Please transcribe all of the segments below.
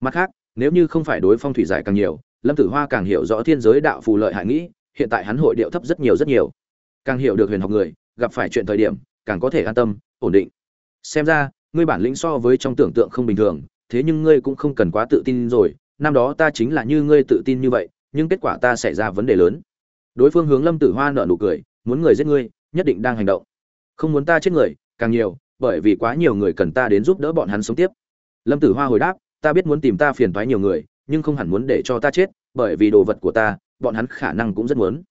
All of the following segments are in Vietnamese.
mặt khác, nếu như không phải đối phong thủy giải càng nhiều, lâm tử hoa càng hiểu rõ thiên giới đạo phù lợi hại nghĩ, hiện tại hắn hội điệu thấp rất nhiều rất nhiều. Càng hiểu được huyền học người, gặp phải chuyện thời điểm, càng có thể an tâm, ổn định. Xem ra, ngươi bản lĩnh so với trong tưởng tượng không bình thường, thế nhưng ngươi cũng không cần quá tự tin rồi, năm đó ta chính là như ngươi tự tin như vậy, nhưng kết quả ta xảy ra vấn đề lớn. Đối phương hướng lâm tử hoa nợ nụ cười, muốn người giết ngươi, nhất định đang hành động. Không muốn ta chết người, càng nhiều, bởi vì quá nhiều người cần ta đến giúp đỡ bọn hắn sống tiếp. Lâm tử hoa hồi đáp ta biết muốn tìm ta phiền toái nhiều người, nhưng không hẳn muốn để cho ta chết, bởi vì đồ vật của ta, bọn hắn khả năng cũng rất muốn.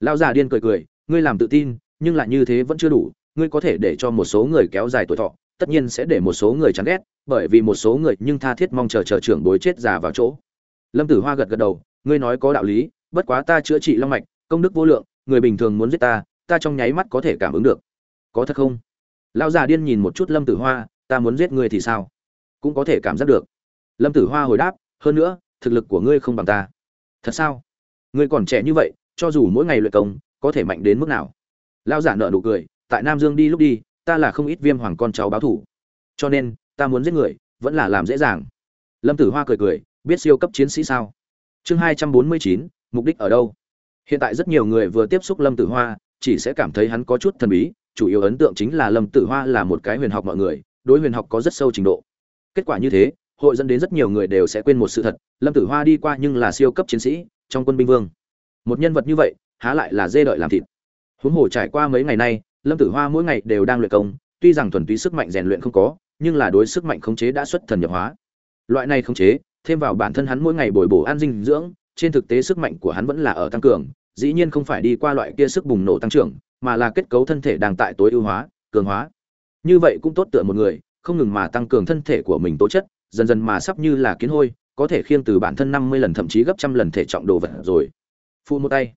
Lão già điên cười cười, ngươi làm tự tin, nhưng lại như thế vẫn chưa đủ, ngươi có thể để cho một số người kéo dài tuổi thọ, tất nhiên sẽ để một số người chán ghét, bởi vì một số người nhưng tha thiết mong chờ chờ trưởng bối chết già vào chỗ. Lâm tử hoa gật gật đầu, ngươi nói có đạo lý, bất quá ta chữa trị long mạch, công đức vô lượng, người bình thường muốn giết ta ta trong nháy mắt có thể cảm ứng được. Có thật không? Lão già điên nhìn một chút lâm tử hoa, ta muốn giết ngươi thì sao? Cũng có thể cảm giác được lâm tử hoa hồi đáp, hơn nữa, thực lực của ngươi không bằng ta. Thật sao? Ngươi còn trẻ như vậy, cho dù mỗi ngày luyện công, có thể mạnh đến mức nào? Lao giả nợ nụ cười, tại nam dương đi lúc đi, ta là không ít viêm hoàng con cháu báo thủ. Cho nên, ta muốn giết người, vẫn là làm dễ dàng. Lâm tử hoa cười cười, biết siêu cấp chiến sĩ sao? Chương hai trăm bốn mươi chín, mục đích ở đâu? Hiện tại rất nhiều người vừa tiếp xúc lâm tử hoa, chỉ sẽ cảm thấy hắn có chút thần bí, chủ yếu ấn tượng chính là lâm tử hoa là một cái huyền học mọi người, đối huyền học có rất sâu trình độ. Kết quả như thế hội dẫn đến rất nhiều người đều sẽ quên một sự thật, lâm tử hoa đi qua nhưng là siêu cấp chiến sĩ, trong quân binh vương. Một nhân vật như vậy, há lại là dê đợi làm thịt. Huống hồ trải qua mấy ngày nay, lâm tử hoa mỗi ngày đều đang luyện công, tuy rằng thuần túy sức mạnh rèn luyện không có, nhưng là đối sức mạnh khống chế đã xuất thần nhập hóa. Loại này khống chế, thêm vào bản thân hắn mỗi ngày bồi bổ ăn dinh dưỡng, trên thực tế sức mạnh của hắn vẫn là ở tăng cường, dĩ nhiên không phải đi qua loại kia sức bùng nổ tăng trưởng, mà là kết cấu thân thể đang tại tối ưu hóa, cường hóa. Như vậy cũng tốt tựa một người, không ngừng mà tăng cường thân thể của mình tố chất dần dần mà sắp như là kiến hôi, có thể khiêng từ bản thân năm mươi lần thậm chí gấp trăm lần thể trọng đồ vật rồi. Phu một tay.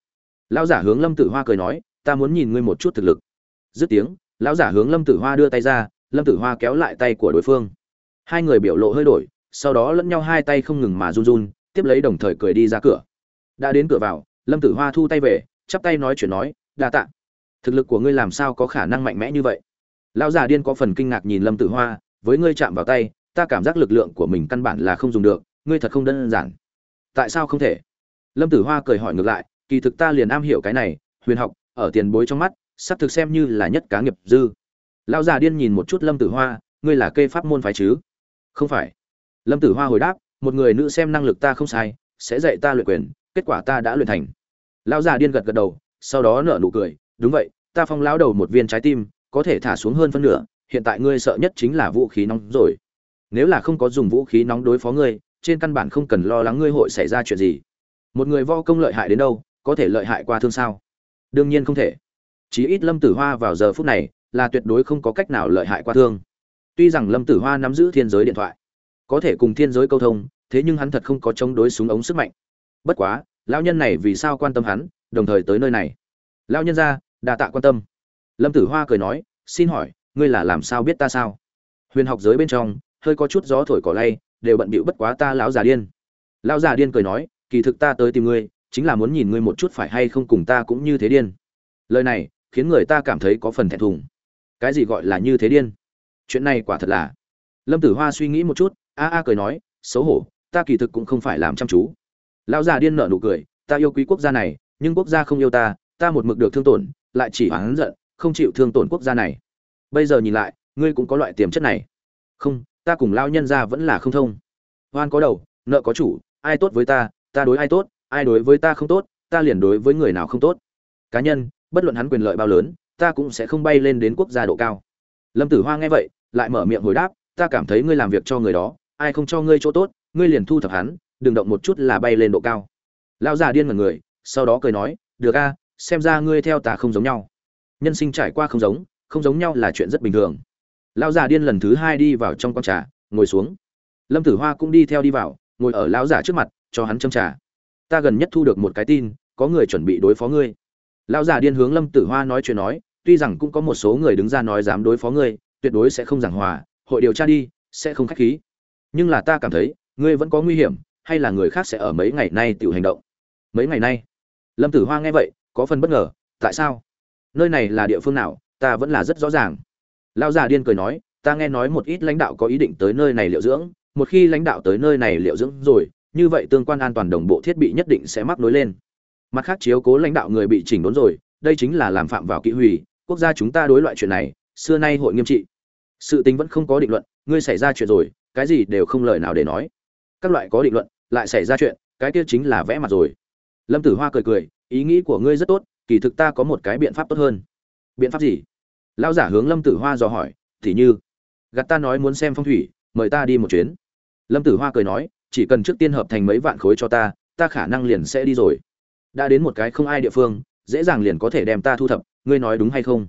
Lão giả hướng lâm tử hoa cười nói, ta muốn nhìn ngươi một chút thực lực. Dứt tiếng, lão giả hướng lâm tử hoa đưa tay ra, lâm tử hoa kéo lại tay của đối phương. Hai người biểu lộ hơi đổi, sau đó lẫn nhau hai tay không ngừng mà run run, tiếp lấy đồng thời cười đi ra cửa. Đã đến cửa vào, lâm tử hoa thu tay về, chắp tay nói chuyện nói, đa tạ. Thực lực của ngươi làm sao có khả năng mạnh mẽ như vậy? Lão giả điên có phần kinh ngạc nhìn lâm tử hoa, với ngươi chạm vào tay ta cảm giác lực lượng của mình căn bản là không dùng được, ngươi thật không đơn giản. Tại sao không thể? Lâm tử hoa cười hỏi ngược lại, kỳ thực ta liền am hiểu cái này, huyền học, ở tiền bối trong mắt, sắp thực xem như là nhất cá nghiệp dư. Lão già điên nhìn một chút lâm tử hoa, ngươi là kê pháp môn phải chứ? Không phải. Lâm tử hoa hồi đáp, một người nữ xem năng lực ta không sai, sẽ dạy ta luyện quyền, kết quả ta đã luyện thành. Lão già điên gật gật đầu, sau đó nở nụ cười, đúng vậy, ta phong lão đầu một viên trái tim, có thể thả xuống hơn phân nửa, hiện tại ngươi sợ nhất chính là vũ khí nóng rồi nếu là không có dùng vũ khí nóng đối phó ngươi, trên căn bản không cần lo lắng ngươi hội xảy ra chuyện gì. Một người vo công lợi hại đến đâu, có thể lợi hại qua thương sao? Đương nhiên không thể. Chí ít lâm tử hoa vào giờ phút này là tuyệt đối không có cách nào lợi hại qua thương. Tuy rằng lâm tử hoa nắm giữ thiên giới điện thoại, có thể cùng thiên giới câu thông, thế nhưng hắn thật không có chống đối súng ống sức mạnh. Bất quá, lão nhân này vì sao quan tâm hắn, đồng thời tới nơi này? Lão nhân ra đa tạ quan tâm. Lâm tử hoa cười nói, xin hỏi, ngươi là làm sao biết ta sao? Huyền học giới bên trong hơi có chút gió thổi cỏ lay, đều bận bịu bất quá ta lão già điên. Lão già điên cười nói, kỳ thực ta tới tìm ngươi, chính là muốn nhìn ngươi một chút phải hay không cùng ta cũng như thế điên. Lời này, khiến người ta cảm thấy có phần thẹn thùng. Cái gì gọi là như thế điên? Chuyện này quả thật là. Lâm tử hoa suy nghĩ một chút, a a cười nói, xấu hổ, ta kỳ thực cũng không phải làm chăm chú. Lão già điên nở nụ cười, ta yêu quý quốc gia này, nhưng quốc gia không yêu ta ta một mực được thương tổn, lại chỉ oán giận, không chịu thương tổn quốc gia này. Bây giờ nhìn lại, ngươi cũng có loại tiềm chất này. Không ta cùng lao nhân ra vẫn là không thông. Hoan có đầu, nợ có chủ, ai tốt với ta ta đối ai tốt, ai đối với ta không tốt, ta liền đối với người nào không tốt. Cá nhân, bất luận hắn quyền lợi bao lớn, ta cũng sẽ không bay lên đến quốc gia độ cao. Lâm tử hoa nghe vậy, lại mở miệng hồi đáp, ta cảm thấy ngươi làm việc cho người đó, ai không cho ngươi chỗ tốt, ngươi liền thu thập hắn, đừng động một chút là bay lên độ cao. Lão già điên mật người, sau đó cười nói, được a, xem ra ngươi theo ta không giống nhau. Nhân sinh trải qua không giống không giống nhau là chuyện rất bình thường lão già điên lần thứ hai đi vào trong con trà, ngồi xuống. Lâm tử hoa cũng đi theo đi vào, ngồi ở lão giả trước mặt, cho hắn châm trà. Ta gần nhất thu được một cái tin, có người chuẩn bị đối phó ngươi. Lão già điên hướng lâm tử hoa nói chuyện nói, tuy rằng cũng có một số người đứng ra nói dám đối phó ngươi, tuyệt đối sẽ không giảng hòa, hội điều tra đi, sẽ không khách khí. Nhưng là ta cảm thấy, ngươi vẫn có nguy hiểm, hay là người khác sẽ ở mấy ngày nay tự hành động? Mấy ngày nay? Lâm tử hoa nghe vậy, có phần bất ngờ, tại sao? Nơi này là địa phương nào, ta vẫn là rất rõ ràng lão già điên cười nói, ta nghe nói một ít lãnh đạo có ý định tới nơi này liệu dưỡng, một khi lãnh đạo tới nơi này liệu dưỡng rồi, như vậy tương quan an toàn đồng bộ thiết bị nhất định sẽ mắc nối lên. Mặt khác chiếu cố lãnh đạo người bị chỉnh đốn rồi, đây chính là làm phạm vào kỹ hủy, quốc gia chúng ta đối loại chuyện này, xưa nay hội nghiêm trị. Sự tính vẫn không có định luận, ngươi xảy ra chuyện rồi, cái gì đều không lời nào để nói. Các loại có định luận, lại xảy ra chuyện, cái kia chính là vẽ mặt rồi. Lâm tử hoa cười cười, ý nghĩ của ngươi rất tốt, kỳ thực ta có một cái biện pháp tốt hơn. Biện pháp gì? Lão giả hướng lâm tử hoa dò hỏi, thì như, gạt ta nói muốn xem phong thủy, mời ta đi một chuyến. Lâm tử hoa cười nói, chỉ cần trước tiên hợp thành mấy vạn khối cho ta ta khả năng liền sẽ đi rồi. Đã đến một cái không ai địa phương, dễ dàng liền có thể đem ta thu thập, ngươi nói đúng hay không?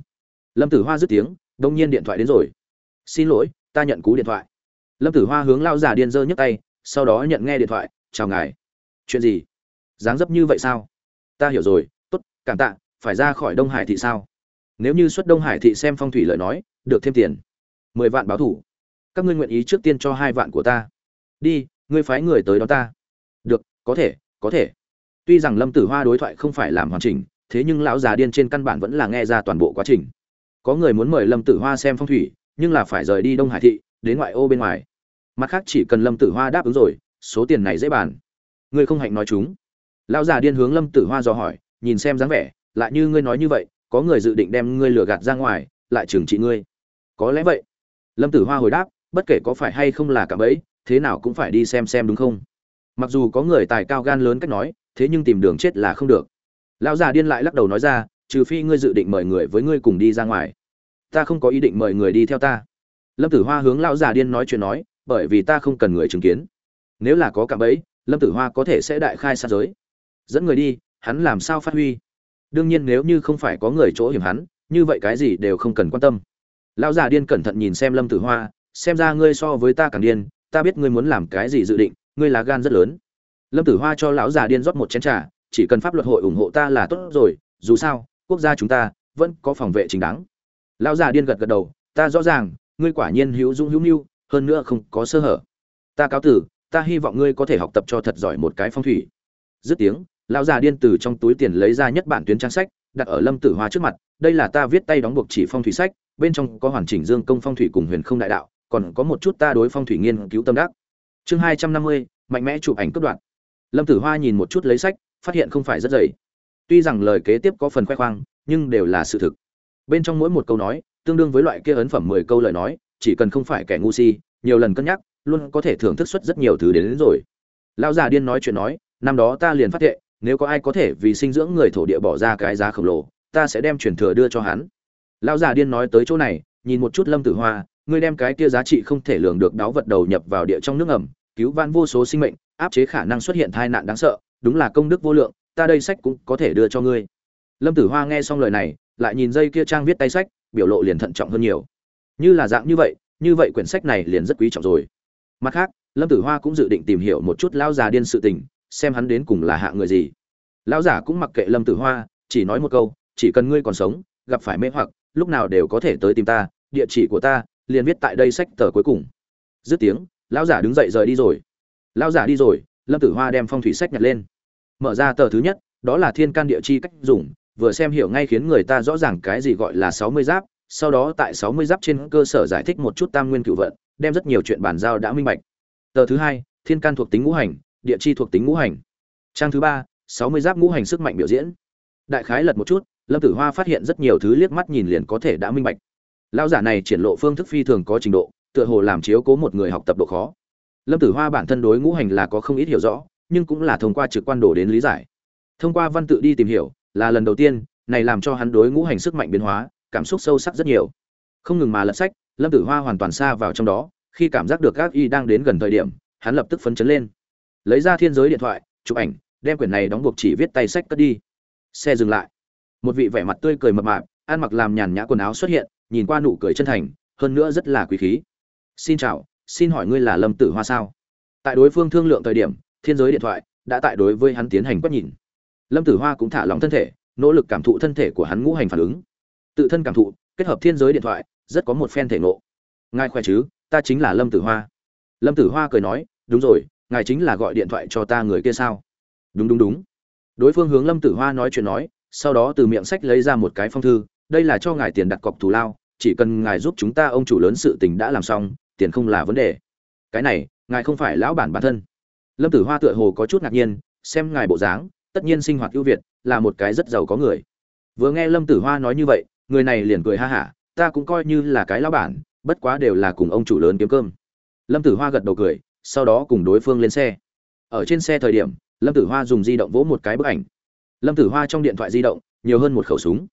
Lâm tử hoa dứt tiếng, đông nhiên điện thoại đến rồi. Xin lỗi, ta nhận cú điện thoại. Lâm tử hoa hướng lao giả điên dơ nhấc tay, sau đó nhận nghe điện thoại, chào ngài. Chuyện gì? Dáng dấp như vậy sao? Ta hiểu rồi, tốt, cảm tạ, phải ra khỏi đông hải thị sao? Nếu như xuất đông hải thị xem phong thủy lời nói, được thêm tiền. Mười vạn báo thủ. Các ngươi nguyện ý trước tiên cho hai vạn của ta. Đi, ngươi phái người tới đó ta. Được, có thể có thể. Tuy rằng lâm tử hoa đối thoại không phải làm hoàn chỉnh, thế nhưng lão già điên trên căn bản vẫn là nghe ra toàn bộ quá trình. Có người muốn mời lâm tử hoa xem phong thủy, nhưng là phải rời đi đông hải thị, đến ngoại ô bên ngoài. Mặt khác chỉ cần lâm tử hoa đáp ứng rồi, số tiền này dễ bàn. Ngươi không hạnh nói chúng. Lão già điên hướng lâm tử hoa dò hỏi, nhìn xem dáng vẻ, lại như ngươi nói như vậy có người dự định đem ngươi lừa gạt ra ngoài, lại trừng trị ngươi. Có lẽ vậy. Lâm tử hoa hồi đáp, bất kể có phải hay không là cả bẫy, thế nào cũng phải đi xem xem đúng không? Mặc dù có người tài cao gan lớn cách nói, thế nhưng tìm đường chết là không được. Lão già điên lại lắc đầu nói ra, trừ phi ngươi dự định mời người với ngươi cùng đi ra ngoài. Ta không có ý định mời người đi theo ta. Lâm tử hoa hướng lão già điên nói chuyện nói, bởi vì ta không cần người chứng kiến. Nếu là có cạm bẫy, lâm tử hoa có thể sẽ đại khai sát giới. Dẫn người đi, hắn làm sao phát huy? Đương nhiên nếu như không phải có người chỗ hiểm hắn, như vậy cái gì đều không cần quan tâm. Lão già điên cẩn thận nhìn xem lâm tử hoa, xem ra ngươi so với ta càng điên, ta biết ngươi muốn làm cái gì dự định, ngươi là gan rất lớn. Lâm tử hoa cho lão già điên rót một chén trà, chỉ cần pháp luật hội ủng hộ ta là tốt rồi, dù sao, quốc gia chúng ta vẫn có phòng vệ chính đáng. Lão già điên gật gật đầu, ta rõ ràng, ngươi quả nhiên hữu dũng hữu mưu, hơn nữa không có sơ hở. Ta cáo tử, ta hy vọng ngươi có thể học tập cho thật giỏi một cái phong thủy. Dứt tiếng lão già điên từ trong túi tiền lấy ra nhất bản tuyến trang sách đặt ở lâm tử hoa trước mặt đây là ta viết tay đóng buộc chỉ phong thủy sách bên trong có hoàn chỉnh dương công phong thủy cùng huyền không đại đạo còn có một chút ta đối phong thủy nghiên cứu tâm đắc. Chương hai trăm năm mươi mạnh mẽ chụp ảnh cướp đoạn. Lâm tử hoa nhìn một chút lấy sách phát hiện không phải rất dày. Tuy rằng lời kế tiếp có phần khoe khoang nhưng đều là sự thực. Bên trong mỗi một câu nói tương đương với loại kia ấn phẩm mười câu lời nói chỉ cần không phải kẻ ngu si nhiều lần cân nhắc luôn có thể thưởng thức xuất rất nhiều thứ đến, đến rồi. Lão già điên nói chuyện nói năm đó ta liền phát hiện nếu có ai có thể vì sinh dưỡng người thổ địa bỏ ra cái giá khổng lồ, ta sẽ đem truyền thừa đưa cho hắn. Lão già điên nói tới chỗ này, nhìn một chút lâm tử hoa, ngươi đem cái kia giá trị không thể lường được đáo vật đầu nhập vào địa trong nước ẩm, cứu van vô số sinh mệnh, áp chế khả năng xuất hiện tai nạn đáng sợ, đúng là công đức vô lượng, ta đây sách cũng có thể đưa cho ngươi. Lâm tử hoa nghe xong lời này, lại nhìn dây kia trang viết tay sách, biểu lộ liền thận trọng hơn nhiều. Như là dạng như vậy như vậy quyển sách này liền rất quý trọng rồi. Mặt khác, lâm tử hoa cũng dự định tìm hiểu một chút lão già điên sự tình xem hắn đến cùng là hạ người gì. Lão giả cũng mặc kệ lâm tử hoa, chỉ nói một câu, chỉ cần ngươi còn sống, gặp phải mê hoặc, lúc nào đều có thể tới tìm ta, địa chỉ của ta, liền viết tại đây sách tờ cuối cùng. Dứt tiếng, lão giả đứng dậy rời đi rồi. Lão giả đi rồi, lâm tử hoa đem phong thủy sách nhặt lên. Mở ra tờ thứ nhất, đó là thiên can địa chi cách dùng, vừa xem hiểu ngay khiến người ta rõ ràng cái gì gọi là sáu mươi giáp, sau đó tại sáu mươi giáp trên cơ sở giải thích một chút tam nguyên cửu vận, đem rất nhiều chuyện bàn giao đã minh bạch. Tờ thứ hai, thiên can thuộc tính ngũ hành địa chi thuộc tính ngũ hành. Trang thứ ba, sáu mươi giáp ngũ hành sức mạnh biểu diễn. Đại khái lật một chút, lâm tử hoa phát hiện rất nhiều thứ liếc mắt nhìn liền có thể đã minh bạch. Lão giả này triển lộ phương thức phi thường có trình độ, tựa hồ làm chiếu cố một người học tập độ khó. Lâm tử hoa bản thân đối ngũ hành là có không ít hiểu rõ, nhưng cũng là thông qua trực quan đồ đến lý giải. Thông qua văn tự đi tìm hiểu, là lần đầu tiên, này làm cho hắn đối ngũ hành sức mạnh biến hóa, cảm xúc sâu sắc rất nhiều. Không ngừng mà lật sách, lâm tử hoa hoàn toàn xa vào trong đó, khi cảm giác được các y đang đến gần thời điểm, hắn lập tức phấn chấn lên lấy ra thiên giới điện thoại, chụp ảnh, đem quyển này đóng buộc chỉ viết tay sách cất đi. Xe dừng lại. Một vị vẻ mặt tươi cười mập mạp, ăn mặc làm nhàn nhã quần áo xuất hiện, nhìn qua nụ cười chân thành, hơn nữa rất là quý khí. Xin chào, xin hỏi ngươi là lâm tử hoa sao? Tại đối phương thương lượng thời điểm, thiên giới điện thoại đã tại đối với hắn tiến hành quét nhìn. Lâm tử hoa cũng thả lỏng thân thể, nỗ lực cảm thụ thân thể của hắn ngũ hành phản ứng. Tự thân cảm thụ, kết hợp thiên giới điện thoại, rất có một phen thể ngộ. Ngài khỏe chứ? Ta chính là lâm tử hoa. Lâm tử hoa cười nói, đúng rồi ngài chính là gọi điện thoại cho ta người kia sao? Đúng đúng đúng. Đối phương hướng lâm tử hoa nói chuyện nói, sau đó từ miệng sách lấy ra một cái phong thư, đây là cho ngài tiền đặt cọc thù lao, chỉ cần ngài giúp chúng ta ông chủ lớn sự tình đã làm xong, tiền không là vấn đề. Cái này, ngài không phải lão bản bản thân. Lâm tử hoa tựa hồ có chút ngạc nhiên, xem ngài bộ dáng, tất nhiên sinh hoạt ưu việt, là một cái rất giàu có người. Vừa nghe lâm tử hoa nói như vậy, người này liền cười ha hả, ta cũng coi như là cái lão bản, bất quá đều là cùng ông chủ lớn kiếm cơm. Lâm tử hoa gật đầu cười sau đó cùng đối phương lên xe. Ở trên xe thời điểm, lâm tử hoa dùng di động vỗ một cái bức ảnh. Lâm tử hoa trong điện thoại di động, nhiều hơn một khẩu súng.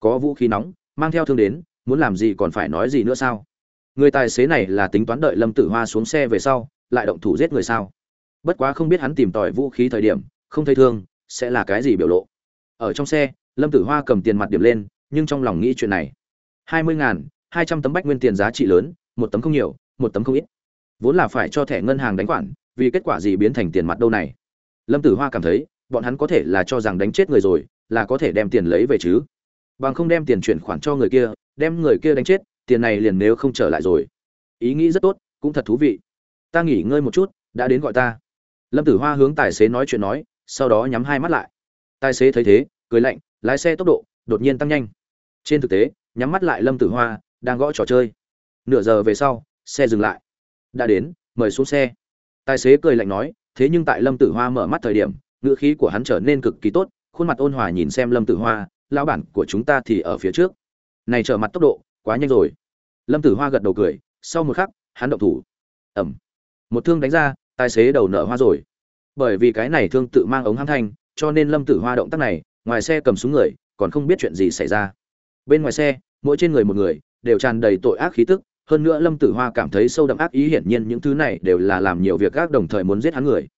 Có vũ khí nóng, mang theo thương đến, muốn làm gì còn phải nói gì nữa sao? Người tài xế này là tính toán đợi lâm tử hoa xuống xe về sau, lại động thủ giết người sao? Bất quá không biết hắn tìm tòi vũ khí thời điểm, không thấy thương, sẽ là cái gì biểu lộ? Ở trong xe, lâm tử hoa cầm tiền mặt điểm lên, nhưng trong lòng nghĩ chuyện này. Hai mươi ngàn, hai trăm tấm bách nguyên tiền giá trị lớn, một tấm không nhiều, một tấm không ít vốn là phải cho thẻ ngân hàng đánh khoản, vì kết quả gì biến thành tiền mặt đâu này? Lâm tử hoa cảm thấy, bọn hắn có thể là cho rằng đánh chết người rồi, là có thể đem tiền lấy về chứ. Bằng không đem tiền chuyển khoản cho người kia, đem người kia đánh chết, tiền này liền nếu không trở lại rồi. Ý nghĩ rất tốt, cũng thật thú vị. Ta nghỉ ngơi một chút, đã đến gọi ta. Lâm tử hoa hướng tài xế nói chuyện nói, sau đó nhắm hai mắt lại. Tài xế thấy thế, cười lạnh, lái xe tốc độ, đột nhiên tăng nhanh. Trên thực tế, nhắm mắt lại lâm tử hoa, đang gõ trò chơi. Nửa giờ về sau, xe dừng lại đã đến, mời xuống xe. Tài xế cười lạnh nói, thế nhưng tại lâm tử hoa mở mắt thời điểm, ngữ khí của hắn trở nên cực kỳ tốt, khuôn mặt ôn hòa nhìn xem lâm tử hoa, lão bản của chúng ta thì ở phía trước. Này trở mặt tốc độ, quá nhanh rồi. Lâm tử hoa gật đầu cười, sau một khắc, hắn động thủ. Ẩm. Một thương đánh ra, tài xế đầu nở hoa rồi. Bởi vì cái này thương tự mang ống hãm thanh, cho nên lâm tử hoa động tác này, ngoài xe cầm súng người, còn không biết chuyện gì xảy ra. Bên ngoài xe, mỗi trên người một người, đều tràn đầy tội ác khí tức hơn nữa lâm tử hoa cảm thấy sâu đậm ác ý hiển nhiên những thứ này đều là làm nhiều việc gác đồng thời muốn giết hắn người.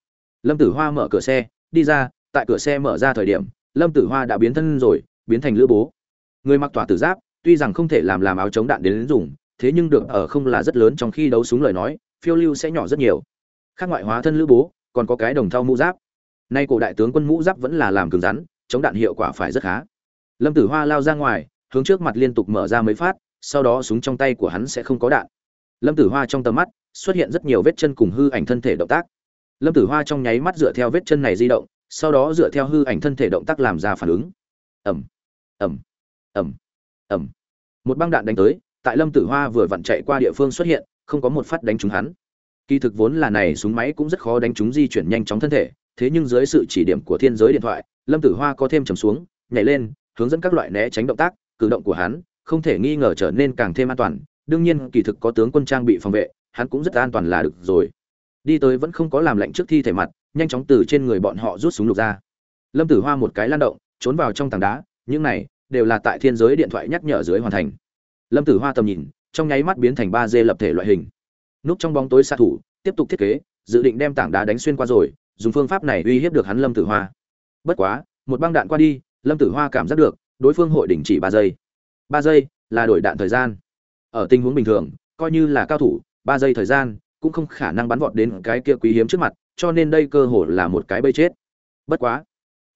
Lâm tử hoa mở cửa xe, đi ra, tại cửa xe mở ra thời điểm, lâm tử hoa đã biến thân rồi, biến thành lữ bố. Người mặc tỏa tử giáp, tuy rằng không thể làm làm áo chống đạn đến dùng, thế nhưng được ở không là rất lớn trong khi đấu súng lời nói, phiêu lưu sẽ nhỏ rất nhiều. Khác ngoại hóa thân lữ bố, còn có cái đồng thau mũ giáp. Nay cổ đại tướng quân mũ giáp vẫn là làm cứng rắn, chống đạn hiệu quả phải rất khá. Lâm tử hoa lao ra ngoài, hướng trước mặt liên tục mở ra mấy phát sau đó súng trong tay của hắn sẽ không có đạn. Lâm tử hoa trong tầm mắt xuất hiện rất nhiều vết chân cùng hư ảnh thân thể động tác. Lâm tử hoa trong nháy mắt dựa theo vết chân này di động, sau đó dựa theo hư ảnh thân thể động tác làm ra phản ứng. Ẩm ẩm ẩm ẩm một băng đạn đánh tới, tại lâm tử hoa vừa vặn chạy qua địa phương xuất hiện, không có một phát đánh trúng hắn. Kỳ thực vốn là này súng máy cũng rất khó đánh trúng di chuyển nhanh chóng thân thể, thế nhưng dưới sự chỉ điểm của thiên giới điện thoại, lâm tử hoa có thêm trầm xuống, nhảy lên, hướng dẫn các loại né tránh động tác, cử động của hắn không thể nghi ngờ trở nên càng thêm an toàn. Đương nhiên, kỳ thực có tướng quân trang bị phòng vệ, hắn cũng rất an toàn là được rồi. Đi tới vẫn không có làm lạnh trước thi thể mặt, nhanh chóng từ trên người bọn họ rút súng lục ra. Lâm tử hoa một cái lan động, trốn vào trong tảng đá, những này đều là tại thiên giới điện thoại nhắc nhở dưới hoàn thành. Lâm tử hoa tầm nhìn, trong nháy mắt biến thành ba d lập thể loại hình. Núp trong bóng tối xạ thủ, tiếp tục thiết kế, dự định đem tảng đá đánh xuyên qua rồi, dùng phương pháp này uy hiếp được hắn lâm tử hoa. Bất quá, một băng đạn qua đi, lâm tử hoa cảm giác được, đối phương hội đình chỉ ba giây ba giây là đổi đạn thời gian. Ở tình huống bình thường, coi như là cao thủ, ba giây thời gian cũng không khả năng bắn vọt đến cái kia quý hiếm trước mặt, cho nên đây cơ hội là một cái bây chết. Bất quá,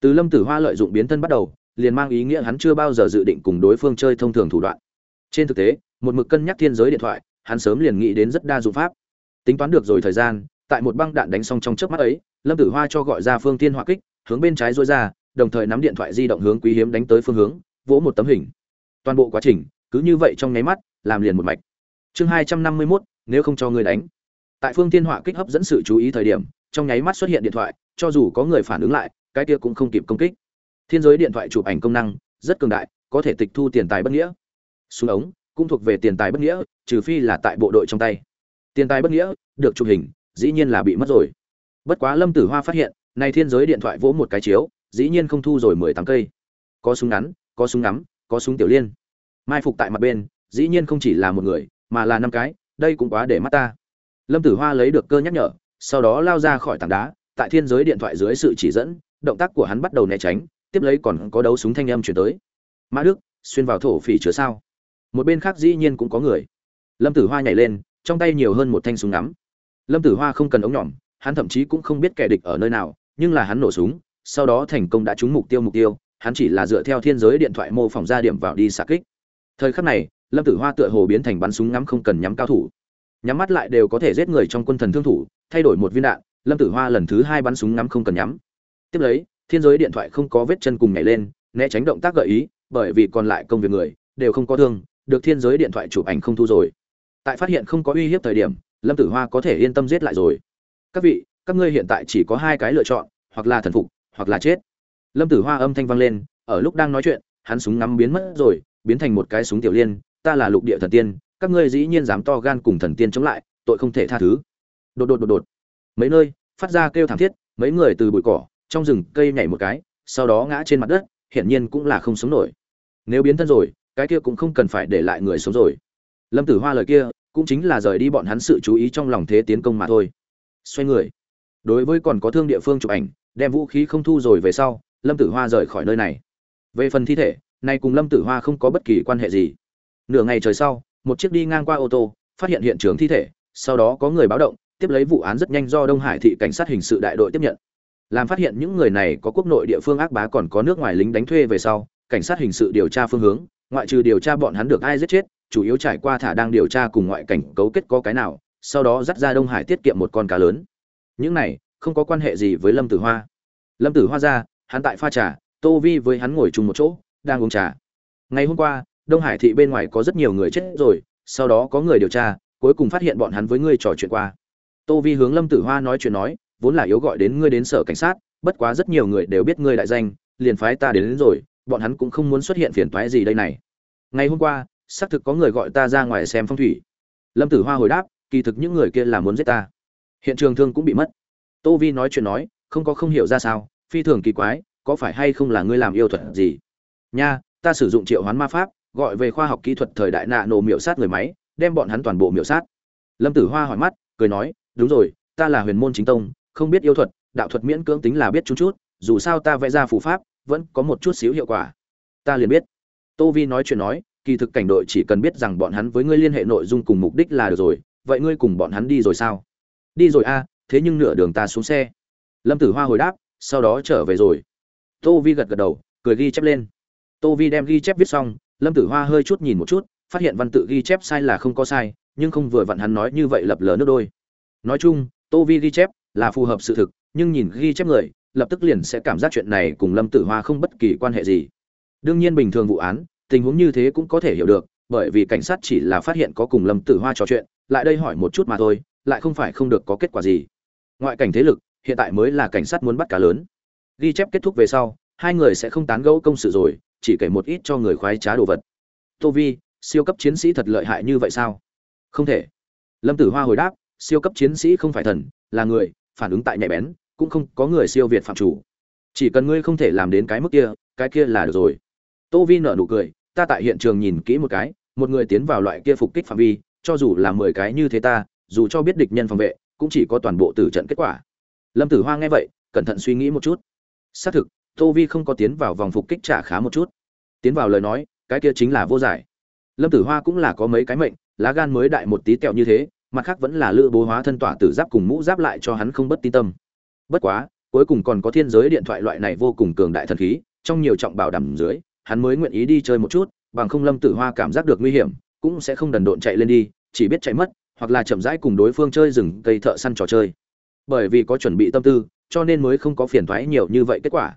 từ lâm tử hoa lợi dụng biến thân bắt đầu, liền mang ý nghĩa hắn chưa bao giờ dự định cùng đối phương chơi thông thường thủ đoạn. Trên thực tế, một mực cân nhắc thiên giới điện thoại, hắn sớm liền nghĩ đến rất đa dụng pháp. Tính toán được rồi thời gian, tại một băng đạn đánh xong trong trước mắt ấy, lâm tử hoa cho gọi ra phương tiên hỏa kích, hướng bên trái dối ra, đồng thời nắm điện thoại di động hướng quý hiếm đánh tới phương hướng, vỗ một tấm hình toàn bộ quá trình, cứ như vậy trong nháy mắt, làm liền một mạch. Chương hai trăm năm mươi mốt, nếu không cho người đánh. Tại phương tiên hỏa kích hấp dẫn sự chú ý thời điểm, trong nháy mắt xuất hiện điện thoại, cho dù có người phản ứng lại, cái kia cũng không kịp công kích. Thiên giới điện thoại chụp ảnh công năng, rất cường đại, có thể tịch thu tiền tài bất nghĩa. Súng ống, cũng thuộc về tiền tài bất nghĩa, trừ phi là tại bộ đội trong tay. Tiền tài bất nghĩa, được chụp hình, dĩ nhiên là bị mất rồi. Bất quá lâm tử hoa phát hiện, này thiên giới điện thoại vỗ một cái chiếu, dĩ nhiên không thu rồi mười tám cây. Có súng ngắn, có súng ngắm có súng tiểu liên. Mai phục tại mặt bên, dĩ nhiên không chỉ là một người, mà là năm cái, đây cũng quá để mắt ta. Lâm tử hoa lấy được cơ nhắc nhở, sau đó lao ra khỏi tảng đá, tại thiên giới điện thoại dưới sự chỉ dẫn, động tác của hắn bắt đầu né tránh, tiếp lấy còn có đấu súng thanh âm chuyển tới. Mã đức, xuyên vào thổ phỉ chứa sao? Một bên khác dĩ nhiên cũng có người. Lâm tử hoa nhảy lên, trong tay nhiều hơn một thanh súng ngắm. Lâm tử hoa không cần ống nhỏm, hắn thậm chí cũng không biết kẻ địch ở nơi nào, nhưng là hắn nổ súng, sau đó thành công đã trúng mục tiêu mục tiêu hắn chỉ là dựa theo thiên giới điện thoại mô phỏng ra điểm vào đi xạ kích. Thời khắc này, lâm tử hoa tựa hồ biến thành bắn súng ngắm không cần nhắm cao thủ. Nhắm mắt lại đều có thể giết người trong quân thần thương thủ, thay đổi một viên đạn, lâm tử hoa lần thứ hai bắn súng ngắm không cần nhắm. Tiếp lấy, thiên giới điện thoại không có vết chân cùng nhảy lên, né tránh động tác gợi ý, bởi vì còn lại công việc người, đều không có thương, được thiên giới điện thoại chụp ảnh không thu rồi. Tại phát hiện không có uy hiếp thời điểm, lâm tử hoa có thể yên tâm giết lại rồi. Các vị, các ngươi hiện tại chỉ có hai cái lựa chọn, hoặc là thần phục, hoặc là chết lâm tử hoa âm thanh vang lên, ở lúc đang nói chuyện, hắn súng ngắm biến mất rồi, biến thành một cái súng tiểu liên, ta là lục địa thần tiên, các ngươi dĩ nhiên dám to gan cùng thần tiên chống lại, tội không thể tha thứ. Đột đột đột đột. Mấy nơi, phát ra kêu thảm thiết, mấy người từ bụi cỏ, trong rừng cây nhảy một cái, sau đó ngã trên mặt đất, hiển nhiên cũng là không sống nổi. Nếu biến thân rồi, cái kia cũng không cần phải để lại người sống rồi. Lâm tử hoa lời kia, cũng chính là rời đi bọn hắn sự chú ý trong lòng thế tiến công mà thôi. Xoay người. Đối với còn có thương địa phương chụp ảnh, đem vũ khí không thu rồi về sau lâm tử hoa rời khỏi nơi này. Về phần thi thể, nay cùng lâm tử hoa không có bất kỳ quan hệ gì. Nửa ngày trời sau, một chiếc đi ngang qua ô tô, phát hiện hiện trường thi thể, sau đó có người báo động, tiếp lấy vụ án rất nhanh do đông hải thị cảnh sát hình sự đại đội tiếp nhận. Làm phát hiện những người này có quốc nội địa phương ác bá còn có nước ngoài lính đánh thuê về sau, cảnh sát hình sự điều tra phương hướng, ngoại trừ điều tra bọn hắn được ai giết chết, chủ yếu trải qua thả đang điều tra cùng ngoại cảnh cấu kết có cái nào, sau đó dắt ra đông hải tiết kiệm một con cá lớn. Những này, không có quan hệ gì với lâm tử hoa. Lâm tử hoa ra hắn tại pha trà tô vi với hắn ngồi chung một chỗ đang uống trà. Ngày hôm qua đông hải thị bên ngoài có rất nhiều người chết rồi sau đó có người điều tra cuối cùng phát hiện bọn hắn với ngươi trò chuyện qua. Tô vi hướng lâm tử hoa nói chuyện nói vốn là yếu gọi đến ngươi đến sở cảnh sát bất quá rất nhiều người đều biết ngươi đại danh liền phái ta đến, đến rồi bọn hắn cũng không muốn xuất hiện phiền toái gì đây này. Ngày hôm qua xác thực có người gọi ta ra ngoài xem phong thủy. Lâm tử hoa hồi đáp kỳ thực những người kia là muốn giết ta. Hiện trường thương cũng bị mất. Tô vi nói chuyện nói không có không hiểu ra sao phi thường kỳ quái, có phải hay không là ngươi làm yêu thuật gì? Nha, ta sử dụng triệu hoán ma pháp, gọi về khoa học kỹ thuật thời đại nạ nổ miểu sát người máy, đem bọn hắn toàn bộ miểu sát. Lâm tử hoa hỏi mắt, cười nói, đúng rồi, ta là huyền môn chính tông, không biết yêu thuật, đạo thuật miễn cưỡng tính là biết chút chút, dù sao ta vẽ ra phù pháp, vẫn có một chút xíu hiệu quả. Ta liền biết. Tô vi nói chuyện nói, kỳ thực cảnh đội chỉ cần biết rằng bọn hắn với ngươi liên hệ nội dung cùng mục đích là được rồi, vậy ngươi cùng bọn hắn đi rồi sao? Đi rồi a, thế nhưng nửa đường ta xuống xe. Lâm tử hoa hồi đáp sau đó trở về rồi. Tô vi gật gật đầu, cười ghi chép lên. Tô vi đem ghi chép viết xong, lâm tử hoa hơi chút nhìn một chút, phát hiện văn tự ghi chép sai là không có sai, nhưng không vừa vặn hắn nói như vậy lập lờ nước đôi. Nói chung, tô vi ghi chép là phù hợp sự thực, nhưng nhìn ghi chép người, lập tức liền sẽ cảm giác chuyện này cùng lâm tử hoa không bất kỳ quan hệ gì. Đương nhiên bình thường vụ án, tình huống như thế cũng có thể hiểu được, bởi vì cảnh sát chỉ là phát hiện có cùng lâm tử hoa trò chuyện, lại đây hỏi một chút mà thôi, lại không phải không được có kết quả gì. Ngoại cảnh thế lực hiện tại mới là cảnh sát muốn bắt cá lớn. Ghi chép kết thúc về sau, hai người sẽ không tán gẫu công sự rồi, chỉ kể một ít cho người khoái trá đồ vật. Tô vi, siêu cấp chiến sĩ thật lợi hại như vậy sao? Không thể. Lâm tử hoa hồi đáp, siêu cấp chiến sĩ không phải thần, là người, phản ứng tại nhạy bén, cũng không có người siêu việt phạm chủ. Chỉ cần ngươi không thể làm đến cái mức kia, cái kia là được rồi. Tô vi nở nụ cười, ta tại hiện trường nhìn kỹ một cái, một người tiến vào loại kia phục kích phạm vi, cho dù là mười cái như thế ta, dù cho biết địch nhân phòng vệ, cũng chỉ có toàn bộ tử trận kết quả lâm tử hoa nghe vậy, cẩn thận suy nghĩ một chút. Xác thực, tô vi không có tiến vào vòng phục kích trả khá một chút. Tiến vào lời nói, cái kia chính là vô giải. Lâm tử hoa cũng là có mấy cái mệnh, lá gan mới đại một tí kẹo như thế, mặt khác vẫn là lữ bố hóa thân tỏa tử giáp cùng mũ giáp lại cho hắn không bất tin tâm. Bất quá, cuối cùng còn có thiên giới điện thoại loại này vô cùng cường đại thần khí, trong nhiều trọng bảo đảm dưới, hắn mới nguyện ý đi chơi một chút, bằng không lâm tử hoa cảm giác được nguy hiểm, cũng sẽ không đần độn chạy lên đi, chỉ biết chạy mất, hoặc là chậm rãi cùng đối phương chơi rừng cây thợ săn trò chơi bởi vì có chuẩn bị tâm tư, cho nên mới không có phiền thoái nhiều như vậy kết quả.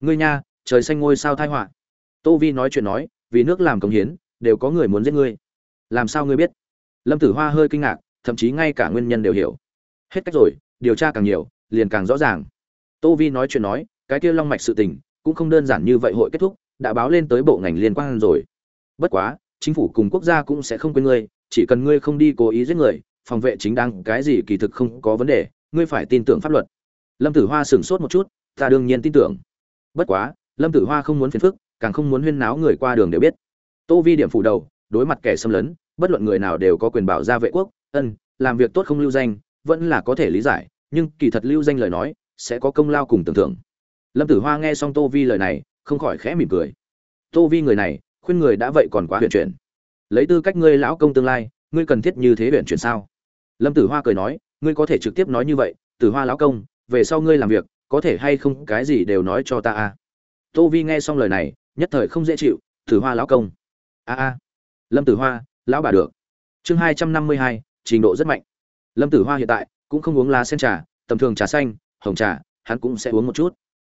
Ngươi nha, trời xanh ngôi sao thai họa. Tô vi nói chuyện nói, vì nước làm công hiến, đều có người muốn giết ngươi. Làm sao ngươi biết? Lâm tử hoa hơi kinh ngạc, thậm chí ngay cả nguyên nhân đều hiểu. Hết cách rồi, điều tra càng nhiều, liền càng rõ ràng. Tô vi nói chuyện nói, cái kia long mạch sự tình, cũng không đơn giản như vậy hội kết thúc, đã báo lên tới bộ ngành liên quan rồi. Bất quá, chính phủ cùng quốc gia cũng sẽ không quên ngươi, chỉ cần ngươi không đi cố ý giết người, phòng vệ chính đáng cái gì kỳ thực không có vấn đề ngươi phải tin tưởng pháp luật. Lâm tử hoa sửng sốt một chút, ta đương nhiên tin tưởng. Bất quá, lâm tử hoa không muốn phiền phức, càng không muốn huyên náo người qua đường đều biết. Tô vi điểm phủ đầu, đối mặt kẻ xâm lấn, bất luận người nào đều có quyền bảo gia vệ quốc, ân, làm việc tốt không lưu danh, vẫn là có thể lý giải, nhưng kỳ thật lưu danh lời nói, sẽ có công lao cùng tưởng thưởng. Lâm tử hoa nghe xong tô vi lời này, không khỏi khẽ mỉm cười. Tô vi người này, khuyên người đã vậy còn quá huyền chuyển. Lấy tư cách ngươi lão công tương lai, ngươi cần thiết như thế huyền chuyển sao? Lâm tử hoa cười nói ngươi có thể trực tiếp nói như vậy, tử hoa lão công, về sau ngươi làm việc, có thể hay không cái gì đều nói cho ta a? À. tô vi nghe xong lời này, nhất thời không dễ chịu, tử hoa lão công. A a. Lâm tử hoa, lão bà được. Chương hai trăm năm mươi hai, trình độ rất mạnh. Lâm tử hoa hiện tại cũng không uống lá sen trà, tầm thường trà xanh, hồng trà, hắn cũng sẽ uống một chút.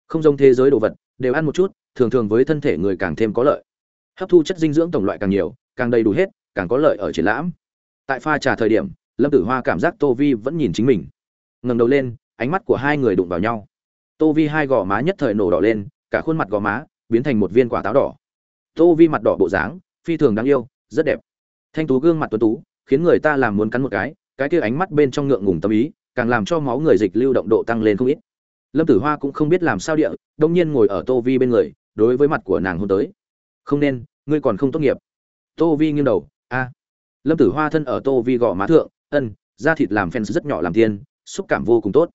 Không giống thế giới đồ vật, đều ăn một chút, thường thường với thân thể người càng thêm có lợi. Hấp thu chất dinh dưỡng tổng loại càng nhiều, càng đầy đủ hết, càng có lợi ở triển lãm. Tại pha trà thời điểm lâm tử hoa cảm giác tô vi vẫn nhìn chính mình. Ngẩng đầu lên, ánh mắt của hai người đụng vào nhau. Tô vi hai gò má nhất thời nổ đỏ lên, cả khuôn mặt gò má biến thành một viên quả táo đỏ. Tô vi mặt đỏ bộ dáng, phi thường đáng yêu, rất đẹp. Thanh tú gương mặt tuấn tú, khiến người ta làm muốn cắn một cái cái kia ánh mắt bên trong ngượng ngùng tâm ý, càng làm cho máu người dịch lưu động độ tăng lên không ít. Lâm tử hoa cũng không biết làm sao địa, đông nhiên ngồi ở tô vi bên người, đối với mặt của nàng hôn tới. Không nên, ngươi còn không tốt nghiệp. Tô vi nghiêng đầu, a. Lâm tử hoa thân ở tô vi gò má thượng ân, da thịt làm fans rất nhỏ làm tiên, xúc cảm vô cùng tốt.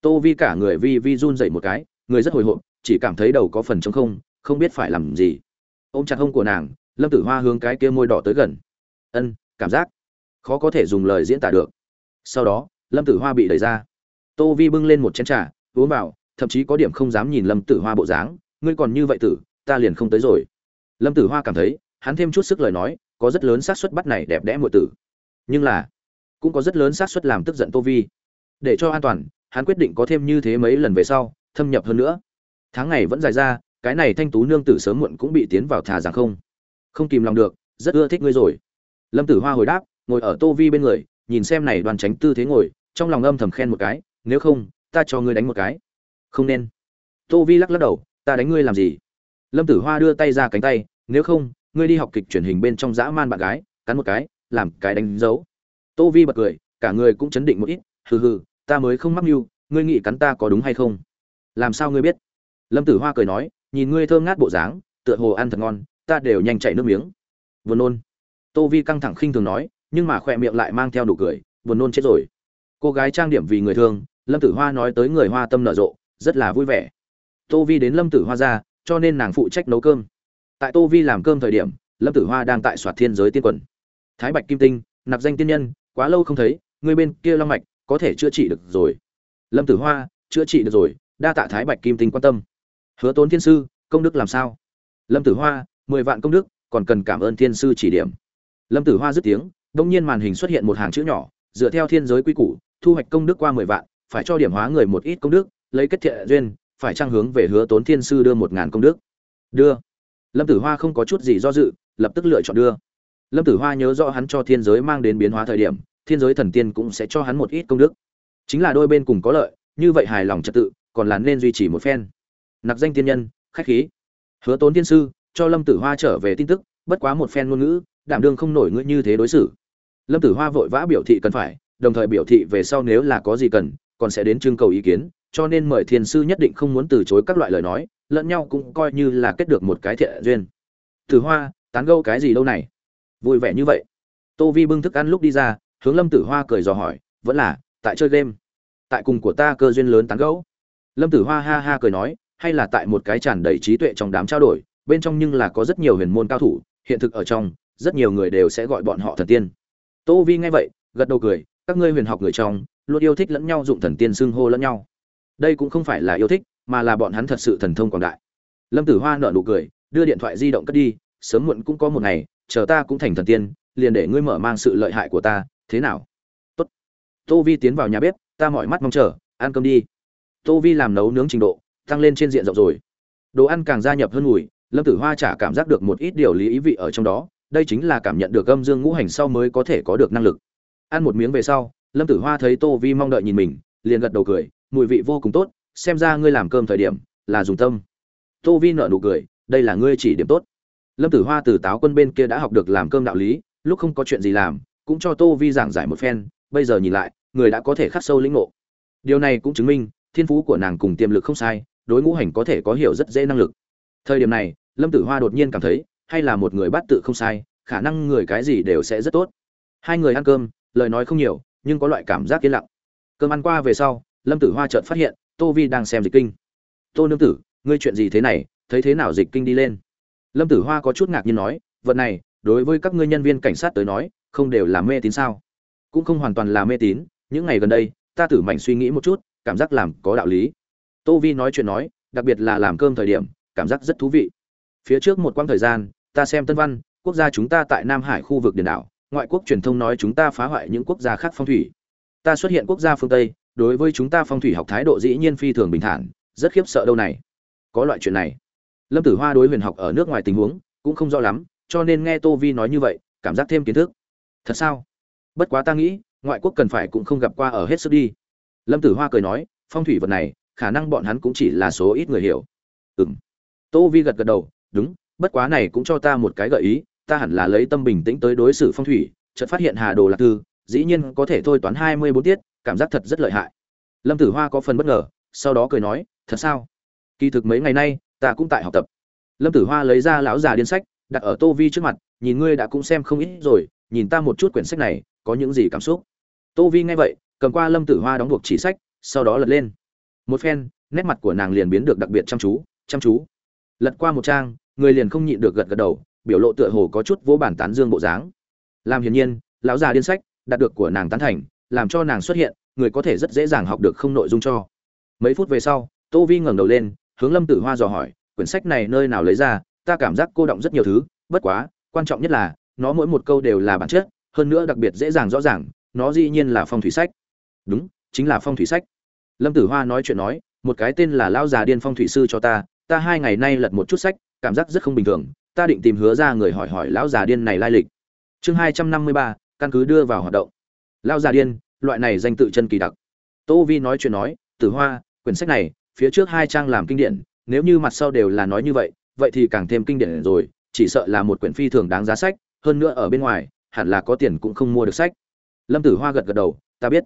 Tô vi cả người vi vi run dậy một cái, người rất hồi hộp, chỉ cảm thấy đầu có phần trống không không biết phải làm gì. Ôm chặt hông của nàng, lâm tử hoa hướng cái kia môi đỏ tới gần. Ân, cảm giác. Khó có thể dùng lời diễn tả được. Sau đó, lâm tử hoa bị đẩy ra. Tô vi bưng lên một chén trà, uống vào, thậm chí có điểm không dám nhìn lâm tử hoa bộ dáng. Ngươi còn như vậy tử, ta liền không tới rồi. Lâm tử hoa cảm thấy, hắn thêm chút sức lời nói, có rất lớn xác suất bắt này đẹp đẽ muội tử. Nhưng là cũng có rất lớn xác suất làm tức giận tô vi. Để cho an toàn, hắn quyết định có thêm như thế mấy lần về sau, thâm nhập hơn nữa. Tháng ngày vẫn dài ra, cái này thanh tú nương tử sớm muộn cũng bị tiến vào thà rằng không. Không kìm lòng được, rất ưa thích ngươi rồi. Lâm tử hoa hồi đáp, ngồi ở tô vi bên người, nhìn xem này đoàn tránh tư thế ngồi, trong lòng âm thầm khen một cái, nếu không, ta cho ngươi đánh một cái. Không nên. Tô vi lắc lắc đầu, ta đánh ngươi làm gì? Lâm tử hoa đưa tay ra cánh tay, nếu không, ngươi đi học kịch truyền hình bên trong dã man bạn gái, cắn một cái, làm cái đánh dấu tô vi bật cười, cả người cũng chấn định một ít, hừ hừ, ta mới không mắc mưu, ngươi nghĩ cắn ta có đúng hay không? Làm sao ngươi biết? Lâm tử hoa cười nói, nhìn ngươi thơm ngát bộ dáng, tựa hồ ăn thật ngon, ta đều nhanh chảy nước miếng. Buồn nôn. Tô vi căng thẳng khinh thường nói, nhưng mà khỏe miệng lại mang theo nụ cười, buồn nôn chết rồi. Cô gái trang điểm vì người thương lâm tử hoa nói tới người hoa tâm nở rộ, rất là vui vẻ. Tô vi đến lâm tử hoa ra, cho nên nàng phụ trách nấu cơm. Tại tô vi làm cơm thời điểm, lâm tử hoa đang tại soạt thiên giới tiên quần. Thái bạch kim tinh, nạp danh tiên nhân quá lâu không thấy người bên kia long mạch, có thể chữa trị được rồi. Lâm tử hoa, chữa trị được rồi, đa tạ thái bạch kim tinh quan tâm. Hứa tốn thiên sư, công đức làm sao? Lâm tử hoa, mười vạn công đức, còn cần cảm ơn thiên sư chỉ điểm. Lâm tử hoa dứt tiếng, đông nhiên màn hình xuất hiện một hàng chữ nhỏ, dựa theo thiên giới quy củ, thu hoạch công đức qua mười vạn, phải cho điểm hóa người một ít công đức, lấy kết thiện duyên, phải trang hướng về hứa tốn thiên sư đưa một ngàn công đức. Đưa. Lâm tử hoa không có chút gì do dự, lập tức lựa chọn đưa lâm tử hoa nhớ rõ hắn cho thiên giới mang đến biến hóa thời điểm, thiên giới thần tiên cũng sẽ cho hắn một ít công đức. Chính là đôi bên cùng có lợi, như vậy hài lòng trật tự, còn là nên duy trì một phen. Nặc danh tiên nhân, khách khí. Hứa tốn thiên sư, cho lâm tử hoa trở về tin tức, bất quá một phen ngôn ngữ, đảm đương không nổi ngữ như thế đối xử. Lâm tử hoa vội vã biểu thị cần phải, đồng thời biểu thị về sau nếu là có gì cần, còn sẽ đến trưng cầu ý kiến, cho nên mời thiên sư nhất định không muốn từ chối các loại lời nói, lẫn nhau cũng coi như là kết được một cái thiện duyên. Tử hoa, tán gẫu cái gì đâu này? Vui vẻ như vậy. Tô vi bưng thức ăn lúc đi ra, hướng lâm tử hoa cười dò hỏi, vẫn là, tại chơi game? Tại cùng của ta cơ duyên lớn tán gẫu? Lâm tử hoa ha ha cười nói, hay là tại một cái tràn đầy trí tuệ trong đám trao đổi, bên trong nhưng là có rất nhiều huyền môn cao thủ, hiện thực ở trong, rất nhiều người đều sẽ gọi bọn họ thần tiên. Tô vi nghe vậy, gật đầu cười, các ngươi huyền học người trong, luôn yêu thích lẫn nhau dụng thần tiên xưng hô lẫn nhau. Đây cũng không phải là yêu thích, mà là bọn hắn thật sự thần thông quảng đại. Lâm tử hoa nở nụ cười, đưa điện thoại di động cất đi, sớm muộn cũng có một ngày chờ ta cũng thành thần tiên, liền để ngươi mở mang sự lợi hại của ta, thế nào? Tốt. Tô vi tiến vào nhà bếp, ta mỏi mắt mong chờ, ăn cơm đi. Tô vi làm nấu nướng trình độ, tăng lên trên diện rộng rồi. Đồ ăn càng gia nhập hơn mùi, lâm tử hoa chả cảm giác được một ít điều lý ý vị ở trong đó, đây chính là cảm nhận được âm dương ngũ hành sau mới có thể có được năng lực. Ăn một miếng về sau, lâm tử hoa thấy tô vi mong đợi nhìn mình, liền gật đầu cười, mùi vị vô cùng tốt, xem ra ngươi làm cơm thời điểm là dùng tâm. Tô vi nở nụ cười, đây là ngươi chỉ điểm tốt lâm tử hoa từ táo quân bên kia đã học được làm cơm đạo lý, lúc không có chuyện gì làm, cũng cho tô vi giảng giải một phen, bây giờ nhìn lại, người đã có thể khắc sâu lĩnh ngộ. Điều này cũng chứng minh, thiên phú của nàng cùng tiềm lực không sai, đối ngũ hành có thể có hiểu rất dễ năng lực. Thời điểm này, lâm tử hoa đột nhiên cảm thấy, hay là một người bắt tự không sai, khả năng người cái gì đều sẽ rất tốt. Hai người ăn cơm, lời nói không nhiều, nhưng có loại cảm giác yên lặng. Cơm ăn qua về sau, lâm tử hoa chợt phát hiện, tô vi đang xem dịch kinh. Tô nương tử, ngươi chuyện gì thế này? Thấy thế nào dịch kinh đi lên? Lâm tử hoa có chút ngạc nhiên nói, vật này, đối với các ngươi nhân viên cảnh sát tới nói, không đều là mê tín sao? Cũng không hoàn toàn là mê tín, những ngày gần đây, ta tử mạnh suy nghĩ một chút, cảm giác làm có đạo lý. Tô vi nói chuyện nói, đặc biệt là làm cơm thời điểm, cảm giác rất thú vị. Phía trước một quãng thời gian, ta xem tân văn, quốc gia chúng ta tại nam hải khu vực biển đảo, ngoại quốc truyền thông nói chúng ta phá hoại những quốc gia khác phong thủy. Ta xuất hiện quốc gia phương tây, đối với chúng ta phong thủy học thái độ dĩ nhiên phi thường bình thản, rất khiếp sợ đâu này. Có loại chuyện này lâm tử hoa đối huyền học ở nước ngoài tình huống cũng không rõ lắm, cho nên nghe tô vi nói như vậy, cảm giác thêm kiến thức. Thật sao? Bất quá ta nghĩ, ngoại quốc cần phải cũng không gặp qua ở hết sức đi. Lâm tử hoa cười nói, phong thủy vật này, khả năng bọn hắn cũng chỉ là số ít người hiểu. Ừng tô vi gật gật đầu, đúng, bất quá này cũng cho ta một cái gợi ý, ta hẳn là lấy tâm bình tĩnh tới đối xử phong thủy, chợt phát hiện hà đồ lạc thư dĩ nhiên có thể thôi toán hai mươi bốn tiết, cảm giác thật rất lợi hại. Lâm tử hoa có phần bất ngờ, sau đó cười nói, thật sao? Kỳ thực mấy ngày nay ta cũng tại học tập. Lâm tử hoa lấy ra lão già điên sách, đặt ở tô vi trước mặt, nhìn ngươi đã cũng xem không ít rồi, nhìn ta một chút quyển sách này, có những gì cảm xúc? Tô vi nghe vậy, cầm qua lâm tử hoa đóng buộc chỉ sách, sau đó lật lên. Một phen, nét mặt của nàng liền biến được đặc biệt chăm chú chăm chú. Lật qua một trang, người liền không nhịn được gật gật đầu, biểu lộ tựa hồ có chút vô bản tán dương bộ dáng. Làm hiển nhiên, lão già điên sách, đạt được của nàng tán thành, làm cho nàng xuất hiện, người có thể rất dễ dàng học được không nội dung cho. Mấy phút về sau, tô vi ngẩng đầu lên hướng lâm tử hoa dò hỏi, quyển sách này nơi nào lấy ra, ta cảm giác cô động rất nhiều thứ, bất quá, quan trọng nhất là, nó mỗi một câu đều là bản chất, hơn nữa đặc biệt dễ dàng rõ ràng, nó dĩ nhiên là phong thủy sách. Đúng, chính là phong thủy sách. Lâm tử hoa nói chuyện nói, một cái tên là lão già điên phong thủy sư cho ta ta hai ngày nay lật một chút sách, cảm giác rất không bình thường, ta định tìm hứa ra người hỏi hỏi lão già điên này lai lịch. Chương hai trăm năm mươi ba, căn cứ đưa vào hoạt động. Lão già điên, loại này danh tự chân kỳ đặc. Tô vi nói chuyện nói, tử hoa, quyển sách này phía trước hai trang làm kinh điển, nếu như mặt sau đều là nói như vậy vậy thì càng thêm kinh điển rồi, chỉ sợ là một quyển phi thường đáng giá sách, hơn nữa ở bên ngoài, hẳn là có tiền cũng không mua được sách. Lâm tử hoa gật gật đầu, ta biết.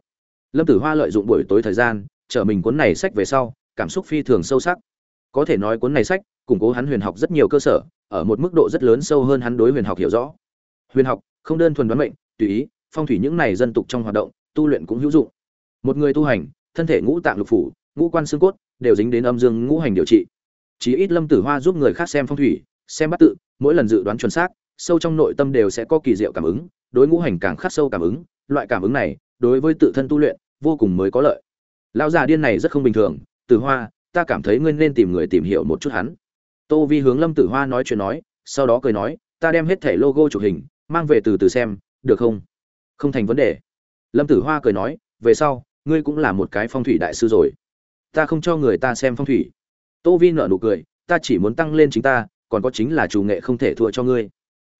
Lâm tử hoa lợi dụng buổi tối thời gian, chở mình cuốn này sách về sau, cảm xúc phi thường sâu sắc. Có thể nói cuốn này sách, củng cố hắn huyền học rất nhiều cơ sở, ở một mức độ rất lớn sâu hơn hắn đối huyền học hiểu rõ. Huyền học, không đơn thuần đoán mệnh, tùy ý, phong thủy những này dân tục trong hoạt động, tu luyện cũng hữu dụng. Một người tu hành, thân thể ngũ tạng lục phủ, ngũ quan xương cốt đều dính đến âm dương ngũ hành điều trị. Chí ít lâm tử hoa giúp người khác xem phong thủy, xem bắt tự, mỗi lần dự đoán chuẩn xác, sâu trong nội tâm đều sẽ có kỳ diệu cảm ứng, đối ngũ hành càng khắc sâu cảm ứng, loại cảm ứng này, đối với tự thân tu luyện, vô cùng mới có lợi. Lão già điên này rất không bình thường, tử hoa, ta cảm thấy ngươi nên tìm người tìm hiểu một chút hắn. Tô vi hướng lâm tử hoa nói chuyện nói, sau đó cười nói, ta đem hết thẻ logo chụp hình, mang về từ từ xem, được không? Không thành vấn đề. Lâm tử hoa cười nói, về sau, ngươi cũng là một cái phong thủy đại sư rồi ta không cho người ta xem phong thủy. Tô vi nở nụ cười, ta chỉ muốn tăng lên chính ta, còn có chính là chủ nghệ không thể thua cho ngươi.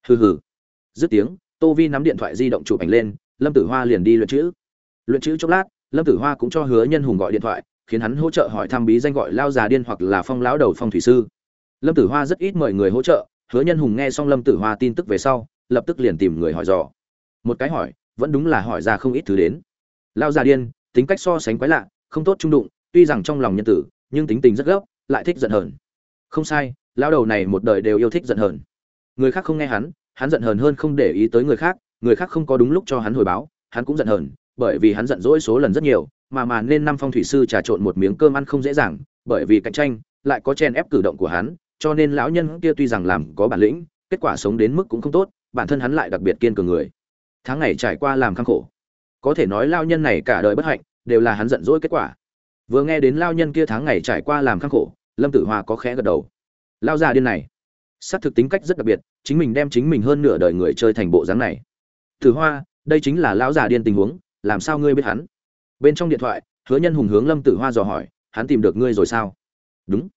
Hừ hừ. Dứt tiếng, tô vi nắm điện thoại di động chụp ảnh lên, lâm tử hoa liền đi luyện chữ. Luyện chữ chốc lát, lâm tử hoa cũng cho hứa nhân hùng gọi điện thoại, khiến hắn hỗ trợ hỏi thăm bí danh gọi lao già điên hoặc là phong lão đầu phong thủy sư. Lâm tử hoa rất ít mời người hỗ trợ, hứa nhân hùng nghe xong lâm tử hoa tin tức về sau, lập tức liền tìm người hỏi dò. Một cái hỏi, vẫn đúng là hỏi ra không ít thứ đến. Lao già điên, tính cách so sánh quái lạ, không tốt trung đụng tuy rằng trong lòng nhân tử, nhưng tính tình rất gấp, lại thích giận hờn. Không sai lao đầu này một đời đều yêu thích giận hờn. Người khác không nghe hắn hắn giận hờn hơn không để ý tới người khác người khác không có đúng lúc cho hắn hồi báo, hắn cũng giận hờn, bởi vì hắn giận dỗi số lần rất nhiều, mà mà nên năm phong thủy sư trà trộn một miếng cơm ăn không dễ dàng, bởi vì cạnh tranh, lại có chen ép cử động của hắn, cho nên lão nhân kia tuy rằng làm có bản lĩnh, kết quả sống đến mức cũng không tốt, bản thân hắn lại đặc biệt kiên cường người. Tháng ngày trải qua làm khăng khổ. Có thể nói lao nhân này cả đời bất hạnh, đều là hắn giận dỗi kết quả vừa nghe đến lao nhân kia tháng ngày trải qua làm khắc khổ, lâm tử hoa có khẽ gật đầu. Lao già điên này. Xác thực tính cách rất đặc biệt, chính mình đem chính mình hơn nửa đời người chơi thành bộ dáng này. Tử hoa, đây chính là lão già điên tình huống, làm sao ngươi biết hắn? Bên trong điện thoại, hứa nhân hùng hướng lâm tử hoa dò hỏi, hắn tìm được ngươi rồi sao? Đúng.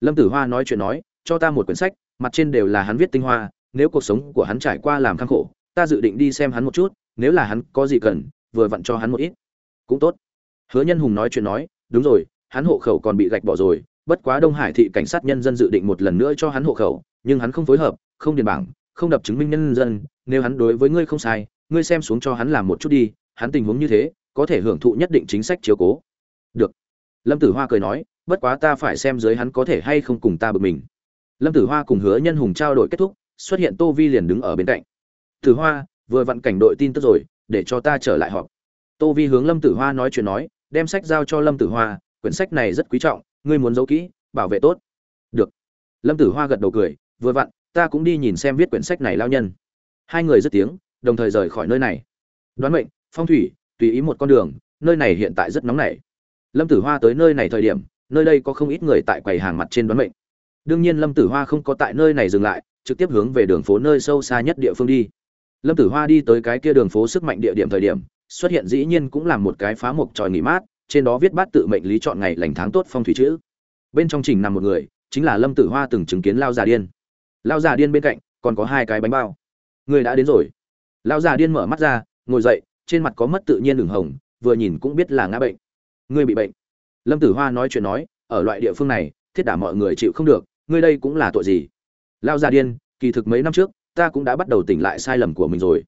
Lâm tử hoa nói chuyện nói, cho ta một quyển sách, mặt trên đều là hắn viết tinh hoa, nếu cuộc sống của hắn trải qua làm khắc khổ, ta dự định đi xem hắn một chút, nếu là hắn có gì cần, vừa vặn cho hắn một ít. Cũng tốt. Hứa nhân hùng nói chuyện nói đúng rồi, hắn hộ khẩu còn bị gạch bỏ rồi, bất quá đông hải thị cảnh sát nhân dân dự định một lần nữa cho hắn hộ khẩu, nhưng hắn không phối hợp, không điền bảng, không đập chứng minh nhân dân, nếu hắn đối với ngươi không sai, ngươi xem xuống cho hắn làm một chút đi, hắn tình huống như thế, có thể hưởng thụ nhất định chính sách chiếu cố. Được. Lâm tử hoa cười nói, bất quá ta phải xem dưới hắn có thể hay không cùng ta bực mình. Lâm tử hoa cùng hứa nhân hùng trao đổi kết thúc, xuất hiện tô vi liền đứng ở bên cạnh. Tử hoa, vừa vặn cảnh đội tin tức rồi, để cho ta trở lại họp. Tô vi hướng lâm tử hoa nói chuyện nói đem sách giao cho lâm tử hoa, quyển sách này rất quý trọng, ngươi muốn giấu kỹ, bảo vệ tốt. Được. Lâm tử hoa gật đầu cười, vừa vặn, ta cũng đi nhìn xem viết quyển sách này lao nhân. Hai người dứt tiếng, đồng thời rời khỏi nơi này. Đoán mệnh, phong thủy, tùy ý một con đường, nơi này hiện tại rất nóng nảy. Lâm tử hoa tới nơi này thời điểm, nơi đây có không ít người tại quầy hàng mặt trên đoán mệnh. Đương nhiên lâm tử hoa không có tại nơi này dừng lại, trực tiếp hướng về đường phố nơi sâu xa nhất địa phương đi. Lâm tử hoa đi tới cái kia đường phố sức mạnh địa điểm thời điểm xuất hiện dĩ nhiên cũng là một cái phá mộc tròi nghỉ mát, trên đó viết bát tự mệnh lý chọn ngày lành tháng tốt phong thủy chữ. Bên trong trình nằm một người, chính là lâm tử hoa từng chứng kiến lao già điên. Lao già điên bên cạnh, còn có hai cái bánh bao. Người đã đến rồi. Lao già điên mở mắt ra, ngồi dậy, trên mặt có mất tự nhiên đường hồng, vừa nhìn cũng biết là ngã bệnh. Ngươi bị bệnh. Lâm tử hoa nói chuyện nói, ở loại địa phương này, thiết đả mọi người chịu không được, ngươi đây cũng là tội gì? Lao già điên, kỳ thực mấy năm trước, ta cũng đã bắt đầu tỉnh lại sai lầm của mình rồi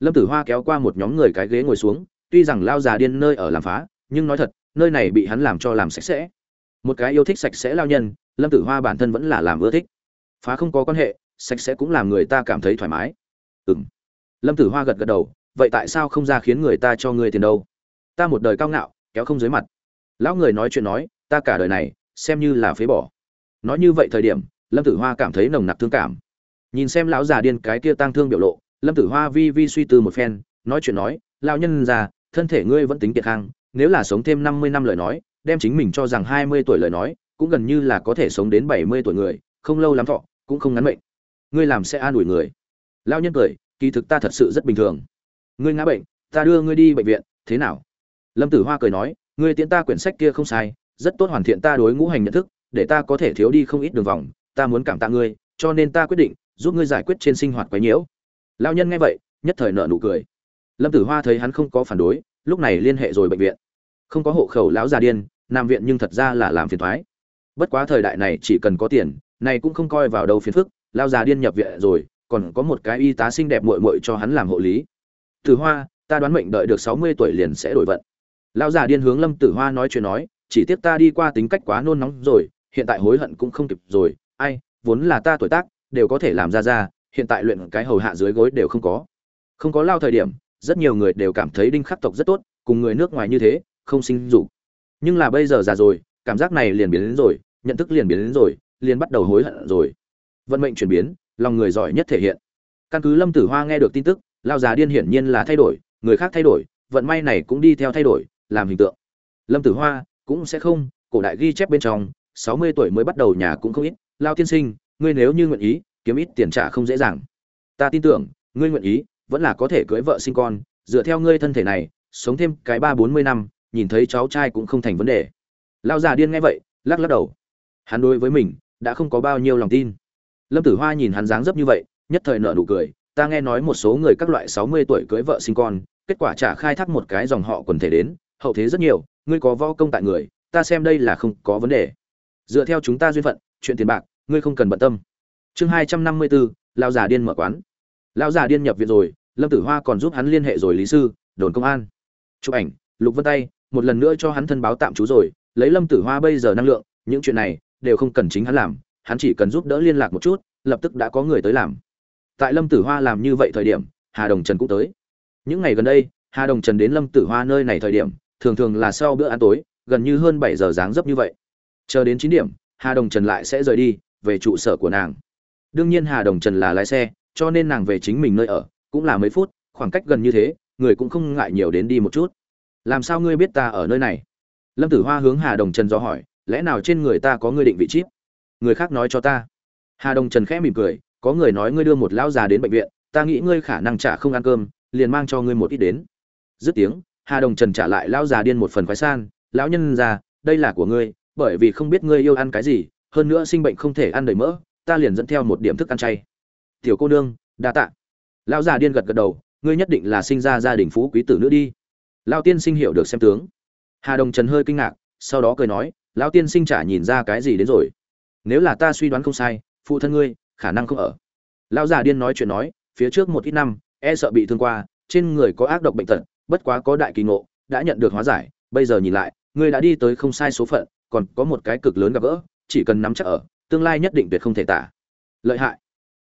lâm tử hoa kéo qua một nhóm người cái ghế ngồi xuống, tuy rằng lao già điên nơi ở làm phá, nhưng nói thật, nơi này bị hắn làm cho làm sạch sẽ. Một cái yêu thích sạch sẽ lao nhân, lâm tử hoa bản thân vẫn là làm ưa thích. Phá không có quan hệ, sạch sẽ cũng làm người ta cảm thấy thoải mái. Ừ m lâm tử hoa gật gật đầu, vậy tại sao không ra khiến người ta cho ngươi tiền đâu? Ta một đời cao ngạo, kéo không dưới mặt. Lão người nói chuyện nói, ta cả đời này, xem như là phế bỏ. Nói như vậy thời điểm, lâm tử hoa cảm thấy nồng nặc thương cảm. Nhìn xem lão già điên cái kia tang thương biểu lộ lâm tử hoa vi vi suy tư một phen, nói chuyện nói, lão nhân già, thân thể ngươi vẫn tính kiệt khang, nếu là sống thêm năm mươi năm lời nói, đem chính mình cho rằng hai mươi tuổi lời nói, cũng gần như là có thể sống đến bảy mươi tuổi người, không lâu lắm thọ, cũng không ngắn mệnh. Ngươi làm sẽ an ủi người. Lão nhân cười, kỳ thực ta thật sự rất bình thường. Ngươi ngã bệnh, ta đưa ngươi đi bệnh viện, thế nào? Lâm tử hoa cười nói, ngươi tiễn ta quyển sách kia không sai, rất tốt hoàn thiện ta đối ngũ hành nhận thức, để ta có thể thiếu đi không ít đường vòng, ta muốn cảm tạ ngươi, cho nên ta quyết định giúp ngươi giải quyết trên sinh hoạt quấy nhiễu lao nhân nghe vậy, nhất thời nợ nụ cười. Lâm tử hoa thấy hắn không có phản đối, lúc này liên hệ rồi bệnh viện. Không có hộ khẩu lão già điên, nam viện nhưng thật ra là làm phiền thoái. Bất quá thời đại này chỉ cần có tiền, này cũng không coi vào đâu phiền phức lao già điên nhập viện rồi, còn có một cái y tá xinh đẹp muội muội cho hắn làm hộ lý. Tử hoa, ta đoán mệnh đợi được sáu mươi tuổi liền sẽ đổi vận. Lão già điên hướng lâm tử hoa nói chuyện nói, chỉ tiếc ta đi qua tính cách quá nôn nóng rồi, hiện tại hối hận cũng không kịp rồi, ai, vốn là ta tuổi tác, đều có thể làm ra ra hiện tại luyện cái hầu hạ dưới gối đều không có. Không có lao thời điểm, rất nhiều người đều cảm thấy đinh khắc tộc rất tốt, cùng người nước ngoài như thế, không sinh dục. Nhưng là bây giờ già rồi, cảm giác này liền biến đến rồi, nhận thức liền biến đến rồi, liền bắt đầu hối hận rồi. Vận mệnh chuyển biến, lòng người giỏi nhất thể hiện. Căn cứ lâm tử hoa nghe được tin tức, lao già điên hiển nhiên là thay đổi, người khác thay đổi, vận may này cũng đi theo thay đổi, làm hình tượng. Lâm tử hoa cũng sẽ không, cổ đại ghi chép bên trong, sáu mươi tuổi mới bắt đầu nhà cũng không ít, lao tiên sinh, ngươi nếu như nguyện ý kiếm ít tiền trả không dễ dàng. Ta tin tưởng, ngươi nguyện ý, vẫn là có thể cưới vợ sinh con, dựa theo ngươi thân thể này, sống thêm cái ba bốn mươi năm, nhìn thấy cháu trai cũng không thành vấn đề. Lao già điên nghe vậy, lắc lắc đầu. Hắn đối với mình, đã không có bao nhiêu lòng tin. Lâm tử hoa nhìn hắn dáng dấp như vậy, nhất thời nợ nụ cười, ta nghe nói một số người các loại sáu mươi tuổi cưới vợ sinh con, kết quả trả khai thác một cái dòng họ quần thể đến, hậu thế rất nhiều, ngươi có võ công tại người, ta xem đây là không có vấn đề. Dựa theo chúng ta duyên phận, chuyện tiền bạc, ngươi không cần bận tâm chương hai trăm năm mươi bốn lao già điên mở quán. Lao già điên nhập viện rồi, lâm tử hoa còn giúp hắn liên hệ rồi lý sư, đồn công an. Chụp ảnh, lục vân tay, một lần nữa cho hắn thân báo tạm trú rồi, lấy lâm tử hoa bây giờ năng lượng, những chuyện này đều không cần chính hắn làm, hắn chỉ cần giúp đỡ liên lạc một chút, lập tức đã có người tới làm. Tại lâm tử hoa làm như vậy thời điểm, hà đồng trần cũng tới. Những ngày gần đây, hà đồng trần đến lâm tử hoa nơi này thời điểm, thường thường là sau bữa ăn tối, gần như hơn bảy giờ dáng dấp như vậy. Chờ đến chín điểm, hà đồng trần lại sẽ rời đi, về trụ sở của nàng đương nhiên hà đồng trần là lái xe, cho nên nàng về chính mình nơi ở, cũng là mấy phút, khoảng cách gần như thế, người cũng không ngại nhiều đến đi một chút. Làm sao ngươi biết ta ở nơi này? Lâm tử hoa hướng hà đồng trần do hỏi, lẽ nào trên người ta có ngươi định vị chip? Người khác nói cho ta. Hà đồng trần khẽ mỉm cười, có người nói ngươi đưa một lão già đến bệnh viện, ta nghĩ ngươi khả năng trả không ăn cơm, liền mang cho ngươi một ít đến. Dứt tiếng, hà đồng trần trả lại lão già điên một phần khoái san, lão nhân già, đây là của ngươi, bởi vì không biết ngươi yêu ăn cái gì, hơn nữa sinh bệnh không thể ăn đầy mỡ ta liền dẫn theo một điểm thức ăn chay. Tiểu cô nương, đa tạ. Lão già điên gật gật đầu, ngươi nhất định là sinh ra gia đình phú quý tử nữa đi. Lão tiên sinh hiểu được xem tướng. Hà đồng trần hơi kinh ngạc, sau đó cười nói, lão tiên sinh chả nhìn ra cái gì đến rồi. Nếu là ta suy đoán không sai, phụ thân ngươi, khả năng không ở. Lão già điên nói chuyện nói, phía trước một ít năm e sợ bị thương qua, trên người có ác độc bệnh tật, bất quá có đại kỳ ngộ, đã nhận được hóa giải, bây giờ nhìn lại, ngươi đã đi tới không sai số phận, còn có một cái cực lớn gặp gỡ, chỉ cần nắm chắc ở tương lai nhất định tuyệt không thể tả. Lợi hại.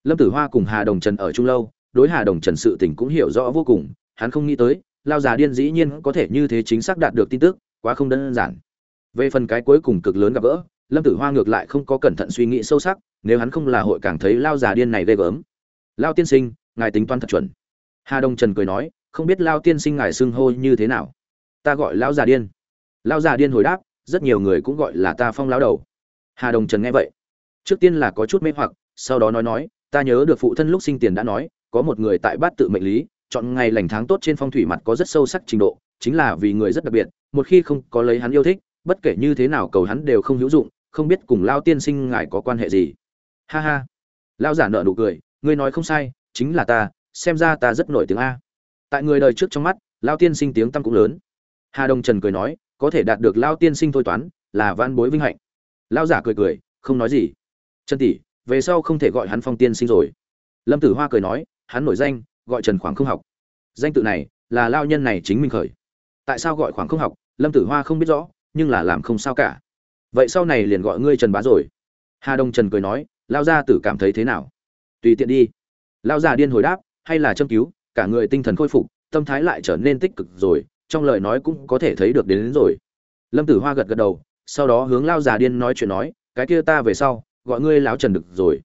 Lâm tử hoa cùng hà đồng trần ở chung lâu, đối hà đồng trần sự tình cũng hiểu rõ vô cùng, hắn không nghĩ tới, lao già điên dĩ nhiên có thể như thế chính xác đạt được tin tức, quá không đơn giản. Về phần cái cuối cùng cực lớn gặp gỡ, lâm tử hoa ngược lại không có cẩn thận suy nghĩ sâu sắc, nếu hắn không là hội càng thấy lao già điên này ghê gớm. Lao tiên sinh, ngài tính toán thật chuẩn. Hà đông trần cười nói, không biết lao tiên sinh ngài xưng hô như thế nào? Ta gọi lão già điên. Lao già điên hồi đáp, rất nhiều người cũng gọi là ta phong lão đầu. Hà đồng trần nghe vậy trước tiên là có chút mê hoặc, sau đó nói nói, ta nhớ được phụ thân lúc sinh tiền đã nói, có một người tại bát tự mệnh lý, chọn ngày lành tháng tốt trên phong thủy mặt có rất sâu sắc trình độ, chính là vì người rất đặc biệt, một khi không có lấy hắn yêu thích, bất kể như thế nào cầu hắn đều không hữu dụng, không biết cùng lao tiên sinh ngài có quan hệ gì. Ha ha. Lao giả nợ nụ cười, ngươi nói không sai, chính là ta, xem ra ta rất nổi tiếng a. Tại người đời trước trong mắt, lao tiên sinh tiếng tăm cũng lớn. Hà đông trần cười nói, có thể đạt được lao tiên sinh thôi toán, là van bối vinh hạnh. Lao giả cười cười, không nói gì trần tỷ về sau không thể gọi hắn phong tiên sinh rồi. Lâm tử hoa cười nói hắn nổi danh gọi trần khoảng không học. Danh tự này là lao nhân này chính mình khởi. Tại sao gọi khoảng không học lâm tử hoa không biết rõ nhưng là làm không sao cả. Vậy sau này liền gọi ngươi trần bá rồi. Hà đông trần cười nói lao gia tử cảm thấy thế nào? Tùy tiện đi. Lao già điên hồi đáp hay là châm cứu cả người tinh thần khôi phục tâm thái lại trở nên tích cực rồi trong lời nói cũng có thể thấy được đến, đến rồi. Lâm tử hoa gật gật đầu sau đó hướng lao già điên nói chuyện nói cái kia ta về sau gọi ngươi lão trần được rồi.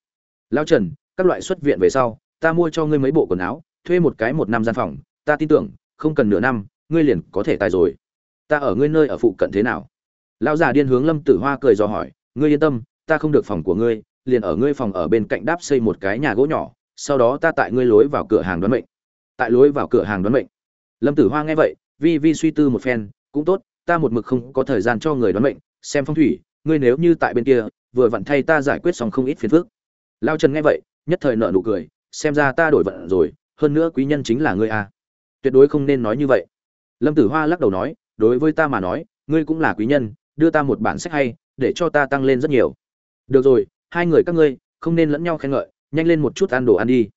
Lão trần, các loại xuất viện về sau, ta mua cho ngươi mấy bộ quần áo, thuê một cái một năm gian phòng, ta tin tưởng, không cần nửa năm, ngươi liền có thể tài rồi. Ta ở ngươi nơi ở phụ cận thế nào? Lão già điên hướng lâm tử hoa cười dò hỏi, ngươi yên tâm, ta không được phòng của ngươi, liền ở ngươi phòng ở bên cạnh đáp xây một cái nhà gỗ nhỏ, sau đó ta tại ngươi lối vào cửa hàng đoán mệnh. Tại lối vào cửa hàng đoán mệnh. Lâm tử hoa nghe vậy, vi vi suy tư một phen, cũng tốt, ta một mực không có thời gian cho người đoán mệnh, xem phong thủy ngươi nếu như tại bên kia, vừa vặn thay ta giải quyết xong không ít phiền phức. Lao trần nghe vậy, nhất thời nợ nụ cười, xem ra ta đổi vận rồi, hơn nữa quý nhân chính là ngươi a tuyệt đối không nên nói như vậy. Lâm tử hoa lắc đầu nói, đối với ta mà nói, ngươi cũng là quý nhân, đưa ta một bản sách hay, để cho ta tăng lên rất nhiều. Được rồi, hai người các ngươi, không nên lẫn nhau khen ngợi, nhanh lên một chút ăn đồ ăn đi.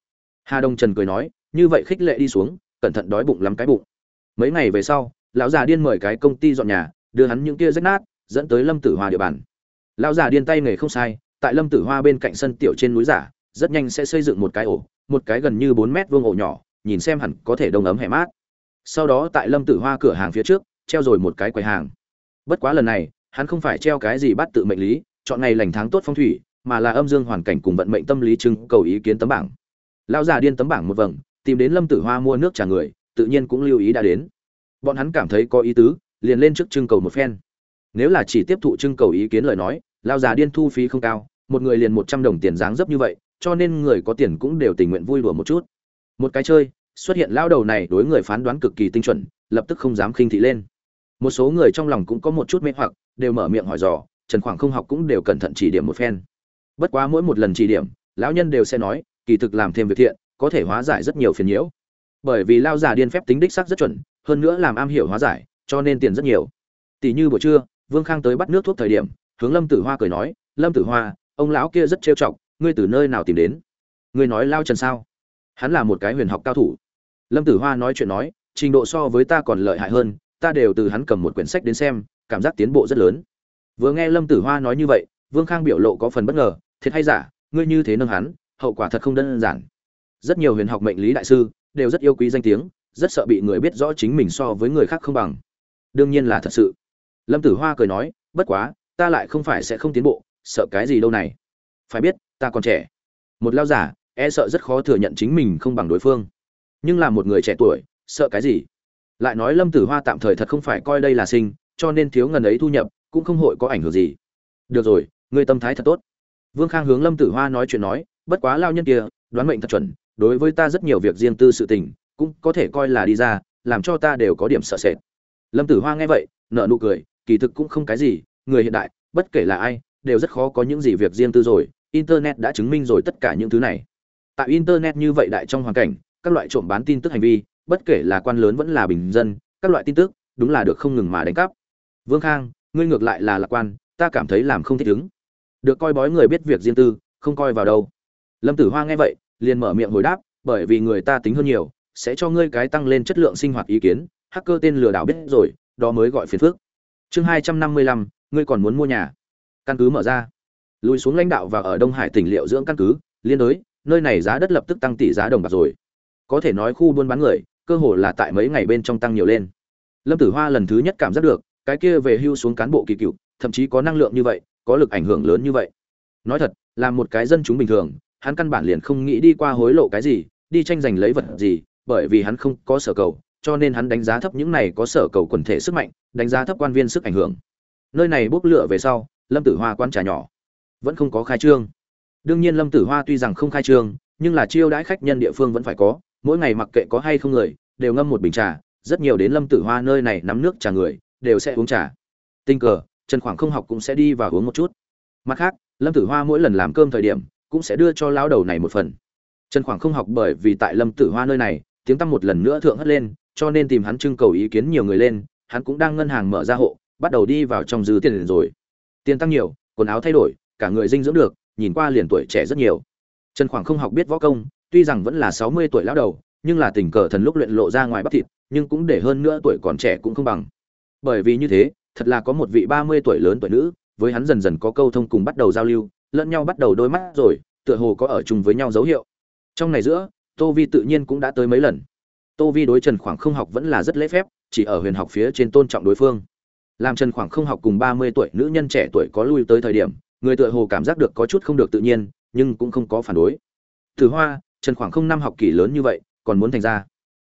Hà đông trần cười nói, như vậy khích lệ đi xuống, cẩn thận đói bụng lắm cái bụng. Mấy ngày về sau, lão già điên mời cái công ty dọn nhà, đưa hắn những kia rách nát dẫn tới lâm tử hoa địa bàn. Lão già điên tay nghề không sai, tại lâm tử hoa bên cạnh sân tiểu trên núi giả, rất nhanh sẽ xây dựng một cái ổ, một cái gần như bốn mét vuông ổ nhỏ, nhìn xem hẳn có thể đông ấm hẻ mát. Sau đó tại lâm tử hoa cửa hàng phía trước, treo rồi một cái quầy hàng. Bất quá lần này, hắn không phải treo cái gì bắt tự mệnh lý, chọn ngày lành tháng tốt phong thủy, mà là âm dương hoàn cảnh cùng vận mệnh tâm lý trưng cầu ý kiến tấm bảng. Lão già điên tấm bảng một vầng, tìm đến lâm tử hoa mua nước trả người, tự nhiên cũng lưu ý đã đến. Bọn hắn cảm thấy có ý tứ, liền lên trước trưng cầu một phen nếu là chỉ tiếp thụ trưng cầu ý kiến lời nói lão già điên thu phí không cao, một người liền một trăm đồng tiền dáng dấp như vậy, cho nên người có tiền cũng đều tình nguyện vui đùa một chút. Một cái chơi, xuất hiện lão đầu này đối người phán đoán cực kỳ tinh chuẩn, lập tức không dám khinh thị lên. Một số người trong lòng cũng có một chút mê hoặc, đều mở miệng hỏi dò, trần khoảng không học cũng đều cẩn thận chỉ điểm một phen. Bất quá mỗi một lần chỉ điểm, lão nhân đều sẽ nói, kỳ thực làm thêm việc thiện, có thể hóa giải rất nhiều phiền nhiễu. Bởi vì lao già điên phép tính đích xác rất chuẩn, hơn nữa làm am hiểu hóa giải, cho nên tiền rất nhiều. Tỷ như buổi trưa vương khang tới bắt nước thuốc thời điểm, hướng lâm tử hoa cười nói, lâm tử hoa, ông lão kia rất trêu chọc, ngươi từ nơi nào tìm đến? Ngươi nói lao trần sao? Hắn là một cái huyền học cao thủ. Lâm tử hoa nói chuyện nói, trình độ so với ta còn lợi hại hơn, ta đều từ hắn cầm một quyển sách đến xem, cảm giác tiến bộ rất lớn. Vừa nghe lâm tử hoa nói như vậy, vương khang biểu lộ có phần bất ngờ, thiệt hay giả, ngươi như thế nâng hắn, hậu quả thật không đơn giản. Rất nhiều huyền học mệnh lý đại sư đều rất yêu quý danh tiếng, rất sợ bị người biết rõ chính mình so với người khác không bằng. Đương nhiên là thật sự lâm tử hoa cười nói, bất quá, ta lại không phải sẽ không tiến bộ, sợ cái gì đâu này. Phải biết, ta còn trẻ. Một lao giả e sợ rất khó thừa nhận chính mình không bằng đối phương. Nhưng là một người trẻ tuổi, sợ cái gì? Lại nói lâm tử hoa tạm thời thật không phải coi đây là sinh, cho nên thiếu ngần ấy thu nhập, cũng không hội có ảnh hưởng gì. Được rồi, ngươi tâm thái thật tốt. Vương khang hướng lâm tử hoa nói chuyện nói, bất quá lao nhân kia, đoán mệnh thật chuẩn, đối với ta rất nhiều việc riêng tư sự tình, cũng có thể coi là đi ra, làm cho ta đều có điểm sợ sệt. Lâm tử hoa nghe vậy nợ nụ cười kỳ thực cũng không cái gì, người hiện đại, bất kể là ai, đều rất khó có những gì việc riêng tư rồi, internet đã chứng minh rồi tất cả những thứ này. Tại internet như vậy đại trong hoàn cảnh, các loại trộm bán tin tức hành vi, bất kể là quan lớn vẫn là bình dân, các loại tin tức, đúng là được không ngừng mà đánh cắp. Vương khang, ngươi ngược lại là lạc quan, ta cảm thấy làm không thích ứng. Được coi bói người biết việc riêng tư, không coi vào đâu. Lâm tử hoa nghe vậy, liền mở miệng hồi đáp, bởi vì người ta tính hơn nhiều, sẽ cho ngươi cái tăng lên chất lượng sinh hoạt ý kiến, hacker tên lừa đảo biết rồi, đó mới gọi phiền phước chương hai trăm năm mươi lăm, ngươi còn muốn mua nhà. Căn cứ mở ra. Lùi xuống lãnh đạo và ở đông hải tỉnh liệu dưỡng căn cứ, liên đối, nơi này giá đất lập tức tăng tỷ giá đồng bạc rồi. Có thể nói khu buôn bán người, cơ hồ là tại mấy ngày bên trong tăng nhiều lên. Lâm tử hoa lần thứ nhất cảm giác được, cái kia về hưu xuống cán bộ kỳ cựu, thậm chí có năng lượng như vậy, có lực ảnh hưởng lớn như vậy. Nói thật, là một cái dân chúng bình thường, hắn căn bản liền không nghĩ đi qua hối lộ cái gì, đi tranh giành lấy vật gì, bởi vì hắn không có sở cầu cho nên hắn đánh giá thấp những này có sở cầu quần thể sức mạnh, đánh giá thấp quan viên sức ảnh hưởng. Nơi này bốc lửa về sau, lâm tử hoa quán trà nhỏ. Vẫn không có khai trương. Đương nhiên lâm tử hoa tuy rằng không khai trương, nhưng là chiêu đãi khách nhân địa phương vẫn phải có, mỗi ngày mặc kệ có hay không người, đều ngâm một bình trà, rất nhiều đến lâm tử hoa nơi này nắm nước trà người, đều sẽ uống trà. Tình cờ, trần khoảng không học cũng sẽ đi và uống một chút. Mặt khác, lâm tử hoa mỗi lần làm cơm thời điểm, cũng sẽ đưa cho lão đầu này một phần. Trần khoảng không học bởi vì tại lâm tử hoa nơi này, tiếng tăm một lần nữa thượng hất lên cho nên tìm hắn trưng cầu ý kiến nhiều người lên, hắn cũng đang ngân hàng mở ra hộ, bắt đầu đi vào trong dư tiền rồi. Tiền tăng nhiều, quần áo thay đổi, cả người dinh dưỡng được, nhìn qua liền tuổi trẻ rất nhiều. Trần khoảng không học biết võ công, tuy rằng vẫn là sáu mươi tuổi lão đầu, nhưng là tình cờ thần lúc luyện lộ ra ngoài bắp thịt, nhưng cũng để hơn nữa tuổi còn trẻ cũng không bằng. Bởi vì như thế, thật là có một vị ba mươi tuổi lớn tuổi nữ, với hắn dần dần có câu thông cùng bắt đầu giao lưu, lẫn nhau bắt đầu đôi mắt rồi, tựa hồ có ở chung với nhau dấu hiệu. Trong này giữa, tô vi tự nhiên cũng đã tới mấy lần tô vi đối trần khoảng không học vẫn là rất lễ phép, chỉ ở huyền học phía trên tôn trọng đối phương. Làm trần khoảng không học cùng ba mươi tuổi nữ nhân trẻ tuổi có lui tới thời điểm, người tựa hồ cảm giác được có chút không được tự nhiên, nhưng cũng không có phản đối. Tử hoa, trần khoảng không năm học kỳ lớn như vậy, còn muốn thành ra.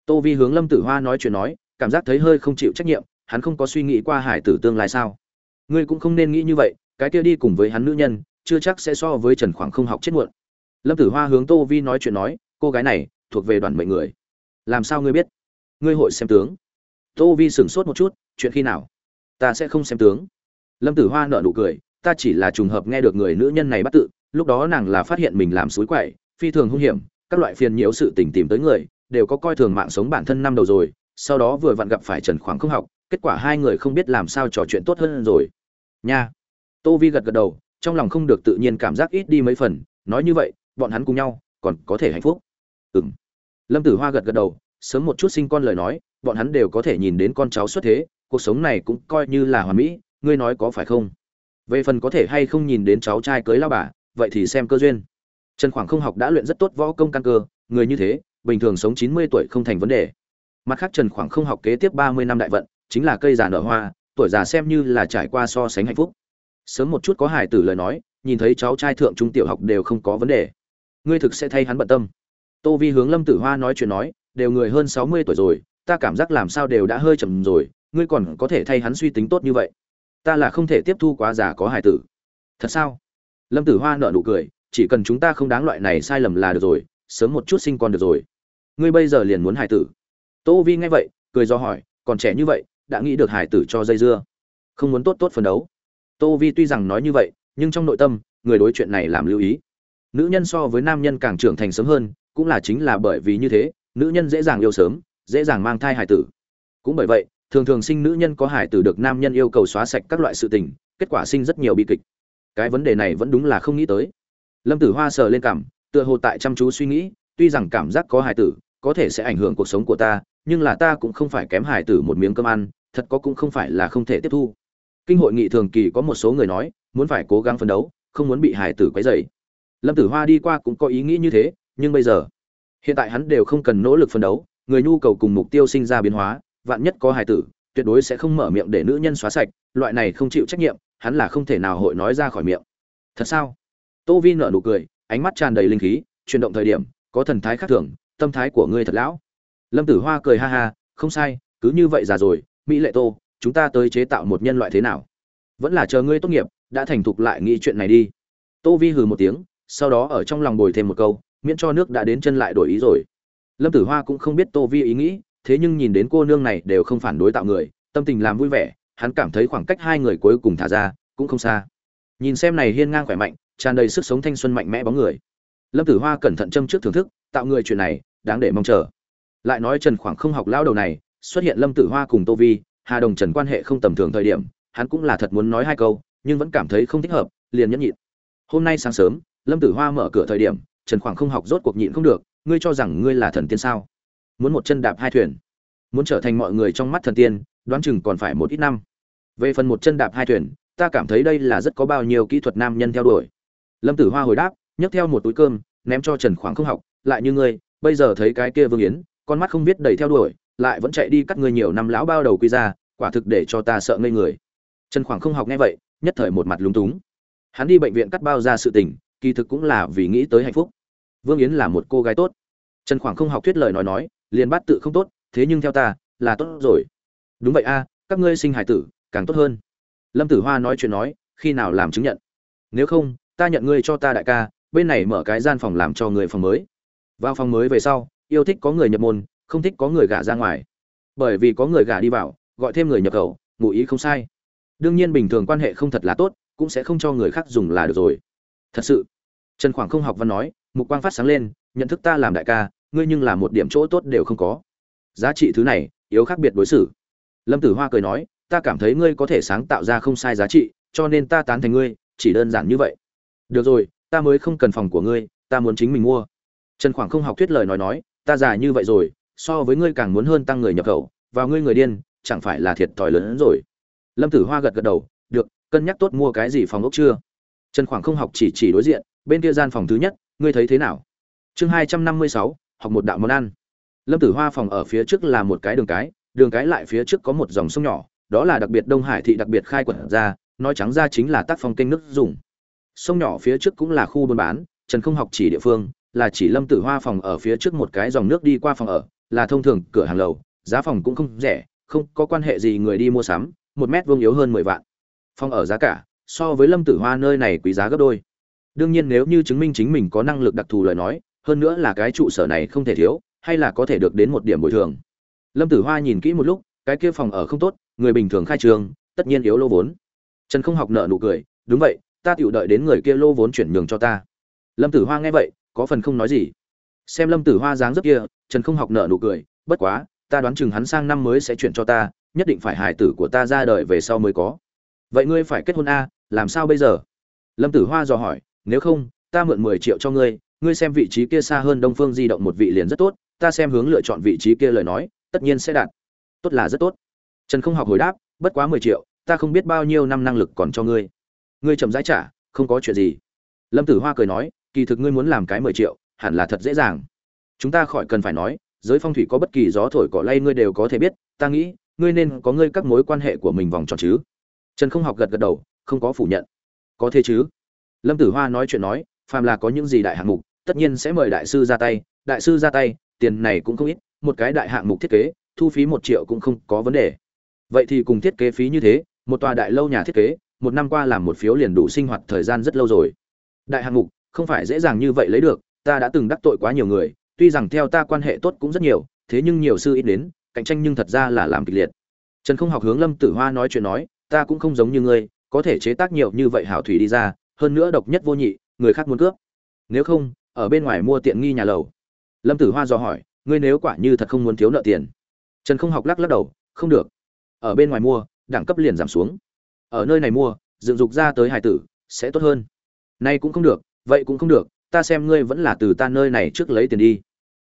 Tô vi hướng lâm tử hoa nói chuyện nói, cảm giác thấy hơi không chịu trách nhiệm, hắn không có suy nghĩ qua hải tử tương lai sao. Ngươi cũng không nên nghĩ như vậy, cái kia đi cùng với hắn nữ nhân, chưa chắc sẽ so với trần khoảng không học chết muộn. Lâm tử hoa hướng tô vi nói chuyện nói, cô gái này thuộc về đoàn mệnh người làm sao ngươi biết? Ngươi hội xem tướng. Tô vi sửng sốt một chút, chuyện khi nào? Ta sẽ không xem tướng. Lâm tử hoa nợ nụ cười, ta chỉ là trùng hợp nghe được người nữ nhân này bắt tự, lúc đó nàng là phát hiện mình làm suối quậy, phi thường hung hiểm, các loại phiền nhiễu sự tình tìm tới người, đều có coi thường mạng sống bản thân năm đầu rồi, sau đó vừa vặn gặp phải trần khoảng không học, kết quả hai người không biết làm sao trò chuyện tốt hơn rồi. Nha. Tô vi gật gật đầu, trong lòng không được tự nhiên cảm giác ít đi mấy phần, nói như vậy, bọn hắn cùng nhau, còn có thể hạnh phúc. Ừ m lâm tử hoa gật gật đầu, sớm một chút sinh con lời nói, bọn hắn đều có thể nhìn đến con cháu xuất thế, cuộc sống này cũng coi như là hoàn mỹ, ngươi nói có phải không? Về phần có thể hay không nhìn đến cháu trai cưới lao bà, vậy thì xem cơ duyên. Trần khoảng không học đã luyện rất tốt võ công căn cơ, người như thế, bình thường sống chín mươi tuổi không thành vấn đề. Mặt khác trần khoảng không học kế tiếp ba mươi năm đại vận, chính là cây già nở hoa, tuổi già xem như là trải qua so sánh hạnh phúc. Sớm một chút có hải tử lời nói, nhìn thấy cháu trai thượng trung tiểu học đều không có vấn đề. Ngươi thực sẽ thay hắn bận tâm tô vi hướng lâm tử hoa nói chuyện nói, đều người hơn sáu mươi tuổi rồi, ta cảm giác làm sao đều đã hơi chậm rồi, ngươi còn có thể thay hắn suy tính tốt như vậy. Ta là không thể tiếp thu quá già có hải tử. Thật sao? Lâm tử hoa nợ nụ cười, chỉ cần chúng ta không đáng loại này sai lầm là được rồi, sớm một chút sinh con được rồi. Ngươi bây giờ liền muốn hải tử? Tô vi nghe vậy, cười do hỏi, còn trẻ như vậy, đã nghĩ được hải tử cho dây dưa? Không muốn tốt tốt phấn đấu? Tô vi tuy rằng nói như vậy, nhưng trong nội tâm, người đối chuyện này làm lưu ý. Nữ nhân so với nam nhân càng trưởng thành sớm hơn cũng là chính là bởi vì như thế, nữ nhân dễ dàng yêu sớm, dễ dàng mang thai hải tử. Cũng bởi vậy, thường thường sinh nữ nhân có hải tử được nam nhân yêu cầu xóa sạch các loại sự tình, kết quả sinh rất nhiều bi kịch. Cái vấn đề này vẫn đúng là không nghĩ tới. Lâm tử hoa sờ lên cảm, tựa hồ tại chăm chú suy nghĩ, tuy rằng cảm giác có hải tử, có thể sẽ ảnh hưởng cuộc sống của ta, nhưng là ta cũng không phải kém hải tử một miếng cơm ăn, thật có cũng không phải là không thể tiếp thu. Kinh hội nghị thường kỳ có một số người nói, muốn phải cố gắng phấn đấu, không muốn bị hải tử quấy dày lâm tử hoa đi qua cũng có ý nghĩ như thế nhưng bây giờ, hiện tại hắn đều không cần nỗ lực phân đấu, người nhu cầu cùng mục tiêu sinh ra biến hóa, vạn nhất có hải tử, tuyệt đối sẽ không mở miệng để nữ nhân xóa sạch, loại này không chịu trách nhiệm, hắn là không thể nào hội nói ra khỏi miệng. Thật sao? Tô vi nở nụ cười, ánh mắt tràn đầy linh khí, chuyển động thời điểm, có thần thái khác thường, tâm thái của ngươi thật lão. Lâm tử hoa cười ha ha, không sai, cứ như vậy già rồi, mỹ lệ tô, chúng ta tới chế tạo một nhân loại thế nào? Vẫn là chờ ngươi tốt nghiệp, đã thành thục lại nghĩ chuyện này đi. Tô vi hừ một tiếng, sau đó ở trong lòng bồi thêm một câu miễn cho nước đã đến chân lại đổi ý rồi. Lâm tử hoa cũng không biết tô vi ý nghĩ, thế nhưng nhìn đến cô nương này đều không phản đối tạo người, tâm tình làm vui vẻ, hắn cảm thấy khoảng cách hai người cuối cùng thả ra cũng không xa. Nhìn xem này hiên ngang khỏe mạnh, tràn đầy sức sống thanh xuân mạnh mẽ bóng người. Lâm tử hoa cẩn thận châm trước thưởng thức, tạo người chuyện này, đáng để mong chờ. Lại nói trần khoảng không học lao đầu này, xuất hiện lâm tử hoa cùng tô vi, hà đồng trần quan hệ không tầm thường thời điểm, hắn cũng là thật muốn nói hai câu, nhưng vẫn cảm thấy không thích hợp, liền nhẫn nhịn. Hôm nay sáng sớm, lâm tử hoa mở cửa thời điểm trần khoảng không học rốt cuộc nhịn không được, ngươi cho rằng ngươi là thần tiên sao? Muốn một chân đạp hai thuyền. Muốn trở thành mọi người trong mắt thần tiên, đoán chừng còn phải một ít năm. Về phần một chân đạp hai thuyền, ta cảm thấy đây là rất có bao nhiêu kỹ thuật nam nhân theo đuổi. Lâm tử hoa hồi đáp, nhấc theo một túi cơm, ném cho trần khoảng không học, lại như ngươi, bây giờ thấy cái kia vương yến, con mắt không biết đầy theo đuổi, lại vẫn chạy đi cắt người nhiều năm lão bao đầu quy ra, quả thực để cho ta sợ ngây người. Trần khoảng không học nghe vậy, nhất thời một mặt lúng túng. Hắn đi bệnh viện cắt bao ra sự tình kỳ thực cũng là vì nghĩ tới hạnh phúc. Vương yến là một cô gái tốt. Trần khoảng không học thuyết lời nói nói, liền bắt tự không tốt, thế nhưng theo ta, là tốt rồi. Đúng vậy a, các ngươi sinh hải tử, càng tốt hơn. Lâm tử hoa nói chuyện nói, khi nào làm chứng nhận? Nếu không, ta nhận ngươi cho ta đại ca, bên này mở cái gian phòng làm cho người phòng mới. Vào phòng mới về sau, yêu thích có người nhập môn, không thích có người gả ra ngoài. Bởi vì có người gả đi vào, gọi thêm người nhập khẩu, ngụ ý không sai. Đương nhiên bình thường quan hệ không thật là tốt, cũng sẽ không cho người khác dùng là được rồi thật sự. Trần khoảng không học văn nói, mục quang phát sáng lên, nhận thức ta làm đại ca, ngươi nhưng là một điểm chỗ tốt đều không có. Giá trị thứ này, yếu khác biệt đối xử. Lâm tử hoa cười nói, ta cảm thấy ngươi có thể sáng tạo ra không sai giá trị, cho nên ta tán thành ngươi, chỉ đơn giản như vậy. Được rồi, ta mới không cần phòng của ngươi, ta muốn chính mình mua. Trần khoảng không học thuyết lời nói nói, ta già như vậy rồi, so với ngươi càng muốn hơn tăng người nhập khẩu, vào ngươi người điên, chẳng phải là thiệt thòi lớn hơn rồi. Lâm tử hoa gật gật đầu, được, cân nhắc tốt mua cái gì phòng ốc chưa? Trần khoảng không học chỉ chỉ đối diện, bên kia gian phòng thứ nhất, ngươi thấy thế nào? Chương hai trăm năm mươi sáu, học một đạo món ăn. Lâm tử hoa phòng ở phía trước là một cái đường cái đường cái lại phía trước có một dòng sông nhỏ, đó là đặc biệt đông hải thị đặc biệt khai quật ra, nói trắng ra chính là tác phong kênh nước dùng. Sông nhỏ phía trước cũng là khu buôn bán, trần không học chỉ địa phương, là chỉ lâm tử hoa phòng ở phía trước một cái dòng nước đi qua phòng ở, là thông thường cửa hàng lầu, giá phòng cũng không rẻ, không có quan hệ gì người đi mua sắm, một mét vuông yếu hơn mười vạn. Phòng ở giá cả so với lâm tử hoa nơi này quý giá gấp đôi. Đương nhiên nếu như chứng minh chính mình có năng lực đặc thù lời nói, hơn nữa là cái trụ sở này không thể thiếu, hay là có thể được đến một điểm bồi thường. Lâm tử hoa nhìn kỹ một lúc, cái kia phòng ở không tốt, người bình thường khai trường, tất nhiên yếu lô vốn. Trần không học nợ nụ cười, đúng vậy, ta tự đợi đến người kia lô vốn chuyển nhường cho ta. Lâm tử hoa nghe vậy, có phần không nói gì. Xem lâm tử hoa dáng dấp kia, trần không học nợ nụ cười, bất quá, ta đoán chừng hắn sang năm mới sẽ chuyển cho ta, nhất định phải hải tử của ta ra đời về sau mới có. Vậy ngươi phải kết hôn a làm sao bây giờ? Lâm tử hoa dò hỏi, nếu không, ta mượn mười triệu cho ngươi ngươi xem vị trí kia xa hơn đông phương di động một vị liền rất tốt, ta xem hướng lựa chọn vị trí kia lời nói, tất nhiên sẽ đạt. Tốt là rất tốt. Trần không học hồi đáp, bất quá mười triệu, ta không biết bao nhiêu năm năng lực còn cho ngươi. Ngươi chậm rãi trả, không có chuyện gì. Lâm tử hoa cười nói, kỳ thực ngươi muốn làm cái mười triệu, hẳn là thật dễ dàng. Chúng ta khỏi cần phải nói, giới phong thủy có bất kỳ gió thổi cỏ lay ngươi đều có thể biết, ta nghĩ, ngươi nên có ngươi các mối quan hệ của mình vòng tròn chứ. Trần không học gật gật đầu không có phủ nhận. Có thế chứ? Lâm tử hoa nói chuyện nói, phàm là có những gì đại hạng mục, tất nhiên sẽ mời đại sư ra tay. Đại sư ra tay, tiền này cũng không ít, một cái đại hạng mục thiết kế, thu phí một triệu cũng không có vấn đề. Vậy thì cùng thiết kế phí như thế, một tòa đại lâu nhà thiết kế, một năm qua làm một phiếu liền đủ sinh hoạt thời gian rất lâu rồi. Đại hạng mục, không phải dễ dàng như vậy lấy được, ta đã từng đắc tội quá nhiều người, tuy rằng theo ta quan hệ tốt cũng rất nhiều, thế nhưng nhiều sư ít đến, cạnh tranh nhưng thật ra là làm kịch liệt. Trần không học hướng lâm tử hoa nói chuyện nói, ta cũng không giống như ngươi có thể chế tác nhiều như vậy hảo thủy đi ra, hơn nữa độc nhất vô nhị, người khác muốn cướp. Nếu không, ở bên ngoài mua tiện nghi nhà lầu. Lâm tử hoa dò hỏi, ngươi nếu quả như thật không muốn thiếu nợ tiền. Trần không học lắc lắc đầu, không được. Ở bên ngoài mua, đẳng cấp liền giảm xuống. Ở nơi này mua, dựng dục ra tới hải tử, sẽ tốt hơn. Nay cũng không được, vậy cũng không được, ta xem ngươi vẫn là từ ta nơi này trước lấy tiền đi.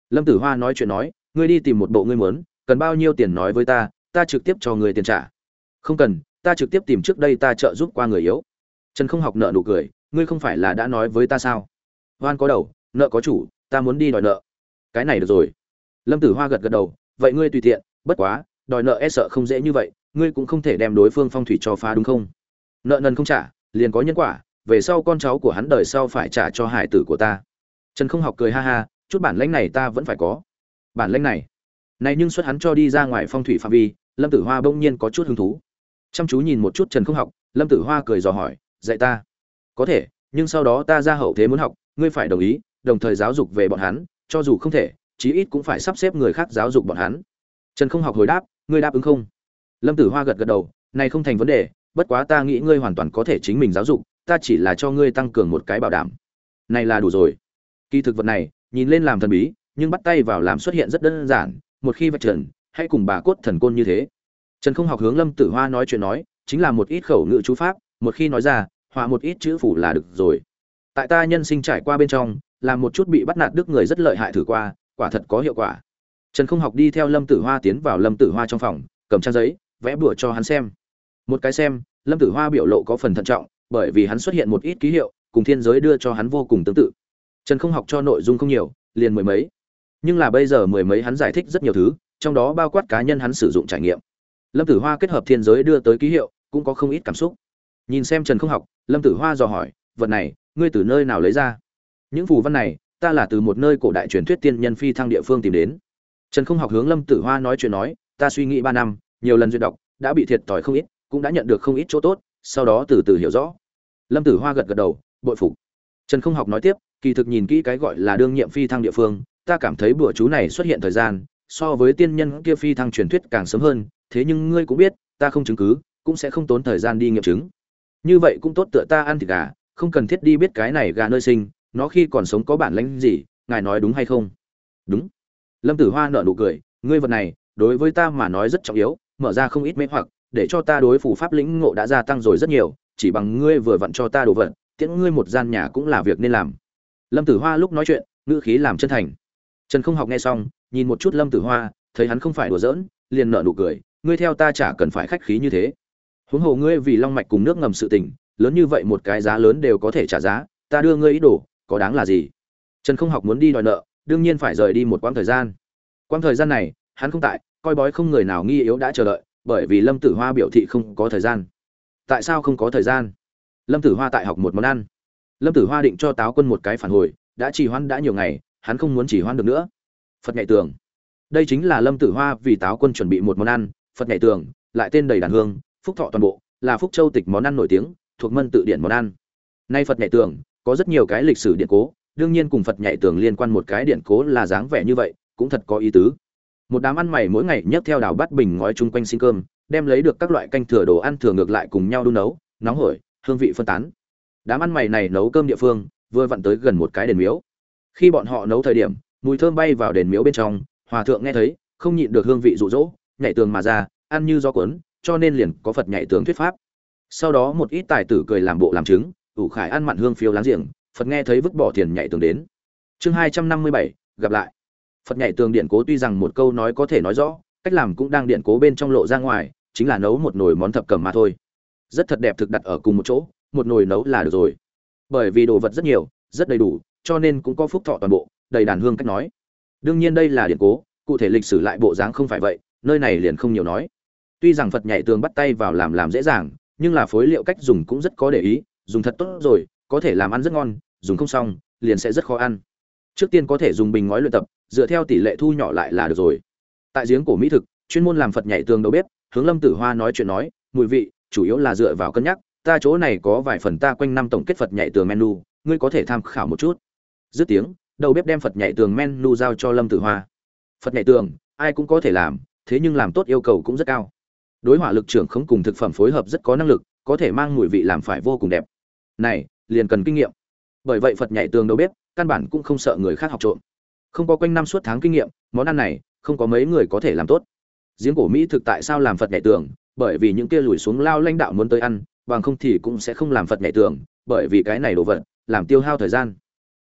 Lâm tử hoa nói chuyện nói, ngươi đi tìm một bộ ngươi muốn, cần bao nhiêu tiền nói với ta ta trực tiếp cho ngươi tiền trả. Không cần ta trực tiếp tìm trước đây ta trợ giúp qua người yếu. Trần không học nợ nụ cười, ngươi không phải là đã nói với ta sao? Hoan có đầu, nợ có chủ, ta muốn đi đòi nợ. Cái này được rồi. Lâm tử hoa gật gật đầu, vậy ngươi tùy tiện, bất quá, đòi nợ e sợ không dễ như vậy, ngươi cũng không thể đem đối phương phong thủy cho phá đúng không? Nợ nần không trả, liền có nhân quả, về sau con cháu của hắn đời sau phải trả cho hải tử của ta. Trần không học cười ha ha, chút bản lãnh này ta vẫn phải có. Bản lãnh này. Này nhưng xuất hắn cho đi ra ngoài phong thủy phạm vi, lâm tử hoa bỗng nhiên có chút hứng thú chăm chú nhìn một chút trần không học, lâm tử hoa cười dò hỏi, dạy ta. Có thể, nhưng sau đó ta ra hậu thế muốn học, ngươi phải đồng ý, đồng thời giáo dục về bọn hắn, cho dù không thể, chí ít cũng phải sắp xếp người khác giáo dục bọn hắn. Trần không học hồi đáp, ngươi đáp ứng không? Lâm tử hoa gật gật đầu, này không thành vấn đề, bất quá ta nghĩ ngươi hoàn toàn có thể chính mình giáo dục, ta chỉ là cho ngươi tăng cường một cái bảo đảm. Này là đủ rồi. Kỳ thực vật này, nhìn lên làm thần bí, nhưng bắt tay vào làm xuất hiện rất đơn giản, một khi vạch trần, hãy cùng bà cốt thần côn như thế trần không học hướng lâm tử hoa nói chuyện nói, chính là một ít khẩu ngữ chú pháp, một khi nói ra, họa một ít chữ phủ là được rồi. Tại ta nhân sinh trải qua bên trong, làm một chút bị bắt nạt đức người rất lợi hại thử qua, quả thật có hiệu quả. Trần không học đi theo lâm tử hoa tiến vào lâm tử hoa trong phòng, cầm trang giấy, vẽ bửa cho hắn xem. Một cái xem, lâm tử hoa biểu lộ có phần thận trọng, bởi vì hắn xuất hiện một ít ký hiệu, cùng thiên giới đưa cho hắn vô cùng tương tự. Trần không học cho nội dung không nhiều, liền mười mấy. Nhưng là bây giờ mười mấy hắn giải thích rất nhiều thứ, trong đó bao quát cá nhân hắn sử dụng trải nghiệm lâm tử hoa kết hợp thiên giới đưa tới ký hiệu, cũng có không ít cảm xúc. Nhìn xem trần không học, lâm tử hoa dò hỏi, vật này, ngươi từ nơi nào lấy ra? Những phù văn này, ta là từ một nơi cổ đại truyền thuyết tiên nhân phi thăng địa phương tìm đến. Trần không học hướng lâm tử hoa nói chuyện nói, ta suy nghĩ ba năm, nhiều lần duyệt đọc, đã bị thiệt thòi không ít, cũng đã nhận được không ít chỗ tốt, sau đó từ từ hiểu rõ. Lâm tử hoa gật gật đầu, bội phục. Trần không học nói tiếp, kỳ thực nhìn kỹ cái gọi là đương nhiệm phi thăng địa phương, ta cảm thấy bữa chú này xuất hiện thời gian, so với tiên nhân kia phi thăng truyền thuyết càng sớm hơn thế nhưng ngươi cũng biết, ta không chứng cứ, cũng sẽ không tốn thời gian đi nghiệm chứng. Như vậy cũng tốt tựa ta ăn thịt gà, không cần thiết đi biết cái này gà nơi sinh, nó khi còn sống có bản lãnh gì, ngài nói đúng hay không? Đúng. Lâm tử hoa nở nụ cười, ngươi vật này, đối với ta mà nói rất trọng yếu, mở ra không ít mê hoặc, để cho ta đối phủ pháp lĩnh ngộ đã gia tăng rồi rất nhiều, chỉ bằng ngươi vừa vặn cho ta đồ vật, tiễn ngươi một gian nhà cũng là việc nên làm. Lâm tử hoa lúc nói chuyện, ngữ khí làm chân thành. Trần không học nghe xong, nhìn một chút lâm tử hoa, thấy hắn không phải đùa giỡn, liền nở nụ cười ngươi theo ta chả cần phải khách khí như thế. Huống hồ ngươi vì long mạch cùng nước ngầm sự tình, lớn như vậy một cái giá lớn đều có thể trả giá, ta đưa ngươi ý đồ, có đáng là gì? Trần không học muốn đi đòi nợ, đương nhiên phải rời đi một quãng thời gian. Quãng thời gian này, hắn không tại, coi bói không người nào nghi yếu đã chờ đợi, bởi vì lâm tử hoa biểu thị không có thời gian. Tại sao không có thời gian? Lâm tử hoa tại học một món ăn. Lâm tử hoa định cho táo quân một cái phản hồi, đã trì hoãn đã nhiều ngày, hắn không muốn trì hoãn được nữa. Phật nhạy tường. Đây chính là lâm tử hoa vì táo quân chuẩn bị một món ăn phật nhảy tường, lại tên đầy đàn hương, phúc thọ toàn bộ, là phúc châu tịch món ăn nổi tiếng, thuộc mân tự điển món ăn. Nay phật nhảy tường, có rất nhiều cái lịch sử điện cố, đương nhiên cùng phật nhảy tường liên quan một cái điện cố là dáng vẻ như vậy, cũng thật có ý tứ. Một đám ăn mày mỗi ngày nhấc theo đào bát bình ngói chung quanh xin cơm, đem lấy được các loại canh thừa đồ ăn thừa ngược lại cùng nhau đun nấu, nóng hổi, hương vị phân tán. Đám ăn mày này nấu cơm địa phương, vừa vặn tới gần một cái đền miếu. Khi bọn họ nấu thời điểm, mùi thơm bay vào đền miếu bên trong, hòa thượng nghe thấy, không nhịn được hương vị rụ rỗ nhảy tường mà ra, ăn như do cuốn, cho nên liền có phật nhảy tường thuyết pháp. Sau đó một ít tài tử cười làm bộ làm chứng, ủ khải ăn mặn hương phiêu láng giềng, phật nghe thấy vứt bỏ tiền nhảy tường đến. Chương hai trăm năm mươi bảy, gặp lại. Phật nhảy tường điện cố tuy rằng một câu nói có thể nói rõ, cách làm cũng đang điện cố bên trong lộ ra ngoài, chính là nấu một nồi món thập cẩm mà thôi. Rất thật đẹp thực đặt ở cùng một chỗ, một nồi nấu là được rồi. Bởi vì đồ vật rất nhiều, rất đầy đủ, cho nên cũng có phúc thọ toàn bộ, đầy đàn hương cách nói. Đương nhiên đây là điện cố, cụ thể lịch sử lại bộ dáng không phải vậy nơi này liền không nhiều nói. Tuy rằng phật nhảy tường bắt tay vào làm làm dễ dàng, nhưng là phối liệu cách dùng cũng rất có để ý, dùng thật tốt rồi, có thể làm ăn rất ngon, dùng không xong, liền sẽ rất khó ăn. Trước tiên có thể dùng bình ngói luyện tập, dựa theo tỷ lệ thu nhỏ lại là được rồi. Tại giếng cổ mỹ thực, chuyên môn làm phật nhảy tường đầu bếp, hướng lâm tử hoa nói chuyện nói, mùi vị, chủ yếu là dựa vào cân nhắc, ta chỗ này có vài phần ta quanh năm tổng kết phật nhảy tường menu, ngươi có thể tham khảo một chút. Dứt tiếng, đầu bếp đem phật nhảy tường menu giao cho lâm tử hoa. Phật nhảy tường, ai cũng có thể làm thế nhưng làm tốt yêu cầu cũng rất cao. Đối hỏa lực trưởng không cùng thực phẩm phối hợp rất có năng lực, có thể mang mùi vị làm phải vô cùng đẹp. Này, liền cần kinh nghiệm. Bởi vậy phật nhảy tường đầu bếp, căn bản cũng không sợ người khác học trộm. Không có quanh năm suốt tháng kinh nghiệm, món ăn này, không có mấy người có thể làm tốt. Giếng cổ mỹ thực tại sao làm phật nhảy tường? Bởi vì những kia lùi xuống lao lãnh đạo muốn tới ăn, bằng không thì cũng sẽ không làm phật nhảy tường, bởi vì cái này đồ vật, làm tiêu hao thời gian.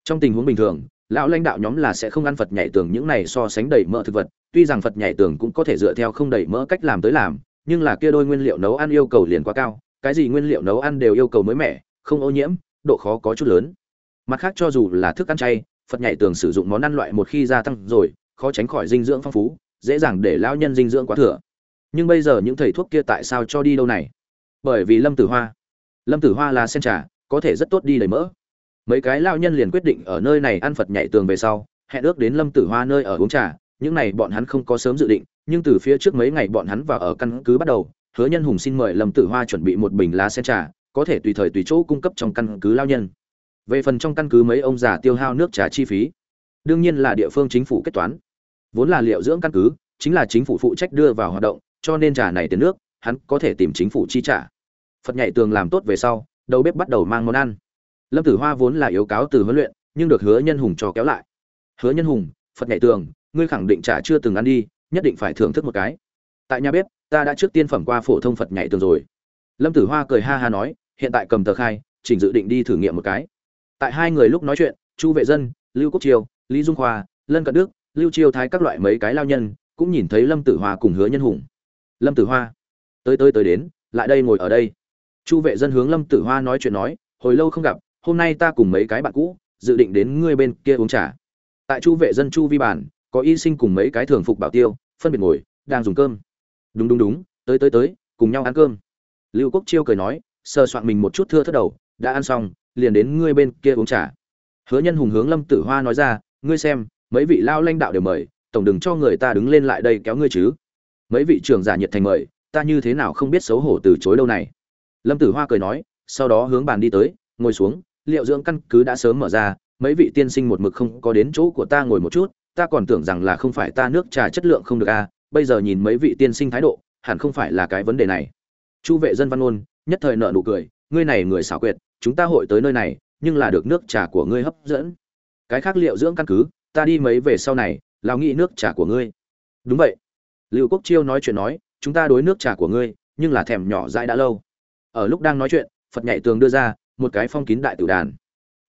Trong tình huống bình thường lão lãnh đạo nhóm là sẽ không ăn phật nhảy tường những này so sánh đầy mỡ thực vật, tuy rằng phật nhảy tường cũng có thể dựa theo không đầy mỡ cách làm tới làm, nhưng là kia đôi nguyên liệu nấu ăn yêu cầu liền quá cao, cái gì nguyên liệu nấu ăn đều yêu cầu mới mẻ, không ô nhiễm, độ khó có chút lớn. Mặt khác cho dù là thức ăn chay, phật nhảy tường sử dụng món ăn loại một khi gia tăng rồi, khó tránh khỏi dinh dưỡng phong phú, dễ dàng để lão nhân dinh dưỡng quá thừa. Nhưng bây giờ những thầy thuốc kia tại sao cho đi đâu này? Bởi vì lâm tử hoa. Lâm tử hoa là sen trà, có thể rất tốt đi đầy mỡ mấy cái lao nhân liền quyết định ở nơi này ăn phật nhảy tường về sau, hẹn ước đến lâm tử hoa nơi ở uống trà. Những này bọn hắn không có sớm dự định, nhưng từ phía trước mấy ngày bọn hắn vào ở căn cứ bắt đầu, hứa nhân hùng xin mời lâm tử hoa chuẩn bị một bình lá sen trà, có thể tùy thời tùy chỗ cung cấp trong căn cứ lao nhân. Về phần trong căn cứ mấy ông già tiêu hao nước trà chi phí, đương nhiên là địa phương chính phủ kết toán. Vốn là liệu dưỡng căn cứ, chính là chính phủ phụ trách đưa vào hoạt động, cho nên trà này tiền nước, hắn có thể tìm chính phủ chi trả. Phật nhảy tường làm tốt về sau, đầu bếp bắt đầu mang món ăn lâm tử hoa vốn là yếu cáo từ huấn luyện, nhưng được hứa nhân hùng cho kéo lại. Hứa nhân hùng, phật nhảy tường, ngươi khẳng định trà chưa từng ăn đi, nhất định phải thưởng thức một cái. Tại nhà bếp, ta đã trước tiên phẩm qua phổ thông phật nhảy tường rồi. Lâm tử hoa cười ha ha nói, hiện tại cầm tờ khai, chỉnh dự định đi thử nghiệm một cái. Tại hai người lúc nói chuyện, chu vệ dân, lưu quốc triều, lý dung khoa, lân cận đức, lưu triều thái các loại mấy cái lao nhân cũng nhìn thấy lâm tử hoa cùng hứa nhân hùng. Lâm tử hoa, tới tới tới đến, lại đây ngồi ở đây. Chu vệ dân hướng lâm tử hoa nói chuyện nói, hồi lâu không gặp hôm nay ta cùng mấy cái bạn cũ, dự định đến ngươi bên kia uống trà. Tại chu vệ dân chu vi bản, có y sinh cùng mấy cái thường phục bảo tiêu, phân biệt ngồi, đang dùng cơm. Đúng đúng đúng, tới tới tới, cùng nhau ăn cơm. Lưu quốc chiêu cười nói sơ soạn mình một chút thưa thất đầu, đã ăn xong, liền đến ngươi bên kia uống trà. Hứa nhân hùng hướng lâm tử hoa nói ra, ngươi xem, mấy vị lao lãnh đạo đều mời, tổng đừng cho người ta đứng lên lại đây kéo ngươi chứ. Mấy vị trưởng giả nhiệt thành mời, ta như thế nào không biết xấu hổ từ chối đâu này. Lâm tử hoa cười nói, sau đó hướng bàn đi tới, ngồi xuống liệu dưỡng căn cứ đã sớm mở ra, mấy vị tiên sinh một mực không có đến chỗ của ta ngồi một chút, ta còn tưởng rằng là không phải ta nước trà chất lượng không được a bây giờ nhìn mấy vị tiên sinh thái độ, hẳn không phải là cái vấn đề này. Chu vệ dân văn ôn, nhất thời nợ nụ cười, ngươi này người xảo quyệt, chúng ta hội tới nơi này, nhưng là được nước trà của ngươi hấp dẫn. Cái khác liệu dưỡng căn cứ, ta đi mấy về sau này lao nghĩ nước trà của ngươi. Đúng vậy. Lưu quốc chiêu nói chuyện nói, chúng ta đối nước trà của ngươi, nhưng là thèm nhỏ dãi đã lâu. Ở lúc đang nói chuyện, phật nhảy tường đưa ra một cái phong kín đại tử đàn.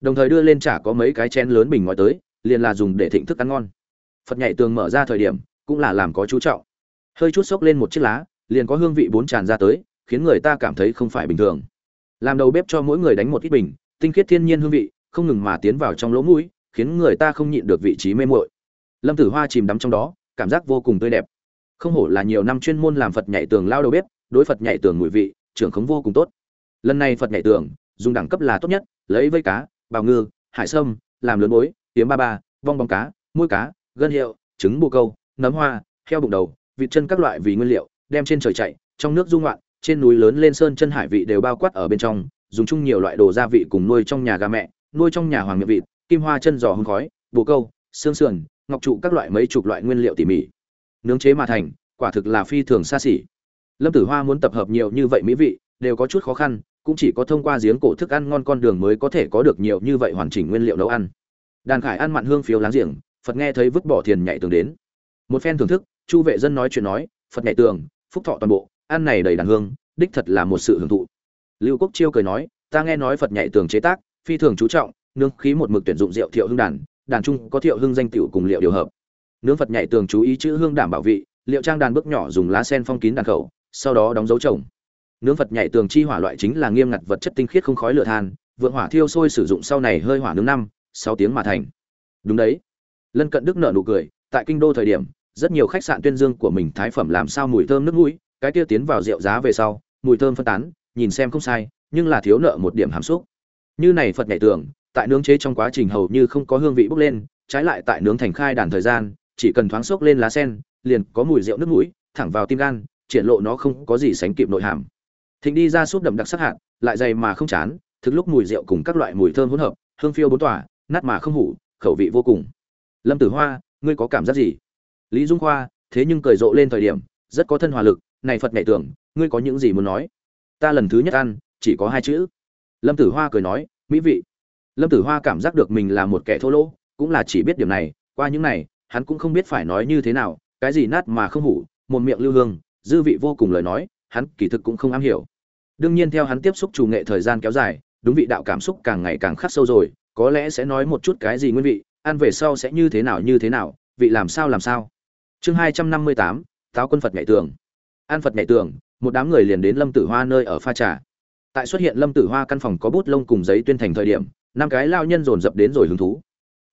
Đồng thời đưa lên chả có mấy cái chén lớn bình ngói tới, liền là dùng để thịnh thức ăn ngon. Phật nhảy tường mở ra thời điểm, cũng là làm có chú trọng. Hơi chút xốc lên một chiếc lá, liền có hương vị bốn tràn ra tới, khiến người ta cảm thấy không phải bình thường. Làm đầu bếp cho mỗi người đánh một ít bình, tinh khiết thiên nhiên hương vị, không ngừng mà tiến vào trong lỗ mũi, khiến người ta không nhịn được vị trí mê muội. Lâm tử hoa chìm đắm trong đó, cảm giác vô cùng tươi đẹp. Không hổ là nhiều năm chuyên môn làm phật nhảy tường lao đầu bếp, đối phật nhảy tường mùi vị, trưởng khống vô cùng tốt. Lần này phật nhảy tường dùng đẳng cấp là tốt nhất, lấy vây cá, bào ngư, hải sâm, làm lớn bối tiếm ba ba, vong bóng cá môi cá, gân hiệu, trứng bồ câu, nấm hoa, heo bụng đầu, vịt chân các loại vì nguyên liệu, đem trên trời chạy, trong nước dung loạn trên núi lớn lên sơn chân hải vị đều bao quát ở bên trong, dùng chung nhiều loại đồ gia vị cùng nuôi trong nhà gà mẹ, nuôi trong nhà hoàng miệng vịt, kim hoa chân giò hương khói, bồ câu, xương sườn, ngọc trụ các loại mấy chục loại nguyên liệu tỉ mỉ. Nướng chế mà thành, quả thực là phi thường xa xỉ. Lâm tử hoa muốn tập hợp nhiều như vậy mỹ vị, đều có chút khó khăn cũng chỉ có thông qua giếng cổ thức ăn ngon con đường mới có thể có được nhiều như vậy hoàn chỉnh nguyên liệu nấu ăn. Đàn khải ăn mặn hương phiếu láng giềng, phật nghe thấy vứt bỏ thiền nhảy tường đến. Một phen thưởng thức, chu vệ dân nói chuyện nói, phật nhảy tường, phúc thọ toàn bộ, ăn này đầy đàn hương, đích thật là một sự hưởng thụ. Lưu quốc chiêu cười nói, ta nghe nói phật nhảy tường chế tác, phi thường chú trọng nương khí một mực tuyển dụng rượu thiệu hương đàn đàn trung có thiệu hương danh tiểu cùng liệu điều hợp. Nướng phật nhảy tường chú ý chữ hương đảm bảo vị, liệu trang đàn bước nhỏ dùng lá sen phong kín đàn khẩu, sau đó đóng dấu trồng nướng phật nhảy tường chi hỏa loại chính là nghiêm ngặt vật chất tinh khiết không khói lửa than, vượng hỏa thiêu sôi sử dụng sau này hơi hỏa nướng năm, sáu tiếng mà thành. Đúng đấy. Lân cận đức nợ nụ cười, tại kinh đô thời điểm, rất nhiều khách sạn tuyên dương của mình thái phẩm làm sao mùi thơm nước mũi, cái kia tiến vào rượu giá về sau, mùi thơm phân tán, nhìn xem không sai, nhưng là thiếu nợ một điểm hàm xúc. Như này phật nhảy tường, tại nướng chế trong quá trình hầu như không có hương vị bốc lên, trái lại tại nướng thành khai đàn thời gian, chỉ cần thoáng xốc lên lá sen, liền có mùi rượu nước mũi, thẳng vào tim gan, triển lộ nó không có gì sánh kịp nội hàm thịnh đi ra súp đậm đặc sắc hạn lại dày mà không chán, thực lúc mùi rượu cùng các loại mùi thơm hỗn hợp, hương phiêu bốn tỏa nát mà không hủ, khẩu vị vô cùng. Lâm tử hoa, ngươi có cảm giác gì? Lý dung khoa, thế nhưng cười rộ lên thời điểm, rất có thân hòa lực, này phật nhảy tưởng, ngươi có những gì muốn nói? Ta lần thứ nhất ăn, chỉ có hai chữ. Lâm tử hoa cười nói, mỹ vị. Lâm tử hoa cảm giác được mình là một kẻ thô lỗ, cũng là chỉ biết điểm này, qua những này, hắn cũng không biết phải nói như thế nào, cái gì nát mà không hủ, một miệng lưu hương, dư vị vô cùng lời nói, hắn kỳ thực cũng không am hiểu đương nhiên theo hắn tiếp xúc chủ nghệ thời gian kéo dài, đúng vị đạo cảm xúc càng ngày càng khắc sâu rồi, có lẽ sẽ nói một chút cái gì nguyên vị, ăn về sau sẽ như thế nào như thế nào, vị làm sao làm sao. Chương hai trăm năm mươi tám, táo quân phật nhảy tường. An phật nhảy tường, một đám người liền đến lâm tử hoa nơi ở pha trà. Tại xuất hiện lâm tử hoa căn phòng có bút lông cùng giấy tuyên thành thời điểm, năm cái lao nhân dồn dập đến rồi hứng thú.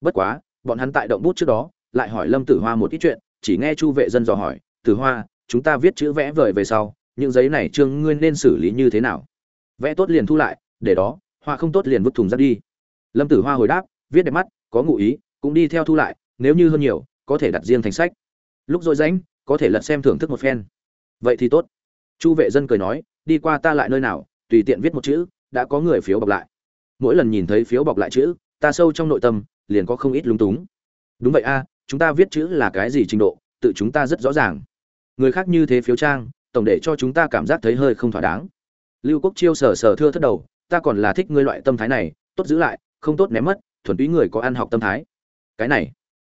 Bất quá, bọn hắn tại động bút trước đó, lại hỏi lâm tử hoa một ít chuyện, chỉ nghe chu vệ dân dò hỏi, tử hoa, chúng ta viết chữ vẽ vời về sau những giấy này trương ngươi nên xử lý như thế nào? Vẽ tốt liền thu lại, để đó hoa không tốt liền vứt thùng rác đi. Lâm tử hoa hồi đáp, viết đẹp mắt, có ngụ ý, cũng đi theo thu lại, nếu như hơn nhiều, có thể đặt riêng thành sách. Lúc dội rãnh, có thể lật xem thưởng thức một phen. Vậy thì tốt. Chu vệ dân cười nói, đi qua ta lại nơi nào, tùy tiện viết một chữ, đã có người phiếu bọc lại. Mỗi lần nhìn thấy phiếu bọc lại chữ, ta sâu trong nội tâm, liền có không ít lúng túng. Đúng vậy a, chúng ta viết chữ là cái gì trình độ, tự chúng ta rất rõ ràng. Người khác như thế phiếu trang tổng để cho chúng ta cảm giác thấy hơi không thỏa đáng. Lưu quốc chiêu sờ sờ thưa thất đầu, ta còn là thích ngươi loại tâm thái này, tốt giữ lại, không tốt ném mất, thuần túy người có ăn học tâm thái. Cái này,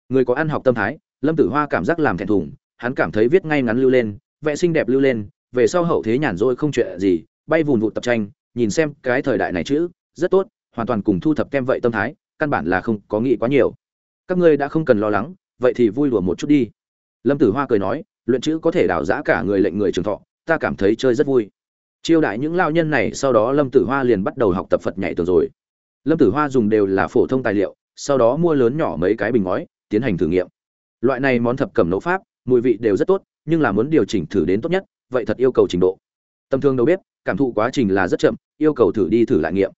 người có ăn học tâm thái, lâm tử hoa cảm giác làm thẹn thùng, hắn cảm thấy viết ngay ngắn lưu lên, vẽ xinh đẹp lưu lên, về sau hậu thế nhàn rỗi không chuyện gì, bay vùn vụt tập tranh, nhìn xem cái thời đại này chữ, rất tốt, hoàn toàn cùng thu thập kem vậy tâm thái, căn bản là không có nghĩ quá nhiều. Các ngươi đã không cần lo lắng, vậy thì vui đùa một chút đi. Lâm tử hoa cười nói luyện chữ có thể đảo giã cả người lệnh người trường thọ, ta cảm thấy chơi rất vui. Chiêu đại những lao nhân này sau đó lâm tử hoa liền bắt đầu học tập phật nhảy tường rồi. Lâm tử hoa dùng đều là phổ thông tài liệu, sau đó mua lớn nhỏ mấy cái bình ngói, tiến hành thử nghiệm. Loại này món thập cẩm nấu pháp, mùi vị đều rất tốt, nhưng là muốn điều chỉnh thử đến tốt nhất, vậy thật yêu cầu trình độ. Tầm thường đâu biết cảm thụ quá trình là rất chậm, yêu cầu thử đi thử lại nghiệm.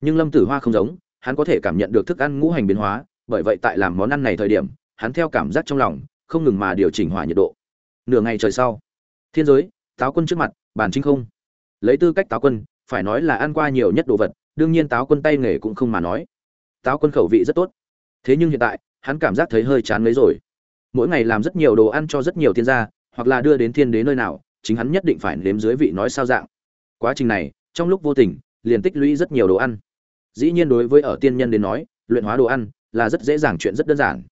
Nhưng lâm tử hoa không giống, hắn có thể cảm nhận được thức ăn ngũ hành biến hóa, bởi vậy tại làm món ăn này thời điểm, hắn theo cảm giác trong lòng, không ngừng mà điều chỉnh hỏa nhiệt độ nửa ngày trời sau. Thiên giới, táo quân trước mặt bàn chính không. Lấy tư cách táo quân, phải nói là ăn qua nhiều nhất đồ vật, đương nhiên táo quân tay nghề cũng không mà nói. Táo quân khẩu vị rất tốt. Thế nhưng hiện tại, hắn cảm giác thấy hơi chán lấy rồi. Mỗi ngày làm rất nhiều đồ ăn cho rất nhiều thiên gia, hoặc là đưa đến thiên đế nơi nào, chính hắn nhất định phải nếm dưới vị nói sao dạng. Quá trình này, trong lúc vô tình, liền tích lũy rất nhiều đồ ăn. Dĩ nhiên đối với ở tiên nhân đến nói, luyện hóa đồ ăn là rất dễ dàng chuyện rất đơn giản.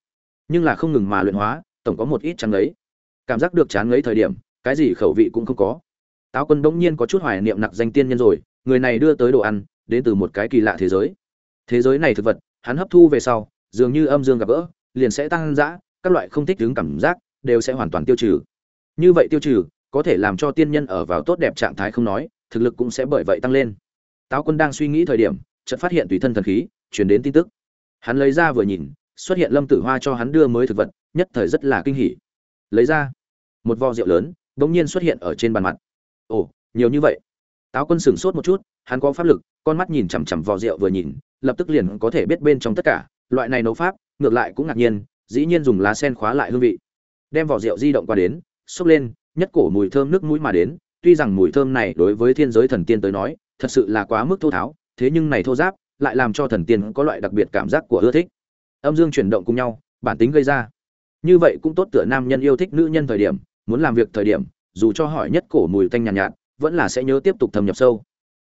Nhưng là không ngừng mà luyện hóa, tổng có một ít trắng đấy cảm giác được chán ngấy thời điểm, cái gì khẩu vị cũng không có. Táo quân bỗng nhiên có chút hoài niệm nặc danh tiên nhân rồi, người này đưa tới đồ ăn, đến từ một cái kỳ lạ thế giới. Thế giới này thực vật, hắn hấp thu về sau, dường như âm dương gặp gỡ, liền sẽ tăng dã, các loại không thích đứng cảm giác, đều sẽ hoàn toàn tiêu trừ. Như vậy tiêu trừ, có thể làm cho tiên nhân ở vào tốt đẹp trạng thái không nói, thực lực cũng sẽ bởi vậy tăng lên. Táo quân đang suy nghĩ thời điểm, chợt phát hiện tùy thân thần khí, truyền đến tin tức. Hắn lấy ra vừa nhìn, xuất hiện lâm tử hoa cho hắn đưa mới thực vật, nhất thời rất là kinh hỉ lấy ra một vò rượu lớn bỗng nhiên xuất hiện ở trên bàn mặt. Ồ, nhiều như vậy. Táo quân sửng sốt một chút, hắn có pháp lực, con mắt nhìn chằm chằm vò rượu vừa nhìn, lập tức liền có thể biết bên trong tất cả. Loại này nấu pháp, ngược lại cũng ngạc nhiên, dĩ nhiên dùng lá sen khóa lại hương vị. Đem vỏ rượu di động qua đến xốc lên, nhất cổ mùi thơm nước mũi mà đến. Tuy rằng mùi thơm này đối với thiên giới thần tiên tới nói, thật sự là quá mức thô tháo, thế nhưng này thô giáp lại làm cho thần tiên có loại đặc biệt cảm giác của ưa thích. Âm dương chuyển động cùng nhau, bản tính gây ra như vậy cũng tốt tựa nam nhân yêu thích nữ nhân thời điểm muốn làm việc thời điểm dù cho hỏi nhất cổ mùi tanh nhàn nhạt, nhạt vẫn là sẽ nhớ tiếp tục thâm nhập sâu.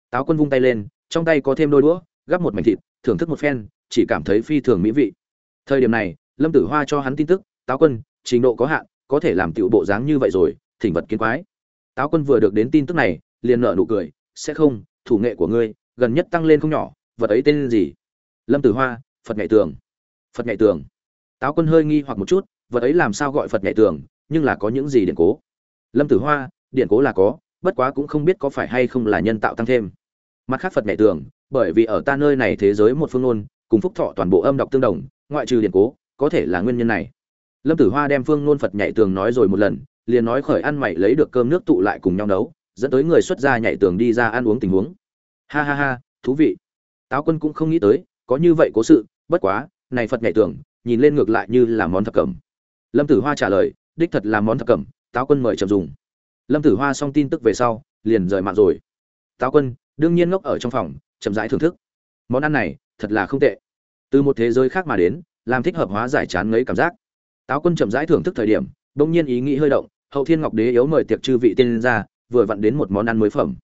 Táo quân vung tay lên trong tay có thêm đôi đũa gắp một mảnh thịt thưởng thức một phen chỉ cảm thấy phi thường mỹ vị. Thời điểm này lâm tử hoa cho hắn tin tức táo quân trình độ có hạn có thể làm tiểu bộ dáng như vậy rồi thỉnh vật kiến quái. Táo quân vừa được đến tin tức này liền nở nụ cười sẽ không thủ nghệ của ngươi gần nhất tăng lên không nhỏ vật ấy tên gì? Lâm tử hoa phật nghệ tường. Phật nghệ tường. Táo quân hơi nghi hoặc một chút vật ấy làm sao gọi phật nhảy tường, nhưng là có những gì điện cố? Lâm tử hoa điện cố là có, bất quá cũng không biết có phải hay không là nhân tạo tăng thêm. Mặt khác phật nhảy tường, bởi vì ở ta nơi này thế giới một phương ngôn, cùng phúc thọ toàn bộ âm đọc tương đồng, ngoại trừ điện cố, có thể là nguyên nhân này. Lâm tử hoa đem phương ngôn phật nhảy tường nói rồi một lần, liền nói khởi ăn mày lấy được cơm nước tụ lại cùng nhau nấu, dẫn tới người xuất gia nhảy tường đi ra ăn uống tình huống. Ha ha ha, thú vị. Táo quân cũng không nghĩ tới, có như vậy cố sự, bất quá, này phật nhảy tường, nhìn lên ngược lại như là món thập cẩm lâm tử hoa trả lời, đích thật là món thập cẩm, táo quân mời chậm dùng. Lâm tử hoa xong tin tức về sau, liền rời mạng rồi. Táo quân, đương nhiên ngốc ở trong phòng, chậm rãi thưởng thức. Món ăn này, thật là không tệ. Từ một thế giới khác mà đến, làm thích hợp hóa giải chán ngấy cảm giác. Táo quân chậm rãi thưởng thức thời điểm, bỗng nhiên ý nghĩ hơi động, hậu thiên ngọc đế yếu mời tiệc chư vị tiên ra vừa vặn đến một món ăn mới phẩm.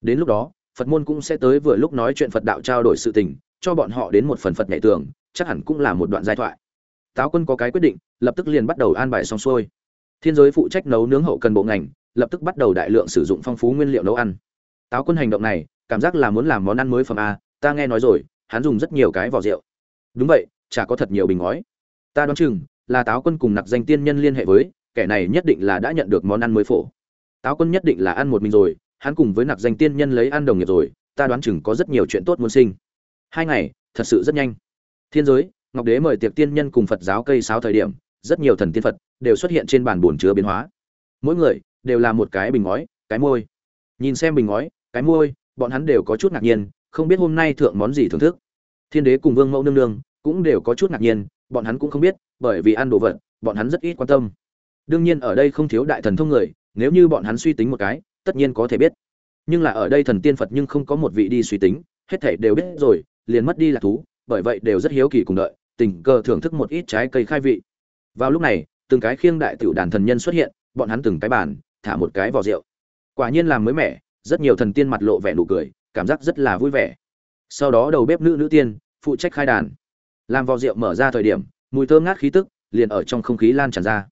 Đến lúc đó, phật môn cũng sẽ tới vừa lúc nói chuyện phật đạo trao đổi sự tình, cho bọn họ đến một phần phật nhảy tường, chắc hẳn cũng là một đoạn giai thoại táo quân có cái quyết định, lập tức liền bắt đầu an bài xong xuôi. Thiên giới phụ trách nấu nướng hậu cần bộ ngành, lập tức bắt đầu đại lượng sử dụng phong phú nguyên liệu nấu ăn. Táo quân hành động này, cảm giác là muốn làm món ăn mới phẩm a, ta nghe nói rồi, hắn dùng rất nhiều cái vỏ rượu. Đúng vậy, chả có thật nhiều bình ngói. Ta đoán chừng, là táo quân cùng nặc danh tiên nhân liên hệ với, kẻ này nhất định là đã nhận được món ăn mới phổ. Táo quân nhất định là ăn một mình rồi, hắn cùng với nặc danh tiên nhân lấy ăn đồng nghiệp rồi, ta đoán chừng có rất nhiều chuyện tốt muốn sinh. Hai ngày, thật sự rất nhanh. Thiên giới ngọc đế mời tiệc tiên nhân cùng phật giáo cây sáo thời điểm, rất nhiều thần tiên phật đều xuất hiện trên bàn bồn chứa biến hóa. Mỗi người đều là một cái bình ngói, cái môi. Nhìn xem bình ngói, cái môi, bọn hắn đều có chút ngạc nhiên, không biết hôm nay thượng món gì thưởng thức. Thiên đế cùng vương mẫu nương nương cũng đều có chút ngạc nhiên, bọn hắn cũng không biết, bởi vì ăn đồ vật, bọn hắn rất ít quan tâm. Đương nhiên ở đây không thiếu đại thần thông người, nếu như bọn hắn suy tính một cái, tất nhiên có thể biết. Nhưng là ở đây thần tiên phật nhưng không có một vị đi suy tính, hết thảy đều biết rồi, liền mất đi là thú, bởi vậy đều rất hiếu kỳ cùng đợi tình cờ thưởng thức một ít trái cây khai vị. Vào lúc này, từng cái khiêng đại tiểu đàn thần nhân xuất hiện, bọn hắn từng cái bàn, thả một cái vỏ rượu. Quả nhiên làm mới mẻ, rất nhiều thần tiên mặt lộ vẻ nụ cười, cảm giác rất là vui vẻ. Sau đó đầu bếp nữ nữ tiên, phụ trách khai đàn. Làm vỏ rượu mở ra thời điểm, mùi thơm ngát khí tức liền ở trong không khí lan tràn ra.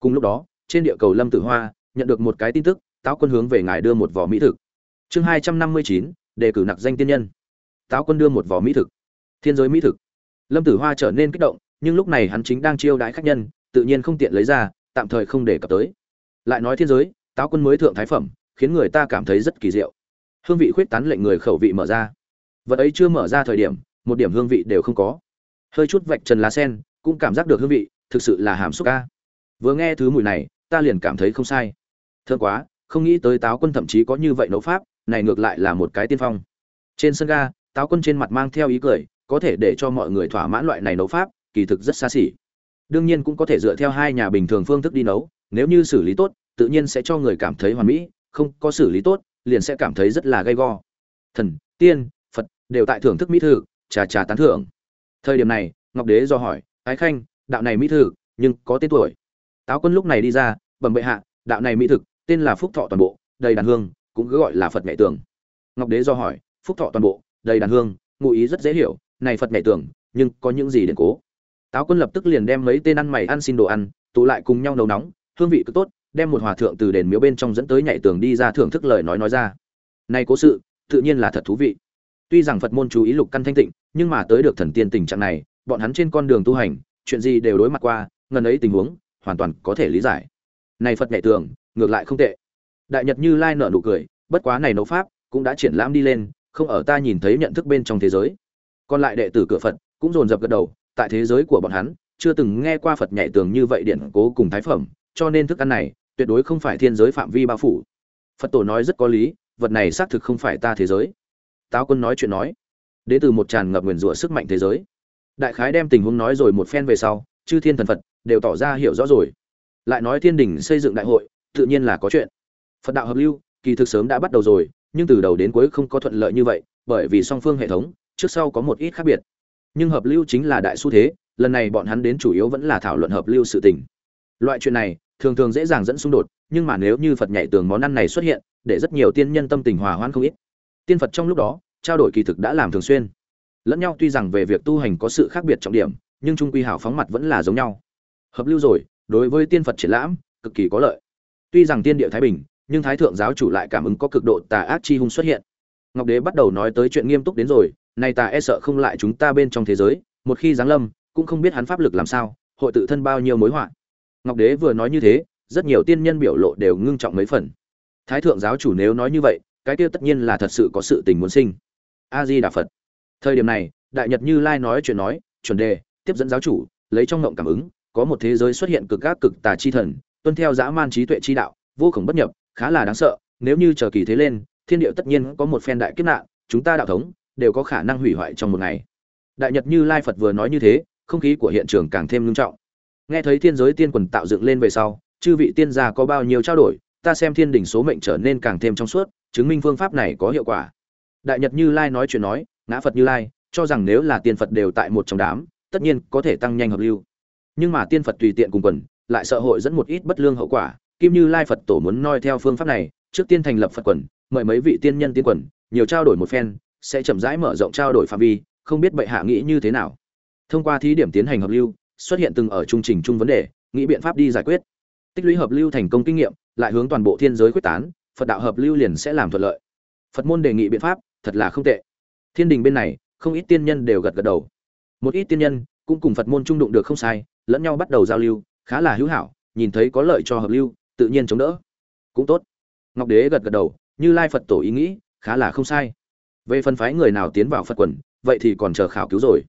Cùng lúc đó, trên địa cầu lâm tử hoa nhận được một cái tin tức, táo quân hướng về ngài đưa một vỏ mỹ thực. Chương hai trăm năm mươi chín, đề cử nặc danh tiên nhân. Táo quân đưa một vỏ mỹ thực. Thiên giới mỹ thực lâm tử hoa trở nên kích động, nhưng lúc này hắn chính đang chiêu đãi khách nhân, tự nhiên không tiện lấy ra, tạm thời không để cập tới. Lại nói thiên giới, táo quân mới thượng thái phẩm, khiến người ta cảm thấy rất kỳ diệu. Hương vị khuyết tán lệnh người khẩu vị mở ra. Vật ấy chưa mở ra thời điểm, một điểm hương vị đều không có. Hơi chút vạch trần lá sen, cũng cảm giác được hương vị, thực sự là hàm xúc ca. Vừa nghe thứ mùi này, ta liền cảm thấy không sai. Thương quá, không nghĩ tới táo quân thậm chí có như vậy nấu pháp, này ngược lại là một cái tiên phong. Trên sân ga, táo quân trên mặt mang theo ý cười có thể để cho mọi người thỏa mãn loại này nấu pháp, kỳ thực rất xa xỉ. Đương nhiên cũng có thể dựa theo hai nhà bình thường phương thức đi nấu, nếu như xử lý tốt, tự nhiên sẽ cho người cảm thấy hoàn mỹ, không có xử lý tốt, liền sẽ cảm thấy rất là gay go. Thần, tiên, phật đều tại thưởng thức mỹ thư trà trà tán thưởng. Thời điểm này, ngọc đế do hỏi, ái khanh, đạo này mỹ thực, nhưng có tên tuổi? Táo quân lúc này đi ra, bẩm bệ hạ, đạo này mỹ thực, tên là phúc thọ toàn bộ, đầy đàn hương, cũng cứ gọi là phật mẹ tường. Ngọc đế do hỏi, phúc thọ toàn bộ, đầy đàn hương, ngụ ý rất dễ hiểu này phật nhảy tường, nhưng có những gì điện cố? Táo quân lập tức liền đem mấy tên ăn mày ăn xin đồ ăn, tụ lại cùng nhau nấu nóng, hương vị cứ tốt, đem một hòa thượng từ đền miếu bên trong dẫn tới nhảy tường đi ra thưởng thức lời nói nói ra. Này cố sự, tự nhiên là thật thú vị. Tuy rằng phật môn chú ý lục căn thanh tịnh, nhưng mà tới được thần tiên tình trạng này, bọn hắn trên con đường tu hành, chuyện gì đều đối mặt qua, ngần ấy tình huống, hoàn toàn có thể lý giải. Này phật nhảy tường, ngược lại không tệ. Đại nhật như lai nở nụ cười, bất quá này nấu pháp cũng đã triển lãm đi lên, không ở ta nhìn thấy nhận thức bên trong thế giới còn lại đệ tử cửa phật cũng dồn dập gật đầu, tại thế giới của bọn hắn, chưa từng nghe qua phật nhảy tường như vậy điện cố cùng thái phẩm, cho nên thức ăn này tuyệt đối không phải thiên giới phạm vi bao phủ. Phật tổ nói rất có lý, vật này xác thực không phải ta thế giới. Táo quân nói chuyện nói. Đến từ một tràn ngập nguyền rủa sức mạnh thế giới. Đại khái đem tình huống nói rồi một phen về sau, chư thiên thần phật đều tỏ ra hiểu rõ rồi. Lại nói thiên đình xây dựng đại hội, tự nhiên là có chuyện. Phật đạo hợp lưu, kỳ thực sớm đã bắt đầu rồi, nhưng từ đầu đến cuối không có thuận lợi như vậy, bởi vì song phương hệ thống trước sau có một ít khác biệt. Nhưng hợp lưu chính là đại xu thế, lần này bọn hắn đến chủ yếu vẫn là thảo luận hợp lưu sự tình. Loại chuyện này, thường thường dễ dàng dẫn xung đột, nhưng mà nếu như phật nhảy tường món ăn này xuất hiện, để rất nhiều tiên nhân tâm tình hòa hoan không ít. Tiên phật trong lúc đó, trao đổi kỳ thực đã làm thường xuyên. Lẫn nhau tuy rằng về việc tu hành có sự khác biệt trọng điểm, nhưng trung quy hảo phóng mặt vẫn là giống nhau. Hợp lưu rồi, đối với tiên phật triển lãm, cực kỳ có lợi. Tuy rằng tiên địa thái bình, nhưng thái thượng giáo chủ lại cảm ứng có cực độ tà ác chi hung xuất hiện ngọc đế bắt đầu nói tới chuyện nghiêm túc đến rồi này ta e sợ không lại chúng ta bên trong thế giới, một khi giáng lâm, cũng không biết hắn pháp lực làm sao, hội tự thân bao nhiêu mối họa. Ngọc đế vừa nói như thế, rất nhiều tiên nhân biểu lộ đều ngưng trọng mấy phần. Thái thượng giáo chủ nếu nói như vậy, cái kia tất nhiên là thật sự có sự tình muốn sinh. A di đà phật. Thời điểm này, đại nhật như lai nói chuyện nói, chuẩn đề, tiếp dẫn giáo chủ, lấy trong ngộng cảm ứng, có một thế giới xuất hiện cực gác cực tà chi thần, tuân theo dã man trí tuệ chi đạo, vô cùng bất nhập, khá là đáng sợ, nếu như chờ kỳ thế lên thiên địa tất nhiên có một phen đại kiếp nạn, chúng ta đạo thống đều có khả năng hủy hoại trong một ngày. Đại nhật như lai phật vừa nói như thế, không khí của hiện trường càng thêm nghiêm trọng. Nghe thấy thiên giới tiên quần tạo dựng lên về sau, chư vị tiên gia có bao nhiêu trao đổi, ta xem thiên đỉnh số mệnh trở nên càng thêm trong suốt, chứng minh phương pháp này có hiệu quả. Đại nhật như lai nói chuyện nói, ngã phật như lai, cho rằng nếu là tiên phật đều tại một trong đám, tất nhiên có thể tăng nhanh hợp lưu. Nhưng mà tiên phật tùy tiện cùng quần, lại sợ hội dẫn một ít bất lương hậu quả. Kim như lai phật tổ muốn noi theo phương pháp này, trước tiên thành lập phật quần mời mấy vị tiên nhân tiên quần, nhiều trao đổi một phen, sẽ chậm rãi mở rộng trao đổi phạm vi, không biết bệ hạ nghĩ như thế nào. Thông qua thí điểm tiến hành hợp lưu, xuất hiện từng ở trung trình chung vấn đề, nghĩ biện pháp đi giải quyết. Tích lũy hợp lưu thành công kinh nghiệm, lại hướng toàn bộ thiên giới quyết tán, phật đạo hợp lưu liền sẽ làm thuận lợi. Phật môn đề nghị biện pháp, thật là không tệ. Thiên đình bên này, không ít tiên nhân đều gật gật đầu. Một ít tiên nhân cũng cùng phật môn trung đụng được không sai, lẫn nhau bắt đầu giao lưu, khá là hữu hảo, nhìn thấy có lợi cho hợp lưu, tự nhiên chống đỡ. Cũng tốt. Ngọc đế gật gật đầu như lai phật tổ ý nghĩ, khá là không sai. Về phân phái người nào tiến vào phật quần, vậy thì còn chờ khảo cứu rồi.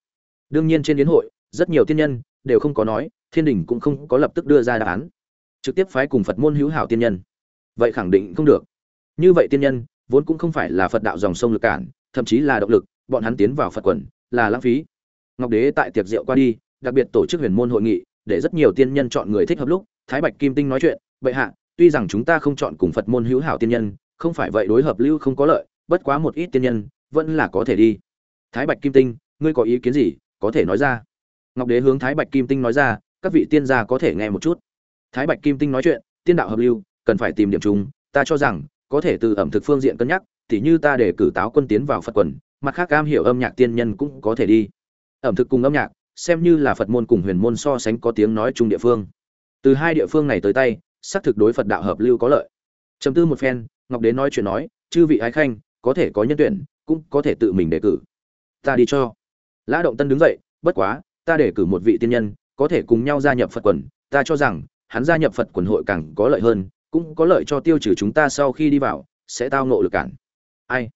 Đương nhiên trên đến hội, rất nhiều tiên nhân đều không có nói, thiên đình cũng không có lập tức đưa ra đáp án. Trực tiếp phái cùng phật môn hữu hảo tiên nhân. Vậy khẳng định không được. Như vậy tiên nhân, vốn cũng không phải là phật đạo dòng sông lực cản, thậm chí là động lực, bọn hắn tiến vào phật quần, là lãng phí. Ngọc đế tại tiệc rượu qua đi, đặc biệt tổ chức huyền môn hội nghị, để rất nhiều tiên nhân chọn người thích hợp lúc, thái bạch kim tinh nói chuyện, bệ hạ, tuy rằng chúng ta không chọn cùng phật môn hữu hảo tiên nhân không phải vậy đối hợp lưu không có lợi, bất quá một ít tiên nhân, vẫn là có thể đi. Thái bạch kim tinh, ngươi có ý kiến gì? Có thể nói ra. Ngọc đế hướng thái bạch kim tinh nói ra, các vị tiên gia có thể nghe một chút. Thái bạch kim tinh nói chuyện, tiên đạo hợp lưu, cần phải tìm điểm chung, ta cho rằng, có thể từ ẩm thực phương diện cân nhắc, tỉ như ta để cử táo quân tiến vào phật quần, mặt khác cam hiểu âm nhạc tiên nhân cũng có thể đi. Ẩm thực cùng âm nhạc, xem như là phật môn cùng huyền môn so sánh có tiếng nói chung địa phương. Từ hai địa phương này tới tay, xác thực đối phật đạo hợp lưu có lợi. Chấm tư một phen ngọc đế nói chuyện nói, chư vị ái khanh, có thể có nhân tuyển, cũng có thể tự mình đề cử. Ta đi cho. Lã động tân đứng dậy, bất quá, ta đề cử một vị tiên nhân, có thể cùng nhau gia nhập phật quần. Ta cho rằng, hắn gia nhập phật quần hội càng có lợi hơn, cũng có lợi cho tiêu trừ chúng ta sau khi đi vào, sẽ tao nộ lực cản. Ai?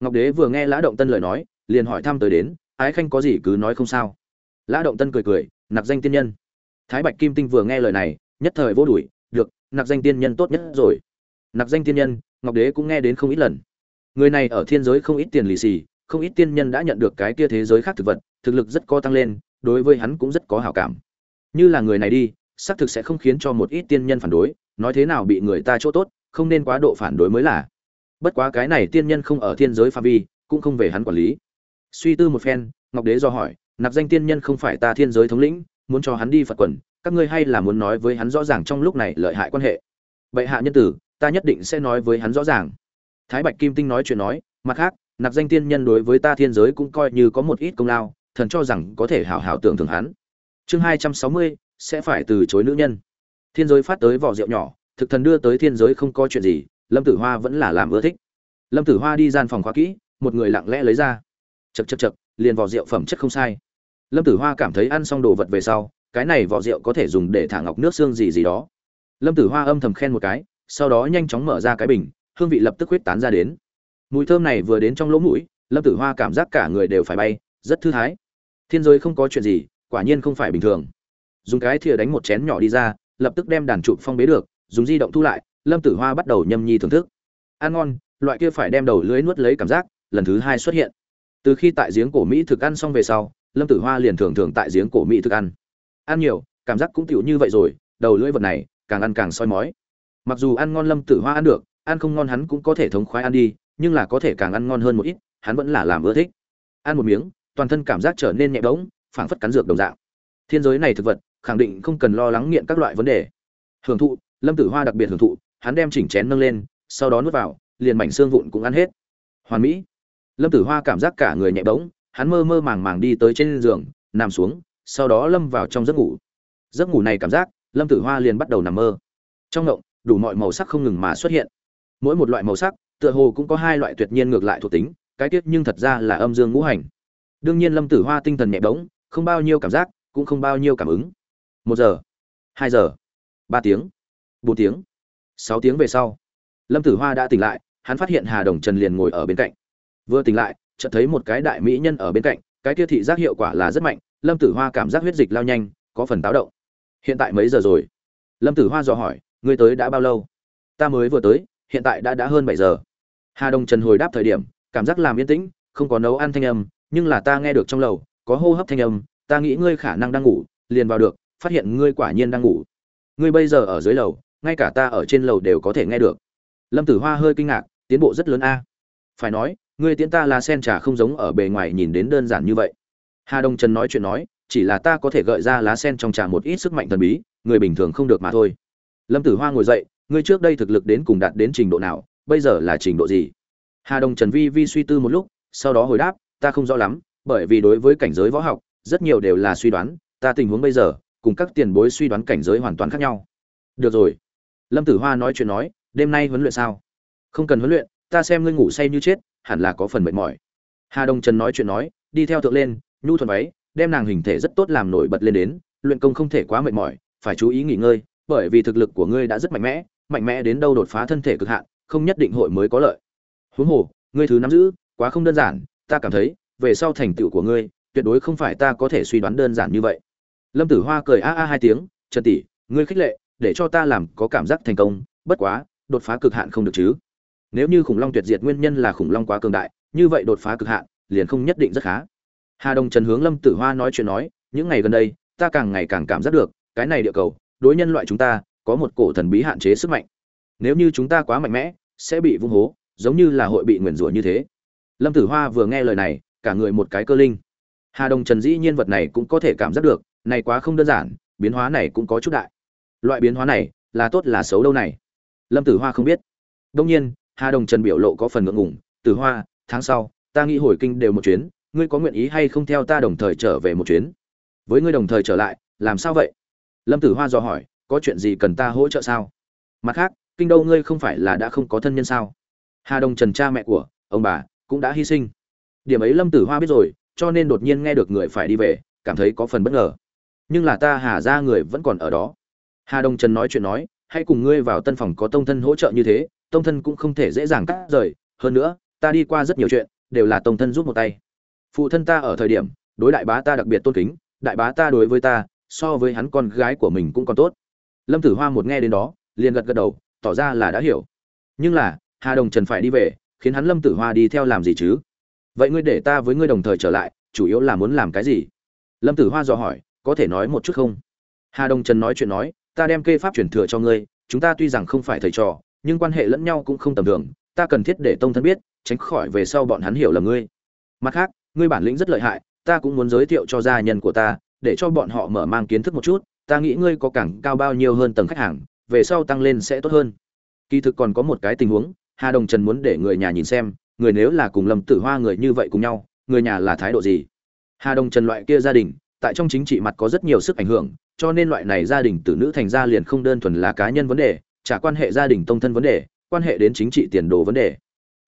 Ngọc đế vừa nghe lã động tân lời nói, liền hỏi thăm tới đến, ái khanh có gì cứ nói không sao? Lã động tân cười cười nặc danh tiên nhân. Thái bạch kim tinh vừa nghe lời này, nhất thời vô đuổi, được nặc danh tiên nhân tốt nhất rồi. Nặc danh tiên nhân ngọc đế cũng nghe đến không ít lần. Người này ở thiên giới không ít tiền lì xì, không ít tiên nhân đã nhận được cái kia thế giới khác thực vật, thực lực rất có tăng lên, đối với hắn cũng rất có hảo cảm. Như là người này đi, xác thực sẽ không khiến cho một ít tiên nhân phản đối, nói thế nào bị người ta chỗ tốt, không nên quá độ phản đối mới là. Bất quá cái này tiên nhân không ở thiên giới phạm vi, cũng không về hắn quản lý. Suy tư một phen, ngọc đế do hỏi, nạp danh tiên nhân không phải ta thiên giới thống lĩnh, muốn cho hắn đi phật quần, các ngươi hay là muốn nói với hắn rõ ràng trong lúc này lợi hại quan hệ? Vậy hạ nhân tử ta nhất định sẽ nói với hắn rõ ràng. Thái bạch kim tinh nói chuyện nói, mặt khác, nạp danh tiên nhân đối với ta thiên giới cũng coi như có một ít công lao, thần cho rằng có thể hảo hảo tưởng thưởng hắn. Chương hai trăm sáu mươi, sẽ phải từ chối nữ nhân. Thiên giới phát tới vỏ rượu nhỏ, thực thần đưa tới thiên giới không có chuyện gì, lâm tử hoa vẫn là làm ưa thích. Lâm tử hoa đi gian phòng khóa kỹ, một người lặng lẽ lấy ra. Chật chật chật liền vỏ rượu phẩm chất không sai. Lâm tử hoa cảm thấy ăn xong đồ vật về sau, cái này vỏ rượu có thể dùng để thả ngọc nước xương gì gì đó. Lâm tử hoa âm thầm khen một cái sau đó nhanh chóng mở ra cái bình, hương vị lập tức huyết tán ra đến. Mùi thơm này vừa đến trong lỗ mũi, lâm tử hoa cảm giác cả người đều phải bay, rất thư thái. Thiên giới không có chuyện gì, quả nhiên không phải bình thường. Dùng cái thìa đánh một chén nhỏ đi ra, lập tức đem đàn trụ phong bế được, dùng di động thu lại, lâm tử hoa bắt đầu nhâm nhi thưởng thức. Ăn ngon, loại kia phải đem đầu lưới nuốt lấy cảm giác, lần thứ hai xuất hiện. Từ khi tại giếng cổ mỹ thực ăn xong về sau, lâm tử hoa liền thường thường tại giếng cổ mỹ thực ăn. Ăn nhiều, cảm giác cũng tựu như vậy rồi, đầu lưỡi vật này càng ăn càng soi mói mặc dù ăn ngon lâm tử hoa ăn được, ăn không ngon hắn cũng có thể thống khoái ăn đi, nhưng là có thể càng ăn ngon hơn một ít, hắn vẫn là làm ưa thích. Ăn một miếng, toàn thân cảm giác trở nên nhẹ bỗng, phảng phất cắn dược đồng dạng. Thiên giới này thực vật, khẳng định không cần lo lắng nghiện các loại vấn đề. Hưởng thụ, lâm tử hoa đặc biệt hưởng thụ, hắn đem chỉnh chén nâng lên, sau đó nuốt vào, liền mảnh xương vụn cũng ăn hết. Hoàn mỹ. Lâm tử hoa cảm giác cả người nhẹ bỗng, hắn mơ mơ màng màng đi tới trên giường, nằm xuống, sau đó lâm vào trong giấc ngủ. Giấc ngủ này cảm giác, lâm tử hoa liền bắt đầu nằm mơ. Trong ngộng đủ mọi màu sắc không ngừng mà xuất hiện. Mỗi một loại màu sắc, tựa hồ cũng có hai loại tuyệt nhiên ngược lại thuộc tính, cái tiết nhưng thật ra là âm dương ngũ hành. Đương nhiên lâm tử hoa tinh thần nhẹ bỗng, không bao nhiêu cảm giác, cũng không bao nhiêu cảm ứng. Một giờ, hai giờ, ba tiếng, bốn tiếng, sáu tiếng về sau, lâm tử hoa đã tỉnh lại, hắn phát hiện hà đồng trần liền ngồi ở bên cạnh. Vừa tỉnh lại, chợt thấy một cái đại mỹ nhân ở bên cạnh, cái kia thị giác hiệu quả là rất mạnh, lâm tử hoa cảm giác huyết dịch lao nhanh, có phần táo động. Hiện tại mấy giờ rồi? Lâm tử hoa dò hỏi ngươi tới đã bao lâu? Ta mới vừa tới, hiện tại đã đã hơn bảy giờ. Hà đồng trần hồi đáp thời điểm, cảm giác làm yên tĩnh, không có nấu ăn thanh âm, nhưng là ta nghe được trong lầu, có hô hấp thanh âm, ta nghĩ ngươi khả năng đang ngủ, liền vào được, phát hiện ngươi quả nhiên đang ngủ. Ngươi bây giờ ở dưới lầu, ngay cả ta ở trên lầu đều có thể nghe được. Lâm tử hoa hơi kinh ngạc, tiến bộ rất lớn a. Phải nói, ngươi tiến ta là sen trà không giống ở bề ngoài nhìn đến đơn giản như vậy. Hà đông trần nói chuyện nói, chỉ là ta có thể gợi ra lá sen trong trà một ít sức mạnh thần bí, người bình thường không được mà thôi lâm tử hoa ngồi dậy, ngươi trước đây thực lực đến cùng đạt đến trình độ nào, bây giờ là trình độ gì? Hà Đồng trần vi vi suy tư một lúc, sau đó hồi đáp, ta không rõ lắm, bởi vì đối với cảnh giới võ học, rất nhiều đều là suy đoán, ta tình huống bây giờ, cùng các tiền bối suy đoán cảnh giới hoàn toàn khác nhau. Được rồi. Lâm tử hoa nói chuyện nói, đêm nay huấn luyện sao? Không cần huấn luyện, ta xem ngươi ngủ say như chết, hẳn là có phần mệt mỏi. Hà Đồng trần nói chuyện nói, đi theo thượng lên, nhu thuần váy, đem nàng hình thể rất tốt làm nổi bật lên đến, luyện công không thể quá mệt mỏi, phải chú ý nghỉ ngơi bởi vì thực lực của ngươi đã rất mạnh mẽ mạnh mẽ đến đâu đột phá thân thể cực hạn, không nhất định hội mới có lợi. Huống hồ, ngươi thứ nắm giữ, quá không đơn giản, ta cảm thấy, về sau thành tựu của ngươi, tuyệt đối không phải ta có thể suy đoán đơn giản như vậy. Lâm tử hoa cười a a hai tiếng, trần tỷ, ngươi khích lệ, để cho ta làm có cảm giác thành công, bất quá, đột phá cực hạn không được chứ. Nếu như khủng long tuyệt diệt nguyên nhân là khủng long quá cường đại, như vậy đột phá cực hạn, liền không nhất định rất khá. Hà đông trần hướng lâm tử hoa nói chuyện nói, những ngày gần đây, ta càng ngày càng cảm giác được, cái này địa cầu đối nhân loại chúng ta có một cổ thần bí hạn chế sức mạnh. Nếu như chúng ta quá mạnh mẽ, sẽ bị vung hố, giống như là hội bị nguyền rủa như thế. Lâm tử hoa vừa nghe lời này, cả người một cái cơ linh. Hà Đồng trần dĩ nhiên vật này cũng có thể cảm giác được, này quá không đơn giản, biến hóa này cũng có chút đại. Loại biến hóa này là tốt là xấu đâu này? Lâm tử hoa không biết. Đông nhiên, hà đồng trần biểu lộ có phần ngượng ngùng, tử hoa, tháng sau, ta nghĩ hồi kinh đều một chuyến, ngươi có nguyện ý hay không theo ta đồng thời trở về một chuyến? Với ngươi đồng thời trở lại, làm sao vậy? Lâm tử hoa dò hỏi, có chuyện gì cần ta hỗ trợ sao? Mặt khác, kinh đô ngươi không phải là đã không có thân nhân sao? Hà đồng trần cha mẹ của ông bà cũng đã hy sinh. Điểm ấy lâm tử hoa biết rồi, cho nên đột nhiên nghe được người phải đi về, cảm thấy có phần bất ngờ. Nhưng là ta hà ra người vẫn còn ở đó. Hà đồng trần nói chuyện nói, hãy cùng ngươi vào tân phòng có tông thân hỗ trợ như thế, tông thân cũng không thể dễ dàng cắt rời. Hơn nữa, ta đi qua rất nhiều chuyện, đều là tông thân giúp một tay. Phụ thân ta ở thời điểm, đối đại bá ta đặc biệt tôn kính, đại bá ta đối với ta so với hắn con gái của mình cũng còn tốt. Lâm tử hoa một nghe đến đó, liền gật gật đầu, tỏ ra là đã hiểu. Nhưng là, hà đồng trần phải đi về, khiến hắn lâm tử hoa đi theo làm gì chứ? Vậy ngươi để ta với ngươi đồng thời trở lại, chủ yếu là muốn làm cái gì? Lâm tử hoa dò hỏi, có thể nói một chút không? Hà đồng trần nói chuyện nói, ta đem kê pháp truyền thừa cho ngươi, chúng ta tuy rằng không phải thầy trò, nhưng quan hệ lẫn nhau cũng không tầm thường, ta cần thiết để tông thân biết, tránh khỏi về sau bọn hắn hiểu là ngươi. Mặt khác, ngươi bản lĩnh rất lợi hại, ta cũng muốn giới thiệu cho gia nhân của ta để cho bọn họ mở mang kiến thức một chút, ta nghĩ ngươi có cảng cao bao nhiêu hơn tầng khách hàng, về sau tăng lên sẽ tốt hơn. Kỳ thực còn có một cái tình huống, hà đồng trần muốn để người nhà nhìn xem, người nếu là cùng lâm tử hoa người như vậy cùng nhau, người nhà là thái độ gì? Hà đồng trần loại kia gia đình, tại trong chính trị mặt có rất nhiều sức ảnh hưởng, cho nên loại này gia đình tử nữ thành ra liền không đơn thuần là cá nhân vấn đề trả quan hệ gia đình tông thân vấn đề, quan hệ đến chính trị tiền đồ vấn đề.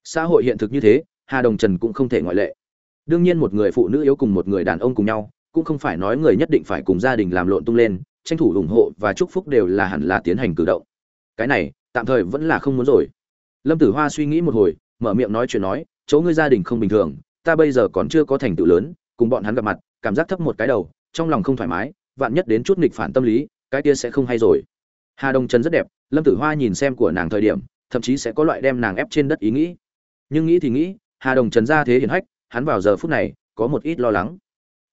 Xã hội hiện thực như thế, hà đồng trần cũng không thể ngoại lệ. Đương nhiên một người phụ nữ yếu cùng một người đàn ông cùng nhau cũng không phải nói người nhất định phải cùng gia đình làm lộn tung lên, tranh thủ ủng hộ và chúc phúc đều là hẳn là tiến hành cử động. Cái này, tạm thời vẫn là không muốn rồi. Lâm tử hoa suy nghĩ một hồi, mở miệng nói chuyện nói, chỗ ngươi gia đình không bình thường, ta bây giờ còn chưa có thành tựu lớn, cùng bọn hắn gặp mặt, cảm giác thấp một cái đầu, trong lòng không thoải mái, vạn nhất đến chút nghịch phản tâm lý, cái kia sẽ không hay rồi. Hà đông trần rất đẹp, lâm tử hoa nhìn xem của nàng thời điểm, thậm chí sẽ có loại đem nàng ép trên đất ý nghĩ. Nhưng nghĩ thì nghĩ, hà đồng trần ra thế hiển hách, hắn vào giờ phút này, có một ít lo lắng.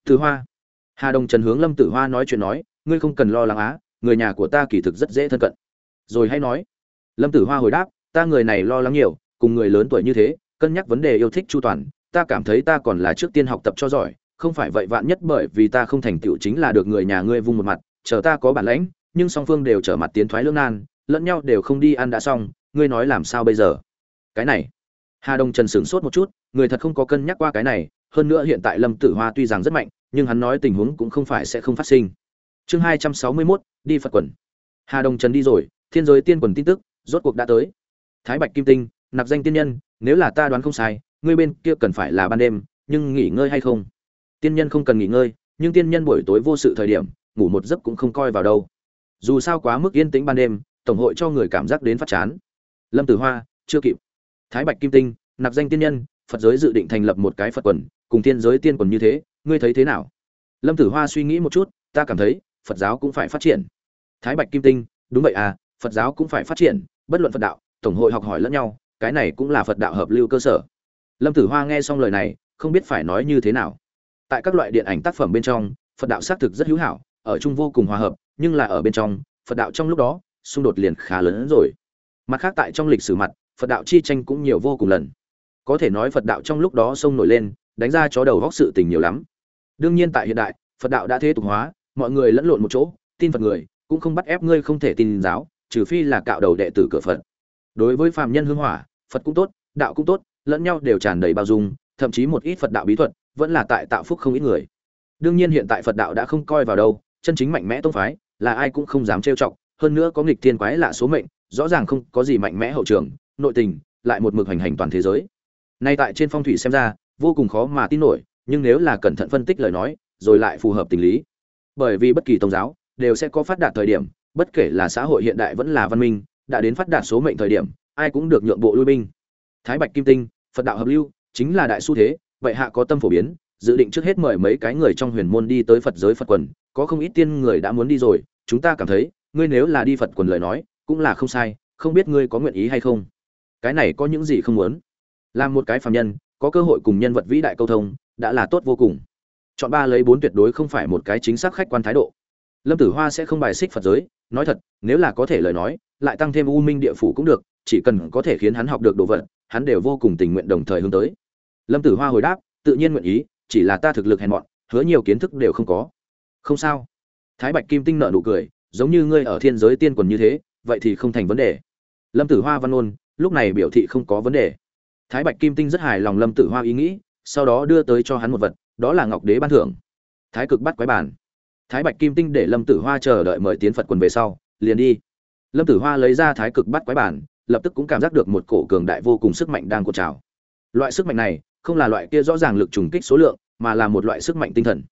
Tử hoa hà đồng trần hướng lâm tử hoa nói chuyện nói, ngươi không cần lo lắng á, người nhà của ta kỳ thực rất dễ thân cận. Rồi hay nói, lâm tử hoa hồi đáp, ta người này lo lắng nhiều, cùng người lớn tuổi như thế, cân nhắc vấn đề yêu thích chu toàn, ta cảm thấy ta còn là trước tiên học tập cho giỏi, không phải vậy vạn nhất bởi vì ta không thành tựu chính là được người nhà ngươi vung một mặt, chờ ta có bản lãnh, nhưng song phương đều trở mặt tiến thoái lưỡng nan, lẫn nhau đều không đi ăn đã xong, ngươi nói làm sao bây giờ? Cái này, hà đông trần sửng sốt một chút, người thật không có cân nhắc qua cái này, hơn nữa hiện tại lâm tử hoa tuy rằng rất mạnh nhưng hắn nói tình huống cũng không phải sẽ không phát sinh. Chương hai trăm sáu mươi mốt, đi phật quần. Hà đồng trần đi rồi, thiên giới tiên quần tin tức, rốt cuộc đã tới. Thái bạch kim tinh, nạp danh tiên nhân, nếu là ta đoán không sai, ngươi bên kia cần phải là ban đêm, nhưng nghỉ ngơi hay không? Tiên nhân không cần nghỉ ngơi, nhưng tiên nhân buổi tối vô sự thời điểm, ngủ một giấc cũng không coi vào đâu. Dù sao quá mức yên tĩnh ban đêm, tổng hội cho người cảm giác đến phát chán. Lâm tử hoa, chưa kịp. Thái bạch kim tinh, nạp danh tiên nhân, phật giới dự định thành lập một cái phật quần, cùng tiên giới tiên quần như thế ngươi thấy thế nào? Lâm tử hoa suy nghĩ một chút, ta cảm thấy, phật giáo cũng phải phát triển. Thái bạch kim tinh, đúng vậy à phật giáo cũng phải phát triển, bất luận phật đạo, tổng hội học hỏi lẫn nhau, cái này cũng là phật đạo hợp lưu cơ sở. Lâm tử hoa nghe xong lời này, không biết phải nói như thế nào. Tại các loại điện ảnh tác phẩm bên trong, phật đạo xác thực rất hữu hảo, ở chung vô cùng hòa hợp, nhưng là ở bên trong, phật đạo trong lúc đó, xung đột liền khá lớn hơn rồi. Mặt khác tại trong lịch sử mặt, phật đạo chi tranh cũng nhiều vô cùng lần. Có thể nói phật đạo trong lúc đó sông nổi lên, đánh ra chó đầu góc sự tình nhiều lắm đương nhiên tại hiện đại, phật đạo đã thế tục hóa, mọi người lẫn lộn một chỗ, tin phật người cũng không bắt ép ngươi không thể tin giáo, trừ phi là cạo đầu đệ tử cửa phật. Đối với phàm nhân hương hỏa, phật cũng tốt, đạo cũng tốt, lẫn nhau đều tràn đầy bao dung, thậm chí một ít phật đạo bí thuật vẫn là tại tạo phúc không ít người. Đương nhiên hiện tại phật đạo đã không coi vào đâu, chân chính mạnh mẽ tông phái là ai cũng không dám trêu chọc, hơn nữa có nghịch thiên quái lạ số mệnh, rõ ràng không có gì mạnh mẽ hậu trường, nội tình lại một mực hành hành toàn thế giới. Nay tại trên phong thủy xem ra, vô cùng khó mà tin nổi nhưng nếu là cẩn thận phân tích lời nói, rồi lại phù hợp tình lý. Bởi vì bất kỳ tôn giáo đều sẽ có phát đạt thời điểm, bất kể là xã hội hiện đại vẫn là văn minh, đã đến phát đạt số mệnh thời điểm, ai cũng được nhượng bộ lui binh. Thái bạch kim tinh, phật đạo hợp lưu, chính là đại xu thế, vậy hạ có tâm phổ biến, dự định trước hết mời mấy cái người trong huyền môn đi tới phật giới phật quần, có không ít tiên người đã muốn đi rồi, chúng ta cảm thấy, ngươi nếu là đi phật quần lời nói, cũng là không sai, không biết ngươi có nguyện ý hay không? Cái này có những gì không muốn? Làm một cái phàm nhân có cơ hội cùng nhân vật vĩ đại câu thông, đã là tốt vô cùng. Chọn ba lấy bốn tuyệt đối không phải một cái chính xác khách quan thái độ. Lâm tử hoa sẽ không bài xích phật giới, nói thật, nếu là có thể lời nói, lại tăng thêm u minh địa phủ cũng được, chỉ cần có thể khiến hắn học được đồ vật, hắn đều vô cùng tình nguyện đồng thời hướng tới. Lâm tử hoa hồi đáp, tự nhiên nguyện ý, chỉ là ta thực lực hèn mọn, hứa nhiều kiến thức đều không có. Không sao. Thái bạch kim tinh nợ nụ cười, giống như ngươi ở thiên giới tiên quần như thế, vậy thì không thành vấn đề. Lâm tử hoa văn ôn lúc này biểu thị không có vấn đề thái bạch kim tinh rất hài lòng lâm tử hoa ý nghĩ, sau đó đưa tới cho hắn một vật, đó là ngọc đế ban thưởng. Thái cực bắt quái bản. Thái bạch kim tinh để lâm tử hoa chờ đợi mời tiến phật quần về sau, liền đi. Lâm tử hoa lấy ra thái cực bắt quái bản, lập tức cũng cảm giác được một cổ cường đại vô cùng sức mạnh đang cột trào. Loại sức mạnh này, không là loại kia rõ ràng lực trùng kích số lượng, mà là một loại sức mạnh tinh thần.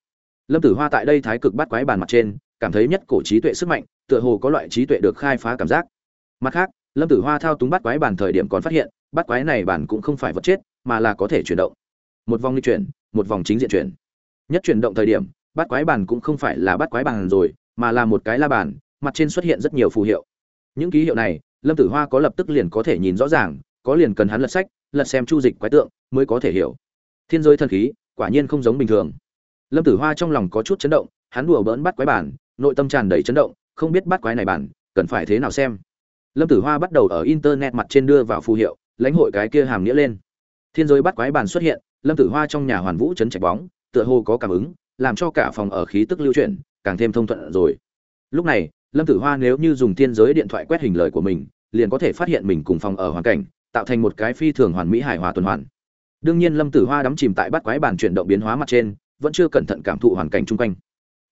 Lâm tử hoa tại đây thái cực bắt quái bản mặt trên, cảm thấy nhất cổ trí tuệ sức mạnh, tựa hồ có loại trí tuệ được khai phá cảm giác. Mặt khác lâm tử hoa thao túng bắt quái bản thời điểm còn phát hiện, bắt quái này bản cũng không phải vật chết, mà là có thể chuyển động. Một vòng đi chuyển, một vòng chính diện chuyển. Nhất chuyển động thời điểm, bắt quái bản cũng không phải là bắt quái bản rồi, mà là một cái la bàn, mặt trên xuất hiện rất nhiều phù hiệu. Những ký hiệu này, lâm tử hoa có lập tức liền có thể nhìn rõ ràng, có liền cần hắn lật sách, lật xem chu dịch quái tượng, mới có thể hiểu. Thiên giới thần khí, quả nhiên không giống bình thường. Lâm tử hoa trong lòng có chút chấn động, hắn đùa bỡn bắt quái bản, nội tâm tràn đầy chấn động, không biết bắt quái này bản, cần phải thế nào xem lâm tử hoa bắt đầu ở internet mặt trên đưa vào phù hiệu, lãnh hội cái kia hàm nghĩa lên. Thiên giới bắt quái bàn xuất hiện, lâm tử hoa trong nhà hoàn vũ chấn chạy bóng, tựa hồ có cảm ứng, làm cho cả phòng ở khí tức lưu chuyển, càng thêm thông thuận rồi. Lúc này, lâm tử hoa nếu như dùng thiên giới điện thoại quét hình lời của mình, liền có thể phát hiện mình cùng phòng ở hoàn cảnh, tạo thành một cái phi thường hoàn mỹ hài hòa tuần hoàn. Đương nhiên lâm tử hoa đắm chìm tại bắt quái bàn chuyển động biến hóa mặt trên, vẫn chưa cẩn thận cảm thụ hoàn cảnh chung quanh.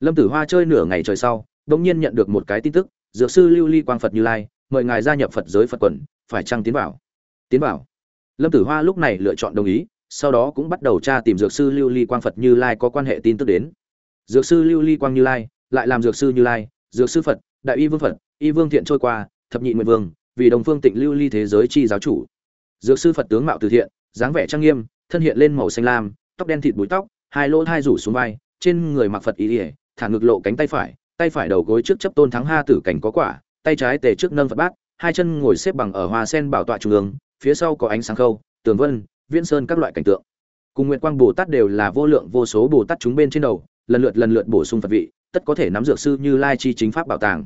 Lâm tử hoa chơi nửa ngày trời sau đ ỗ n g nhiên nhận được một cái tin tức, dược sư lưu ly quang phật như lai mời ngài gia nhập phật giới phật quần, phải chăng tiến vào? Tiến vào. Lâm tử hoa lúc này lựa chọn đồng ý, sau đó cũng bắt đầu tra tìm dược sư lưu ly quang phật như lai có quan hệ tin tức đến. Dược sư lưu ly quang như lai, lại làm dược sư như lai, dược sư phật, đại y vương phật, y vương thiện trôi qua, thập nhị nguyện vương, vì đồng phương tịnh lưu ly thế giới chi giáo chủ. Dược sư phật tướng mạo từ thiện, dáng vẻ trang nghiêm, thân hiện lên màu xanh lam, tóc đen thịt búi tóc, hai lỗ hai rủ xuống vai, trên người mặc phật ý ỉa thả ngực lộ cánh tay phải tay phải đầu gối trước chấp tôn thắng ha tử cảnh có quả tay trái tề trước nâng phật bát, hai chân ngồi xếp bằng ở hoa sen bảo tọa trung ương, phía sau có ánh sáng khâu, tường vân, viễn sơn các loại cảnh tượng. Cùng nguyện quang bồ tát đều là vô lượng vô số bồ tát chúng bên trên đầu, lần lượt lần lượt bổ sung phật vị, tất có thể nắm dược sư như lai chi chính pháp bảo tàng.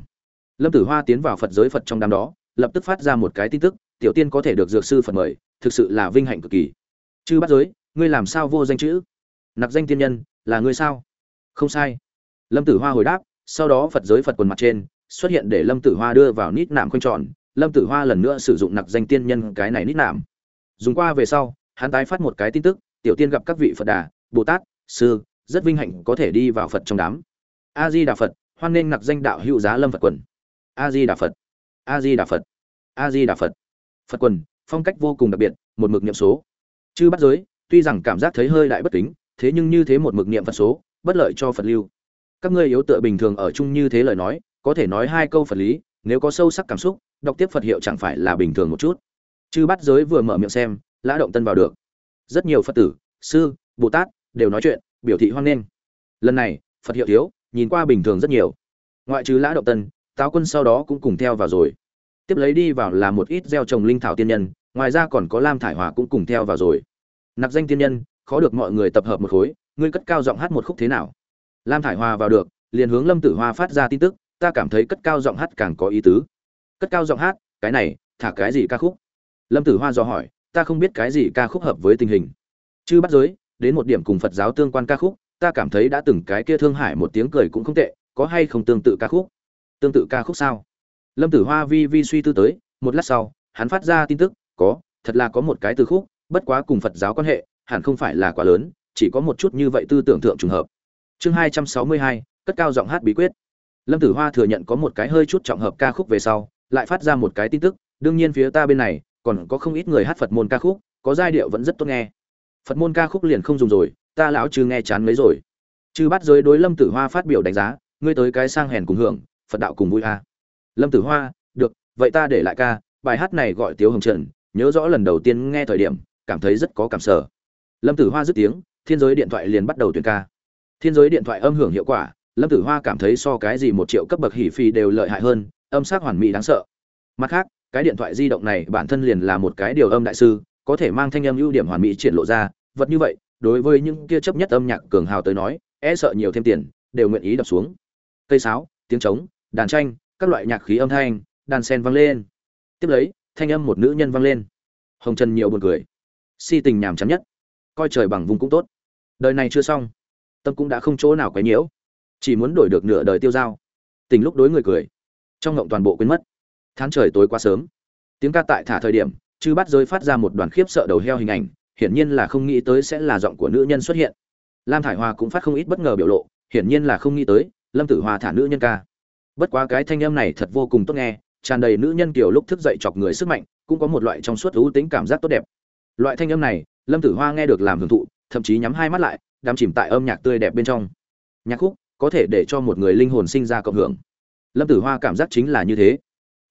Lâm tử hoa tiến vào phật giới phật trong đám đó, lập tức phát ra một cái tin tức, tiểu tiên có thể được dược sư phật mời, thực sự là vinh hạnh cực kỳ. Chư bắt giới, ngươi làm sao vô danh chữ? Nặc danh tiên nhân, là ngươi sao? Không sai. Lâm tử hoa hồi đáp, sau đó phật giới phật quần mặt trên xuất hiện để lâm tử hoa đưa vào nít nạm quanh tròn, lâm tử hoa lần nữa sử dụng nặc danh tiên nhân cái này nít nạm. Dùng qua về sau, hắn tái phát một cái tin tức, tiểu tiên gặp các vị phật đà, bồ tát, sư, rất vinh hạnh có thể đi vào phật trong đám. A di đà phật, hoan nghênh nặc danh đạo hữu giá lâm phật quần. A di đà phật, a di đà phật, a di đà phật. Phật quần, phong cách vô cùng đặc biệt, một mực niệm số. Chư bắt giới, tuy rằng cảm giác thấy hơi đại bất kính, thế nhưng như thế một mực niệm phật số, bất lợi cho phật lưu. Các ngươi yếu tựa bình thường ở chung như thế lời nói có thể nói hai câu phật lý, nếu có sâu sắc cảm xúc, đọc tiếp phật hiệu chẳng phải là bình thường một chút. Chư bắt giới vừa mở miệng xem, lã động tân vào được. Rất nhiều phật tử, sư, bồ tát đều nói chuyện, biểu thị hoan nghênh. Lần này, phật hiệu thiếu, nhìn qua bình thường rất nhiều. Ngoại trừ lã động tân, táo quân sau đó cũng cùng theo vào rồi. Tiếp lấy đi vào là một ít gieo trồng linh thảo tiên nhân, ngoài ra còn có lam thải hòa cũng cùng theo vào rồi. Nặc danh tiên nhân, khó được mọi người tập hợp một khối, ngươi cất cao giọng hát một khúc thế nào? Lam thải hòa vào được, liền hướng lâm tử hoa phát ra tin tức ta cảm thấy cất cao giọng hát càng có ý tứ. Cất cao giọng hát, cái này, thả cái gì ca khúc? Lâm tử hoa dò hỏi, ta không biết cái gì ca khúc hợp với tình hình. Chứ bắt giới, đến một điểm cùng phật giáo tương quan ca khúc, ta cảm thấy đã từng cái kia thương hải một tiếng cười cũng không tệ, có hay không tương tự ca khúc? Tương tự ca khúc sao? Lâm tử hoa vi vi suy tư tới, một lát sau, hắn phát ra tin tức, có, thật là có một cái từ khúc, bất quá cùng phật giáo quan hệ, hẳn không phải là quá lớn, chỉ có một chút như vậy tư tưởng thượng trùng hợp. Chương hai trăm sáu mươi hai, cất cao giọng hát bí quyết lâm tử hoa thừa nhận có một cái hơi chút trọng hợp ca khúc về sau, lại phát ra một cái tin tức, đương nhiên phía ta bên này, còn có không ít người hát phật môn ca khúc, có giai điệu vẫn rất tốt nghe. Phật môn ca khúc liền không dùng rồi, ta lão chư nghe chán mấy rồi. Chư bắt giới đối lâm tử hoa phát biểu đánh giá, ngươi tới cái sang hèn cùng hưởng, phật đạo cùng vui a. À. lâm tử hoa, được, vậy ta để lại ca, bài hát này gọi tiếu hồng trần, nhớ rõ lần đầu tiên nghe thời điểm, cảm thấy rất có cảm sở. Lâm tử hoa dứt tiếng, thiên giới điện thoại liền bắt đầu tuyển ca. Thiên giới điện thoại âm hưởng hiệu quả lâm tử hoa cảm thấy so cái gì một triệu cấp bậc hỉ phi đều lợi hại hơn, âm sắc hoàn mỹ đáng sợ. Mặt khác, cái điện thoại di động này bản thân liền là một cái điều âm đại sư, có thể mang thanh âm ưu điểm hoàn mỹ triển lộ ra, vật như vậy, đối với những kia chấp nhất âm nhạc cường hào tới nói e sợ nhiều thêm tiền, đều nguyện ý đập xuống. Cây sáo, tiếng trống, đàn tranh, các loại nhạc khí âm thanh, đàn sen vang lên. Tiếp lấy, thanh âm một nữ nhân vang lên. Hồng trần nhiều buồn cười. Si tình nhàm chán nhất. Coi trời bằng vùng cũng tốt. Đời này chưa xong. Tâm cũng đã không chỗ nào quấy nhiễu chỉ muốn đổi được nửa đời tiêu dao tình lúc đối người cười. Trong ngộng toàn bộ quên mất. Tháng trời tối quá sớm. Tiếng ca tại thả thời điểm, chư bắt rơi phát ra một đoàn khiếp sợ đầu heo hình ảnh, hiển nhiên là không nghĩ tới sẽ là giọng của nữ nhân xuất hiện. Lam thải hoa cũng phát không ít bất ngờ biểu lộ, hiển nhiên là không nghĩ tới, lâm tử hoa thả nữ nhân ca. Bất quá cái thanh âm này thật vô cùng tốt nghe, tràn đầy nữ nhân kiểu lúc thức dậy chọc người sức mạnh, cũng có một loại trong suốt ưu tính cảm giác tốt đẹp. Loại thanh âm này, lâm tử hoa nghe được làm hưởng thụ, thậm chí nhắm hai mắt lại, đắm chìm tại âm nhạc tươi đẹp bên trong. Nhạc khúc có thể để cho một người linh hồn sinh ra cộng hưởng. Lâm tử hoa cảm giác chính là như thế.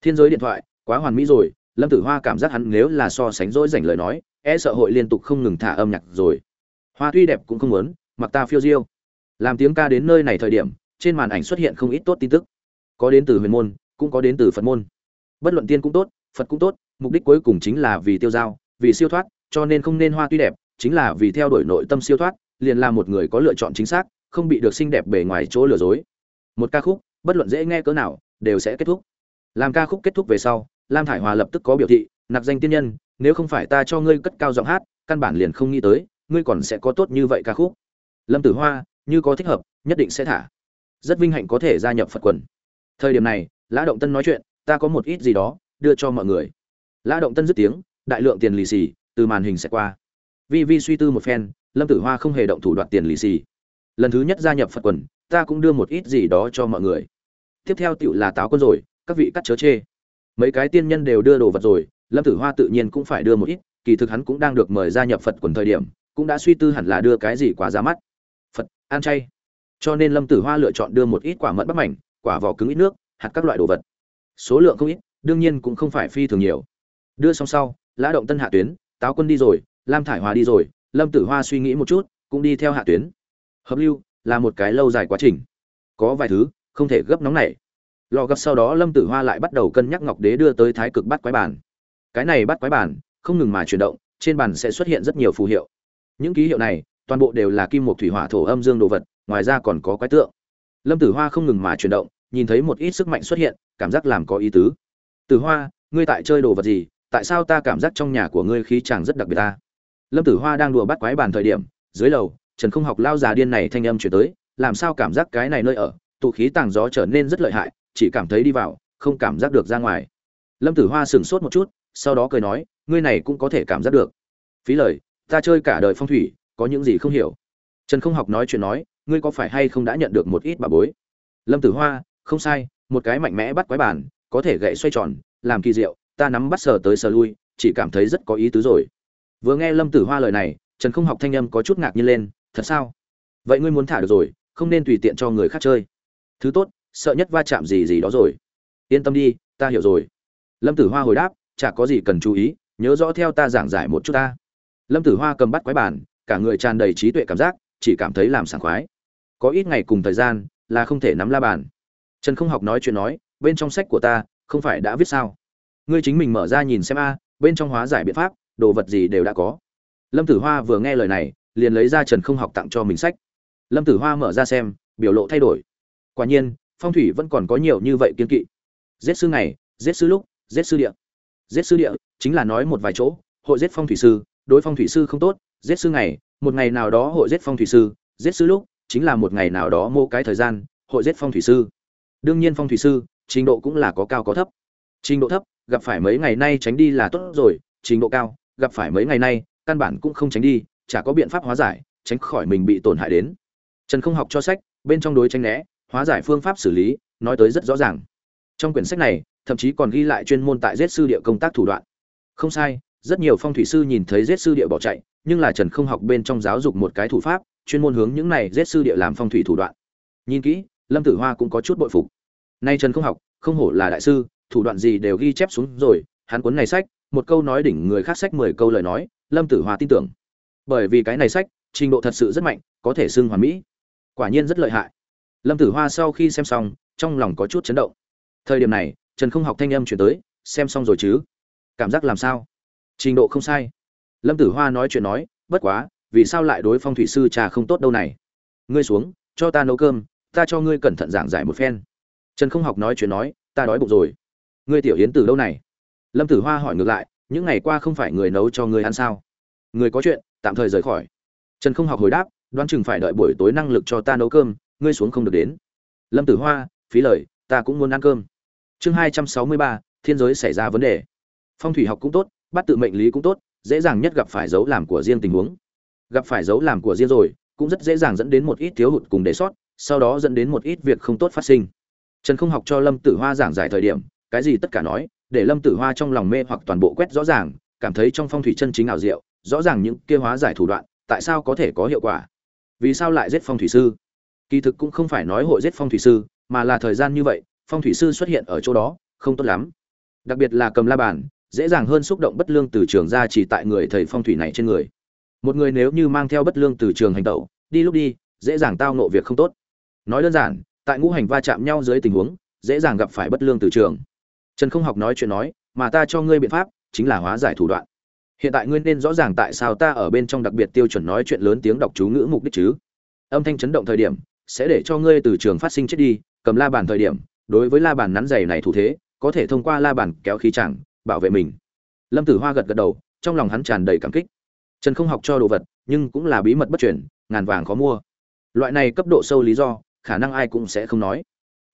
Thiên giới điện thoại, quá hoàn mỹ rồi. Lâm tử hoa cảm giác hắn nếu là so sánh dỗi dành lời nói e sợ hội liên tục không ngừng thả âm nhạc rồi. Hoa tuy đẹp cũng không muốn, mặc ta phiêu diêu. Làm tiếng ca đến nơi này thời điểm, trên màn ảnh xuất hiện không ít tốt tin tức. Có đến từ huyền môn, cũng có đến từ phật môn. Bất luận tiên cũng tốt, phật cũng tốt, mục đích cuối cùng chính là vì tiêu dao, vì siêu thoát, cho nên không nên hoa tuy đẹp, chính là vì theo đuổi nội tâm siêu thoát, liền là một người có lựa chọn chính xác không bị được xinh đẹp bề ngoài chỗ lừa dối. Một ca khúc, bất luận dễ nghe cỡ nào, đều sẽ kết thúc. Làm ca khúc kết thúc về sau, lam thải hòa lập tức có biểu thị nạp danh tiên nhân, nếu không phải ta cho ngươi cất cao giọng hát, căn bản liền không nghĩ tới, ngươi còn sẽ có tốt như vậy ca khúc. Lâm tử hoa, như có thích hợp, nhất định sẽ thả. Rất vinh hạnh có thể gia nhập phật quần. Thời điểm này, lã động tân nói chuyện, ta có một ít gì đó, đưa cho mọi người. Lã động tân dứt tiếng, đại lượng tiền lì xì, từ màn hình sẽ qua. Vi vi suy tư một phen, lâm tử hoa không hề động thủ đoạt tiền lì xì lần thứ nhất gia nhập phật quần, ta cũng đưa một ít gì đó cho mọi người. Tiếp theo tựu là táo quân rồi, các vị cắt chớ chê. Mấy cái tiên nhân đều đưa đồ vật rồi, lâm tử hoa tự nhiên cũng phải đưa một ít, kỳ thực hắn cũng đang được mời gia nhập phật quần thời điểm, cũng đã suy tư hẳn là đưa cái gì quá ra mắt. Phật, ăn chay. Cho nên lâm tử hoa lựa chọn đưa một ít quả mận bắp mảnh, quả vỏ cứng ít nước, hạt các loại đồ vật. Số lượng không ít, đương nhiên cũng không phải phi thường nhiều. Đưa xong sau, lã động tân hạ tuyến, táo quân đi rồi, lam thải hòa đi rồi, lâm tử hoa suy nghĩ một chút, cũng đi theo hạ tuyến hợp lưu là một cái lâu dài quá trình. Có vài thứ không thể gấp nóng này lò gấp sau đó lâm tử hoa lại bắt đầu cân nhắc ngọc đế đưa tới thái cực bắt quái bản. Cái này bắt quái bản không ngừng mà chuyển động, trên bản sẽ xuất hiện rất nhiều phù hiệu. Những ký hiệu này toàn bộ đều là kim một thủy hỏa thổ âm dương đồ vật, ngoài ra còn có quái tượng. Lâm tử hoa không ngừng mà chuyển động, nhìn thấy một ít sức mạnh xuất hiện, cảm giác làm có ý tứ. Tử hoa, ngươi tại chơi đồ vật gì? Tại sao ta cảm giác trong nhà của ngươi khí chàng rất đặc biệt ta? Lâm tử hoa đang đùa bắt quái bàn thời điểm, dưới lầu trần không học lao già điên này thanh âm chuyển tới, làm sao cảm giác cái này nơi ở, tụ khí tàng gió trở nên rất lợi hại, chỉ cảm thấy đi vào, không cảm giác được ra ngoài. Lâm tử hoa sửng sốt một chút, sau đó cười nói, ngươi này cũng có thể cảm giác được. Phí lời, ta chơi cả đời phong thủy, có những gì không hiểu? Trần không học nói chuyện nói, ngươi có phải hay không đã nhận được một ít bà bối? Lâm tử hoa, không sai, một cái mạnh mẽ bắt quái bản, có thể gậy xoay tròn, làm kỳ diệu, ta nắm bắt sờ tới sờ lui, chỉ cảm thấy rất có ý tứ rồi. Vừa nghe lâm tử hoa lời này, trần không học thanh âm có chút ngạc nhiên lên thật sao? Vậy ngươi muốn thả được rồi, không nên tùy tiện cho người khác chơi. Thứ tốt, sợ nhất va chạm gì gì đó rồi. Yên tâm đi, ta hiểu rồi. Lâm tử hoa hồi đáp, chả có gì cần chú ý, nhớ rõ theo ta giảng giải một chút ta. Lâm tử hoa cầm bắt quái bản, cả người tràn đầy trí tuệ cảm giác, chỉ cảm thấy làm sảng khoái. Có ít ngày cùng thời gian, là không thể nắm la bàn. Trần không học nói chuyện nói, bên trong sách của ta, không phải đã viết sao? Ngươi chính mình mở ra nhìn xem a, bên trong hóa giải biện pháp, đồ vật gì đều đã có. Lâm tử hoa vừa nghe lời này liền lấy ra trần không học tặng cho mình sách. Lâm tử hoa mở ra xem, biểu lộ thay đổi. Quả nhiên, phong thủy vẫn còn có nhiều như vậy kiên kỵ. Giết sư ngày, giết sư lúc, giết sư địa. Giết sư địa chính là nói một vài chỗ, hội giết phong thủy sư, đối phong thủy sư không tốt, giết sư ngày, một ngày nào đó hội giết phong thủy sư, giết sư lúc chính là một ngày nào đó mô cái thời gian, hội giết phong thủy sư. Đương nhiên phong thủy sư, trình độ cũng là có cao có thấp. Trình độ thấp, gặp phải mấy ngày nay tránh đi là tốt rồi, trình độ cao, gặp phải mấy ngày nay, căn bản cũng không tránh đi chả có biện pháp hóa giải, tránh khỏi mình bị tổn hại đến. Trần không học cho sách, bên trong đối tranh né, hóa giải phương pháp xử lý, nói tới rất rõ ràng. Trong quyển sách này, thậm chí còn ghi lại chuyên môn tại giết sư địa công tác thủ đoạn. Không sai, rất nhiều phong thủy sư nhìn thấy giết sư địa bỏ chạy, nhưng là trần không học bên trong giáo dục một cái thủ pháp, chuyên môn hướng những này giết sư địa làm phong thủy thủ đoạn. Nhìn kỹ, lâm tử hoa cũng có chút bội phục. Nay trần không học, không hổ là đại sư, thủ đoạn gì đều ghi chép xuống rồi, hắn cuốn này sách, một câu nói đỉnh người khác sách mười câu lời nói, lâm tử hoa tin tưởng bởi vì cái này sách, trình độ thật sự rất mạnh, có thể xưng hoàn mỹ. Quả nhiên rất lợi hại. Lâm tử hoa sau khi xem xong, trong lòng có chút chấn động. Thời điểm này, trần không học thanh âm chuyển tới, xem xong rồi chứ? Cảm giác làm sao? Trình độ không sai. Lâm tử hoa nói chuyện nói, bất quá, vì sao lại đối phong thủy sư trà không tốt đâu này? Ngươi xuống, cho ta nấu cơm, ta cho ngươi cẩn thận giảng giải một phen. Trần không học nói chuyện nói, ta đói bụng rồi. Ngươi tiểu yến từ đâu này? Lâm tử hoa hỏi ngược lại, những ngày qua không phải người nấu cho ngươi ăn sao? Người có chuyện, tạm thời rời khỏi. Trần không học hồi đáp, đoán chừng phải đợi buổi tối năng lực cho ta nấu cơm, ngươi xuống không được đến. Lâm tử hoa, phí lời, ta cũng muốn ăn cơm. Chương hai trăm sáu mươi ba, thiên giới xảy ra vấn đề. Phong thủy học cũng tốt, bắt tự mệnh lý cũng tốt, dễ dàng nhất gặp phải dấu làm của riêng tình huống. Gặp phải dấu làm của riêng rồi, cũng rất dễ dàng dẫn đến một ít thiếu hụt cùng để sót, sau đó dẫn đến một ít việc không tốt phát sinh. Trần không học cho lâm tử hoa giảng giải thời điểm, cái gì tất cả nói, để lâm tử hoa trong lòng mê hoặc toàn bộ quét rõ ràng, cảm thấy trong phong thủy chân chính ảo diệu rõ ràng những kia hóa giải thủ đoạn, tại sao có thể có hiệu quả? Vì sao lại giết phong thủy sư? Kỳ thực cũng không phải nói hội giết phong thủy sư, mà là thời gian như vậy, phong thủy sư xuất hiện ở chỗ đó, không tốt lắm. Đặc biệt là cầm la bàn, dễ dàng hơn xúc động bất lương từ trường ra chỉ tại người thầy phong thủy này trên người. Một người nếu như mang theo bất lương từ trường hành tẩu, đi lúc đi, dễ dàng tao nộ việc không tốt. Nói đơn giản, tại ngũ hành va chạm nhau dưới tình huống, dễ dàng gặp phải bất lương từ trường. Trần không học nói chuyện nói, mà ta cho ngươi biện pháp, chính là hóa giải thủ đoạn hiện tại ngươi nên rõ ràng tại sao ta ở bên trong đặc biệt tiêu chuẩn nói chuyện lớn tiếng đọc chú ngữ mục đích chứ. Âm thanh chấn động thời điểm, sẽ để cho ngươi từ trường phát sinh chết đi, cầm la bàn thời điểm, đối với la bàn nắn dày này thủ thế, có thể thông qua la bàn kéo khí chẳng, bảo vệ mình. Lâm tử hoa gật gật đầu, trong lòng hắn tràn đầy cảm kích. Trần không học cho đồ vật, nhưng cũng là bí mật bất chuyển ngàn vàng khó mua. Loại này cấp độ sâu lý do, khả năng ai cũng sẽ không nói.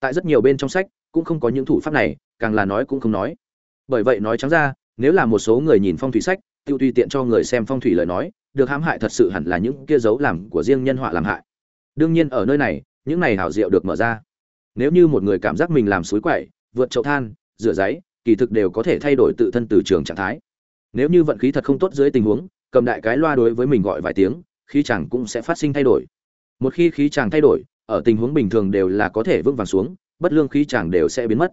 Tại rất nhiều bên trong sách, cũng không có những thủ pháp này, càng là nói cũng không nói. Bởi vậy nói trắng ra, nếu là một số người nhìn phong thủy sách tiêu tùy tiện cho người xem phong thủy lời nói, được hãm hại thật sự hẳn là những kia dấu làm của riêng nhân họa làm hại. Đương nhiên ở nơi này, những này hảo diệu được mở ra. Nếu như một người cảm giác mình làm suối quậy, vượt chậu than, rửa giấy, kỳ thực đều có thể thay đổi tự thân từ trường trạng thái. Nếu như vận khí thật không tốt dưới tình huống, cầm đại cái loa đối với mình gọi vài tiếng, khí chàng cũng sẽ phát sinh thay đổi. Một khi khí chàng thay đổi, ở tình huống bình thường đều là có thể vững vàng xuống, bất lương khí chàng đều sẽ biến mất.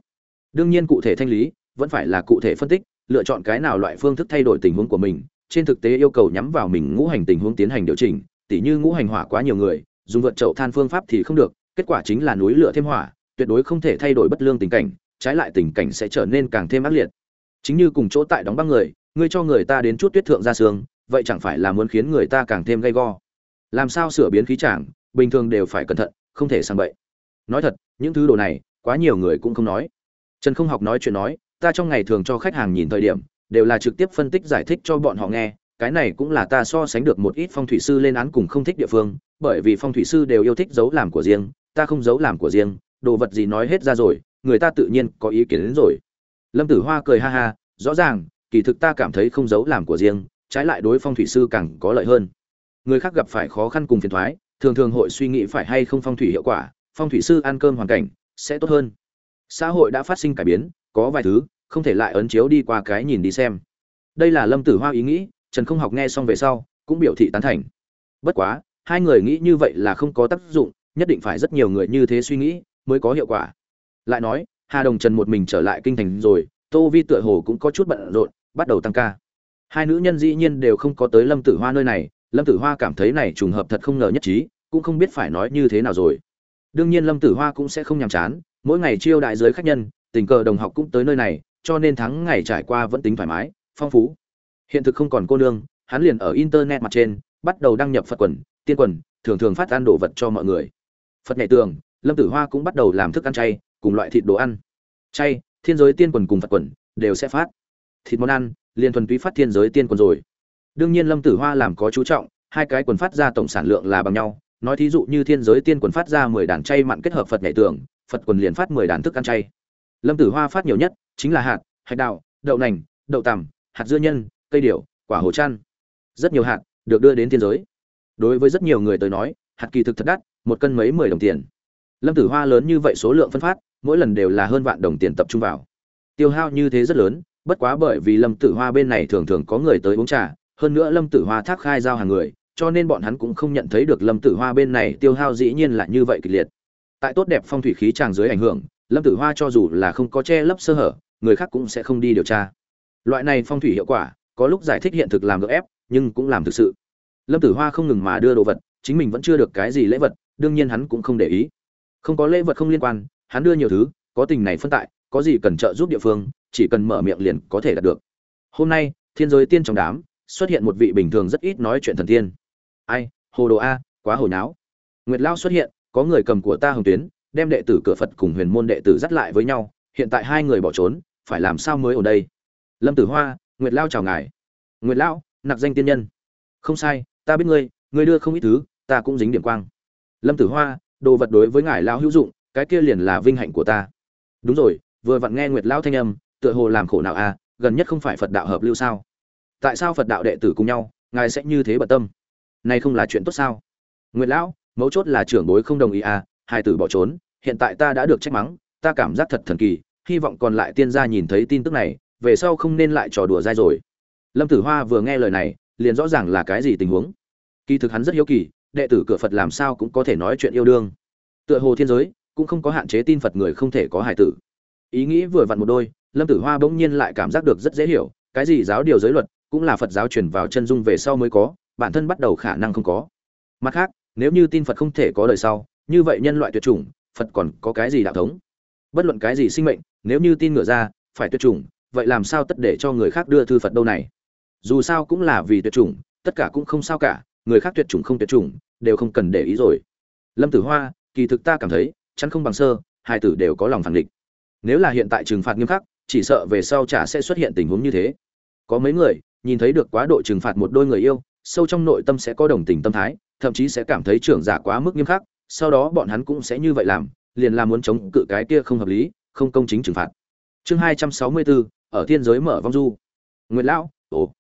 Đương nhiên cụ thể thanh lý, vẫn phải là cụ thể phân tích lựa chọn cái nào loại phương thức thay đổi tình huống của mình, trên thực tế yêu cầu nhắm vào mình ngũ hành tình huống tiến hành điều chỉnh, tỉ như ngũ hành hỏa quá nhiều người, dùng vượt chậu than phương pháp thì không được, kết quả chính là núi lửa thêm hỏa, tuyệt đối không thể thay đổi bất lương tình cảnh, trái lại tình cảnh sẽ trở nên càng thêm ác liệt. Chính như cùng chỗ tại đóng băng người, ngươi cho người ta đến chút tuyết thượng ra sương vậy chẳng phải là muốn khiến người ta càng thêm gay go. Làm sao sửa biến khí chàng, bình thường đều phải cẩn thận, không thể sang bậy. Nói thật, những thứ đồ này, quá nhiều người cũng không nói. Trần không học nói chuyện nói ta trong ngày thường cho khách hàng nhìn thời điểm, đều là trực tiếp phân tích giải thích cho bọn họ nghe, cái này cũng là ta so sánh được một ít phong thủy sư lên án cùng không thích địa phương, bởi vì phong thủy sư đều yêu thích giấu làm của riêng, ta không giấu làm của riêng, đồ vật gì nói hết ra rồi, người ta tự nhiên có ý kiến đến rồi. Lâm tử hoa cười ha ha, rõ ràng, kỳ thực ta cảm thấy không giấu làm của riêng, trái lại đối phong thủy sư càng có lợi hơn. Người khác gặp phải khó khăn cùng phiền thoái, thường thường hội suy nghĩ phải hay không phong thủy hiệu quả, phong thủy sư ăn cơm hoàn cảnh, sẽ tốt hơn. Xã hội đã phát sinh cải biến, có vài thứ không thể lại ấn chiếu đi qua cái nhìn đi xem. Đây là lâm tử hoa ý nghĩ, trần không học nghe xong về sau, cũng biểu thị tán thành. Bất quá, hai người nghĩ như vậy là không có tác dụng, nhất định phải rất nhiều người như thế suy nghĩ mới có hiệu quả. Lại nói, hà đồng trần một mình trở lại kinh thành rồi, tô vi tựa hồ cũng có chút bận rộn, bắt đầu tăng ca. Hai nữ nhân dĩ nhiên đều không có tới lâm tử hoa nơi này, lâm tử hoa cảm thấy này trùng hợp thật không ngờ nhất trí, cũng không biết phải nói như thế nào rồi. Đương nhiên lâm tử hoa cũng sẽ không nhàm chán, mỗi ngày chiêu đại giới khách nhân, tình cờ đồng học cũng tới nơi này cho nên tháng ngày trải qua vẫn tính thoải mái, phong phú. Hiện thực không còn cô nương, hắn liền ở internet mặt trên, bắt đầu đăng nhập phật quần, tiên quần, thường thường phát ăn đồ vật cho mọi người. Phật nhảy tường, lâm tử hoa cũng bắt đầu làm thức ăn chay, cùng loại thịt đồ ăn. Chay, thiên giới tiên quần cùng phật quần, đều sẽ phát. Thịt món ăn, liền thuần túy phát thiên giới tiên quần rồi. Đương nhiên lâm tử hoa làm có chú trọng, hai cái quần phát ra tổng sản lượng là bằng nhau. Nói thí dụ như thiên giới tiên quần phát ra mười đàn chay mặn kết hợp phật nhảy tường, phật quần liền phát mười đàn thức ăn chay lâm tử hoa phát nhiều nhất chính là hạt, hạch đào, đậu nành, đậu tằm, hạt dưa nhân, cây điểu, quả hồ chăn. Rất nhiều hạt được đưa đến thiên giới. Đối với rất nhiều người tới nói, hạt kỳ thực thật đắt, một cân mấy mười đồng tiền. Lâm tử hoa lớn như vậy số lượng phân phát, mỗi lần đều là hơn vạn đồng tiền tập trung vào. Tiêu hao như thế rất lớn, bất quá bởi vì lâm tử hoa bên này thường thường có người tới uống trà, hơn nữa lâm tử hoa thác khai giao hàng người, cho nên bọn hắn cũng không nhận thấy được lâm tử hoa bên này tiêu hao dĩ nhiên là như vậy kịch liệt. Tại tốt đẹp phong thủy khí tràng dưới ảnh hưởng lâm tử hoa cho dù là không có che lấp sơ hở, người khác cũng sẽ không đi điều tra. Loại này phong thủy hiệu quả, có lúc giải thích hiện thực làm gợ ép, nhưng cũng làm thực sự. Lâm tử hoa không ngừng mà đưa đồ vật, chính mình vẫn chưa được cái gì lễ vật, đương nhiên hắn cũng không để ý. Không có lễ vật không liên quan, hắn đưa nhiều thứ, có tình này phân tại, có gì cần trợ giúp địa phương, chỉ cần mở miệng liền có thể đạt được. Hôm nay, thiên giới tiên trong đám, xuất hiện một vị bình thường rất ít nói chuyện thần tiên. Ai, hồ đồ a, quá hồi náo. Nguyệt lao xuất hiện, có người cầm của ta hồng tuyến đem đệ tử cửa phật cùng huyền môn đệ tử dắt lại với nhau, hiện tại hai người bỏ trốn, phải làm sao mới ở đây? Lâm tử hoa, nguyệt lao chào ngài. Nguyệt lao nặc danh tiên nhân. Không sai, ta biết ngươi ngươi đưa không ít thứ, ta cũng dính điểm quang. Lâm tử hoa, đồ vật đối với ngài Lão hữu dụng, cái kia liền là vinh hạnh của ta. Đúng rồi, vừa vặn nghe nguyệt lao thanh âm, tựa hồ làm khổ nào a gần nhất không phải phật đạo hợp lưu sao? Tại sao phật đạo đệ tử cùng nhau, ngài sẽ như thế bận tâm? Này không là chuyện tốt sao? Nguyệt lão mấu chốt là trưởng bối không đồng ý à hai tử bỏ trốn hiện tại ta đã được trách mắng, ta cảm giác thật thần kỳ, hy vọng còn lại tiên gia nhìn thấy tin tức này, về sau không nên lại trò đùa dai rồi. Lâm tử hoa vừa nghe lời này, liền rõ ràng là cái gì tình huống. Kỳ thực hắn rất hiếu kỳ, đệ tử cửa phật làm sao cũng có thể nói chuyện yêu đương. Tựa hồ thiên giới, cũng không có hạn chế tin phật người không thể có hải tử. Ý nghĩ vừa vặn một đôi, lâm tử hoa bỗng nhiên lại cảm giác được rất dễ hiểu, cái gì giáo điều giới luật, cũng là phật giáo truyền vào chân dung về sau mới có, bản thân bắt đầu khả năng không có. Mặt khác, nếu như tin phật không thể có đời sau, như vậy nhân loại tuyệt chủng phật còn có cái gì đạo thống? Bất luận cái gì sinh mệnh, nếu như tin ngựa ra, phải tuyệt chủng, vậy làm sao tất để cho người khác đưa thư phật đâu này? Dù sao cũng là vì tuyệt chủng, tất cả cũng không sao cả, người khác tuyệt chủng không tuyệt chủng, đều không cần để ý rồi. Lâm tử hoa, kỳ thực ta cảm thấy, chắn không bằng sơ, hai tử đều có lòng phản địch nếu là hiện tại trừng phạt nghiêm khắc, chỉ sợ về sau chả sẽ xuất hiện tình huống như thế. Có mấy người, nhìn thấy được quá độ trừng phạt một đôi người yêu, sâu trong nội tâm sẽ có đồng tình tâm thái, thậm chí sẽ cảm thấy trưởng giả quá mức nghiêm khắc sau đó bọn hắn cũng sẽ như vậy làm, liền là muốn chống cự cái kia không hợp lý, không công chính trừng phạt. Chương hai trăm sáu mươi bốn ở thiên giới mở vong du. Nguyễn lão, ồ.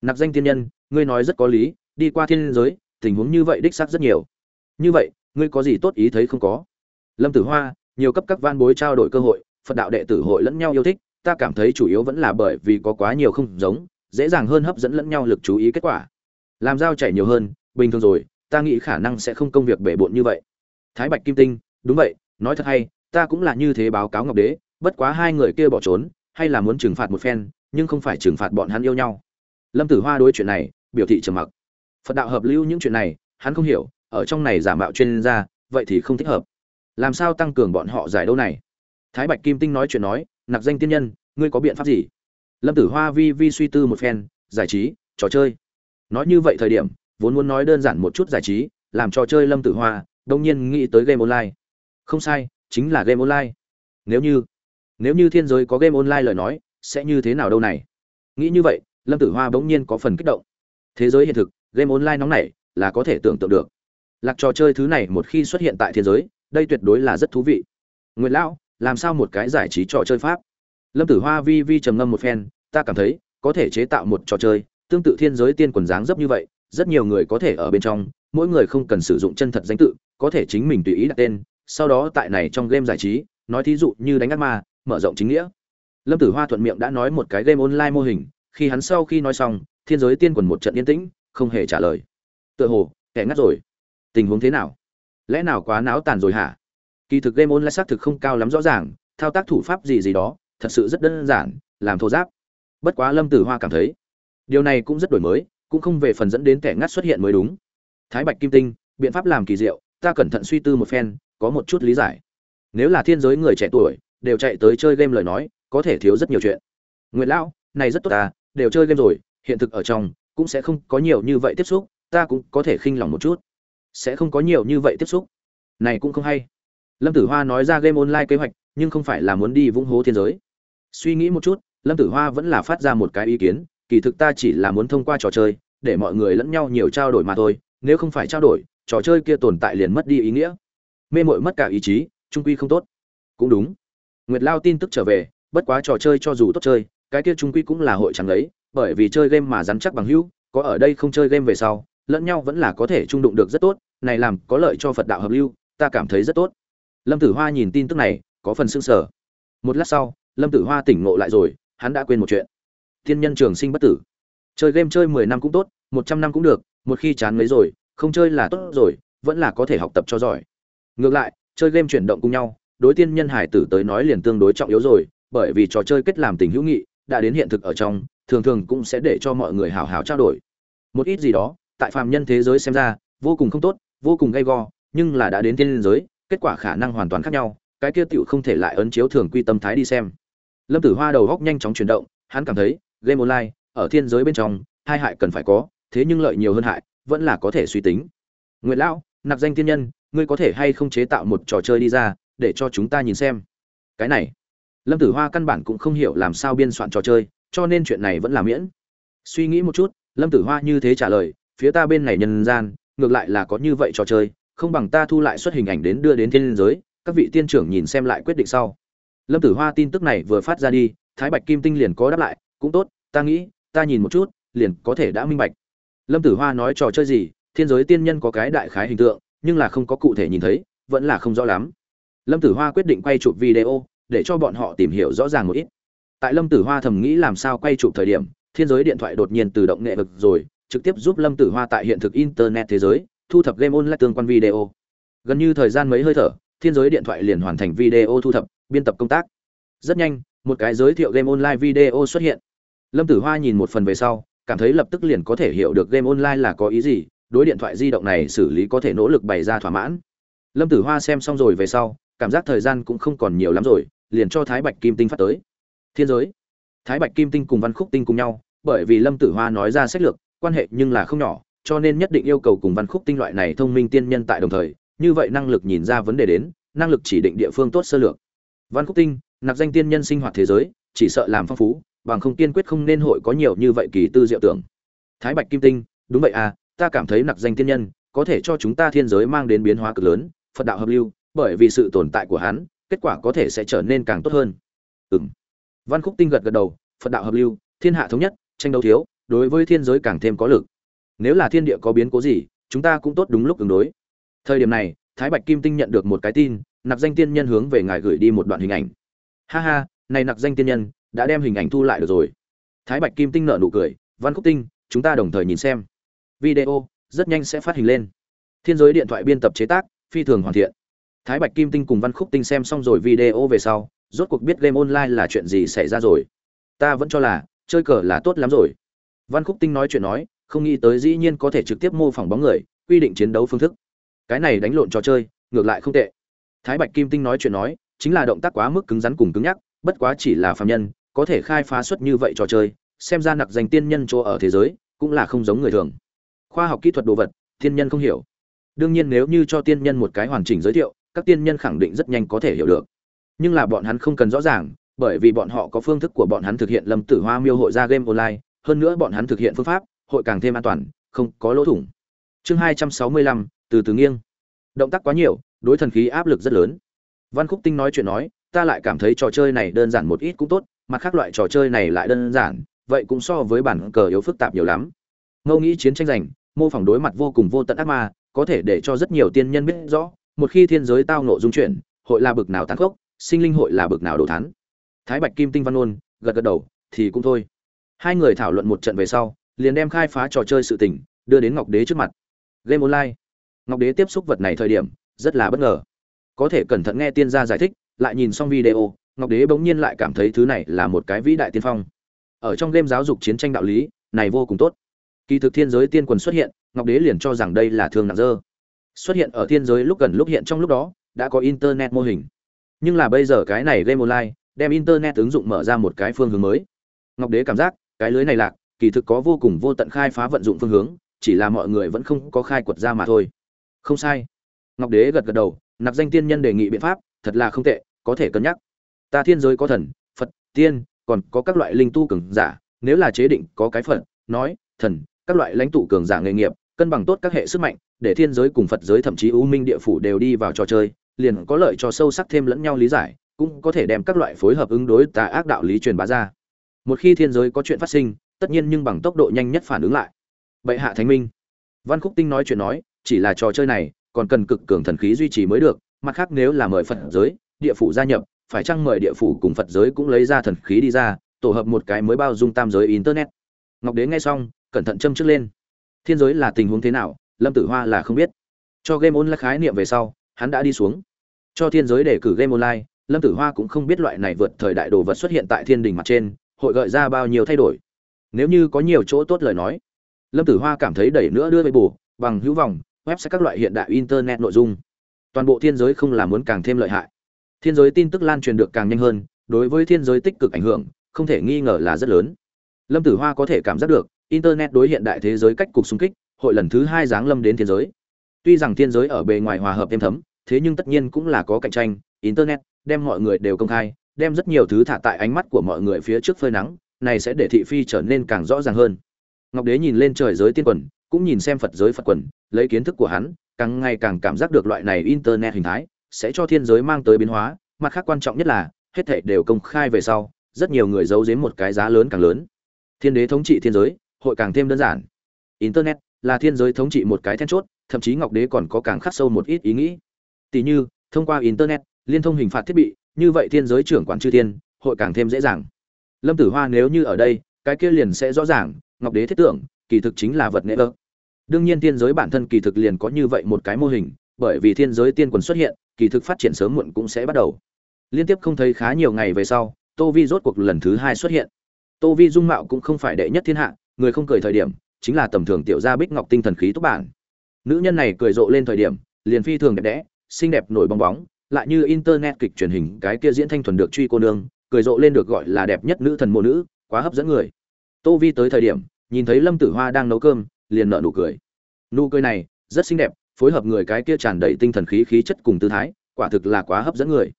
Nạp danh tiên nhân, ngươi nói rất có lý, đi qua thiên giới, tình huống như vậy đích xác rất nhiều. Như vậy, ngươi có gì tốt ý thấy không có? Lâm tử hoa, nhiều cấp các van bối trao đổi cơ hội, phật đạo đệ tử hội lẫn nhau yêu thích, ta cảm thấy chủ yếu vẫn là bởi vì có quá nhiều không giống, dễ dàng hơn hấp dẫn lẫn nhau lực chú ý kết quả. Làm dao chảy nhiều hơn, bình thường rồi, ta nghĩ khả năng sẽ không công việc bể bộn như vậy thái bạch kim tinh, đúng vậy, nói thật hay, ta cũng là như thế báo cáo ngọc đế, bất quá hai người kia bỏ trốn, hay là muốn trừng phạt một phen, nhưng không phải trừng phạt bọn hắn yêu nhau. Lâm tử hoa đối chuyện này, biểu thị trầm mặc. Phật đạo hợp lưu những chuyện này, hắn không hiểu, ở trong này giả mạo chuyên gia, vậy thì không thích hợp. Làm sao tăng cường bọn họ giải đâu này? Thái bạch kim tinh nói chuyện nói nặc danh tiên nhân, ngươi có biện pháp gì? Lâm tử hoa vi vi suy tư một phen, giải trí, trò chơi. Nói như vậy thời điểm, vốn muốn nói đơn giản một chút giải trí, làm trò chơi lâm tử hoa đông nhiên nghĩ tới game online. Không sai, chính là game online. Nếu như nếu như thiên giới có game online lời nói, sẽ như thế nào đâu này? Nghĩ như vậy, lâm tử hoa bỗng nhiên có phần kích động. Thế giới hiện thực, game online nóng này là có thể tưởng tượng được. Lạc trò chơi thứ này một khi xuất hiện tại thiên giới, đây tuyệt đối là rất thú vị. Nguyễn lão, làm sao một cái giải trí trò chơi pháp? Lâm tử hoa vi vi trầm ngâm một phen, ta cảm thấy, có thể chế tạo một trò chơi, tương tự thiên giới tiên quần dáng dấp như vậy, rất nhiều người có thể ở bên trong mỗi người không cần sử dụng chân thật danh tự, có thể chính mình tùy ý đặt tên. Sau đó tại này trong game giải trí, nói thí dụ như đánh ác ma, mở rộng chính nghĩa. Lâm tử hoa thuận miệng đã nói một cái game online mô hình, khi hắn sau khi nói xong, thiên giới tiên quần một trận yên tĩnh, không hề trả lời. Tựa hồ, kẻ ngắt rồi. Tình huống thế nào? Lẽ nào quá náo tàn rồi hả? Kỳ thực game online xác thực không cao lắm rõ ràng, thao tác thủ pháp gì gì đó, thật sự rất đơn giản, làm thô giáp. Bất quá lâm tử hoa cảm thấy, điều này cũng rất đổi mới, cũng không về phần dẫn đến kẻ ngắt xuất hiện mới đúng thái bạch kim tinh, biện pháp làm kỳ diệu, ta cẩn thận suy tư một phen, có một chút lý giải. Nếu là thiên giới người trẻ tuổi, đều chạy tới chơi game lời nói, có thể thiếu rất nhiều chuyện. Nguyệt lão, này rất tốt ta đều chơi game rồi, hiện thực ở trong, cũng sẽ không có nhiều như vậy tiếp xúc, ta cũng có thể khinh lòng một chút. Sẽ không có nhiều như vậy tiếp xúc. Này cũng không hay. Lâm tử hoa nói ra game online kế hoạch, nhưng không phải là muốn đi vũng hố thiên giới. Suy nghĩ một chút, lâm tử hoa vẫn là phát ra một cái ý kiến, kỳ thực ta chỉ là muốn thông qua trò chơi, để mọi người lẫn nhau nhiều trao đổi mà thôi nếu không phải trao đổi, trò chơi kia tồn tại liền mất đi ý nghĩa. Mê mội mất cả ý chí, trung quy không tốt. Cũng đúng. Nguyệt lao tin tức trở về, bất quá trò chơi cho dù tốt chơi, cái kia trung quy cũng là hội chẳng lấy, bởi vì chơi game mà rắn chắc bằng hữu, có ở đây không chơi game về sau, lẫn nhau vẫn là có thể trung đụng được rất tốt, này làm có lợi cho phật đạo hợp lưu, ta cảm thấy rất tốt. Lâm tử hoa nhìn tin tức này, có phần sưng sở một lát sau, lâm tử hoa tỉnh ngộ lại rồi, hắn đã quên một chuyện. Thiên nhân trường sinh bất tử. Chơi game chơi mười năm cũng tốt, một trăm năm cũng được một khi chán mấy rồi, không chơi là tốt rồi, vẫn là có thể học tập cho giỏi. Ngược lại, chơi game chuyển động cùng nhau, đối tiên nhân hải tử tới nói liền tương đối trọng yếu rồi, bởi vì trò chơi kết làm tình hữu nghị, đã đến hiện thực ở trong, thường thường cũng sẽ để cho mọi người hào hào trao đổi. Một ít gì đó, tại phàm nhân thế giới xem ra, vô cùng không tốt, vô cùng gay go, nhưng là đã đến tiên giới, kết quả khả năng hoàn toàn khác nhau, cái kia tựu không thể lại ấn chiếu thường quy tâm thái đi xem. Lâm tử hoa đầu góc nhanh chóng chuyển động, hắn cảm thấy, game online, ở thiên giới bên trong, hai hại cần phải có thế nhưng lợi nhiều hơn hại, vẫn là có thể suy tính. Nguyệt lão, nạp danh tiên nhân, ngươi có thể hay không chế tạo một trò chơi đi ra, để cho chúng ta nhìn xem? Cái này, lâm tử hoa căn bản cũng không hiểu làm sao biên soạn trò chơi, cho nên chuyện này vẫn là miễn. Suy nghĩ một chút, lâm tử hoa như thế trả lời, phía ta bên này nhân gian, ngược lại là có như vậy trò chơi, không bằng ta thu lại xuất hình ảnh đến đưa đến thiên giới, các vị tiên trưởng nhìn xem lại quyết định sau. Lâm tử hoa tin tức này vừa phát ra đi, thái bạch kim tinh liền có đáp lại, cũng tốt, ta nghĩ, ta nhìn một chút, liền có thể đã minh bạch lâm tử hoa nói trò chơi gì, thiên giới tiên nhân có cái đại khái hình tượng, nhưng là không có cụ thể nhìn thấy, vẫn là không rõ lắm. Lâm tử hoa quyết định quay chụp video, để cho bọn họ tìm hiểu rõ ràng một ít. Tại lâm tử hoa thầm nghĩ làm sao quay chụp thời điểm, thiên giới điện thoại đột nhiên tự động nghệ vực rồi, trực tiếp giúp lâm tử hoa tại hiện thực internet thế giới, thu thập game online tương quan video. Gần như thời gian mấy hơi thở, thiên giới điện thoại liền hoàn thành video thu thập, biên tập công tác. Rất nhanh, một cái giới thiệu game online video xuất hiện. Lâm tử hoa nhìn một phần về sau cảm thấy lập tức liền có thể hiểu được game online là có ý gì, đối điện thoại di động này xử lý có thể nỗ lực bày ra thỏa mãn. Lâm tử hoa xem xong rồi về sau, cảm giác thời gian cũng không còn nhiều lắm rồi, liền cho thái bạch kim tinh phát tới. Thiên giới. Thái bạch kim tinh cùng văn khúc tinh cùng nhau, bởi vì lâm tử hoa nói ra sách lược, quan hệ nhưng là không nhỏ, cho nên nhất định yêu cầu cùng văn khúc tinh loại này thông minh tiên nhân tại đồng thời, như vậy năng lực nhìn ra vấn đề đến, năng lực chỉ định địa phương tốt sơ lược. Văn khúc tinh, nạp danh tiên nhân sinh hoạt thế giới, chỉ sợ làm phong phú bằng không kiên quyết không nên hội có nhiều như vậy kỳ tư diệu tưởng. Thái bạch kim tinh, đúng vậy à ta cảm thấy nặc danh tiên nhân, có thể cho chúng ta thiên giới mang đến biến hóa cực lớn, phật đạo hợp lưu, bởi vì sự tồn tại của hắn, kết quả có thể sẽ trở nên càng tốt hơn. Ừm. Văn khúc tinh gật gật đầu, phật đạo hợp lưu, thiên hạ thống nhất, tranh đấu thiếu, đối với thiên giới càng thêm có lực. Nếu là thiên địa có biến cố gì, chúng ta cũng tốt đúng lúc ứng đối. Thời điểm này, thái bạch kim tinh nhận được một cái tin, nặc danh tiên nhân hướng về ngài gửi đi một đoạn hình ảnh. Ha ha, này nặc danh tiên nhân đã đem hình ảnh thu lại được rồi. Thái bạch kim tinh nợ nụ cười, văn khúc tinh, chúng ta đồng thời nhìn xem. Video rất nhanh sẽ phát hình lên. Thiên giới điện thoại biên tập chế tác, phi thường hoàn thiện. Thái bạch kim tinh cùng văn khúc tinh xem xong rồi video về sau, rốt cuộc biết game online là chuyện gì xảy ra rồi. Ta vẫn cho là, chơi cờ là tốt lắm rồi. Văn khúc tinh nói chuyện nói, không nghĩ tới dĩ nhiên có thể trực tiếp mô phỏng bóng người, quy định chiến đấu phương thức. Cái này đánh lộn trò chơi, ngược lại không tệ. Thái bạch kim tinh nói chuyện nói, chính là động tác quá mức cứng rắn cùng cứng nhắc, bất quá chỉ là phạm nhân có thể khai phá xuất như vậy trò chơi, xem ra nặc danh tiên nhân chỗ ở thế giới cũng là không giống người thường. Khoa học kỹ thuật đồ vật, tiên nhân không hiểu. Đương nhiên nếu như cho tiên nhân một cái hoàn chỉnh giới thiệu, các tiên nhân khẳng định rất nhanh có thể hiểu được. Nhưng là bọn hắn không cần rõ ràng, bởi vì bọn họ có phương thức của bọn hắn thực hiện lâm tử hoa miêu hội ra game online, hơn nữa bọn hắn thực hiện phương pháp, hội càng thêm an toàn, không có lỗ thủng. Chương hai trăm sáu mươi lăm, từ từ nghiêng. Động tác quá nhiều, đối thần khí áp lực rất lớn. Văn khúc tinh nói chuyện nói, ta lại cảm thấy trò chơi này đơn giản một ít cũng tốt mặt khác loại trò chơi này lại đơn giản, vậy cũng so với bản cờ yếu phức tạp nhiều lắm. Ngẫu nghĩ chiến tranh giành, mô phỏng đối mặt vô cùng vô tận ác ma, có thể để cho rất nhiều tiên nhân biết rõ, một khi thiên giới tao nộ dung chuyển, hội là bực nào tàn khốc, sinh linh hội là bực nào đồ thán. Thái bạch kim tinh văn ôn gật gật đầu, thì cũng thôi. Hai người thảo luận một trận về sau, liền đem khai phá trò chơi sự tình, đưa đến ngọc đế trước mặt. Game online. Ngọc đế tiếp xúc vật này thời điểm, rất là bất ngờ. Có thể cẩn thận nghe tiên gia giải thích, lại nhìn xong video ngọc đế bỗng nhiên lại cảm thấy thứ này là một cái vĩ đại tiên phong. Ở trong game giáo dục chiến tranh đạo lý, này vô cùng tốt. Kỳ thực thiên giới tiên quần xuất hiện, ngọc đế liền cho rằng đây là thương nặng dơ. Xuất hiện ở thiên giới lúc gần lúc hiện trong lúc đó, đã có internet mô hình. Nhưng là bây giờ cái này game online, đem internet ứng dụng mở ra một cái phương hướng mới. Ngọc đế cảm giác, cái lưới này lạc, kỳ thực có vô cùng vô tận khai phá vận dụng phương hướng, chỉ là mọi người vẫn không có khai quật ra mà thôi. Không sai. Ngọc đế gật gật đầu, nạp danh tiên nhân đề nghị biện pháp, thật là không tệ, có thể cân nhắc ta thiên giới có thần, phật, tiên, còn có các loại linh tu cường giả, nếu là chế định có cái phật, nói, thần, các loại lãnh tụ cường giả nghề nghiệp, cân bằng tốt các hệ sức mạnh, để thiên giới cùng phật giới thậm chí u minh địa phủ đều đi vào trò chơi, liền có lợi cho sâu sắc thêm lẫn nhau lý giải, cũng có thể đem các loại phối hợp ứng đối tà ác đạo lý truyền bá ra. Một khi thiên giới có chuyện phát sinh, tất nhiên nhưng bằng tốc độ nhanh nhất phản ứng lại. Bệ hạ thánh minh. Văn khúc tinh nói chuyện nói, chỉ là trò chơi này, còn cần cực cường thần khí duy trì mới được, mặt khác nếu là mời phật giới, địa phủ gia nhập phải chăng mời địa phủ cùng phật giới cũng lấy ra thần khí đi ra, tổ hợp một cái mới bao dung tam giới internet? Ngọc đế nghe xong, cẩn thận châm trước lên. Thiên giới là tình huống thế nào, lâm tử hoa là không biết. Cho game online khái niệm về sau, hắn đã đi xuống. Cho thiên giới để cử game online, lâm tử hoa cũng không biết loại này vượt thời đại đồ vật xuất hiện tại thiên đình mặt trên, hội gợi ra bao nhiêu thay đổi. Nếu như có nhiều chỗ tốt lời nói, lâm tử hoa cảm thấy đẩy nữa đưa về bù, bằng hữu vòng website các loại hiện đại internet nội dung. Toàn bộ thiên giới không làm muốn càng thêm lợi hại thiên giới tin tức lan truyền được càng nhanh hơn, đối với thiên giới tích cực ảnh hưởng, không thể nghi ngờ là rất lớn. Lâm tử hoa có thể cảm giác được, internet đối hiện đại thế giới cách cục xung kích, hội lần thứ hai giáng lâm đến thiên giới. Tuy rằng thiên giới ở bề ngoài hòa hợp êm thấm, thế nhưng tất nhiên cũng là có cạnh tranh, internet đem mọi người đều công khai, đem rất nhiều thứ thả tại ánh mắt của mọi người phía trước phơi nắng, này sẽ để thị phi trở nên càng rõ ràng hơn. Ngọc đế nhìn lên trời giới tiên quần, cũng nhìn xem phật giới phật quần, lấy kiến thức của hắn, càng ngày càng cảm giác được loại này internet hình thái sẽ cho thiên giới mang tới biến hóa, mặt khác quan trọng nhất là, hết thảy đều công khai về sau, rất nhiều người giấu giếm một cái giá lớn càng lớn. Thiên đế thống trị thiên giới, hội càng thêm đơn giản. Internet là thiên giới thống trị một cái then chốt, thậm chí ngọc đế còn có càng khắc sâu một ít ý nghĩ. Tỷ như, thông qua internet, liên thông hình phạt thiết bị, như vậy thiên giới trưởng quản chư thiên, hội càng thêm dễ dàng. Lâm tử hoa nếu như ở đây, cái kia liền sẽ rõ ràng, ngọc đế thiết tưởng, kỳ thực chính là vật nghệ ơ. Đương nhiên thiên giới bản thân kỳ thực liền có như vậy một cái mô hình bởi vì thiên giới tiên quần xuất hiện, kỳ thực phát triển sớm muộn cũng sẽ bắt đầu. Liên tiếp không thấy khá nhiều ngày về sau, tô vi rốt cuộc lần thứ hai xuất hiện. Tô vi dung mạo cũng không phải đệ nhất thiên hạ, người không cười thời điểm, chính là tầm thường tiểu gia bích ngọc tinh thần khí túc bản. Nữ nhân này cười rộ lên thời điểm, liền phi thường đẹp đẽ, xinh đẹp nổi bong bóng, lại như internet kịch truyền hình cái kia diễn thanh thuần được truy cô nương, cười rộ lên được gọi là đẹp nhất nữ thần mô nữ, quá hấp dẫn người. Tô vi tới thời điểm, nhìn thấy lâm tử hoa đang nấu cơm, liền nở nụ cười. Nụ cười này, rất xinh đẹp phối hợp người cái kia tràn đầy tinh thần khí khí chất cùng tư thái, quả thực là quá hấp dẫn người.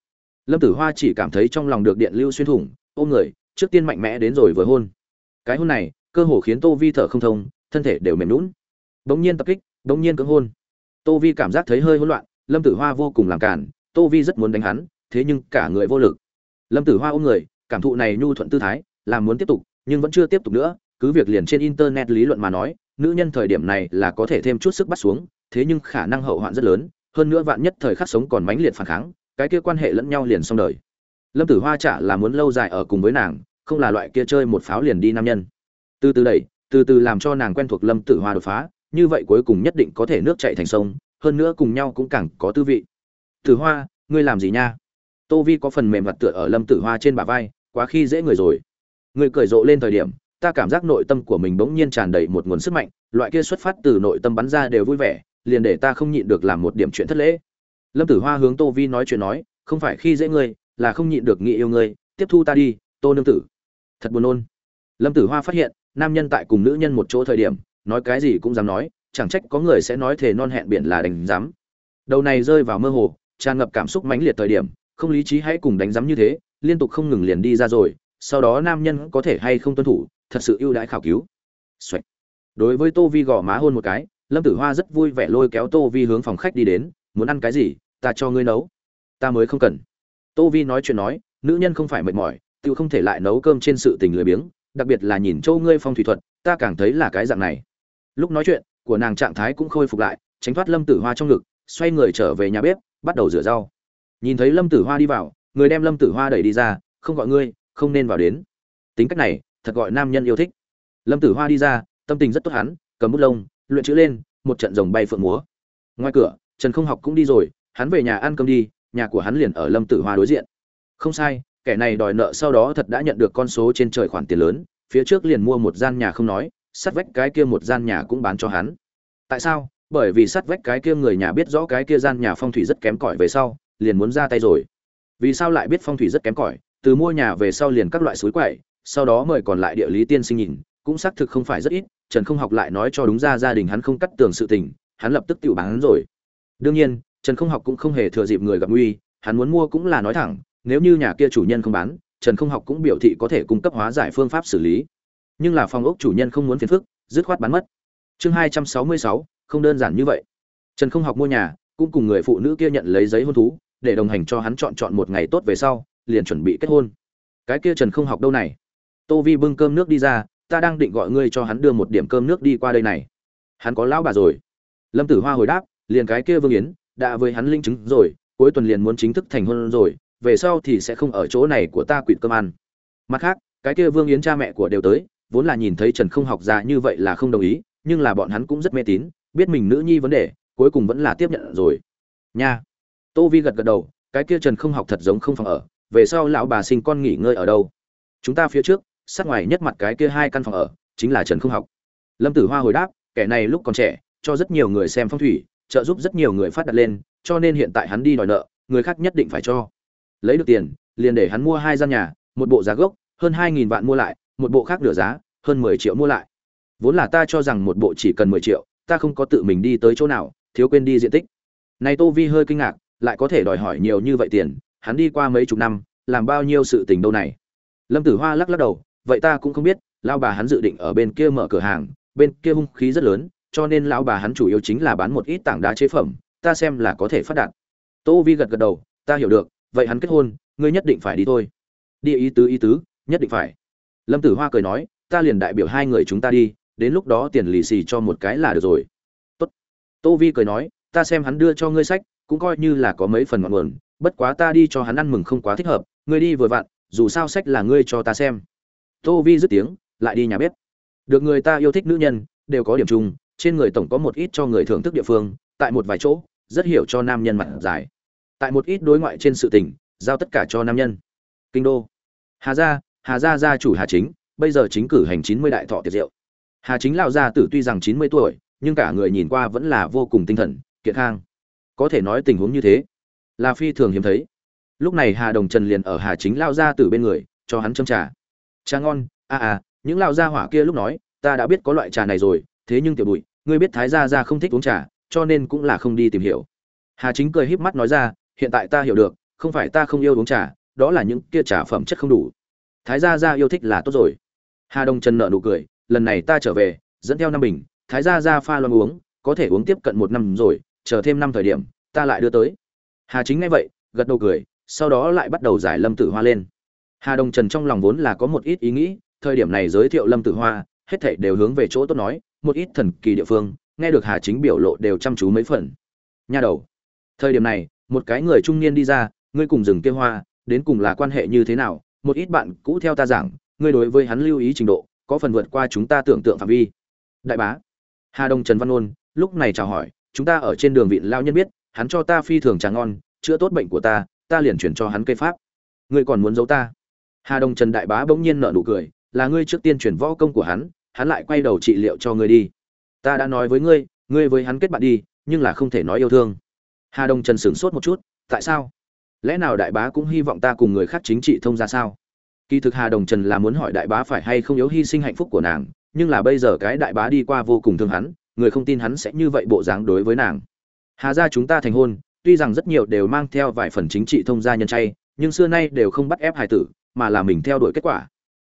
Lâm tử hoa chỉ cảm thấy trong lòng được điện lưu xuyên thủng, ôm người, trước tiên mạnh mẽ đến rồi vừa hôn. Cái hôn này, cơ hồ khiến tô vi thở không thông, thân thể đều mềm lún bỗng nhiên tập kích, bỗng nhiên cưỡng hôn. Tô vi cảm giác thấy hơi hỗn loạn, lâm tử hoa vô cùng làm cản, tô vi rất muốn đánh hắn, thế nhưng cả người vô lực. Lâm tử hoa ôm người, cảm thụ này nhu thuận tư thái làm muốn tiếp tục, nhưng vẫn chưa tiếp tục nữa, cứ việc liền trên internet lý luận mà nói, nữ nhân thời điểm này là có thể thêm chút sức bắt xuống thế nhưng khả năng hậu hoạn rất lớn, hơn nữa vạn nhất thời khắc sống còn mãnh liệt phản kháng, cái kia quan hệ lẫn nhau liền xong đời. Lâm tử hoa chả là muốn lâu dài ở cùng với nàng, không là loại kia chơi một pháo liền đi nam nhân. Từ từ đẩy, từ từ làm cho nàng quen thuộc lâm tử hoa đột phá, như vậy cuối cùng nhất định có thể nước chạy thành sông, hơn nữa cùng nhau cũng càng có tư vị. Tử hoa, ngươi làm gì nha? Tô vi có phần mềm mặt tựa ở lâm tử hoa trên bả vai, quá khi dễ người rồi. Người cười rộ lên thời điểm, ta cảm giác nội tâm của mình bỗng nhiên tràn đầy một nguồn sức mạnh, loại kia xuất phát từ nội tâm bắn ra đều vui vẻ liền để ta không nhịn được làm một điểm chuyện thất lễ. Lâm tử hoa hướng tô vi nói chuyện nói, không phải khi dễ ngươi, là không nhịn được nghĩ yêu ngươi, tiếp thu ta đi, tô nương tử. Thật buồn nôn. Lâm tử hoa phát hiện, nam nhân tại cùng nữ nhân một chỗ thời điểm, nói cái gì cũng dám nói, chẳng trách có người sẽ nói thề non hẹn biển là đánh giám. Đầu này rơi vào mơ hồ, tràn ngập cảm xúc mãnh liệt thời điểm, không lý trí hãy cùng đánh giám như thế, liên tục không ngừng liền đi ra rồi, sau đó nam nhân có thể hay không tuân thủ, thật sự ưu đãi khảo cứu. Xoạch. đối với tô vi gõ má hôn một cái lâm tử hoa rất vui vẻ lôi kéo tô vi hướng phòng khách đi đến, muốn ăn cái gì, ta cho ngươi nấu. Ta mới không cần. Tô vi nói chuyện nói, nữ nhân không phải mệt mỏi tự không thể lại nấu cơm trên sự tình lười biếng, đặc biệt là nhìn châu ngươi phong thủy thuật, ta càng thấy là cái dạng này. Lúc nói chuyện, của nàng trạng thái cũng khôi phục lại, tránh thoát lâm tử hoa trong ngực, xoay người trở về nhà bếp, bắt đầu rửa rau. Nhìn thấy lâm tử hoa đi vào, người đem lâm tử hoa đẩy đi ra, không gọi ngươi, không nên vào đến. Tính cách này, thật gọi nam nhân yêu thích. Lâm tử hoa đi ra, tâm tình rất tốt hắn, cầm bút lông luyện chữ lên, một trận rồng bay phượng múa. Ngoài cửa, trần không học cũng đi rồi, hắn về nhà ăn cơm đi, nhà của hắn liền ở lâm tử hoa đối diện. Không sai, kẻ này đòi nợ sau đó thật đã nhận được con số trên trời khoản tiền lớn, phía trước liền mua một gian nhà không nói, sắt vách cái kia một gian nhà cũng bán cho hắn. Tại sao? Bởi vì sắt vách cái kia người nhà biết rõ cái kia gian nhà phong thủy rất kém cỏi về sau, liền muốn ra tay rồi. Vì sao lại biết phong thủy rất kém cỏi? Từ mua nhà về sau liền các loại suối quậy, sau đó mời còn lại địa lý tiên sinh nhìn cũng xác thực không phải rất ít, trần không học lại nói cho đúng ra gia đình hắn không cắt tường sự tình, hắn lập tức tự bán rồi. Đương nhiên, trần không học cũng không hề thừa dịp người gặp nguy, hắn muốn mua cũng là nói thẳng, nếu như nhà kia chủ nhân không bán, trần không học cũng biểu thị có thể cung cấp hóa giải phương pháp xử lý. Nhưng là phòng ốc chủ nhân không muốn phiền phức, dứt khoát bán mất. Chương hai trăm sáu mươi sáu, không đơn giản như vậy. Trần không học mua nhà, cũng cùng người phụ nữ kia nhận lấy giấy hôn thú, để đồng hành cho hắn chọn chọn một ngày tốt về sau, liền chuẩn bị kết hôn. Cái kia trần không học đâu này? Tô vi bưng cơm nước đi ra ta đang định gọi ngươi cho hắn đưa một điểm cơm nước đi qua đây này. Hắn có lão bà rồi. Lâm tử hoa hồi đáp, liền cái kia vương yến, đã với hắn linh chứng rồi, cuối tuần liền muốn chính thức thành hôn rồi, về sau thì sẽ không ở chỗ này của ta quỵt cơm ăn. Mặt khác, cái kia vương yến cha mẹ của đều tới, vốn là nhìn thấy trần không học ra như vậy là không đồng ý, nhưng là bọn hắn cũng rất mê tín, biết mình nữ nhi vấn đề, cuối cùng vẫn là tiếp nhận rồi. Nha. Tô vi gật gật đầu, cái kia trần không học thật giống không phòng ở, về sau lão bà sinh con nghỉ ngơi ở đâu? Chúng ta phía trước sát ngoài nhất mặt cái kia hai căn phòng ở, chính là trần không học. Lâm tử hoa hồi đáp, kẻ này lúc còn trẻ, cho rất nhiều người xem phong thủy, trợ giúp rất nhiều người phát đặt lên, cho nên hiện tại hắn đi đòi nợ, người khác nhất định phải cho. Lấy được tiền, liền để hắn mua hai gian nhà, một bộ giá gốc, hơn hai nghìn vạn mua lại, một bộ khác nửa giá, hơn mười triệu mua lại. Vốn là ta cho rằng một bộ chỉ cần mười triệu, ta không có tự mình đi tới chỗ nào, thiếu quên đi diện tích. Nay tô vi hơi kinh ngạc, lại có thể đòi hỏi nhiều như vậy tiền, hắn đi qua mấy chục năm, làm bao nhiêu sự tình đâu này? Lâm tử hoa lắc lắc đầu vậy ta cũng không biết lao bà hắn dự định ở bên kia mở cửa hàng, bên kia hung khí rất lớn, cho nên lão bà hắn chủ yếu chính là bán một ít tảng đá chế phẩm, ta xem là có thể phát đạt. Tô vi gật gật đầu, ta hiểu được, vậy hắn kết hôn, ngươi nhất định phải đi thôi. Đi ý tứ ý tứ, nhất định phải. Lâm tử hoa cười nói, ta liền đại biểu hai người chúng ta đi, đến lúc đó tiền lì xì cho một cái là được rồi. Tốt. Tô vi cười nói, ta xem hắn đưa cho ngươi sách, cũng coi như là có mấy phần ngọn nguồn, bất quá ta đi cho hắn ăn mừng không quá thích hợp, ngươi đi vừa vặn, dù sao sách là ngươi cho ta xem tô vi dứt tiếng, lại đi nhà bếp. Được người ta yêu thích nữ nhân, đều có điểm chung, trên người tổng có một ít cho người thưởng thức địa phương, tại một vài chỗ, rất hiểu cho nam nhân mặt dài. Tại một ít đối ngoại trên sự tình, giao tất cả cho nam nhân. Kinh đô. Hà gia hà gia gia chủ hà chính, bây giờ chính cử hành chín mươi đại thọ tiệc rượu. Hà chính lão gia tử tuy rằng chín mươi tuổi, nhưng cả người nhìn qua vẫn là vô cùng tinh thần, kiệt khang có thể nói tình huống như thế, là phi thường hiếm thấy. Lúc này hà đồng trần liền ở hà chính lao gia tử bên người, cho hắn châm trà trà ngon à, à những lao gia hỏa kia lúc nói ta đã biết có loại trà này rồi thế nhưng tiểu bụi ngươi biết thái gia gia không thích uống trà cho nên cũng là không đi tìm hiểu. Hà chính cười híp mắt nói ra hiện tại ta hiểu được không phải ta không yêu uống trà đó là những kia trà phẩm chất không đủ. Thái gia gia yêu thích là tốt rồi. Hà Đông trần nợ nụ cười lần này ta trở về dẫn theo năm bình thái gia gia pha loan uống có thể uống tiếp cận một năm rồi chờ thêm năm thời điểm ta lại đưa tới. Hà chính nghe vậy gật đầu cười sau đó lại bắt đầu giải lâm tử hoa lên hà đồng trần trong lòng vốn là có một ít ý nghĩ, thời điểm này giới thiệu lâm tử hoa, hết thảy đều hướng về chỗ tốt nói, một ít thần kỳ địa phương, nghe được hà chính biểu lộ đều chăm chú mấy phần. Nha đầu, thời điểm này, một cái người trung niên đi ra, ngươi cùng rừng kia hoa, đến cùng là quan hệ như thế nào, một ít bạn cũ theo ta giảng, ngươi đối với hắn lưu ý trình độ, có phần vượt qua chúng ta tưởng tượng phạm vi. Đại bá, hà Đồng trần văn ôn lúc này chào hỏi, chúng ta ở trên đường vị lao nhân biết, hắn cho ta phi thường trà ngon, chữa tốt bệnh của ta ta liền chuyển cho hắn cây pháp. Ngươi còn muốn giấu ta? Hà đông trần đại bá bỗng nhiên nở nụ cười, là ngươi trước tiên chuyển võ công của hắn hắn lại quay đầu trị liệu cho ngươi đi. Ta đã nói với ngươi ngươi với hắn kết bạn đi, nhưng là không thể nói yêu thương. Hà đông trần sửng sốt một chút, tại sao? Lẽ nào đại bá cũng hy vọng ta cùng người khác chính trị thông ra sao? Kỳ thực hà đồng trần là muốn hỏi đại bá phải hay không yếu hy sinh hạnh phúc của nàng, nhưng là bây giờ cái đại bá đi qua vô cùng thương hắn, người không tin hắn sẽ như vậy bộ dáng đối với nàng. Hà gia chúng ta thành hôn, tuy rằng rất nhiều đều mang theo vài phần chính trị thông gia nhân chay, nhưng xưa nay đều không bắt ép hài tử mà là mình theo đuổi kết quả.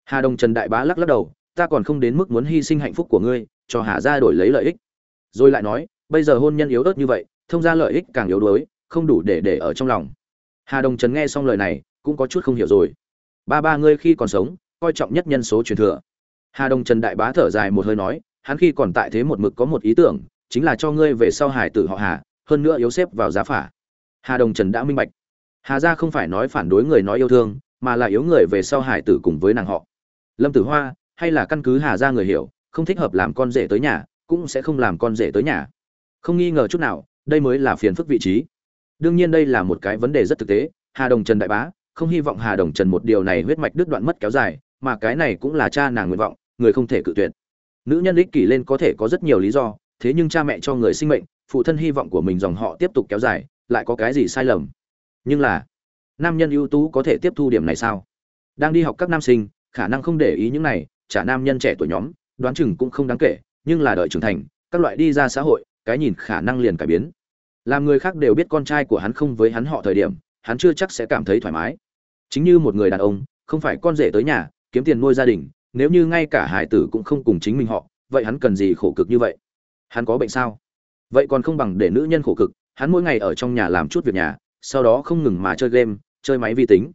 Hà đồng trần đại bá lắc lắc đầu, ta còn không đến mức muốn hy sinh hạnh phúc của ngươi, cho hà gia đổi lấy lợi ích. Rồi lại nói, bây giờ hôn nhân yếu ớt như vậy, thông gia lợi ích càng yếu đuối, không đủ để để ở trong lòng. Hà đồng trần nghe xong lời này, cũng có chút không hiểu rồi. Ba ba ngươi khi còn sống, coi trọng nhất nhân số truyền thừa. Hà đồng trần đại bá thở dài một hơi nói, hắn khi còn tại thế một mực có một ý tưởng, chính là cho ngươi về sau hải tử họ hà, hơn nữa yếu xếp vào giá phả. Hà đồng trần đã minh bạch. Hà gia không phải nói phản đối người nói yêu thương mà là yếu người về sau hải tử cùng với nàng họ. Lâm tử hoa, hay là căn cứ hà gia người hiểu, không thích hợp làm con rể tới nhà, cũng sẽ không làm con rể tới nhà. Không nghi ngờ chút nào, đây mới là phiền phức vị trí. Đương nhiên đây là một cái vấn đề rất thực tế, hà đồng trần đại bá, không hy vọng hà đồng trần một điều này huyết mạch đứt đoạn mất kéo dài, mà cái này cũng là cha nàng nguyện vọng, người không thể cự tuyệt. Nữ nhân ích kỷ lên có thể có rất nhiều lý do, thế nhưng cha mẹ cho người sinh mệnh, phụ thân hy vọng của mình dòng họ tiếp tục kéo dài, lại có cái gì sai lầm? Nhưng là nam nhân ưu tú có thể tiếp thu điểm này sao? Đang đi học các nam sinh, khả năng không để ý những này trả nam nhân trẻ tuổi nhóm, đoán chừng cũng không đáng kể, nhưng là đợi trưởng thành, các loại đi ra xã hội, cái nhìn khả năng liền cải biến. Làm người khác đều biết con trai của hắn không với hắn họ thời điểm, hắn chưa chắc sẽ cảm thấy thoải mái. Chính như một người đàn ông, không phải con rể tới nhà, kiếm tiền nuôi gia đình, nếu như ngay cả hải tử cũng không cùng chính mình họ, vậy hắn cần gì khổ cực như vậy? Hắn có bệnh sao? Vậy còn không bằng để nữ nhân khổ cực, hắn mỗi ngày ở trong nhà làm chút việc nhà, sau đó không ngừng mà chơi game chơi máy vi tính.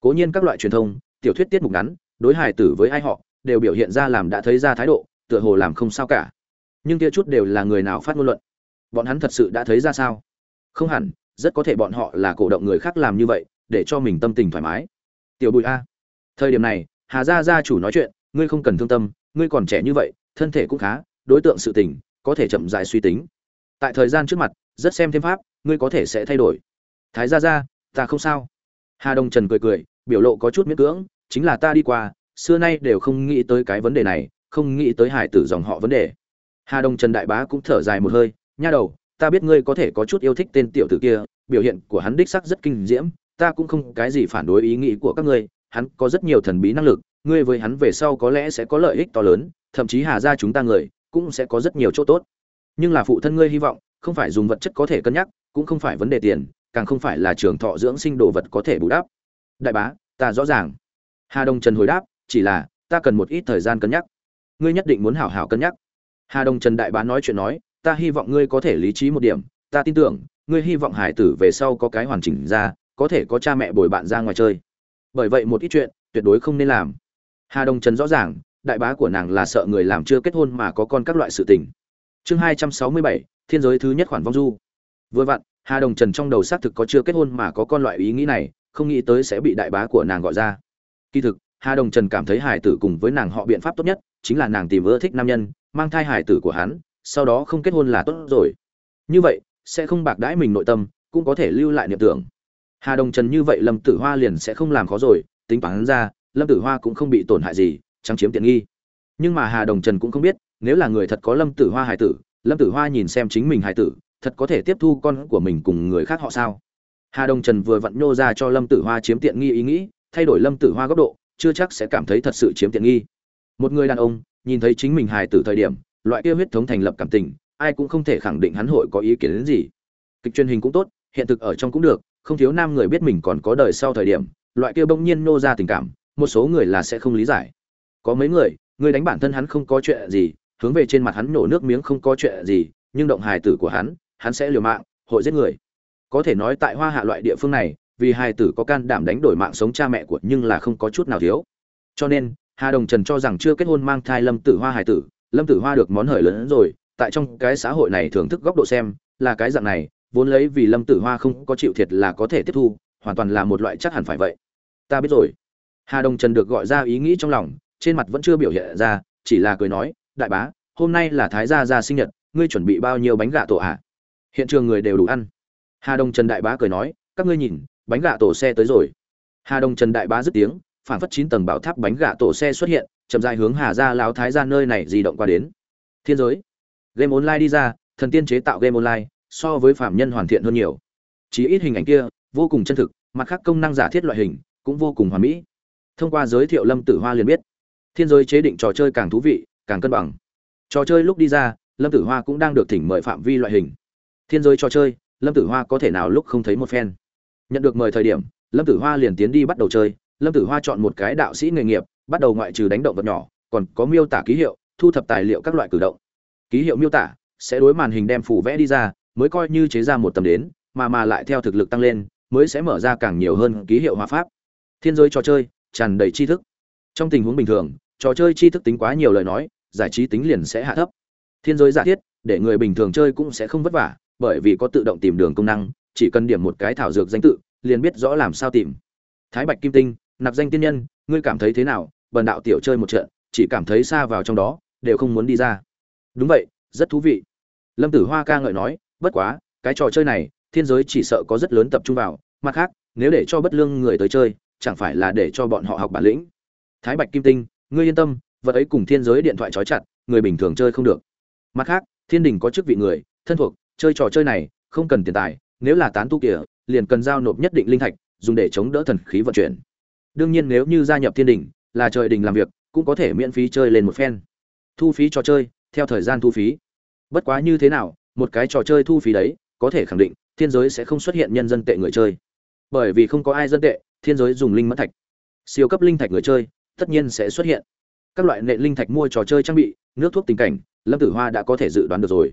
Cố nhiên các loại truyền thông, tiểu thuyết tiết mục ngắn, đối hài tử với ai họ, đều biểu hiện ra làm đã thấy ra thái độ, tựa hồ làm không sao cả. Nhưng kia chút đều là người nào phát ngôn luận? Bọn hắn thật sự đã thấy ra sao? Không hẳn, rất có thể bọn họ là cổ động người khác làm như vậy, để cho mình tâm tình thoải mái. Tiểu bùi a, thời điểm này, hà gia gia chủ nói chuyện, ngươi không cần thương tâm, ngươi còn trẻ như vậy, thân thể cũng khá, đối tượng sự tình, có thể chậm dài suy tính. Tại thời gian trước mặt, rất xem thêm pháp, ngươi có thể sẽ thay đổi. Thái gia gia, ta không sao hà đông trần cười cười, biểu lộ có chút miễn cưỡng, chính là ta đi qua, xưa nay đều không nghĩ tới cái vấn đề này, không nghĩ tới hải tử dòng họ vấn đề. Hà đông trần đại bá cũng thở dài một hơi, nha đầu, ta biết ngươi có thể có chút yêu thích tên tiểu tử kia, biểu hiện của hắn đích sắc rất kinh diễm, ta cũng không cái gì phản đối ý nghĩ của các ngươi, hắn có rất nhiều thần bí năng lực, ngươi với hắn về sau có lẽ sẽ có lợi ích to lớn, thậm chí hà ra chúng ta người cũng sẽ có rất nhiều chỗ tốt. Nhưng là phụ thân ngươi hy vọng, không phải dùng vật chất có thể cân nhắc, cũng không phải vấn đề tiền càng không phải là trường thọ dưỡng sinh đồ vật có thể bù đắp. Đại bá, ta rõ ràng. Hà đông trần hồi đáp, chỉ là, ta cần một ít thời gian cân nhắc. Ngươi nhất định muốn hảo hảo cân nhắc. Hà đông trần đại bá nói chuyện nói, ta hy vọng ngươi có thể lý trí một điểm, ta tin tưởng, ngươi hy vọng hải tử về sau có cái hoàn chỉnh ra, có thể có cha mẹ bồi bạn ra ngoài chơi. Bởi vậy một ít chuyện, tuyệt đối không nên làm. Hà đông trần rõ ràng, đại bá của nàng là sợ người làm chưa kết hôn mà có con các loại sự tình. Chương hai trăm sáu mươi bảy, thiên giới thứ nhất khoản vong du. Vừa vặn hà đồng trần trong đầu xác thực có chưa kết hôn mà có con loại ý nghĩ này, không nghĩ tới sẽ bị đại bá của nàng gọi ra. Kỳ thực, hà đồng trần cảm thấy hải tử cùng với nàng họ biện pháp tốt nhất chính là nàng tìm ưa thích nam nhân, mang thai hải tử của hắn, sau đó không kết hôn là tốt rồi. Như vậy, sẽ không bạc đãi mình nội tâm, cũng có thể lưu lại niệm tưởng. Hà đồng trần như vậy lâm tử hoa liền sẽ không làm khó rồi, tính toán ra, lâm tử hoa cũng không bị tổn hại gì, chẳng chiếm tiện nghi. Nhưng mà hà đồng trần cũng không biết, nếu là người thật có lâm tử hoa hải tử, lâm tử hoa nhìn xem chính mình hải tử thật có thể tiếp thu con của mình cùng người khác họ sao? Hà đồng trần vừa vặn nhô ra cho lâm tử hoa chiếm tiện nghi ý nghĩ, thay đổi lâm tử hoa góc độ, chưa chắc sẽ cảm thấy thật sự chiếm tiện nghi. Một người đàn ông, nhìn thấy chính mình hài tử thời điểm, loại kia huyết thống thành lập cảm tình, ai cũng không thể khẳng định hắn hội có ý kiến đến gì. Kịch truyền hình cũng tốt, hiện thực ở trong cũng được, không thiếu nam người biết mình còn có đời sau thời điểm, loại kia bỗng nhiên nô ra tình cảm, một số người là sẽ không lý giải. Có mấy người người đánh bản thân hắn không có chuyện gì, hướng về trên mặt hắn nổ nước miếng không có chuyện gì, nhưng động hài tử của hắn hắn sẽ liều mạng, hội giết người. Có thể nói tại hoa hạ loại địa phương này, vì hài tử có can đảm đánh đổi mạng sống cha mẹ của nhưng là không có chút nào thiếu. Cho nên, hà đồng trần cho rằng chưa kết hôn mang thai lâm tử hoa hài tử, lâm tử hoa được món hời lớn hơn rồi, tại trong cái xã hội này thưởng thức góc độ xem, là cái dạng này, vốn lấy vì lâm tử hoa không có chịu thiệt là có thể tiếp thu, hoàn toàn là một loại chắc hẳn phải vậy. Ta biết rồi. Hà đồng trần được gọi ra ý nghĩ trong lòng, trên mặt vẫn chưa biểu hiện ra, chỉ là cười nói, đại bá, hôm nay là thái gia gia sinh nhật, ngươi chuẩn bị bao nhiêu bánh gà tổ ạ? à? Hiện trường người đều đủ ăn. Hà Đông trần đại bá cười nói, các ngươi nhìn, bánh gà tổ xe tới rồi. Hà Đông trần đại bá dứt tiếng, phản phất chín tầng bảo tháp bánh gà tổ xe xuất hiện, chậm dài hướng hà gia Láo thái ra nơi này di động qua đến. Thiên giới. Game online đi ra, thần tiên chế tạo game online, so với phạm nhân hoàn thiện hơn nhiều. Chỉ ít hình ảnh kia, vô cùng chân thực, mặt khác công năng giả thiết loại hình, cũng vô cùng hoàn mỹ. Thông qua giới thiệu lâm tử hoa liền biết, thiên giới chế định trò chơi càng thú vị, càng cân bằng. Trò chơi lúc đi ra, lâm tử hoa cũng đang được thỉnh mời phạm vi loại hình thiên giới trò chơi, lâm tử hoa có thể nào lúc không thấy một phen? Nhận được mời thời điểm, lâm tử hoa liền tiến đi bắt đầu chơi. Lâm tử hoa chọn một cái đạo sĩ nghề nghiệp, bắt đầu ngoại trừ đánh động vật nhỏ, còn có miêu tả ký hiệu, thu thập tài liệu các loại cử động. Ký hiệu miêu tả sẽ đối màn hình đem phủ vẽ đi ra, mới coi như chế ra một tầm đến, mà mà lại theo thực lực tăng lên, mới sẽ mở ra càng nhiều hơn ký hiệu hóa pháp. Thiên giới trò chơi, tràn đầy tri thức. Trong tình huống bình thường, trò chơi tri thức tính quá nhiều lời nói, giải trí tính liền sẽ hạ thấp. Thiên giới giả thiết, để người bình thường chơi cũng sẽ không vất vả bởi vì có tự động tìm đường công năng, chỉ cần điểm một cái thảo dược danh tự, liền biết rõ làm sao tìm. Thái bạch kim tinh, nạp danh tiên nhân, ngươi cảm thấy thế nào? Bần đạo tiểu chơi một trận, chỉ cảm thấy xa vào trong đó, đều không muốn đi ra. Đúng vậy, rất thú vị. Lâm tử hoa ca ngợi nói, bất quá, cái trò chơi này, thiên giới chỉ sợ có rất lớn tập trung vào, mặt khác, nếu để cho bất lương người tới chơi, chẳng phải là để cho bọn họ học bản lĩnh. Thái bạch kim tinh, ngươi yên tâm, vật ấy cùng thiên giới điện thoại trói chặt, người bình thường chơi không được. Mặt khác, thiên đình có chức vị người, thân thuộc chơi trò chơi này, không cần tiền tài, nếu là tán tu kìa, liền cần giao nộp nhất định linh thạch, dùng để chống đỡ thần khí vận chuyển. Đương nhiên nếu như gia nhập thiên đình, là trời đình làm việc, cũng có thể miễn phí chơi lên một phen. Thu phí trò chơi, theo thời gian thu phí. Bất quá như thế nào, một cái trò chơi thu phí đấy, có thể khẳng định, thiên giới sẽ không xuất hiện nhân dân tệ người chơi. Bởi vì không có ai dân tệ, thiên giới dùng linh mẫn thạch. Siêu cấp linh thạch người chơi, tất nhiên sẽ xuất hiện. Các loại nệ linh thạch mua trò chơi trang bị, nước thuốc tình cảnh, lâm tử hoa đã có thể dự đoán được rồi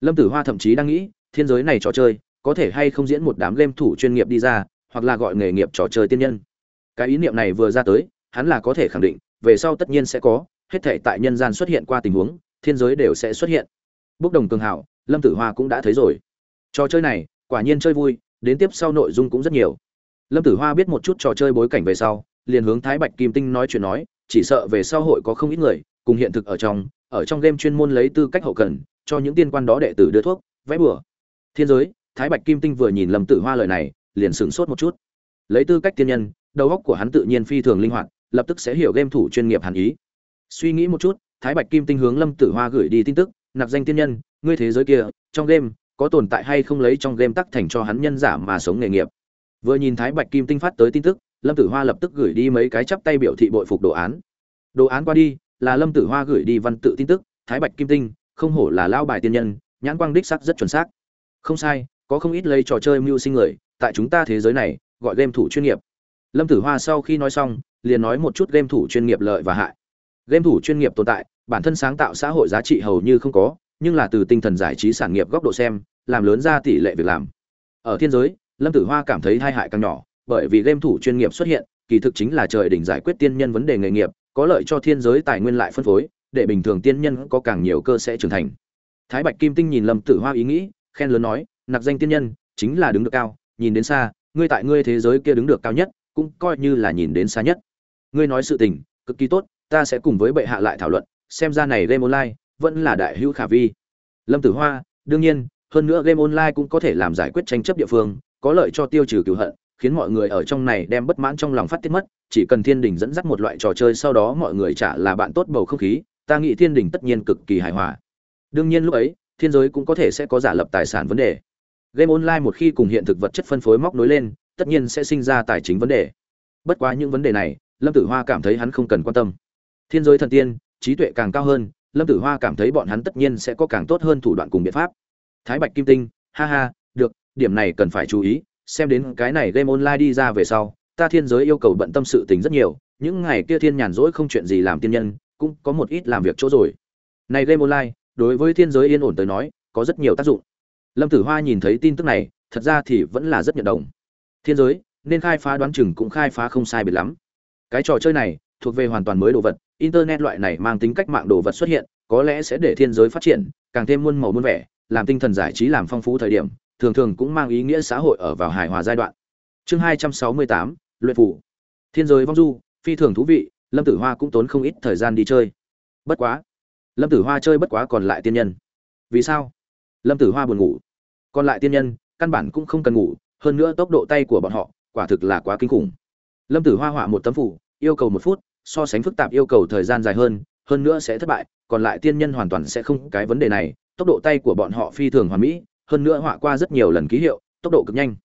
lâm tử hoa thậm chí đang nghĩ, thiên giới này trò chơi, có thể hay không diễn một đám game thủ chuyên nghiệp đi ra, hoặc là gọi nghề nghiệp trò chơi tiên nhân. Cái ý niệm này vừa ra tới, hắn là có thể khẳng định, về sau tất nhiên sẽ có, hết thể tại nhân gian xuất hiện qua tình huống, thiên giới đều sẽ xuất hiện. Bốc đồng cường hảo, lâm tử hoa cũng đã thấy rồi. Trò chơi này, quả nhiên chơi vui, đến tiếp sau nội dung cũng rất nhiều. Lâm tử hoa biết một chút trò chơi bối cảnh về sau, liền hướng thái bạch kim tinh nói chuyện nói, chỉ sợ về sau hội có không ít người, cùng hiện thực ở trong ở trong game chuyên môn lấy tư cách hậu cần cho những tiên quan đó đệ tử đưa thuốc, vẽ bừa thiên giới, thái bạch kim tinh vừa nhìn lâm tử hoa lời này, liền sửng sốt một chút. Lấy tư cách tiên nhân, đầu óc của hắn tự nhiên phi thường linh hoạt, lập tức sẽ hiểu game thủ chuyên nghiệp hẳn ý. Suy nghĩ một chút, thái bạch kim tinh hướng lâm tử hoa gửi đi tin tức, nạp danh tiên nhân, ngươi thế giới kia, trong game, có tồn tại hay không lấy trong game tắc thành cho hắn nhân giả mà sống nghề nghiệp? Vừa nhìn thái bạch kim tinh phát tới tin tức, lâm tử hoa lập tức gửi đi mấy cái chắp tay biểu thị bội phục đồ án. Đồ án qua đi, là lâm tử hoa gửi đi văn tự tin tức, thái bạch kim tinh không hổ là lao bài tiên nhân, nhãn quang đích sắc rất chuẩn xác. Không sai, có không ít lấy trò chơi mưu sinh người, tại chúng ta thế giới này, gọi game thủ chuyên nghiệp. Lâm tử hoa sau khi nói xong, liền nói một chút game thủ chuyên nghiệp lợi và hại. Game thủ chuyên nghiệp tồn tại, bản thân sáng tạo xã hội giá trị hầu như không có, nhưng là từ tinh thần giải trí sản nghiệp góc độ xem, làm lớn ra tỷ lệ việc làm. Ở thiên giới, lâm tử hoa cảm thấy hai hại càng nhỏ, bởi vì game thủ chuyên nghiệp xuất hiện, kỳ thực chính là trời đỉnh giải quyết tiên nhân vấn đề nghề nghiệp, có lợi cho thiên giới tài nguyên lại phân phối để bình thường tiên nhân có càng nhiều cơ sẽ trưởng thành. Thái bạch kim tinh nhìn lâm tử hoa ý nghĩ, khen lớn nói nặc danh tiên nhân, chính là đứng được cao, nhìn đến xa, ngươi tại ngươi thế giới kia đứng được cao nhất, cũng coi như là nhìn đến xa nhất. Ngươi nói sự tình, cực kỳ tốt, ta sẽ cùng với bệ hạ lại thảo luận, xem ra này game online vẫn là đại hữu khả vi. Lâm tử hoa, đương nhiên, hơn nữa game online cũng có thể làm giải quyết tranh chấp địa phương, có lợi cho tiêu trừ cửu hận, khiến mọi người ở trong này đem bất mãn trong lòng phát tiết mất, chỉ cần thiên đình dẫn dắt một loại trò chơi sau đó mọi người trả là bạn tốt bầu không khí ta nghĩ thiên đình tất nhiên cực kỳ hài hòa. Đương nhiên lúc ấy, thiên giới cũng có thể sẽ có giả lập tài sản vấn đề. Game online một khi cùng hiện thực vật chất phân phối móc nối lên, tất nhiên sẽ sinh ra tài chính vấn đề. Bất quá những vấn đề này, lâm tử hoa cảm thấy hắn không cần quan tâm. Thiên giới thần tiên, trí tuệ càng cao hơn, lâm tử hoa cảm thấy bọn hắn tất nhiên sẽ có càng tốt hơn thủ đoạn cùng biện pháp. Thái bạch kim tinh, ha ha, được, điểm này cần phải chú ý, xem đến cái này game online đi ra về sau, ta thiên giới yêu cầu bận tâm sự tình rất nhiều, những ngày kia thiên nhàn rỗi không chuyện gì làm tiên nhân cũng có một ít làm việc chỗ rồi. Này game online, đối với thiên giới yên ổn tới nói, có rất nhiều tác dụng. Lâm tử hoa nhìn thấy tin tức này, thật ra thì vẫn là rất nhận đồng. Thiên giới, nên khai phá đoán chừng cũng khai phá không sai biệt lắm. Cái trò chơi này, thuộc về hoàn toàn mới đồ vật, internet loại này mang tính cách mạng đồ vật xuất hiện, có lẽ sẽ để thiên giới phát triển, càng thêm muôn màu muôn vẻ, làm tinh thần giải trí làm phong phú thời điểm, thường thường cũng mang ý nghĩa xã hội ở vào hài hòa giai đoạn. Chương hai trăm sáu mươi tám, luyện phủ thiên giới vong du, phi thường thú vị lâm tử hoa cũng tốn không ít thời gian đi chơi. Bất quá, lâm tử hoa chơi bất quá còn lại tiên nhân. Vì sao? Lâm tử hoa buồn ngủ. Còn lại tiên nhân, căn bản cũng không cần ngủ, hơn nữa tốc độ tay của bọn họ, quả thực là quá kinh khủng. Lâm tử hoa họa một tấm phủ, yêu cầu một phút, so sánh phức tạp yêu cầu thời gian dài hơn hơn nữa sẽ thất bại, còn lại tiên nhân hoàn toàn sẽ không cái vấn đề này. Tốc độ tay của bọn họ phi thường hoàn mỹ, hơn nữa họa qua rất nhiều lần ký hiệu, tốc độ cực nhanh.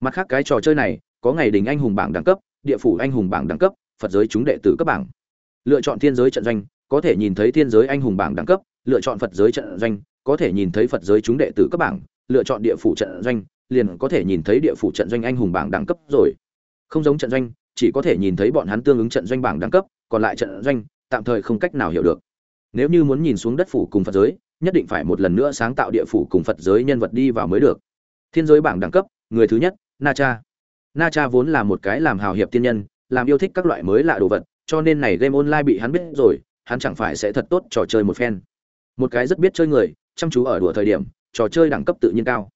Mặt khác cái trò chơi này, có ngày đình anh hùng bảng đẳng cấp, địa phủ anh hùng bảng đẳng cấp phật giới chúng đệ tử cấp bảng. Lựa chọn thiên giới trận doanh, có thể nhìn thấy thiên giới anh hùng bảng đẳng cấp. Lựa chọn phật giới trận doanh, có thể nhìn thấy phật giới chúng đệ tử cấp bảng. Lựa chọn địa phủ trận doanh, liền có thể nhìn thấy địa phủ trận doanh anh hùng bảng đẳng cấp rồi. Không giống trận doanh, chỉ có thể nhìn thấy bọn hắn tương ứng trận doanh bảng đẳng cấp, còn lại trận doanh, tạm thời không cách nào hiểu được. Nếu như muốn nhìn xuống đất phủ cùng phật giới, nhất định phải một lần nữa sáng tạo địa phủ cùng phật giới nhân vật đi vào mới được. Thiên giới bảng đẳng cấp, người thứ nhất, na cha. Na cha vốn là một cái làm hào hiệp tiên nhân làm yêu thích các loại mới lạ đồ vật, cho nên này game online bị hắn biết rồi, hắn chẳng phải sẽ thật tốt trò chơi một phen. Một cái rất biết chơi người, chăm chú ở đùa thời điểm, trò chơi đẳng cấp tự nhiên cao.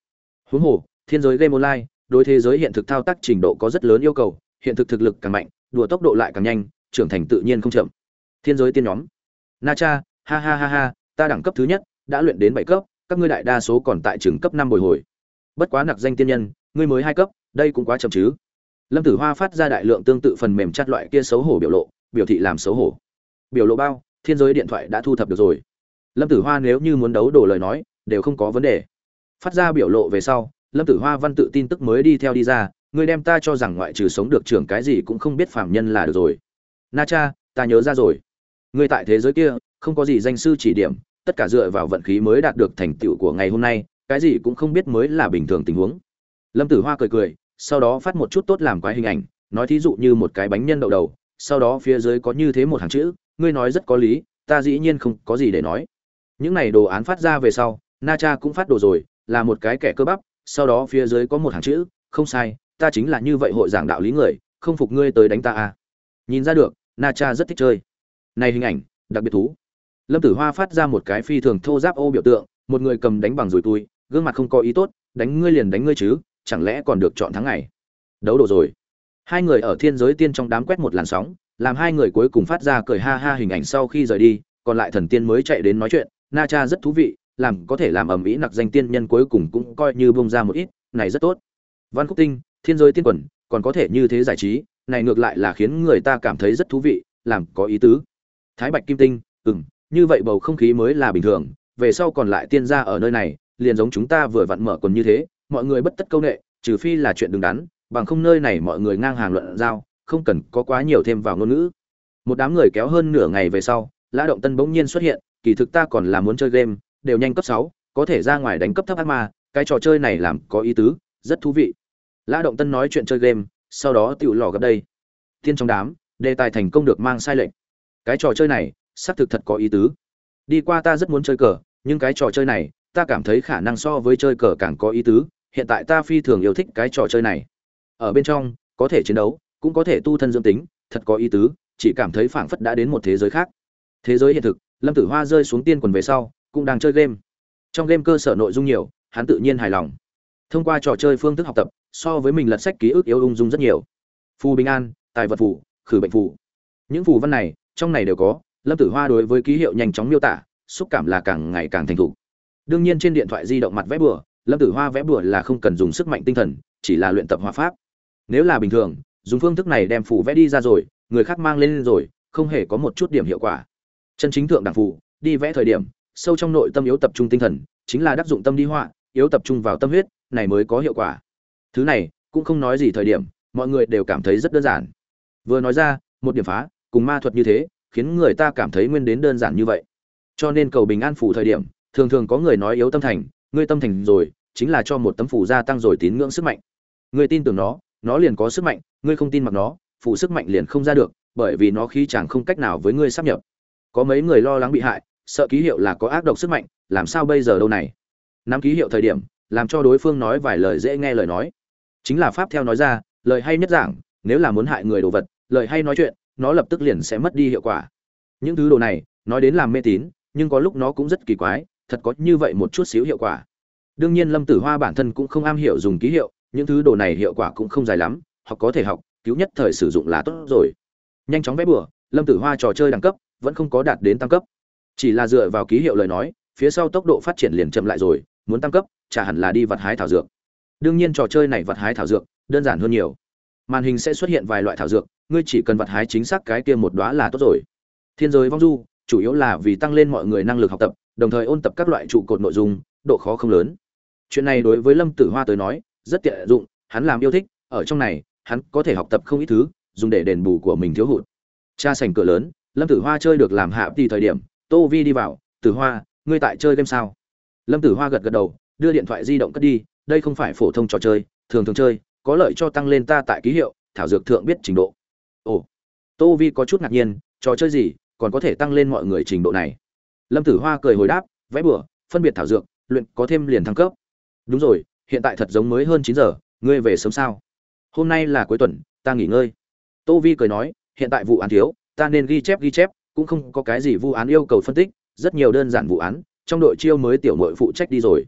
Huống hồ, thiên giới game online, đối thế giới hiện thực thao tác trình độ có rất lớn yêu cầu, hiện thực thực lực càng mạnh, đùa tốc độ lại càng nhanh, trưởng thành tự nhiên không chậm. Thiên giới tiên nhóm. Na cha, ha ha ha ha, ta đẳng cấp thứ nhất, đã luyện đến bảy cấp, các ngươi đại đa số còn tại trường cấp năm bồi hồi. Bất quá nặc danh tiên nhân, ngươi mới hai cấp, đây cũng quá chậm chứ lâm tử hoa phát ra đại lượng tương tự phần mềm chắt loại kia xấu hổ biểu lộ, biểu thị làm xấu hổ. Biểu lộ bao, thiên giới điện thoại đã thu thập được rồi. Lâm tử hoa nếu như muốn đấu đổ lời nói, đều không có vấn đề. Phát ra biểu lộ về sau, lâm tử hoa văn tự tin tức mới đi theo đi ra, người đem ta cho rằng ngoại trừ sống được trưởng cái gì cũng không biết phạm nhân là được rồi. Na cha, ta nhớ ra rồi. Người tại thế giới kia, không có gì danh sư chỉ điểm, tất cả dựa vào vận khí mới đạt được thành tựu của ngày hôm nay, cái gì cũng không biết mới là bình thường tình huống. Lâm tử hoa cười cười sau đó phát một chút tốt làm quái hình ảnh, nói thí dụ như một cái bánh nhân đậu đầu, sau đó phía dưới có như thế một hàng chữ, ngươi nói rất có lý, ta dĩ nhiên không có gì để nói. Những này đồ án phát ra về sau, na cha cũng phát đồ rồi, là một cái kẻ cơ bắp, sau đó phía dưới có một hàng chữ, không sai, ta chính là như vậy hội giảng đạo lý người, không phục ngươi tới đánh ta à. nhìn ra được, na cha rất thích chơi. Này hình ảnh, đặc biệt thú. Lâm tử hoa phát ra một cái phi thường thô giáp ô biểu tượng, một người cầm đánh bằng rồi tôi gương mặt không có ý tốt, đánh ngươi liền đánh ngươi chứ chẳng lẽ còn được chọn tháng ngày? Đấu đồ rồi. Hai người ở thiên giới tiên trong đám quét một làn sóng, làm hai người cuối cùng phát ra cười ha ha hình ảnh sau khi rời đi, còn lại thần tiên mới chạy đến nói chuyện. Na cha rất thú vị, làm có thể làm ầm ĩ nặc danh tiên nhân cuối cùng cũng coi như bông ra một ít, này rất tốt. Văn khúc tinh, thiên giới tiên quần, còn có thể như thế giải trí, này ngược lại là khiến người ta cảm thấy rất thú vị, làm có ý tứ. Thái bạch kim tinh, ừm, như vậy bầu không khí mới là bình thường, về sau còn lại tiên gia ở nơi này, liền giống chúng ta vừa vặn mở quần như thế mọi người bất tất câu nệ, trừ phi là chuyện đứng đắn, bằng không nơi này mọi người ngang hàng luận giao, không cần có quá nhiều thêm vào ngôn ngữ. Một đám người kéo hơn nửa ngày về sau, lã động tân bỗng nhiên xuất hiện, kỳ thực ta còn là muốn chơi game, đều nhanh cấp sáu, có thể ra ngoài đánh cấp thấp ác ma, cái trò chơi này làm có ý tứ, rất thú vị. Lã động tân nói chuyện chơi game, sau đó tiểu lò gặp đây. Tiên trong đám, đề tài thành công được mang sai lệnh cái trò chơi này, xác thực thật có ý tứ. Đi qua ta rất muốn chơi cờ, nhưng cái trò chơi này, ta cảm thấy khả năng so với chơi cờ càng có ý tứ hiện tại ta phi thường yêu thích cái trò chơi này. Ở bên trong, có thể chiến đấu, cũng có thể tu thân dưỡng tính, thật có ý tứ, chỉ cảm thấy phảng phất đã đến một thế giới khác. Thế giới hiện thực, lâm tử hoa rơi xuống tiên quần về sau, cũng đang chơi game. Trong game cơ sở nội dung nhiều, hắn tự nhiên hài lòng. Thông qua trò chơi phương thức học tập, so với mình lật sách ký ức yếu ung dung rất nhiều. Phù bình an, tài vật phù, khử bệnh phù. Những phù văn này, trong này đều có, lâm tử hoa đối với ký hiệu nhanh chóng miêu tả, xúc cảm là càng ngày càng thành thục. Đương nhiên trên điện thoại di động mặt vẽ bừa lâm tử hoa vẽ bùa là không cần dùng sức mạnh tinh thần, chỉ là luyện tập hòa pháp. Nếu là bình thường, dùng phương thức này đem phù vẽ đi ra rồi, người khác mang lên rồi, không hề có một chút điểm hiệu quả. Chân chính thượng đẳng phù, đi vẽ thời điểm, sâu trong nội tâm yếu tập trung tinh thần, chính là đắc dụng tâm đi họa, yếu tập trung vào tâm huyết, này mới có hiệu quả. Thứ này, cũng không nói gì thời điểm, mọi người đều cảm thấy rất đơn giản. Vừa nói ra, một điểm phá, cùng ma thuật như thế, khiến người ta cảm thấy nguyên đến đơn giản như vậy. Cho nên cầu bình an phủ thời điểm, thường thường có người nói yếu tâm thành ngươi tâm thành rồi, chính là cho một tấm phủ gia tăng rồi tín ngưỡng sức mạnh. Ngươi tin tưởng nó nó liền có sức mạnh, ngươi không tin mặc nó phủ sức mạnh liền không ra được, bởi vì nó khí chẳng không cách nào với ngươi sắp nhập. Có mấy người lo lắng bị hại, sợ ký hiệu là có ác độc sức mạnh, làm sao bây giờ đâu này? Nắm ký hiệu thời điểm, làm cho đối phương nói vài lời dễ nghe lời nói. Chính là pháp theo nói ra, lời hay nhất giảng, nếu là muốn hại người đồ vật, lời hay nói chuyện, nó lập tức liền sẽ mất đi hiệu quả. Những thứ đồ này, nói đến làm mê tín, nhưng có lúc nó cũng rất kỳ quái thật có như vậy một chút xíu hiệu quả. Đương nhiên lâm tử hoa bản thân cũng không am hiểu dùng ký hiệu, những thứ đồ này hiệu quả cũng không dài lắm, học có thể học, cứu nhất thời sử dụng là tốt rồi. Nhanh chóng vẽ bừa, lâm tử hoa trò chơi đẳng cấp vẫn không có đạt đến tăng cấp. Chỉ là dựa vào ký hiệu lời nói, phía sau tốc độ phát triển liền chậm lại rồi, muốn tăng cấp, chả hẳn là đi vặt hái thảo dược. Đương nhiên trò chơi này vặt hái thảo dược, đơn giản hơn nhiều. Màn hình sẽ xuất hiện vài loại thảo dược, ngươi chỉ cần vặt hái chính xác cái kia một đóa là tốt rồi. Thiên giới vong du, chủ yếu là vì tăng lên mọi người năng lực học tập đồng thời ôn tập các loại trụ cột nội dung, độ khó không lớn. Chuyện này đối với lâm tử hoa tới nói, rất tiện dụng, hắn làm yêu thích, ở trong này, hắn có thể học tập không ít thứ, dùng để đền bù của mình thiếu hụt. Cha sành cửa lớn, lâm tử hoa chơi được làm hạ thì thời điểm, tô vi đi vào, tử hoa, ngươi tại chơi game sao? Lâm tử hoa gật gật đầu, đưa điện thoại di động cất đi, đây không phải phổ thông trò chơi, thường thường chơi, có lợi cho tăng lên ta tại ký hiệu, thảo dược thượng biết trình độ. Ồ. Tô vi có chút ngạc nhiên, trò chơi gì, còn có thể tăng lên mọi người trình độ này? Lâm tử hoa cười hồi đáp, vẽ bửa phân biệt thảo dược, luyện có thêm liền thăng cấp. Đúng rồi, hiện tại thật giống mới hơn chín giờ, ngươi về sớm sao? Hôm nay là cuối tuần, ta nghỉ ngơi. Tô vi cười nói, hiện tại vụ án thiếu, ta nên ghi chép ghi chép, cũng không có cái gì vụ án yêu cầu phân tích, rất nhiều đơn giản vụ án, trong đội chiêu mới tiểu nội phụ trách đi rồi.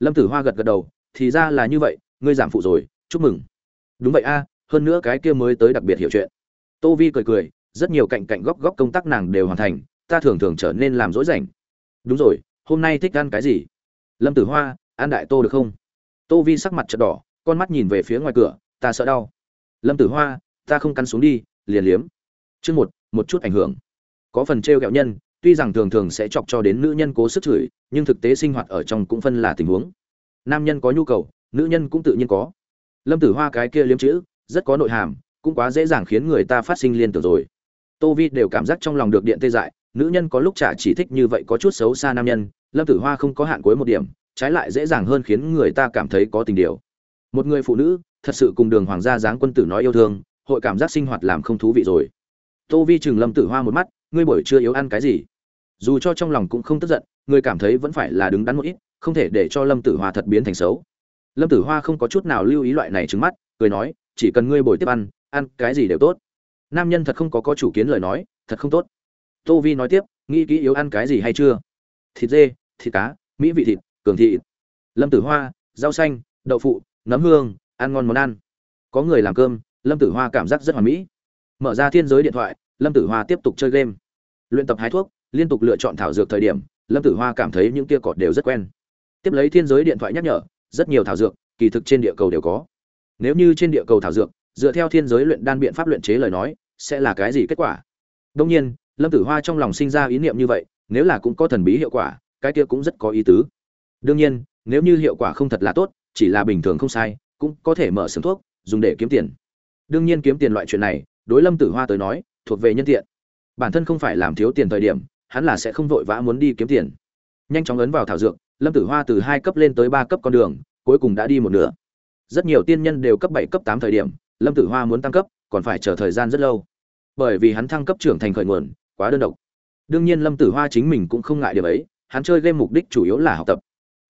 Lâm tử hoa gật gật đầu, thì ra là như vậy, ngươi giảm phụ rồi, chúc mừng. Đúng vậy a, hơn nữa cái kia mới tới đặc biệt hiểu chuyện. Tô vi cười cười, rất nhiều cạnh cạnh góc góc công tác nàng đều hoàn thành ta thường thường trở nên làm dối rảnh. Đúng rồi, hôm nay thích ăn cái gì? Lâm tử hoa, ăn đại tô được không? Tô vi sắc mặt chợt đỏ, con mắt nhìn về phía ngoài cửa, ta sợ đau. Lâm tử hoa, ta không căn xuống đi, liền liếm. Chương một một chút ảnh hưởng. Có phần t r ghẹo nhân, tuy rằng thường thường sẽ chọc cho đến nữ nhân cố sức chửi, nhưng thực tế sinh hoạt ở trong cũng phân là tình huống. Nam nhân có nhu cầu, nữ nhân cũng tự nhiên có. Lâm tử hoa cái kia liếm chữ, rất có nội hàm, cũng quá dễ dàng khiến người ta phát sinh liên tưởng rồi. Tô vi đều cảm giác trong lòng được điện tê dại nữ nhân có lúc chả chỉ thích như vậy có chút xấu xa nam nhân, lâm tử hoa không có hạn cuối một điểm, trái lại dễ dàng hơn khiến người ta cảm thấy có tình điều. Một người phụ nữ, thật sự cùng đường hoàng gia dáng quân tử nói yêu thương, hội cảm giác sinh hoạt làm không thú vị rồi. Tô vi chừng lâm tử hoa một mắt, ngươi buổi chưa yếu ăn cái gì? Dù cho trong lòng cũng không tức giận người cảm thấy vẫn phải là đứng đắn một ít, không thể để cho lâm tử hoa thật biến thành xấu. Lâm tử hoa không có chút nào lưu ý loại này trứng mắt, cười nói, chỉ cần ngươi bồi tiếp ăn ăn cái gì đều tốt. Nam nhân thật không có có chủ kiến lời nói, thật không tốt tô vi nói tiếp, nghĩ kỹ yếu ăn cái gì hay chưa? Thịt dê, thịt cá, mỹ vị thịt, cường thịt. Lâm tử hoa, rau xanh, đậu phụ, nấm hương, ăn ngon món ăn. Có người làm cơm, lâm tử hoa cảm giác rất hoàn mỹ. Mở ra thiên giới điện thoại, lâm tử hoa tiếp tục chơi game. Luyện tập hái thuốc, liên tục lựa chọn thảo dược thời điểm, lâm tử hoa cảm thấy những tia cọt đều rất quen. Tiếp lấy thiên giới điện thoại nhắc nhở, rất nhiều thảo dược, kỳ thực trên địa cầu đều có. Nếu như trên địa cầu thảo dược, dựa theo thiên giới luyện đan biện pháp luyện chế lời nói, sẽ là cái gì kết quả? Đông nhiên lâm tử hoa trong lòng sinh ra ý niệm như vậy, nếu là cũng có thần bí hiệu quả, cái kia cũng rất có ý tứ. Đương nhiên, nếu như hiệu quả không thật là tốt, chỉ là bình thường không sai, cũng có thể mở xưởng thuốc, dùng để kiếm tiền. Đương nhiên kiếm tiền loại chuyện này, đối lâm tử hoa tới nói, thuộc về nhân tiện. Bản thân không phải làm thiếu tiền thời điểm, hắn là sẽ không vội vã muốn đi kiếm tiền. Nhanh chóng ấn vào thảo dược, lâm tử hoa từ hai cấp lên tới ba cấp con đường, cuối cùng đã đi một nửa. Rất nhiều tiên nhân đều cấp bảy, cấp tám thời điểm, lâm tử hoa muốn tăng cấp, còn phải chờ thời gian rất lâu. Bởi vì hắn thăng cấp trưởng thành khởi nguồn quá đơn độc. Đương nhiên lâm tử hoa chính mình cũng không ngại điều ấy, hắn chơi game mục đích chủ yếu là học tập.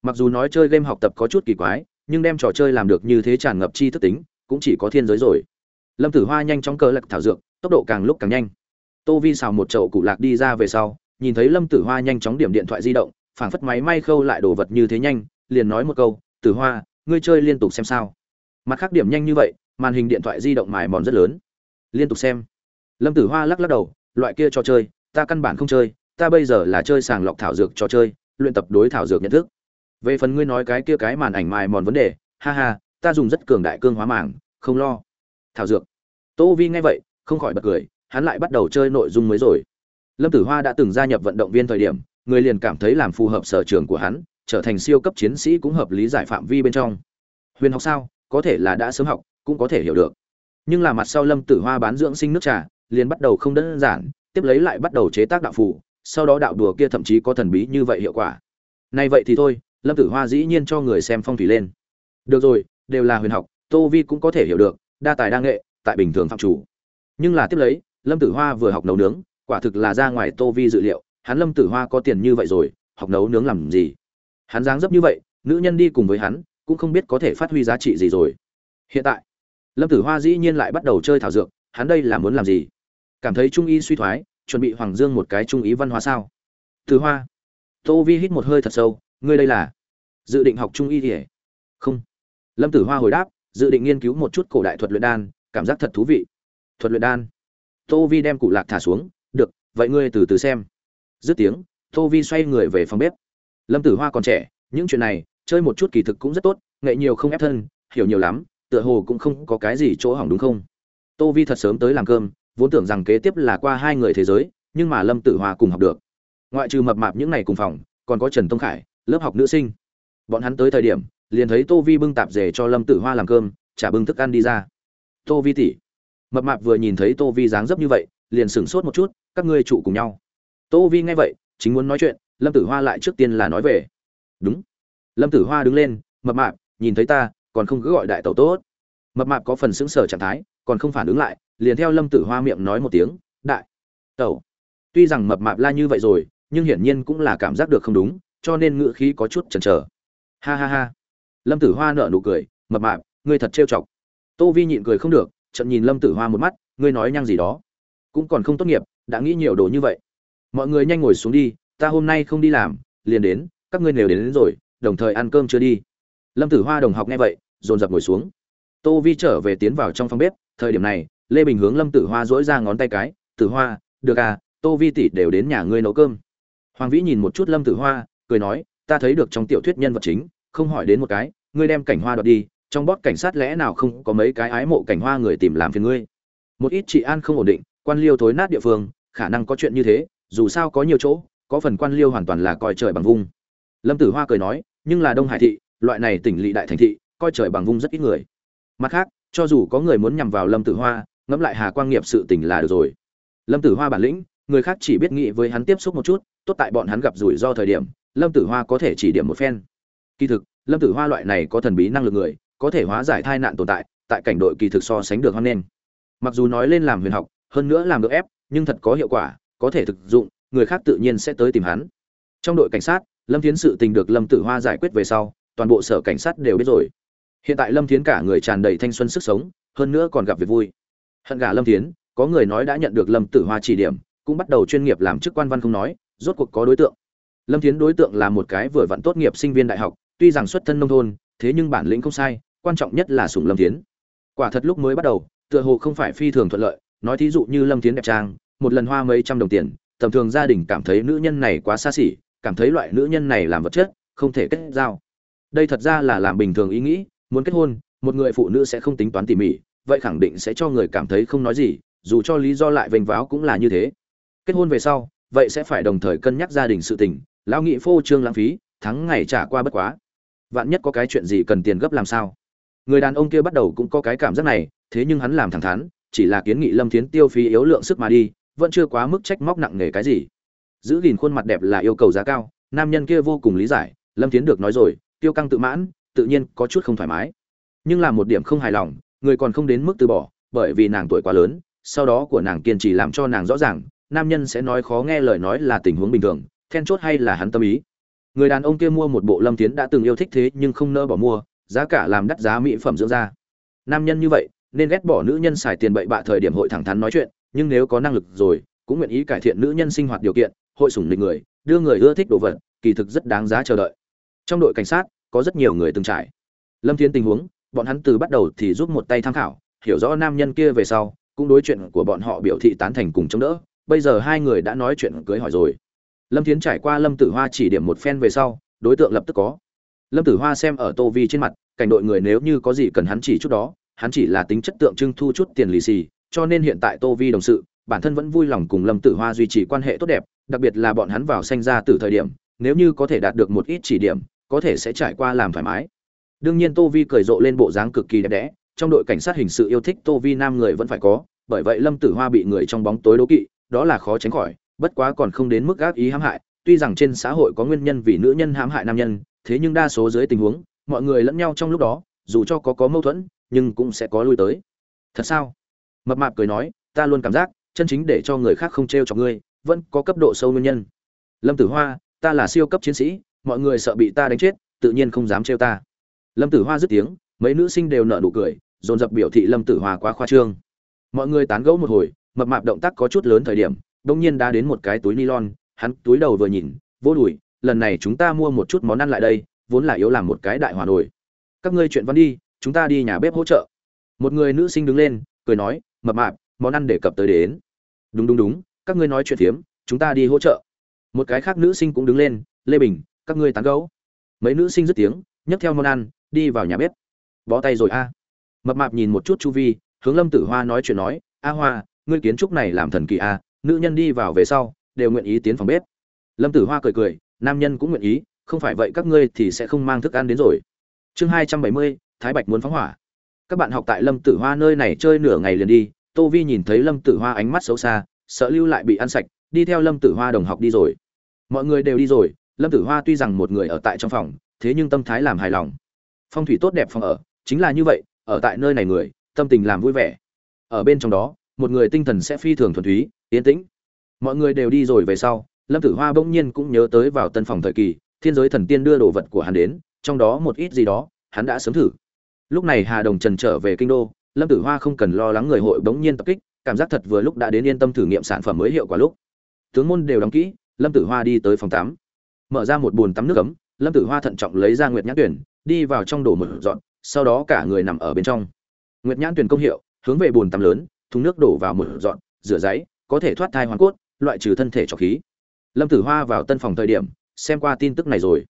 Mặc dù nói chơi game học tập có chút kỳ quái, nhưng đem trò chơi làm được như thế tràn ngập chi thức tính, cũng chỉ có thiên giới rồi. Lâm tử hoa nhanh chóng cờ lạc thảo dược, tốc độ càng lúc càng nhanh. Tô vi xào một chậu cụ lạc đi ra về sau, nhìn thấy lâm tử hoa nhanh chóng điểm điện thoại di động, phảng phất máy may khâu lại đồ vật như thế nhanh, liền nói một câu, tử hoa, ngươi chơi liên tục xem sao. Mặt khác điểm nhanh như vậy, màn hình điện thoại di động mài mòn rất lớn. Liên tục xem. Lâm tử hoa lắc lắc đầu loại kia trò chơi, ta căn bản không chơi, ta bây giờ là chơi sàng lọc thảo dược trò chơi, luyện tập đối thảo dược nhận thức. Về phần ngươi nói cái kia cái màn ảnh mài mòn vấn đề, ha ha, ta dùng rất cường đại cương hóa màng, không lo. Thảo dược. Tô vi nghe vậy, không khỏi bật cười, hắn lại bắt đầu chơi nội dung mới rồi. Lâm tử hoa đã từng gia nhập vận động viên thời điểm, người liền cảm thấy làm phù hợp sở trường của hắn, trở thành siêu cấp chiến sĩ cũng hợp lý giải phạm vi bên trong. Huyền học sao, có thể là đã sớm học, cũng có thể hiểu được. Nhưng là mặt sau lâm tử hoa bán dưỡng sinh nước trà liền bắt đầu không đơn giản, tiếp lấy lại bắt đầu chế tác đạo phù, sau đó đạo đùa kia thậm chí có thần bí như vậy hiệu quả. Nay vậy thì thôi, lâm tử hoa dĩ nhiên cho người xem phong thủy lên. Được rồi, đều là huyền học, tô vi cũng có thể hiểu được, đa tài đa nghệ, tại bình thường phạm chủ. Nhưng là tiếp lấy, lâm tử hoa vừa học nấu nướng, quả thực là ra ngoài tô vi dự liệu, hắn lâm tử hoa có tiền như vậy rồi, học nấu nướng làm gì? Hắn dáng dấp như vậy, nữ nhân đi cùng với hắn, cũng không biết có thể phát huy giá trị gì rồi. Hiện tại, lâm tử hoa dĩ nhiên lại bắt đầu chơi thảo dược, hắn đây là muốn làm gì? Cảm thấy trung y suy thoái, chuẩn bị hoàng dương một cái trung ý văn hóa sao? Tử hoa. Tô vi hít một hơi thật sâu, ngươi đây là dự định học trung y thì không. Lâm tử hoa hồi đáp, dự định nghiên cứu một chút cổ đại thuật luyện đan, cảm giác thật thú vị. Thuật luyện đan. Tô vi đem cụ lạc thả xuống, được, vậy ngươi từ từ xem. Dứt tiếng, tô vi xoay người về phòng bếp. Lâm tử hoa còn trẻ, những chuyện này, chơi một chút kỳ thực cũng rất tốt, nghệ nhiều không ép thân, hiểu nhiều lắm, tựa hồ cũng không có cái gì chỗ hỏng đúng không? Tô vi thật sớm tới làm cơm vốn tưởng rằng kế tiếp là qua hai người thế giới, nhưng mà lâm tử hoa cùng học được. Ngoại trừ mập mạp những ngày cùng phòng, còn có trần tông khải, lớp học nữ sinh. Bọn hắn tới thời điểm, liền thấy tô vi bưng tạp dề cho lâm tử hoa làm cơm trả bưng thức ăn đi ra. Tô vi tỉ mập mạp vừa nhìn thấy tô vi dáng dấp như vậy, liền sửng sốt một chút, các ngươi trụ cùng nhau. Tô vi nghe vậy, chính muốn nói chuyện, lâm tử hoa lại trước tiên là nói về. Đúng. Lâm tử hoa đứng lên, mập mạp, nhìn thấy ta, còn không cứ gọi đại tẩu tốt. Mập mạp có phần xứng sở trạng thái còn không phản ứng lại liền theo lâm tử hoa miệng nói một tiếng đại tẩu tuy rằng mập mạp la như vậy rồi nhưng hiển nhiên cũng là cảm giác được không đúng cho nên ngữ khí có chút chần chờ. Ha ha ha. Lâm tử hoa nở nụ cười mập mạp ngươi thật trêu chọc. Tô vi nhịn cười không được trận nhìn lâm tử hoa một mắt ngươi nói nhăng gì đó? Cũng còn không tốt nghiệp đã nghĩ nhiều đồ như vậy. Mọi người nhanh ngồi xuống đi ta hôm nay không đi làm liền đến các ngươi đều đến, đến rồi đồng thời ăn cơm chưa đi. Lâm tử hoa đồng học nghe vậy dồn dập ngồi xuống. Tô vi trở về tiến vào trong phòng bếp thời điểm này, lê bình hướng lâm tử hoa dỗi ra ngón tay cái, tử hoa, được à tô vi tỷ đều đến nhà ngươi nấu cơm. Hoàng vĩ nhìn một chút lâm tử hoa, cười nói, ta thấy được trong tiểu thuyết nhân vật chính, không hỏi đến một cái, ngươi đem cảnh hoa đoạt đi, trong bót cảnh sát lẽ nào không có mấy cái ái mộ cảnh hoa người tìm làm phiền ngươi? Một ít trị an không ổn định, quan liêu thối nát địa phương, khả năng có chuyện như thế, dù sao có nhiều chỗ, có phần quan liêu hoàn toàn là coi trời bằng vung. Lâm tử hoa cười nói, nhưng là đông hải thị, loại này tỉnh lỵ đại thành thị, coi trời bằng vung rất ít người. Mặt khác cho dù có người muốn nhằm vào lâm tử hoa, ngẫm lại hà quang nghiệp sự tình là được rồi. Lâm tử hoa bản lĩnh, người khác chỉ biết nghĩ với hắn tiếp xúc một chút, tốt tại bọn hắn gặp rủi ro thời điểm, lâm tử hoa có thể chỉ điểm một phen. Kỳ thực, lâm tử hoa loại này có thần bí năng lực người, có thể hóa giải tai nạn tồn tại tại cảnh đội kỳ thực so sánh được hoan nghênh. Mặc dù nói lên làm huyền học, hơn nữa làm được ép, nhưng thật có hiệu quả, có thể thực dụng, người khác tự nhiên sẽ tới tìm hắn. Trong đội cảnh sát, lâm thiến sự tình được lâm tử hoa giải quyết về sau, toàn bộ sở cảnh sát đều biết rồi hiện tại lâm thiến cả người tràn đầy thanh xuân sức sống, hơn nữa còn gặp việc vui. Hận gà lâm thiến, có người nói đã nhận được lâm tử hoa chỉ điểm, cũng bắt đầu chuyên nghiệp làm chức quan văn không nói, rốt cuộc có đối tượng. Lâm thiến đối tượng là một cái vừa vặn tốt nghiệp sinh viên đại học, tuy rằng xuất thân nông thôn, thế nhưng bản lĩnh không sai, quan trọng nhất là sủng lâm thiến. Quả thật lúc mới bắt đầu, tựa hồ không phải phi thường thuận lợi, nói thí dụ như lâm thiến đẹp trang, một lần hoa mấy trăm đồng tiền, tầm thường gia đình cảm thấy nữ nhân này quá xa xỉ, cảm thấy loại nữ nhân này làm vật chất, không thể kết giao. Đây thật ra là làm bình thường ý nghĩ muốn kết hôn, một người phụ nữ sẽ không tính toán tỉ mỉ, vậy khẳng định sẽ cho người cảm thấy không nói gì, dù cho lý do lại vênh váo cũng là như thế. Kết hôn về sau, vậy sẽ phải đồng thời cân nhắc gia đình sự tình, lão nghị phô trương lãng phí, thắng ngày trả qua bất quá. Vạn nhất có cái chuyện gì cần tiền gấp làm sao? Người đàn ông kia bắt đầu cũng có cái cảm giác này, thế nhưng hắn làm thẳng thắn, chỉ là kiến nghị lâm thiến tiêu phí yếu lượng sức mà đi, vẫn chưa quá mức trách móc nặng nề cái gì. Giữ gìn khuôn mặt đẹp là yêu cầu giá cao, nam nhân kia vô cùng lý giải, lâm thiến được nói rồi, tiêu căng tự mãn tự nhiên có chút không thoải mái. Nhưng là một điểm không hài lòng, người còn không đến mức từ bỏ, bởi vì nàng tuổi quá lớn, sau đó của nàng kiên trì làm cho nàng rõ ràng, nam nhân sẽ nói khó nghe lời nói là tình huống bình thường, then chốt hay là hắn tâm ý. Người đàn ông kia mua một bộ lâm tiến đã từng yêu thích thế nhưng không nỡ bỏ mua, giá cả làm đắt giá mỹ phẩm dưỡng da. Nam nhân như vậy, nên ghét bỏ nữ nhân xài tiền bậy bạ thời điểm hội thẳng thắn nói chuyện, nhưng nếu có năng lực rồi, cũng nguyện ý cải thiện nữ nhân sinh hoạt điều kiện, hội sủng lịch người, đưa người ưa thích đồ vật, kỳ thực rất đáng giá chờ đợi. Trong đội cảnh sát có rất nhiều người từng trải. Lâm thiên tình huống, bọn hắn từ bắt đầu thì giúp một tay tham khảo, hiểu rõ nam nhân kia về sau, cũng đối chuyện của bọn họ biểu thị tán thành cùng chống đỡ, bây giờ hai người đã nói chuyện cưới hỏi rồi. Lâm thiến trải qua lâm tử hoa chỉ điểm một phen về sau, đối tượng lập tức có. Lâm tử hoa xem ở tô vi trên mặt, cảnh đội người nếu như có gì cần hắn chỉ chút đó, hắn chỉ là tính chất tượng trưng thu chút tiền lì xì, cho nên hiện tại tô vi đồng sự, bản thân vẫn vui lòng cùng lâm tử hoa duy trì quan hệ tốt đẹp, đặc biệt là bọn hắn vào sanh ra từ thời điểm, nếu như có thể đạt được một ít chỉ điểm có thể sẽ trải qua làm thoải mái. Đương nhiên tô vi cười rộ lên bộ dáng cực kỳ đẹp đẽ, trong đội cảnh sát hình sự yêu thích tô vi nam người vẫn phải có, bởi vậy lâm tử hoa bị người trong bóng tối đố kỵ, đó là khó tránh khỏi, bất quá còn không đến mức gác ý hãm hại, tuy rằng trên xã hội có nguyên nhân vì nữ nhân hãm hại nam nhân, thế nhưng đa số dưới tình huống, mọi người lẫn nhau trong lúc đó, dù cho có có mâu thuẫn, nhưng cũng sẽ có lui tới. Thật sao? Mập mạp cười nói, ta luôn cảm giác, chân chính để cho người khác không t r e o chọc ngươi, vẫn có cấp độ sâu nguyên nhân. Lâm tử hoa, ta là siêu cấp chiến sĩ mọi người sợ bị ta đánh chết, tự nhiên không dám trêu ta. Lâm tử hoa dứt tiếng, mấy nữ sinh đều nợ nụ cười, dồn dập biểu thị lâm tử hoa quá khoa trương. Mọi người tán gẫu một hồi, mập mạp động tác có chút lớn thời điểm đông nhiên đã đến một cái túi nylon, hắn túi đầu vừa nhìn, vô đùi, lần này chúng ta mua một chút món ăn lại đây, vốn là yếu làm một cái đại hòa nổi các ngươi chuyện văn đi, chúng ta đi nhà bếp hỗ trợ. Một người nữ sinh đứng lên, cười nói, mập mạp, món ăn để cập tới đến. Đúng đúng đúng, các ngươi nói chuyện thiếm chúng ta đi hỗ trợ. Một cái khác nữ sinh cũng đứng lên, lê bình các ngươi tán gấu mấy nữ sinh dứt tiếng, nhấc theo món ăn, đi vào nhà bếp. Bó tay rồi a. À. Mập mạp nhìn một chút chu vi, hướng lâm tử hoa nói chuyện nói, a hoa, ngươi kiến trúc này làm thần kỳ a à. nữ nhân đi vào về sau, đều nguyện ý tiến phòng bếp. Lâm tử hoa cười cười, nam nhân cũng nguyện ý, không phải vậy các ngươi thì sẽ không mang thức ăn đến rồi. Chương hai trăm bảy mươi, thái bạch muốn phóng hỏa. Các bạn học tại lâm tử hoa nơi này chơi nửa ngày liền đi, tô vi nhìn thấy lâm tử hoa ánh mắt xấu xa, sợ lưu lại bị ăn sạch, đi theo lâm tử hoa đồng học đi rồi. Mọi người đều đi rồi lâm tử hoa tuy rằng một người ở tại trong phòng, thế nhưng tâm thái làm hài lòng. Phong thủy tốt đẹp phòng ở, chính là như vậy, ở tại nơi này người, tâm tình làm vui vẻ. Ở bên trong đó, một người tinh thần sẽ phi thường thuần túy, yên tĩnh. Mọi người đều đi rồi về sau, lâm tử hoa bỗng nhiên cũng nhớ tới vào tân phòng thời kỳ, thiên giới thần tiên đưa đồ vật của hắn đến, trong đó một ít gì đó, hắn đã sớm thử. Lúc này hà đồng trần trở về kinh đô, lâm tử hoa không cần lo lắng người hội bỗng nhiên tập kích, cảm giác thật vừa lúc đã đến yên tâm thử nghiệm sản phẩm mới hiệu quả lúc. Tướng môn đều đóng kỹ, lâm tử hoa đi tới phòng tám mở ra một bồn tắm nước ấm, lâm tử hoa thận trọng lấy ra nguyệt nhãn tuyển, đi vào trong đổ một dọn, sau đó cả người nằm ở bên trong. Nguyệt nhãn tuyển công hiệu, hướng về bồn tắm lớn, thùng nước đổ vào một dọn, rửa giấy, có thể thoát thai hoàn cốt, loại trừ thân thể trọc khí. Lâm tử hoa vào tân phòng thời điểm, xem qua tin tức này rồi.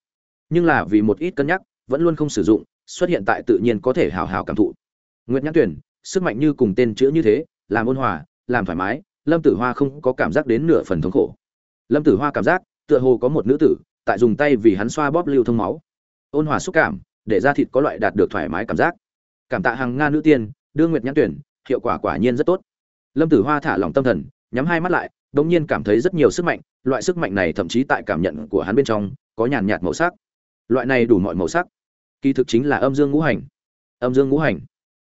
Nhưng là vì một ít cân nhắc, vẫn luôn không sử dụng, xuất hiện tại tự nhiên có thể hào hào cảm thụ. Nguyệt nhãn tuyển, sức mạnh như cùng tên chữ như thế, làm ôn hòa, làm thoải mái, lâm tử hoa không có cảm giác đến nửa phần thống khổ. Lâm tử hoa cảm giác, tựa hồ có một nữ tử tại dùng tay vì hắn xoa bóp lưu thông máu. Ôn hòa xúc cảm, để da thịt có loại đạt được thoải mái cảm giác. Cảm tạ hàng nga nữ tiên đương nguyệt nhãn tuyển, hiệu quả quả nhiên rất tốt. Lâm tử hoa thả lỏng tâm thần, nhắm hai mắt lại đ ỗ n g nhiên cảm thấy rất nhiều sức mạnh, loại sức mạnh này thậm chí tại cảm nhận của hắn bên trong, có nhàn nhạt màu sắc. Loại này đủ mọi màu sắc. Kỳ thực chính là âm dương ngũ hành. Âm dương ngũ hành.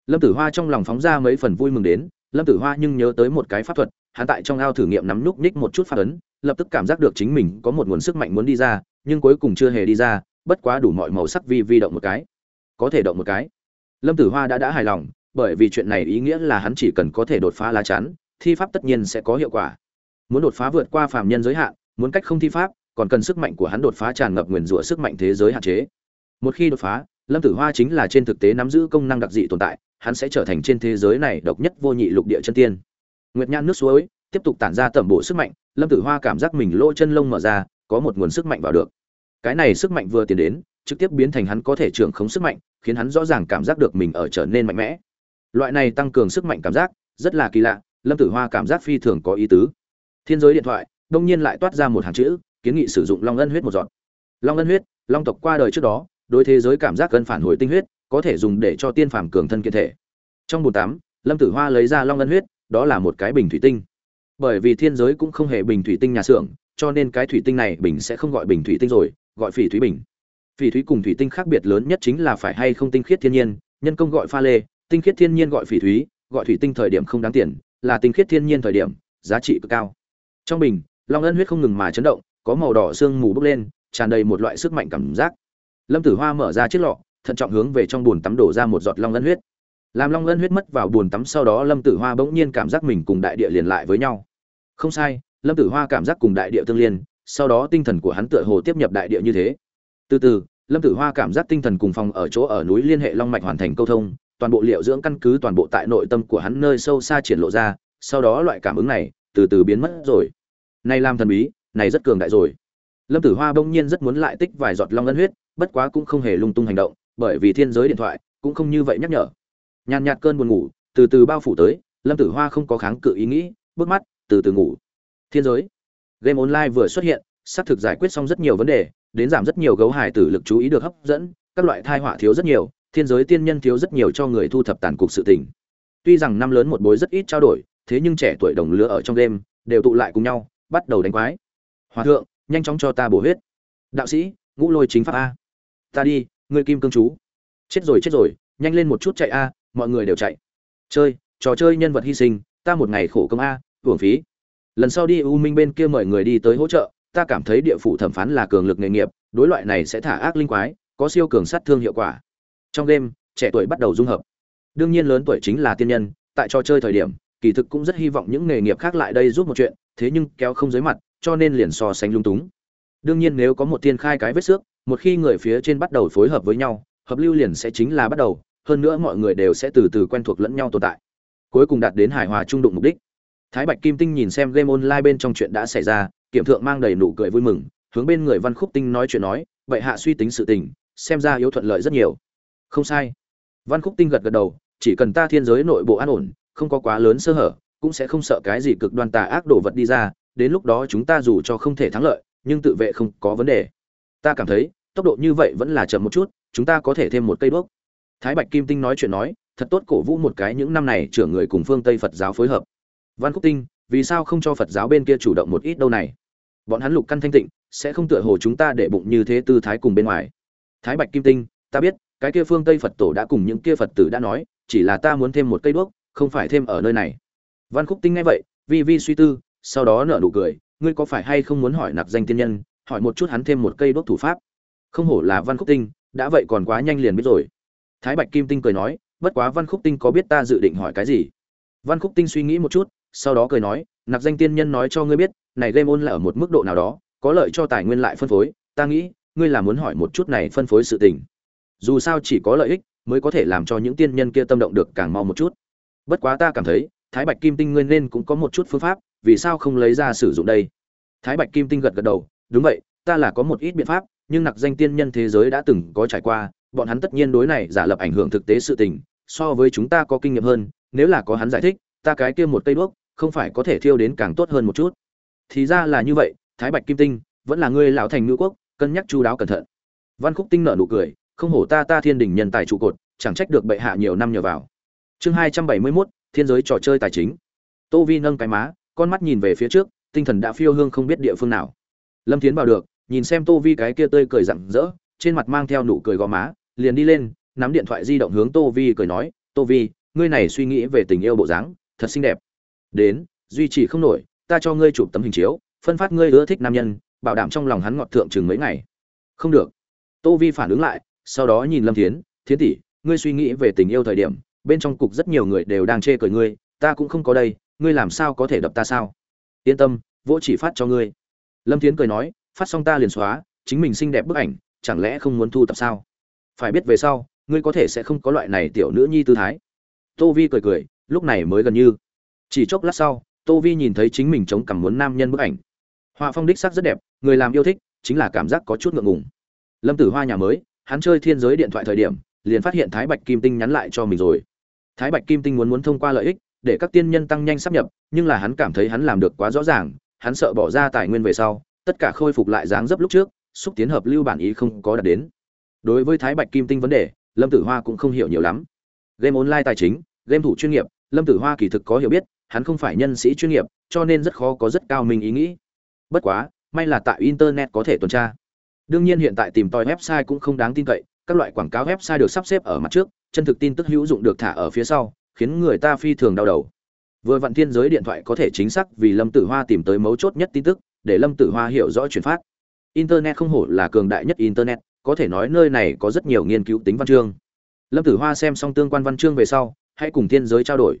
Lâm tử hoa trong lòng phóng ra mấy phần vui mừng đến, lâm tử hoa nhưng nhớ tới một cái pháp thuật, hắn tại trong ao thử nghiệm nắm núc ních một chút phát ấn lập tức cảm giác được chính mình có một nguồn sức mạnh muốn đi ra, nhưng cuối cùng chưa hề đi ra, bất quá đủ mọi màu sắc vi vi động một cái. Có thể động một cái. Lâm tử hoa đã đã hài lòng, bởi vì chuyện này ý nghĩa là hắn chỉ cần có thể đột phá lá chắn, thi pháp tất nhiên sẽ có hiệu quả. Muốn đột phá vượt qua phàm nhân giới hạn, muốn cách không thi pháp, còn cần sức mạnh của hắn đột phá tràn ngập nguyền rủa sức mạnh thế giới hạn chế. Một khi đột phá, lâm tử hoa chính là trên thực tế nắm giữ công năng đặc dị tồn tại, hắn sẽ trở thành trên thế giới này độc nhất vô nhị lục địa chân tiên. Nguyệt nhan nước suối, tiếp tục tản ra tẩm bổ sức mạnh lâm tử hoa cảm giác mình lỗ chân lông mở ra, có một nguồn sức mạnh vào được. Cái này sức mạnh vừa tiến đến, trực tiếp biến thành hắn có thể trưởng khống sức mạnh, khiến hắn rõ ràng cảm giác được mình ở trở nên mạnh mẽ. Loại này tăng cường sức mạnh cảm giác, rất là kỳ lạ, lâm tử hoa cảm giác phi thường có ý tứ. Thiên giới điện thoại, đông nhiên lại toát ra một hàng chữ, kiến nghị sử dụng long ân huyết một giọt. Long ân huyết, long tộc qua đời trước đó, đối thế giới cảm giác cần phản hồi tinh huyết, có thể dùng để cho tiên phàm cường thân kiện thể. Trong bồn tắm, lâm tử hoa lấy ra long ân huyết, đó là một cái bình thủy tinh bởi vì thiên giới cũng không hề bình thủy tinh nhà xưởng, cho nên cái thủy tinh này bình sẽ không gọi bình thủy tinh rồi, gọi phỉ thúy bình. Phỉ thúy cùng thủy tinh khác biệt lớn nhất chính là phải hay không tinh khiết thiên nhiên, nhân công gọi pha lê, tinh khiết thiên nhiên gọi phỉ thúy, gọi thủy tinh thời điểm không đáng tiền, là tinh khiết thiên nhiên thời điểm, giá trị cực cao. Trong bình, long ân huyết không ngừng mà chấn động, có màu đỏ sương mù bốc lên, tràn đầy một loại sức mạnh cảm giác. Lâm tử hoa mở ra chiếc lọ, thận trọng hướng về trong bồn tắm đổ ra một giọt long ân huyết. Làm long ân huyết mất vào bồn tắm sau đó, lâm tử hoa bỗng nhiên cảm giác mình cùng đại địa liền lại với nhau không sai, lâm tử hoa cảm giác cùng đại địa tương liên, sau đó tinh thần của hắn tựa hồ tiếp nhập đại địa như thế. Từ từ, lâm tử hoa cảm giác tinh thần cùng phòng ở chỗ ở núi liên hệ long mạch hoàn thành câu thông, toàn bộ liệu dưỡng căn cứ toàn bộ tại nội tâm của hắn nơi sâu xa triển lộ ra, sau đó loại cảm ứng này từ từ biến mất rồi. Này làm thần bí, này rất cường đại rồi. Lâm tử hoa bỗng nhiên rất muốn lại tích vài giọt long ân huyết, bất quá cũng không hề lung tung hành động, bởi vì thiên giới điện thoại cũng không như vậy nhắc nhở. Nhàn nhạt cơn buồn ngủ, từ từ bao phủ tới, lâm tử hoa không có kháng cự ý nghĩ, bước mắt từ từ ngủ. Thiên giới. Game online vừa xuất hiện, xác thực giải quyết xong rất nhiều vấn đề, đến giảm rất nhiều gấu hải tử lực chú ý được hấp dẫn, các loại thai họa thiếu rất nhiều, thiên giới tiên nhân thiếu rất nhiều cho người thu thập tàn cục sự tình. Tuy rằng năm lớn một bối rất ít trao đổi, thế nhưng trẻ tuổi đồng lứa ở trong game, đều tụ lại cùng nhau, bắt đầu đánh quái. Hòa thượng, nhanh chóng cho ta bổ huyết. Đạo sĩ, ngũ lôi chính pháp a. Ta đi, ngươi kim cương chú. Chết rồi chết rồi, nhanh lên một chút chạy a, mọi người đều chạy. Chơi, trò chơi nhân vật hy sinh, ta một ngày khổ công a uổng phí. Lần sau đi u minh bên kia mời người đi tới hỗ trợ, ta cảm thấy địa phủ thẩm phán là cường lực nghề nghiệp, đối loại này sẽ thả ác linh quái, có siêu cường sát thương hiệu quả. Trong đêm trẻ tuổi bắt đầu dung hợp. Đương nhiên lớn tuổi chính là tiên nhân, tại trò chơi thời điểm, kỳ thực cũng rất hy vọng những nghề nghiệp khác lại đây giúp một chuyện, thế nhưng kéo không dưới mặt, cho nên liền so sánh lung túng. Đương nhiên nếu có một tiên khai cái vết xước, một khi người phía trên bắt đầu phối hợp với nhau, hợp lưu liền sẽ chính là bắt đầu, hơn nữa mọi người đều sẽ từ từ quen thuộc lẫn nhau tồn tại. Cuối cùng đạt đến hài hòa trung đụng mục đích thái bạch kim tinh nhìn xem game online bên trong chuyện đã xảy ra, kiểm thượng mang đầy nụ cười vui mừng, hướng bên người văn khúc tinh nói chuyện nói vậy hạ suy tính sự tình, xem ra yếu thuận lợi rất nhiều. Không sai. Văn khúc tinh gật gật đầu, chỉ cần ta thiên giới nội bộ an ổn, không có quá lớn sơ hở, cũng sẽ không sợ cái gì cực đoan tà ác đổ vật đi ra, đến lúc đó chúng ta dù cho không thể thắng lợi, nhưng tự vệ không có vấn đề. Ta cảm thấy, tốc độ như vậy vẫn là chậm một chút, chúng ta có thể thêm một cây đuốc. Thái bạch kim tinh nói chuyện nói, thật tốt cổ vũ một cái những năm này trưởng người cùng phương tây phật giáo phối hợp văn khúc tinh, vì sao không cho phật giáo bên kia chủ động một ít đâu này? Bọn hắn lục căn thanh tịnh, sẽ không tựa hồ chúng ta để bụng như thế tư thái cùng bên ngoài. Thái bạch kim tinh, ta biết, cái kia phương tây phật tổ đã cùng những kia phật tử đã nói, chỉ là ta muốn thêm một cây đuốc, không phải thêm ở nơi này. Văn khúc tinh nghe vậy, vi vi suy tư, sau đó nở nụ cười, ngươi có phải hay không muốn hỏi nặc danh tiên nhân, hỏi một chút hắn thêm một cây đuốc thủ pháp? Không hổ là văn khúc tinh, đã vậy còn quá nhanh liền biết rồi. Thái bạch kim tinh cười nói, bất quá văn khúc tinh có biết ta dự định hỏi cái gì? Văn khúc tinh suy nghĩ một chút sau đó cười nói, nạp danh tiên nhân nói cho ngươi biết, này game ôn là ở một mức độ nào đó, có lợi cho tài nguyên lại phân phối, ta nghĩ, ngươi là muốn hỏi một chút này phân phối sự tình. Dù sao chỉ có lợi ích, mới có thể làm cho những tiên nhân kia tâm động được càng mau một chút. Bất quá ta cảm thấy, thái bạch kim tinh ngươi nên cũng có một chút phương pháp, vì sao không lấy ra sử dụng đây? Thái bạch kim tinh gật gật đầu, đúng vậy, ta là có một ít biện pháp, nhưng nặc danh tiên nhân thế giới đã từng có trải qua, bọn hắn tất nhiên đối này giả lập ảnh hưởng thực tế sự tình, so với chúng ta có kinh nghiệm hơn, nếu là có hắn giải thích, ta cái kia một cây đuốc không phải có thể thiêu đến càng tốt hơn một chút. Thì ra là như vậy thái bạch kim tinh vẫn là ngươi lão thành ngữ quốc cân nhắc chu đáo cẩn thận. Văn khúc tinh nở nụ cười không hổ ta ta thiên đình nhân tài trụ cột chẳng trách được bệ hạ nhiều năm nhờ vào. Chương hai trăm bảy mươi 271, thiên giới trò chơi tài chính. Tô vi nâng cái má con mắt nhìn về phía trước tinh thần đã phiêu hương không biết địa phương nào. Lâm Thiến vào được nhìn xem tô vi cái kia tươi cười rặng rỡ trên mặt mang theo nụ cười gò má liền đi lên nắm điện thoại di động hướng tô vi cười nói tô vi ngươi này suy nghĩ về tình yêu bộ dáng thật xinh đẹp đến, duy trì không nổi, ta cho ngươi chụp tấm hình chiếu, phân phát ngươi ưa thích nam nhân, bảo đảm trong lòng hắn ngọt thượng chừng mấy ngày. Không được. Tô vi phản ứng lại, sau đó nhìn lâm thiến thiến tỷ, ngươi suy nghĩ về tình yêu thời điểm, bên trong cục rất nhiều người đều đang chê cười ngươi, ta cũng không có đây, ngươi làm sao có thể đập ta sao? Yên tâm, vỗ chỉ phát cho ngươi. Lâm thiến cười nói, phát xong ta liền xóa, chính mình xinh đẹp bức ảnh, chẳng lẽ không muốn thu tập sao? Phải biết về sau, ngươi có thể sẽ không có loại này tiểu nữ nhi tư thái. Tô vi cười cười, lúc này mới gần như chỉ chốc lát sau, tô vi nhìn thấy chính mình chống cằm muốn nam nhân bức ảnh. Họa phong đích sắc rất đẹp, người làm yêu thích, chính là cảm giác có chút ngượng ngùng. Lâm tử hoa nhà mới, hắn chơi thiên giới điện thoại thời điểm, liền phát hiện thái bạch kim tinh nhắn lại cho mình rồi. Thái bạch kim tinh muốn muốn thông qua lợi ích, để các tiên nhân tăng nhanh sắp nhập, nhưng là hắn cảm thấy hắn làm được quá rõ ràng, hắn sợ bỏ ra tài nguyên về sau, tất cả khôi phục lại dáng dấp lúc trước, xúc tiến hợp lưu bản ý không có đạt đến. Đối với thái bạch kim tinh vấn đề, lâm tử hoa cũng không hiểu nhiều lắm. Game online tài chính, game thủ chuyên nghiệp, lâm tử hoa kỳ thực có hiểu biết hắn không phải nhân sĩ chuyên nghiệp, cho nên rất khó có rất cao mình ý nghĩ. Bất quá, may là tại internet có thể tuần tra. Đương nhiên hiện tại tìm tòi website cũng không đáng tin cậy, các loại quảng cáo website được sắp xếp ở mặt trước, chân thực tin tức hữu dụng được thả ở phía sau, khiến người ta phi thường đau đầu. Vừa vặn thiên giới điện thoại có thể chính xác vì lâm tử hoa tìm tới mấu chốt nhất tin tức, để lâm tử hoa hiểu rõ chuyển phát. Internet không hổ là cường đại nhất internet, có thể nói nơi này có rất nhiều nghiên cứu tính văn chương. Lâm tử hoa xem xong tương quan văn chương về sau, hãy cùng thiên giới trao đổi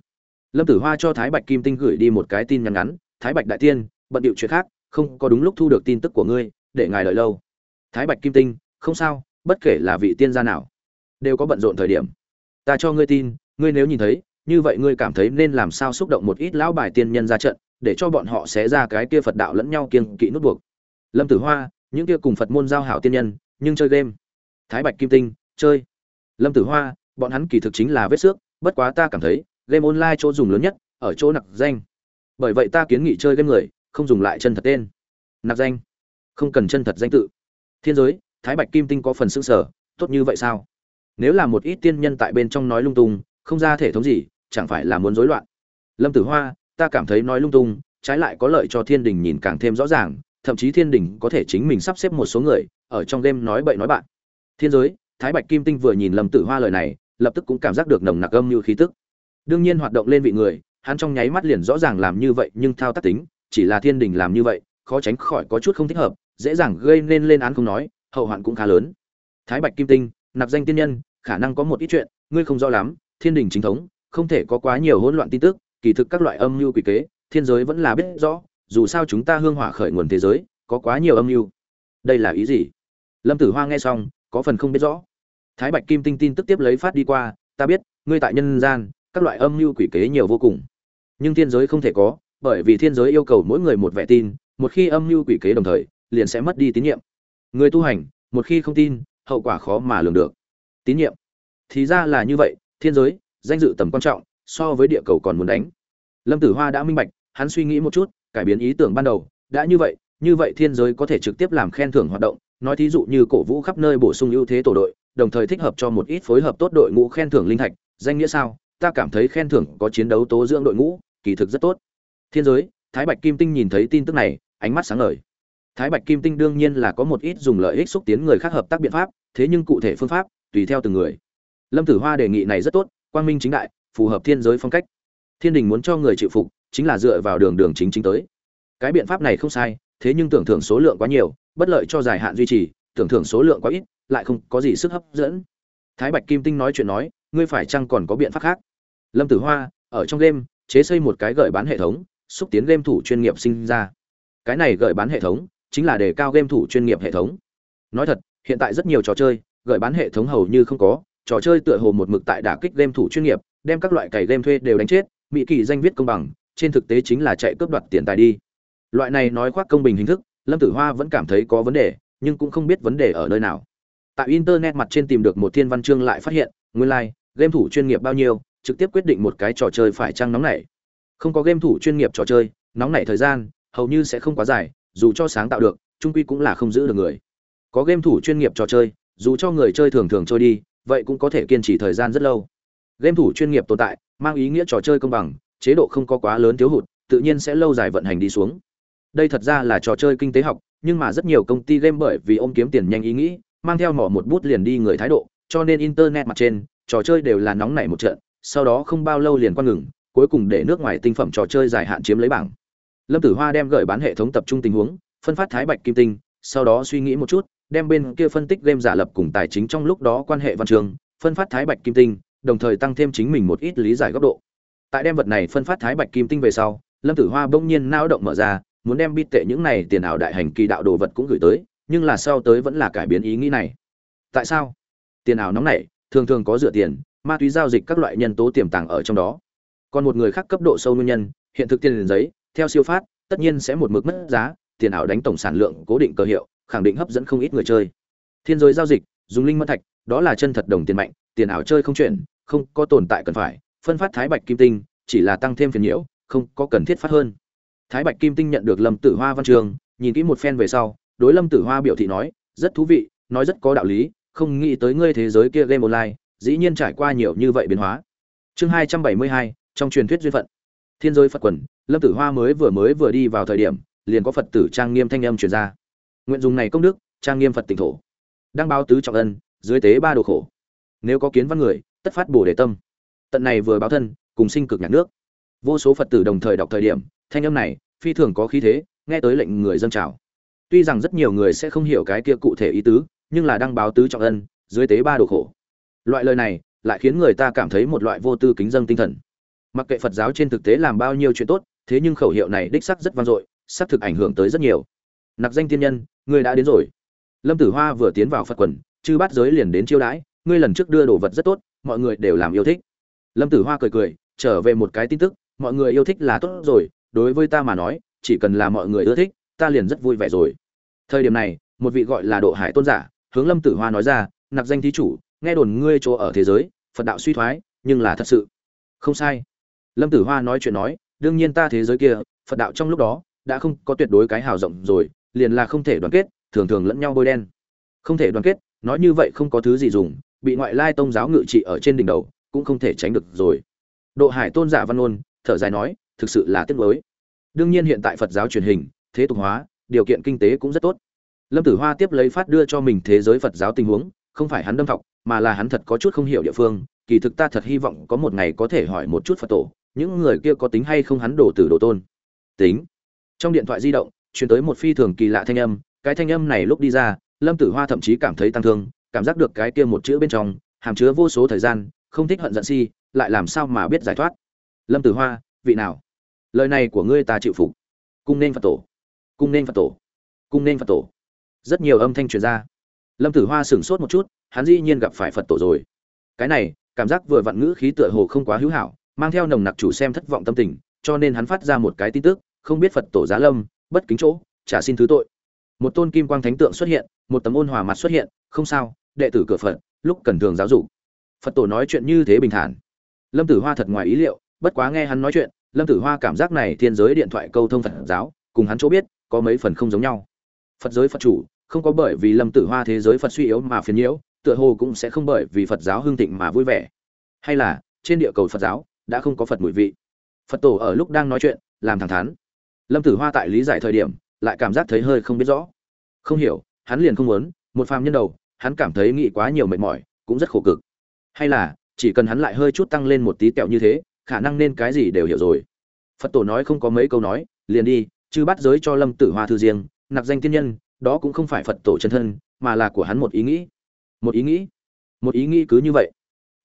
lâm tử hoa cho thái bạch kim tinh gửi đi một cái tin nhắn ngắn, thái bạch đại tiên, bận điệu chuyện khác, không có đúng lúc thu được tin tức của ngươi, để ngài đợi lâu. Thái bạch kim tinh, không sao, bất kể là vị tiên gia nào, đều có bận rộn thời điểm. Ta cho ngươi tin, ngươi nếu nhìn thấy, như vậy ngươi cảm thấy nên làm sao xúc động một ít lão bài tiên nhân ra trận, để cho bọn họ xé ra cái kia phật đạo lẫn nhau kiêng kỵ nút buộc. Lâm tử hoa, những kia cùng phật môn giao hảo tiên nhân, nhưng chơi game. Thái bạch kim tinh, chơi. Lâm tử hoa, bọn hắn kỳ thực chính là vết xước, bất quá ta cảm thấy game online chỗ dùng lớn nhất, ở chỗ nặc danh. Bởi vậy ta kiến nghị chơi game người, không dùng lại chân thật tên. Nặc danh. Không cần chân thật danh tự. Thiên giới, thái bạch kim tinh có phần xương sở, tốt như vậy sao? Nếu là một ít tiên nhân tại bên trong nói lung tung, không ra thể thống gì, chẳng phải là muốn rối loạn. Lâm tử hoa, ta cảm thấy nói lung tung, trái lại có lợi cho thiên đình nhìn càng thêm rõ ràng, thậm chí thiên đình có thể chính mình sắp xếp một số người, ở trong game nói bậy nói bạn. Thiên giới, thái bạch kim tinh vừa nhìn lâm tử hoa lời này, lập tức cũng cảm giác được nồng nặc âm như khí tức đương nhiên hoạt động lên vị người, hắn trong nháy mắt liền rõ ràng làm như vậy, nhưng thao tác tính, chỉ là thiên đình làm như vậy, khó tránh khỏi có chút không thích hợp, dễ dàng gây nên lên án không nói, hậu hoạn cũng khá lớn. Thái bạch kim tinh, nạp danh tiên nhân, khả năng có một ít chuyện, ngươi không rõ lắm, thiên đình chính thống, không thể có quá nhiều hỗn loạn tin tức, kỳ thực các loại âm mưu quỷ kế, thiên giới vẫn là biết rõ, dù sao chúng ta hương hỏa khởi nguồn thế giới, có quá nhiều âm mưu. Đây là ý gì? Lâm tử hoa nghe xong, có phần không biết rõ. Thái bạch kim tinh tin tức tiếp lấy phát đi qua, ta biết, ngươi tại nhân gian các loại âm mưu quỷ kế nhiều vô cùng. Nhưng thiên giới không thể có, bởi vì thiên giới yêu cầu mỗi người một vẻ tin, một khi âm mưu quỷ kế đồng thời, liền sẽ mất đi tín nhiệm. Người tu hành, một khi không tin, hậu quả khó mà lường được. Tín nhiệm. Thì ra là như vậy, thiên giới, danh dự tầm quan trọng, so với địa cầu còn muốn đánh. Lâm tử hoa đã minh bạch, hắn suy nghĩ một chút, cải biến ý tưởng ban đầu, đã như vậy như vậy thiên giới có thể trực tiếp làm khen thưởng hoạt động, nói thí dụ như cổ vũ khắp nơi bổ sung ưu thế tổ đội, đồng thời thích hợp cho một ít phối hợp tốt đội ngũ khen thưởng linh thạch, danh nghĩa sao? Ta cảm thấy khen thưởng có chiến đấu tố dưỡng đội ngũ, kỳ thực rất tốt. Thiên giới, thái bạch kim tinh nhìn thấy tin tức này, ánh mắt sáng ngời. Thái bạch kim tinh đương nhiên là có một ít dùng lợi ích xúc tiến người khác hợp tác biện pháp, thế nhưng cụ thể phương pháp, tùy theo từng người. Lâm tử hoa đề nghị này rất tốt, quang minh chính đại, phù hợp thiên giới phong cách. Thiên đình muốn cho người chịu phục, chính là dựa vào đường đường chính chính tới. Cái biện pháp này không sai, thế nhưng tưởng thưởng số lượng quá nhiều, bất lợi cho dài hạn duy trì, tưởng thưởng số lượng quá ít, lại không có gì sức hấp dẫn. Thái bạch kim tinh nói chuyện nói, ngươi phải chăng còn có biện pháp khác? Lâm tử hoa ở trong game chế xây một cái gợi bán hệ thống xúc tiến game thủ chuyên nghiệp sinh ra. Cái này gợi bán hệ thống chính là đề cao game thủ chuyên nghiệp hệ thống. Nói thật hiện tại rất nhiều trò chơi gợi bán hệ thống hầu như không có trò chơi tựa hồ một mực tại đả kích game thủ chuyên nghiệp đem các loại cày game thuê đều đánh chết mỹ kỳ danh viết công bằng trên thực tế chính là chạy cướp đoạt tiền tài đi. Loại này nói khoác công bình hình thức lâm tử hoa vẫn cảm thấy có vấn đề nhưng cũng không biết vấn đề ở nơi nào. Tại internet mặt trên tìm được một thiên văn chương lại phát hiện nguyên lai、like, game thủ chuyên nghiệp bao nhiêu trực tiếp quyết định một cái trò chơi phải trăng nóng nảy không có game thủ chuyên nghiệp trò chơi, nóng nảy thời gian, hầu như sẽ không quá dài, dù cho sáng tạo được, trung quy cũng là không giữ được người. Có game thủ chuyên nghiệp trò chơi, dù cho người chơi thường thường trôi đi, vậy cũng có thể kiên trì thời gian rất lâu. Game thủ chuyên nghiệp tồn tại, mang ý nghĩa trò chơi công bằng, chế độ không có quá lớn thiếu hụt, tự nhiên sẽ lâu dài vận hành đi xuống. Đây thật ra là trò chơi kinh tế học, nhưng mà rất nhiều công ty game bởi vì ôm kiếm tiền nhanh ý nghĩ, mang theo mỏ một bút liền đi người thái độ, cho nên internet mặt trên, trò chơi đều là nóng nảy một trận sau đó không bao lâu liền quan ngừng, cuối cùng để nước ngoài tinh phẩm trò chơi dài hạn chiếm lấy bảng. Lâm tử hoa đem gửi bán hệ thống tập trung tình huống, phân phát thái bạch kim tinh, sau đó suy nghĩ một chút, đem bên kia phân tích game giả lập cùng tài chính trong lúc đó quan hệ văn trường, phân phát thái bạch kim tinh, đồng thời tăng thêm chính mình một ít lý giải góc độ. Tại đem vật này phân phát thái bạch kim tinh về sau, lâm tử hoa bỗng nhiên nao động mở ra, muốn đem bít tệ những này tiền ảo đại hành kỳ đạo đồ vật cũng gửi tới, nhưng là sau tới vẫn là cải biến ý nghĩ này. Tại sao? Tiền ảo nóng này thường thường có dựa tiền ma túy giao dịch các loại nhân tố tiềm tàng ở trong đó. Còn một người khác cấp độ sâu nguyên nhân, hiện thực tiền giấy, theo siêu phát, tất nhiên sẽ một mực mất giá, tiền ảo đánh tổng sản lượng cố định cơ hiệu, khẳng định hấp dẫn không ít người chơi. Thiên giới giao dịch, dùng linh mẫn thạch, đó là chân thật đồng tiền mạnh, tiền ảo chơi không chuyển không có tồn tại cần phải, phân phát thái bạch kim tinh, chỉ là tăng thêm phiền nhiễu, không có cần thiết phát hơn. Thái bạch kim tinh nhận được lâm tử hoa văn trường, nhìn kỹ một phen về sau, đối lâm tử hoa biểu thị nói, rất thú vị, nói rất có đạo lý, không nghĩ tới ngươi thế giới kia game online dĩ nhiên trải qua nhiều như vậy biến hóa. Chương hai trăm bảy mươi hai, trong truyền thuyết duyên phận. Thiên giới phật quần, lâm tử hoa mới vừa mới vừa đi vào thời điểm, liền có phật tử trang nghiêm thanh âm truyền ra. Nguyện dùng này công đức, trang nghiêm phật tỉnh thổ. Đăng báo tứ trọng ân, dưới tế ba đồ khổ. Nếu có kiến văn người, tất phát bổ đề tâm. Tận này vừa báo thân, cùng sinh cực nhạc nước. Vô số phật tử đồng thời đọc thời điểm, thanh âm này, phi thường có khí thế, nghe tới lệnh người dân trào. Tuy rằng rất nhiều người sẽ không hiểu cái kia cụ thể ý tứ, nhưng là đăng báo tứ trọng ân, dưới tế ba đồ khổ loại lời này lại khiến người ta cảm thấy một loại vô tư kính dân tinh thần. Mặc kệ phật giáo trên thực tế làm bao nhiêu chuyện tốt, thế nhưng khẩu hiệu này đích sắc rất vang dội sắc thực ảnh hưởng tới rất nhiều. Nặc danh tiên nhân, ngươi đã đến rồi. Lâm tử hoa vừa tiến vào phật quần, chư bát giới liền đến chiêu đãi, ngươi lần trước đưa đồ vật rất tốt, mọi người đều làm yêu thích. Lâm tử hoa cười cười, trở về một cái tin tức, mọi người yêu thích là tốt rồi, đối với ta mà nói, chỉ cần là mọi người ưa thích, ta liền rất vui vẻ rồi. Thời điểm này, một vị gọi là độ hải tôn giả, hướng lâm tử hoa nói ra, nặc danh thí chủ nghe đồn ngươi chỗ ở thế giới, phật đạo suy thoái, nhưng là thật sự. Không sai. Lâm tử hoa nói chuyện nói, đương nhiên ta thế giới kia, phật đạo trong lúc đó, đã không có tuyệt đối cái hào rộng rồi, liền là không thể đoàn kết, thường thường lẫn nhau bôi đen. Không thể đoàn kết, nói như vậy không có thứ gì dùng, bị ngoại lai tôn giáo ngự trị ở trên đỉnh đầu, cũng không thể tránh được rồi. Độ hải tôn giả văn ôn thở dài nói, thực sự là tiếc nuối. Đương nhiên hiện tại phật giáo truyền hình, thế tục hóa, điều kiện kinh tế cũng rất tốt. Lâm tử hoa tiếp lấy phát đưa cho mình thế giới phật giáo tình huống không phải hắn đâm thọc mà là hắn thật có chút không hiểu địa phương, kỳ thực ta thật hy vọng có một ngày có thể hỏi một chút phật tổ, những người kia có tính hay không hắn đổ tử đồ tôn. Tính. Trong điện thoại di động chuyển tới một phi thường kỳ lạ thanh âm, cái thanh âm này lúc đi ra, lâm tử hoa thậm chí cảm thấy tăng thương, cảm giác được cái kia một chữ bên trong, hàm chứa vô số thời gian, không thích hận giận si, lại làm sao mà biết giải thoát. Lâm tử hoa, vị nào? Lời này của ngươi ta chịu phục. Cung nên phật tổ. Cung nên phật tổ. Cung nên phật tổ. Rất nhiều âm thanh truyền ra lâm tử hoa sửng sốt một chút, hắn dĩ nhiên gặp phải phật tổ rồi. Cái này, cảm giác vừa vặn ngữ khí tựa hồ không quá hữu hảo, mang theo nồng nặc chủ xem thất vọng tâm tình, cho nên hắn phát ra một cái tin tức, không biết phật tổ giá lâm, bất kính chỗ, trả xin thứ tội. Một tôn kim quang thánh tượng xuất hiện, một tấm ôn hòa mặt xuất hiện, không sao, đệ tử cửa phật, lúc cần thường giáo dục. Phật tổ nói chuyện như thế bình thản. Lâm tử hoa thật ngoài ý liệu, bất quá nghe hắn nói chuyện, lâm tử hoa cảm giác này thiên giới điện thoại câu thông phật giáo, cùng hắn chỗ biết, có mấy phần không giống nhau. Phật giới phật chủ không có bởi vì lâm tử hoa thế giới phật suy yếu mà phiền nhiễu, tựa hồ cũng sẽ không bởi vì phật giáo hưng thịnh mà vui vẻ. Hay là, trên địa cầu phật giáo đã không có phật mùi vị. Phật tổ ở lúc đang nói chuyện, làm thẳng thắn. Lâm tử hoa tại lý giải thời điểm, lại cảm giác thấy hơi không biết rõ. Không hiểu, hắn liền không muốn, một phàm nhân đầu, hắn cảm thấy nghĩ quá nhiều mệt mỏi, cũng rất khổ cực. Hay là, chỉ cần hắn lại hơi chút tăng lên một tí kẹo như thế, khả năng nên cái gì đều hiểu rồi. Phật tổ nói không có mấy câu nói, liền đi chứ bắt giới cho lâm tử hoa thư riêng, nạp danh tiên nhân đó cũng không phải phật tổ chân thân, mà là của hắn một ý nghĩ. Một ý nghĩ. Một ý nghĩ cứ như vậy.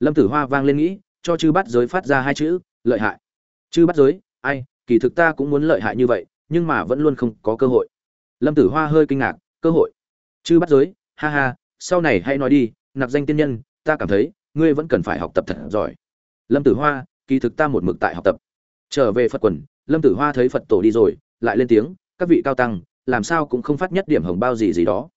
Lâm tử hoa vang lên nghĩ, cho chư bắt giới phát ra hai chữ, lợi hại. Chư bắt giới, ai, kỳ thực ta cũng muốn lợi hại như vậy, nhưng mà vẫn luôn không có cơ hội. Lâm tử hoa hơi kinh ngạc, cơ hội? Chư bắt giới, ha ha, sau này hãy nói đi, nạp danh tiên nhân, ta cảm thấy, ngươi vẫn cần phải học tập thật giỏi. Lâm tử hoa, kỳ thực ta một mực tại học tập. Trở về phật quần, lâm tử hoa thấy phật tổ đi rồi, lại lên tiếng, các vị cao tăng làm sao cũng không phát nhất điểm hồng bao gì gì đó.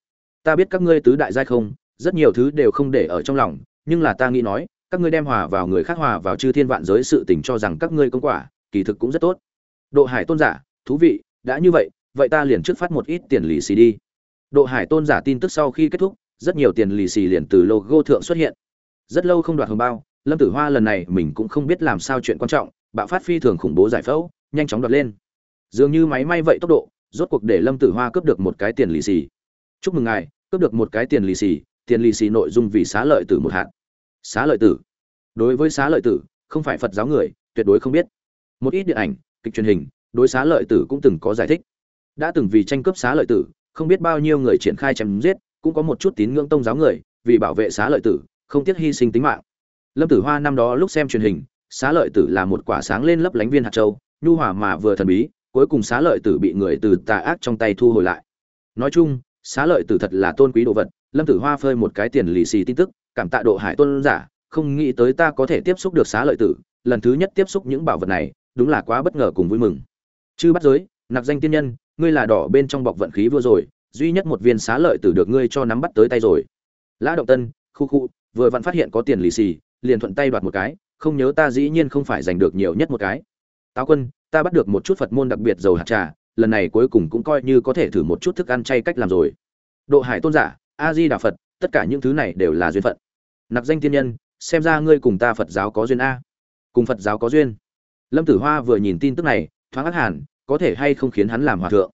Ta biết các ngươi tứ đại giai không, rất nhiều thứ đều không để ở trong lòng, nhưng là ta nghĩ nói, các ngươi đem hòa vào người khác hòa vào chư thiên vạn giới sự tình cho rằng các ngươi công quả, kỳ thực cũng rất tốt. Độ hải tôn giả, thú vị, đã như vậy vậy ta liền trước phát một ít tiền lì xì đi. Độ hải tôn giả tin tức sau khi kết thúc, rất nhiều tiền lì xì liền từ logo thượng xuất hiện. Rất lâu không đoạt hồng bao, lâm tử hoa lần này mình cũng không biết làm sao chuyện quan trọng, bạo phát phi thường khủng bố giải phẫu, nhanh chóng đoạt lên. Dường như máy may vậy tốc độ rốt cuộc để lâm tử hoa cướp được một cái tiền lì xì. Chúc mừng ngài, cướp được một cái tiền lì xì, tiền lì xì nội dung vì xá lợi tử một hạt. Xá lợi tử? Đối với xá lợi tử, không phải phật giáo người, tuyệt đối không biết. Một ít điện ảnh, kịch truyền hình, đối xá lợi tử cũng từng có giải thích. Đã từng vì tranh cướp xá lợi tử, không biết bao nhiêu người triển khai chém giết, cũng có một chút tín ngưỡng tông giáo người, vì bảo vệ xá lợi tử, không tiếc hy sinh tính mạng. Lâm tử hoa năm đó lúc xem truyền hình, xá lợi tử là một quả sáng lên lấp lánh viên hạt châu, nhu hòa mà vừa thần bí cuối cùng xá lợi tử bị người từ tà ác trong tay thu hồi lại. Nói chung, xá lợi tử thật là tôn quý đồ vật, lâm tử hoa phơi một cái tiền lì xì tin tức, cảm tạ độ hải tôn giả, không nghĩ tới ta có thể tiếp xúc được xá lợi tử, lần thứ nhất tiếp xúc những bảo vật này, đúng là quá bất ngờ cùng vui mừng. Chư bắt giới, nạp danh tiên nhân, ngươi là đỏ bên trong bọc vận khí vừa rồi, duy nhất một viên xá lợi tử được ngươi cho nắm bắt tới tay rồi. Lã động tân, khu khu, vừa vặn phát hiện có tiền lì xì, liền thuận tay đoạt một cái, không nhớ ta dĩ nhiên không phải giành được nhiều nhất một cái táo quân, ta bắt được một chút phật môn đặc biệt dầu hạt trà, lần này cuối cùng cũng coi như có thể thử một chút thức ăn chay cách làm rồi. Độ hải tôn giả a di đà phật, tất cả những thứ này đều là duyên phận. Nạp danh tiên nhân, xem ra ngươi cùng ta phật giáo có duyên a. Cùng phật giáo có duyên. Lâm tử hoa vừa nhìn tin tức này, thoáng ác hàn có thể hay không khiến hắn làm hòa thượng.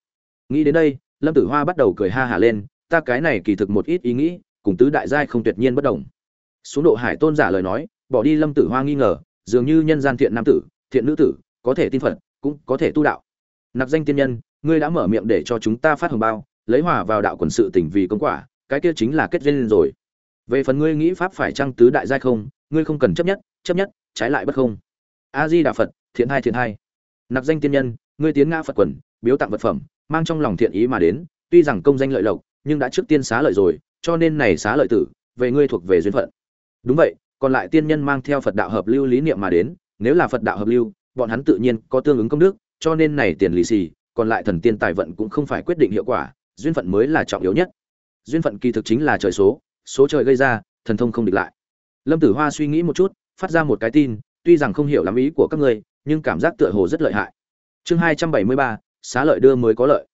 Nghĩ đến đây, lâm tử hoa bắt đầu cười ha hả lên, ta cái này kỳ thực một ít ý nghĩ, cùng tứ đại giai không tuyệt nhiên bất đồng. Xuống độ hải tôn giả lời nói, bỏ đi lâm tử hoa nghi ngờ, dường như nhân gian thiện nam tử, thiện nữ tử có thể tin phật, cũng có thể tu đạo. Nạp danh tiên nhân, ngươi đã mở miệng để cho chúng ta phát hồng bao, lấy hòa vào đạo quần sự tỉnh vì công quả, cái kia chính là kết duyên rồi. Về phần ngươi nghĩ pháp phải trăng tứ đại giai không, ngươi không cần chấp nhất chấp nhất, trái lại bất không. A di đà phật, thiện hai thiện hai. Nạp danh tiên nhân, ngươi tiến ngã phật quần, biếu tặng vật phẩm, mang trong lòng thiện ý mà đến, tuy rằng công danh lợi lộc, nhưng đã trước tiên xá lợi rồi, cho nên này xá lợi tử, về ngươi thuộc về duyên phận. Đúng vậy, còn lại tiên nhân mang theo phật đạo hợp lưu lý niệm mà đến, nếu là phật đạo hợp lưu bọn hắn tự nhiên có tương ứng công đức, cho nên này tiền lì xì, còn lại thần tiên tài vận cũng không phải quyết định hiệu quả, duyên phận mới là trọng yếu nhất. Duyên phận kỳ thực chính là trời số số trời gây ra, thần thông không địch lại. Lâm tử hoa suy nghĩ một chút, phát ra một cái tin, tuy rằng không hiểu lắm ý của các ngươi, nhưng cảm giác tựa hồ rất lợi hại. Chương hai trăm bảy mươi ba, xá lợi đưa mới có lợi.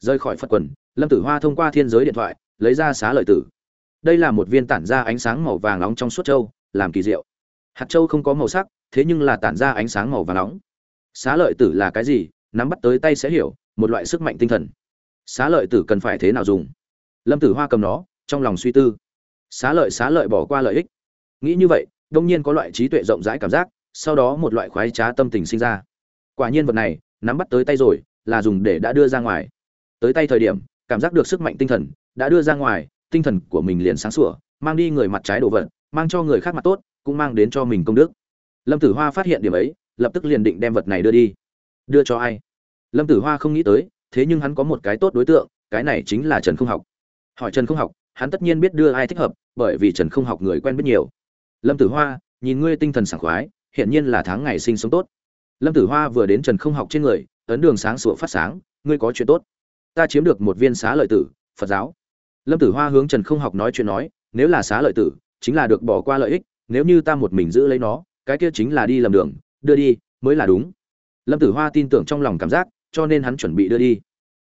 Rời khỏi phật quần, lâm tử hoa thông qua thiên giới điện thoại, lấy ra xá lợi tử. Đây là một viên tản ra ánh sáng màu vàng nóng trong suốt châu, làm kỳ diệu. Hạt châu không có màu sắc thế nhưng là tản ra ánh sáng màu vàng nóng. Xá lợi tử là cái gì? Nắm bắt tới tay sẽ hiểu, một loại sức mạnh tinh thần. Xá lợi tử cần phải thế nào dùng? Lâm tử hoa cầm nó, trong lòng suy tư. Xá lợi xá lợi bỏ qua lợi ích. Nghĩ như vậy, đông nhiên có loại trí tuệ rộng rãi cảm giác, sau đó một loại khoái trá tâm tình sinh ra. Quả nhiên vật này, nắm bắt tới tay rồi, là dùng để đã đưa ra ngoài. Tới tay thời điểm, cảm giác được sức mạnh tinh thần, đã đưa ra ngoài, tinh thần của mình liền sáng sủa, mang đi người mặt trái đồ vật, mang cho người khác mặt tốt, cũng mang đến cho mình công đức lâm tử hoa phát hiện điểm ấy, lập tức liền định đem vật này đưa đi. Đưa cho ai? Lâm tử hoa không nghĩ tới, thế nhưng hắn có một cái tốt đối tượng, cái này chính là trần không học. Hỏi trần không học, hắn tất nhiên biết đưa ai thích hợp, bởi vì trần không học người quen biết nhiều. Lâm tử hoa, nhìn ngươi tinh thần sảng khoái hiện nhiên là tháng ngày sinh sống tốt. Lâm tử hoa vừa đến trần không học trên người, ấn đường sáng sủa phát sáng, ngươi có chuyện tốt. Ta chiếm được một viên xá lợi tử, phật giáo. Lâm tử hoa hướng trần không học nói chuyện nói, nếu là xá lợi tử, chính là được bỏ qua lợi ích, nếu như ta một mình giữ lấy nó cái kia chính là đi lầm đường, đưa đi, mới là đúng. Lâm tử hoa tin tưởng trong lòng cảm giác, cho nên hắn chuẩn bị đưa đi.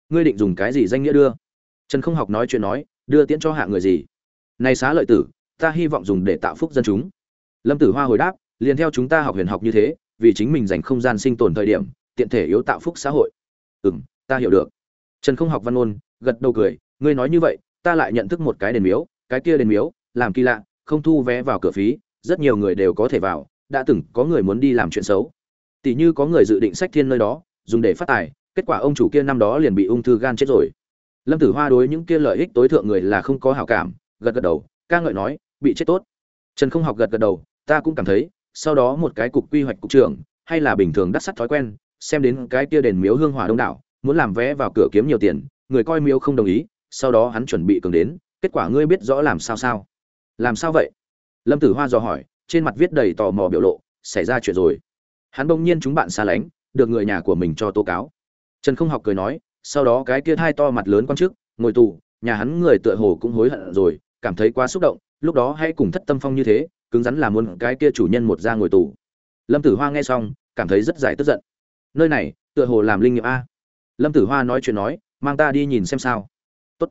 Ngươi định dùng cái gì danh nghĩa đưa? Trần không học nói chuyện nói, đưa tiễn cho hạ người gì? Này xá lợi tử, ta hy vọng dùng để tạo phúc dân chúng. Lâm tử hoa hồi đáp, liền theo chúng ta học huyền học như thế, vì chính mình dành không gian sinh tồn thời điểm, tiện thể yếu tạo phúc xã hội. Ừ m ta hiểu được. Trần không học văn ôn gật đầu cười, ngươi nói như vậy, ta lại nhận thức một cái đền miếu, cái kia đền miếu, làm kỳ lạ, không thu vé vào cửa phí, rất nhiều người đều có thể vào đã từng có người muốn đi làm chuyện xấu. Tỷ như có người dự định sách thiên nơi đó, dùng để phát tài, kết quả ông chủ kia năm đó liền bị ung thư gan chết rồi. Lâm tử hoa đối những kia lợi ích tối thượng người là không có hảo cảm, gật gật đầu, ca ngợi nói, bị chết tốt. Trần không học gật gật đầu, ta cũng cảm thấy, sau đó một cái cục quy hoạch cục trưởng, hay là bình thường đắt sắt thói quen, xem đến cái kia đền miếu hương hòa đông đảo, muốn làm vé vào cửa kiếm nhiều tiền, người coi miếu không đồng ý, sau đó hắn chuẩn bị cường đến, kết quả ngươi biết rõ làm sao sao. Làm sao vậy? Lâm tử hoa dò hỏi trên mặt viết đầy tò mò biểu lộ, xảy ra chuyện rồi. Hắn bỗng nhiên chúng bạn xa lánh, được người nhà của mình cho tố cáo. Trần không học cười nói, sau đó cái kia hai to mặt lớn quan trước, ngồi tù, nhà hắn người tựa hồ cũng hối hận rồi, cảm thấy quá xúc động, lúc đó hãy cùng thất tâm phong như thế, cứng rắn là muốn cái kia chủ nhân một ra ngồi tù. Lâm tử hoa nghe xong, cảm thấy rất giải tức giận. Nơi này, tựa hồ làm linh nghiệm a. Lâm tử hoa nói chuyện nói, mang ta đi nhìn xem sao. Tốt.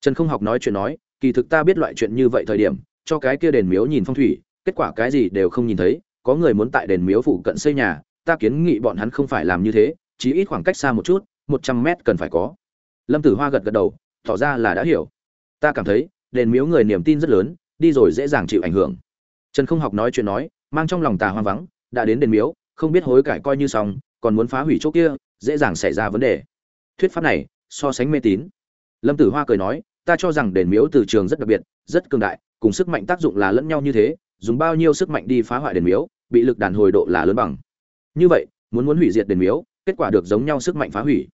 trần không học nói chuyện nói, kỳ thực ta biết loại chuyện như vậy thời điểm, cho cái kia đền miếu nhìn phong thủy kết quả cái gì đều không nhìn thấy, có người muốn tại đền miếu phụ cận xây nhà, ta kiến nghị bọn hắn không phải làm như thế chỉ ít khoảng cách xa một chút, một trăm mét cần phải có. Lâm tử hoa gật gật đầu, tỏ ra là đã hiểu. Ta cảm thấy, đền miếu người niềm tin rất lớn, đi rồi dễ dàng chịu ảnh hưởng. Trần không học nói chuyện nói, mang trong lòng tà hoang vắng, đã đến đền miếu, không biết hối cải coi như xong, còn muốn phá hủy chỗ kia, dễ dàng xảy ra vấn đề. Thuyết pháp này, so sánh mê tín. Lâm tử hoa cười nói, ta cho rằng đền miếu từ trường rất đặc biệt, rất cường đại, cùng sức mạnh tác dụng là lẫn nhau như thế dùng bao nhiêu sức mạnh đi phá hoại đền miếu, bị lực đàn hồi độ là lớn bằng. Như vậy, muốn muốn hủy diệt đền miếu, kết quả được giống nhau sức mạnh phá hủy.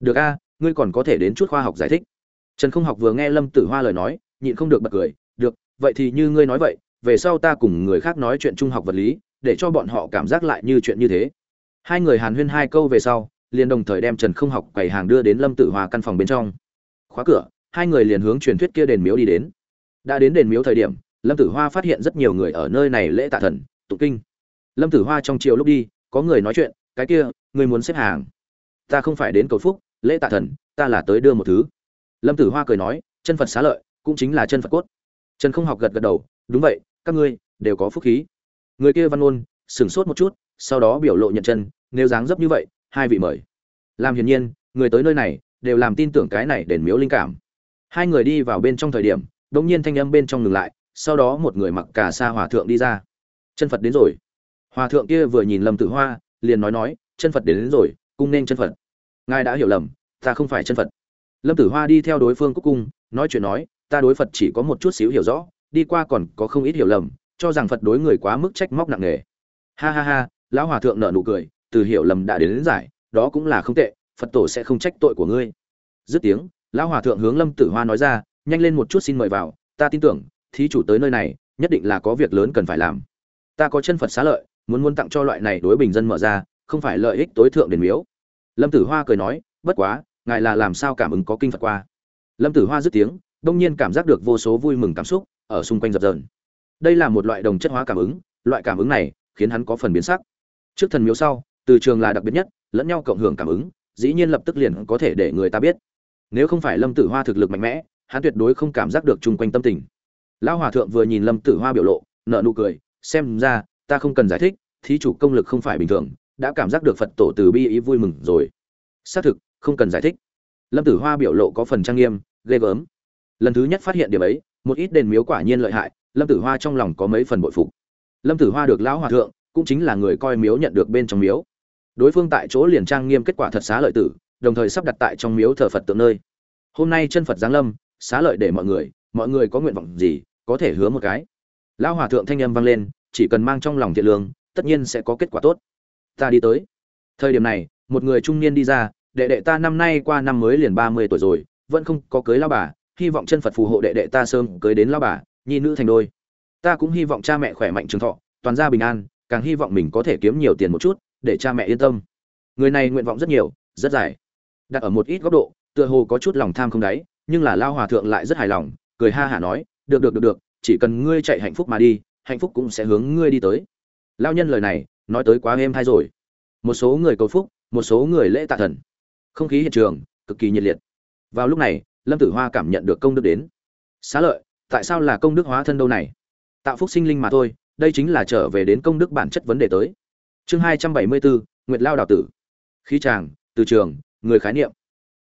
Được a, ngươi còn có thể đến chút khoa học giải thích. Trần không học vừa nghe lâm tử hoa lời nói, nhịn không được bật cười. Được, vậy thì như ngươi nói vậy, về sau ta cùng người khác nói chuyện trung học vật lý, để cho bọn họ cảm giác lại như chuyện như thế. Hai người hàn huyên hai câu về sau, liền đồng thời đem trần không học quầy hàng đưa đến lâm tử hoa căn phòng bên trong. Khóa cửa, hai người liền hướng truyền thuyết kia đền miếu đi đến. Đã đến đền miếu thời điểm lâm tử hoa phát hiện rất nhiều người ở nơi này lễ tạ thần, tụng kinh. Lâm tử hoa trong chiều lúc đi, có người nói chuyện, cái kia người muốn xếp hàng? Ta không phải đến cầu phúc, lễ tạ thần, ta là tới đưa một thứ. Lâm tử hoa cười nói, chân phật xá lợi, cũng chính là chân phật cốt. Trần không học gật gật đầu, đúng vậy, các ngươi đều có phúc khí. Người kia văn ôn sửng sốt một chút, sau đó biểu lộ nhận chân, nếu dáng dấp như vậy, hai vị mời. Làm hiển nhiên, người tới nơi này, đều làm tin tưởng cái này đền miếu linh cảm. Hai người đi vào bên trong thời điểm đ ỗ n g nhiên thanh âm bên trong ngừng lại sau đó một người mặc cà sa hòa thượng đi ra. Chân phật đến rồi. Hòa thượng kia vừa nhìn lâm tử hoa liền nói nói chân phật đến, đến rồi cung nên chân phật. Ngài đã hiểu lầm ta không phải chân phật. Lâm tử hoa đi theo đối phương cúc cung nói chuyện nói ta đối phật chỉ có một chút xíu hiểu rõ đi qua còn có không ít hiểu lầm cho rằng phật đối người quá mức trách móc nặng nề. Ha ha ha lão hòa thượng nở nụ cười từ hiểu lầm đã đến, đến giải đó cũng là không tệ phật tổ sẽ không trách tội của ngươi. Dứt tiếng lão hòa thượng hướng lâm tử hoa nói ra nhanh lên một chút xin mời vào ta tin tưởng thí chủ tới nơi này, nhất định là có việc lớn cần phải làm. Ta có chân phật xá lợi, muốn muốn tặng cho loại này đối bình dân mở ra, không phải lợi ích tối thượng đền miếu. Lâm tử hoa cười nói, bất quá, ngài là làm sao cảm ứng có kinh phật qua? Lâm tử hoa dứt tiếng, đông nhiên cảm giác được vô số vui mừng cảm xúc ở xung quanh dập dờn. Đây là một loại đồng chất hóa cảm ứng, loại cảm ứng này khiến hắn có phần biến sắc. Trước thần miếu sau, từ trường là đặc biệt nhất, lẫn nhau cộng hưởng cảm ứng, dĩ nhiên lập tức liền có thể để người ta biết. Nếu không phải lâm tử hoa thực lực mạnh mẽ, hắn tuyệt đối không cảm giác được chung quanh tâm tình lão hòa thượng vừa nhìn lâm tử hoa biểu lộ nợ nụ cười, xem ra, ta không cần giải thích, thí chủ công lực không phải bình thường, đã cảm giác được phật tổ từ bi ý vui mừng rồi. Xác thực, không cần giải thích. Lâm tử hoa biểu lộ có phần trang nghiêm, ghê gớm. Lần thứ nhất phát hiện điểm ấy, một ít đền miếu quả nhiên lợi hại, lâm tử hoa trong lòng có mấy phần bội phục. Lâm tử hoa được lão hòa thượng, cũng chính là người coi miếu nhận được bên trong miếu. Đối phương tại chỗ liền trang nghiêm kết quả thật xá lợi tử, đồng thời sắp đặt tại trong miếu thờ phật tượng nơi. Hôm nay chân phật giáng lâm, xá lợi để mọi người mọi người có nguyện vọng gì, có thể hứa một cái. Lão hòa thượng thanh âm vang lên, chỉ cần mang trong lòng thiện lương, tất nhiên sẽ có kết quả tốt. Ta đi tới. Thời điểm này, một người trung niên đi ra, đệ đệ ta năm nay qua năm mới liền ba mươi tuổi rồi, vẫn không có cưới lao bà, hy vọng chân phật phù hộ đệ đệ ta sớm cưới đến lao bà, nhi nữ thành đôi. Ta cũng hy vọng cha mẹ khỏe mạnh trường thọ, toàn gia bình an, càng hy vọng mình có thể kiếm nhiều tiền một chút, để cha mẹ yên tâm. Người này nguyện vọng rất nhiều, rất dài. Đặt ở một ít góc độ, tựa hồ có chút lòng tham không đáy, nhưng là lao hòa thượng lại rất hài lòng cười ha hả nói, được được được được, chỉ cần ngươi chạy hạnh phúc mà đi, hạnh phúc cũng sẽ hướng ngươi đi tới. Lao nhân lời này, nói tới quá êm hay rồi. Một số người cầu phúc, một số người lễ tạ thần. Không khí hiện trường, cực kỳ nhiệt liệt. Vào lúc này, lâm tử hoa cảm nhận được công đức đến. Xá lợi, tại sao là công đức hóa thân đâu này? Tạo phúc sinh linh mà thôi, đây chính là trở về đến công đức bản chất vấn đề tới. Chương hai trăm bảy mươi bốn nguyệt lao đào tử. Khí tràng từ trường, người khái niệm.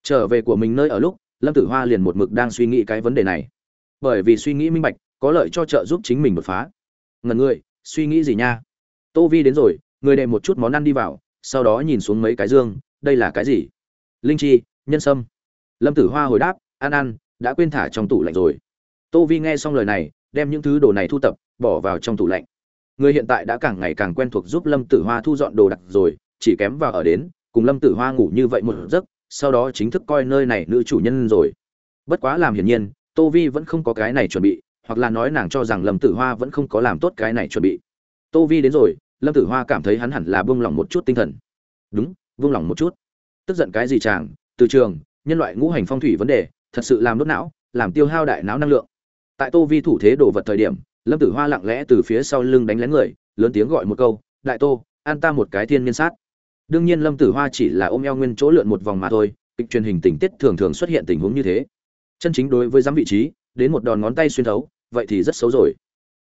Trở về của mình nơi ở lúc, lâm tử hoa liền một mực đang suy nghĩ cái vấn đề này bởi vì suy nghĩ minh bạch, có lợi cho trợ giúp chính mình đột phá. Ngần người, suy nghĩ gì nha? Tô vi đến rồi, người đệ một chút món ăn đi vào, sau đó nhìn xuống mấy cái dương, đây là cái gì? Linh chi, nhân sâm. Lâm tử hoa hồi đáp, ăn ăn, đã quên thả trong tủ lạnh rồi. Tô vi nghe xong lời này, đem những thứ đồ này thu tập, bỏ vào trong tủ lạnh. Người hiện tại đã càng ngày càng quen thuộc giúp lâm tử hoa thu dọn đồ đạc rồi, chỉ kém vào ở đến, cùng lâm tử hoa ngủ như vậy một giấc, sau đó chính thức coi nơi này nữ chủ nhân rồi. Bất quá làm hiển nhiên tô vi vẫn không có cái này chuẩn bị, hoặc là nói nàng cho rằng lâm tử hoa vẫn không có làm tốt cái này chuẩn bị. Tô vi đến rồi, lâm tử hoa cảm thấy hắn hẳn là buông lỏng một chút tinh thần. Đúng, buông lỏng một chút. Tức giận cái gì chàng? Từ trường, nhân loại ngũ hành phong thủy vấn đề, thật sự làm đốt não, làm tiêu hao đại não năng lượng. Tại tô vi thủ thế đổ vật thời điểm, lâm tử hoa lặng lẽ từ phía sau lưng đánh lén người, lớn tiếng gọi một câu, đại tô, an ta một cái thiên niên sát. Đương nhiên lâm tử hoa chỉ là ôm eo nguyên chỗ lượn một vòng mà thôi, kịch truyền hình tình tiết thường thường xuất hiện tình huống như thế chân chính đối với giám vị trí, đến một đòn ngón tay xuyên thấu, vậy thì rất xấu rồi.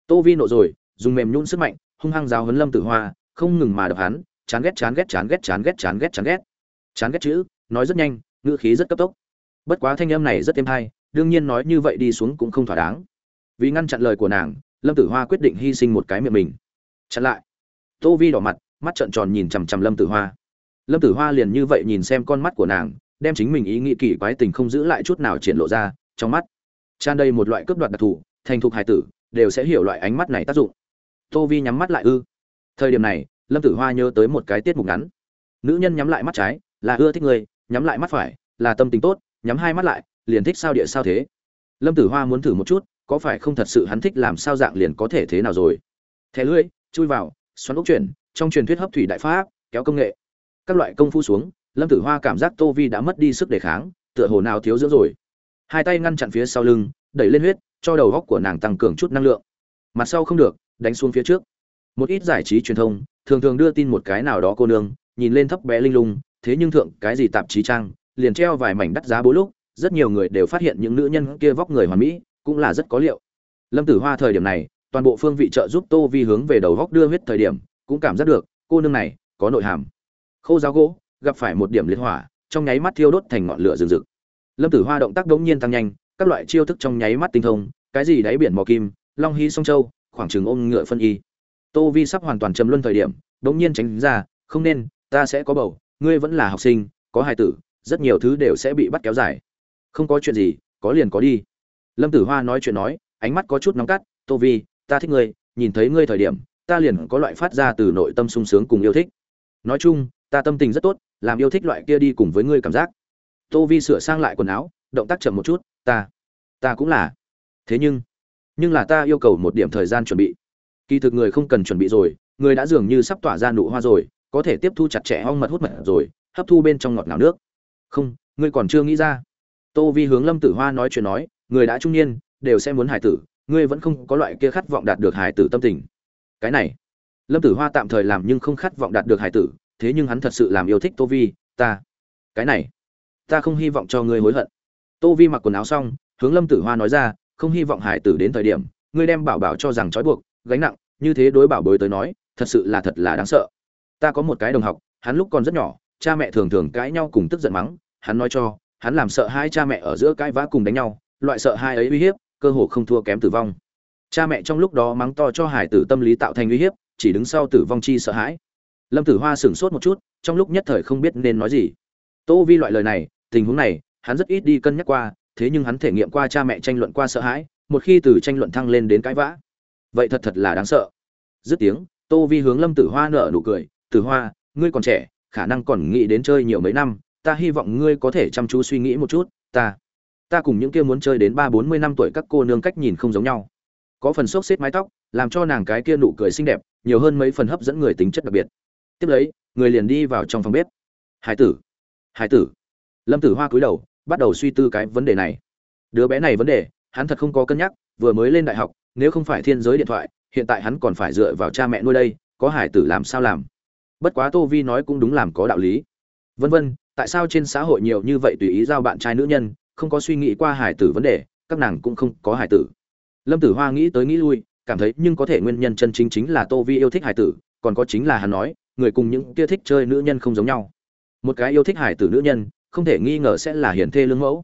Tô vi nộ rồi, dùng mềm nhún sức mạnh, hung hăng giáo hấn lâm tử hoa, không ngừng mà đập hắn, chán ghét chán ghét chán ghét chán ghét chán ghét chán ghét. Chán ghét chữ, nói rất nhanh, ngữ khí rất cấp tốc. Bất quá thanh âm này rất êm hay, đương nhiên nói như vậy đi xuống cũng không thỏa đáng. Vì ngăn chặn lời của nàng, lâm tử hoa quyết định hy sinh một cái miệng mình. Chặn lại. Tô vi đỏ mặt, mắt trợn tròn nhìn chằm chằm lâm tử hoa. Lâm tử hoa liền như vậy nhìn xem con mắt của nàng đem chính mình ý nghĩ kỳ quái tình không giữ lại chút nào triển lộ ra trong mắt. Tràn đầy một loại cướp đoạt đặc thù, thành thục hài tử, đều sẽ hiểu loại ánh mắt này tác dụng. Tô vi nhắm mắt lại ư. Thời điểm này, lâm tử hoa nhớ tới một cái tiết mục ngắn. Nữ nhân nhắm lại mắt trái, là ưa thích người, nhắm lại mắt phải, là tâm tình tốt, nhắm hai mắt lại, liền thích sao địa sao thế. Lâm tử hoa muốn thử một chút, có phải không thật sự hắn thích làm sao dạng liền có thể thế nào rồi. Thẻ lưỡi, chui vào, xoắn ốc chuyển, trong truyền thuyết hấp thủy đại pháp, kéo công nghệ. Các loại công phu xuống lâm tử hoa cảm giác tô vi đã mất đi sức đề kháng, tựa hồ nào thiếu dưỡng rồi. Hai tay ngăn chặn phía sau lưng, đẩy lên huyết, cho đầu góc của nàng tăng cường chút năng lượng. Mặt sau không được, đánh xuống phía trước. Một ít giải trí truyền thông, thường thường đưa tin một cái nào đó cô nương, nhìn lên thấp bé linh lung, thế nhưng thượng, cái gì tạp chí trang, liền treo vài mảnh đắt giá bố lúc, rất nhiều người đều phát hiện những nữ nhân kia vóc người hoàn mỹ, cũng là rất có liệu. Lâm tử hoa thời điểm này, toàn bộ phương vị trợ giúp tô vi hướng về đầu góc đưa huyết thời điểm, cũng cảm giác được, cô nương này, có nội hàm. Khô giáo gỗ gặp phải một điểm liên hỏa, trong nháy mắt thiêu đốt thành ngọn lửa rừng rực. Lâm tử hoa động tác đống nhiên tăng nhanh, các loại chiêu thức trong nháy mắt tinh thông, cái gì đáy biển mò kim, long hy sông châu, khoảng trường ôm ngựa phân y. Tô vi sắp hoàn toàn chấm luân thời điểm, đống nhiên tránh ra, không nên, ta sẽ có bầu, ngươi vẫn là học sinh, có hài tử, rất nhiều thứ đều sẽ bị bắt kéo dài. Không có chuyện gì, có liền có đi. Lâm tử hoa nói chuyện nói, ánh mắt có chút nóng cắt tô vi, ta thích ngươi, nhìn thấy ngươi thời điểm, ta liền có loại phát ra từ nội tâm sung sướng cùng yêu thích nói chung, ta tâm tình rất tốt, làm yêu thích loại kia đi cùng với ngươi cảm giác. Tô vi sửa sang lại quần áo, động tác chậm một chút, ta ta cũng là. Thế nhưng nhưng là ta yêu cầu một điểm thời gian chuẩn bị. Kỳ thực người không cần chuẩn bị rồi, người đã dường như sắp tỏa ra nụ hoa rồi, có thể tiếp thu chặt chẽ ong mật hút mật rồi, hấp thu bên trong ngọt ngào nước. Không, ngươi còn chưa nghĩ ra. Tô vi hướng lâm tử hoa nói chuyện nói, người đã trung niên, đều sẽ muốn hải tử, ngươi vẫn không có loại kia khát vọng đạt được hải tử tâm tình. Cái này lâm tử hoa tạm thời làm nhưng không khát vọng đạt được hải tử, thế nhưng hắn thật sự làm yêu thích tô vi, ta. Cái này, ta không hy vọng cho ngươi hối hận. Tô vi mặc quần áo xong, hướng lâm tử hoa nói ra, không hy vọng hải tử đến thời điểm, ngươi đem bảo bảo cho rằng trói buộc, gánh nặng, như thế đối bảo bối tới nói, thật sự là thật là đáng sợ. Ta có một cái đồng học, hắn lúc còn rất nhỏ, cha mẹ thường thường cãi nhau cùng tức giận mắng, hắn nói cho, hắn làm sợ hai cha mẹ ở giữa cãi vã cùng đánh nhau, loại sợ hai ấy uy hiếp, cơ hồ không thua kém tử vong. Cha mẹ trong lúc đó mắng to cho hải tử tâm lý tạo thành uy hiếp chỉ đứng sau tử vong chi sợ hãi. Lâm tử hoa sửng sốt một chút, trong lúc nhất thời không biết nên nói gì. Tô vi loại lời này, tình huống này, hắn rất ít đi cân nhắc qua, thế nhưng hắn thể nghiệm qua cha mẹ tranh luận qua sợ hãi, một khi từ tranh luận thăng lên đến cãi vã. Vậy thật thật là đáng sợ. Dứt tiếng, tô vi hướng lâm tử hoa nở nụ cười, tử hoa, ngươi còn trẻ, khả năng còn nghĩ đến chơi nhiều mấy năm, ta hy vọng ngươi có thể chăm chú suy nghĩ một chút, ta ta cùng những kia muốn chơi đến ba bốn mươi năm tuổi các cô nương cách nhìn không giống nhau. Có phần xốc xếp mái tóc làm cho nàng cái kia nụ cười xinh đẹp, nhiều hơn mấy phần hấp dẫn người tính chất đặc biệt. Tiếp lấy, người liền đi vào trong phòng bếp. Hải tử hải tử. Lâm tử hoa cúi đầu, bắt đầu suy tư cái vấn đề này. Đứa bé này vấn đề, hắn thật không có cân nhắc, vừa mới lên đại học, nếu không phải thiên giới điện thoại, hiện tại hắn còn phải dựa vào cha mẹ nuôi đây, có hải tử làm sao làm? Bất quá tô vi nói cũng đúng làm có đạo lý. Vân vân, tại sao trên xã hội nhiều như vậy tùy ý giao bạn trai nữ nhân, không có suy nghĩ qua hải tử vấn đề, các nàng cũng không có hải tử. Lâm tử hoa nghĩ tới nghĩ lui cảm thấy nhưng có thể nguyên nhân chân chính chính là tô vi yêu thích hải tử, còn có chính là hắn nói, người cùng những kia thích chơi nữ nhân không giống nhau. Một cái yêu thích hải tử nữ nhân, không thể nghi ngờ sẽ là hiển thê lương mẫu.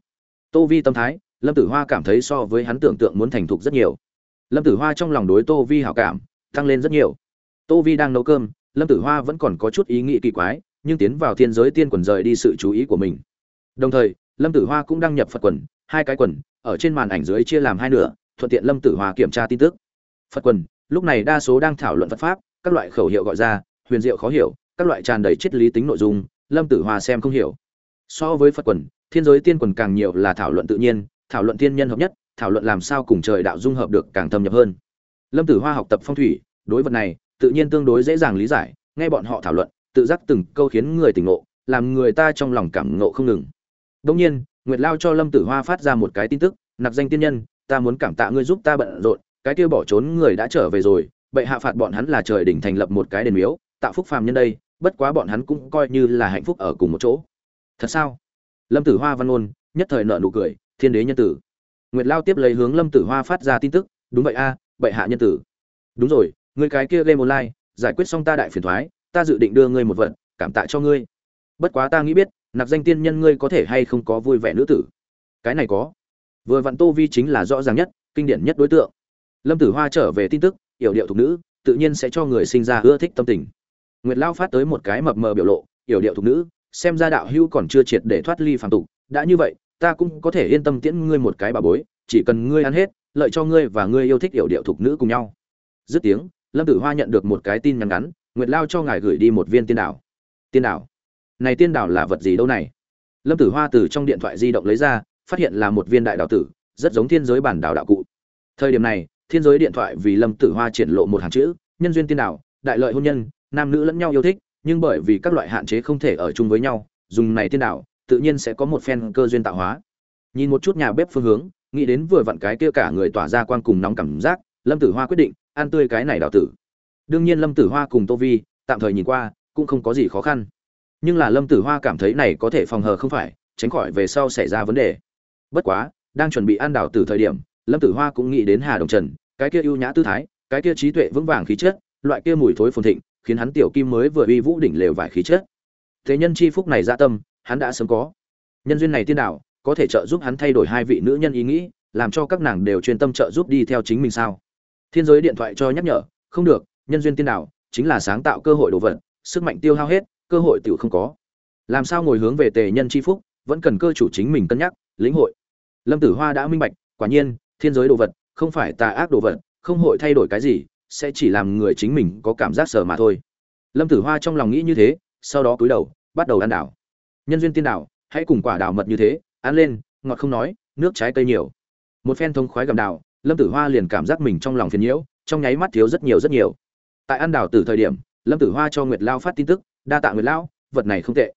Tô vi tâm thái, lâm tử hoa cảm thấy so với hắn tưởng tượng muốn thành thục rất nhiều. Lâm tử hoa trong lòng đối tô vi hảo cảm, tăng lên rất nhiều. Tô vi đang nấu cơm, lâm tử hoa vẫn còn có chút ý nghĩ kỳ quái, nhưng tiến vào thiên giới tiên quần rời đi sự chú ý của mình. Đồng thời, lâm tử hoa cũng đăng nhập phật quần, hai cái quần, ở trên màn ảnh dưới chia làm hai nửa, thuận tiện lâm tử hoa kiểm tra tin tức phật quần, lúc này đa số đang thảo luận phật pháp, các loại khẩu hiệu gọi ra, huyền diệu khó hiểu, các loại tràn đầy triết lý tính nội dung, lâm tử hoa xem không hiểu. So với phật quần, thiên giới tiên quần càng nhiều là thảo luận tự nhiên, thảo luận tiên nhân hợp nhất, thảo luận làm sao cùng trời đạo dung hợp được càng thâm nhập hơn. Lâm tử hoa học tập phong thủy, đối vật này, tự nhiên tương đối dễ dàng lý giải, nghe bọn họ thảo luận, tự giác từng câu khiến người tỉnh ngộ, làm người ta trong lòng cảm ngộ không ngừng. Đông nhiên, nguyệt lao cho lâm tử hoa phát ra một cái tin tức nạp danh tiên nhân, ta muốn cảm tạ ngươi giúp ta bận rộn cái kia bỏ trốn người đã trở về rồi, bệ hạ phạt bọn hắn là trời đỉnh thành lập một cái đền miếu, tạo phúc phàm nhân đây, bất quá bọn hắn cũng coi như là hạnh phúc ở cùng một chỗ. Thật sao? Lâm tử hoa văn ôn nhất thời nợ nụ cười, thiên đế nhân tử. Nguyệt lao tiếp lấy hướng lâm tử hoa phát ra tin tức, đúng vậy a, bệ hạ nhân tử. Đúng rồi người cái kia game online, giải quyết xong ta đại phiền thoái, ta dự định đưa ngươi một vật, cảm tạ cho ngươi. Bất quá ta nghĩ biết, nạp danh tiên nhân ngươi có thể hay không có vui vẻ nữ tử. Cái này có. Vừa vặn tô vi chính là rõ ràng nhất, kinh điển nhất đối tượng lâm tử hoa trở về tin tức, yểu điệu thục nữ, tự nhiên sẽ cho người sinh ra ưa thích tâm tình. Nguyệt lao phát tới một cái mập mờ biểu lộ, yểu điệu thục nữ, xem ra đạo hưu còn chưa triệt để thoát ly phàm tục, đã như vậy, ta cũng có thể yên tâm tiễn ngươi một cái bà bối, chỉ cần ngươi ăn hết, lợi cho ngươi và ngươi yêu thích yểu điệu thục nữ cùng nhau. Dứt tiếng, lâm tử hoa nhận được một cái tin nhắn ngắn, nguyệt lao cho ngài gửi đi một viên tiên đảo. Tiên đảo? Này tiên đảo là vật gì đâu này? Lâm tử hoa từ trong điện thoại di động lấy ra, phát hiện là một viên đại đảo tử, rất giống thiên giới bản đảo đạo cụ. Thời điểm này thiên giới điện thoại vì lâm tử hoa triển lộ một hàng chữ, nhân duyên tiên đảo đại lợi hôn nhân, nam nữ lẫn nhau yêu thích, nhưng bởi vì các loại hạn chế không thể ở chung với nhau, dùng này tiên đảo tự nhiên sẽ có một phen cơ duyên tạo hóa. Nhìn một chút nhà bếp phương hướng, nghĩ đến vừa vặn cái kia cả người tỏa ra quang cùng nóng cảm giác, lâm tử hoa quyết định, ăn tươi cái này đào tử. Đương nhiên lâm tử hoa cùng tô vi, tạm thời nhìn qua, cũng không có gì khó khăn. Nhưng là lâm tử hoa cảm thấy này có thể phòng hờ không phải, tránh khỏi về sau xảy ra vấn đề. Bất quá, đang chuẩn bị ăn đào tử thời điểm, lâm tử hoa cũng nghĩ đến hà đồng trần cái kia ưu nhã tư thái, cái kia trí tuệ vững vàng khí chất, loại kia mùi thối phồn thịnh, khiến hắn tiểu kim mới vừa uy vũ đỉnh lều vài khí chất. Thế nhân chi phúc này dạ tâm, hắn đã sớm có. Nhân duyên này tiên đạo, có thể trợ giúp hắn thay đổi hai vị nữ nhân ý nghĩ, làm cho các nàng đều chuyên tâm trợ giúp đi theo chính mình sao? Thiên giới điện thoại cho nhắc nhở, không được, nhân duyên tiên đạo, chính là sáng tạo cơ hội đồ vật, sức mạnh tiêu hao hết, cơ hội tiểu không có. Làm sao ngồi hướng về tề nhân chi phúc, vẫn cần cơ chủ chính mình cân nhắc, lĩnh hội. Lâm tử hoa đã minh bạch, quả nhiên, thiên giới đồ vật không phải tà ác đồ vật, không hội thay đổi cái gì, sẽ chỉ làm người chính mình có cảm giác sờ mà thôi. Lâm tử hoa trong lòng nghĩ như thế, sau đó cúi đầu, bắt đầu ăn đảo. Nhân duyên tiên đảo, hãy cùng quả đảo mật như thế, ăn lên, ngọt không nói, nước trái cây nhiều. Một phen thông khoái gầm đảo, lâm tử hoa liền cảm giác mình trong lòng phiền nhiễu, trong nháy mắt thiếu rất nhiều rất nhiều. Tại ăn đảo từ thời điểm, lâm tử hoa cho nguyệt lao phát tin tức, đa tạ nguyệt lao, vật này không tệ.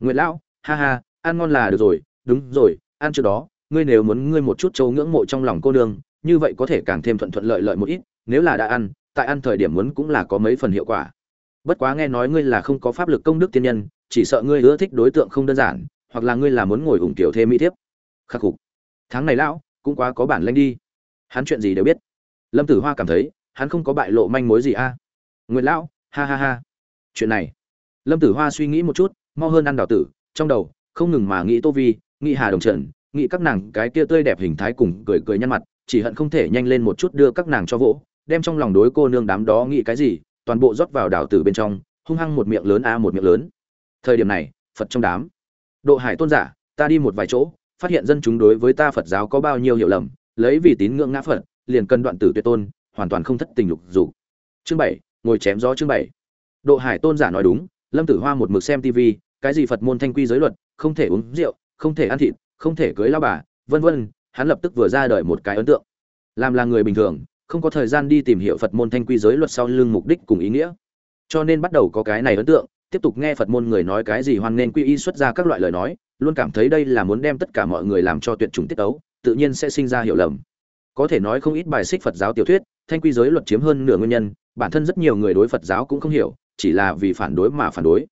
Nguyệt lao, ha ha, ăn ngon là được rồi, đúng rồi, ăn trước đó, ngươi nếu muốn ngươi một chút châu ngưỡng mộ trong lòng cô nương như vậy có thể càng thêm thuận thuận lợi lợi một ít, nếu là đã ăn, tại ăn thời điểm muốn cũng là có mấy phần hiệu quả. Bất quá nghe nói ngươi là không có pháp lực công đức tiên nhân, chỉ sợ ngươi ưa thích đối tượng không đơn giản, hoặc là ngươi là muốn ngồi ủng kiểu thêm mỹ thiếp. Khắc phục. Tháng này lão, cũng quá có bản lanh đi. Hắn chuyện gì đều biết. Lâm tử hoa cảm thấy, hắn không có bại lộ manh mối gì a. À? nguyệt lão, ha ha ha. Chuyện này. Lâm tử hoa suy nghĩ một chút, mau hơn ăn đào tử, trong đầu, không ngừng mà nghĩ tô vi, nghĩ hà đồng trần, nghĩ các nàng cái kia tươi đẹp hình thái cùng cười cười nhăn mặt chỉ hận không thể nhanh lên một chút đưa các nàng cho vỗ, đem trong lòng đối cô nương đám đó nghĩ cái gì, toàn bộ rót vào đảo tử bên trong, hung hăng một miệng lớn a à một miệng lớn. Thời điểm này, phật trong đám. Độ hải tôn giả, ta đi một vài chỗ, phát hiện dân chúng đối với ta phật giáo có bao nhiêu hiểu lầm, lấy vì tín ngưỡng ngã phật, liền cân đoạn tử tuyệt tôn, hoàn toàn không thất tình lục dù chương bảy, ngồi chém gió chương bảy. Độ hải tôn giả nói đúng, lâm tử hoa một mực xem tv cái gì phật môn thanh quy giới luật, không thể uống rượu, không thể ăn thịt, không thể cưới lao bà, vân vân hắn lập tức vừa ra đời một cái ấn tượng. Làm là người bình thường, không có thời gian đi tìm hiểu phật môn thanh quy giới luật sau lưng mục đích cùng ý nghĩa. Cho nên bắt đầu có cái này ấn tượng, tiếp tục nghe phật môn người nói cái gì hoan nên quy y xuất ra các loại lời nói, luôn cảm thấy đây là muốn đem tất cả mọi người làm cho tuyệt chủng tiết ấu tự nhiên sẽ sinh ra hiểu lầm. Có thể nói không ít bài xích phật giáo tiểu thuyết, thanh quy giới luật chiếm hơn nửa nguyên nhân, bản thân rất nhiều người đối phật giáo cũng không hiểu, chỉ là vì phản đối mà phản đối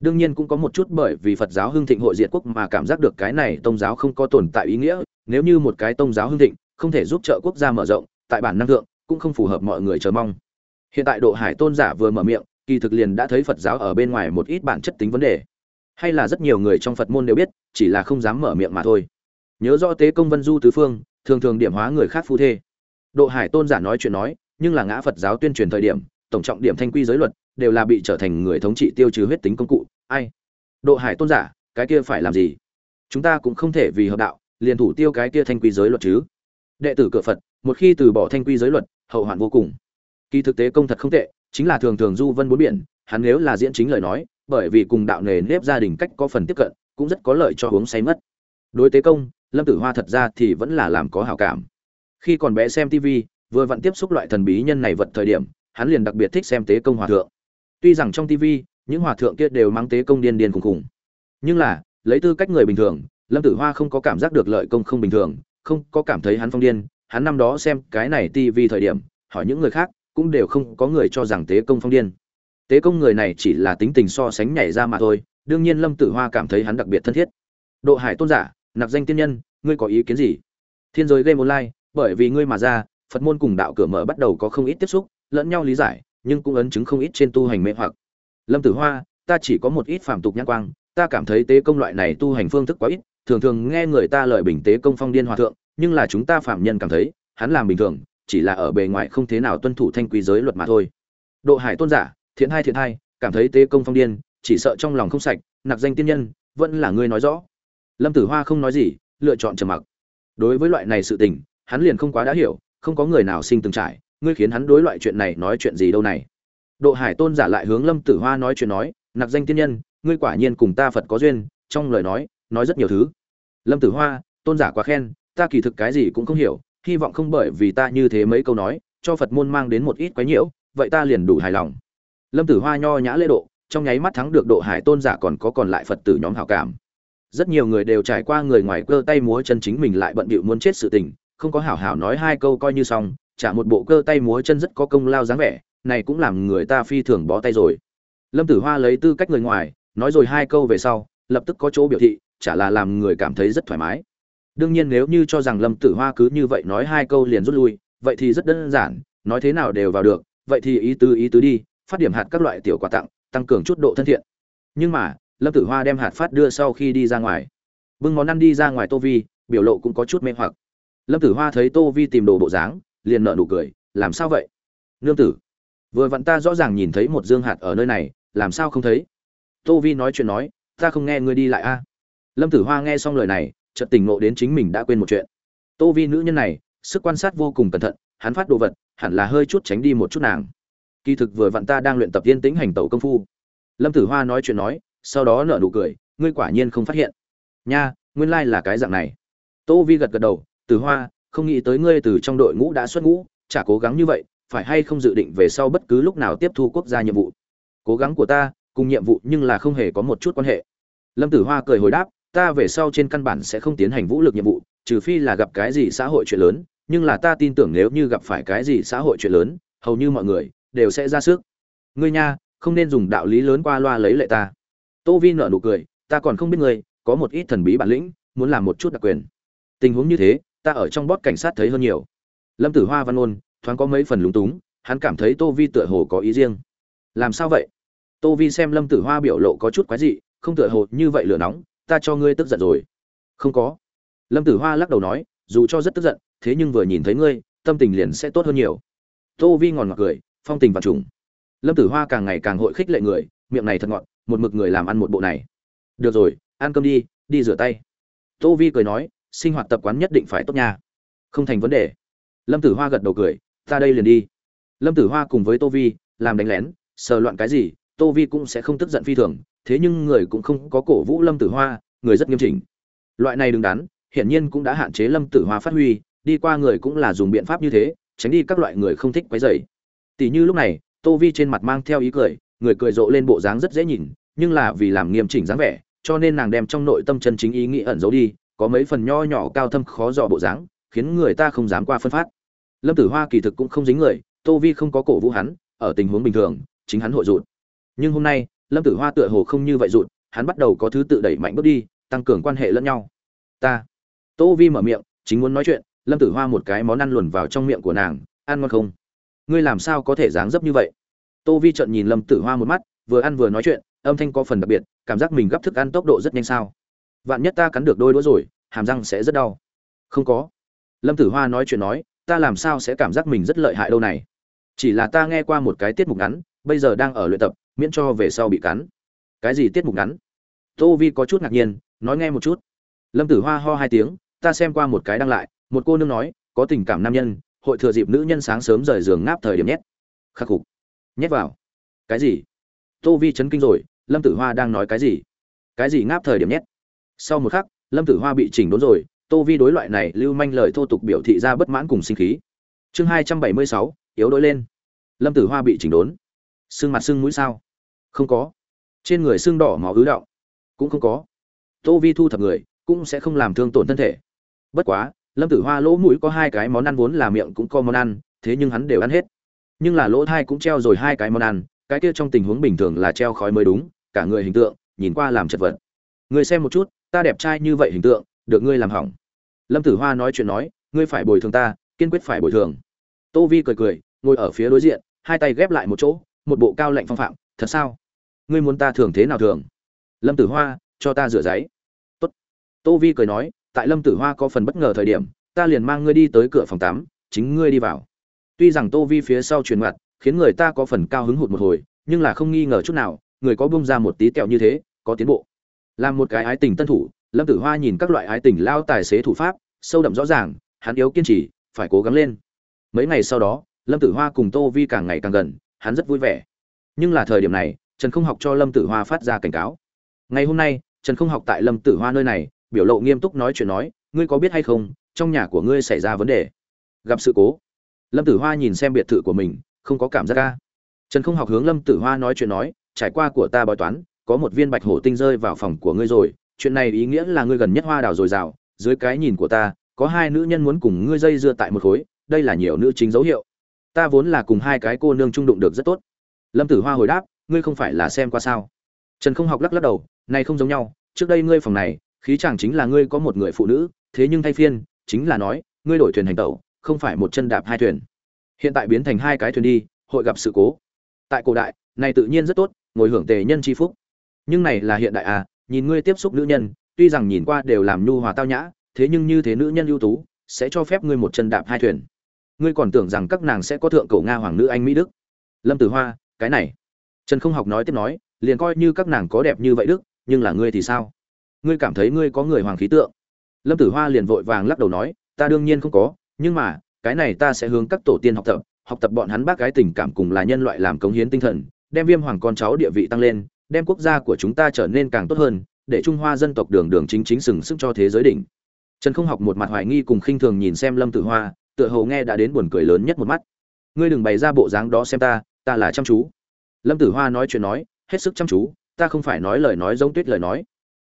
đương nhiên cũng có một chút bởi vì phật giáo hưng thịnh hội diệt quốc mà cảm giác được cái này tôn giáo không có tồn tại ý nghĩa. Nếu như một cái tôn giáo hưng thịnh, không thể giúp trợ quốc gia mở rộng, tại bản năng thượng, cũng không phù hợp mọi người chờ mong. Hiện tại độ hải tôn giả vừa mở miệng, kỳ thực liền đã thấy phật giáo ở bên ngoài một ít bản chất tính vấn đề. Hay là rất nhiều người trong phật môn đều biết, chỉ là không dám mở miệng mà thôi. Nhớ rõ tế công vân du tứ phương, thường thường điểm hóa người khác phu thê. Độ hải tôn giả nói chuyện nói, nhưng là ngã phật giáo tuyên truyền thời điểm, tổng trọng điểm thanh quy giới luật đều là bị trở thành người thống trị tiêu trừ huyết tính công cụ. Ai? Độ hải tôn giả, cái kia phải làm gì? Chúng ta cũng không thể vì hợp đạo, liền thủ tiêu cái kia thanh quy giới luật chứ. Đệ tử cửa phật, một khi từ bỏ thanh quy giới luật, hậu hoạn vô cùng. Kỳ thực tế công thật không tệ, chính là thường thường du vân bốn biển, hắn nếu là diễn chính lời nói, bởi vì cùng đạo nghề nếp gia đình cách có phần tiếp cận, cũng rất có lợi cho uống say mất. Đối tế công, lâm tử hoa thật ra thì vẫn là làm có hảo cảm. Khi còn bé xem tv vừa vặn tiếp xúc loại thần bí nhân này vật thời điểm, hắn liền đặc biệt thích xem tế công hòa thượng tuy rằng trong tv những hòa thượng kia đều mang tế công điên điên khủng khủng, nhưng là lấy tư cách người bình thường lâm tử hoa không có cảm giác được lợi công không bình thường không có cảm thấy hắn phong điên. Hắn năm đó xem cái này tv thời điểm hỏi những người khác cũng đều không có người cho rằng tế công phong điên. Tế công người này chỉ là tính tình so sánh nhảy ra mà thôi đương nhiên lâm tử hoa cảm thấy hắn đặc biệt thân thiết. Độ hải tôn giả nặc danh tiên nhân ngươi có ý kiến gì? Thiên giới game online bởi vì ngươi mà ra phật môn cùng đạo cửa mở bắt đầu có không ít tiếp xúc lẫn nhau lý giải nhưng cũng ấn chứng không ít trên tu hành mê hoặc. Lâm tử hoa, ta chỉ có một ít phàm tục nhãn quang, ta cảm thấy tế công loại này tu hành phương thức quá ít, thường thường nghe người ta lời bình tế công phong điên hòa thượng, nhưng là chúng ta phạm nhân cảm thấy, hắn làm bình thường, chỉ là ở bề ngoài không thế nào tuân thủ thanh quý giới luật mà thôi. Độ hải tôn giả, thiện hai thiện hai, cảm thấy tế công phong điên, chỉ sợ trong lòng không sạch nặc danh tiên nhân, vẫn là ngươi nói rõ. Lâm tử hoa không nói gì, lựa chọn trầm mặc. Đối với loại này sự tình, hắn liền không quá đã hiểu, không có người nào sinh từng trải ngươi khiến hắn đối loại chuyện này nói chuyện gì đâu này? Độ hải tôn giả lại hướng lâm tử hoa nói chuyện nói, nặc danh tiên nhân, ngươi quả nhiên cùng ta phật có duyên, trong lời nói nói rất nhiều thứ. Lâm tử hoa, tôn giả quá khen, ta kỳ thực cái gì cũng không hiểu, hy vọng không bởi vì ta như thế mấy câu nói, cho phật môn mang đến một ít quái nhiễu, vậy ta liền đủ hài lòng. Lâm tử hoa nho nhã lễ độ, trong nháy mắt thắng được độ hải tôn giả còn có còn lại phật tử nhóm hảo cảm. Rất nhiều người đều trải qua người ngoài cơ tay múa chân chính mình lại bận bịu muốn chết sự tình, không có hảo hảo nói hai câu coi như xong trả một bộ cơ tay múa chân rất có công lao dáng vẻ, này cũng làm người ta phi thường bó tay rồi. Lâm tử hoa lấy tư cách người ngoài, nói rồi hai câu về sau, lập tức có chỗ biểu thị, chả là làm người cảm thấy rất thoải mái. Đương nhiên nếu như cho rằng lâm tử hoa cứ như vậy nói hai câu liền rút lui, vậy thì rất đơn giản, nói thế nào đều vào được, vậy thì ý tứ ý tứ đi, phát điểm hạt các loại tiểu quà tặng, tăng cường chút độ thân thiện. Nhưng mà, lâm tử hoa đem hạt phát đưa sau khi đi ra ngoài. Bưng món ăn đi ra ngoài tô vi, biểu lộ cũng có chút mê hoặc. Lâm tử hoa thấy tô vi tìm đồ bộ dáng liền nợ nụ cười, làm sao vậy? Nương tử, vừa vặn ta rõ ràng nhìn thấy một dương hạt ở nơi này, làm sao không thấy? Tô vi nói chuyện nói, ta không nghe ngươi đi lại a. Lâm tử hoa nghe xong lời này, chợt tỉnh ngộ đến chính mình đã quên một chuyện. Tô vi nữ nhân này, sức quan sát vô cùng cẩn thận, hắn phát đồ vật, hẳn là hơi chút tránh đi một chút nàng. Kỳ thực vừa vặn ta đang luyện tập yên tĩnh hành tẩu công phu. Lâm tử hoa nói chuyện nói, sau đó nở nụ cười, ngươi quả nhiên không phát hiện. Nha, nguyên lai là cái dạng này. Tô vi gật gật đầu, tử hoa không nghĩ tới ngươi từ trong đội ngũ đã xuất ngũ, chả cố gắng như vậy, phải hay không dự định về sau bất cứ lúc nào tiếp thu quốc gia nhiệm vụ. Cố gắng của ta, cùng nhiệm vụ nhưng là không hề có một chút quan hệ. Lâm tử hoa cười hồi đáp, ta về sau trên căn bản sẽ không tiến hành vũ lực nhiệm vụ, trừ phi là gặp cái gì xã hội chuyện lớn, nhưng là ta tin tưởng nếu như gặp phải cái gì xã hội chuyện lớn, hầu như mọi người đều sẽ ra sức. Ngươi nha, không nên dùng đạo lý lớn qua loa lấy lệ ta. Tô vi nở nụ cười, ta còn không biết ngươi, có một ít thần bí bản lĩnh, muốn làm một chút đặc quyền. Tình huống như thế ta ở trong bót cảnh sát thấy hơn nhiều. Lâm tử hoa văn ôn, thoáng có mấy phần lúng túng, hắn cảm thấy tô vi tựa hồ có ý riêng. Làm sao vậy? Tô vi xem lâm tử hoa biểu lộ có chút quái dị, không tựa hồ như vậy lửa nóng, ta cho ngươi tức giận rồi. Không có. Lâm tử hoa lắc đầu nói, dù cho rất tức giận, thế nhưng vừa nhìn thấy ngươi, tâm tình liền sẽ tốt hơn nhiều. Tô vi ngòn ngọt cười, phong tình và trùng. Lâm tử hoa càng ngày càng hội khích lệ người, miệng này thật ngọt, một mực người làm ăn một bộ này. Được rồi, ăn cơm đi đi rửa tay. Tô vi cười nói sinh hoạt tập quán nhất định phải tốt nha. Không thành vấn đề. Lâm tử hoa gật đầu cười, ta đây liền đi. Lâm tử hoa cùng với tô vi, làm đánh lén, sờ loạn cái gì, tô vi cũng sẽ không tức giận phi thường, thế nhưng người cũng không có cổ vũ lâm tử hoa, người rất nghiêm chỉnh. Loại này đứng đắn, hiển nhiên cũng đã hạn chế lâm tử hoa phát huy, đi qua người cũng là dùng biện pháp như thế, tránh đi các loại người không thích quấy dày tỷ như lúc này, tô vi trên mặt mang theo ý cười, người cười rộ lên bộ dáng rất dễ nhìn, nhưng là vì làm nghiêm chỉnh dáng vẻ, cho nên nàng đem trong nội tâm chân chính ý nghĩ ẩn giấu đi có mấy phần nho nhỏ cao thâm khó dò bộ dáng, khiến người ta không dám qua phân phát. Lâm tử hoa kỳ thực cũng không dính người, tô vi không có cổ vũ hắn, ở tình huống bình thường, chính hắn hội rụt. Nhưng hôm nay, lâm tử hoa tựa hồ không như vậy rụt, hắn bắt đầu có thứ tự đẩy mạnh bước đi, tăng cường quan hệ lẫn nhau. Ta. Tô vi mở miệng, chính muốn nói chuyện, lâm tử hoa một cái món ăn luồn vào trong miệng của nàng, ăn ngon không? Ngươi làm sao có thể dáng dấp như vậy? Tô vi trợn nhìn lâm tử hoa một mắt, vừa ăn vừa nói chuyện, âm thanh có phần đặc biệt, cảm giác mình gấp thức ăn tốc độ rất nhanh sao? Vạn nhất ta cắn được đôi đũa rồi, hàm răng sẽ rất đau. Không có. Lâm tử hoa nói chuyện nói, ta làm sao sẽ cảm giác mình rất lợi hại đâu này? Chỉ là ta nghe qua một cái tiết mục ngắn, bây giờ đang ở luyện tập, miễn cho về sau bị cắn. Cái gì tiết mục ngắn? Tô vi có chút ngạc nhiên, nói nghe một chút. Lâm tử hoa ho hai tiếng, ta xem qua một cái đăng lại, một cô nương nói, có tình cảm nam nhân, hội thừa dịp nữ nhân sáng sớm rời giường ngáp thời điểm nhét. Khắc phục. Nhét vào. Cái gì? Tô vi chấn kinh rồi, lâm tử hoa đang nói cái gì? Cái gì ngáp thời điểm nhét? Sau một khắc, lâm tử hoa bị chỉnh đốn rồi, tô vi đối loại này lưu manh lời thô tục biểu thị ra bất mãn cùng sinh khí. Chương hai trăm bảy mươi sáu, yếu đ lên. Lâm tử hoa bị chỉnh đốn. Sưng mặt sưng mũi sao? Không có. Trên người sưng đỏ máu ứ động cũng không có. Tô vi thu thập người, cũng sẽ không làm thương tổn thân thể. Bất quá, lâm tử hoa lỗ mũi có hai cái món ăn vốn là miệng cũng có món ăn, thế nhưng hắn đều ăn hết. Nhưng là lỗ thai cũng treo rồi hai cái món ăn, cái kia trong tình huống bình thường là treo khói mới đúng, cả người hình tượng, nhìn qua làm chật vật. Người xem một chút ta đẹp trai như vậy hình tượng, được ngươi làm hỏng. Lâm tử hoa nói chuyện nói, ngươi phải bồi thường ta, kiên quyết phải bồi thường. Tô vi cười cười, ngồi ở phía đối diện, hai tay ghép lại một chỗ, một bộ cao lạnh phong phạm, thật sao? Ngươi muốn ta thường thế nào thường lâm tử hoa, cho ta rửa giấy. Tốt. Tô vi cười nói, tại lâm tử hoa có phần bất ngờ thời điểm, ta liền mang ngươi đi tới cửa phòng tắm, chính ngươi đi vào. Tuy rằng tô vi phía sau truyền mặt, khiến người ta có phần cao hứng hụt một hồi, nhưng là không nghi ngờ chút nào, người có bông ra một tí kẹo như thế, có tiến bộ làm một cái ái tình tân thủ, lâm tử hoa nhìn các loại ái tình lao tài xế thủ pháp, sâu đậm rõ ràng, hắn yếu kiên trì, phải cố gắng lên. Mấy ngày sau đó, lâm tử hoa cùng tô vi càng ngày càng gần, hắn rất vui vẻ. Nhưng là thời điểm này, trần không học cho lâm tử hoa phát ra cảnh cáo. Ngày hôm nay, trần không học tại lâm tử hoa nơi này, biểu lộ nghiêm túc nói chuyện nói, ngươi có biết hay không, trong nhà của ngươi xảy ra vấn đề? Gặp sự cố? Lâm tử hoa nhìn xem biệt thự của mình, không có cảm giác ca trần không học hướng lâm tử hoa nói chuyện nói, trải qua của ta bói toán có một viên bạch hổ tinh rơi vào phòng của ngươi rồi, chuyện này ý nghĩa là ngươi gần nhất hoa đào dồi dào, dưới cái nhìn của ta, có hai nữ nhân muốn cùng ngươi dây dưa tại một khối, đây là nhiều nữ chính dấu hiệu. Ta vốn là cùng hai cái cô nương trung đụng được rất tốt. Lâm tử hoa hồi đáp, ngươi không phải là xem qua sao? Trần không học lắc lắc đầu, này không giống nhau, trước đây ngươi phòng này, khí chàng chính là ngươi có một người phụ nữ, thế nhưng thay phiên, chính là nói, ngươi đổi thuyền hành tẩu, không phải một chân đạp hai thuyền. Hiện tại biến thành hai cái thuyền đi, hội gặp sự cố. Tại cổ đại, này tự nhiên rất tốt, ngồi hưởng tề nhân c h i phúc nhưng này là hiện đại à nhìn ngươi tiếp xúc nữ nhân, tuy rằng nhìn qua đều làm nhu hòa tao nhã, thế nhưng như thế nữ nhân ưu tú, sẽ cho phép ngươi một chân đạp hai thuyền. Ngươi còn tưởng rằng các nàng sẽ có thượng cổ nga hoàng nữ anh mỹ đức. Lâm tử hoa, cái này. Trần không học nói tiếp nói, liền coi như các nàng có đẹp như vậy đức, nhưng là ngươi thì sao? Ngươi cảm thấy ngươi có người hoàng khí tượng. Lâm tử hoa liền vội vàng lắc đầu nói, ta đương nhiên không có, nhưng mà, cái này ta sẽ hướng các tổ tiên học tập học tập bọn hắn bác cái tình cảm cùng là nhân loại làm cống hiến tinh thần, đem viêm hoàng con cháu địa vị tăng lên đem quốc gia của chúng ta trở nên càng tốt hơn, để trung hoa dân tộc đường đường chính chính sừng sức cho thế giới đỉnh. Trần không học một mặt hoài nghi cùng khinh thường nhìn xem lâm tử hoa, tựa hồ nghe đã đến buồn cười lớn nhất một mắt. Ngươi đừng bày ra bộ dáng đó xem ta ta là chăm chú. Lâm tử hoa nói chuyện nói, hết sức chăm chú, ta không phải nói lời nói giống tuyết lời nói.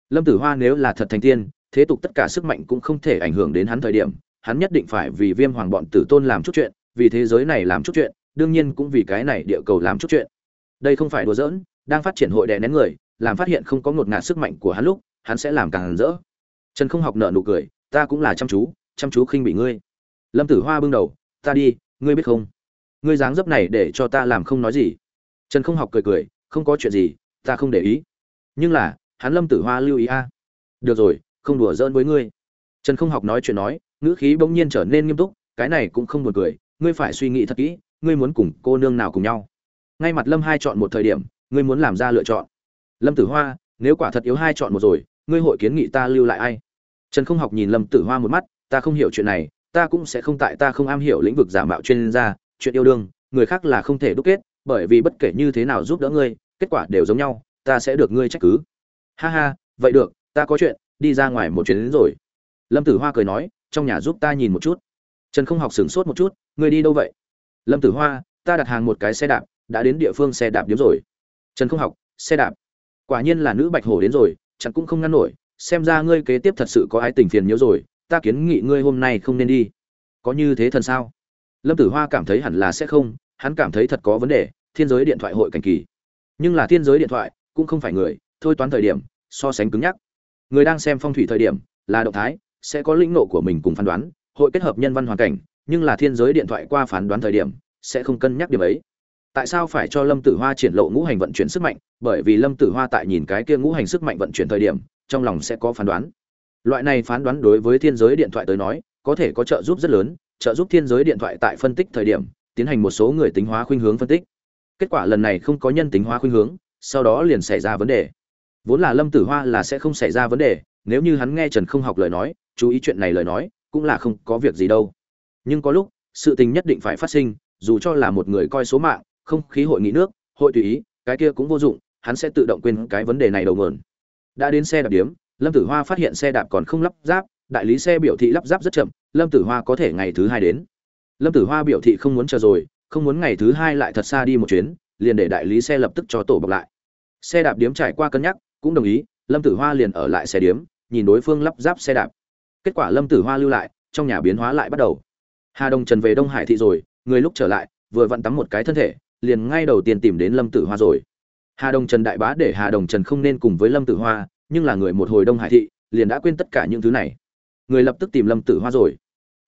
Lâm tử hoa nếu là thật thành tiên, thế tục tất cả sức mạnh cũng không thể ảnh hưởng đến hắn thời điểm, hắn nhất định phải vì viêm hoàng bọn tử tôn làm chút chuyện, vì thế giới này làm chút chuyện, đương nhiên cũng vì cái này địa cầu làm chút chuyện. Đây không phải đùa giỡn đang phát triển hội đè nén người, làm phát hiện không có ngột ngạt sức mạnh của hắn lúc, hắn sẽ làm càng rỡ. Trần không học nợ nụ cười, ta cũng là chăm chú chăm chú khinh bị ngươi. Lâm tử hoa bưng đầu, ta đi, ngươi biết không? Ngươi dáng dấp này để cho ta làm không nói gì. Trần không học cười cười, không có chuyện gì, ta không để ý. Nhưng là, hắn lâm tử hoa lưu ý a. Được rồi, không đùa giỡn với ngươi. Trần không học nói chuyện nói, ngữ khí bỗng nhiên trở nên nghiêm túc, cái này cũng không buồn cười, ngươi phải suy nghĩ thật kỹ, ngươi muốn cùng cô nương nào cùng nhau? Ngay mặt lâm hai chọn một thời điểm ngươi muốn làm ra lựa chọn. Lâm tử hoa, nếu quả thật yếu hai chọn một rồi, ngươi hội kiến nghị ta lưu lại ai? Trần không học nhìn lâm tử hoa một mắt, ta không hiểu chuyện này, ta cũng sẽ không tại ta không am hiểu lĩnh vực giả mạo chuyên gia, chuyện yêu đương, người khác là không thể đúc kết, bởi vì bất kể như thế nào giúp đỡ ngươi, kết quả đều giống nhau, ta sẽ được ngươi trách cứ. Ha ha, vậy được, ta có chuyện, đi ra ngoài một chuyến đến rồi. Lâm tử hoa cười nói, trong nhà giúp ta nhìn một chút. Trần không học sửng sốt một chút, ngươi đi đâu vậy? Lâm tử hoa, ta đặt hàng một cái xe đạp, đã đến địa phương xe đạp điếm rồi trần không học, xe đạp. Quả nhiên là nữ bạch hổ đến rồi, chẳng cũng không ngăn nổi, xem ra ngươi kế tiếp thật sự có ái tình phiền nhiễu rồi, ta kiến nghị ngươi hôm nay không nên đi. Có như thế thần sao? Lâm tử hoa cảm thấy hẳn là sẽ không, hắn cảm thấy thật có vấn đề, thiên giới điện thoại hội cảnh kỳ. Nhưng là thiên giới điện thoại, cũng không phải người, thôi toán thời điểm, so sánh cứng nhắc. Người đang xem phong thủy thời điểm, là động thái, sẽ có lĩnh nộ của mình cùng phán đoán, hội kết hợp nhân văn hoàn cảnh, nhưng là thiên giới điện thoại qua phán đoán thời điểm, sẽ không cân nhắc điểm ấy tại sao phải cho lâm tử hoa triển lộ ngũ hành vận chuyển sức mạnh? Bởi vì lâm tử hoa tại nhìn cái kia ngũ hành sức mạnh vận chuyển thời điểm, trong lòng sẽ có phán đoán. Loại này phán đoán đối với thiên giới điện thoại tới nói, có thể có trợ giúp rất lớn. Trợ giúp thiên giới điện thoại tại phân tích thời điểm, tiến hành một số người tính hóa khuynh hướng phân tích. Kết quả lần này không có nhân tính hóa khuynh hướng, sau đó liền xảy ra vấn đề. Vốn là lâm tử hoa là sẽ không xảy ra vấn đề, nếu như hắn nghe trần không học lời nói, chú ý chuyện này lời nói, cũng là không có việc gì đâu. Nhưng có lúc, sự tình nhất định phải phát sinh, dù cho là một người coi số mạng không khí hội nghị nước, hội tùy ý, cái kia cũng vô dụng, hắn sẽ tự động quên cái vấn đề này đầu nguồn. Đã đến xe đạp điếm, lâm tử hoa phát hiện xe đạp còn không lắp ráp, đại lý xe biểu thị lắp ráp rất chậm, lâm tử hoa có thể ngày thứ hai đến. Lâm tử hoa biểu thị không muốn chờ rồi, không muốn ngày thứ hai lại thật xa đi một chuyến, liền để đại lý xe lập tức cho tổ bọc lại. Xe đạp điếm trải qua cân nhắc, cũng đồng ý, lâm tử hoa liền ở lại xe điếm, nhìn đối phương lắp ráp xe đạp. Kết quả lâm tử hoa lưu lại, trong nhà biến hóa lại bắt đầu. Hà đông trần về đông hải thị rồi, người lúc trở lại, vừa vặn tắm một cái thân thể liền ngay đầu tiên tìm đến lâm tử hoa rồi. Hà Đồng trần đại bá để hà Đồng trần không nên cùng với lâm tử hoa, nhưng là người một hồi đông hải thị, liền đã quên tất cả những thứ này. Người lập tức tìm lâm tử hoa rồi.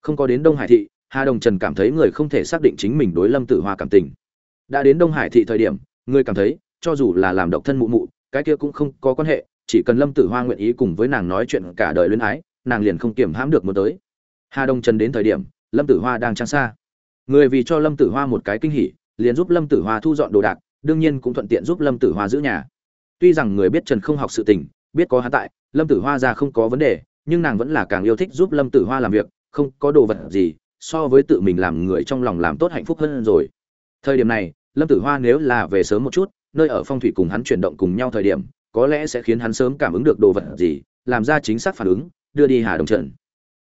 Không có đến đông hải thị, hà Đồng trần cảm thấy người không thể xác định chính mình đối lâm tử hoa cảm tình. Đã đến đông hải thị thời điểm, người cảm thấy, cho dù là làm độc thân mụ mụ, cái kia cũng không có quan hệ, chỉ cần lâm tử hoa nguyện ý cùng với nàng nói chuyện cả đời luyến ái, nàng liền không kiềm hãm được muốn tới. Hà Đồng trần đến thời điểm, lâm tử hoa đang trang xa. Người vì cho lâm tử hoa một cái kinh hỉ liền giúp lâm tử hoa thu dọn đồ đạc, đương nhiên cũng thuận tiện giúp lâm tử hoa giữ nhà. Tuy rằng người biết trần không học sự tình, biết có hắn tại, lâm tử hoa ra không có vấn đề, nhưng nàng vẫn là càng yêu thích giúp lâm tử hoa làm việc, không có đồ vật gì, so với tự mình làm người trong lòng làm tốt hạnh phúc hơn rồi. Thời điểm này, lâm tử hoa nếu là về sớm một chút, nơi ở phong thủy cùng hắn chuyển động cùng nhau thời điểm, có lẽ sẽ khiến hắn sớm cảm ứng được đồ vật gì, làm ra chính xác phản ứng, đưa đi hà đồng trận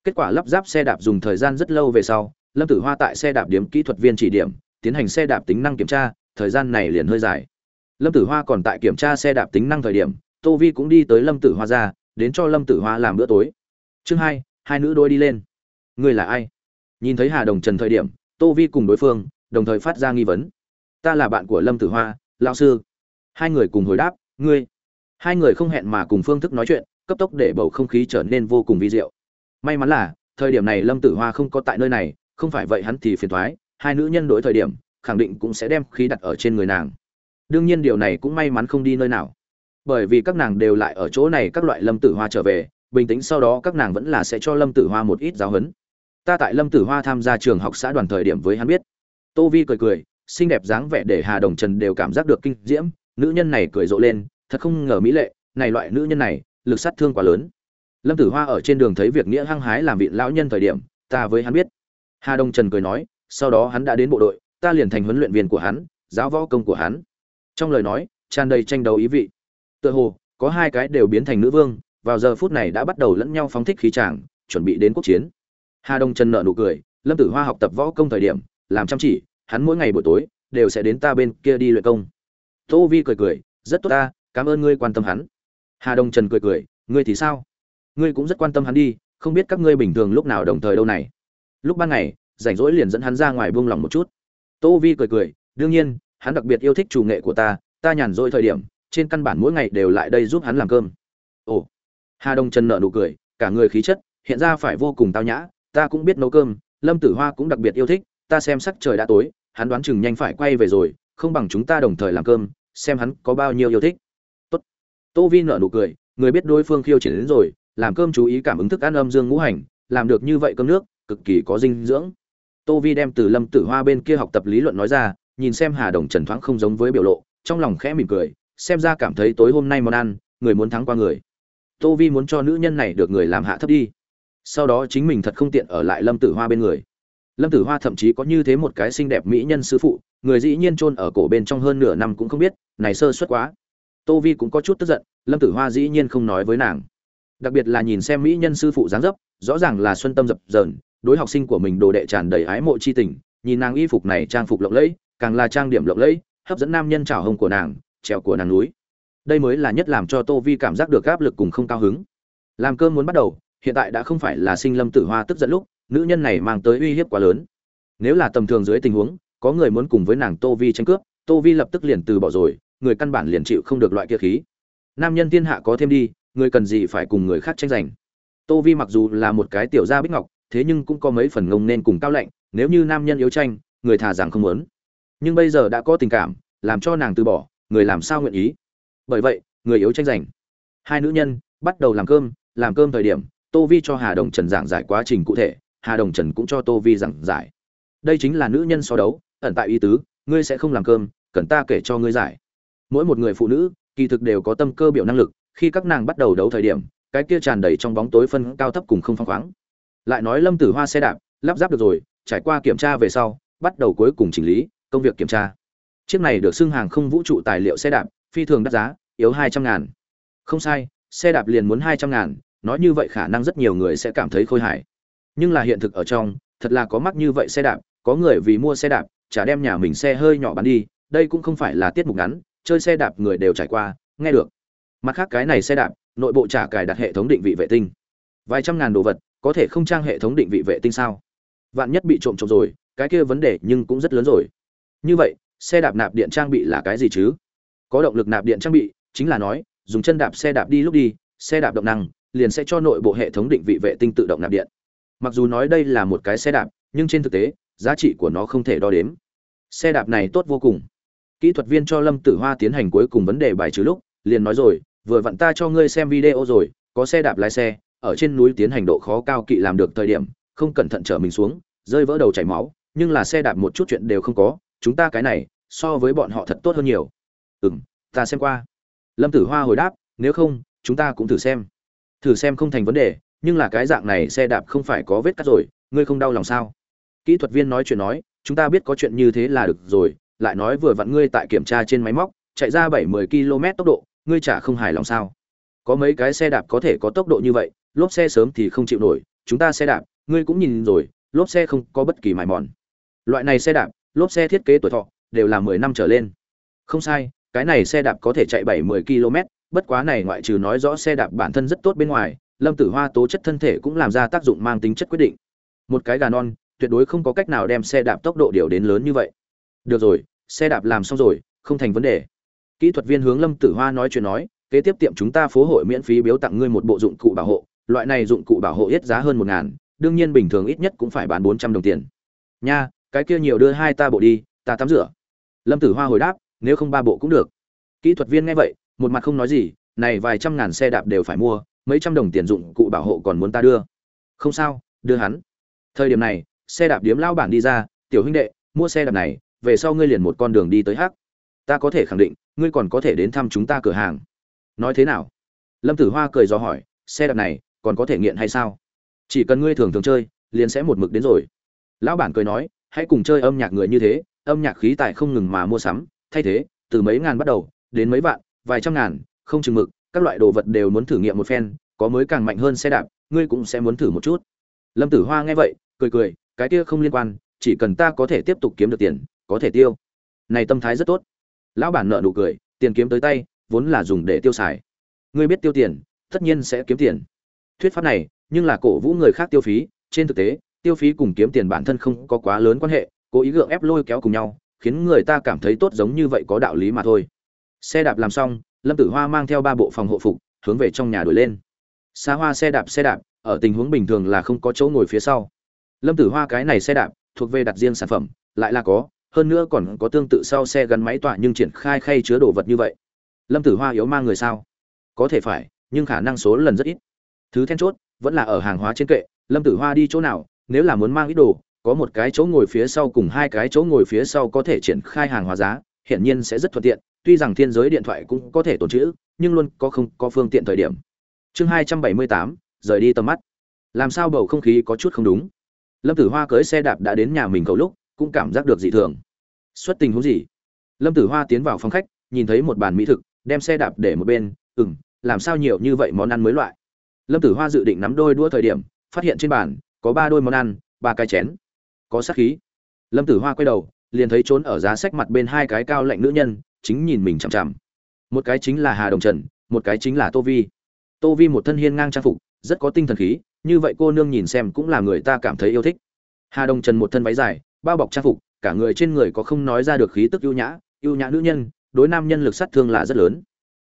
kết quả lắp ráp xe đạp dùng thời gian rất lâu về sau, lâm tử hoa tại xe đạp điểm kỹ thuật viên chỉ điểm tiến hành xe đạp tính năng kiểm tra, thời gian này liền hơi dài. Lâm tử hoa còn tại kiểm tra xe đạp tính năng thời điểm, tô vi cũng đi tới lâm tử hoa ra, đến cho lâm tử hoa làm bữa tối. Chương hai hai nữ đôi đi lên. Ngươi là ai? Nhìn thấy hà đồng trần thời điểm, tô vi cùng đối phương, đồng thời phát ra nghi vấn. Ta là bạn của lâm tử hoa lao sư. Hai người cùng hồi đáp, ngươi. Hai người không hẹn mà cùng phương thức nói chuyện, cấp tốc để bầu không khí trở nên vô cùng vi diệu. May mắn là, thời điểm này lâm tử hoa không có tại nơi này, không phải vậy hắn thì phiền thoái hai nữ nhân đổi thời điểm, khẳng định cũng sẽ đem khí đặt ở trên người nàng. Đương nhiên điều này cũng may mắn không đi nơi nào. Bởi vì các nàng đều lại ở chỗ này, các loại lâm tử hoa trở về, bình tĩnh sau đó các nàng vẫn là sẽ cho lâm tử hoa một ít giáo huấn. Ta tại lâm tử hoa tham gia trường học xã đoàn thời điểm với hắn biết. Tô vi cười cười, xinh đẹp dáng vẻ để hà đồng trần đều cảm giác được kinh diễm, nữ nhân này cười rộ lên, thật không ngờ mỹ lệ, này loại nữ nhân này, lực sát thương quá lớn. Lâm tử hoa ở trên đường thấy việc nghĩa hăng hái làm vị lão nhân thời điểm, ta với hắn biết. Hà đồng trần cười nói sau đó hắn đã đến bộ đội, ta liền thành huấn luyện viên của hắn, giáo võ công của hắn. Trong lời nói, tràn đầy tranh đấu ý vị. Tựa hồ, có hai cái đều biến thành nữ vương, vào giờ phút này đã bắt đầu lẫn nhau phóng thích khí tràng chuẩn bị đến quốc chiến. Hà đông trần nợ nụ cười, lâm tử hoa học tập võ công thời điểm, làm chăm chỉ, hắn mỗi ngày buổi tối đều sẽ đến ta bên kia đi luyện công. Tô vi cười cười, rất tốt ta, cảm ơn ngươi quan tâm hắn. Hà đông trần cười cười, ngươi thì sao? Ngươi cũng rất quan tâm hắn đi, không biết các ngươi bình thường lúc nào đồng thời đâu này. Lúc ban ngày rảnh rỗi liền dẫn hắn ra ngoài buông lòng một chút. Tô vi cười cười, đương nhiên, hắn đặc biệt yêu thích chủ nghệ của ta ta nhàn rỗi thời điểm, trên căn bản mỗi ngày đều lại đây giúp hắn làm cơm. Ồ. Hà đông trần nợ nụ cười, cả người khí chất, hiện ra phải vô cùng tao nhã, ta cũng biết nấu cơm, lâm tử hoa cũng đặc biệt yêu thích, ta xem sắc trời đã tối, hắn đoán chừng nhanh phải quay về rồi, không bằng chúng ta đồng thời làm cơm, xem hắn có bao nhiêu yêu thích. Tốt. Tô vi nở nụ cười, người biết đối phương khiêu triển đến rồi, làm cơm chú ý cảm ứng thức ăn âm dương ngũ hành, làm được như vậy cơm nước, cực kỳ có dinh dưỡng tô vi đem từ lâm tử hoa bên kia học tập lý luận nói ra, nhìn xem hà đồng trần thoáng không giống với biểu lộ, trong lòng khẽ mỉm cười, xem ra cảm thấy tối hôm nay món ăn, người muốn thắng qua người. Tô vi muốn cho nữ nhân này được người làm hạ thấp đi. Sau đó chính mình thật không tiện ở lại lâm tử hoa bên người. Lâm tử hoa thậm chí có như thế một cái xinh đẹp mỹ nhân sư phụ, người dĩ nhiên chôn ở cổ bên trong hơn nửa năm cũng không biết, này sơ suất quá. Tô vi cũng có chút tức giận, lâm tử hoa dĩ nhiên không nói với nàng. Đặc biệt là nhìn xem mỹ nhân sư phụ dáng dấp, rõ ràng là xuân tâm dập dờn đối học sinh của mình đồ đệ tràn đầy ái mộ chi tình, nhìn nàng y phục này trang phục lộng lẫy, càng là trang điểm lộng lẫy, hấp dẫn nam nhân trào hồng của nàng, trèo của nàng núi. Đây mới là nhất làm cho tô vi cảm giác được áp lực cùng không cao hứng. Làm cơm muốn bắt đầu, hiện tại đã không phải là sinh lâm tử hoa tức giận lúc, nữ nhân này mang tới uy hiếp quá lớn. Nếu là tầm thường dưới tình huống, có người muốn cùng với nàng tô vi tranh cướp, tô vi lập tức liền từ bỏ rồi, người căn bản liền chịu không được loại kia khí. Nam nhân thiên hạ có thêm đi, người cần gì phải cùng người khác tranh giành. Tô vi mặc dù là một cái tiểu gia bích ngọc thế nhưng cũng có mấy phần ngông nên cùng cao lạnh, nếu như nam nhân yếu tranh, người thà rằng không muốn. Nhưng bây giờ đã có tình cảm, làm cho nàng từ bỏ, người làm sao nguyện ý? Bởi vậy, người yếu tranh giành. Hai nữ nhân bắt đầu làm cơm làm cơm thời điểm, tô vi cho hà đồng trần giảng giải quá trình cụ thể, hà đồng trần cũng cho tô vi giảng giải. Đây chính là nữ nhân so đấu, ẩn tại ý tứ, ngươi sẽ không làm cơm, cần ta kể cho ngươi giải. Mỗi một người phụ nữ, kỳ thực đều có tâm cơ biểu năng lực, khi các nàng bắt đầu đấu thời điểm, cái kia tràn đầy trong bóng tối phân cao thấp cùng không phăng khoáng lại nói lâm tử hoa xe đạp, lắp ráp được rồi, trải qua kiểm tra về sau, bắt đầu cuối cùng chỉnh lý, công việc kiểm tra. Chiếc này được xưng hàng không vũ trụ tài liệu xe đạp, phi thường đắt giá, yếu hai trăm ngàn. Không sai, xe đạp liền muốn hai trăm ngàn, nói như vậy khả năng rất nhiều người sẽ cảm thấy khôi hài. Nhưng là hiện thực ở trong, thật là có mắc như vậy xe đạp, có người vì mua xe đạp, chả đem nhà mình xe hơi nhỏ bán đi, đây cũng không phải là tiết mục ngắn, chơi xe đạp người đều trải qua, nghe được. Mặt khác cái này xe đạp, nội bộ trả cài đặt hệ thống định vị vệ tinh. Vài trăm ngàn đồ vật có thể không trang hệ thống định vị vệ tinh sao? Vạn nhất bị trộm trộm rồi, cái kia vấn đề nhưng cũng rất lớn rồi. Như vậy, xe đạp nạp điện trang bị là cái gì chứ? Có động lực nạp điện trang bị, chính là nói, dùng chân đạp xe đạp đi lúc đi, xe đạp động năng, liền sẽ cho nội bộ hệ thống định vị vệ tinh tự động nạp điện. Mặc dù nói đây là một cái xe đạp, nhưng trên thực tế, giá trị của nó không thể đo đếm. Xe đạp này tốt vô cùng. Kỹ thuật viên cho lâm tử hoa tiến hành cuối cùng vấn đề bài trừ lúc, liền nói rồi, vừa vặn ta cho ngươi xem video rồi, có xe đạp lái xe ở trên núi tiến hành độ khó cao kỵ làm được thời điểm không cẩn thận trở mình xuống rơi vỡ đầu chảy máu nhưng là xe đạp một chút chuyện đều không có chúng ta cái này so với bọn họ thật tốt hơn nhiều. Ừm, ta xem qua. Lâm tử hoa hồi đáp nếu không chúng ta cũng thử xem. Thử xem không thành vấn đề nhưng là cái dạng này xe đạp không phải có vết cắt rồi ngươi không đau lòng sao? Kỹ thuật viên nói chuyện nói chúng ta biết có chuyện như thế là được rồi lại nói vừa vặn ngươi tại kiểm tra trên máy móc chạy ra bảy mươi km tốc độ ngươi chả không hài lòng sao? Có mấy cái xe đạp có thể có tốc độ như vậy lốp xe sớm thì không chịu nổi, chúng ta xe đạp, ngươi cũng nhìn rồi, lốp xe không có bất kỳ mài mòn. Loại này xe đạp, lốp xe thiết kế tuổi thọ, đều là mười năm trở lên. Không sai, cái này xe đạp có thể chạy bảy mươi km, bất quá này ngoại trừ nói rõ xe đạp bản thân rất tốt bên ngoài, lâm tử hoa tố chất thân thể cũng làm ra tác dụng mang tính chất quyết định. Một cái gà non, tuyệt đối không có cách nào đem xe đạp tốc độ điều đến lớn như vậy. Được rồi, xe đạp làm xong rồi, không thành vấn đề. Kỹ thuật viên hướng lâm tử hoa nói chuyện nói, kế tiếp tiệm chúng ta phố hội miễn phí biếu tặng ngươi một bộ dụng cụ bảo hộ loại này dụng cụ bảo hộ ít giá hơn một ngàn, đương nhiên bình thường ít nhất cũng phải bán bốn trăm đồng tiền. Nha, cái kia nhiều đưa hai ta bộ đi, ta tắm rửa. Lâm tử hoa hồi đáp, nếu không ba bộ cũng được. Kỹ thuật viên nghe vậy, một mặt không nói gì, này vài trăm ngàn xe đạp đều phải mua, mấy trăm đồng tiền dụng cụ bảo hộ còn muốn ta đưa. Không sao, đưa hắn. Thời điểm này, xe đạp điếm lao bản đi ra, tiểu huynh đệ, mua xe đạp này, về sau ngươi liền một con đường đi tới hắc. Ta có thể khẳng định, ngươi còn có thể đến thăm chúng ta cửa hàng. Nói thế nào? Lâm tử hoa cười dò hỏi, xe đạp này còn có thể nghiện hay sao? Chỉ cần ngươi thường thường chơi, liền sẽ một mực đến rồi. Lão bản cười nói, hãy cùng chơi âm nhạc người như thế, âm nhạc khí tài không ngừng mà mua sắm. Thay thế, từ mấy ngàn bắt đầu, đến mấy vạn, vài trăm ngàn, không chừng mực, các loại đồ vật đều muốn thử nghiệm một phen, có mới càng mạnh hơn xe đạp, ngươi cũng sẽ muốn thử một chút. Lâm tử hoa nghe vậy, cười cười, cái kia không liên quan, chỉ cần ta có thể tiếp tục kiếm được tiền, có thể tiêu. Này tâm thái rất tốt. Lão bản nợ nụ cười, tiền kiếm tới tay, vốn là dùng để tiêu xài. Ngươi biết tiêu tiền, tất nhiên sẽ kiếm tiền thuyết pháp này, nhưng là cổ vũ người khác tiêu phí, trên thực tế, tiêu phí cùng kiếm tiền bản thân không có quá lớn quan hệ, cố ý gượng ép lôi kéo cùng nhau, khiến người ta cảm thấy tốt giống như vậy có đạo lý mà thôi. Xe đạp làm xong, lâm tử hoa mang theo ba bộ phòng hộ phục, hướng về trong nhà đuổi lên. Xa hoa xe đạp xe đạp, ở tình huống bình thường là không có chỗ ngồi phía sau. Lâm tử hoa cái này xe đạp, thuộc về đặt riêng sản phẩm, lại là có, hơn nữa còn có tương tự sau xe gắn máy tỏa nhưng triển khai khay chứa đồ vật như vậy. Lâm tử hoa yếu mang người sao? Có thể phải, nhưng khả năng số lần rất ít thứ then chốt, vẫn là ở hàng hóa trên kệ, lâm tử hoa đi chỗ nào, nếu là muốn mang ít đồ, có một cái chỗ ngồi phía sau cùng hai cái chỗ ngồi phía sau có thể triển khai hàng hóa giá, hiển nhiên sẽ rất thuận tiện, tuy rằng thiên giới điện thoại cũng có thể tồn trữ, nhưng luôn có không có phương tiện thời điểm. Chương hai trăm bảy mươi tám, rời đi tầm mắt. Làm sao bầu không khí có chút không đúng? Lâm tử hoa cưới xe đạp đã đến nhà mình cầu lúc, cũng cảm giác được dị thường. Xuất tình huống gì? Lâm tử hoa tiến vào phòng khách, nhìn thấy một bàn mỹ thực, đem xe đạp để một bên ừng làm sao nhiều như vậy món ăn mới loại? Lâm tử hoa dự định nắm đôi đua thời điểm, phát hiện trên bàn có ba đôi món ăn, ba cái chén, có sát khí. Lâm tử hoa quay đầu, liền thấy trốn ở giá sách mặt bên hai cái cao lạnh nữ nhân, chính nhìn mình chằm chằm. Một cái chính là hà đồng trần, một cái chính là tô vi. Tô vi một thân hiên ngang trang phục, rất có tinh thần khí, như vậy cô nương nhìn xem cũng là người ta cảm thấy yêu thích. Hà đồng trần một thân váy dài, bao bọc trang phục, cả người trên người có không nói ra được khí tức ưu nhã ưu nhã nữ nhân, đối nam nhân lực sát thương là rất lớn.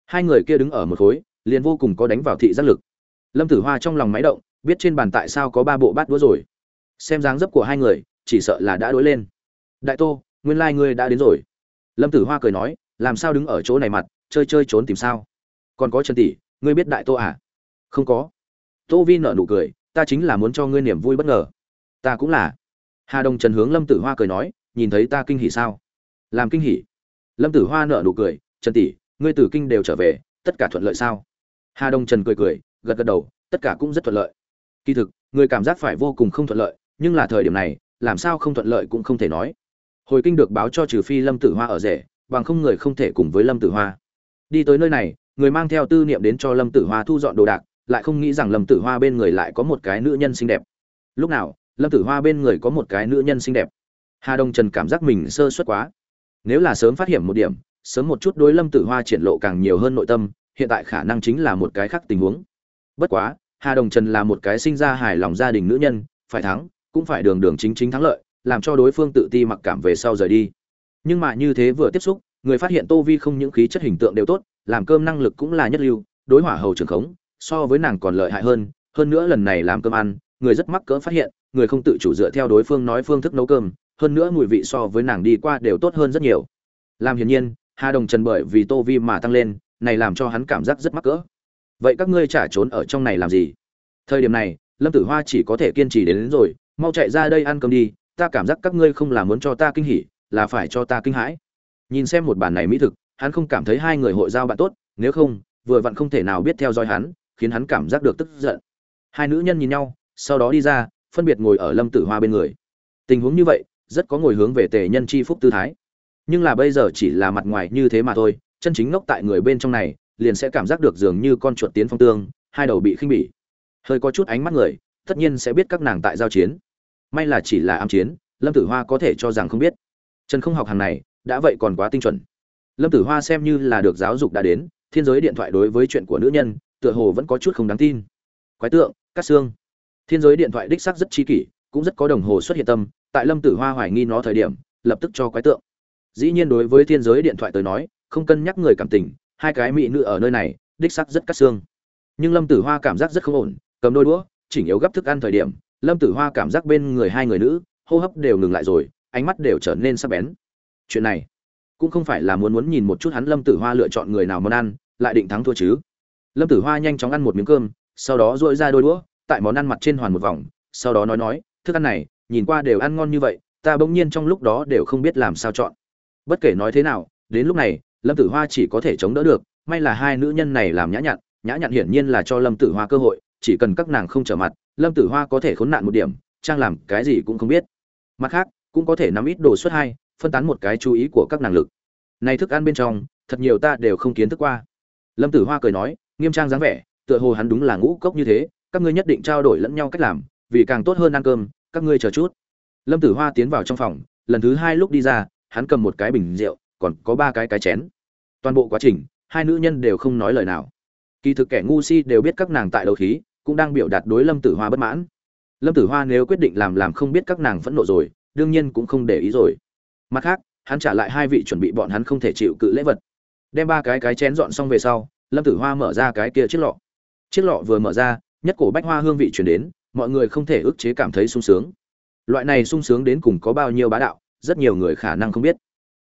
Hai người kia đứng ở một khối, liền vô cùng có đánh vào thị giác lực lâm tử hoa trong lòng máy động, biết trên bàn tại sao có ba bộ bát đũa rồi. Xem dáng dấp của hai người, chỉ sợ là đã đối lên. Đại tô, nguyên lai、like、ngươi đã đến rồi. Lâm tử hoa cười nói, làm sao đứng ở chỗ này mặt, chơi chơi trốn tìm sao? Còn có trần tỷ, ngươi biết đại tô à? Không có. Tô vi nở nụ cười, ta chính là muốn cho ngươi niềm vui bất ngờ. Ta cũng là. Hà đồng trần hướng lâm tử hoa cười nói, nhìn thấy ta kinh hỉ sao? Làm kinh hỉ? Lâm tử hoa nở nụ cười, trần tỷ, ngươi tử kinh đều trở về, tất cả thuận lợi sao? Hà đồng trần cười cười gật gật đầu, tất cả cũng rất thuận lợi. Kỳ thực, người cảm giác phải vô cùng không thuận lợi, nhưng là thời điểm này, làm sao không thuận lợi cũng không thể nói. Hồi kinh được báo cho trừ phi lâm tử hoa ở rể, bằng không người không thể cùng với lâm tử hoa. Đi tới nơi này, người mang theo tư niệm đến cho lâm tử hoa thu dọn đồ đạc, lại không nghĩ rằng lâm tử hoa bên người lại có một cái nữ nhân xinh đẹp. Lúc nào, lâm tử hoa bên người có một cái nữ nhân xinh đẹp. Hà đông trần cảm giác mình sơ suất quá. Nếu là sớm phát hiện một điểm, sớm một chút đối lâm tử hoa triển lộ càng nhiều hơn nội tâm, hiện tại khả năng chính là một cái khác tình huống bất quá, hà đồng trần là một cái sinh ra hài lòng gia đình nữ nhân, phải thắng, cũng phải đường đường chính chính thắng lợi, làm cho đối phương tự ti mặc cảm về sau rời đi. Nhưng mà như thế vừa tiếp xúc, người phát hiện tô vi không những khí chất hình tượng đều tốt, làm cơm năng lực cũng là nhất lưu, đối hỏa hầu trường khống, so với nàng còn lợi hại hơn hơn nữa lần này làm cơm ăn, người rất mắc cỡ phát hiện, người không tự chủ dựa theo đối phương nói phương thức nấu cơm, hơn nữa mùi vị so với nàng đi qua đều tốt hơn rất nhiều. Làm hiển nhiên, hà đồng trần bởi vì tô vi mà tăng lên, này làm cho hắn cảm giác rất mắc cỡ vậy các ngươi trả trốn ở trong này làm gì? Thời điểm này lâm tử hoa chỉ có thể kiên trì đến, đến rồi mau chạy ra đây ăn cơm đi ta cảm giác các ngươi không là muốn cho ta kinh hỉ là phải cho ta kinh hãi. Nhìn xem một bản này mỹ thực hắn không cảm thấy hai người hội giao bạn tốt nếu không vừa vặn không thể nào biết theo dõi hắn khiến hắn cảm giác được tức giận. Hai nữ nhân nhìn nhau sau đó đi ra phân biệt ngồi ở lâm tử hoa bên người. Tình huống như vậy rất có ngồi hướng về tề nhân chi phúc tư thái. Nhưng là bây giờ chỉ là mặt ngoài như thế mà thôi chân chính ngốc tại người bên trong này liền sẽ cảm giác được dường như con chuột tiến phong tương, hai đầu bị khinh bỉ. Hơi có chút ánh mắt người, tất nhiên sẽ biết các nàng tại giao chiến. May là chỉ là ám chiến, lâm tử hoa có thể cho rằng không biết. Trần không học hàng này, đã vậy còn quá tinh chuẩn. Lâm tử hoa xem như là được giáo dục đã đến, thiên giới điện thoại đối với chuyện của nữ nhân, tựa hồ vẫn có chút không đáng tin. Quái tượng cắt xương. Thiên giới điện thoại đích xác rất chi kỷ, cũng rất có đồng hồ xuất hiện tâm, tại lâm tử hoa hoài nghi nó thời điểm, lập tức cho quái tượng. Dĩ nhiên đối với thiên giới điện thoại tới nói, không cân nhắc người cảm tình hai cái mỹ nữ ở nơi này, đích sắc rất cắt xương. Nhưng lâm tử hoa cảm giác rất không ổn, cầm đôi đũa, chỉnh yếu gấp thức ăn thời điểm, lâm tử hoa cảm giác bên người hai người nữ, hô hấp đều ngừng lại rồi, ánh mắt đều trở nên sắc bén. Chuyện này, cũng không phải là muốn muốn nhìn một chút hắn lâm tử hoa lựa chọn người nào món ăn, lại định thắng thua chứ. Lâm tử hoa nhanh chóng ăn một miếng cơm, sau đó dội ra đôi đũa, tại món ăn mặt trên hoàn một vòng, sau đó nói nói, thức ăn này, nhìn qua đều ăn ngon như vậy, ta bỗng nhiên trong lúc đó đều không biết làm sao chọn. Bất kể nói thế nào, đến lúc này lâm tử hoa chỉ có thể chống đỡ được, may là hai nữ nhân này làm nhã nhặn nhã nhặn hiển nhiên là cho lâm tử hoa cơ hội, chỉ cần các nàng không trở mặt, lâm tử hoa có thể khốn nạn một điểm, trang làm cái gì cũng không biết. Mặt khác, cũng có thể nắm ít đồ suất hai, phân tán một cái chú ý của các nàng lực. Này thức ăn bên trong, thật nhiều ta đều không kiến thức qua. Lâm tử hoa cười nói, nghiêm trang dáng vẻ, tựa hồ hắn đúng là ngũ cốc như thế, các ngươi nhất định trao đổi lẫn nhau cách làm, vì càng tốt hơn ăn cơm, các ngươi chờ chút. Lâm tử hoa tiến vào trong phòng, lần thứ hai lúc đi ra, hắn cầm một cái bình rượu còn có ba cái cái chén. Toàn bộ quá trình, hai nữ nhân đều không nói lời nào. Kỳ thực kẻ ngu si đều biết các nàng tại đầu khí, cũng đang biểu đạt đối lâm tử hoa bất mãn. Lâm tử hoa nếu quyết định làm làm không biết các nàng phẫn nộ rồi, đương nhiên cũng không để ý rồi. Mặt khác, hắn trả lại hai vị chuẩn bị bọn hắn không thể chịu cự lễ vật. Đem ba cái cái chén dọn xong về sau, lâm tử hoa mở ra cái kia chiếc lọ. Chiếc lọ vừa mở ra, nhất cổ bách hoa hương vị chuyển đến, mọi người không thể ức chế cảm thấy sung sướng. Loại này sung sướng đến cùng có bao nhiêu bá đạo, rất nhiều người khả năng không biết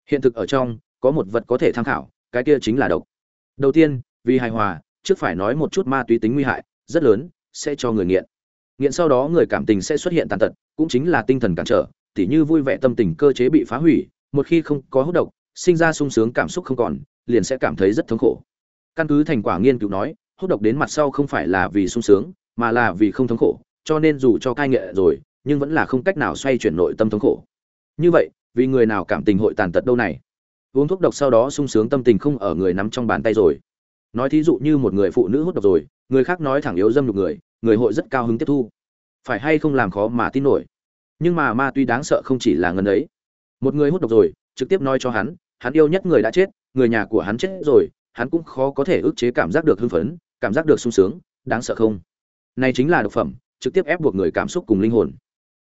hiện thực ở trong, có một vật có thể tham khảo, cái kia chính là độc. Đầu tiên, vì hài hòa, trước phải nói một chút ma túy tính nguy hại, rất lớn, sẽ cho người nghiện. Nghiện sau đó người cảm tình sẽ xuất hiện tàn tật, cũng chính là tinh thần cản trở, tỉ như vui vẻ tâm tình cơ chế bị phá hủy, một khi không có hút độc, sinh ra sung sướng cảm xúc không còn, liền sẽ cảm thấy rất thống khổ. Căn cứ thành quả nghiên cứu nói, hút độc đến mặt sau không phải là vì sung sướng, mà là vì không thống khổ, cho nên dù cho cai nghiện rồi, nhưng vẫn là không cách nào xoay chuyển nội tâm thống khổ. Như vậy vì người nào cảm tình hội tàn tật đâu này? Uống thuốc độc sau đó sung sướng tâm tình không ở người nắm trong bàn tay rồi. Nói thí dụ như một người phụ nữ hút độc rồi, người khác nói thẳng yếu dâm đục người người hội rất cao hứng tiếp thu. Phải hay không làm khó mà tin nổi? Nhưng mà ma tuy đáng sợ không chỉ là ngân ấy. Một người hút độc rồi, trực tiếp nói cho hắn hắn yêu nhất người đã chết, người nhà của hắn chết rồi, hắn cũng khó có thể ức chế cảm giác được hưng phấn, cảm giác được sung sướng, đáng sợ không? Này chính là độc phẩm, trực tiếp ép buộc người cảm xúc cùng linh hồn.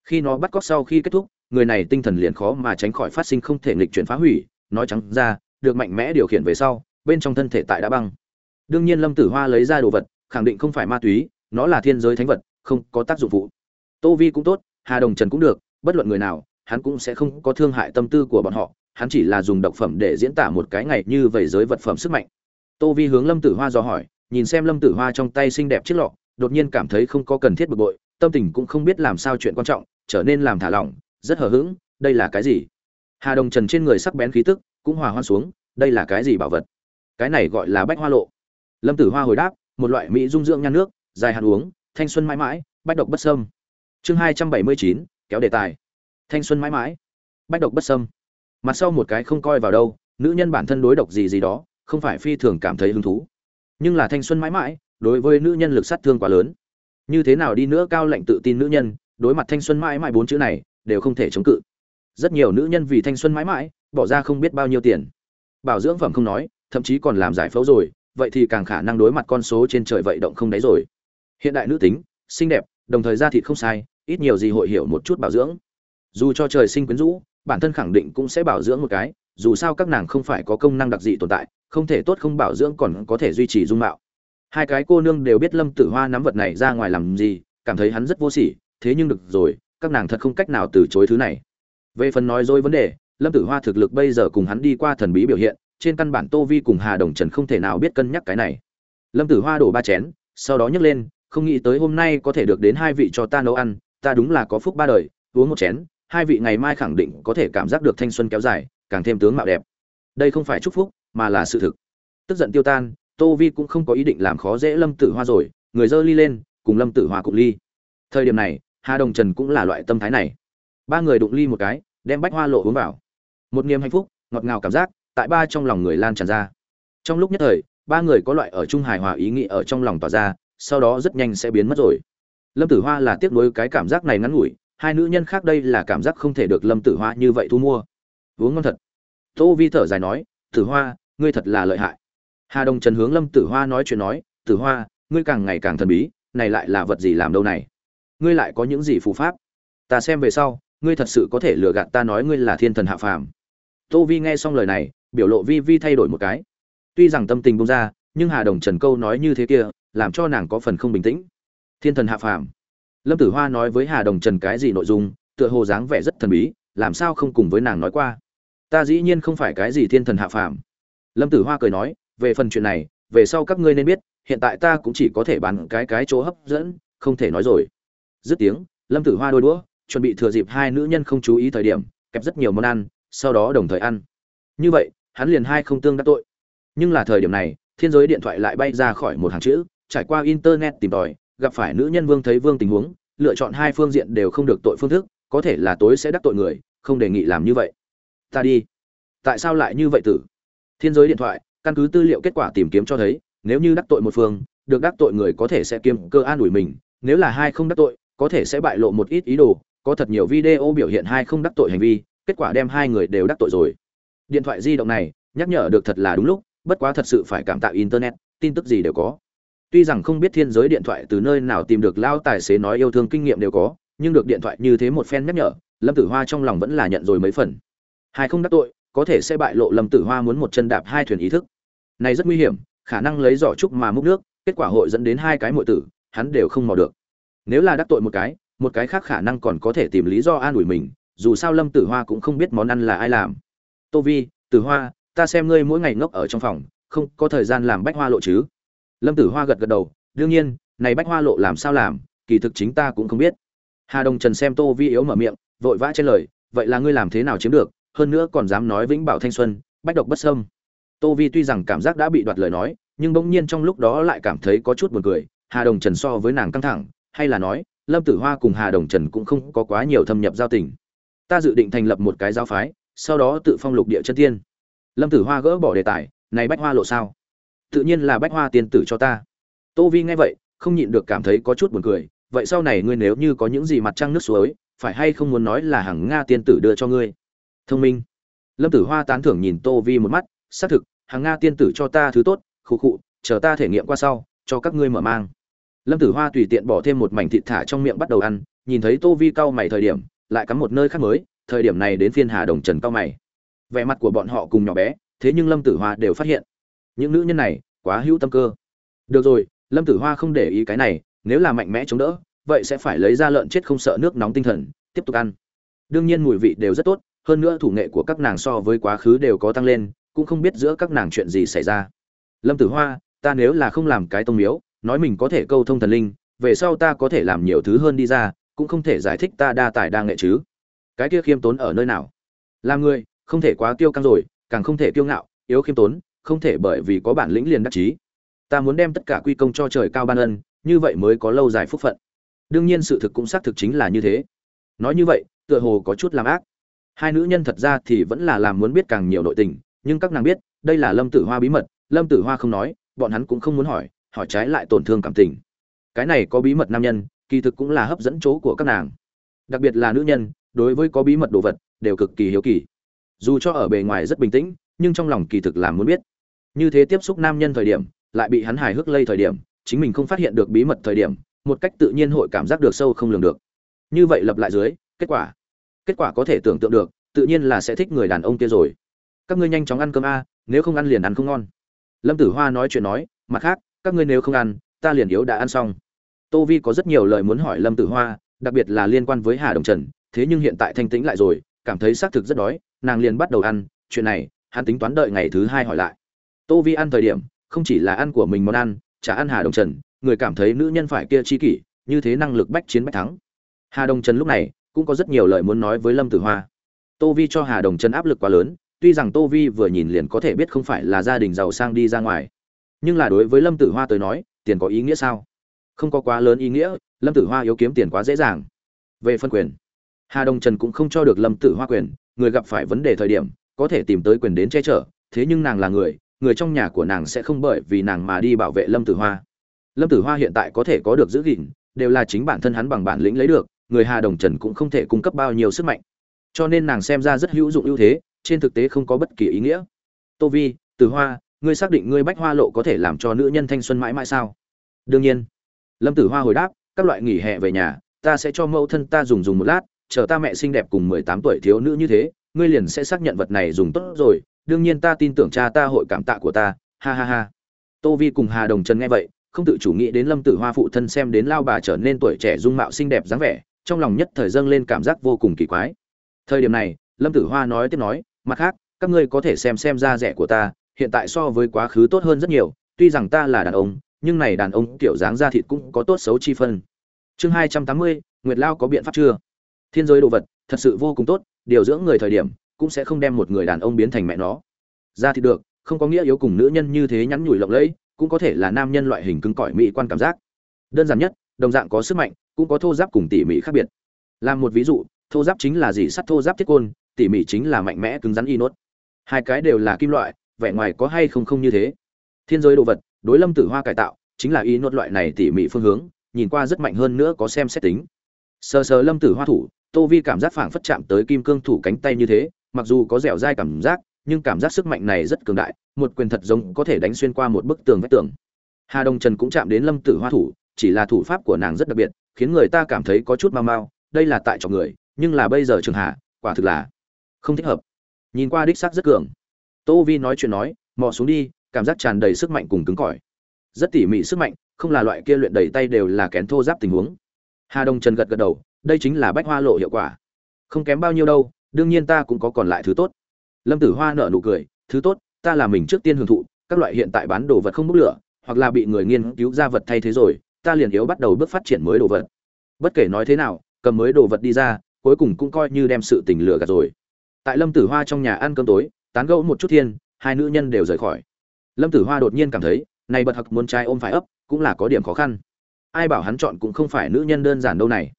Khi nó bắt cóc sau khi kết thúc người này tinh thần liền khó mà tránh khỏi phát sinh không thể nghịch chuyển phá hủy, nói trắng ra, được mạnh mẽ điều khiển về sau, bên trong thân thể tại đã băng. Đương nhiên lâm tử hoa lấy ra đồ vật, khẳng định không phải ma túy, nó là thiên giới thánh vật, không có tác dụng phụ. Tô vi cũng tốt, hà đồng trần cũng được, bất luận người nào, hắn cũng sẽ không có thương hại tâm tư của bọn họ, hắn chỉ là dùng độc phẩm để diễn tả một cái ngày như vậy giới vật phẩm sức mạnh. Tô vi hướng lâm tử hoa dò hỏi, nhìn xem lâm tử hoa trong tay xinh đẹp chiếc lọ, đột nhiên cảm thấy không có cần thiết bực bội, tâm tình cũng không biết làm sao chuyện quan trọng, trở nên làm thả lỏng rất hờ hững, đây là cái gì? Hà đồng trần trên người sắc bén khí tức cũng hòa hoan xuống, đây là cái gì bảo vật? Cái này gọi là bách hoa lộ. Lâm tử hoa hồi đáp, một loại mỹ dung dưỡng nhan nước, dài hạn uống, thanh xuân mãi mãi, bách độc bất sâm chương hai trăm bảy mươi chín, kéo đề tài. Thanh xuân mãi mãi, bách độc bất sâm mặt sau một cái không coi vào đâu, nữ nhân bản thân đối độc gì gì đó, không phải phi thường cảm thấy hứng thú. Nhưng là thanh xuân mãi mãi, đối với nữ nhân lực sát thương quá lớn. Như thế nào đi nữa cao lệnh tự tin nữ nhân, đối mặt thanh xuân mãi mãi bốn chữ này đều không thể chống cự. Rất nhiều nữ nhân vì thanh xuân mãi mãi, bỏ ra không biết bao nhiêu tiền. Bảo dưỡng phẩm không nói, thậm chí còn làm giải phẫu rồi, vậy thì càng khả năng đối mặt con số trên trời vậy động không đáy rồi. Hiện đại nữ tính, xinh đẹp, đồng thời da thịt không sai, ít nhiều gì hội hiểu một chút bảo dưỡng. Dù cho trời sinh quyến rũ, bản thân khẳng định cũng sẽ bảo dưỡng một cái, dù sao các nàng không phải có công năng đặc dị tồn tại, không thể tốt không bảo dưỡng còn có thể duy trì dung mạo. Hai cái cô nương đều biết lâm tử hoa nắm vật này ra ngoài làm gì, cảm thấy hắn rất vô sỉ, thế nhưng được rồi các nàng thật không cách nào từ chối thứ này. Về phần nói dối vấn đề, lâm tử hoa thực lực bây giờ cùng hắn đi qua thần bí biểu hiện, trên căn bản tô vi cùng hà đồng trần không thể nào biết cân nhắc cái này. Lâm tử hoa đổ ba chén, sau đó nhấc lên, không nghĩ tới hôm nay có thể được đến hai vị cho ta nấu ăn, ta đúng là có phúc ba đời, uống một chén, hai vị ngày mai khẳng định có thể cảm giác được thanh xuân kéo dài, càng thêm tướng mạo đẹp. Đây không phải chúc phúc, mà là sự thực. Tức giận tiêu tan, tô vi cũng không có ý định làm khó dễ lâm tử hoa rồi, người dơ ly lên, cùng lâm tử hoa cục ly. Thời điểm này hà đồng trần cũng là loại tâm thái này. Ba người đụng ly một cái, đem bách hoa lộ uống vào. Một niềm hạnh phúc, ngọt ngào cảm giác, tại ba trong lòng người lan tràn ra. Trong lúc nhất thời, ba người có loại ở chung hài hòa ý nghĩ ở trong lòng tỏa ra, sau đó rất nhanh sẽ biến mất rồi. Lâm tử hoa là tiếc nuối cái cảm giác này ngắn ngủi, hai nữ nhân khác đây là cảm giác không thể được lâm tử hoa như vậy thu mua. Uống ngon thật. Tô vi thở dài nói, tử hoa, ngươi thật là lợi hại. Hà đồng trần hướng lâm tử hoa nói chuyện nói, tử hoa, ngươi càng ngày càng thần bí, này lại là vật gì làm đâu này? Ngươi lại có những gì phù pháp? Ta xem về sau, ngươi thật sự có thể lừa gạt ta nói ngươi là thiên thần hạ phàm. Tô vi nghe xong lời này, biểu lộ vi vi thay đổi một cái. Tuy rằng tâm tình bung ra, nhưng hà đồng trần câu nói như thế kia, làm cho nàng có phần không bình tĩnh. Thiên thần hạ phàm. Lâm tử hoa nói với hà đồng trần cái gì nội dung, tựa hồ dáng vẻ rất thần bí, làm sao không cùng với nàng nói qua. Ta dĩ nhiên không phải cái gì thiên thần hạ phàm. Lâm tử hoa cười nói, về phần chuyện này, về sau các ngươi nên biết, hiện tại ta cũng chỉ có thể bán cái cái chỗ hấp dẫn, không thể nói rồi dứt tiếng, lâm tử hoa đôi đũa, chuẩn bị thừa dịp hai nữ nhân không chú ý thời điểm, kẹp rất nhiều món ăn, sau đó đồng thời ăn. Như vậy, hắn liền hai không tương đắc tội. Nhưng là thời điểm này, thiên giới điện thoại lại bay ra khỏi một hàng chữ, trải qua internet tìm tòi, gặp phải nữ nhân vương thấy vương tình huống, lựa chọn hai phương diện đều không được tội phương thức, có thể là tối sẽ đắc tội người, không đề nghị làm như vậy. Ta đi. Tại sao lại như vậy tử? Thiên giới điện thoại, căn cứ tư liệu kết quả tìm kiếm cho thấy, nếu như đắc tội một phương, được đắc tội người có thể sẽ kiêm cơ an ủi mình, nếu là hai không đắc tội có thể sẽ bại lộ một ít ý đồ, có thật nhiều video biểu hiện hai không đắc tội hành vi, kết quả đem hai người đều đắc tội rồi. Điện thoại di động này, nhắc nhở được thật là đúng lúc, bất quá thật sự phải cảm tạ internet, tin tức gì đều có. Tuy rằng không biết thiên giới điện thoại từ nơi nào tìm được lao tài xế nói yêu thương kinh nghiệm đều có, nhưng được điện thoại như thế một phen nhắc nhở, lâm tử hoa trong lòng vẫn là nhận rồi mấy phần. Hai không đắc tội, có thể sẽ bại lộ lâm tử hoa muốn một chân đạp hai thuyền ý thức. Này rất nguy hiểm, khả năng lấy giỏ trúc mà múc nước, kết quả hội dẫn đến hai cái mọi tử, hắn đều không mò được nếu là đắc tội một cái một cái khác khả năng còn có thể tìm lý do an ủi mình, dù sao lâm tử hoa cũng không biết món ăn là ai làm. Tô vi, tử hoa, ta xem ngươi mỗi ngày ngốc ở trong phòng, không có thời gian làm bách hoa lộ chứ? Lâm tử hoa gật gật đầu, đương nhiên, này bách hoa lộ làm sao làm, kỳ thực chính ta cũng không biết. Hà đồng trần xem tô vi yếu mở miệng, vội vã trên lời, vậy là ngươi làm thế nào chiếm được, hơn nữa còn dám nói vĩnh bảo thanh xuân, bách độc bất sâm tô vi tuy rằng cảm giác đã bị đoạt lời nói, nhưng bỗng nhiên trong lúc đó lại cảm thấy có chút buồn cười, hà đồng trần so với nàng căng thẳng hay là nói, lâm tử hoa cùng hà đồng trần cũng không có quá nhiều thâm nhập giao tình. Ta dự định thành lập một cái giáo phái, sau đó tự phong lục địa chân tiên. Lâm tử hoa gỡ bỏ đề tài, này bách hoa lộ sao? Tự nhiên là bách hoa tiên tử cho ta. Tô vi nghe vậy, không nhịn được cảm thấy có chút buồn cười, vậy sau này ngươi nếu như có những gì mặt trăng nước suối, phải hay không muốn nói là hàng nga tiên tử đưa cho ngươi? Thông minh. Lâm tử hoa tán thưởng nhìn tô vi một mắt, xác thực hàng nga tiên tử cho ta thứ tốt, khụ khụ, chờ ta thể nghiệm qua sau, cho các ngươi mở mang lâm tử hoa tùy tiện bỏ thêm một mảnh thịt thả trong miệng bắt đầu ăn, nhìn thấy tô vi cau mày thời điểm, lại cắm một nơi khác mới, thời điểm này đến phiên hà đồng trần cau mày. Vẻ mặt của bọn họ cùng nhỏ bé, thế nhưng lâm tử hoa đều phát hiện, những nữ nhân này quá hữu tâm cơ. Được rồi, lâm tử hoa không để ý cái này, nếu là mạnh mẽ chống đỡ, vậy sẽ phải lấy ra lợn chết không sợ nước nóng tinh thần, tiếp tục ăn. Đương nhiên mùi vị đều rất tốt, hơn nữa thủ nghệ của các nàng so với quá khứ đều có tăng lên, cũng không biết giữa các nàng chuyện gì xảy ra. Lâm tử hoa, ta nếu là không làm cái tông miếu nói mình có thể câu thông thần linh, về sau ta có thể làm nhiều thứ hơn đi ra, cũng không thể giải thích ta đa tài đa nghệ chứ. Cái kia khiêm tốn ở nơi nào? Làm người, không thể quá tiêu căng rồi, càng không thể kiêu ngạo, yếu khiêm tốn, không thể bởi vì có bản lĩnh liền đắc chí. Ta muốn đem tất cả quy công cho trời cao ban ân, như vậy mới có lâu dài phúc phận. Đương nhiên sự thực cũng xác thực chính là như thế. Nói như vậy, tựa hồ có chút làm ác. Hai nữ nhân thật ra thì vẫn là làm muốn biết càng nhiều nội tình, nhưng các nàng biết, đây là lâm tử hoa bí mật, lâm tử hoa không nói, bọn hắn cũng không muốn hỏi hỏi trái lại tổn thương cảm tình. Cái này có bí mật nam nhân, kỳ thực cũng là hấp dẫn chỗ của các nàng. Đặc biệt là nữ nhân, đối với có bí mật đồ vật, đều cực kỳ hiếu kỳ. Dù cho ở bề ngoài rất bình tĩnh, nhưng trong lòng kỳ thực là muốn biết. Như thế tiếp xúc nam nhân thời điểm, lại bị hắn hài hước lây thời điểm, chính mình không phát hiện được bí mật thời điểm, một cách tự nhiên hội cảm giác được sâu không lường được. Như vậy lập lại dưới, kết quả. Kết quả có thể tưởng tượng được, tự nhiên là sẽ thích người đàn ông kia rồi. Các ngươi nhanh chóng ăn cơm a, nếu không ăn liền ăn không ngon. Lâm tử hoa nói chuyện nói, mặt khác các ngươi nếu không ăn, ta liền yếu đã ăn xong. Tô vi có rất nhiều lời muốn hỏi lâm tử hoa, đặc biệt là liên quan với hà đồng trần, thế nhưng hiện tại thanh tĩnh lại rồi, cảm thấy xác thực rất đói, nàng liền bắt đầu ăn, chuyện này, hắn tính toán đợi ngày thứ hai hỏi lại. Tô vi ăn thời điểm, không chỉ là ăn của mình món ăn, chả ăn hà đồng trần, người cảm thấy nữ nhân phải kia chi kỷ, như thế năng lực bách chiến bách thắng. Hà đồng trần lúc này, cũng có rất nhiều lời muốn nói với lâm tử hoa. Tô vi cho hà đồng trần áp lực quá lớn, tuy rằng tô vi vừa nhìn liền có thể biết không phải là gia đình giàu sang đi ra ngoài nhưng là đối với lâm tử hoa tới nói, tiền có ý nghĩa sao? Không có quá lớn ý nghĩa, lâm tử hoa yếu kiếm tiền quá dễ dàng. Về phân quyền, hà đồng trần cũng không cho được lâm tử hoa quyền, người gặp phải vấn đề thời điểm, có thể tìm tới quyền đến che chở, thế nhưng nàng là người người trong nhà của nàng sẽ không bởi vì nàng mà đi bảo vệ lâm tử hoa. Lâm tử hoa hiện tại có thể có được giữ gìn, đều là chính bản thân hắn bằng bản lĩnh lấy được, người hà đồng trần cũng không thể cung cấp bao nhiêu sức mạnh. Cho nên nàng xem ra rất hữu dụng ưu thế, trên thực tế không có bất kỳ ý nghĩa. Tô vi, tử hoa ngươi xác định ngươi bách hoa lộ có thể làm cho nữ nhân thanh xuân mãi mãi sao? Đương nhiên. Lâm tử hoa hồi đáp, các loại nghỉ hè về nhà, ta sẽ cho mẫu thân ta dùng dùng một lát, chờ ta mẹ xinh đẹp cùng mười tám tuổi thiếu nữ như thế, ngươi liền sẽ xác nhận vật này dùng tốt rồi, đương nhiên ta tin tưởng cha ta hội cảm tạ của ta, ha ha ha. Tô vi cùng hà đồng trần nghe vậy, không tự chủ nghĩ đến lâm tử hoa phụ thân xem đến lao bà trở nên tuổi trẻ dung mạo xinh đẹp dáng vẻ, trong lòng nhất thời dâng lên cảm giác vô cùng kỳ quái. Thời điểm này, lâm tử hoa nói tiếp nói, mặt khác, các ngươi có thể xem xem da rẻ của ta hiện tại so với quá khứ tốt hơn rất nhiều, tuy rằng ta là đàn ông, nhưng này đàn ông kiểu dáng da thịt cũng có tốt xấu chi phân. Chương hai trăm tám mươi, nguyệt lao có biện pháp chưa? Thiên giới đồ vật, thật sự vô cùng tốt, điều dưỡng người thời điểm, cũng sẽ không đem một người đàn ông biến thành mẹ nó. Da thịt được, không có nghĩa yếu cùng nữ nhân như thế nhắn nhủi lộng lẫy, cũng có thể là nam nhân loại hình cứng cỏi mỹ quan cảm giác. Đơn giản nhất, đồng dạng có sức mạnh, cũng có thô giáp cùng tỉ mỉ khác biệt. Làm một ví dụ, thô giáp chính là gì? Sắt thô giáp thiết côn, tỉ mỉ chính là mạnh mẽ cứng rắn y nốt. Hai cái đều là kim loại vẻ ngoài có hay không không như thế. Thiên giới đồ vật, đối lâm tử hoa cải tạo, chính là y nốt loại này tỉ mỉ phương hướng, nhìn qua rất mạnh hơn nữa có xem xét tính. Sờ sờ lâm tử hoa thủ, tô vi cảm giác phảng phất chạm tới kim cương thủ cánh tay như thế, mặc dù có dẻo dai cảm giác, nhưng cảm giác sức mạnh này rất cường đại, một quyền thật giống có thể đánh xuyên qua một bức tường vách tường. Hà đông trần cũng chạm đến lâm tử hoa thủ, chỉ là thủ pháp của nàng rất đặc biệt, khiến người ta cảm thấy có chút mau mau, đây là tại cho người, nhưng là bây giờ trường hạ quả thực là không thích hợp. Nhìn qua đích xác rất cường tô vi nói chuyện nói, mò xuống đi, cảm giác tràn đầy sức mạnh cùng cứng cỏi. Rất tỉ mỉ sức mạnh, không là loại kia luyện đầy tay đều là kén thô giáp tình huống. Hà đông trần gật gật đầu, đây chính là bách hoa lộ hiệu quả. Không kém bao nhiêu đâu, đương nhiên ta cũng có còn lại thứ tốt. Lâm tử hoa nở nụ cười, thứ tốt, ta là mình trước tiên hưởng thụ, các loại hiện tại bán đồ vật không bốc lửa, hoặc là bị người nghiên cứu ra vật thay thế rồi, ta liền yếu bắt đầu bước phát triển mới đồ vật. Bất kể nói thế nào, cầm mới đồ vật đi ra, cuối cùng cũng coi như đem sự tình lựa gạt rồi. Tại lâm tử hoa trong nhà ăn cơm tối tán gẫu một chút thiên, hai nữ nhân đều rời khỏi. Lâm tử hoa đột nhiên cảm thấy, này bật hặc muốn trai ôm phải ấp, cũng là có điểm khó khăn. Ai bảo hắn chọn cũng không phải nữ nhân đơn giản đâu này.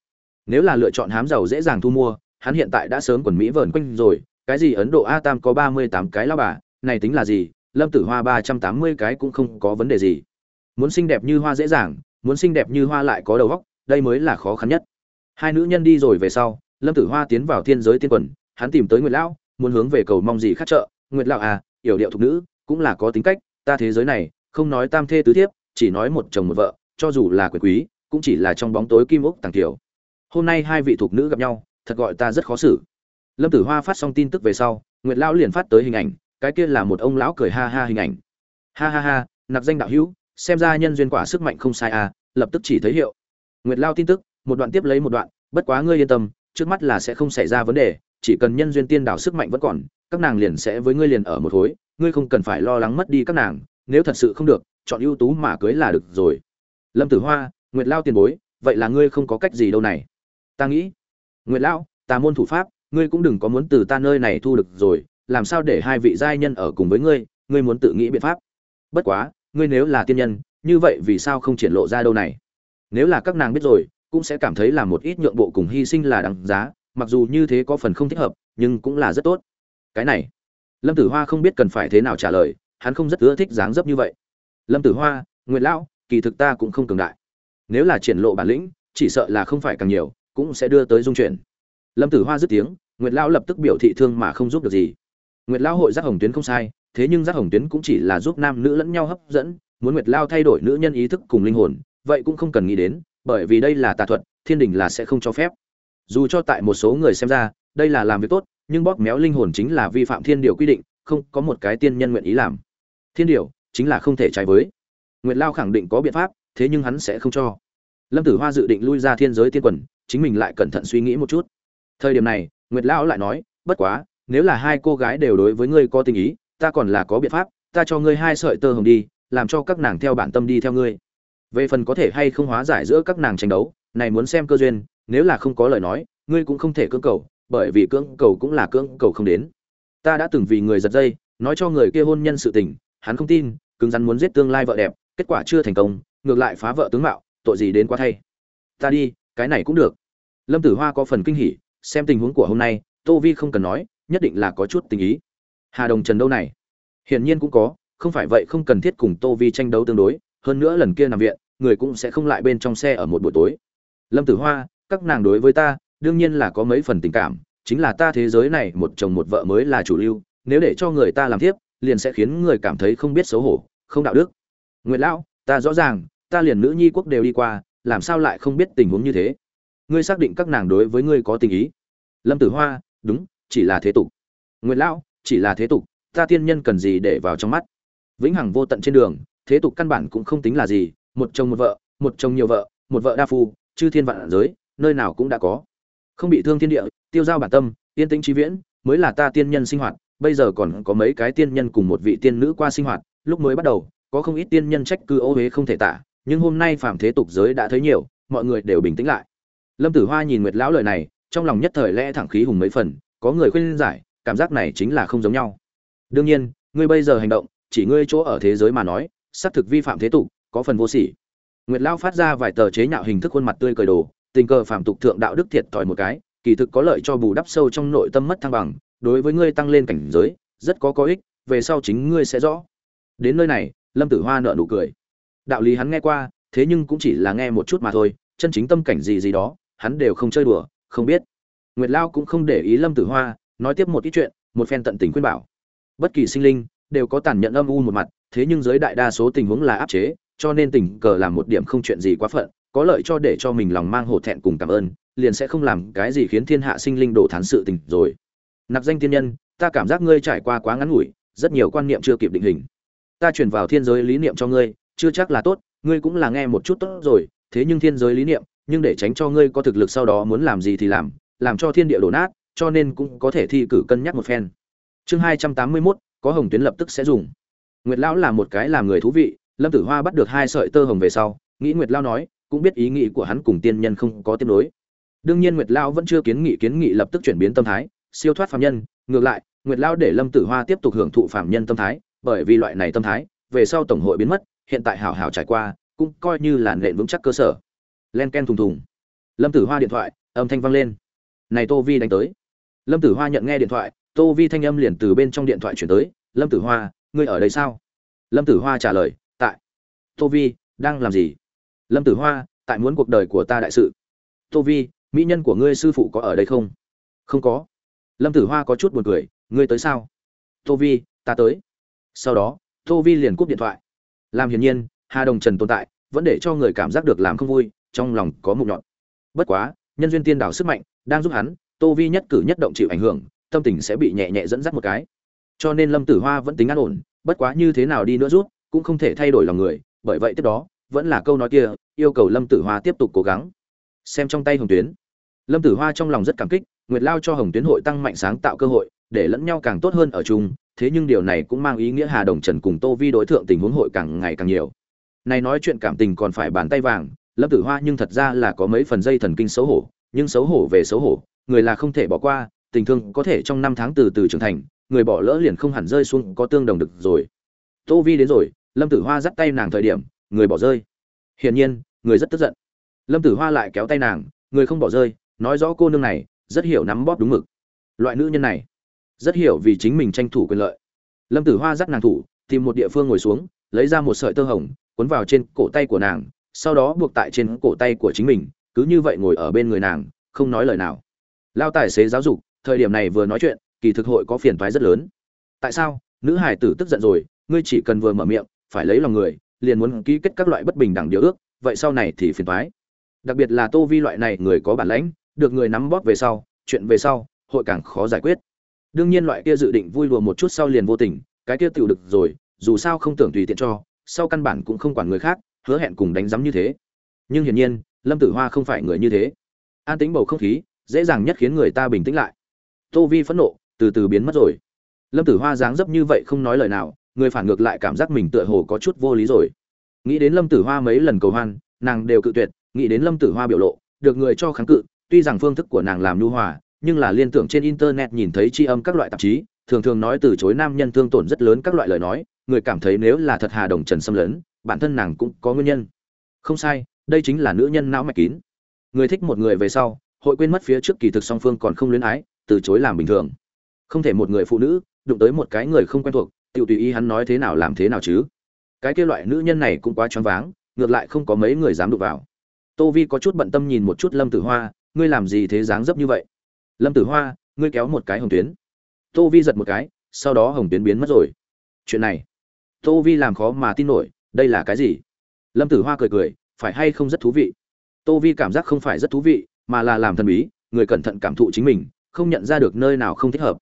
Nếu là lựa chọn hám giàu dễ dàng thu mua, hắn hiện tại đã sớm quần mỹ vờn quanh rồi, cái gì ấn độ a tam có ba mươi tám cái lao bà, này tính là gì? Lâm tử hoa ba trăm tám mươi cái cũng không có vấn đề gì. Muốn xinh đẹp như hoa dễ dàng, muốn xinh đẹp như hoa lại có đầu óc, đây mới là khó khăn nhất. Hai nữ nhân đi rồi về sau, lâm tử hoa tiến vào thiên giới tiên quần, hắn tìm tới nguyệt lão muốn hướng về cầu mong gì khác trợ nguyệt lão à yểu điệu thục nữ, cũng là có tính cách, ta thế giới này, không nói tam thê tứ thiếp, chỉ nói một chồng một vợ, cho dù là quyền quý, cũng chỉ là trong bóng tối kim ốc tàng tiểu. Hôm nay hai vị thuộc nữ gặp nhau, thật gọi ta rất khó xử. Lâm tử hoa phát xong tin tức về sau, nguyệt lão liền phát tới hình ảnh, cái kia là một ông lão cười ha ha hình ảnh. Ha ha ha nặc danh đạo hữu, xem ra nhân duyên quả sức mạnh không sai à lập tức chỉ thấy hiệu. Nguyệt lao tin tức, một đoạn tiếp lấy một đoạn, bất quá ngươi yên tâm, trước mắt là sẽ không xảy ra vấn đề chỉ cần nhân duyên tiên đảo sức mạnh vẫn còn, các nàng liền sẽ với ngươi liền ở một khối ngươi không cần phải lo lắng mất đi các nàng, nếu thật sự không được, chọn ưu tú mà cưới là được rồi. Lâm tử hoa, nguyệt lao tiền bối, vậy là ngươi không có cách gì đâu này. Ta nghĩ, nguyệt lao, ta môn thủ pháp, ngươi cũng đừng có muốn từ ta nơi này thu được rồi, làm sao để hai vị giai nhân ở cùng với ngươi ngươi muốn tự nghĩ biện pháp. Bất quá, ngươi nếu là tiên nhân, như vậy vì sao không triển lộ ra đâu này? Nếu là các nàng biết rồi, cũng sẽ cảm thấy là một ít nhượng bộ cùng hy sinh là đáng giá mặc dù như thế có phần không thích hợp, nhưng cũng là rất tốt. Cái này, lâm tử hoa không biết cần phải thế nào trả lời, hắn không rất ưa thích dáng dấp như vậy. Lâm tử hoa nguyện lão, kỳ thực ta cũng không cường đại. Nếu là triển lộ bản lĩnh, chỉ sợ là không phải càng nhiều, cũng sẽ đưa tới dung chuyển. Lâm tử hoa dứt tiếng, nguyệt lão lập tức biểu thị thương mà không giúp được gì. Nguyệt lão hội giác hồng tuyến không sai, thế nhưng giác hồng tuyến cũng chỉ là giúp nam nữ lẫn nhau hấp dẫn, muốn nguyệt lao thay đổi nữ nhân ý thức cùng linh hồn, vậy cũng không cần nghĩ đến, bởi vì đây là tà thuật, thiên đình là sẽ không cho phép dù cho tại một số người xem ra, đây là làm việc tốt, nhưng bóp méo linh hồn chính là vi phạm thiên điều quy định, không có một cái tiên nhân nguyện ý làm. Thiên điều chính là không thể trái với. Nguyệt lao khẳng định có biện pháp, thế nhưng hắn sẽ không cho. Lâm tử hoa dự định lui ra thiên giới tiên quần, chính mình lại cẩn thận suy nghĩ một chút. Thời điểm này, nguyệt lão lại nói, bất quá, nếu là hai cô gái đều đối với ngươi có tình ý, ta còn là có biện pháp, ta cho ngươi hai sợi tơ hồng đi, làm cho các nàng theo bản tâm đi theo ngươi. Về phần có thể hay không hóa giải giữa các nàng tranh đấu, này muốn xem cơ duyên nếu là không có lời nói, ngươi cũng không thể cưỡng cầu, bởi vì cưỡng cầu cũng là cưỡng cầu không đến. Ta đã từng vì người giật dây, nói cho người kia hôn nhân sự tình, hắn không tin, cứng rắn muốn giết tương lai vợ đẹp, kết quả chưa thành công, ngược lại phá vợ tướng mạo, tội gì đến quá thay. Ta đi, cái này cũng được. Lâm tử hoa có phần kinh hỉ, xem tình huống của hôm nay, tô vi không cần nói, nhất định là có chút tình ý. Hà đồng trần đâu này? Hiển nhiên cũng có, không phải vậy không cần thiết cùng tô vi tranh đấu tương đối, hơn nữa lần kia nằm viện, người cũng sẽ không lại bên trong xe ở một buổi tối. Lâm tử hoa các nàng đối với ta, đương nhiên là có mấy phần tình cảm, chính là ta thế giới này một chồng một vợ mới là chủ lưu, nếu để cho người ta làm tiếp liền sẽ khiến người cảm thấy không biết xấu hổ, không đạo đức. Nguyễn lão, ta rõ ràng, ta liền nữ nhi quốc đều đi qua, làm sao lại không biết tình huống như thế? Ngươi xác định các nàng đối với ngươi có tình ý? Lâm tử hoa, đúng, chỉ là thế tục. Nguyễn lão, chỉ là thế tục, ta tiên nhân cần gì để vào trong mắt? Vĩnh hằng vô tận trên đường, thế tục căn bản cũng không tính là gì, một chồng một vợ, một chồng nhiều vợ, một vợ đa phu, chư thiên vạn giới nơi nào cũng đã có. Không bị thương thiên địa, tiêu giao bản tâm tiên tĩnh trí viễn, mới là ta tiên nhân sinh hoạt, bây giờ còn có mấy cái tiên nhân cùng một vị tiên nữ qua sinh hoạt, lúc mới bắt đầu, có không ít tiên nhân trách cư ô huế không thể tả, nhưng hôm nay phàm thế tục giới đã thấy nhiều, mọi người đều bình tĩnh lại. Lâm tử hoa nhìn nguyệt lão lời này, trong lòng nhất thời lẽ thẳng khí hùng mấy phần, có người khuyên giải, cảm giác này chính là không giống nhau. Đương nhiên, ngươi bây giờ hành động, chỉ ngươi chỗ ở thế giới mà nói, xác thực vi phạm thế tục, có phần vô sỉ. Nguyệt lão phát ra vài tờ chế nhạo hình thức khuôn mặt tươi cười đồ tình cờ phạm tục thượng đạo đức thiệt thòi một cái, kỳ thực có lợi cho bù đắp sâu trong nội tâm mất thăng bằng, đối với ngươi tăng lên cảnh giới, rất có có ích, về sau chính ngươi sẽ rõ. Đến nơi này, lâm tử hoa nợ nụ cười. Đạo lý hắn nghe qua, thế nhưng cũng chỉ là nghe một chút mà thôi, chân chính tâm cảnh gì gì đó, hắn đều không chơi đùa, không biết. Nguyệt lao cũng không để ý lâm tử hoa, nói tiếp một ít chuyện, một phen tận tình khuyên bảo. Bất kỳ sinh linh, đều có tàn nhẫn âm u một mặt, thế nhưng dưới đại đa số tình huống là áp chế, cho nên tình cờ làm một điểm không chuyện gì quá phận có lợi cho để cho mình lòng mang hổ thẹn cùng cảm ơn, liền sẽ không làm cái gì khiến thiên hạ sinh linh đổ thán sự tình rồi. Nạp danh tiên nhân, ta cảm giác ngươi trải qua quá ngắn ngủi, rất nhiều quan niệm chưa kịp định hình. Ta chuyển vào thiên giới lý niệm cho ngươi, chưa chắc là tốt, ngươi cũng là nghe một chút tốt rồi, thế nhưng thiên giới lý niệm, nhưng để tránh cho ngươi có thực lực sau đó muốn làm gì thì làm làm cho thiên địa đổ nát, cho nên cũng có thể thi cử cân nhắc một phen. Chương hai trăm tám mươi mốt, có hồng tuyến lập tức sẽ dùng. Nguyệt lão là một cái làm người thú vị, lâm tử hoa bắt được hai sợi tơ hồng về sau, nghĩ nguyệt lão nói cũng biết ý nghĩ của hắn cùng tiên nhân không có tiếp nối. Đương nhiên nguyệt lão vẫn chưa kiến nghị kiến nghị lập tức chuyển biến tâm thái, siêu thoát phàm nhân, ngược lại, nguyệt lão để lâm tử hoa tiếp tục hưởng thụ phàm nhân tâm thái, bởi vì loại này tâm thái, về sau tổng hội biến mất, hiện tại hảo hảo trải qua, cũng coi như là nền vững chắc cơ sở. Len ken thùng thùng. Lâm tử hoa điện thoại, âm thanh vang lên. Này tô vi đánh tới. Lâm tử hoa nhận nghe điện thoại, tô vi thanh âm liền từ bên trong điện thoại chuyển tới, lâm tử hoa, ngươi ở đây sao? Lâm tử hoa trả lời, tại. Tô vi, đang làm gì? Lâm tử hoa, tại muốn cuộc đời của ta đại sự. Tô vi, mỹ nhân của ngươi sư phụ có ở đây không? Không có. Lâm tử hoa có chút buồn cười, ngươi tới sao? Tô vi, ta tới. Sau đó, tô vi liền cúp điện thoại. Làm hiển nhiên, hà đồng trần tồn tại, vẫn để cho người cảm giác được làm không vui, trong lòng có mục nhọn bất quá, nhân duyên tiên đảo sức mạnh đang giúp hắn, tô vi nhất cử nhất động chịu ảnh hưởng, tâm tình sẽ bị nhẹ nhẹ dẫn dắt một cái. Cho nên lâm tử hoa vẫn tính an ổn, bất quá như thế nào đi nữa rút, cũng không thể thay đổi lòng người, bởi vậy tiếp đó vẫn là câu nói kia, yêu cầu lâm tử hoa tiếp tục cố gắng. Xem trong tay hồng tuyến. Lâm tử hoa trong lòng rất cảm kích, nguyệt lao cho hồng tuyến hội tăng mạnh sáng tạo cơ hội, để lẫn nhau càng tốt hơn ở chung, thế nhưng điều này cũng mang ý nghĩa hà đồng trần cùng tô vi đối tượng tình huống hội càng ngày càng nhiều. Này nói chuyện cảm tình còn phải bàn tay vàng, lâm tử hoa nhưng thật ra là có mấy phần dây thần kinh xấu hổ, nhưng xấu hổ về xấu hổ, người là không thể bỏ qua, tình thương có thể trong năm tháng từ từ trưởng thành, người bỏ lỡ liền không hẳn rơi xuống có tương đồng được rồi. Tô vi đến rồi, lâm tử hoa dắt tay nàng thời điểm người bỏ rơi. Hiển nhiên, người rất tức giận. Lâm tử hoa lại kéo tay nàng, người không bỏ rơi, nói rõ cô nương này rất hiểu nắm bóp đúng mực. Loại nữ nhân này, rất hiểu vì chính mình tranh thủ quyền lợi. Lâm tử hoa dắt nàng thủ, tìm một địa phương ngồi xuống, lấy ra một sợi tơ hồng, cuốn vào trên cổ tay của nàng, sau đó buộc tại trên cổ tay của chính mình, cứ như vậy ngồi ở bên người nàng, không nói lời nào. Lao tài xế giáo dục, thời điểm này vừa nói chuyện, kỳ thực hội có phiền toái rất lớn. Tại sao? Nữ hải tử tức giận rồi, ngươi chỉ cần vừa mở miệng, phải lấy lòng người liền muốn ký kết các loại bất bình đẳng điều ước, vậy sau này thì phiền toái. Đặc biệt là tô vi loại này người có bản lãnh, được người nắm bóp về sau, chuyện về sau, hội càng khó giải quyết. Đương nhiên loại kia dự định vui lùa một chút sau liền vô tình, cái kia tiểu được rồi, dù sao không tưởng tùy tiện cho, sau căn bản cũng không quản người khác, hứa hẹn cùng đánh giám như thế. Nhưng hiển nhiên, lâm tử hoa không phải người như thế. An tính bầu không khí, dễ dàng nhất khiến người ta bình tĩnh lại. Tô vi phẫn nộ, từ từ biến mất rồi. Lâm tử hoa dáng dấp như vậy không nói lời nào người phản ngược lại cảm giác mình tựa hồ có chút vô lý rồi. Nghĩ đến lâm tử hoa mấy lần cầu hoan, nàng đều cự tuyệt, nghĩ đến lâm tử hoa biểu lộ, được người cho kháng cự, tuy rằng phương thức của nàng làm nhu hòa, nhưng là liên tưởng trên internet nhìn thấy tri âm các loại tạp chí, thường thường nói từ chối nam nhân thương tổn rất lớn các loại lời nói, người cảm thấy nếu là thật hà đồng trần xâm lấn, bản thân nàng cũng có nguyên nhân. Không sai, đây chính là nữ nhân não mạch kín. Người thích một người về sau, hội quên mất phía trước kỳ thực song phương còn không luyến ái, từ chối làm bình thường. Không thể một người phụ nữ, đụng tới một cái người không quen thuộc tự tùy ý hắn nói thế nào làm thế nào chứ? Cái kia loại nữ nhân này cũng quá choáng váng, ngược lại không có mấy người dám đụng vào. Tô vi có chút bận tâm nhìn một chút lâm tử hoa, ngươi làm gì thế dáng dấp như vậy? Lâm tử hoa, ngươi kéo một cái hồng tuyến. Tô vi giật một cái, sau đó hồng tuyến biến mất rồi. Chuyện này, tô vi làm khó mà tin nổi, đây là cái gì? Lâm tử hoa cười cười, phải hay không rất thú vị? Tô vi cảm giác không phải rất thú vị, mà là làm thần bí, người cẩn thận cảm thụ chính mình, không nhận ra được nơi nào không thích hợp.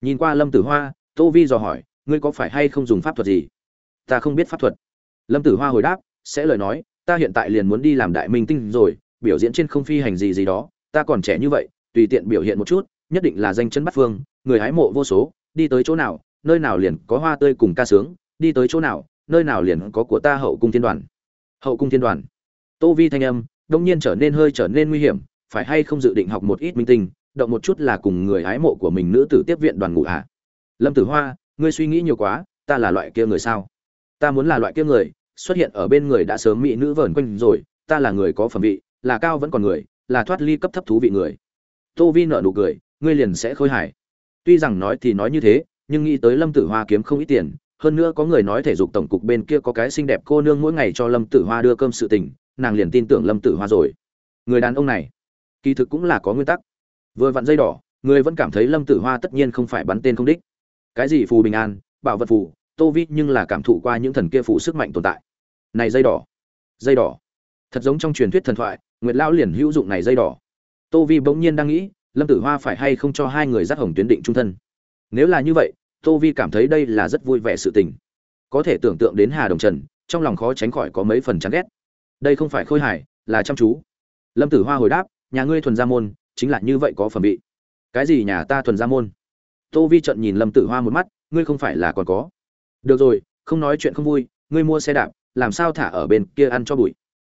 Nhìn qua lâm tử hoa, tô vi dò hỏi ngươi có phải hay không dùng pháp thuật gì? Ta không biết pháp thuật. Lâm tử hoa hồi đáp, sẽ lời nói, ta hiện tại liền muốn đi làm đại minh tinh rồi, biểu diễn trên không phi hành gì gì đó, ta còn trẻ như vậy, tùy tiện biểu hiện một chút, nhất định là danh chân bắt phương, người hái mộ vô số, đi tới chỗ nào, nơi nào liền có hoa tươi cùng ca sướng, đi tới chỗ nào, nơi nào liền có của ta hậu cung thiên đoàn. Hậu cung thiên đoàn. Tô vi thanh âm, đông nhiên trở nên hơi trở nên nguy hiểm, phải hay không dự định học một ít minh tinh, động một chút là cùng người hái mộ của mình nữ tử tiếp viện đoàn ngủ à lâm tử hoa ngươi suy nghĩ nhiều quá, ta là loại kia người sao? Ta muốn là loại kia người, xuất hiện ở bên người đã sớm mỹ nữ vờn quanh rồi, ta là người có phẩm vị, là cao vẫn còn người, là thoát ly cấp thấp thú vị người. Tô vi nợ nụ cười, ngươi liền sẽ khôi hài. Tuy rằng nói thì nói như thế, nhưng nghĩ tới lâm tử hoa kiếm không ít tiền, hơn nữa có người nói thể dục tổng cục bên kia có cái xinh đẹp cô nương mỗi ngày cho lâm tử hoa đưa cơm sự tình, nàng liền tin tưởng lâm tử hoa rồi. Người đàn ông này, kỳ thực cũng là có nguyên tắc. Vừa vặn dây đỏ, người vẫn cảm thấy lâm tử hoa tất nhiên không phải bắn tên không đích cái gì phù bình an, bảo vật phù, tô vi nhưng là cảm thụ qua những thần kia phù sức mạnh tồn tại. Này dây đỏ dây đỏ. Thật giống trong truyền thuyết thần thoại, nguyệt lão liền hữu dụng này dây đỏ. Tô vi bỗng nhiên đang nghĩ, lâm tử hoa phải hay không cho hai người giác hồng tuyến định trung thân. Nếu là như vậy, tô vi cảm thấy đây là rất vui vẻ sự tình. Có thể tưởng tượng đến hà đồng trần, trong lòng khó tránh khỏi có mấy phần chán ghét. Đây không phải khôi hài, là chăm chú. Lâm tử hoa hồi đáp, nhà ngươi thuần gia môn, chính là như vậy có phẩm bị cái gì nhà ta thuần gia môn? Tô vi trận nhìn lâm tử hoa một mắt, ngươi không phải là còn có. Được rồi, không nói chuyện không vui, ngươi mua xe đạp, làm sao thả ở bên kia ăn cho bụi?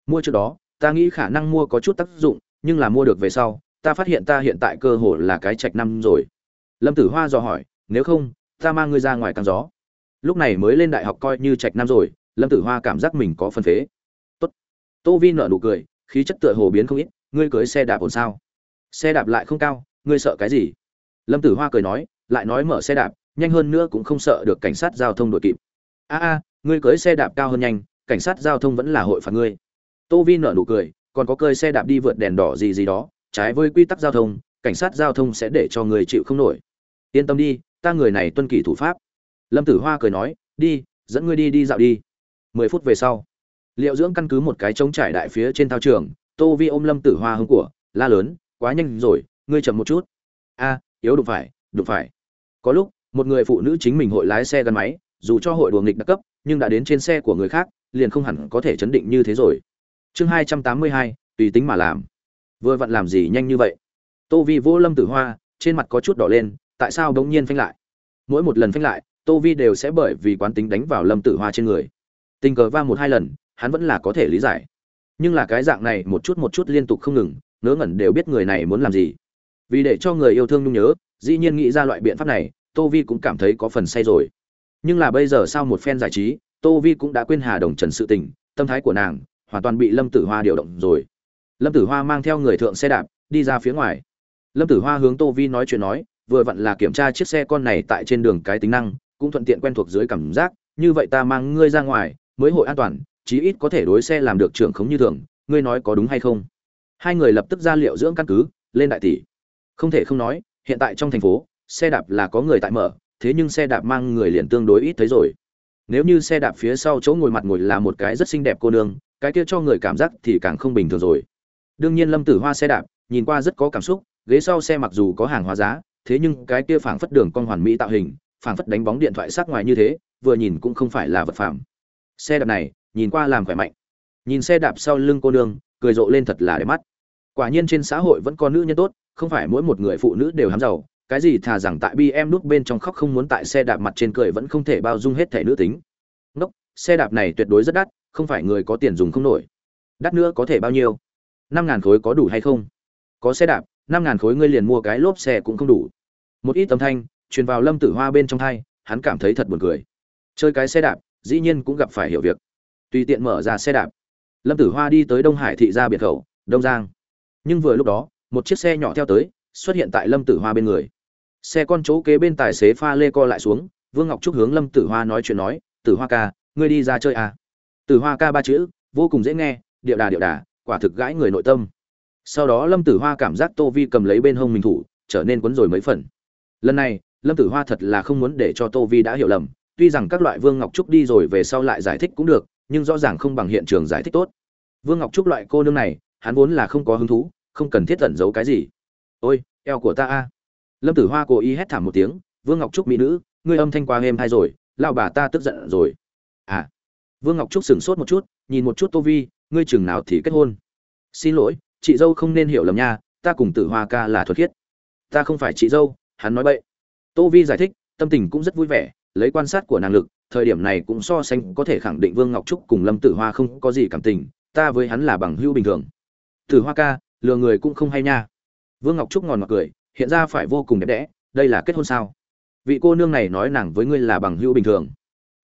Mua trước đó, ta nghĩ khả năng mua có chút tác dụng, nhưng là mua được về sau, ta phát hiện ta hiện tại cơ hội là cái trạch năm rồi. Lâm tử hoa dò hỏi, nếu không, ta mang ngươi ra ngoài càng gió. Lúc này mới lên đại học coi như trạch năm rồi, lâm tử hoa cảm giác mình có phân phế. Tốt. Tô vi nở nụ cười, khí chất tựa hồ biến không ít, ngươi cưới xe đạp ổn sao? Xe đạp lại không cao, ngươi sợ cái gì? Lâm tử hoa cười nói lại nói mở xe đạp, nhanh hơn nữa cũng không sợ được cảnh sát giao thông đội kịp. A a, ngươi cưới xe đạp cao hơn nhanh, cảnh sát giao thông vẫn là hội phạt ngươi. Tô vi nở nụ cười, còn có cơi xe đạp đi vượt đèn đỏ gì gì đó, trái với quy tắc giao thông, cảnh sát giao thông sẽ để cho người chịu không nổi. Yên tâm đi, ta người này tuân kỷ thủ pháp. Lâm tử hoa cười nói, đi, dẫn ngươi đi đi dạo đi. Mười phút về sau, liệu dưỡng căn cứ một cái trống trải đại phía trên thao trường, tô vi ôm lâm tử hoa hông của, la lớn, quá nhanh rồi, ngươi chậm một chút. A, yếu đụng phải đụng phải có lúc, một người phụ nữ chính mình hội lái xe gắn máy, dù cho hội đùa nghịch đặc cấp, nhưng đã đến trên xe của người khác, liền không hẳn có thể chấn định như thế rồi. Chương hai trăm tám mươi hai, tùy tính mà làm. Vừa vặn làm gì nhanh như vậy? Tô vi vỗ lâm tử hoa, trên mặt có chút đỏ lên, tại sao bỗng nhiên phanh lại? Mỗi một lần phanh lại, tô vi đều sẽ bởi vì quán tính đánh vào lâm tử hoa trên người. Tình cờ va một hai lần, hắn vẫn là có thể lý giải. Nhưng là cái dạng này, một chút một chút liên tục không ngừng, ngớ ngẩn đều biết người này muốn làm gì. Vì để cho người yêu thương nhung nhớ dĩ nhiên nghĩ ra loại biện pháp này, tô vi cũng cảm thấy có phần say rồi. Nhưng là bây giờ sau một phen giải trí, tô vi cũng đã quên hà đồng trần sự tình, tâm thái của nàng hoàn toàn bị lâm tử hoa điều động rồi. Lâm tử hoa mang theo người thượng xe đạp, đi ra phía ngoài. Lâm tử hoa hướng tô vi nói chuyện nói, vừa vặn là kiểm tra chiếc xe con này tại trên đường cái tính năng, cũng thuận tiện quen thuộc dưới cảm giác, như vậy ta mang ngươi ra ngoài, mới hội an toàn, chí ít có thể đối xe làm được trưởng khống như thường, ngươi nói có đúng hay không? Hai người lập tức ra liệu dưỡng căn cứ, lên đại tỷ. Không thể không nói hiện tại trong thành phố, xe đạp là có người tại mở, thế nhưng xe đạp mang người liền tương đối ít thấy rồi. Nếu như xe đạp phía sau chỗ ngồi mặt ngồi là một cái rất xinh đẹp cô nương, cái kia cho người cảm giác thì càng không bình thường rồi. Đương nhiên lâm tử hoa xe đạp, nhìn qua rất có cảm xúc, ghế sau xe mặc dù có hàng hóa giá, thế nhưng cái kia phảng phất đường con hoàn mỹ tạo hình, phảng phất đánh bóng điện thoại sắc ngoài như thế, vừa nhìn cũng không phải là vật phẩm xe đạp này, nhìn qua làm khỏe mạnh. Nhìn xe đạp sau lưng cô nương, cười rộ lên thật là đẹp mắt. Quả nhiên trên xã hội vẫn có nữ nhân tốt không phải mỗi một người phụ nữ đều hám giàu, cái gì thà rằng tại bi em nút bên trong khóc không muốn tại xe đạp mặt trên cười vẫn không thể bao dung hết thể nữ tính. Ngốc, xe đạp này tuyệt đối rất đắt, không phải người có tiền dùng không nổi. Đắt nữa có thể bao nhiêu? Năm ngàn khối có đủ hay không? Có xe đạp, năm ngàn khối ngươi liền mua cái lốp xe cũng không đủ. Một ít âm thanh, truyền vào lâm tử hoa bên trong thai, hắn cảm thấy thật buồn cười. Chơi cái xe đạp, dĩ nhiên cũng gặp phải hiểu việc. Tùy tiện mở ra xe đạp. Lâm tử hoa đi tới đông hải thị ra biệt khẩu, đông giang. Nhưng vừa lúc đó một chiếc xe nhỏ theo tới, xuất hiện tại lâm tử hoa bên người. Xe con chỗ kế bên tài xế pha lê co lại xuống, vương ngọc trúc hướng lâm tử hoa nói chuyện nói, tử hoa ca, ngươi đi ra chơi à. tử hoa ca ba chữ, vô cùng dễ nghe, điệu đà điệu đà, quả thực gãi người nội tâm. Sau đó lâm tử hoa cảm giác tô vi cầm lấy bên hông mình thủ, trở nên quấn rồi mấy phần. Lần này, lâm tử hoa thật là không muốn để cho tô vi đã hiểu lầm, tuy rằng các loại vương ngọc trúc đi rồi về sau lại giải thích cũng được, nhưng rõ ràng không bằng hiện trường giải thích tốt. Vương ngọc trúc loại cô nương này, hắn vốn là không có hứng thú không cần thiết tẩn giấu cái gì. Ôi, eo của ta a. Lâm tử hoa cố ý hét thảm một tiếng, vương ngọc trúc mỹ nữ, ngươi âm thanh qua êm hay rồi lao bà ta tức giận rồi. À. Vương ngọc trúc sửng sốt một chút, nhìn một chút tô vi, ngươi chừng nào thì kết hôn? Xin lỗi, chị dâu không nên hiểu lầm nha, ta cùng tử hoa ca là thuật thiết. ta không phải chị dâu, hắn nói bậy. Tô vi giải thích, tâm tình cũng rất vui vẻ, lấy quan sát của nàng lực, thời điểm này cũng so sánh có thể khẳng định vương ngọc trúc cùng lâm tử hoa không có gì cảm tình, ta với hắn là bằng hữu bình thường. Tử hoa ca lừa người cũng không hay nha. Vương ngọc trúc ngòn ngọt cười, hiện ra phải vô cùng đẹp đẽ, đây là kết hôn sao? Vị cô nương này nói nàng với ngươi là bằng hữu bình thường.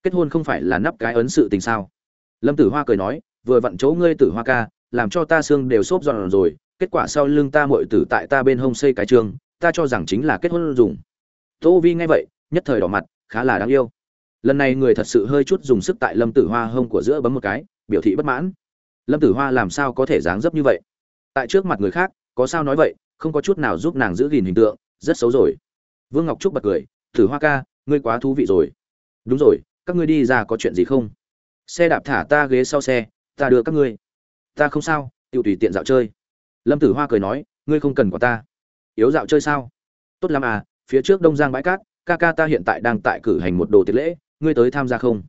Kết hôn không phải là nắp cái ấn sự tình sao? Lâm tử hoa cười nói, vừa vặn chỗ ngươi tử hoa ca, làm cho ta xương đều xốp giòn rồi, kết quả sau lưng ta muội tử tại ta bên hông xây cái trường, ta cho rằng chính là kết hôn dùng. Tô vi nghe vậy, nhất thời đỏ mặt, khá là đáng yêu. Lần này người thật sự hơi chút dùng sức tại lâm tử hoa hông của giữa bấm một cái, biểu thị bất mãn. Lâm tử hoa làm sao có thể dáng dấp như vậy? Tại trước mặt người khác, có sao nói vậy, không có chút nào giúp nàng giữ gìn hình tượng, rất xấu rồi. Vương ngọc trúc bật cười, tử hoa ca, ngươi quá thú vị rồi. Đúng rồi, các ngươi đi ra có chuyện gì không? Xe đạp thả ta ghế sau xe, ta đưa các ngươi. Ta không sao tự tùy tiện dạo chơi. Lâm tử hoa cười nói, ngươi không cần của ta. Yếu dạo chơi sao? Tốt lắm à phía trước đông giang bãi cát, ca ca ta hiện tại đang tại cử hành một đồ tiệc lễ, ngươi tới tham gia không?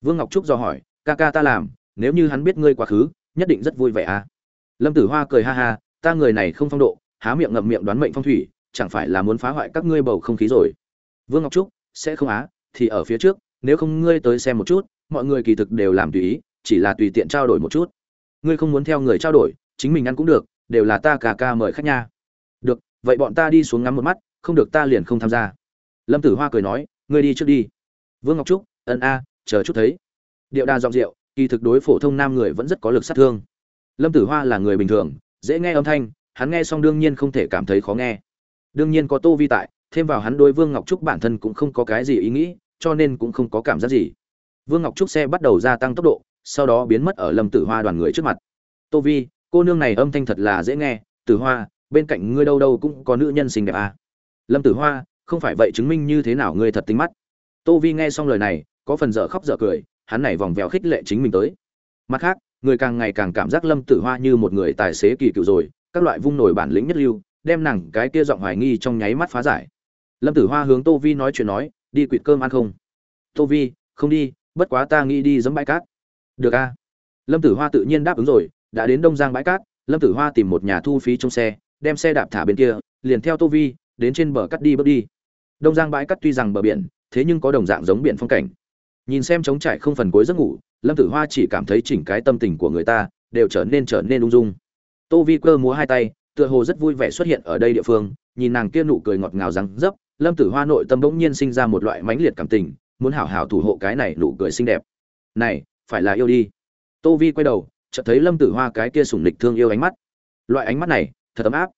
Vương ngọc trúc do hỏi, ca ca ta làm, nếu như hắn biết ngươi quá khứ, nhất định rất vui vẻ à lâm tử hoa cười ha ha, ta người này không phong độ, há miệng ngậm miệng đoán mệnh phong thủy, chẳng phải là muốn phá hoại các ngươi bầu không khí rồi? Vương ngọc trúc, sẽ không á, thì ở phía trước, nếu không ngươi tới xem một chút, mọi người kỳ thực đều làm tùy ý, chỉ là tùy tiện trao đổi một chút. Ngươi không muốn theo người trao đổi, chính mình ăn cũng được, đều là ta cả ca mời khách nha. Được, vậy bọn ta đi xuống ngắm một mắt, không được ta liền không tham gia. Lâm tử hoa cười nói, ngươi đi trước đi. Vương ngọc trúc, ân a, chờ chút thấy. Điệu đa giọng rượu, kỳ thực đối phổ thông nam người vẫn rất có lực sát thương lâm tử hoa là người bình thường, dễ nghe âm thanh, hắn nghe xong đương nhiên không thể cảm thấy khó nghe. Đương nhiên có tô vi tại, thêm vào hắn đối vương ngọc trúc bản thân cũng không có cái gì ý nghĩ, cho nên cũng không có cảm giác gì. Vương ngọc trúc xe bắt đầu gia tăng tốc độ, sau đó biến mất ở lâm tử hoa đoàn người trước mặt. Tô vi, cô nương này âm thanh thật là dễ nghe, tử hoa, bên cạnh ngươi đâu đâu cũng có nữ nhân xinh đẹp à. lâm tử hoa, không phải vậy chứng minh như thế nào ngươi thật tính mắt. Tô vi nghe xong lời này, có phần dở khóc dở cười, hắn này vòng vèo khích lệ chính mình tới. Mặt khác người càng ngày càng cảm giác lâm tử hoa như một người tài xế kỳ cựu rồi, các loại vung nổi bản lĩnh nhất lưu, đem nàng cái kia giọng hoài nghi trong nháy mắt phá giải. Lâm tử hoa hướng tô vi nói chuyện nói, đi quỵt cơm ăn không? Tô vi, không đi, bất quá ta nghĩ đi dẫm bãi cát. Được a. Lâm tử hoa tự nhiên đáp ứng rồi, đã đến đông giang bãi cát, lâm tử hoa tìm một nhà thu phí trong xe, đem xe đạp thả bên kia, liền theo tô vi đến trên bờ cắt đi bước đi. Đông giang bãi cát tuy rằng bờ biển, thế nhưng có đồng dạng giống biển phong cảnh. Nhìn xem trống trải không phần cuối giấc ngủ lâm tử hoa chỉ cảm thấy chỉnh cái tâm tình của người ta, đều trở nên trở nên ung dung. Tô vi cơ múa hai tay, tựa hồ rất vui vẻ xuất hiện ở đây địa phương, nhìn nàng kia nụ cười ngọt ngào răng dấp, lâm tử hoa nội tâm bỗng nhiên sinh ra một loại mãnh liệt cảm tình, muốn hảo hảo thủ hộ cái này nụ cười xinh đẹp. Này, phải là yêu đi. Tô vi quay đầu, chợt thấy lâm tử hoa cái kia sủng lịch thương yêu ánh mắt. Loại ánh mắt này, thật ấm áp.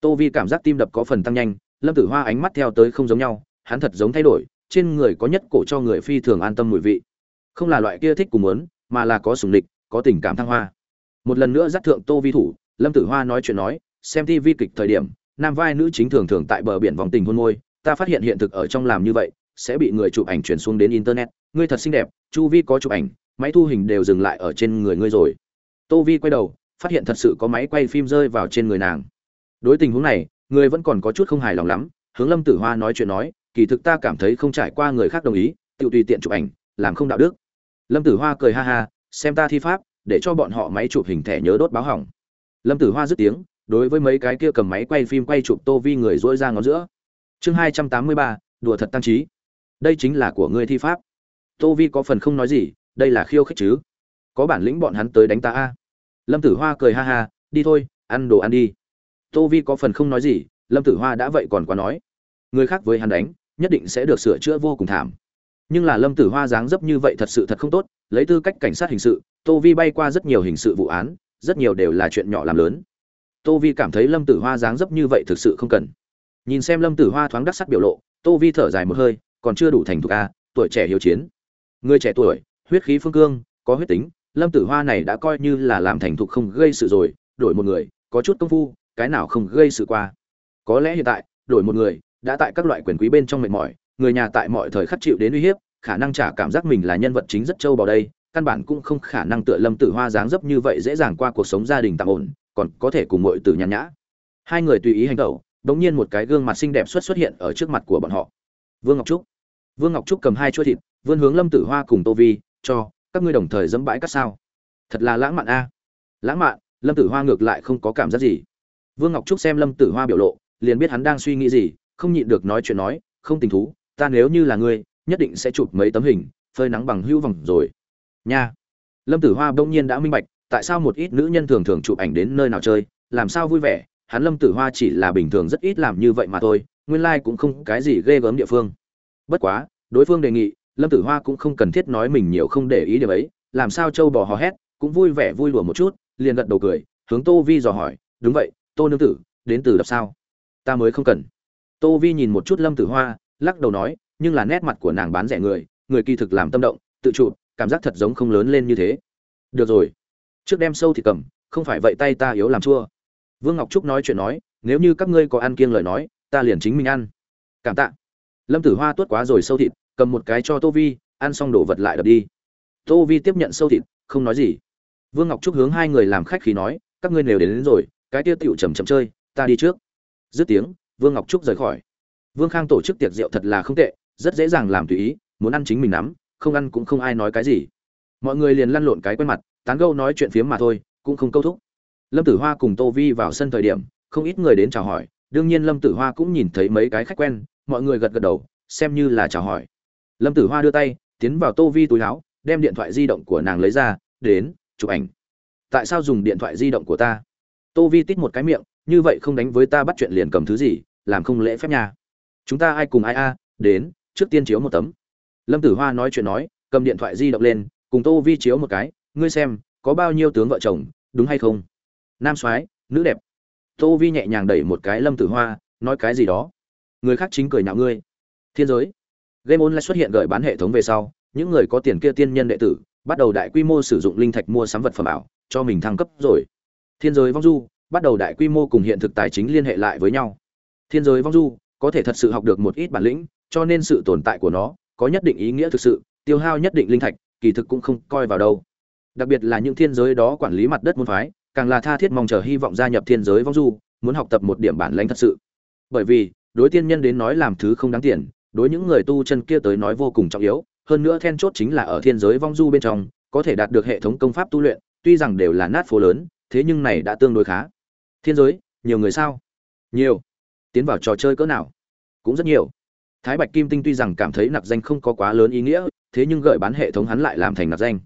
Tô vi cảm giác tim đập có phần tăng nhanh, lâm tử hoa ánh mắt theo tới không giống nhau, hắn thật giống thay đổi, trên người có nhất cổ cho người phi thường an tâm mùi vị không là loại kia thích cùng muốn mà là có sủng địch, có tình cảm thăng hoa. Một lần nữa dắt thượng tô vi thủ lâm tử hoa nói chuyện nói xem thi vi kịch thời điểm nam vai nữ chính thường thường tại bờ biển vòng tình hôn môi ta phát hiện hiện thực ở trong làm như vậy sẽ bị người chụp ảnh chuyển xuống đến internet. Ngươi thật xinh đẹp chu vi có chụp ảnh máy thu hình đều dừng lại ở trên người ngươi rồi. Tô vi quay đầu phát hiện thật sự có máy quay phim rơi vào trên người nàng. Đối tình huống này ngươi vẫn còn có chút không hài lòng lắm hướng lâm tử hoa nói chuyện nói kỳ thực ta cảm thấy không trải qua người khác đồng ý tự tùy tiện chụp ảnh làm không đạo đức lâm tử hoa cười ha ha, xem ta thi pháp, để cho bọn họ máy chụp hình thẻ nhớ đốt báo hỏng. Lâm tử hoa dứt tiếng, đối với mấy cái kia cầm máy quay phim quay chụp tô vi người dỗi ra ngón giữa. Chương hai trăm tám mươi ba, đùa thật tăng trí. Đây chính là của ngươi thi pháp. Tô vi có phần không nói gì, đây là khiêu khích chứ. Có bản lĩnh bọn hắn tới đánh ta a. Lâm tử hoa cười ha ha, đi thôi, ăn đồ ăn đi. Tô vi có phần không nói gì, lâm tử hoa đã vậy còn quá nói. Người khác với hắn đánh, nhất định sẽ được sửa chữa vô cùng thảm nhưng là lâm tử hoa dáng dấp như vậy thật sự thật không tốt, lấy tư cách cảnh sát hình sự, tô vi bay qua rất nhiều hình sự vụ án, rất nhiều đều là chuyện nhỏ làm lớn. Tô vi cảm thấy lâm tử hoa dáng dấp như vậy thực sự không cần. Nhìn xem lâm tử hoa thoáng đắc sắc biểu lộ, tô vi thở dài một hơi, còn chưa đủ thành thục a tuổi trẻ hiếu chiến. Người trẻ tuổi, huyết khí phương cương, có huyết tính, lâm tử hoa này đã coi như là làm thành thục không gây sự rồi, đổi một người, có chút công phu, cái nào không gây sự qua. Có lẽ hiện tại, đổi một người, đã tại các loại quyền quý bên trong mệt mỏi người nhà tại mọi thời khắc chịu đến uy hiếp, khả năng trả cảm giác mình là nhân vật chính rất trâu vào đây, căn bản cũng không khả năng tựa lâm tử hoa dáng dấp như vậy dễ dàng qua cuộc sống gia đình tạm ổn, còn có thể cùng mọi từ nhàn nhã. Hai người tùy ý hành động, đống nhiên một cái gương mặt xinh đẹp xuất xuất hiện ở trước mặt của bọn họ. Vương ngọc trúc. Vương ngọc trúc cầm hai chuỗi thịt, vươn hướng lâm tử hoa cùng tô vi, cho, các ngươi đồng thời dẫm bãi cắt sao? Thật là lãng mạn a. Lãng mạn? Lâm tử hoa ngược lại không có cảm giác gì. Vương ngọc trúc xem lâm tử hoa biểu lộ, liền biết hắn đang suy nghĩ gì, không nhịn được nói chuyện nói, không tình thú ta nếu như là ngươi, nhất định sẽ chụp mấy tấm hình, phơi nắng bằng hưu vòng rồi. Nha. Lâm tử hoa bỗng nhiên đã minh bạch, tại sao một ít nữ nhân thường thường chụp ảnh đến nơi nào chơi, làm sao vui vẻ, hắn lâm tử hoa chỉ là bình thường rất ít làm như vậy mà thôi, nguyên lai、like、cũng không cái gì ghê gớm địa phương. Bất quá, đối phương đề nghị, lâm tử hoa cũng không cần thiết nói mình nhiều không để ý điều ấy, làm sao châu bò hò hét, cũng vui vẻ vui đùa một chút, liền gật đầu cười, hướng tô vi dò hỏi, đúng vậy, tô nương tử, đến từ đập sao? Ta mới không cần. Tô vi nhìn một chút lâm tử hoa lắc đầu nói nhưng là nét mặt của nàng bán rẻ người người kỳ thực làm tâm động tự chụp cảm giác thật giống không lớn lên như thế. Được rồi. Trước đem sâu thì cầm không phải vậy tay ta yếu làm chua. Vương ngọc trúc nói chuyện nói nếu như các ngươi có ăn kiêng lời nói ta liền chính mình ăn. Cảm tạ. Lâm tử hoa tuốt quá rồi sâu thịt cầm một cái cho tô vi ăn xong đổ vật lại đập đi. Tô vi tiếp nhận sâu thịt không nói gì. Vương ngọc trúc hướng hai người làm khách khí nói các ngươi đều đến, đến rồi cái tiêu tiểu chầm chậm chơi ta đi trước. Dứt tiếng vương ngọc trúc rời khỏi vương khang tổ chức tiệc rượu thật là không tệ, rất dễ dàng làm tùy ý, muốn ăn chính mình nắm, không ăn cũng không ai nói cái gì. Mọi người liền lăn lộn cái quen mặt, tán gẫu nói chuyện phiếm mà thôi, cũng không câu thúc. Lâm tử hoa cùng tô vi vào sân thời điểm, không ít người đến chào hỏi, đương nhiên lâm tử hoa cũng nhìn thấy mấy cái khách quen, mọi người gật gật đầu, xem như là chào hỏi. Lâm tử hoa đưa tay, tiến vào tô vi túi áo, đem điện thoại di động của nàng lấy ra, đến, chụp ảnh. Tại sao dùng điện thoại di động của ta? Tô vi tít một cái miệng, như vậy không đánh với ta bắt chuyện liền cầm thứ gì, làm không lễ phép nhà chúng ta ai cùng ai a, đến, trước tiên chiếu một tấm. Lâm tử hoa nói chuyện nói, cầm điện thoại di động lên, cùng tô vi chiếu một cái, ngươi xem, có bao nhiêu tướng vợ chồng, đúng hay không? Nam soái, nữ đẹp. Tô vi nhẹ nhàng đẩy một cái lâm tử hoa, nói cái gì đó? Người khác chính cười nhạo ngươi. Thiên giới. Game online xuất hiện gợi bán hệ thống về sau, những người có tiền kia tiên nhân đệ tử, bắt đầu đại quy mô sử dụng linh thạch mua sắm vật phẩm ảo, cho mình thăng cấp rồi. Thiên giới vong du, bắt đầu đại quy mô cùng hiện thực tài chính liên hệ lại với nhau. Thiên giới vong du có thể thật sự học được một ít bản lĩnh, cho nên sự tồn tại của nó có nhất định ý nghĩa thực sự, tiêu hao nhất định linh thạch, kỳ thực cũng không coi vào đâu. Đặc biệt là những thiên giới đó quản lý mặt đất môn phái, càng là tha thiết mong chờ hy vọng gia nhập thiên giới vong du, muốn học tập một điểm bản lĩnh thật sự. Bởi vì, đối tiên nhân đến nói làm thứ không đáng tiền, đối những người tu chân kia tới nói vô cùng trọng yếu, hơn nữa then chốt chính là ở thiên giới vong du bên trong, có thể đạt được hệ thống công pháp tu luyện, tuy rằng đều là nát phố lớn, thế nhưng này đã tương đối khá. Thiên giới, nhiều người sao? Nhiều tiến vào trò chơi cỡ nào? Cũng rất nhiều. Thái bạch kim tinh tuy rằng cảm thấy nạp danh không có quá lớn ý nghĩa, thế nhưng gợi bán hệ thống hắn lại làm thành nạp danh.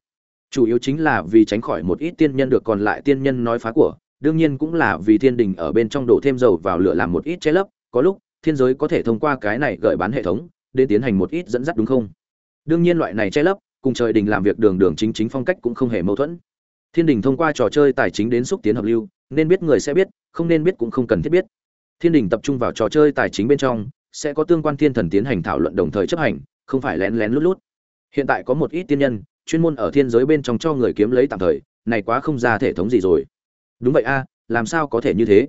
Chủ yếu chính là vì tránh khỏi một ít tiên nhân được còn lại tiên nhân nói phá của, đương nhiên cũng là vì thiên đình ở bên trong đổ thêm dầu vào lửa làm một ít che lấp, có lúc, thiên giới có thể thông qua cái này gợi bán hệ thống, để tiến hành một ít dẫn dắt đúng không? Đương nhiên loại này che lấp, cùng trời đình làm việc đường đường chính chính phong cách cũng không hề mâu thuẫn. Thiên đình thông qua trò chơi tài chính đến xúc tiến hợp lưu, nên biết người sẽ biết, không nên biết cũng không cần thiết biết thiên đình tập trung vào trò chơi tài chính bên trong, sẽ có tương quan thiên thần tiến hành thảo luận đồng thời chấp hành, không phải lén lén lút lút. Hiện tại có một ít tiên nhân, chuyên môn ở thiên giới bên trong cho người kiếm lấy tạm thời, này quá không ra thể thống gì rồi. Đúng vậy a, làm sao có thể như thế?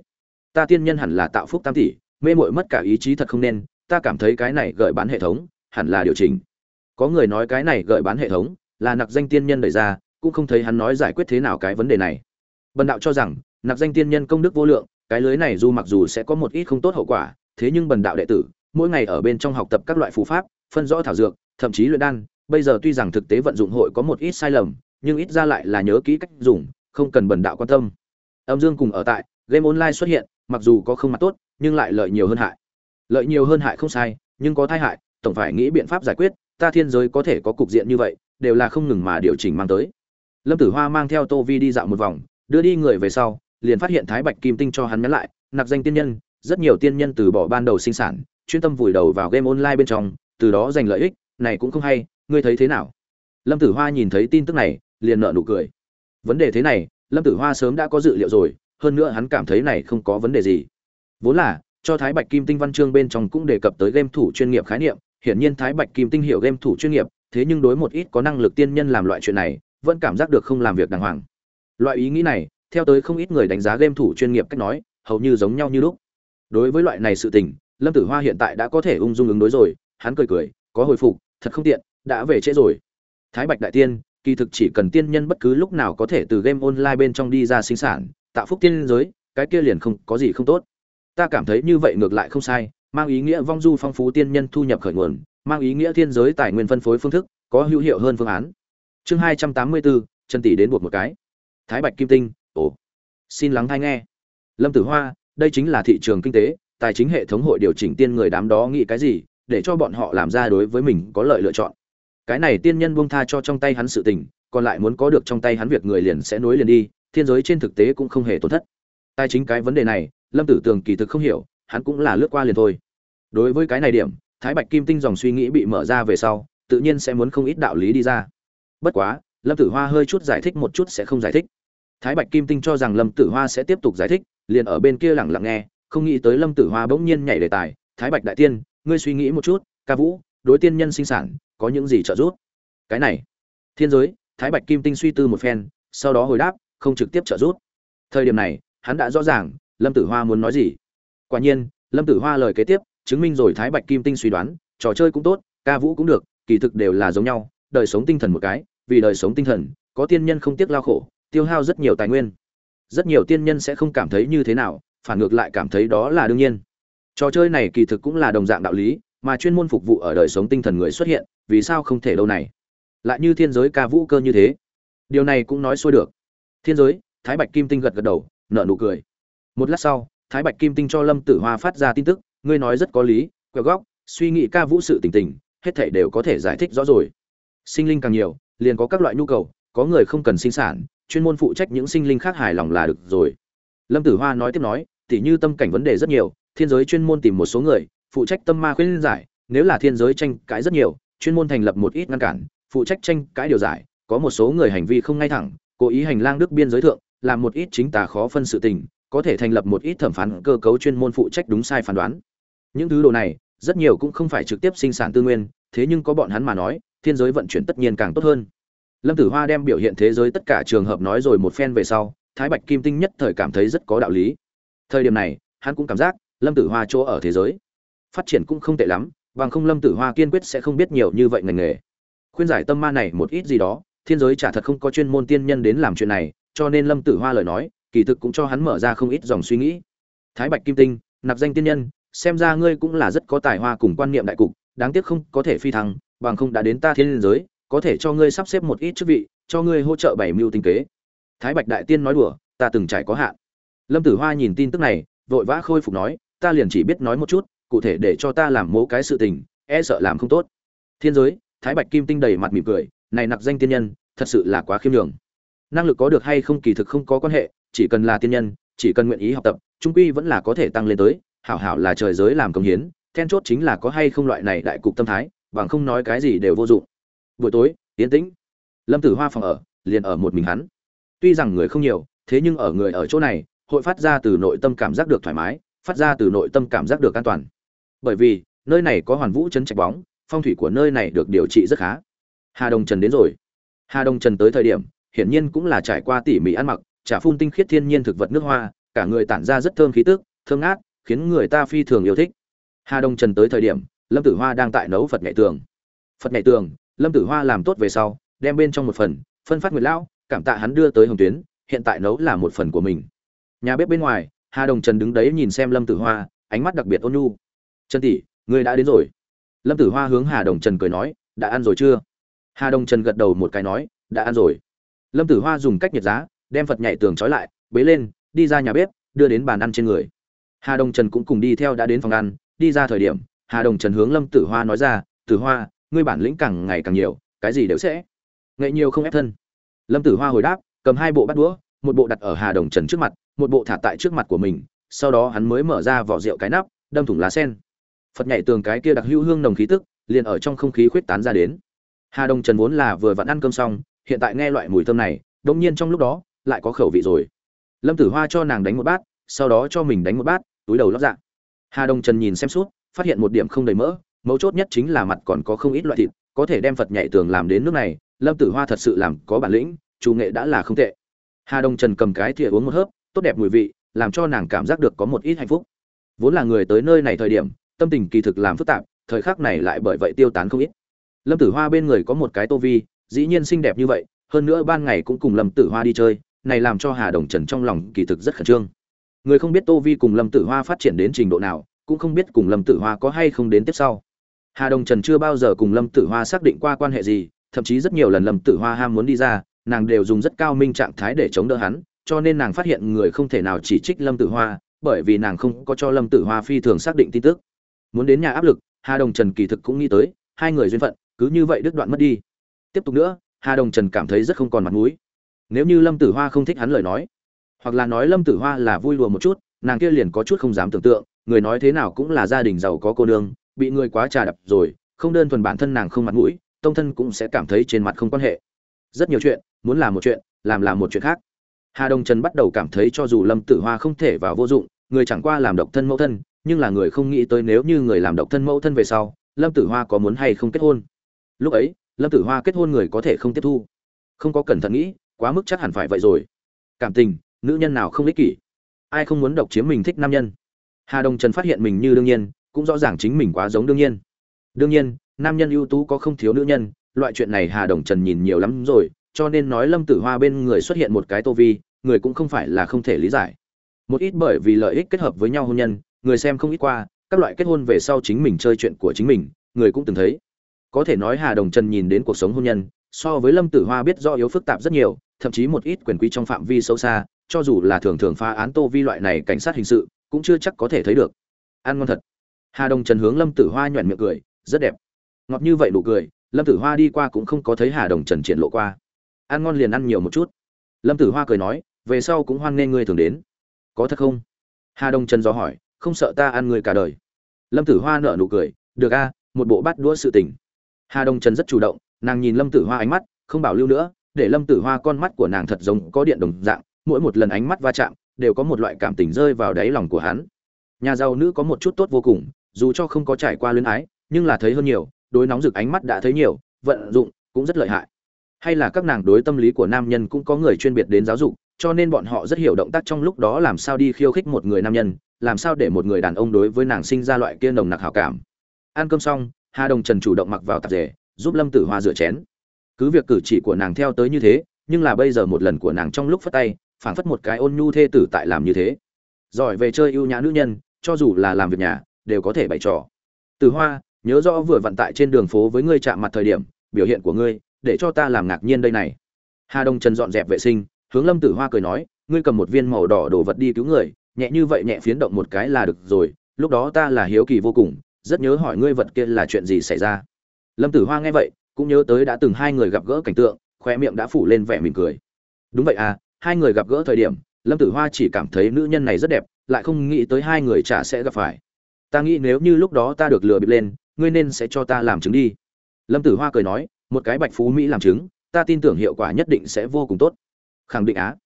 Ta tiên nhân hẳn là tạo phúc tam tỷ, mê mội mất cả ý chí thật không nên, ta cảm thấy cái này gợi bán hệ thống, hẳn là điều chỉnh. Có người nói cái này gợi bán hệ thống, là nặc danh tiên nhân đẩy ra, cũng không thấy hắn nói giải quyết thế nào cái vấn đề này. Bần đạo cho rằng, nặc danh tiên nhân công đức vô lượng cái lưới này dù mặc dù sẽ có một ít không tốt hậu quả, thế nhưng bần đạo đệ tử, mỗi ngày ở bên trong học tập các loại phù pháp, phân rõ thảo dược, thậm chí luyện đan, bây giờ tuy rằng thực tế vận dụng hội có một ít sai lầm, nhưng ít ra lại là nhớ kỹ cách dùng, không cần bần đạo quan tâm. Âm dương cùng ở tại, game online xuất hiện, mặc dù có không mặt tốt, nhưng lại lợi nhiều hơn hại. Lợi nhiều hơn hại không sai, nhưng có tai hại, tổng phải nghĩ biện pháp giải quyết, ta thiên giới có thể có cục diện như vậy, đều là không ngừng mà điều chỉnh mang tới. Lâm tử hoa mang theo tô vi đi dạo một vòng, đưa đi người về sau liền phát hiện thái bạch kim tinh cho hắn nhắn lại, nạp danh tiên nhân, rất nhiều tiên nhân từ bỏ ban đầu sinh sản, chuyên tâm vùi đầu vào game online bên trong, từ đó giành lợi ích, này cũng không hay, ngươi thấy thế nào? Lâm tử hoa nhìn thấy tin tức này, liền nợ nụ cười. Vấn đề thế này, lâm tử hoa sớm đã có dự liệu rồi, hơn nữa hắn cảm thấy này không có vấn đề gì. Vốn là, cho thái bạch kim tinh văn chương bên trong cũng đề cập tới game thủ chuyên nghiệp khái niệm, hiển nhiên thái bạch kim tinh hiểu game thủ chuyên nghiệp, thế nhưng đối một ít có năng lực tiên nhân làm loại chuyện này, vẫn cảm giác được không làm việc đàng hoàng. Loại ý nghĩ này theo tới không ít người đánh giá game thủ chuyên nghiệp cách nói, hầu như giống nhau như lúc. Đối với loại này sự tình, lâm tử hoa hiện tại đã có thể ung dung ứng đối rồi, hắn cười cười, có hồi phục, thật không tiện, đã về trễ rồi. Thái bạch đại tiên, kỳ thực chỉ cần tiên nhân bất cứ lúc nào có thể từ game online bên trong đi ra sinh sản, tạo phúc tiên giới, cái kia liền không, có gì không tốt. Ta cảm thấy như vậy ngược lại không sai, mang ý nghĩa vong du phong phú tiên nhân thu nhập khởi nguồn, mang ý nghĩa thiên giới tài nguyên phân phối phương thức, có hữu hiệu hơn phương án. Chương hai trăm tám mươi bốn chân tỷ đến buộc một cái. Thái bạch kim tinh ồ. Xin lắng hay nghe. Lâm tử hoa, đây chính là thị trường kinh tế, tài chính hệ thống hội điều chỉnh tiên người đám đó nghĩ cái gì, để cho bọn họ làm ra đối với mình có lợi lựa chọn. Cái này tiên nhân buông tha cho trong tay hắn sự tình, còn lại muốn có được trong tay hắn việc người liền sẽ nối liền đi, thiên giới trên thực tế cũng không hề tổn thất. Tài chính cái vấn đề này, lâm tử tường kỳ thực không hiểu, hắn cũng là lướt qua liền thôi. Đối với cái này điểm, thái bạch kim tinh dòng suy nghĩ bị mở ra về sau, tự nhiên sẽ muốn không ít đạo lý đi ra. Bất quá, lâm tử hoa hơi chút giải thích một chút sẽ không giải thích thái bạch kim tinh cho rằng lâm tử hoa sẽ tiếp tục giải thích, liền ở bên kia lẳng lặng nghe, không nghĩ tới lâm tử hoa bỗng nhiên nhảy đề tài, thái bạch đại tiên, ngươi suy nghĩ một chút, ca vũ, đối tiên nhân sinh sản, có những gì trợ giúp? Cái này, thiên giới, thái bạch kim tinh suy tư một phen, sau đó hồi đáp, không trực tiếp trợ giúp. Thời điểm này, hắn đã rõ ràng, lâm tử hoa muốn nói gì. Quả nhiên, lâm tử hoa lời kế tiếp, chứng minh rồi thái bạch kim tinh suy đoán, trò chơi cũng tốt, ca vũ cũng được, kỳ thực đều là giống nhau, đời sống tinh thần một cái, vì đời sống tinh thần, có tiên nhân không tiếc lao khổ tiêu hao rất nhiều tài nguyên. Rất nhiều tiên nhân sẽ không cảm thấy như thế nào, phản ngược lại cảm thấy đó là đương nhiên. Trò chơi này kỳ thực cũng là đồng dạng đạo lý, mà chuyên môn phục vụ ở đời sống tinh thần người xuất hiện, vì sao không thể đâu này? Lại như thiên giới ca vũ cơ như thế. Điều này cũng nói xuôi được. Thiên giới, thái bạch kim tinh gật gật đầu, nở nụ cười. Một lát sau, thái bạch kim tinh cho lâm tử hoa phát ra tin tức, ngươi nói rất có lý, quẹo góc, suy nghĩ ca vũ sự tình tình, hết thảy đều có thể giải thích rõ rồi. Sinh linh càng nhiều, liền có các loại nhu cầu, có người không cần sinh sản chuyên môn phụ trách những sinh linh khác hài lòng là được rồi. Lâm tử hoa nói tiếp nói, tỉ như tâm cảnh vấn đề rất nhiều, thiên giới chuyên môn tìm một số người, phụ trách tâm ma khuyên giải, nếu là thiên giới tranh cãi rất nhiều, chuyên môn thành lập một ít ngăn cản, phụ trách tranh cãi điều giải, có một số người hành vi không ngay thẳng, cố ý hành lang đức biên giới thượng, làm một ít chính tà khó phân sự tình, có thể thành lập một ít thẩm phán cơ cấu chuyên môn phụ trách đúng sai phán đoán. Những thứ đồ này, rất nhiều cũng không phải trực tiếp sinh sản tư nguyên, thế nhưng có bọn hắn mà nói, thiên giới vận chuyển tất nhiên càng tốt hơn lâm tử hoa đem biểu hiện thế giới tất cả trường hợp nói rồi một phen về sau, thái bạch kim tinh nhất thời cảm thấy rất có đạo lý. Thời điểm này, hắn cũng cảm giác lâm tử hoa chỗ ở thế giới phát triển cũng không tệ lắm, bằng không lâm tử hoa kiên quyết sẽ không biết nhiều như vậy ngành nghề. Khuyên giải tâm ma này một ít gì đó, thiên giới chả thật không có chuyên môn tiên nhân đến làm chuyện này, cho nên lâm tử hoa lời nói, kỳ thực cũng cho hắn mở ra không ít dòng suy nghĩ. Thái bạch kim tinh, nạp danh tiên nhân, xem ra ngươi cũng là rất có tài hoa cùng quan niệm đại cục, đáng tiếc không có thể phi thăng, bằng không đã đến ta thiên giới có thể cho ngươi sắp xếp một ít chức vị, cho ngươi hỗ trợ bảy mưu tinh kế. Thái bạch đại tiên nói đùa, ta từng trải có hạn. Lâm tử hoa nhìn tin tức này, vội vã khôi phục nói, ta liền chỉ biết nói một chút, cụ thể để cho ta làm mố cái sự tình e sợ làm không tốt. Thiên giới, thái bạch kim tinh đầy mặt mỉm cười, này nặc danh tiên nhân, thật sự là quá khiêm nhường. Năng lực có được hay không kỳ thực không có quan hệ, chỉ cần là tiên nhân, chỉ cần nguyện ý học tập, trung quy vẫn là có thể tăng lên tới, hảo hảo là trời giới làm công hiến, then chốt chính là có hay không loại này đại cục tâm thái, bằng không nói cái gì đều vô dụng buổi tối tiến tĩnh, lâm tử hoa phòng ở, liền ở một mình hắn. Tuy rằng người không nhiều, thế nhưng ở người ở chỗ này, hội phát ra từ nội tâm cảm giác được thoải mái, phát ra từ nội tâm cảm giác được an toàn. Bởi vì, nơi này có hoàn vũ chấn trạch bóng, phong thủy của nơi này được điều trị rất khá. Hà đồng trần đến rồi. Hà đồng trần tới thời điểm, hiển nhiên cũng là trải qua tỉ mỉ ăn mặc trả phun tinh khiết thiên nhiên thực vật nước hoa, cả người tản ra rất thơm khí tức, thơm ngát, khiến người ta phi thường yêu thích. Hà đồng trần tới thời điểm, lâm tử hoa đang tại nấu phật nghệ tường. Phật nghệ tường lâm tử hoa làm tốt về sau, đem bên trong một phần, phân phát nguyệt lão, cảm tạ hắn đưa tới hồng tuyến, hiện tại nấu là một phần của mình. Nhà bếp bên ngoài, hà đồng trần đứng đấy nhìn xem lâm tử hoa, ánh mắt đặc biệt ôn nhu. Trần tỷ ngươi đã đến rồi. Lâm tử hoa hướng hà đồng trần cười nói, đã ăn rồi chưa? Hà đồng trần gật đầu một cái nói, đã ăn rồi. Lâm tử hoa dùng cách nhiệt giá, đem phật nhảy tường trói lại, bế lên, đi ra nhà bếp, đưa đến bàn ăn trên người. Hà đồng trần cũng cùng đi theo đã đến phòng ăn, đi ra thời điểm, hà đồng trần hướng lâm tử hoa nói ra, tử hoa ngươi bản lĩnh càng ngày càng nhiều, cái gì đều sẽ. Nghệ nhiều không ép thân. Lâm tử hoa hồi đáp, cầm hai bộ bát đũa, một bộ đặt ở hà đồng trần trước mặt, một bộ thả tại trước mặt của mình, sau đó hắn mới mở ra vỏ rượu cái nắp, đâm thủng lá sen. Phật nhảy tường cái kia đặc hữu hương nồng khí tức, liền ở trong không khí khuyết tán ra đến. Hà đồng trần vốn là vừa vặn ăn cơm xong, hiện tại nghe loại mùi thơm này đông nhiên trong lúc đó, lại có khẩu vị rồi. Lâm tử hoa cho nàng đánh một bát, sau đó cho mình đánh một bát, túi đầu lót dạ. Hà đồng trần nhìn xem suốt, phát hiện một điểm không đầy mỡ mấu chốt nhất chính là mặt còn có không ít loại thịt, có thể đem phật nhảy tường làm đến nước này, lâm tử hoa thật sự làm có bản lĩnh, chủ nghệ đã là không tệ. Hà Đông trần cầm cái thìa uống một hớp, tốt đẹp mùi vị, làm cho nàng cảm giác được có một ít hạnh phúc. Vốn là người tới nơi này thời điểm, tâm tình kỳ thực làm phức tạp, thời khắc này lại bởi vậy tiêu tán không ít. Lâm tử hoa bên người có một cái tô vi, dĩ nhiên xinh đẹp như vậy, hơn nữa ban ngày cũng cùng lâm tử hoa đi chơi, này làm cho hà đồng trần trong lòng kỳ thực rất khẩn trương. Người không biết tô vi cùng lâm tử hoa phát triển đến trình độ nào, cũng không biết cùng lâm tử hoa có hay không đến tiếp sau hà đồng trần chưa bao giờ cùng lâm tử hoa xác định qua quan hệ gì, thậm chí rất nhiều lần lâm tử hoa ham muốn đi ra, nàng đều dùng rất cao minh trạng thái để chống đỡ hắn, cho nên nàng phát hiện người không thể nào chỉ trích lâm tử hoa, bởi vì nàng không có cho lâm tử hoa phi thường xác định tin tức. Muốn đến nhà áp lực, hà đồng trần kỳ thực cũng nghĩ tới, hai người duyên phận, cứ như vậy đứt đoạn mất đi. Tiếp tục nữa, hà đồng trần cảm thấy rất không còn mặt mũi. Nếu như lâm tử hoa không thích hắn lời nói, hoặc là nói lâm tử hoa là vui lùa một chút, nàng kia liền có chút không dám tưởng tượng, người nói thế nào cũng là gia đình giàu có cô nương bị người quá trà đập rồi, không đơn thuần bản thân nàng không mặt mũi, tông thân cũng sẽ cảm thấy trên mặt không quan hệ. Rất nhiều chuyện, muốn làm một chuyện, làm là một chuyện khác. Hà đồng trần bắt đầu cảm thấy cho dù lâm tử hoa không thể vào vô dụng, người chẳng qua làm độc thân mẫu thân, nhưng là người không nghĩ tới nếu như người làm độc thân mẫu thân về sau, lâm tử hoa có muốn hay không kết hôn. Lúc ấy, lâm tử hoa kết hôn người có thể không tiếp thu. Không có cẩn thận nghĩ, quá mức chắc hẳn phải vậy rồi. Cảm tình, nữ nhân nào không ích kỷ. Ai không muốn độc chiếm mình thích nam nhân? Hà đồng trần phát hiện mình như đương nhiên cũng rõ ràng chính mình quá giống đương nhiên. Đương nhiên, nam nhân ưu tú có không thiếu nữ nhân, loại chuyện này hà đồng trần nhìn nhiều lắm rồi, cho nên nói lâm tử hoa bên người xuất hiện một cái tô vi, người cũng không phải là không thể lý giải. Một ít bởi vì lợi ích kết hợp với nhau hôn nhân, người xem không ít qua, các loại kết hôn về sau chính mình chơi chuyện của chính mình, người cũng từng thấy. Có thể nói hà đồng trần nhìn đến cuộc sống hôn nhân, so với lâm tử hoa biết do yếu phức tạp rất nhiều, thậm chí một ít quyền quý trong phạm vi sâu xa, cho dù là thường thường phá án tô vi loại này cảnh sát hình sự, cũng chưa chắc có thể thấy được. Ăn ngon thật hà đồng trần hướng lâm tử hoa nhoẻn miệng cười, rất đẹp. Ngọt như vậy nụ cười, lâm tử hoa đi qua cũng không có thấy hà đồng trần triển lộ qua. Ăn ngon liền ăn nhiều một chút. Lâm tử hoa cười nói, về sau cũng hoan nghê ngươi thường đến. Có thật không? Hà đồng trần dò hỏi, không sợ ta ăn ngươi cả đời. Lâm tử hoa nở nụ cười, được a, một bộ bát đũa sự tình. Hà đồng trần rất chủ động, nàng nhìn lâm tử hoa ánh mắt, không bảo lưu nữa, để lâm tử hoa con mắt của nàng thật giống có điện đồng dạng, mỗi một lần ánh mắt va chạm, đều có một loại cảm tình rơi vào đáy lòng của hắn. Nhà giàu nữ có một chút tốt vô cùng dù cho không có trải qua luyến ái, nhưng là thấy hơn nhiều, đối nóng rực ánh mắt đã thấy nhiều, vận dụng cũng rất lợi hại. Hay là các nàng đối tâm lý của nam nhân cũng có người chuyên biệt đến giáo dục, cho nên bọn họ rất hiểu động tác trong lúc đó làm sao đi khiêu khích một người nam nhân, làm sao để một người đàn ông đối với nàng sinh ra loại kia nồng nặc hảo cảm. Ăn cơm xong, hà đồng trần chủ động mặc vào tạp dề, giúp lâm tử hoa rửa chén. Cứ việc cử chỉ của nàng theo tới như thế, nhưng là bây giờ một lần của nàng trong lúc phất tay, phảng phất một cái ôn nhu thê tử tại làm như thế. Giỏi về chơi ưu nhã nữ nhân, cho dù là làm việc nhà đều có thể bày trò. Từ hoa, nhớ rõ vừa vận tại trên đường phố với ngươi chạm mặt thời điểm, biểu hiện của ngươi, để cho ta làm ngạc nhiên đây này. Hà đông trần dọn dẹp vệ sinh, hướng lâm tử hoa cười nói, ngươi cầm một viên màu đỏ đồ vật đi cứu người, nhẹ như vậy nhẹ phiến động một cái là được rồi, lúc đó ta là hiếu kỳ vô cùng, rất nhớ hỏi ngươi vật kia là chuyện gì xảy ra. Lâm tử hoa nghe vậy, cũng nhớ tới đã từng hai người gặp gỡ cảnh tượng khoe miệng đã phủ lên vẻ mỉm cười. Đúng vậy à hai người gặp gỡ thời điểm, lâm tử hoa chỉ cảm thấy nữ nhân này rất đẹp, lại không nghĩ tới hai người chả sẽ gặp phải ta nghĩ nếu như lúc đó ta được lừa bịp lên, ngươi nên sẽ cho ta làm chứng đi. Lâm tử hoa cười nói, một cái bạch phú mỹ làm chứng, ta tin tưởng hiệu quả nhất định sẽ vô cùng tốt. Khẳng định á.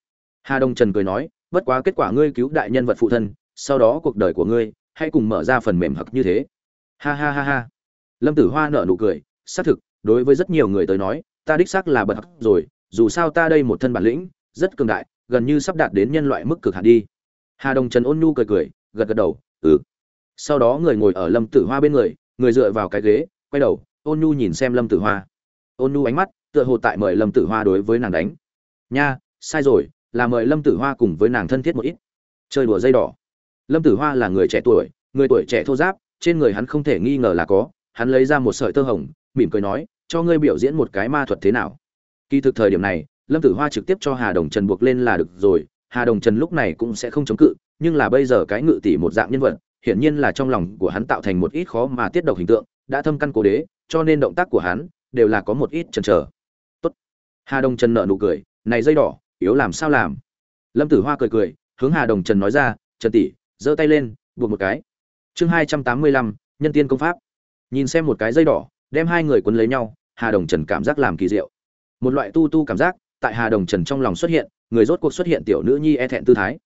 Hà đông trần cười nói, bất quá kết quả ngươi cứu đại nhân vật phụ thân, sau đó cuộc đời của ngươi, hãy cùng mở ra phần mềm hặc như thế. Ha ha ha ha. Lâm tử hoa nở nụ cười, xác thực, đối với rất nhiều người tới nói, ta đích xác là bật hặc rồi, dù sao ta đây một thân bản lĩnh, rất cường đại, gần như sắp đạt đến nhân loại mức cực hạn đi. Hà đông trần ôn nhu cười cười, gật gật đầu ừ sau đó người ngồi ở lâm tử hoa bên người người dựa vào cái ghế, quay đầu, ôn nhu nhìn xem lâm tử hoa. Ôn nhu ánh mắt tựa hồ tại mời lâm tử hoa đối với nàng đánh. Nha, sai rồi, là mời lâm tử hoa cùng với nàng thân thiết một ít. Chơi đùa dây đỏ. Lâm tử hoa là người trẻ tuổi, người tuổi trẻ thô giáp, trên người hắn không thể nghi ngờ là có, hắn lấy ra một sợi tơ hồng, mỉm cười nói, cho ngươi biểu diễn một cái ma thuật thế nào. Kỳ thực thời điểm này, lâm tử hoa trực tiếp cho hà đồng trần buộc lên là được rồi, hà đồng trần lúc này cũng sẽ không chống cự, nhưng là bây giờ cái ngự tỷ một dạng nhân vật hiển nhiên là trong lòng của hắn tạo thành một ít khó mà tiết độc hình tượng, đã thâm căn cố đế, cho nên động tác của hắn đều là có một ít chần chờ. Tốt. Hà đồng trần nở nụ cười, này dây đỏ, yếu làm sao làm? Lâm tử hoa cười cười, hướng hà đồng trần nói ra, trần tỷ, giơ tay lên, buộc một cái. Chương hai trăm tám mươi lăm, nhân tiên công pháp. Nhìn xem một cái dây đỏ, đem hai người quấn lấy nhau, hà đồng trần cảm giác làm kỳ diệu. Một loại tu tu cảm giác tại hà đồng trần trong lòng xuất hiện, người rốt cuộc xuất hiện tiểu nữ nhi e thẹn tư thái.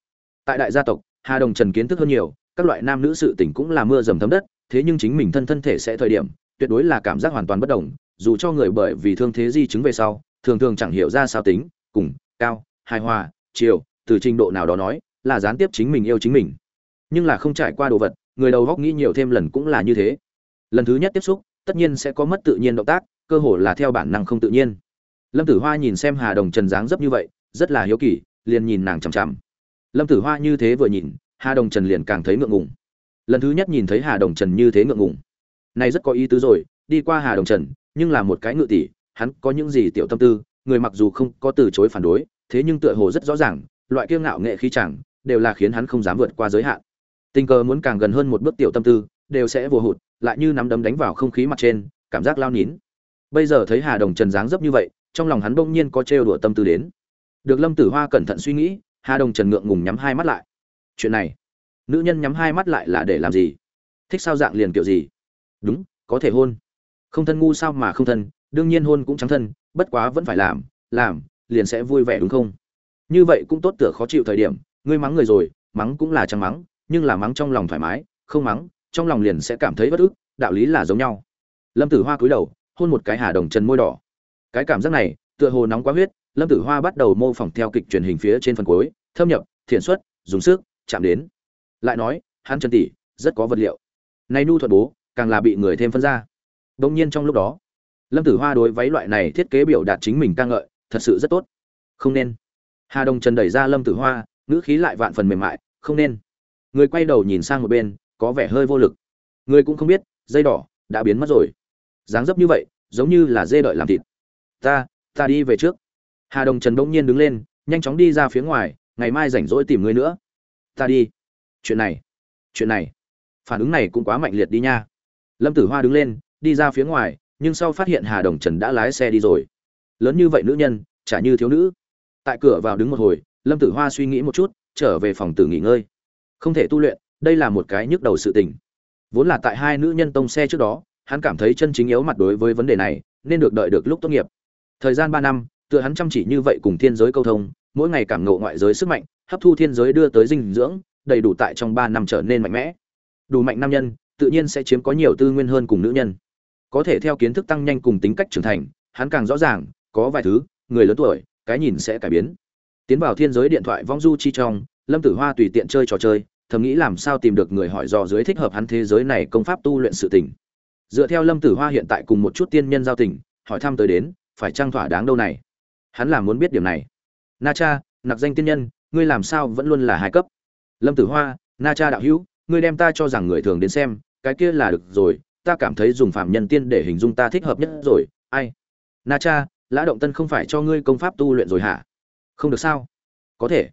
Tại đại gia tộc, hà đồng trần kiến thức hơn nhiều các loại nam nữ sự tình cũng là mưa dầm thấm đất, thế nhưng chính mình thân thân thể sẽ thời điểm, tuyệt đối là cảm giác hoàn toàn bất đồng, dù cho người bởi vì thương thế di chứng về sau, thường thường chẳng hiểu ra sao tính, cùng, cao, hài hòa, chiều, từ trình độ nào đó nói, là gián tiếp chính mình yêu chính mình. Nhưng là không trải qua đồ vật, người đầu góc nghĩ nhiều thêm lần cũng là như thế. Lần thứ nhất tiếp xúc, tất nhiên sẽ có mất tự nhiên động tác, cơ hồ là theo bản năng không tự nhiên. Lâm tử hoa nhìn xem hà đồng trần dáng dấp như vậy, rất là hiếu kỳ, liền nhìn nàng chằm chằm. Lâm tử hoa như thế vừa nhìn hà đồng trần liền càng thấy ngượng ngùng. Lần thứ nhất nhìn thấy hà đồng trần như thế ngượng ngùng. Này rất có ý tứ rồi, đi qua hà đồng trần, nhưng là một cái ngự tỷ, hắn có những gì tiểu tâm tư, người mặc dù không có từ chối phản đối, thế nhưng tựa hồ rất rõ ràng, loại kiêu ngạo nghệ khí chẳng, đều là khiến hắn không dám vượt qua giới hạn. Tình cờ muốn càng gần hơn một bước tiểu tâm tư, đều sẽ vô hụt, lại như nắm đấm đánh vào không khí mặt trên, cảm giác lao nín. Bây giờ thấy hà đồng trần dáng dấp như vậy, trong lòng hắn bỗng nhiên có trêu đùa tâm tư đến. Được lâm tử hoa cẩn thận suy nghĩ, hà đồng trần ngượng ngùng nhắm hai mắt lại chuyện này, nữ nhân nhắm hai mắt lại là để làm gì? Thích sao dạng liền kiểu gì? Đúng, có thể hôn. Không thân ngu sao mà không thân, đương nhiên hôn cũng trắng thân, bất quá vẫn phải làm làm, liền sẽ vui vẻ đúng không? Như vậy cũng tốt tựa khó chịu thời điểm, ngươi mắng người rồi, mắng cũng là chẳng mắng, nhưng là mắng trong lòng thoải mái, không mắng, trong lòng liền sẽ cảm thấy bất ức, đạo lý là giống nhau. Lâm tử hoa cúi đầu, hôn một cái hà đồng chân môi đỏ. Cái cảm giác này, tựa hồ nóng quá huyết, lâm tử hoa bắt đầu mô phỏng theo kịch truyền hình phía trên phần cuối, thâm nhập, thiện xuất, dùng sức chạm đến. Lại nói, hắn chân tỷ, rất có vật liệu. Nay nu thuật bố, càng là bị người thêm phân ra. Đông nhiên trong lúc đó, lâm tử hoa đối váy loại này thiết kế biểu đạt chính mình ca ngợi, thật sự rất tốt. Không nên. Hà đồng trần đẩy ra lâm tử hoa, ngữ khí lại vạn phần mềm mại, không nên. Người quay đầu nhìn sang một bên, có vẻ hơi vô lực. Người cũng không biết, dây đỏ, đã biến mất rồi. Dáng dấp như vậy, giống như là dê đợi làm thịt. Ta ta đi về trước. Hà đồng trần bỗng nhiên đứng lên, nhanh chóng đi ra phía ngoài, ngày mai rảnh rỗi tìm người nữa ta đi. Chuyện này chuyện này. Phản ứng này cũng quá mạnh liệt đi nha. Lâm tử hoa đứng lên, đi ra phía ngoài, nhưng sau phát hiện hà đồng trần đã lái xe đi rồi. Lớn như vậy nữ nhân, chả như thiếu nữ. Tại cửa vào đứng một hồi, lâm tử hoa suy nghĩ một chút, trở về phòng tử nghỉ ngơi. Không thể tu luyện, đây là một cái nhức đầu sự tình. Vốn là tại hai nữ nhân tông xe trước đó, hắn cảm thấy chân chính yếu mặt đối với vấn đề này, nên được đợi được lúc tốt nghiệp. Thời gian ba năm, tựa hắn chăm chỉ như vậy cùng thiên giới câu thông, mỗi ngày cảm ngộ ngoại giới sức mạnh hấp thu thiên giới đưa tới dinh dưỡng, đầy đủ tại trong ba năm trở nên mạnh mẽ. Đủ mạnh nam nhân, tự nhiên sẽ chiếm có nhiều tư nguyên hơn cùng nữ nhân. Có thể theo kiến thức tăng nhanh cùng tính cách trưởng thành, hắn càng rõ ràng, có vài thứ, người lớn tuổi, cái nhìn sẽ cải biến. Tiến vào thiên giới điện thoại vong du chi trong, lâm tử hoa tùy tiện chơi trò chơi, thầm nghĩ làm sao tìm được người hỏi dò dưới thích hợp hắn thế giới này công pháp tu luyện sự tình. Dựa theo lâm tử hoa hiện tại cùng một chút tiên nhân giao tình, hỏi thăm tới đến, phải trang thỏa đáng đâu này. Hắn là muốn biết điểm này. Na cha, nặc danh tiên nhân ngươi làm sao vẫn luôn là hai cấp? Lâm tử hoa, na cha đạo hữu, ngươi đem ta cho rằng người thường đến xem, cái kia là được rồi, ta cảm thấy dùng phạm nhân tiên để hình dung ta thích hợp nhất rồi, ai? Na cha, lã động tân không phải cho ngươi công pháp tu luyện rồi hả? Không được sao? Có thể.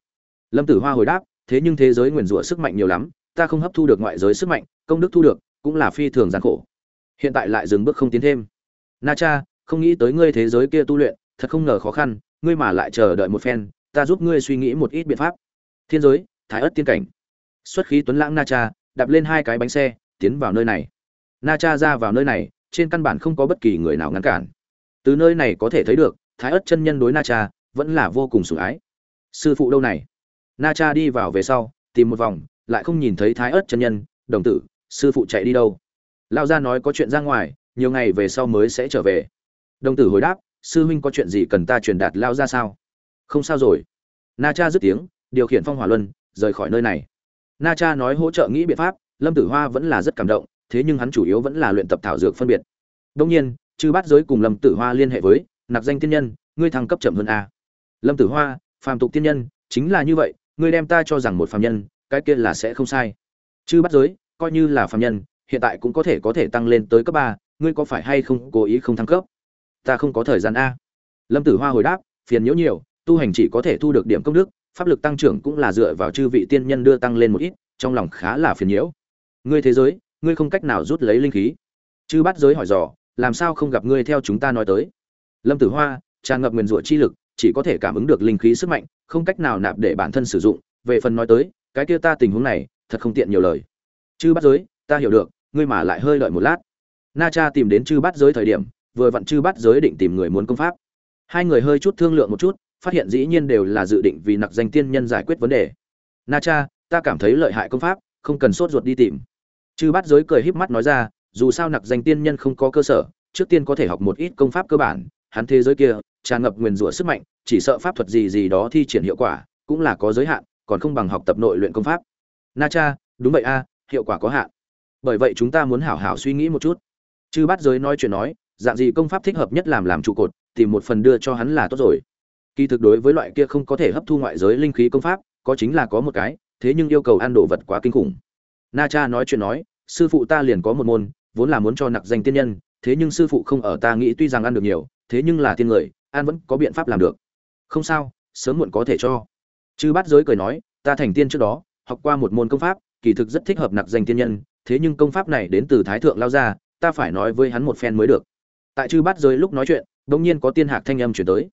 Lâm tử hoa hồi đáp, thế nhưng thế giới nguyền rủa sức mạnh nhiều lắm, ta không hấp thu được ngoại giới sức mạnh, công đức thu được, cũng là phi thường gian khổ. Hiện tại lại dừng bước không tiến thêm. Na cha, không nghĩ tới ngươi thế giới kia tu luyện, thật không ngờ khó khăn, ngươi mà lại chờ đợi một phen ta giúp ngươi suy nghĩ một ít biện pháp. Thiên giới, thái ất tiên cảnh. Xuất khí tuấn lãng na cha, đạp lên hai cái bánh xe, tiến vào nơi này. Na cha ra vào nơi này, trên căn bản không có bất kỳ người nào ngăn cản. Từ nơi này có thể thấy được, thái ất chân nhân đối na cha vẫn là vô cùng sủng ái. Sư phụ đâu này? Na cha đi vào về sau, tìm một vòng, lại không nhìn thấy thái ất chân nhân, đồng tử, sư phụ chạy đi đâu? Lao gia nói có chuyện ra ngoài, nhiều ngày về sau mới sẽ trở về. Đồng tử hồi đáp, sư huynh có chuyện gì cần ta truyền đạt lao ra sao? Không sao rồi. Na cha dứt tiếng, điều khiển phong hỏa luân, rời khỏi nơi này. Na cha nói hỗ trợ nghĩ biện pháp, lâm tử hoa vẫn là rất cảm động, thế nhưng hắn chủ yếu vẫn là luyện tập thảo dược phân biệt. Đông nhiên, chư bát giới cùng lâm tử hoa liên hệ với nạp danh tiên nhân, ngươi thăng cấp chậm hơn a. Lâm tử hoa, phàm tục tiên nhân, chính là như vậy, ngươi đem ta cho rằng một phàm nhân, cái kia là sẽ không sai. Chư bát giới, coi như là phàm nhân, hiện tại cũng có thể có thể tăng lên tới cấp ba, ngươi có phải hay không cố ý không thăng cấp? Ta không có thời gian a. Lâm tử hoa hồi đáp, phiền nhiễu nhiều tu hành chỉ có thể thu được điểm công đức, pháp lực tăng trưởng cũng là dựa vào chư vị tiên nhân đưa tăng lên một ít, trong lòng khá là phiền nhiễu. Ngươi thế giới, ngươi không cách nào rút lấy linh khí. Chư bắt giới hỏi dò, làm sao không gặp ngươi theo chúng ta nói tới? Lâm tử hoa, tràn ngập nguyền rủa chi lực, chỉ có thể cảm ứng được linh khí sức mạnh, không cách nào nạp để bản thân sử dụng. Về phần nói tới, cái kia ta tình huống này, thật không tiện nhiều lời. Chư bắt giới, ta hiểu được, ngươi mà lại hơi đợi một lát. Na cha tìm đến chư bắt giới thời điểm, vừa vặn chư bắt giới định tìm người muốn công pháp. Hai người hơi chút thương lượng một chút phát hiện dĩ nhiên đều là dự định vì nặc danh tiên nhân giải quyết vấn đề. Na cha, ta cảm thấy lợi hại công pháp, không cần sốt ruột đi tìm. Chư Bát giới cười híp mắt nói ra, dù sao nặc danh tiên nhân không có cơ sở, trước tiên có thể học một ít công pháp cơ bản, hắn thế giới kia, tràn ngập nguyền rủa sức mạnh, chỉ sợ pháp thuật gì gì đó thi triển hiệu quả, cũng là có giới hạn, còn không bằng học tập nội luyện công pháp. Na cha, đúng vậy a, hiệu quả có hạn. Bởi vậy chúng ta muốn hảo hảo suy nghĩ một chút. Chư Bát giới nói chuyện nói, dạng gì công pháp thích hợp nhất làm làm trụ cột, tìm một phần đưa cho hắn là tốt rồi kỳ thực đối với loại kia không có thể hấp thu ngoại giới linh khí công pháp, có chính là có một cái, thế nhưng yêu cầu ăn đồ vật quá kinh khủng. Na cha nói chuyện nói, sư phụ ta liền có một môn, vốn là muốn cho nặc danh tiên nhân, thế nhưng sư phụ không ở ta nghĩ tuy rằng ăn được nhiều, thế nhưng là tiên người an vẫn có biện pháp làm được. Không sao, sớm muộn có thể cho. Chư bát giới cười nói, ta thành tiên trước đó, học qua một môn công pháp, kỳ thực rất thích hợp nặc danh tiên nhân, thế nhưng công pháp này đến từ thái thượng lao ra ta phải nói với hắn một phen mới được. Tại chư bát giới lúc nói chuyện, đột nhiên có tiên hạc thanh âm chuyển tới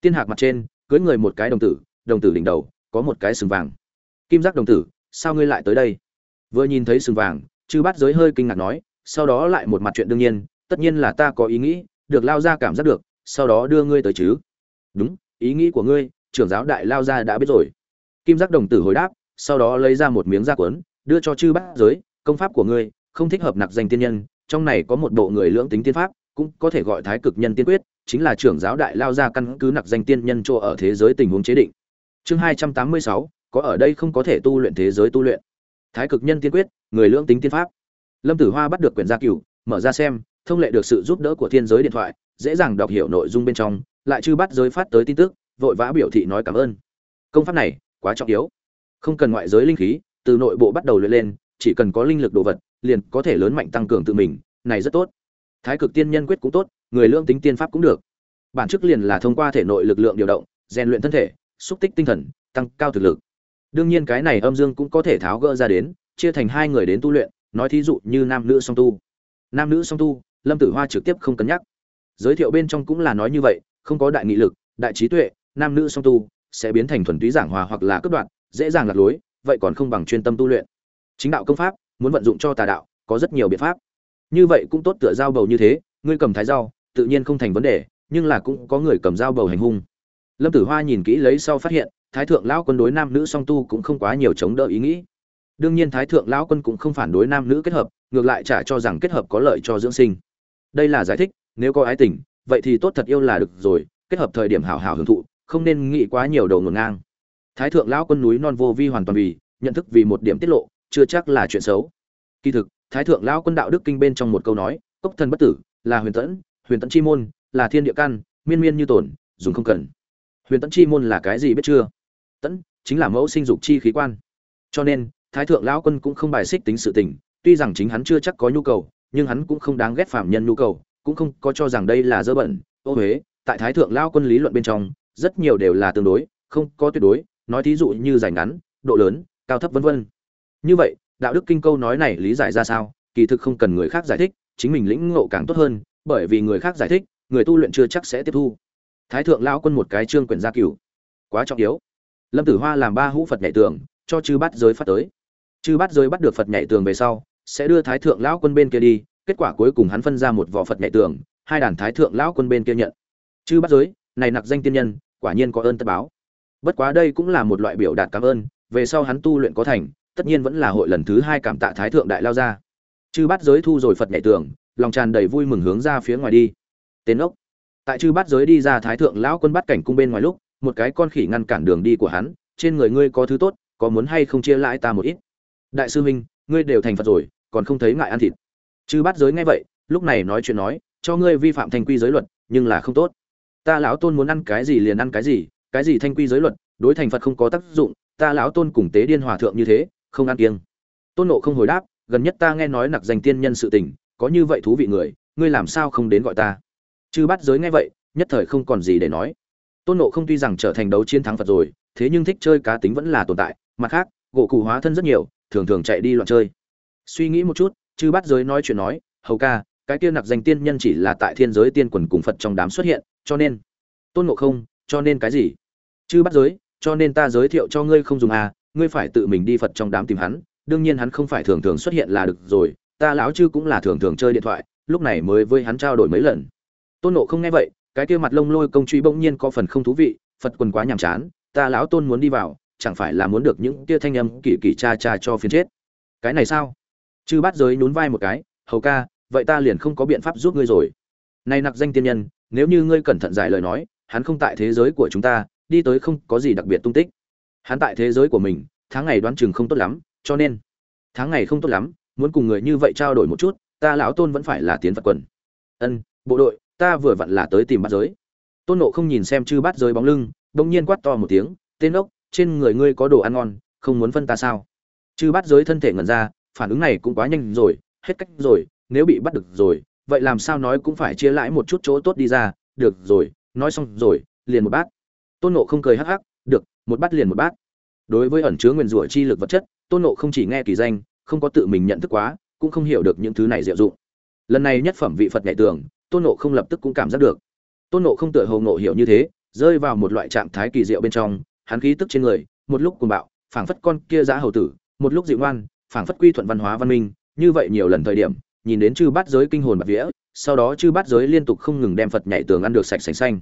tiên hạc mặt trên, cưới người một cái đồng tử đồng tử đỉnh đầu, có một cái sừng vàng. Kim giác đồng tử, sao ngươi lại tới đây? Vừa nhìn thấy sừng vàng, chư bát giới hơi kinh ngạc nói, sau đó lại một mặt chuyện đương nhiên, tất nhiên là ta có ý nghĩ, được lao ra cảm giác được, sau đó đưa ngươi tới chứ. Đúng, ý nghĩ của ngươi, trưởng giáo đại lao ra đã biết rồi. Kim giác đồng tử hồi đáp, sau đó lấy ra một miếng da cuốn, đưa cho chư bát giới, công pháp của ngươi, không thích hợp nặc danh tiên nhân, trong này có một bộ người lưỡng tính tiên pháp, cũng có thể gọi thái cực nhân tiên quyết chính là trưởng giáo đại lao ra căn cứ nặc danh tiên nhân chỗ ở thế giới tình huống chế định. Chương hai trăm tám mươi sáu, có ở đây không có thể tu luyện thế giới tu luyện. Thái cực nhân tiên quyết, người lưỡng tính tiên pháp. Lâm tử hoa bắt được quyển gia cửu, mở ra xem, thông lệ được sự giúp đỡ của thiên giới điện thoại, dễ dàng đọc hiểu nội dung bên trong, lại chưa bắt giới phát tới tin tức, vội vã biểu thị nói cảm ơn. Công pháp này, quá trọng yếu. Không cần ngoại giới linh khí, từ nội bộ bắt đầu luyện lên, chỉ cần có linh lực đồ vật, liền có thể lớn mạnh tăng cường tự mình, này rất tốt. Thái cực tiên nhân quyết cũng tốt người lương tính tiên pháp cũng được. Bản chức liền là thông qua thể nội lực lượng điều động, rèn luyện thân thể, xúc tích tinh thần, tăng cao thực lực. Đương nhiên cái này âm dương cũng có thể tháo gỡ ra đến, chia thành hai người đến tu luyện, nói thí dụ như nam nữ song tu. Nam nữ song tu, lâm tử hoa trực tiếp không cân nhắc. Giới thiệu bên trong cũng là nói như vậy, không có đại nghị lực, đại trí tuệ, nam nữ song tu sẽ biến thành thuần túy giảng hòa hoặc là cướp đoạn dễ dàng lạc lối, vậy còn không bằng chuyên tâm tu luyện. Chính đạo công pháp, muốn vận dụng cho tà đạo, có rất nhiều biện pháp. Như vậy cũng tốt tựa dao bầu như thế, ngươi cầm thái dao tự nhiên không thành vấn đề, nhưng là cũng có người cầm dao bầu hành hung. Lâm tử hoa nhìn kỹ lấy sau phát hiện, thái thượng lão quân đối nam nữ song tu cũng không quá nhiều chống đỡ ý nghĩ. Đương nhiên thái thượng lão quân cũng không phản đối nam nữ kết hợp, ngược lại trả cho rằng kết hợp có lợi cho dưỡng sinh. Đây là giải thích, nếu có ái tình, vậy thì tốt thật yêu là được rồi, kết hợp thời điểm hảo hảo hưởng thụ, không nên nghĩ quá nhiều đầu ngổn ngang. Thái thượng lão quân núi non vô vi hoàn toàn vì, nhận thức vì một điểm tiết lộ, chưa chắc là chuyện xấu. Kỳ thực, thái thượng lão quân đạo đức kinh bên trong một câu nói, cốc thần bất tử, là huyền tẫn huyền tẫn chi môn là thiên địa căn, miên miên như tổn dùng không cần. Huyền tẫn chi môn là cái gì biết chưa? Tẫn chính là mẫu sinh dục chi khí quan. Cho nên, thái thượng lão quân cũng không bài xích tính sự tình, tuy rằng chính hắn chưa chắc có nhu cầu, nhưng hắn cũng không đáng ghét phạm nhân nhu cầu, cũng không có cho rằng đây là dơ bẩn, ô huế. Tại thái thượng lão quân lý luận bên trong, rất nhiều đều là tương đối, không có tuyệt đối, nói thí dụ như dài ngắn, độ lớn, cao thấp vân vân. Như vậy, đạo đức kinh câu nói này lý giải ra sao? Kỳ thực không cần người khác giải thích, chính mình lĩnh ngộ càng tốt hơn bởi vì người khác giải thích, người tu luyện chưa chắc sẽ tiếp thu. Thái thượng lão quân một cái trương quyền gia cửu. Quá trọng yếu. Lâm tử hoa làm ba hũ phật nhảy tường, cho chư bắt giới phát tới. Chư bắt giới bắt được phật nhảy tường về sau, sẽ đưa thái thượng lão quân bên kia đi, kết quả cuối cùng hắn phân ra một vỏ phật nhảy tường, hai đàn thái thượng lão quân bên kia nhận. Chư bắt giới, này nặc danh tiên nhân, quả nhiên có ơn tất báo. Bất quá đây cũng là một loại biểu đạt cảm ơn, về sau hắn tu luyện có thành, tất nhiên vẫn là hội lần thứ hai cảm tạ thái thượng đại lao ra chư bắt giới thu rồi phật nhảy tường lòng tràn đầy vui mừng hướng ra phía ngoài đi. Tên ốc. Tại chư bát giới đi ra thái thượng lão quân bắt cảnh cung bên ngoài lúc, một cái con khỉ ngăn cản đường đi của hắn, trên người ngươi có thứ tốt, có muốn hay không chia lại ta một ít? Đại sư huynh, ngươi đều thành phật rồi, còn không thấy ngại ăn thịt. Chư bát giới nghe vậy, lúc này nói chuyện nói, cho ngươi vi phạm thành quy giới luật, nhưng là không tốt. Ta lão tôn muốn ăn cái gì liền ăn cái gì cái gì thanh quy giới luật, đối thành phật không có tác dụng, ta lão tôn cùng tế điên hòa thượng như thế, không ăn kiêng. Tôn nộ không hồi đáp, gần nhất ta nghe nói nặc danh tiên nhân sự tình có như vậy thú vị người, ngươi làm sao không đến gọi ta? Chư bắt giới nghe vậy, nhất thời không còn gì để nói. Tôn nộ không tuy rằng trở thành đấu chiến thắng phật rồi, thế nhưng thích chơi cá tính vẫn là tồn tại. Mặt khác gỗ cụ hóa thân rất nhiều, thường thường chạy đi loạn chơi. Suy nghĩ một chút, chư bắt giới nói chuyện nói, hầu ca, cái kia nặc danh tiên nhân chỉ là tại thiên giới tiên quần cùng phật trong đám xuất hiện, cho nên tôn ngộ không, cho nên cái gì? Chư bắt giới, cho nên ta giới thiệu cho ngươi không dùng à ngươi phải tự mình đi phật trong đám tìm hắn, đương nhiên hắn không phải thường thường xuất hiện là được rồi ta lão chư cũng là thường thường chơi điện thoại, lúc này mới với hắn trao đổi mấy lần. Tôn nộ không nghe vậy, cái kia mặt lông lôi công truy bỗng nhiên có phần không thú vị, phật quần quá nhàm chán, ta lão tôn muốn đi vào, chẳng phải là muốn được những kia thanh âm kỳ kỳ cha cha cho phiền chết. Cái này sao? Chư bắt giới nhún vai một cái, hầu ca, vậy ta liền không có biện pháp giúp ngươi rồi. Nay nặc danh tiên nhân, nếu như ngươi cẩn thận giải lời nói, hắn không tại thế giới của chúng ta, đi tới không có gì đặc biệt tung tích. Hắn tại thế giới của mình, tháng ngày đoán chừng không tốt lắm, cho nên, tháng ngày không tốt lắm muốn cùng người như vậy trao đổi một chút, ta lão tôn vẫn phải là tiến phật quần. Ân, bộ đội, ta vừa vặn là tới tìm bắt giới. Tôn nộ không nhìn xem chư bắt giới bóng lưng đông nhiên quát to một tiếng, tên ốc, trên người ngươi có đồ ăn ngon, không muốn phân ta sao? Chư bắt giới thân thể ngẩn ra, phản ứng này cũng quá nhanh rồi, hết cách rồi, nếu bị bắt được rồi, vậy làm sao nói cũng phải chia lãi một chút chỗ tốt đi ra, được rồi, nói xong rồi, liền một bát. Tôn nộ không cười hắc hắc, được, một bát liền một bát. Đối với ẩn chứa nguyên rủa chi lực vật chất, tôn nộ không chỉ nghe kỳ danh không có tự mình nhận thức quá, cũng không hiểu được những thứ này diệu dụng. Lần này nhất phẩm vị phật nhảy tường, tôn nộ không lập tức cũng cảm giác được. Tôn nộ không tựa hồ nộ hiểu như thế, rơi vào một loại trạng thái kỳ diệu bên trong, hắn khí tức trên người, một lúc cuồng bạo, phảng phất con kia giã hầu tử, một lúc dịu ngoan, phảng phất quy thuận văn hóa văn minh, như vậy nhiều lần thời điểm, nhìn đến chư bát giới kinh hồn bạc vía, sau đó chư bát giới liên tục không ngừng đem phật nhảy tường ăn được sạch sành xanh.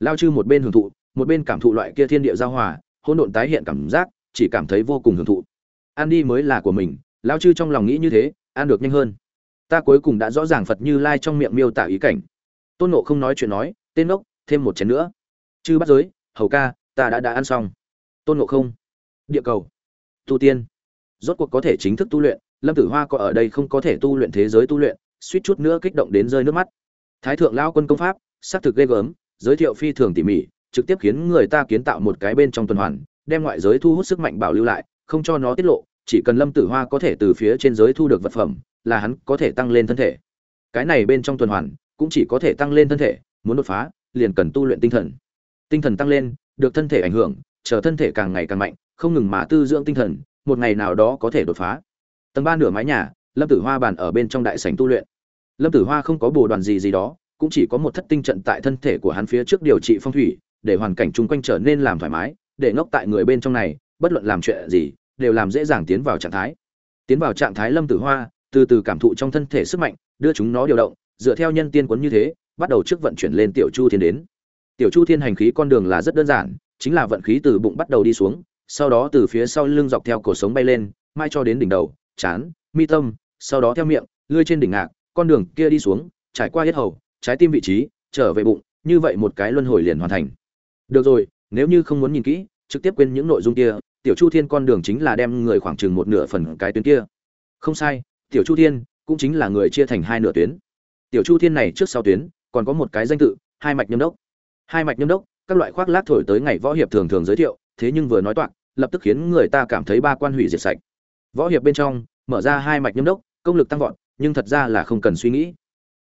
Lao chư một bên hưởng thụ, một bên cảm thụ loại kia thiên địa giao hòa, hỗn độn tái hiện cảm giác, chỉ cảm thấy vô cùng hưởng thụ. Ăn đi mới là của mình lao chư trong lòng nghĩ như thế, ăn được nhanh hơn. Ta cuối cùng đã rõ ràng phật như lai trong miệng miêu tả ý cảnh. Tôn nộ không nói chuyện nói, tên ốc thêm một chén nữa. Chư bắt giới, hầu ca, ta đã đã ăn xong. Tôn nộ không. Địa cầu. Tu tiên. Rốt cuộc có thể chính thức tu luyện, lâm tử hoa có ở đây không có thể tu luyện thế giới tu luyện, suýt chút nữa kích động đến rơi nước mắt. Thái thượng lao quân công pháp xác thực ghê gớm, giới thiệu phi thường tỉ mỉ, trực tiếp khiến người ta kiến tạo một cái bên trong tuần hoàn, đem ngoại giới thu hút sức mạnh bảo lưu lại, không cho nó tiết lộ chỉ cần lâm tử hoa có thể từ phía trên giới thu được vật phẩm, là hắn có thể tăng lên thân thể. Cái này bên trong tuần hoàn, cũng chỉ có thể tăng lên thân thể, muốn đột phá, liền cần tu luyện tinh thần. Tinh thần tăng lên, được thân thể ảnh hưởng, chờ thân thể càng ngày càng mạnh, không ngừng mà tư dưỡng tinh thần, một ngày nào đó có thể đột phá. Tầng ba nửa mái nhà, lâm tử hoa bàn ở bên trong đại sảnh tu luyện. Lâm tử hoa không có bồ đoàn gì gì đó, cũng chỉ có một thất tinh trận tại thân thể của hắn phía trước điều trị phong thủy, để hoàn cảnh chung quanh trở nên làm thoải mái, để ngốc tại người bên trong này, bất luận làm chuyện gì đều làm dễ dàng tiến vào trạng thái. Tiến vào trạng thái lâm tử hoa, từ từ cảm thụ trong thân thể sức mạnh, đưa chúng nó điều động, dựa theo nhân tiên quấn như thế, bắt đầu trước vận chuyển lên tiểu chu thiên đến. Tiểu chu thiên hành khí con đường là rất đơn giản, chính là vận khí từ bụng bắt đầu đi xuống, sau đó từ phía sau lưng dọc theo cổ sống bay lên, mai cho đến đỉnh đầu, chán, mi tâm, sau đó theo miệng lươi trên đỉnh ngạc, con đường kia đi xuống, trải qua hết hầu, trái tim vị trí, trở về bụng, như vậy một cái luân hồi liền hoàn thành. Được rồi, nếu như không muốn nhìn kỹ, trực tiếp quên những nội dung kia tiểu chu thiên con đường chính là đem người khoảng chừng một nửa phần cái tuyến kia. Không sai, tiểu chu thiên cũng chính là người chia thành hai nửa tuyến. Tiểu chu thiên này trước sau tuyến, còn có một cái danh tự, hai mạch nhâm đốc. Hai mạch nhâm đốc, các loại khoác lác thổi tới ngày võ hiệp thường thường giới thiệu, thế nhưng vừa nói toạc, lập tức khiến người ta cảm thấy ba quan hủy diệt sạch. Võ hiệp bên trong, mở ra hai mạch nhâm đốc, công lực tăng vọt, nhưng thật ra là không cần suy nghĩ.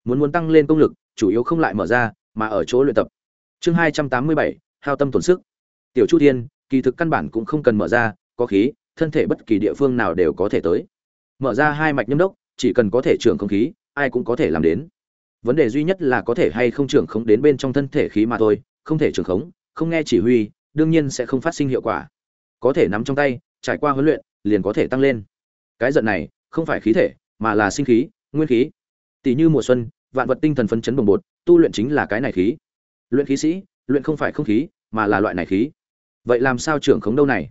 Muốn muốn tăng lên công lực, chủ yếu không lại mở ra, mà ở chỗ luyện tập. Chương hai trăm tám mươi bảy, hao tâm tổn sức. Tiểu chu thiên kỳ thực căn bản cũng không cần mở ra, có khí, thân thể bất kỳ địa phương nào đều có thể tới. Mở ra hai mạch nhâm đốc, chỉ cần có thể trưởng không khí, ai cũng có thể làm đến. Vấn đề duy nhất là có thể hay không trưởng khống đến bên trong thân thể khí mà thôi, không thể trưởng khống, không nghe chỉ huy, đương nhiên sẽ không phát sinh hiệu quả. Có thể nắm trong tay, trải qua huấn luyện, liền có thể tăng lên. Cái giận này, không phải khí thể, mà là sinh khí, nguyên khí. Tỷ như mùa xuân, vạn vật tinh thần phấn chấn bồng bột, tu luyện chính là cái này khí. Luyện khí sĩ, luyện không phải không khí, mà là loại này khí vậy làm sao trưởng khống đâu này?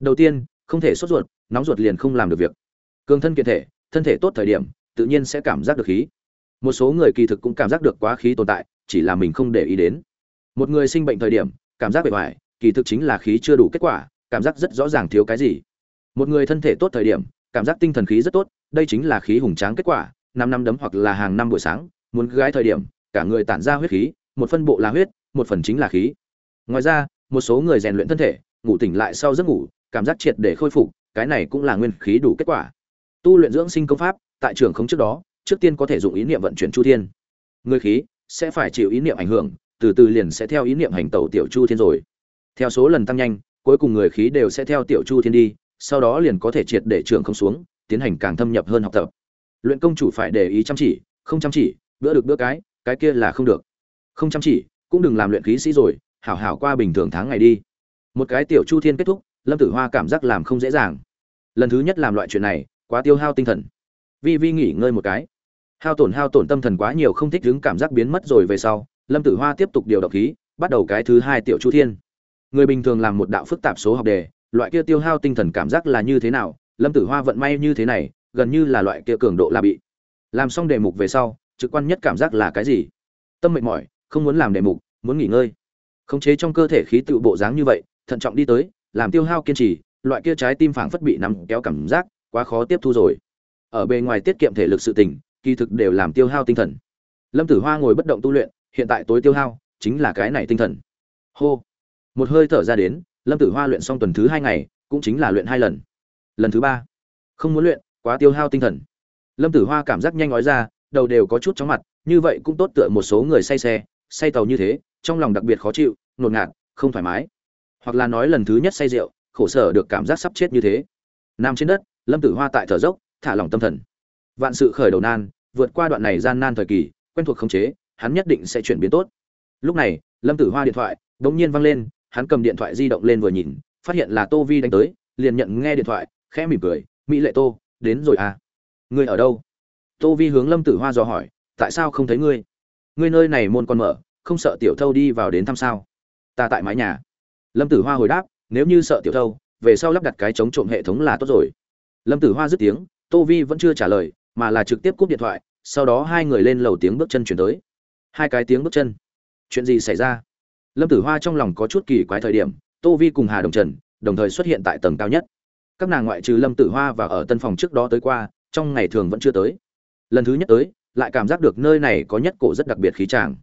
Đầu tiên, không thể sốt ruột, nóng ruột liền không làm được việc. Cường thân kiện thể, thân thể tốt thời điểm, tự nhiên sẽ cảm giác được khí. Một số người kỳ thực cũng cảm giác được quá khí tồn tại, chỉ là mình không để ý đến. Một người sinh bệnh thời điểm, cảm giác bề ngoài, kỳ thực chính là khí chưa đủ kết quả, cảm giác rất rõ ràng thiếu cái gì. Một người thân thể tốt thời điểm, cảm giác tinh thần khí rất tốt, đây chính là khí hùng tráng kết quả, năm năm đấm hoặc là hàng năm buổi sáng, muốn gái thời điểm, cả người tản ra huyết khí, một phân bộ là huyết, một phần chính là khí. Ngoài ra một số người rèn luyện thân thể, ngủ tỉnh lại sau giấc ngủ, cảm giác triệt để khôi phục, cái này cũng là nguyên khí đủ kết quả. Tu luyện dưỡng sinh công pháp, tại trường không trước đó, trước tiên có thể dùng ý niệm vận chuyển chu thiên. Người khí sẽ phải chịu ý niệm ảnh hưởng, từ từ liền sẽ theo ý niệm hành tẩu tiểu chu thiên rồi. Theo số lần tăng nhanh, cuối cùng người khí đều sẽ theo tiểu chu thiên đi, sau đó liền có thể triệt để trường không xuống, tiến hành càng thâm nhập hơn học tập. Luyện công chủ phải để ý chăm chỉ, không chăm chỉ, bữa được bữa cái cái kia là không được. Không chăm chỉ, cũng đừng làm luyện khí sĩ rồi hảo hảo qua bình thường tháng ngày đi. Một cái tiểu chu thiên kết thúc, lâm tử hoa cảm giác làm không dễ dàng. Lần thứ nhất làm loại chuyện này, quá tiêu hao tinh thần. Vi vi nghỉ ngơi một cái. Hao tổn hao tổn tâm thần quá nhiều không thích đứng cảm giác biến mất rồi về sau, lâm tử hoa tiếp tục điều động khí, bắt đầu cái thứ hai tiểu chu thiên. Người bình thường làm một đạo phức tạp số học đề, loại kia tiêu hao tinh thần cảm giác là như thế nào, lâm tử hoa vận may như thế này, gần như là loại kia cường độ là bị. Làm xong đề mục về sau, trực quan nhất cảm giác là cái gì? Tâm mệt mỏi, không muốn làm đề mục, muốn nghỉ ngơi khống chế trong cơ thể khí tự bộ dáng như vậy, thận trọng đi tới, làm tiêu hao kiên trì, loại kia trái tim phảng phất bị nắm kéo cảm giác, quá khó tiếp thu rồi. Ở bề ngoài tiết kiệm thể lực sự tình, kỳ thực đều làm tiêu hao tinh thần. Lâm tử hoa ngồi bất động tu luyện, hiện tại tối tiêu hao, chính là cái này tinh thần. Hô. Một hơi thở ra đến, lâm tử hoa luyện xong tuần thứ hai ngày, cũng chính là luyện hai lần. Lần thứ ba. Không muốn luyện, quá tiêu hao tinh thần. Lâm tử hoa cảm giác nhanh nói ra, đầu đều có chút chóng mặt, như vậy cũng tốt tựa một số người say xe, say tàu như thế trong lòng đặc biệt khó chịu, ngột ngạt, không thoải mái. Hoặc là nói lần thứ nhất say rượu, khổ sở được cảm giác sắp chết như thế. Nằm trên đất, lâm tử hoa tại thở dốc, thả lỏng tâm thần. Vạn sự khởi đầu nan, vượt qua đoạn này gian nan thời kỳ, quen thuộc khống chế, hắn nhất định sẽ chuyển biến tốt. Lúc này, lâm tử hoa điện thoại đ ỗ n g nhiên văng lên, hắn cầm điện thoại di động lên vừa nhìn, phát hiện là tô vi đánh tới, liền nhận nghe điện thoại, khẽ mỉm cười, mỹ lệ tô, đến rồi à? Ngươi ở đâu? Tô vi hướng lâm tử hoa dò hỏi, tại sao không thấy ngươi? Ngươi nơi này môn còn mở không sợ tiểu thâu đi vào đến thăm sao? Ta tại mái nhà. Lâm tử hoa hồi đáp, nếu như sợ tiểu thâu, về sau lắp đặt cái chống trộm hệ thống là tốt rồi. Lâm tử hoa dứt tiếng, tô vi vẫn chưa trả lời, mà là trực tiếp cúp điện thoại, sau đó hai người lên lầu tiếng bước chân chuyển tới. Hai cái tiếng bước chân. Chuyện gì xảy ra? Lâm tử hoa trong lòng có chút kỳ quái thời điểm, tô vi cùng hà đồng trần, đồng thời xuất hiện tại tầng cao nhất. Các nàng ngoại trừ lâm tử hoa và ở tân phòng trước đó tới qua, trong ngày thường vẫn chưa tới. Lần thứ nhất tới, lại cảm giác được nơi này có nhất cổ rất đặc biệt khí tràng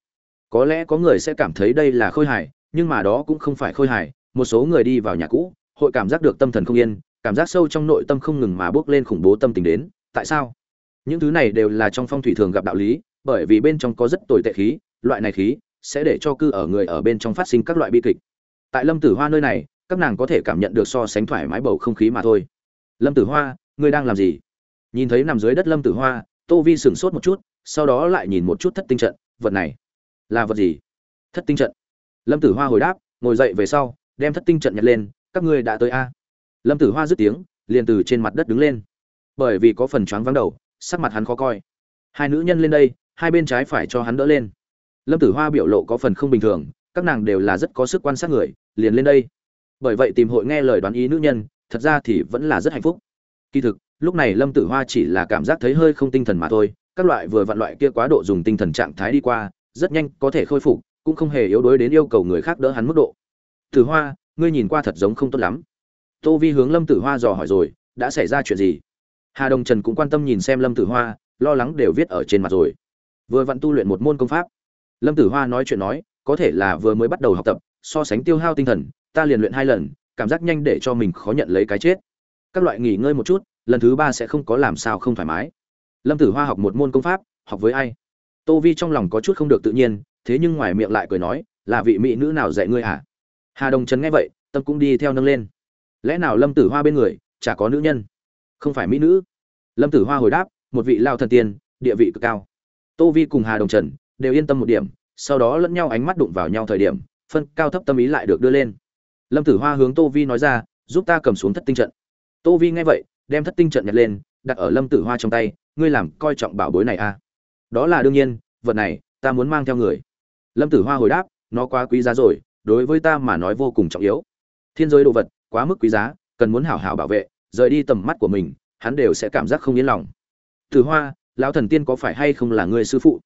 có lẽ có người sẽ cảm thấy đây là khôi hài, nhưng mà đó cũng không phải khôi hài, một số người đi vào nhà cũ, hội cảm giác được tâm thần không yên, cảm giác sâu trong nội tâm không ngừng mà bước lên khủng bố tâm tình đến, tại sao? Những thứ này đều là trong phong thủy thường gặp đạo lý, bởi vì bên trong có rất tồi tệ khí, loại này khí sẽ để cho cư ở người ở bên trong phát sinh các loại bi kịch. Tại lâm tử hoa nơi này, các nàng có thể cảm nhận được so sánh thoải mái bầu không khí mà thôi. Lâm tử hoa, ngươi đang làm gì? Nhìn thấy nằm dưới đất lâm tử hoa, tô vi sửng sốt một chút, sau đó lại nhìn một chút thất tinh trận, vật này là vật gì? Thất tinh trận. Lâm tử hoa hồi đáp, ngồi dậy về sau, đem thất tinh trận nhặt lên, các ngươi đã tới a. Lâm tử hoa dứt tiếng, liền từ trên mặt đất đứng lên. Bởi vì có phần choáng vắng đầu, sắc mặt hắn khó coi. Hai nữ nhân lên đây, hai bên trái phải cho hắn đỡ lên. Lâm tử hoa biểu lộ có phần không bình thường, các nàng đều là rất có sức quan sát người, liền lên đây. Bởi vậy tìm hội nghe lời đoán ý nữ nhân, thật ra thì vẫn là rất hạnh phúc. Kỳ thực, lúc này lâm tử hoa chỉ là cảm giác thấy hơi không tinh thần mà thôi, các loại vừa vặn loại kia quá độ dùng tinh thần trạng thái đi qua rất nhanh có thể khôi phục, cũng không hề yếu đuối đến yêu cầu người khác đỡ hắn mức độ. Tử hoa, ngươi nhìn qua thật giống không tốt lắm. Tô vi hướng lâm tử hoa dò hỏi rồi, đã xảy ra chuyện gì? Hà đồng trần cũng quan tâm nhìn xem lâm tử hoa, lo lắng đều viết ở trên mặt rồi. Vừa vặn tu luyện một môn công pháp. Lâm tử hoa nói chuyện nói, có thể là vừa mới bắt đầu học tập, so sánh tiêu hao tinh thần, ta liền luyện hai lần, cảm giác nhanh để cho mình khó nhận lấy cái chết. Các loại nghỉ ngơi một chút, lần thứ ba sẽ không có làm sao không thoải mái. Lâm tử hoa học một môn công pháp, học với ai? Tô vi trong lòng có chút không được tự nhiên, thế nhưng ngoài miệng lại cười nói, là vị mỹ nữ nào dạy ngươi hả? Hà đồng trần nghe vậy, tâm cũng đi theo nâng lên. Lẽ nào lâm tử hoa bên người chả có nữ nhân? Không phải mỹ nữ. Lâm tử hoa hồi đáp, một vị lao thần tiên, địa vị cực cao. Tô vi cùng hà đồng trần đều yên tâm một điểm, sau đó lẫn nhau ánh mắt đụng vào nhau thời điểm, phân cao thấp tâm ý lại được đưa lên. Lâm tử hoa hướng tô vi nói ra, giúp ta cầm xuống thất tinh trận. Tô vi nghe vậy, đem thất tinh trận nhặt lên, đặt ở lâm tử hoa trong tay, ngươi làm coi trọng bảo bối này à? Đó là đương nhiên, vật này, ta muốn mang theo người. Lâm tử hoa hồi đáp, nó quá quý giá rồi, đối với ta mà nói vô cùng trọng yếu. Thiên giới đồ vật, quá mức quý giá, cần muốn hảo hảo bảo vệ, rời đi tầm mắt của mình, hắn đều sẽ cảm giác không yên lòng. Tử hoa, lão thần tiên có phải hay không là người sư phụ?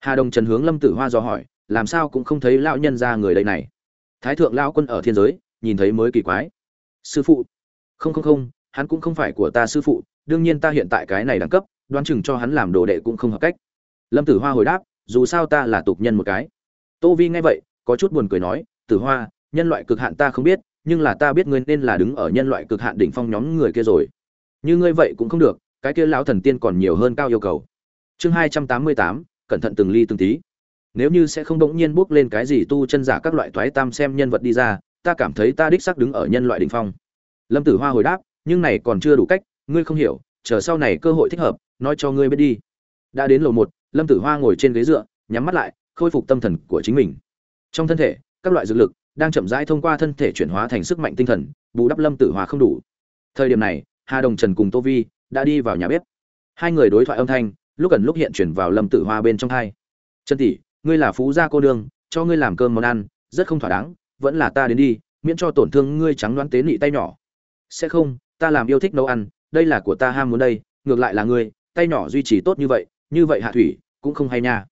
Hà đồng trần hướng lâm tử hoa dò hỏi, làm sao cũng không thấy lão nhân ra người đây này. Thái thượng lão quân ở thiên giới, nhìn thấy mới kỳ quái. Sư phụ? Không không không, hắn cũng không phải của ta sư phụ, đương nhiên ta hiện tại cái này đẳng cấp, đoán chừng cho hắn làm đồ đệ cũng không hợp cách lâm tử hoa hồi đáp, dù sao ta là tục nhân một cái. Tô vi nghe vậy, có chút buồn cười nói, tử hoa, nhân loại cực hạn ta không biết, nhưng là ta biết ngươi nên là đứng ở nhân loại cực hạn đỉnh phong nhóm người kia rồi. Như ngươi vậy cũng không được, cái kia lão thần tiên còn nhiều hơn cao yêu cầu. Chương hai trăm tám mươi tám, cẩn thận từng ly từng tí. Nếu như sẽ không bỗng nhiên bước lên cái gì tu chân giả các loại toái tam xem nhân vật đi ra, ta cảm thấy ta đích xác đứng ở nhân loại đỉnh phong. Lâm tử hoa hồi đáp, nhưng này còn chưa đủ cách, ngươi không hiểu, chờ sau này cơ hội thích hợp, nói cho ngươi biết đi. Đã đến lầu một lâm tử hoa ngồi trên ghế dựa nhắm mắt lại khôi phục tâm thần của chính mình. Trong thân thể các loại dược lực đang chậm rãi thông qua thân thể chuyển hóa thành sức mạnh tinh thần bù đắp lâm tử hoa không đủ. Thời điểm này hà đồng trần cùng tô vi đã đi vào nhà bếp. Hai người đối thoại âm thanh lúc gần lúc hiện chuyển vào lâm tử hoa bên trong hai. Trần tỷ ngươi là phú gia cô đường, cho ngươi làm cơm món ăn rất không thỏa đáng vẫn là ta đến đi miễn cho tổn thương ngươi trắng đoán tế nị tay nhỏ. Sẽ không ta làm yêu thích nấu ăn đây là của ta ham muốn đây ngược lại là ngươi tay nhỏ duy trì tốt như vậy như vậy hạ thủy cũng không hay nha.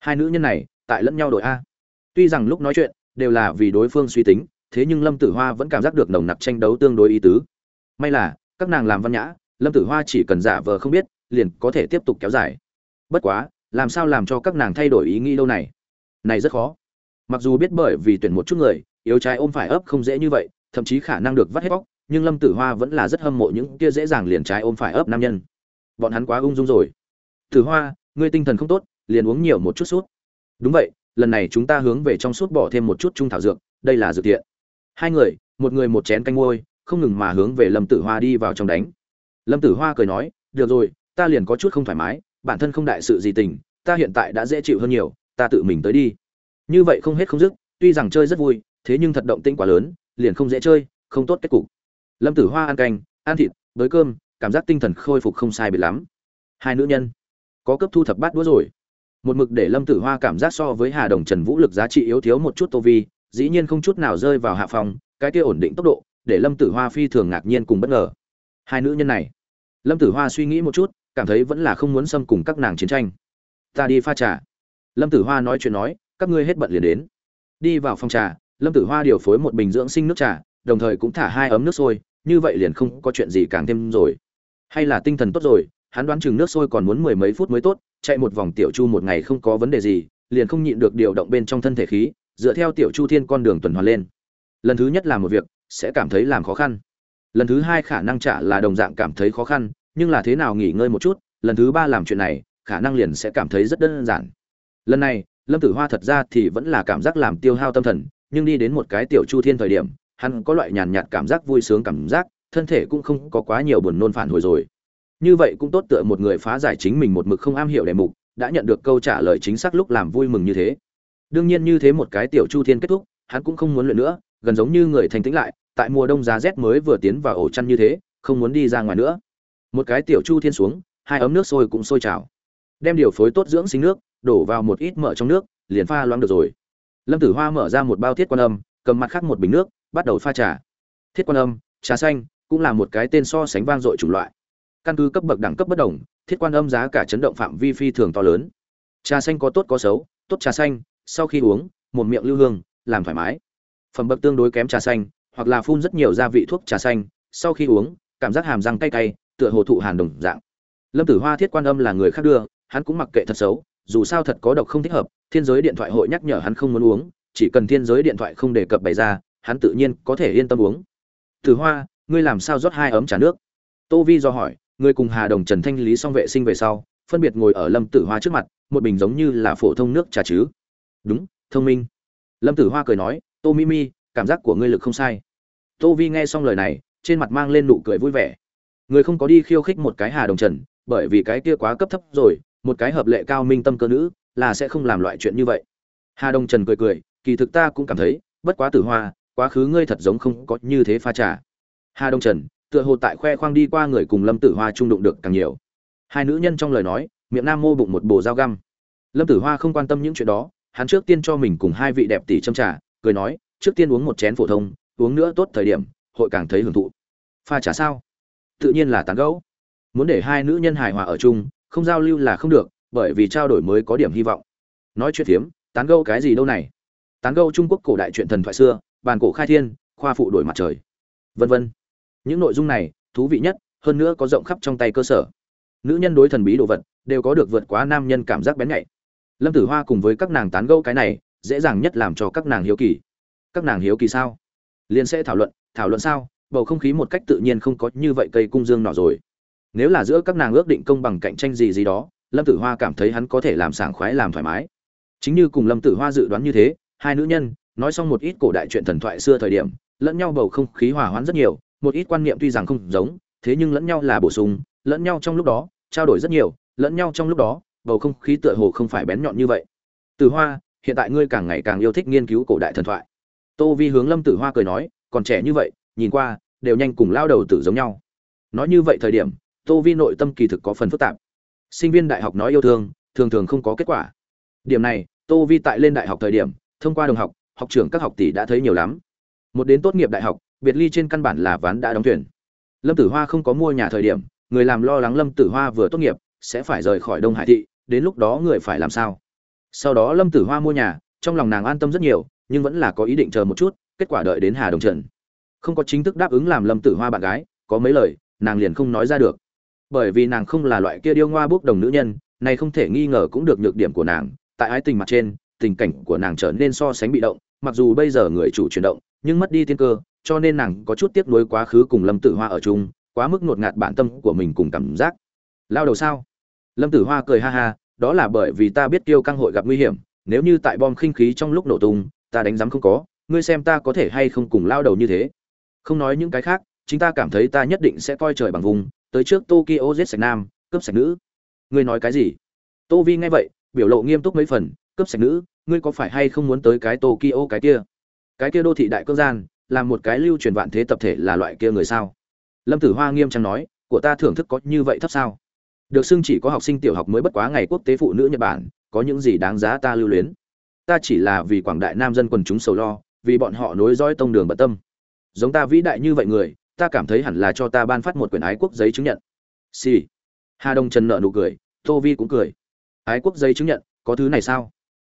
Hai nữ nhân này, tại lẫn nhau đội a. Tuy rằng lúc nói chuyện, đều là vì đối phương suy tính, thế nhưng lâm tử hoa vẫn cảm giác được nồng nặc tranh đấu tương đối ý tứ. May là, các nàng làm văn nhã, lâm tử hoa chỉ cần giả vờ không biết, liền có thể tiếp tục kéo dài. Bất quá, làm sao làm cho các nàng thay đổi ý nghĩ lâu này? Này rất khó. Mặc dù biết bởi vì tuyển một chút người, yếu trái ôm phải ấp không dễ như vậy, thậm chí khả năng được vắt hết bóc nhưng lâm tử hoa vẫn là rất hâm mộ những kia dễ dàng liền trái ôm phải ấp nam nhân. Bọn hắn quá ung dung rồi tử hoa, ngươi tinh thần không tốt, liền uống nhiều một chút sút đúng vậy, lần này chúng ta hướng về trong suốt bỏ thêm một chút trung thảo dược, đây là dược thiện. Hai người, một người một chén canh ngôi, không ngừng mà hướng về lâm tử hoa đi vào trong đánh. Lâm tử hoa cười nói, được rồi, ta liền có chút không thoải mái, bản thân không đại sự gì tình, ta hiện tại đã dễ chịu hơn nhiều, ta tự mình tới đi. Như vậy không hết không dứt, tuy rằng chơi rất vui, thế nhưng thật động tĩnh quá lớn, liền không dễ chơi, không tốt kết cục. Lâm tử hoa ăn canh, ăn thịt, với cơm, cảm giác tinh thần khôi phục không sai biệt lắm. Hai nữ nhân có cấp thu thập bát đũa rồi. Một mực để lâm tử hoa cảm giác so với hà đồng trần vũ lực giá trị yếu thiếu một chút tô vi, dĩ nhiên không chút nào rơi vào hạ phòng cái kia ổn định tốc độ, để lâm tử hoa phi thường ngạc nhiên cùng bất ngờ. Hai nữ nhân này. Lâm tử hoa suy nghĩ một chút, cảm thấy vẫn là không muốn xâm cùng các nàng chiến tranh. Ta đi pha trà. Lâm tử hoa nói chuyện nói, các ngươi hết bận liền đến. Đi vào phòng trà, lâm tử hoa điều phối một bình dưỡng sinh nước trà, đồng thời cũng thả hai ấm nước sôi, như vậy liền không có chuyện gì càng thêm rồi. Hay là tinh thần tốt rồi hắn đoán chừng nước sôi còn muốn mười mấy phút mới tốt, chạy một vòng tiểu chu một ngày không có vấn đề gì, liền không nhịn được điều động bên trong thân thể khí, dựa theo tiểu chu thiên con đường tuần hoàn lên. Lần thứ nhất làm một việc, sẽ cảm thấy làm khó khăn. Lần thứ hai khả năng trả là đồng dạng cảm thấy khó khăn, nhưng là thế nào nghỉ ngơi một chút, lần thứ ba làm chuyện này, khả năng liền sẽ cảm thấy rất đơn giản. Lần này, lâm tử hoa thật ra thì vẫn là cảm giác làm tiêu hao tâm thần, nhưng đi đến một cái tiểu chu thiên thời điểm, hắn có loại nhàn nhạt cảm giác vui sướng cảm giác, thân thể cũng không có quá nhiều buồn nôn phản hồi rồi như vậy cũng tốt tựa một người phá giải chính mình một mực không am hiểu đề mục, đã nhận được câu trả lời chính xác lúc làm vui mừng như thế. Đương nhiên như thế một cái tiểu chu thiên kết thúc, hắn cũng không muốn luyện nữa, gần giống như người thành tĩnh lại, tại mùa đông giá rét mới vừa tiến vào ổ chăn như thế, không muốn đi ra ngoài nữa. Một cái tiểu chu thiên xuống, hai ấm nước sôi cũng sôi trào. Đem điều phối tốt dưỡng sinh nước, đổ vào một ít mỡ trong nước, liền pha loãng được rồi. Lâm tử hoa mở ra một bao thiết quan âm, cầm mặt khác một bình nước, bắt đầu pha trà. Thiết quan âm, trà xanh, cũng là một cái tên so sánh vang dội chủng loại căn cứ cấp bậc đẳng cấp bất đồng, thiết quan âm giá cả chấn động phạm vi phi thường to lớn. Trà xanh có tốt có xấu, tốt trà xanh, sau khi uống, một miệng lưu hương, làm thoải mái. Phẩm bậc tương đối kém trà xanh, hoặc là phun rất nhiều gia vị thuốc trà xanh, sau khi uống, cảm giác hàm răng cay cay, tựa hồ thụ hàn đồng dạng. Lâm tử hoa thiết quan âm là người khác đưa, hắn cũng mặc kệ thật xấu, dù sao thật có độc không thích hợp, thiên giới điện thoại hội nhắc nhở hắn không muốn uống, chỉ cần thiên giới điện thoại không đề cập bày ra, hắn tự nhiên có thể yên tâm uống. Tử hoa, ngươi làm sao rót hai ấm trà nước? Tô vi do hỏi ngươi cùng hà đồng, trần thanh lý xong vệ sinh về sau, phân biệt ngồi ở lâm tử hoa trước mặt, một bình giống như là phổ thông nước trà chứ. Đúng, thông minh. Lâm tử hoa cười nói, tô mimi cảm giác của ngươi lực không sai. Tô vi nghe xong lời này, trên mặt mang lên nụ cười vui vẻ. Người không có đi khiêu khích một cái hà đồng, trần, bởi vì cái kia quá cấp thấp rồi, một cái hợp lệ cao minh tâm cơ nữ, là sẽ không làm loại chuyện như vậy. Hà đồng, trần cười cười, kỳ thực ta cũng cảm thấy, bất quá tử hoa, quá khứ ngươi thật giống không có như thế pha trà. Hà Đồng, trần tựa hồ tại khoe khoang đi qua người cùng lâm tử hoa trung đụng được càng nhiều. Hai nữ nhân trong lời nói, miệng nam mô bụng một bồ dao găm. Lâm tử hoa không quan tâm những chuyện đó, hắn trước tiên cho mình cùng hai vị đẹp tỷ châm trà, cười nói, trước tiên uống một chén phổ thông, uống nữa tốt thời điểm, hội càng thấy hưởng thụ. Pha trà sao? Tự nhiên là tán gẫu. Muốn để hai nữ nhân hài hòa ở chung, không giao lưu là không được, bởi vì trao đổi mới có điểm hy vọng. Nói chuyện phiếm, tán gẫu cái gì đâu này? Tán gẫu trung quốc cổ đại chuyện thần thoại xưa, bàn cổ khai thiên, khoa phụ đổi mặt trời. Vân vân những nội dung này, thú vị nhất, hơn nữa có rộng khắp trong tay cơ sở. Nữ nhân đối thần bí đồ vật, đều có được vượt quá nam nhân cảm giác bén nhạy. Lâm tử hoa cùng với các nàng tán gẫu cái này, dễ dàng nhất làm cho các nàng hiếu kỳ. Các nàng hiếu kỳ sao? Liền sẽ thảo luận thảo luận sao? Bầu không khí một cách tự nhiên không có như vậy cây cung dương nọ rồi. Nếu là giữa các nàng ước định công bằng cạnh tranh gì gì đó, lâm tử hoa cảm thấy hắn có thể làm sảng khoái làm thoải mái. Chính như cùng lâm tử hoa dự đoán như thế, hai nữ nhân, nói xong một ít cổ đại chuyện thần thoại xưa thời điểm, lẫn nhau bầu không khí hòa hoãn rất nhiều một ít quan niệm tuy rằng không giống, thế nhưng lẫn nhau là bổ sung, lẫn nhau trong lúc đó, trao đổi rất nhiều, lẫn nhau trong lúc đó, bầu không khí tựa hồ không phải bén nhọn như vậy. Từ hoa, hiện tại ngươi càng ngày càng yêu thích nghiên cứu cổ đại thần thoại. Tô vi hướng lâm tử hoa cười nói, còn trẻ như vậy, nhìn qua, đều nhanh cùng lao đầu tử giống nhau. Nói như vậy thời điểm, tô vi nội tâm kỳ thực có phần phức tạp. Sinh viên đại học nói yêu thương, thường thường không có kết quả. Điểm này, tô vi tại lên đại học thời điểm, thông qua đồng học học trưởng các học tỷ đã thấy nhiều lắm. Một đến tốt nghiệp đại học biệt ly trên căn bản là ván đã đóng thuyền. Lâm tử hoa không có mua nhà thời điểm, người làm lo lắng lâm tử hoa vừa tốt nghiệp, sẽ phải rời khỏi đông hải thị, đến lúc đó người phải làm sao? Sau đó lâm tử hoa mua nhà, trong lòng nàng an tâm rất nhiều, nhưng vẫn là có ý định chờ một chút, kết quả đợi đến hà đồng trần. Không có chính thức đáp ứng làm lâm tử hoa bạn gái, có mấy lời, nàng liền không nói ra được. Bởi vì nàng không là loại kia điêu ngoa bốc đồng nữ nhân, này không thể nghi ngờ cũng được nhược điểm của nàng, tại ái tình mặt trên, tình cảnh của nàng trở nên so sánh bị động, mặc dù bây giờ người chủ chuyển động, nhưng mất đi tiên cơ cho nên nàng có chút tiếc nuối quá khứ cùng lâm tử hoa ở chung, quá mức ngột ngạt bản tâm của mình cùng cảm giác. Lao đầu sao? Lâm tử hoa cười ha ha, đó là bởi vì ta biết tiêu căng hội gặp nguy hiểm, nếu như tại bom khinh khí trong lúc nổ tung, ta đánh giám không có, ngươi xem ta có thể hay không cùng lao đầu như thế. Không nói những cái khác, chính ta cảm thấy ta nhất định sẽ coi trời bằng vùng, tới trước tokyo giết sạch nam, cướp sạch nữ. Ngươi nói cái gì? Tô vi nghe vậy, biểu lộ nghiêm túc mấy phần, cướp sạch nữ, ngươi có phải hay không muốn tới cái tokyo cái kia? Cái kia đô thị đại cương gian là một cái lưu truyền vạn thế tập thể là loại kia người sao? Lâm tử hoa nghiêm trang nói, của ta thưởng thức có như vậy thấp sao? Được xưng chỉ có học sinh tiểu học mới bất quá ngày quốc tế phụ nữ nhật bản, có những gì đáng giá ta lưu luyến? Ta chỉ là vì quảng đại nam dân quần chúng sầu lo, vì bọn họ nối dõi tông đường bận tâm. Giống ta vĩ đại như vậy người, ta cảm thấy hẳn là cho ta ban phát một quyển ái quốc giấy chứng nhận. Xì、sì. hà đông trần nợ nụ cười, tô vi cũng cười. Ái quốc giấy chứng nhận, có thứ này sao?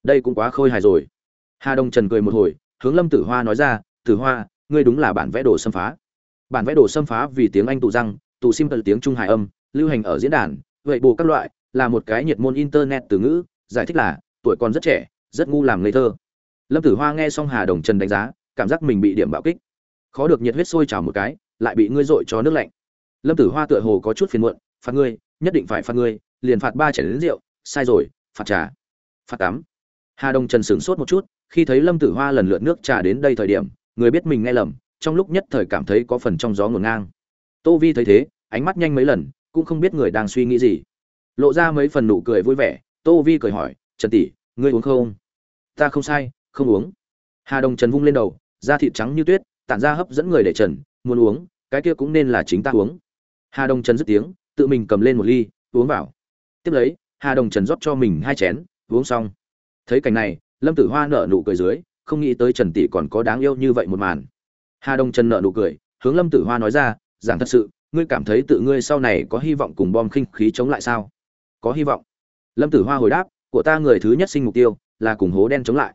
Đây cũng quá khôi hài rồi. Hà đông trần cười một hồi, hướng lâm tử hoa nói ra tử hoa, ngươi đúng là bản vẽ đồ xâm phá. Bản vẽ đồ xâm phá vì tiếng anh tụ răng, tụ sim tờ tiếng trung hải âm, lưu hành ở diễn đàn, vậy bù các loại, là một cái nhiệt môn internet từ ngữ, giải thích là, tuổi còn rất trẻ, rất ngu làm ngây thơ. Lâm tử hoa nghe xong hà đồng trần đánh giá, cảm giác mình bị điểm bạo kích. Khó được nhiệt huyết sôi trào một cái, lại bị ngươi dội cho nước lạnh. Lâm tử hoa tựa hồ có chút phiền muộn, phạt ngươi, nhất định phải phạt ngươi, liền phạt ba chảy đến rượu, sai rồi, phạt trà, phạt tắm. Hà đồng trần sửng sốt một chút, khi thấy lâm tử hoa lần lượt nước trà đến đây thời điểm người biết mình nghe lầm, trong lúc nhất thời cảm thấy có phần trong gió ngổn ngang. Tô vi thấy thế, ánh mắt nhanh mấy lần, cũng không biết người đang suy nghĩ gì. Lộ ra mấy phần nụ cười vui vẻ, tô vi cười hỏi, trần tỷ, ngươi uống không? Ta không sai, không uống. Hà đồng trần vung lên đầu, da thịt trắng như tuyết, tản ra hấp dẫn người để trần, muốn uống, cái kia cũng nên là chính ta uống. Hà đồng trần dứt tiếng, tự mình cầm lên một ly, uống vào. Tiếp lấy, hà đồng trần rót cho mình hai chén, uống xong. Thấy cảnh này, lâm tử hoa nở nụ cười dưới không nghĩ tới trần tỷ còn có đáng yêu như vậy một màn. Hà Đông trần nở nụ cười, hướng lâm tử hoa nói ra, giảng thật sự, ngươi cảm thấy tự ngươi sau này có hy vọng cùng bom khinh khí chống lại sao? Có hy vọng. Lâm tử hoa hồi đáp, của ta người thứ nhất sinh mục tiêu là cùng hố đen chống lại.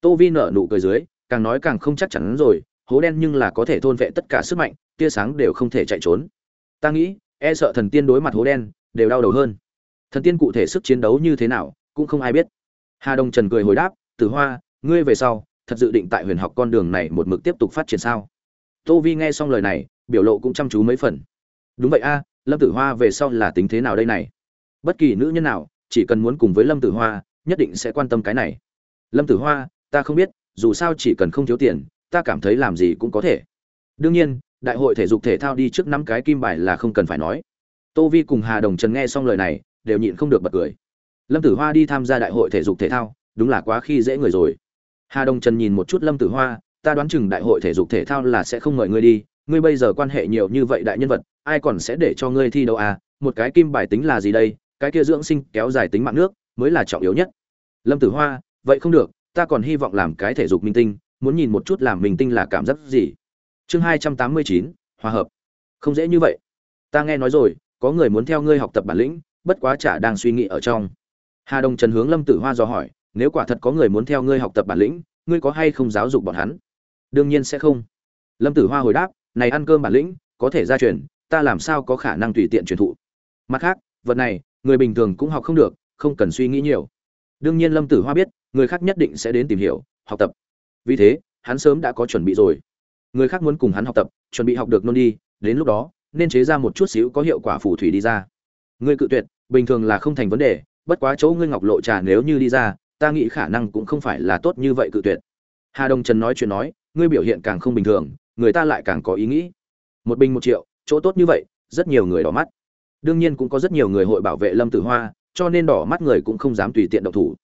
Tô vi nở nụ cười dưới, càng nói càng không chắc chắn rồi, hố đen nhưng là có thể thôn vệ tất cả sức mạnh, tia sáng đều không thể chạy trốn. Ta nghĩ e sợ thần tiên đối mặt hố đen, đều đau đầu hơn. Thần tiên cụ thể sức chiến đấu như thế nào, cũng không ai biết. Hà đông trần cười hồi đáp, tử hoa ngươi về sau, thật dự định tại huyền học con đường này một mực tiếp tục phát triển sao? Tô vi nghe xong lời này, biểu lộ cũng chăm chú mấy phần. Đúng vậy a, lâm tử hoa về sau là tính thế nào đây này? Bất kỳ nữ nhân nào, chỉ cần muốn cùng với lâm tử hoa, nhất định sẽ quan tâm cái này. Lâm tử hoa, ta không biết, dù sao chỉ cần không thiếu tiền, ta cảm thấy làm gì cũng có thể. Đương nhiên, đại hội thể dục thể thao đi trước năm cái kim bài là không cần phải nói. Tô vi cùng hà đồng trần nghe xong lời này, đều nhịn không được bật cười. Lâm tử hoa đi tham gia đại hội thể dục thể thao, đúng là quá khi dễ người rồi hà Đông trần nhìn một chút lâm tử hoa, ta đoán chừng đại hội thể dục thể thao là sẽ không mời ngươi đi, ngươi bây giờ quan hệ nhiều như vậy đại nhân vật, ai còn sẽ để cho ngươi thi đấu à? Một cái kim bài tính là gì đây? Cái kia dưỡng sinh kéo dài tính mạng nước mới là trọng yếu nhất. Lâm tử hoa, vậy không được, ta còn hy vọng làm cái thể dục minh tinh, muốn nhìn một chút làm minh tinh là cảm giác gì. Chương hai trăm tám mươi chín, hòa hợp. Không dễ như vậy. Ta nghe nói rồi, có người muốn theo ngươi học tập bản lĩnh, bất quá chả đang suy nghĩ ở trong. Hà Đông trần hướng lâm tử hoa dò hỏi nếu quả thật có người muốn theo ngươi học tập bản lĩnh, ngươi có hay không giáo dục bọn hắn? Đương nhiên sẽ không. Lâm tử hoa hồi đáp, này ăn cơm bản lĩnh, có thể gia truyền, ta làm sao có khả năng tùy tiện truyền thụ? Mặt khác, vật này, người bình thường cũng học không được, không cần suy nghĩ nhiều. Đương nhiên lâm tử hoa biết, người khác nhất định sẽ đến tìm hiểu, học tập. Vì thế, hắn sớm đã có chuẩn bị rồi. Người khác muốn cùng hắn học tập, chuẩn bị học được nôn đi, đến lúc đó, nên chế ra một chút xíu có hiệu quả phù thủy đi ra. Ngươi cự tuyệt, bình thường là không thành vấn đề, bất quá chỗ ngươi ngọc lộ trà nếu như đi ra ta nghĩ khả năng cũng không phải là tốt như vậy cự tuyệt. Hà đông trần nói chuyện nói, ngươi biểu hiện càng không bình thường, người ta lại càng có ý nghĩ. Một bình một triệu, chỗ tốt như vậy, rất nhiều người đỏ mắt. Đương nhiên cũng có rất nhiều người hội bảo vệ lâm tử hoa, cho nên đỏ mắt người cũng không dám tùy tiện động thủ.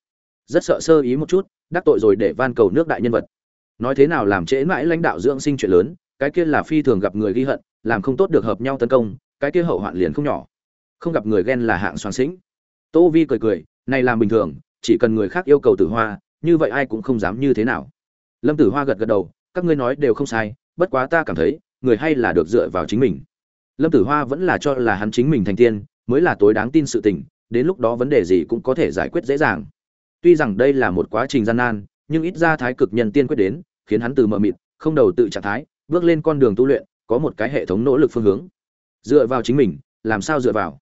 Rất sợ sơ ý một chút, đắc tội rồi để van cầu nước đại nhân vật. Nói thế nào làm trễ mãi lãnh đạo dưỡng sinh chuyện lớn, cái kia là phi thường gặp người ghi hận, làm không tốt được hợp nhau tấn công, cái kia hậu hoạn liền không nhỏ. Không gặp người ghen là hạng soàn xính. tô vi cười cười, này làm bình thường chỉ cần người khác yêu cầu tử hoa, như vậy ai cũng không dám như thế nào. Lâm tử hoa gật gật đầu, các ngươi nói đều không sai, bất quá ta cảm thấy, người hay là được dựa vào chính mình. Lâm tử hoa vẫn là cho là hắn chính mình thành tiên, mới là tối đáng tin sự tình, đến lúc đó vấn đề gì cũng có thể giải quyết dễ dàng. Tuy rằng đây là một quá trình gian nan, nhưng ít ra thái cực nhân tiên quyết đến, khiến hắn từ mờ mịt, không đầu tự trạng thái, bước lên con đường tu luyện, có một cái hệ thống nỗ lực phương hướng. Dựa vào chính mình, làm sao dựa vào?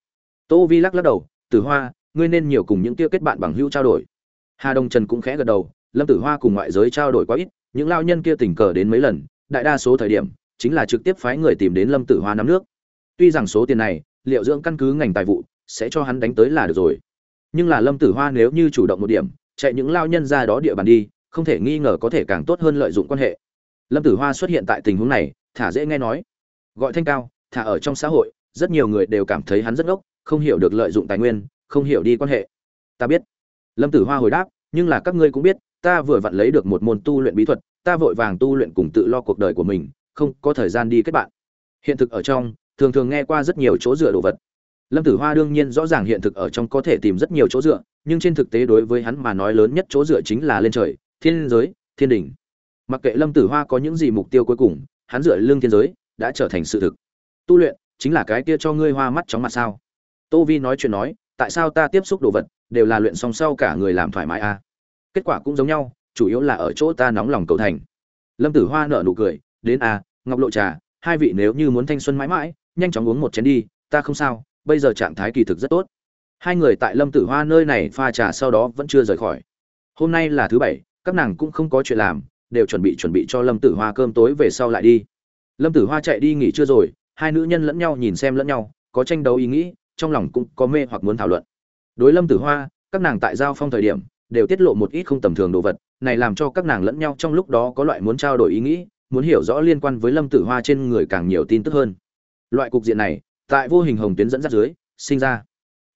Tô vi lắc lắc đầu, tử hoa ngươi nên nhiều cùng những kia kết bạn bằng hữu trao đổi. Hà đông trần cũng khẽ gật đầu, lâm tử hoa cùng ngoại giới trao đổi quá ít, những lao nhân kia tình cờ đến mấy lần, đại đa số thời điểm, chính là trực tiếp phái người tìm đến lâm tử hoa nắm nước. Tuy rằng số tiền này, liệu dưỡng căn cứ ngành tài vụ, sẽ cho hắn đánh tới là được rồi. Nhưng là lâm tử hoa nếu như chủ động một điểm, chạy những lao nhân ra đó địa bàn đi, không thể nghi ngờ có thể càng tốt hơn lợi dụng quan hệ. Lâm tử hoa xuất hiện tại tình huống này, thả dễ nghe nói. Gọi thanh cao, thả ở trong xã hội, rất nhiều người đều cảm thấy hắn rất ngốc, không hiểu được lợi dụng tài nguyên không hiểu đi quan hệ. Ta biết. Lâm tử hoa hồi đáp, nhưng là các ngươi cũng biết, ta vừa vặn lấy được một môn tu luyện bí thuật, ta vội vàng tu luyện cùng tự lo cuộc đời của mình, không có thời gian đi kết bạn. Hiện thực ở trong, thường thường nghe qua rất nhiều chỗ dựa đồ vật. Lâm tử hoa đương nhiên rõ ràng hiện thực ở trong có thể tìm rất nhiều chỗ dựa, nhưng trên thực tế đối với hắn mà nói lớn nhất chỗ dựa chính là lên trời, thiên giới, thiên đình mặc kệ lâm tử hoa có những gì mục tiêu cuối cùng, hắn dựa lương thiên giới đã trở thành sự thực. Tu luyện chính là cái kia cho ngươi hoa mắt chóng mặt sao. Tô vi nói chuyện nói tại sao ta tiếp xúc đồ vật đều là luyện song sau cả người làm thoải mái à? kết quả cũng giống nhau, chủ yếu là ở chỗ ta nóng lòng cầu thành. Lâm tử hoa nở nụ cười, đến à ngọc lộ trà, hai vị nếu như muốn thanh xuân mãi mãi, nhanh chóng uống một chén đi, ta không sao, bây giờ trạng thái kỳ thực rất tốt. Hai người tại lâm tử hoa nơi này pha trà sau đó vẫn chưa rời khỏi. Hôm nay là thứ bảy, các nàng cũng không có chuyện làm, đều chuẩn bị chuẩn bị cho lâm tử hoa cơm tối về sau lại đi. Lâm tử hoa chạy đi nghỉ trưa rồi, hai nữ nhân lẫn nhau nhìn xem lẫn nhau, có tranh đấu ý nghĩ trong lòng cũng có mê hoặc muốn thảo luận. Đối lâm tử hoa, các nàng tại giao phong thời điểm, đều tiết lộ một ít không tầm thường đồ vật, này làm cho các nàng lẫn nhau trong lúc đó có loại muốn trao đổi ý nghĩ, muốn hiểu rõ liên quan với lâm tử hoa trên người càng nhiều tin tức hơn. Loại cục diện này, tại vô hình hồng tuyến dẫn dắt dưới, sinh ra.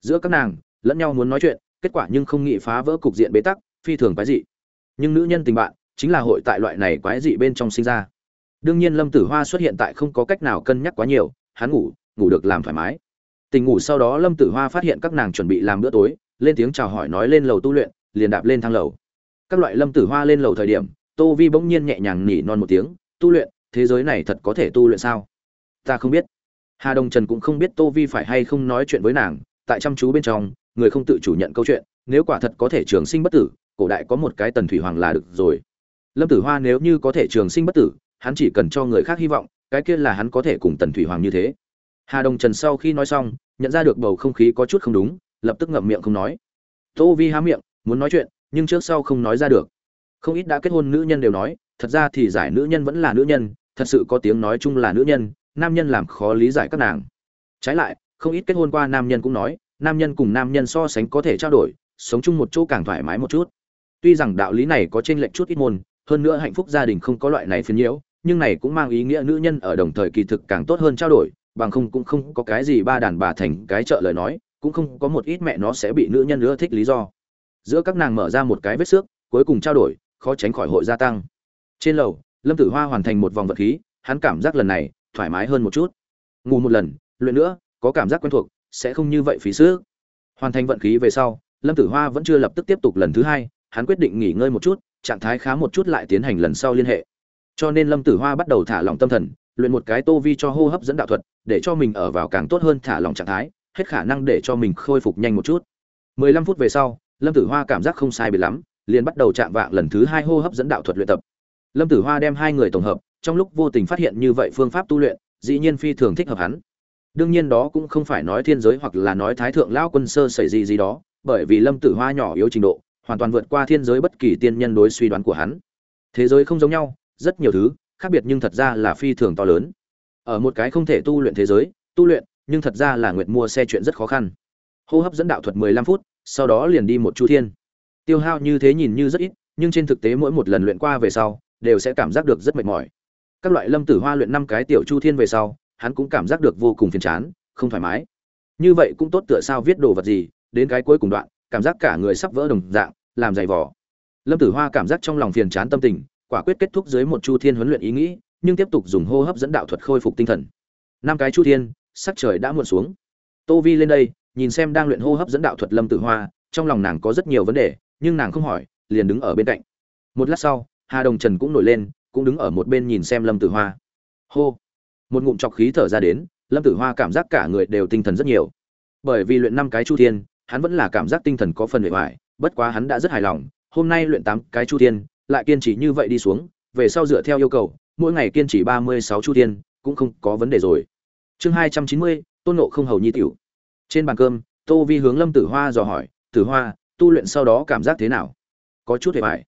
Giữa các nàng, lẫn nhau muốn nói chuyện, kết quả nhưng không nghĩ phá vỡ cục diện bế tắc, phi thường quái dị. Nhưng nữ nhân tình bạn, chính là hội tại loại này quái dị bên trong sinh ra. Đương nhiên lâm tử hoa xuất hiện tại không có cách nào cân nhắc quá nhiều, hắn ngủ ngủ được làm thoải mái tình ngủ sau đó lâm tử hoa phát hiện các nàng chuẩn bị làm bữa tối, lên tiếng chào hỏi nói lên lầu tu luyện, liền đạp lên thang lầu. Các loại lâm tử hoa lên lầu thời điểm, tô vi bỗng nhiên nhẹ nhàng nỉ non một tiếng, tu luyện, thế giới này thật có thể tu luyện sao? Ta không biết. Hà đông trần cũng không biết tô vi phải hay không nói chuyện với nàng, tại chăm chú bên trong, người không tự chủ nhận câu chuyện, nếu quả thật có thể trường sinh bất tử, cổ đại có một cái tần thủy hoàng là được rồi. Lâm tử hoa nếu như có thể trường sinh bất tử, hắn chỉ cần cho người khác hy vọng, cái kia là hắn có thể cùng tần thủy hoàng như thế hà Đồng trần sau khi nói xong, nhận ra được bầu không khí có chút không đúng, lập tức ngậm miệng không nói. Tô vi há miệng, muốn nói chuyện, nhưng trước sau không nói ra được. Không ít đã kết hôn nữ nhân đều nói, thật ra thì giải nữ nhân vẫn là nữ nhân, thật sự có tiếng nói chung là nữ nhân, nam nhân làm khó lý giải các nàng. Trái lại, không ít kết hôn qua nam nhân cũng nói, nam nhân cùng nam nhân so sánh có thể trao đổi, sống chung một chỗ càng thoải mái một chút. Tuy rằng đạo lý này có trên lệnh chút ít môn, hơn nữa hạnh phúc gia đình không có loại này phiền nhiễu, nhưng này cũng mang ý nghĩa nữ nhân ở đồng thời kỳ thực càng tốt hơn trao đổi bằng không cũng không có cái gì ba đàn bà thành cái trợ lời nói, cũng không có một ít mẹ nó sẽ bị nữ nhân ưa thích lý do. Giữa các nàng mở ra một cái vết xước, cuối cùng trao đổi, khó tránh khỏi hội gia tăng. Trên lầu, lâm tử hoa hoàn thành một vòng vật khí, hắn cảm giác lần này thoải mái hơn một chút. Ngủ một lần, luyện nữa, có cảm giác quen thuộc, sẽ không như vậy phí sức. Hoàn thành vận khí về sau, lâm tử hoa vẫn chưa lập tức tiếp tục lần thứ hai, hắn quyết định nghỉ ngơi một chút, trạng thái khá một chút lại tiến hành lần sau liên hệ. Cho nên lâm tử hoa bắt đầu thả lỏng tâm thần, luyện một cái tô vi cho hô hấp dẫn đạo thuật để cho mình ở vào càng tốt hơn thả lỏng trạng thái, hết khả năng để cho mình khôi phục nhanh một chút. 15 phút về sau, lâm tử hoa cảm giác không sai biệt lắm, liền bắt đầu chạm vạng lần thứ hai hô hấp dẫn đạo thuật luyện tập. Lâm tử hoa đem hai người tổng hợp, trong lúc vô tình phát hiện như vậy phương pháp tu luyện, dĩ nhiên phi thường thích hợp hắn. Đương nhiên đó cũng không phải nói thiên giới hoặc là nói thái thượng lao quân sơ xảy gì gì đó, bởi vì lâm tử hoa nhỏ yếu trình độ, hoàn toàn vượt qua thiên giới bất kỳ tiên nhân đối suy đoán của hắn. Thế giới không giống nhau, rất nhiều thứ, khác biệt nhưng thật ra là phi thường to lớn ở một cái không thể tu luyện thế giới, tu luyện, nhưng thật ra là nguyệt mua xe chuyện rất khó khăn. Hô hấp dẫn đạo thuật 15 phút, sau đó liền đi một chu thiên. Tiêu hao như thế nhìn như rất ít, nhưng trên thực tế mỗi một lần luyện qua về sau, đều sẽ cảm giác được rất mệt mỏi. Các loại lâm tử hoa luyện năm cái tiểu chu thiên về sau, hắn cũng cảm giác được vô cùng phiền chán, không thoải mái. Như vậy cũng tốt tựa sao viết đồ vật gì, đến cái cuối cùng đoạn, cảm giác cả người sắp vỡ đồng dạng, làm dày vỏ lâm tử hoa cảm giác trong lòng phiền chán tâm tình, quả quyết kết thúc dưới một chu thiên huấn luyện ý nghĩ nhưng tiếp tục dùng hô hấp dẫn đạo thuật khôi phục tinh thần. Năm cái chu thiên, sắc trời đã muộn xuống. Tô vi lên đây, nhìn xem đang luyện hô hấp dẫn đạo thuật lâm tử hoa, trong lòng nàng có rất nhiều vấn đề, nhưng nàng không hỏi, liền đứng ở bên cạnh. Một lát sau, hà đồng trần cũng nổi lên, cũng đứng ở một bên nhìn xem lâm tử hoa. Hô! Một ngụm chọc khí thở ra đến, lâm tử hoa cảm giác cả người đều tinh thần rất nhiều. Bởi vì luyện năm cái chu thiên, hắn vẫn là cảm giác tinh thần có phần bề ngoài bất quá hắn đã rất hài lòng, hôm nay luyện tám cái chu thiên, lại kiên trì như vậy đi xuống, về sau dựa theo yêu cầu mỗi ngày kiên trì ba mươi sáu chu thiên, cũng không có vấn đề rồi. Chương hai trăm chín mươi, tôn nộ không hầu nhi tiểu. Trên bàn cơm, tô vi hướng lâm tử hoa dò hỏi, tử hoa, tu luyện sau đó cảm giác thế nào? Có chút hề vải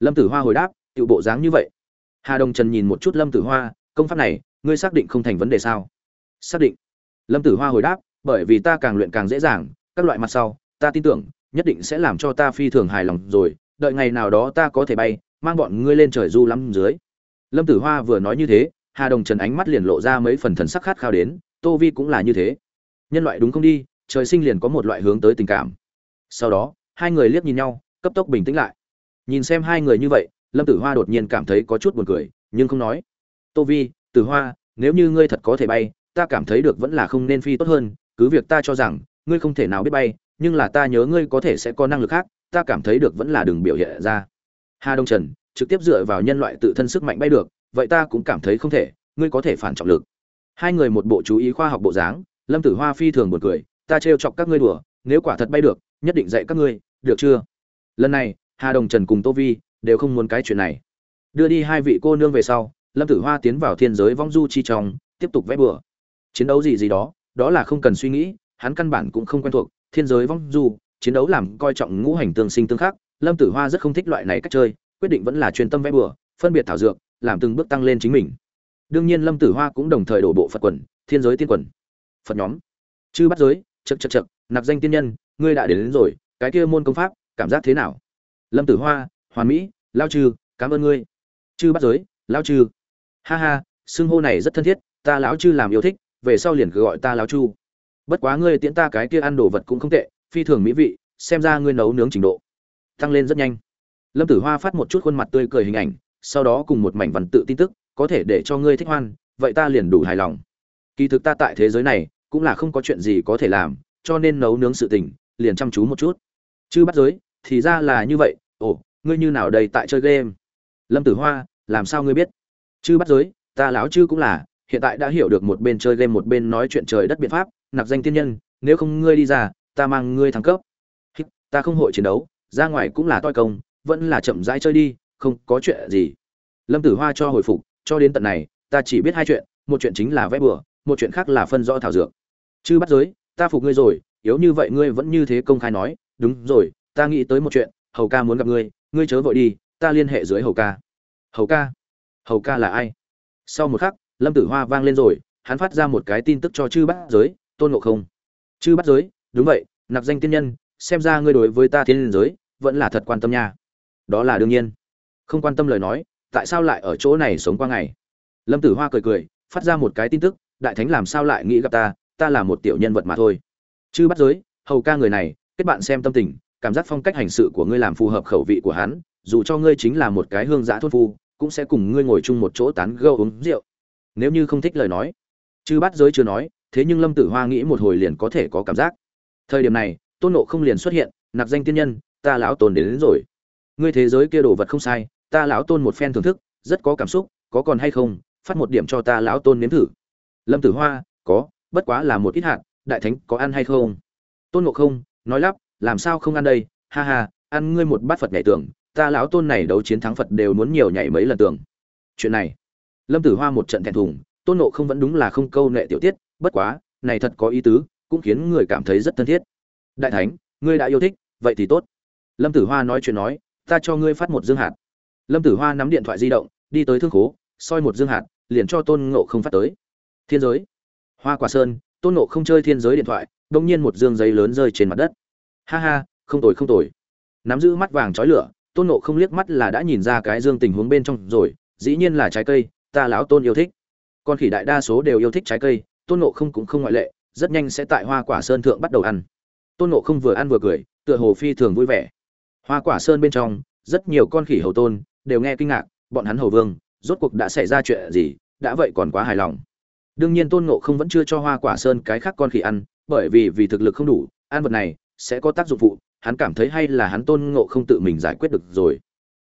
lâm tử hoa hồi đáp tự bộ dáng như vậy. Hà đồng trần nhìn một chút lâm tử hoa, công pháp này, ngươi xác định không thành vấn đề sao? Xác định. Lâm tử hoa hồi đáp, bởi vì ta càng luyện càng dễ dàng, các loại mặt sau, ta tin tưởng, nhất định sẽ làm cho ta phi thường hài lòng rồi, đợi ngày nào đó ta có thể bay, mang bọn ngươi lên trời du lắm dưới lâm tử hoa vừa nói như thế, hà đồng trần ánh mắt liền lộ ra mấy phần thần sắc khát khao đến, tô vi cũng là như thế. Nhân loại đúng không đi, trời sinh liền có một loại hướng tới tình cảm. Sau đó, hai người liếc nhìn nhau, cấp tốc bình tĩnh lại. Nhìn xem hai người như vậy, lâm tử hoa đột nhiên cảm thấy có chút buồn cười, nhưng không nói. Tô vi, tử hoa, nếu như ngươi thật có thể bay, ta cảm thấy được vẫn là không nên phi tốt hơn, cứ việc ta cho rằng, ngươi không thể nào biết bay, nhưng là ta nhớ ngươi có thể sẽ có năng lực khác, ta cảm thấy được vẫn là đừng biểu hiện ra. Hà đông trần trực tiếp dựa vào nhân loại tự thân sức mạnh bay được, vậy ta cũng cảm thấy không thể, ngươi có thể phản trọng lực. Hai người một bộ chú ý khoa học bộ dáng, lâm tử hoa phi thường buồn cười, ta trêu chọc các ngươi đùa, nếu quả thật bay được, nhất định dạy các ngươi, được chưa? Lần này, hà đồng trần cùng tô vi đều không muốn cái chuyện này. Đưa đi hai vị cô nương về sau, lâm tử hoa tiến vào thiên giới vong du chi trong, tiếp tục vẽ bừa. Chiến đấu gì gì đó đó là không cần suy nghĩ, hắn căn bản cũng không quen thuộc, thiên giới vong du, chiến đấu làm coi trọng ngũ hành tương sinh tương khắc, lâm tử hoa rất không thích loại này cách chơi quyết định vẫn là chuyên tâm vẽ bừa phân biệt thảo dược làm từng bước tăng lên chính mình. Đương nhiên lâm tử hoa cũng đồng thời đổ bộ phật quần thiên giới tiên quần. Phật nhóm. Chư bắt giới chật chật chật nạp danh tiên nhân ngươi đã đến, đến rồi cái kia môn công pháp cảm giác thế nào? Lâm tử hoa hoàn mỹ lao trừ cảm ơn ngươi. Chư bắt giới lao trừ. Ha ha xưng hô này rất thân thiết ta lão chư làm yêu thích về sau liền cứ gọi ta lão chu bất quá ngươi tiễn ta cái kia ăn đồ vật cũng không tệ phi thường mỹ vị xem ra ngươi nấu nướng trình độ. Tăng lên rất nhanh lâm tử hoa phát một chút khuôn mặt tươi cười hình ảnh, sau đó cùng một mảnh văn tự tin tức, có thể để cho ngươi thích hoan, vậy ta liền đủ hài lòng. Kỳ thực ta tại thế giới này, cũng là không có chuyện gì có thể làm, cho nên nấu nướng sự tình, liền chăm chú một chút. Chứ bắt giới, thì ra là như vậy. Ồ, ngươi như nào đây tại chơi game? Lâm tử hoa, làm sao ngươi biết? Chư bắt giới, ta láo chư cũng là, hiện tại đã hiểu được một bên chơi game một bên nói chuyện trời đất biện pháp, nạp danh tiên nhân, nếu không ngươi đi ra, ta mang ngươi thăng cấp. Ta không hội chiến đấu, ra ngoài cũng là toi công vẫn là chậm rãi chơi đi, không có chuyện gì. Lâm tử hoa cho hồi phục, cho đến tận này, ta chỉ biết hai chuyện, một chuyện chính là vẽ bừa, một chuyện khác là phân rõ thảo dược. Chư bắt giới, ta phục ngươi rồi, yếu như vậy ngươi vẫn như thế công khai nói, đúng rồi, ta nghĩ tới một chuyện, hầu ca muốn gặp ngươi ngươi chớ vội đi, ta liên hệ dưới hầu ca. Hầu ca? Hầu ca là ai? Sau một khắc, lâm tử hoa vang lên rồi, hắn phát ra một cái tin tức cho chư bắt giới, tôn ngộ không. Chư bắt giới, đúng vậy, nạp danh tiên nhân, xem ra ngươi đối với ta thiên giới, vẫn là thật quan tâm nha đó là đương nhiên. Không quan tâm lời nói tại sao lại ở chỗ này sống qua ngày? Lâm tử hoa cười cười phát ra một cái tin tức đại thánh làm sao lại nghĩ gặp ta ta là một tiểu nhân vật mà thôi. Chư bắt giới hầu ca người này kết bạn xem tâm tình cảm giác phong cách hành sự của ngươi làm phù hợp khẩu vị của hắn dù cho ngươi chính là một cái hương giã thôn phu cũng sẽ cùng ngươi ngồi chung một chỗ tán gâu uống rượu. Nếu như không thích lời nói chư bắt giới chưa nói thế nhưng lâm tử hoa nghĩ một hồi liền có thể có cảm giác. Thời điểm này tôn nộ không liền xuất hiện nạp danh tiên nhân ta lão tồn đến, đến rồi ngươi thế giới kia đồ vật không sai, ta lão tôn một phen thưởng thức, rất có cảm xúc, có còn hay không, phát một điểm cho ta lão tôn nếm thử. Lâm tử hoa, có, bất quá là một ít hạt, đại thánh có ăn hay không? Tôn ngộ không, nói lắp, làm sao không ăn đây? Ha ha, ăn ngươi một bát phật nhảy tưởng, ta lão tôn này đấu chiến thắng phật đều muốn nhiều nhảy mấy lần tưởng. Chuyện này, lâm tử hoa một trận thẹn thùng, tôn ngộ không vẫn đúng là không câu nệ tiểu tiết, bất quá, này thật có ý tứ, cũng khiến người cảm thấy rất thân thiết. Đại thánh, ngươi đã yêu thích, vậy thì tốt. Lâm tử hoa nói chuyện nói ta cho ngươi phát một dương hạt. Lâm tử hoa nắm điện thoại di động, đi tới thương khố, soi một dương hạt, liền cho tôn ngộ không phát tới. Thiên giới. Hoa quả sơn, tôn ngộ không chơi thiên giới điện thoại đông nhiên một dương giấy lớn rơi trên mặt đất. Ha ha, không tồi không tồi. Nắm giữ mắt vàng chói lửa, tôn ngộ không liếc mắt là đã nhìn ra cái dương tình huống bên trong rồi, dĩ nhiên là trái cây, ta lão tôn yêu thích. Con khỉ đại đa số đều yêu thích trái cây, tôn ngộ không cũng không ngoại lệ, rất nhanh sẽ tại hoa quả sơn thượng bắt đầu ăn. Tôn ngộ không vừa ăn vừa cười, tựa hồ phi thường vui vẻ hoa quả sơn bên trong, rất nhiều con khỉ hầu tôn đều nghe kinh ngạc, bọn hắn hầu vương, rốt cuộc đã xảy ra chuyện gì, đã vậy còn quá hài lòng. Đương nhiên tôn ngộ không vẫn chưa cho hoa quả sơn cái khác con khỉ ăn, bởi vì vì thực lực không đủ, ăn vật này sẽ có tác dụng phụ, hắn cảm thấy hay là hắn tôn ngộ không tự mình giải quyết được rồi.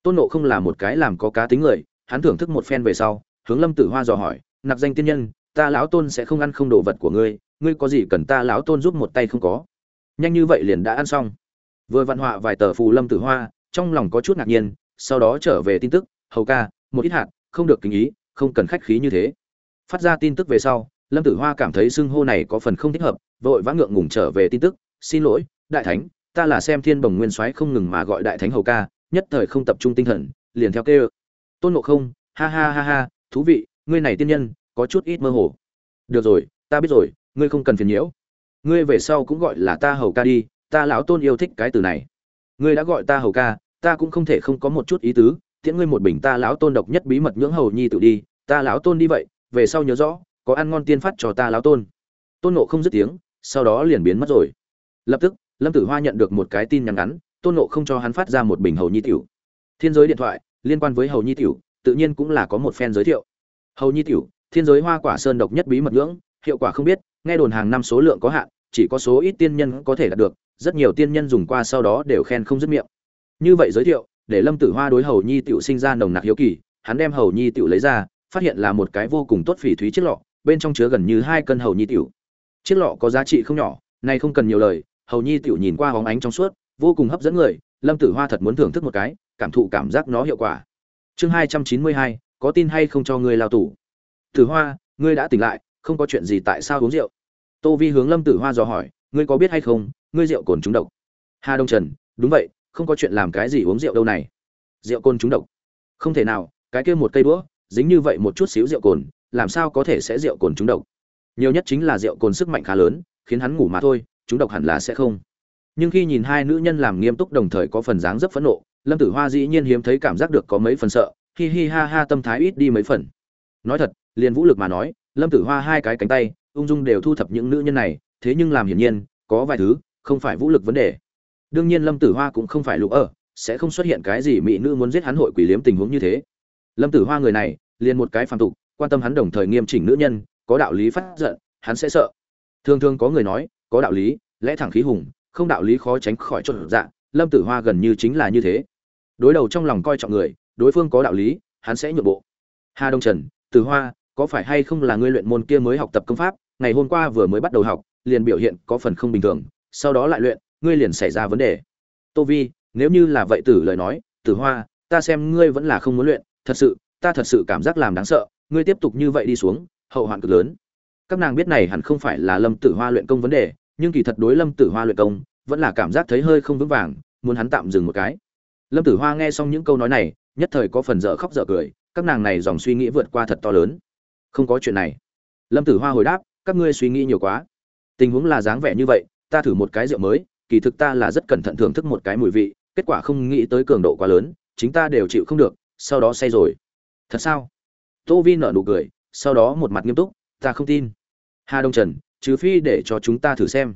Tôn ngộ không là một cái làm có cá tính người, hắn thưởng thức một phen về sau, hướng lâm tử hoa dò hỏi, nạp danh tiên nhân, ta lão tôn sẽ không ăn không đồ vật của ngươi ngươi có gì cần ta lão tôn giúp một tay không có? Nhanh như vậy liền đã ăn xong vừa văn họa vài tờ phù lâm tử hoa, trong lòng có chút ngạc nhiên, sau đó trở về tin tức, hầu ca, một ít hạt, không được kính ý, không cần khách khí như thế. Phát ra tin tức về sau, lâm tử hoa cảm thấy xưng hô này có phần không thích hợp, vội vã ngượng ngùng trở về tin tức, xin lỗi, đại thánh, ta là xem thiên bồng nguyên soái không ngừng mà gọi đại thánh hầu ca, nhất thời không tập trung tinh thần, liền theo kêu. Tôn ngộ không, ha ha ha ha, thú vị, ngươi này tiên nhân, có chút ít mơ hồ. Được rồi, ta biết rồi, ngươi không cần phiền nhiễu. Ngươi về sau cũng gọi là ta hầu ca đi ta lão tôn yêu thích cái từ này. Ngươi đã gọi ta hầu ca, ta cũng không thể không có một chút ý tứ, tiễn ngươi một bình ta lão tôn độc nhất bí mật nhưỡng hầu nhi tự đi, ta lão tôn đi vậy, về sau nhớ rõ, có ăn ngon tiên phát cho ta lão tôn. Tôn nộ không dứt tiếng, sau đó liền biến mất rồi. Lập tức, lâm tử hoa nhận được một cái tin nhắn ngắn, tôn nộ không cho hắn phát ra một bình hầu nhi tiểu. Thiên giới điện thoại, liên quan với hầu nhi tiểu, tự nhiên cũng là có một fan giới thiệu. Hầu nhi tiểu, thiên giới hoa quả sơn độc nhất bí mật ngưỡng hiệu quả không biết, nghe đồn hàng năm số lượng có hạn chỉ có số ít tiên nhân có thể đạt được, rất nhiều tiên nhân dùng qua sau đó đều khen không dứt miệng. Như vậy giới thiệu, để lâm tử hoa đối hầu nhi tiểu sinh ra nồng nặc hiếu kỳ, hắn đem hầu nhi tiểu lấy ra, phát hiện là một cái vô cùng tốt phỉ thúy chiếc lọ, bên trong chứa gần như hai cân hầu nhi tiểu. Chiếc lọ có giá trị không nhỏ này không cần nhiều lời, hầu nhi tiểu nhìn qua bóng ánh trong suốt, vô cùng hấp dẫn người, lâm tử hoa thật muốn thưởng thức một cái, cảm thụ cảm giác nó hiệu quả. Chương hai trăm chín mươi hai, có tin hay không cho ngươi lao tủ tử hoa, ngươi đã tỉnh lại, không có chuyện gì tại sao uống rượu? Tô vi hướng lâm tử hoa dò hỏi, ngươi có biết hay không, ngươi rượu cồn trúng độc? Hà đông trần, đúng vậy, không có chuyện làm cái gì uống rượu đâu này. Rượu cồn trúng độc? Không thể nào, cái kia một cây đũa, dính như vậy một chút xíu rượu cồn, làm sao có thể sẽ rượu cồn trúng độc? Nhiều nhất chính là rượu cồn sức mạnh khá lớn, khiến hắn ngủ mà thôi, trúng độc hẳn là sẽ không. Nhưng khi nhìn hai nữ nhân làm nghiêm túc đồng thời có phần dáng rất phẫn nộ, lâm tử hoa dĩ nhiên hiếm thấy cảm giác được có mấy phần sợ, hi hi ha ha tâm thái ít đi mấy phần. Nói thật, liền vũ lực mà nói, lâm tử hoa hai cái cánh tay ung dung đều thu thập những nữ nhân này, thế nhưng làm hiển nhiên, có vài thứ, không phải vũ lực vấn đề. Đương nhiên lâm tử hoa cũng không phải lũ ở, sẽ không xuất hiện cái gì mỹ nữ muốn giết hắn hội quỷ liếm tình huống như thế. Lâm tử hoa người này, liền một cái phàm tục, quan tâm hắn đồng thời nghiêm chỉnh nữ nhân, có đạo lý phát giận, hắn sẽ sợ. Thường thường có người nói, có đạo lý, lẽ thẳng khí hùng, không đạo lý khó tránh khỏi chốt dạ lâm tử hoa gần như chính là như thế. Đối đầu trong lòng coi trọng người, đối phương có đạo lý, hắn sẽ nhượng bộ. Hà đông trần, tử hoa, có phải hay không là ngươi luyện môn kia mới học tập công pháp ngày hôm qua vừa mới bắt đầu học, liền biểu hiện có phần không bình thường, sau đó lại luyện, ngươi liền xảy ra vấn đề. Tô vi, nếu như là vậy tử lời nói, tử hoa, ta xem ngươi vẫn là không muốn luyện, thật sự, ta thật sự cảm giác làm đáng sợ, ngươi tiếp tục như vậy đi xuống, hậu hoạn cực lớn. Các nàng biết này hẳn không phải là lâm tử hoa luyện công vấn đề, nhưng kỳ thật đối lâm tử hoa luyện công, vẫn là cảm giác thấy hơi không vững vàng, muốn hắn tạm dừng một cái. Lâm tử hoa nghe xong những câu nói này, nhất thời có phần dở khóc dở cười, các nàng này dòng suy nghĩ vượt qua thật to lớn. Không có chuyện này. Lâm tử hoa hồi đáp các ngươi suy nghĩ nhiều quá. Tình huống là dáng vẻ như vậy, ta thử một cái rượu mới, kỳ thực ta là rất cẩn thận thưởng thức một cái mùi vị, kết quả không nghĩ tới cường độ quá lớn, chính ta đều chịu không được, sau đó say rồi. Thật sao? Tô vi nở nụ cười, sau đó một mặt nghiêm túc, ta không tin. Hà đông trần, trừ phi để cho chúng ta thử xem.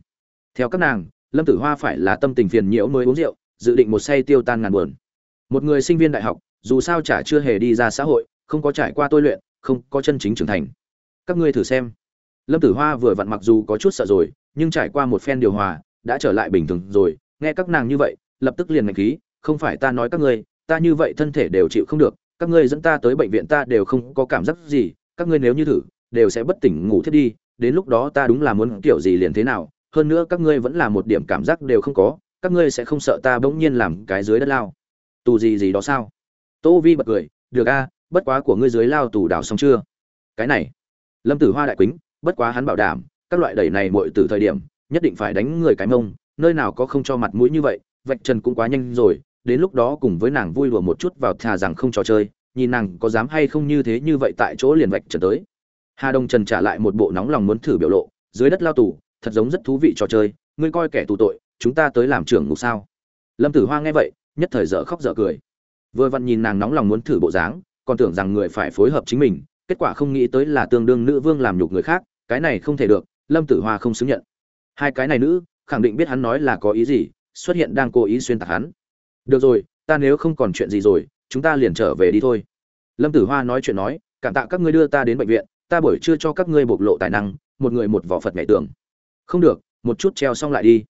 Theo các nàng, lâm tử hoa phải là tâm tình phiền nhiễu mới uống rượu, dự định một say tiêu tan ngàn buồn. Một người sinh viên đại học, dù sao chả chưa hề đi ra xã hội, không có trải qua tôi luyện, không có chân chính trưởng thành. Các ngươi thử xem lâm tử hoa vừa vặn mặc dù có chút sợ rồi, nhưng trải qua một phen điều hòa, đã trở lại bình thường rồi. Nghe các nàng như vậy, lập tức liền ngạch khí, không phải ta nói các ngươi, ta như vậy thân thể đều chịu không được, các ngươi dẫn ta tới bệnh viện ta đều không có cảm giác gì, các ngươi nếu như thử, đều sẽ bất tỉnh ngủ thiết đi, đến lúc đó ta đúng là muốn kiểu gì liền thế nào, hơn nữa các ngươi vẫn là một điểm cảm giác đều không có, các ngươi sẽ không sợ ta bỗng nhiên làm cái dưới đất lao. Tù gì gì đó sao? Tô vi bật cười, được a, bất quá của ngươi dưới lao tù đảo xong chưa? Cái này. Lâm tử hoa đại quýnh bất quá hắn bảo đảm, các loại đẩy này muội từ thời điểm, nhất định phải đánh người cái mông, nơi nào có không cho mặt mũi như vậy, vạch trần cũng quá nhanh rồi, đến lúc đó cùng với nàng vui đùa một chút vào thà rằng không trò chơi, nhìn nàng có dám hay không như thế như vậy tại chỗ liền vạch trần tới. Hà đông trần trả lại một bộ nóng lòng muốn thử biểu lộ, dưới đất lao tù, thật giống rất thú vị trò chơi, ngươi coi kẻ tù tội, chúng ta tới làm trưởng ngục sao? Lâm tử hoa nghe vậy, nhất thời dở khóc dở cười. Vừa vặn nhìn nàng nóng lòng muốn thử bộ dáng, còn tưởng rằng người phải phối hợp chính mình, kết quả không nghĩ tới là tương đương nữ vương làm nhục người khác cái này không thể được, lâm tử hoa không xứng nhận. Hai cái này nữ, khẳng định biết hắn nói là có ý gì, xuất hiện đang cố ý xuyên tạc hắn. Được rồi, ta nếu không còn chuyện gì rồi, chúng ta liền trở về đi thôi. Lâm tử hoa nói chuyện nói, cảm tạ các ngươi đưa ta đến bệnh viện, ta buổi trưa cho các ngươi bộc lộ tài năng, một người một vỏ phật mẹ tưởng. Không được, một chút treo xong lại đi.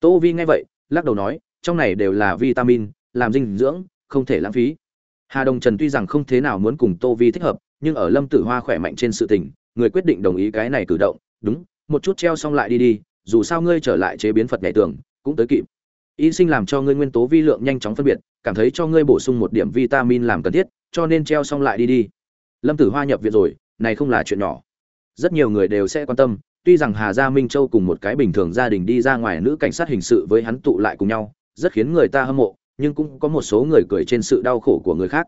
Tô vi nghe vậy, lắc đầu nói, trong này đều là vitamin, làm dinh dưỡng, không thể lãng phí. Hà đồng trần tuy rằng không thế nào muốn cùng tô vi thích hợp, nhưng ở lâm tử hoa khỏe mạnh trên sự tình người quyết định đồng ý cái này cử động, đúng, một chút treo xong lại đi đi, dù sao ngươi trở lại chế biến phật nhảy tường, cũng tới kịp. Y sinh làm cho ngươi nguyên tố vi lượng nhanh chóng phân biệt, cảm thấy cho ngươi bổ sung một điểm vitamin làm cần thiết, cho nên treo xong lại đi đi. Lâm tử hoa nhập viện rồi, này không là chuyện nhỏ. Rất nhiều người đều sẽ quan tâm, tuy rằng hà gia minh châu cùng một cái bình thường gia đình đi ra ngoài nữ cảnh sát hình sự với hắn tụ lại cùng nhau, rất khiến người ta hâm mộ, nhưng cũng có một số người cười trên sự đau khổ của người khác.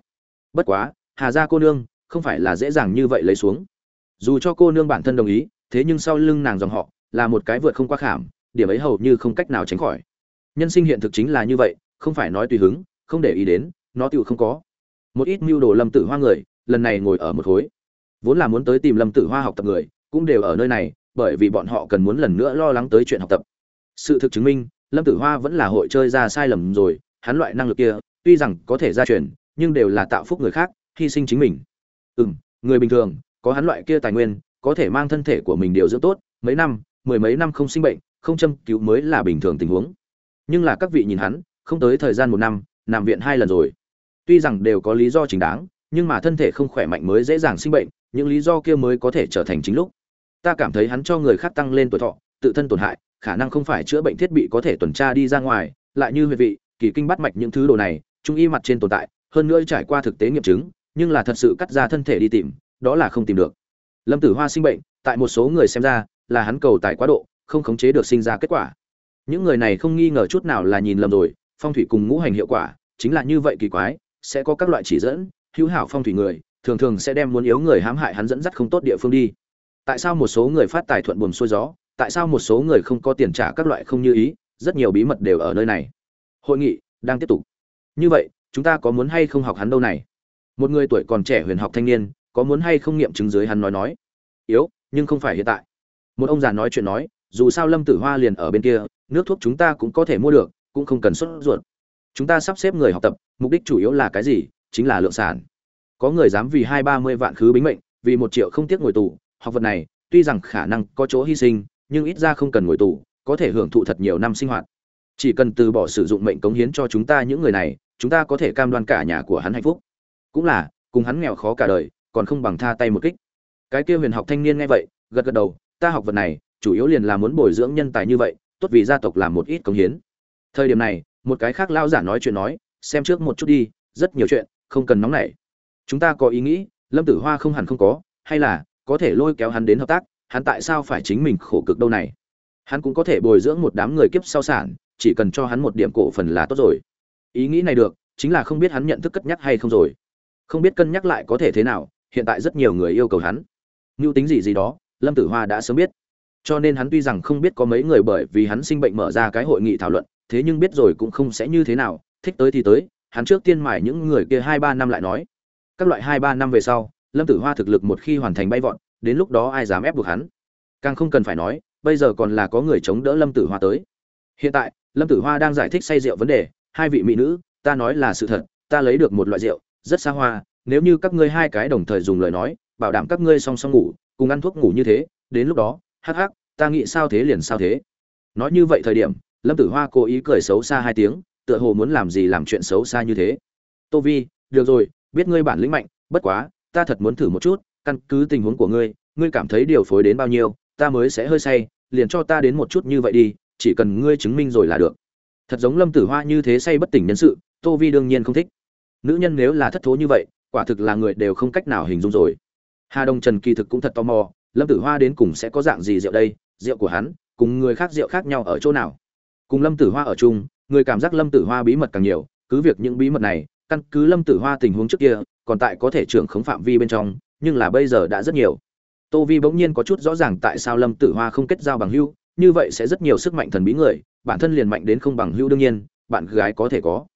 Bất quá, hà gia cô nương, không phải là dễ dàng như vậy lấy xuống dù cho cô nương bản thân đồng ý, thế nhưng sau lưng nàng dòng họ là một cái vượt không qua khảm, điểm ấy hầu như không cách nào tránh khỏi. Nhân sinh hiện thực chính là như vậy, không phải nói tùy hứng, không để ý đến, nó tựu không có. Một ít mưu đồ lâm tử hoa người, lần này ngồi ở một khối. Vốn là muốn tới tìm lâm tử hoa học tập người, cũng đều ở nơi này, bởi vì bọn họ cần muốn lần nữa lo lắng tới chuyện học tập. Sự thực chứng minh, lâm tử hoa vẫn là hội chơi ra sai lầm rồi, hắn loại năng lực kia, tuy rằng có thể gia truyền, nhưng đều là tạo phúc người khác, hy sinh chính mình. Ừ m người bình thường có hắn loại kia tài nguyên, có thể mang thân thể của mình điều dưỡng tốt, mấy năm, mười mấy năm không sinh bệnh, không châm cứu mới là bình thường tình huống. Nhưng là các vị nhìn hắn, không tới thời gian một năm, nằm viện hai lần rồi. Tuy rằng đều có lý do chính đáng, nhưng mà thân thể không khỏe mạnh mới dễ dàng sinh bệnh, những lý do kia mới có thể trở thành chính lúc. Ta cảm thấy hắn cho người khác tăng lên tuổi thọ, tự thân tổn hại, khả năng không phải chữa bệnh thiết bị có thể tuần tra đi ra ngoài, lại như huyệt vị, kỳ kinh bắt mạch những thứ đồ này, trung y mặt trên tồn tại, hơn nữa trải qua thực tế nghiệm chứng, nhưng là thật sự cắt ra thân thể đi tìm đó là không tìm được. Lâm tử hoa sinh bệnh, tại một số người xem ra, là hắn cầu tài quá độ, không khống chế được sinh ra kết quả. Những người này không nghi ngờ chút nào là nhìn lầm rồi, phong thủy cùng ngũ hành hiệu quả, chính là như vậy kỳ quái, sẽ có các loại chỉ dẫn, hữu hảo phong thủy người, thường thường sẽ đem muốn yếu người hãm hại hắn dẫn dắt không tốt địa phương đi. Tại sao một số người phát tài thuận buồm xuôi gió, tại sao một số người không có tiền trả các loại không như ý, rất nhiều bí mật đều ở nơi này. Hội nghị đang tiếp tục. Như vậy, chúng ta có muốn hay không học hắn đâu này? Một người tuổi còn trẻ huyền học thanh niên có muốn hay không nghiệm chứng dưới hắn nói nói. Yếu, nhưng không phải hiện tại. Một ông già nói chuyện nói, dù sao lâm tử hoa liền ở bên kia, nước thuốc chúng ta cũng có thể mua được, cũng không cần xuất ruột. Chúng ta sắp xếp người học tập, mục đích chủ yếu là cái gì? Chính là lượng sản. Có người dám vì hai ba mươi vạn khứ bính mệnh, vì một triệu không tiếc ngồi tù, học vật này, tuy rằng khả năng có chỗ hy sinh, nhưng ít ra không cần ngồi tù, có thể hưởng thụ thật nhiều năm sinh hoạt. Chỉ cần từ bỏ sử dụng mệnh cống hiến cho chúng ta những người này, chúng ta có thể cam đoan cả nhà của hắn hạnh phúc. Cũng là, cùng hắn nghèo khó cả đời còn không bằng tha tay một kích. Cái kia huyền học thanh niên nghe vậy, gật gật đầu, ta học vật này, chủ yếu liền là muốn bồi dưỡng nhân tài như vậy, tốt vì gia tộc làm một ít cống hiến. Thời điểm này, một cái khác lao giả nói chuyện nói, xem trước một chút đi, rất nhiều chuyện, không cần nóng nảy. Chúng ta có ý nghĩ, lâm tử hoa không hẳn không có, hay là có thể lôi kéo hắn đến hợp tác, hắn tại sao phải chính mình khổ cực đâu này? Hắn cũng có thể bồi dưỡng một đám người kiếp sau sản, chỉ cần cho hắn một điểm cổ phần là tốt rồi. Ý nghĩ này được, chính là không biết hắn nhận thức cất nhắc hay không rồi. Không biết cân nhắc lại có thể thế nào hiện tại rất nhiều người yêu cầu hắn. Mưu tính gì gì đó, lâm tử hoa đã sớm biết. Cho nên hắn tuy rằng không biết có mấy người bởi vì hắn sinh bệnh mở ra cái hội nghị thảo luận, thế nhưng biết rồi cũng không sẽ như thế nào, thích tới thì tới, hắn trước tiên mải những người kia hai ba năm lại nói. Các loại hai ba năm về sau, lâm tử hoa thực lực một khi hoàn thành bay vọt, đến lúc đó ai dám ép buộc hắn? Càng không cần phải nói, bây giờ còn là có người chống đỡ lâm tử hoa tới. Hiện tại, lâm tử hoa đang giải thích say rượu vấn đề, hai vị mỹ nữ, ta nói là sự thật, ta lấy được một loại rượu, rất xa hoa nếu như các ngươi hai cái đồng thời dùng lời nói, bảo đảm các ngươi song song ngủ, cùng ăn thuốc ngủ như thế, đến lúc đó, hắc hắc, ta nghĩ sao thế liền sao thế. Nói như vậy thời điểm, lâm tử hoa cố ý cười xấu xa hai tiếng, tựa hồ muốn làm gì làm chuyện xấu xa như thế. Tô vi, được rồi, biết ngươi bản lĩnh mạnh, bất quá, ta thật muốn thử một chút, căn cứ tình huống của ngươi ngươi cảm thấy điều phối đến bao nhiêu, ta mới sẽ hơi say, liền cho ta đến một chút như vậy đi, chỉ cần ngươi chứng minh rồi là được. Thật giống lâm tử hoa như thế say bất tỉnh nhân sự, tô vi đương nhiên không thích. Nữ nhân nếu là thất thố như vậy quả thực là người đều không cách nào hình dung rồi. Hà đông trần kỳ thực cũng thật tò mò, lâm tử hoa đến cùng sẽ có dạng gì rượu đây, rượu của hắn, cùng người khác rượu khác nhau ở chỗ nào? Cùng lâm tử hoa ở chung, người cảm giác lâm tử hoa bí mật càng nhiều, cứ việc những bí mật này, căn cứ lâm tử hoa tình huống trước kia, còn tại có thể trưởng khống phạm vi bên trong, nhưng là bây giờ đã rất nhiều. Tô vi bỗng nhiên có chút rõ ràng tại sao lâm tử hoa không kết giao bằng hưu như vậy sẽ rất nhiều sức mạnh thần bí người, bản thân liền mạnh đến không bằng hưu đương nhiên, bạn gái có thể có.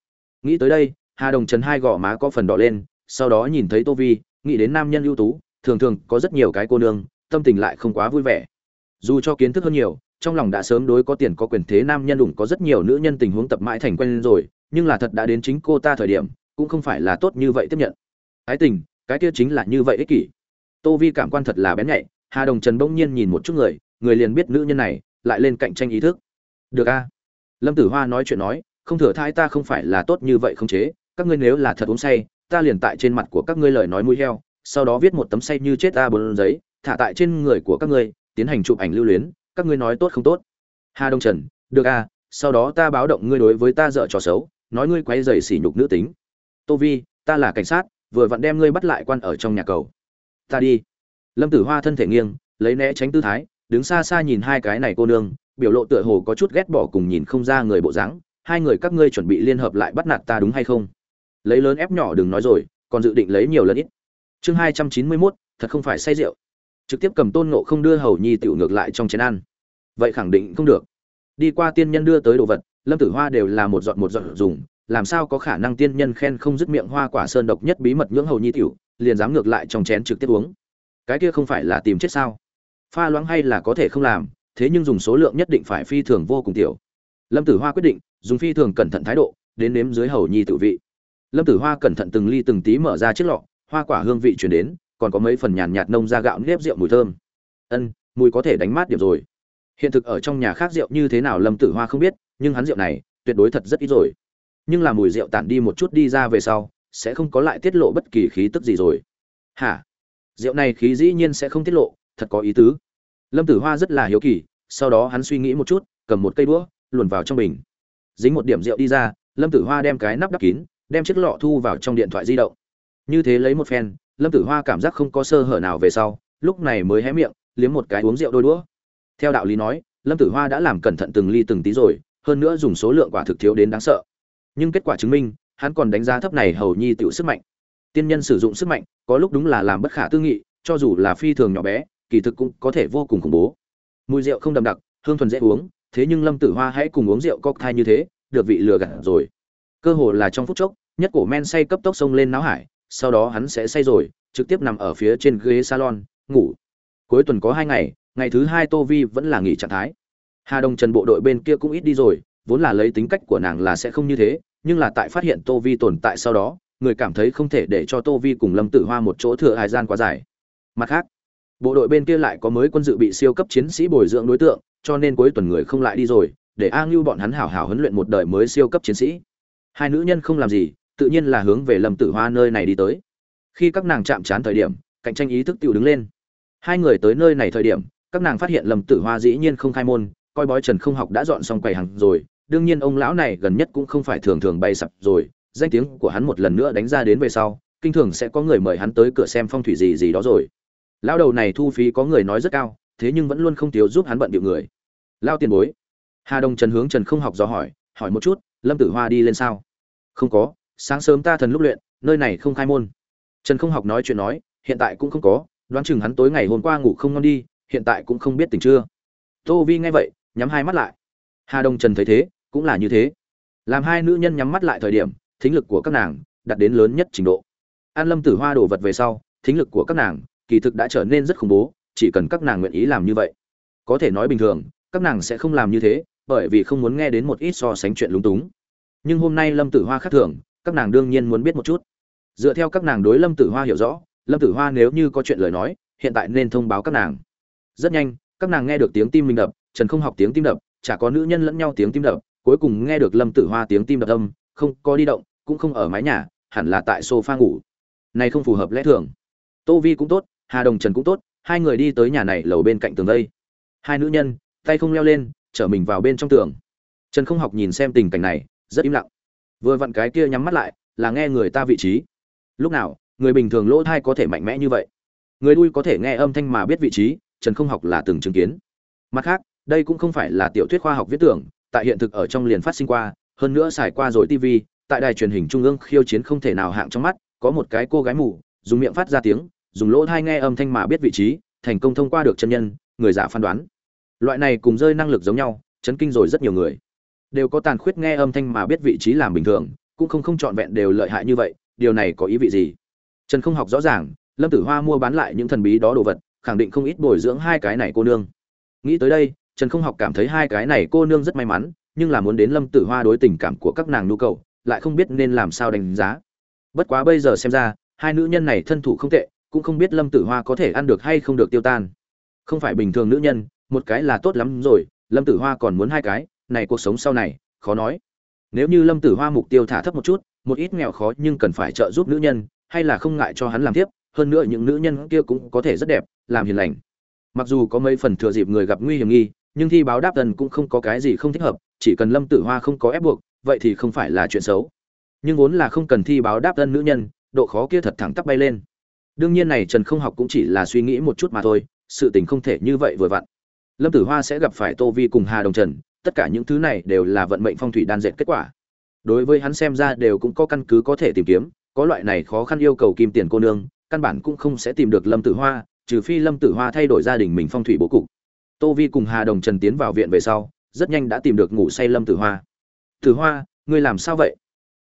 Nghĩ tới đây, hà đồng trần hai gò má có phần đỏ lên sau đó nhìn thấy tô vi, nghĩ đến nam nhân ưu tú, thường thường có rất nhiều cái cô nương, tâm tình lại không quá vui vẻ. Dù cho kiến thức hơn nhiều, trong lòng đã sớm đối có tiền có quyền thế nam nhân đủng có rất nhiều nữ nhân tình huống tập mãi thành quen rồi, nhưng là thật đã đến chính cô ta thời điểm, cũng không phải là tốt như vậy tiếp nhận. Ái tình, cái kia chính là như vậy ích kỷ. Tô vi cảm quan thật là bén nhạy, hà đồng trần bỗng nhiên nhìn một chút người người liền biết nữ nhân này, lại lên cạnh tranh ý thức. Được a. Lâm tử hoa nói chuyện nói, không thừa thai ta không phải là tốt như vậy không chế, các ngươi nếu là thật uống say ta liền tại trên mặt của các ngươi lời nói mũi heo, sau đó viết một tấm say như chết ta bốn giấy, thả tại trên người của các ngươi, tiến hành chụp ảnh lưu luyến, các ngươi nói tốt không tốt? Hà đông trần, được à? sau đó ta báo động ngươi đối với ta dở trò xấu, nói ngươi quấy rầy sỉ nhục nữ tính. Tô vi, ta là cảnh sát, vừa vặn đem ngươi bắt lại quan ở trong nhà cầu. Ta đi. Lâm tử hoa thân thể nghiêng, lấy né tránh tư thái, đứng xa xa nhìn hai cái này cô nương, biểu lộ tựa hồ có chút ghét bỏ cùng nhìn không ra người bộ dáng. Hai người các ngươi chuẩn bị liên hợp lại bắt nạt ta đúng hay không? Lấy lớn ép nhỏ đừng nói rồi, còn dự định lấy nhiều lần ít. Chương hai trăm chín mươi mốt, thật không phải say rượu. Trực tiếp cầm tôn ngộ không đưa hầu nhi tiểu ngược lại trong chén ăn. Vậy khẳng định không được. Đi qua tiên nhân đưa tới đồ vật, lâm tử hoa đều là một giọt một giọt dùng, làm sao có khả năng tiên nhân khen không dứt miệng hoa quả sơn độc nhất bí mật nhưỡng hầu nhi tiểu, liền dám ngược lại trong chén trực tiếp uống. Cái kia không phải là tìm chết sao? Pha loãng hay là có thể không làm, thế nhưng dùng số lượng nhất định phải phi thường vô cùng tiểu. Lâm tử hoa quyết định, dùng phi thường cẩn thận thái độ, đến nếm dưới hầu nhi tự vị lâm tử hoa cẩn thận từng ly từng tí mở ra chiếc lọ, hoa quả hương vị chuyển đến, còn có mấy phần nhàn nhạt nông ra gạo nếp rượu mùi thơm. Ân, mùi có thể đánh mát điểm rồi. Hiện thực ở trong nhà khác rượu như thế nào lâm tử hoa không biết, nhưng hắn rượu này tuyệt đối thật rất ít rồi. Nhưng là mùi rượu tản đi một chút đi ra về sau, sẽ không có lại tiết lộ bất kỳ khí tức gì rồi. Hả? Rượu này khí dĩ nhiên sẽ không tiết lộ, thật có ý tứ. Lâm tử hoa rất là hiếu kỳ, sau đó hắn suy nghĩ một chút, cầm một cây đũa, luồn vào trong bình. Dính một điểm rượu đi ra, lâm tử hoa đem cái nắp đắp kín đem chiếc lọ thu vào trong điện thoại di động. Như thế lấy một phen, lâm tử hoa cảm giác không có sơ hở nào về sau, lúc này mới hé miệng, liếm một cái uống rượu đôi đũa. Theo đạo lý nói, lâm tử hoa đã làm cẩn thận từng ly từng tí rồi, hơn nữa dùng số lượng quả thực thiếu đến đáng sợ. Nhưng kết quả chứng minh, hắn còn đánh giá thấp này hầu nhi tiểu sức mạnh. Tiên nhân sử dụng sức mạnh, có lúc đúng là làm bất khả tư nghị, cho dù là phi thường nhỏ bé, kỳ thực cũng có thể vô cùng khủng bố. Mùi rượu không đậm đặc, hương thuần dễ uống, thế nhưng lâm tử hoa hãy cùng uống rượu cocktail như thế, được vị lừa gạt rồi. Cơ hồ là trong phút chốc nhất cổ men say cấp tốc xông lên náo hải, sau đó hắn sẽ say rồi, trực tiếp nằm ở phía trên ghế salon, ngủ. Cuối tuần có hai ngày ngày thứ hai tô vi vẫn là nghỉ trạng thái. Hà đông trần bộ đội bên kia cũng ít đi rồi, vốn là lấy tính cách của nàng là sẽ không như thế, nhưng là tại phát hiện tô vi tồn tại sau đó, người cảm thấy không thể để cho tô vi cùng lâm tử hoa một chỗ thừa hài gian quá dài. Mặt khác, bộ đội bên kia lại có mới quân dự bị siêu cấp chiến sĩ bồi dưỡng đối tượng, cho nên cuối tuần người không lại đi rồi, để a ngưu bọn hắn hảo hảo huấn luyện một đời mới siêu cấp chiến sĩ. Hai nữ nhân không làm gì tự nhiên là hướng về lâm tử hoa nơi này đi tới. Khi các nàng chạm trán thời điểm, cạnh tranh ý thức tự đứng lên. Hai người tới nơi này thời điểm, các nàng phát hiện lâm tử hoa dĩ nhiên không khai môn, coi bói trần không học đã dọn xong quầy hàng rồi, đương nhiên ông lão này gần nhất cũng không phải thường thường bay sập rồi, danh tiếng của hắn một lần nữa đánh ra đến về sau, kinh thường sẽ có người mời hắn tới cửa xem phong thủy gì gì đó rồi. Lão đầu này thu phí có người nói rất cao, thế nhưng vẫn luôn không thiếu giúp hắn bận điệu người. Lao tiền bối. Hà đông trần hướng trần không học do hỏi hỏi một chút, lâm tử hoa đi lên sao? Không có sáng sớm ta thần lúc luyện, nơi này không khai môn. Trần không học nói chuyện nói, hiện tại cũng không có, đoán chừng hắn tối ngày hôm qua ngủ không ngon đi, hiện tại cũng không biết tỉnh chưa. Tô vi nghe vậy, nhắm hai mắt lại. Hà đông trần thấy thế, cũng là như thế. Làm hai nữ nhân nhắm mắt lại thời điểm, thính lực của các nàng đạt đến lớn nhất trình độ. An lâm tử hoa đổ vật về sau, thính lực của các nàng kỳ thực đã trở nên rất khủng bố, chỉ cần các nàng nguyện ý làm như vậy. Có thể nói bình thường, các nàng sẽ không làm như thế, bởi vì không muốn nghe đến một ít so sánh chuyện lúng túng. Nhưng hôm nay lâm tử hoa khác thường các nàng đương nhiên muốn biết một chút. Dựa theo các nàng đối lâm tử hoa hiểu rõ, lâm tử hoa nếu như có chuyện lời nói, hiện tại nên thông báo các nàng. Rất nhanh, các nàng nghe được tiếng tim mình đập, trần không học tiếng tim đập, chả có nữ nhân lẫn nhau tiếng tim đập, cuối cùng nghe được lâm tử hoa tiếng tim đập âm, không có đi động, cũng không ở mái nhà, hẳn là tại sofa ngủ. Này không phù hợp lẽ thường. Tô vi cũng tốt, hà đồng trần cũng tốt, hai người đi tới nhà này lầu bên cạnh tường đây. Hai nữ nhân, tay không leo lên, chở mình vào bên trong tường. Trần không học nhìn xem tình cảnh này, rất im lặng vừa vặn cái kia nhắm mắt lại, là nghe người ta vị trí. Lúc nào, người bình thường lỗ thai có thể mạnh mẽ như vậy? Người đuôi có thể nghe âm thanh mà biết vị trí, trần không học là từng chứng kiến. Mặt khác, đây cũng không phải là tiểu thuyết khoa học viết tưởng, tại hiện thực ở trong liền phát sinh qua, hơn nữa xài qua rồi tv tại đài truyền hình trung ương khiêu chiến không thể nào hạng trong mắt, có một cái cô gái mù, dùng miệng phát ra tiếng, dùng lỗ thai nghe âm thanh mà biết vị trí, thành công thông qua được chân nhân, người giả phán đoán. Loại này cùng rơi năng lực giống nhau, chấn kinh rồi rất nhiều người đều có tàn khuyết nghe âm thanh mà biết vị trí làm bình thường, cũng không không trọn vẹn đều lợi hại như vậy, điều này có ý vị gì? Trần không học rõ ràng, lâm tử hoa mua bán lại những thần bí đó đồ vật, khẳng định không ít bồi dưỡng hai cái này cô nương. Nghĩ tới đây, trần không học cảm thấy hai cái này cô nương rất may mắn, nhưng là muốn đến lâm tử hoa đối tình cảm của các nàng nhu cầu, lại không biết nên làm sao đánh giá. Bất quá bây giờ xem ra, hai nữ nhân này thân thủ không tệ, cũng không biết lâm tử hoa có thể ăn được hay không được tiêu tan. Không phải bình thường nữ nhân, một cái là tốt lắm rồi, lâm tử hoa còn muốn hai cái này cuộc sống sau này, khó nói. Nếu như lâm tử hoa mục tiêu thả thấp một chút, một ít nghèo khó nhưng cần phải trợ giúp nữ nhân, hay là không ngại cho hắn làm tiếp, hơn nữa những nữ nhân kia cũng có thể rất đẹp, làm hiền lành. Mặc dù có mấy phần thừa dịp người gặp nguy hiểm nghi, nhưng thi báo đáp tần cũng không có cái gì không thích hợp, chỉ cần lâm tử hoa không có ép buộc, vậy thì không phải là chuyện xấu. Nhưng vốn là không cần thi báo đáp tân nữ nhân, độ khó kia thật thẳng tắp bay lên. Đương nhiên này trần không học cũng chỉ là suy nghĩ một chút mà thôi, sự tình không thể như vậy vừa vặn. Lâm tử hoa sẽ gặp phải tô vi cùng hà đồng trần tất cả những thứ này đều là vận mệnh phong thủy đan dệt kết quả. Đối với hắn xem ra đều cũng có căn cứ có thể tìm kiếm, có loại này khó khăn yêu cầu kim tiền cô nương, căn bản cũng không sẽ tìm được lâm tử hoa, trừ phi lâm tử hoa thay đổi gia đình mình phong thủy bố cục. Tô vi cùng hà đồng trần tiến vào viện về sau, rất nhanh đã tìm được ngủ say lâm tử hoa. Tử hoa, ngươi làm sao vậy?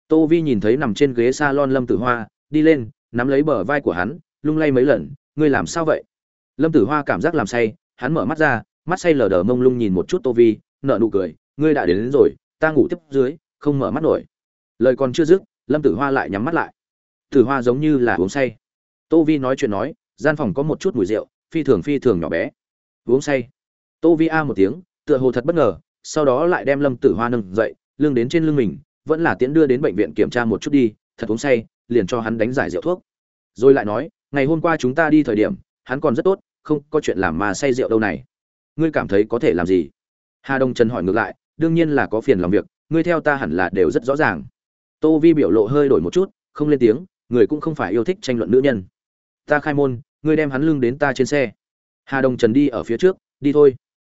Tô vi nhìn thấy nằm trên ghế s a lon lâm tử hoa, đi lên, nắm lấy bờ vai của hắn, lung lay mấy lần, ngươi làm sao vậy? Lâm tử hoa cảm giác làm say, hắn mở mắt ra, mắt say lờ đờ mông lung nhìn một chút tô vi nợ nụ cười ngươi đã đến, đến rồi ta ngủ tiếp dưới không mở mắt nổi. Lời còn chưa dứt lâm tử hoa lại nhắm mắt lại. Tử hoa giống như là uống say. Tô vi nói chuyện nói gian phòng có một chút mùi rượu phi thường phi thường nhỏ bé. Uống say. Tô vi a một tiếng tựa hồ thật bất ngờ sau đó lại đem lâm tử hoa nâng dậy lưng đến trên lưng mình vẫn là tiễn đưa đến bệnh viện kiểm tra một chút đi thật uống say liền cho hắn đánh giải rượu thuốc. Rồi lại nói ngày hôm qua chúng ta đi thời điểm hắn còn rất tốt không có chuyện làm mà say rượu đâu này. Ngươi cảm thấy có thể làm gì? Hà đông trần hỏi ngược lại, đương nhiên là có phiền làm việc, ngươi theo ta hẳn là đều rất rõ ràng. Tô vi biểu lộ hơi đổi một chút, không lên tiếng, người cũng không phải yêu thích tranh luận nữ nhân. Ta khai môn, ngươi đem hắn lưng đến ta trên xe. Hà đông trần đi ở phía trước, đi thôi.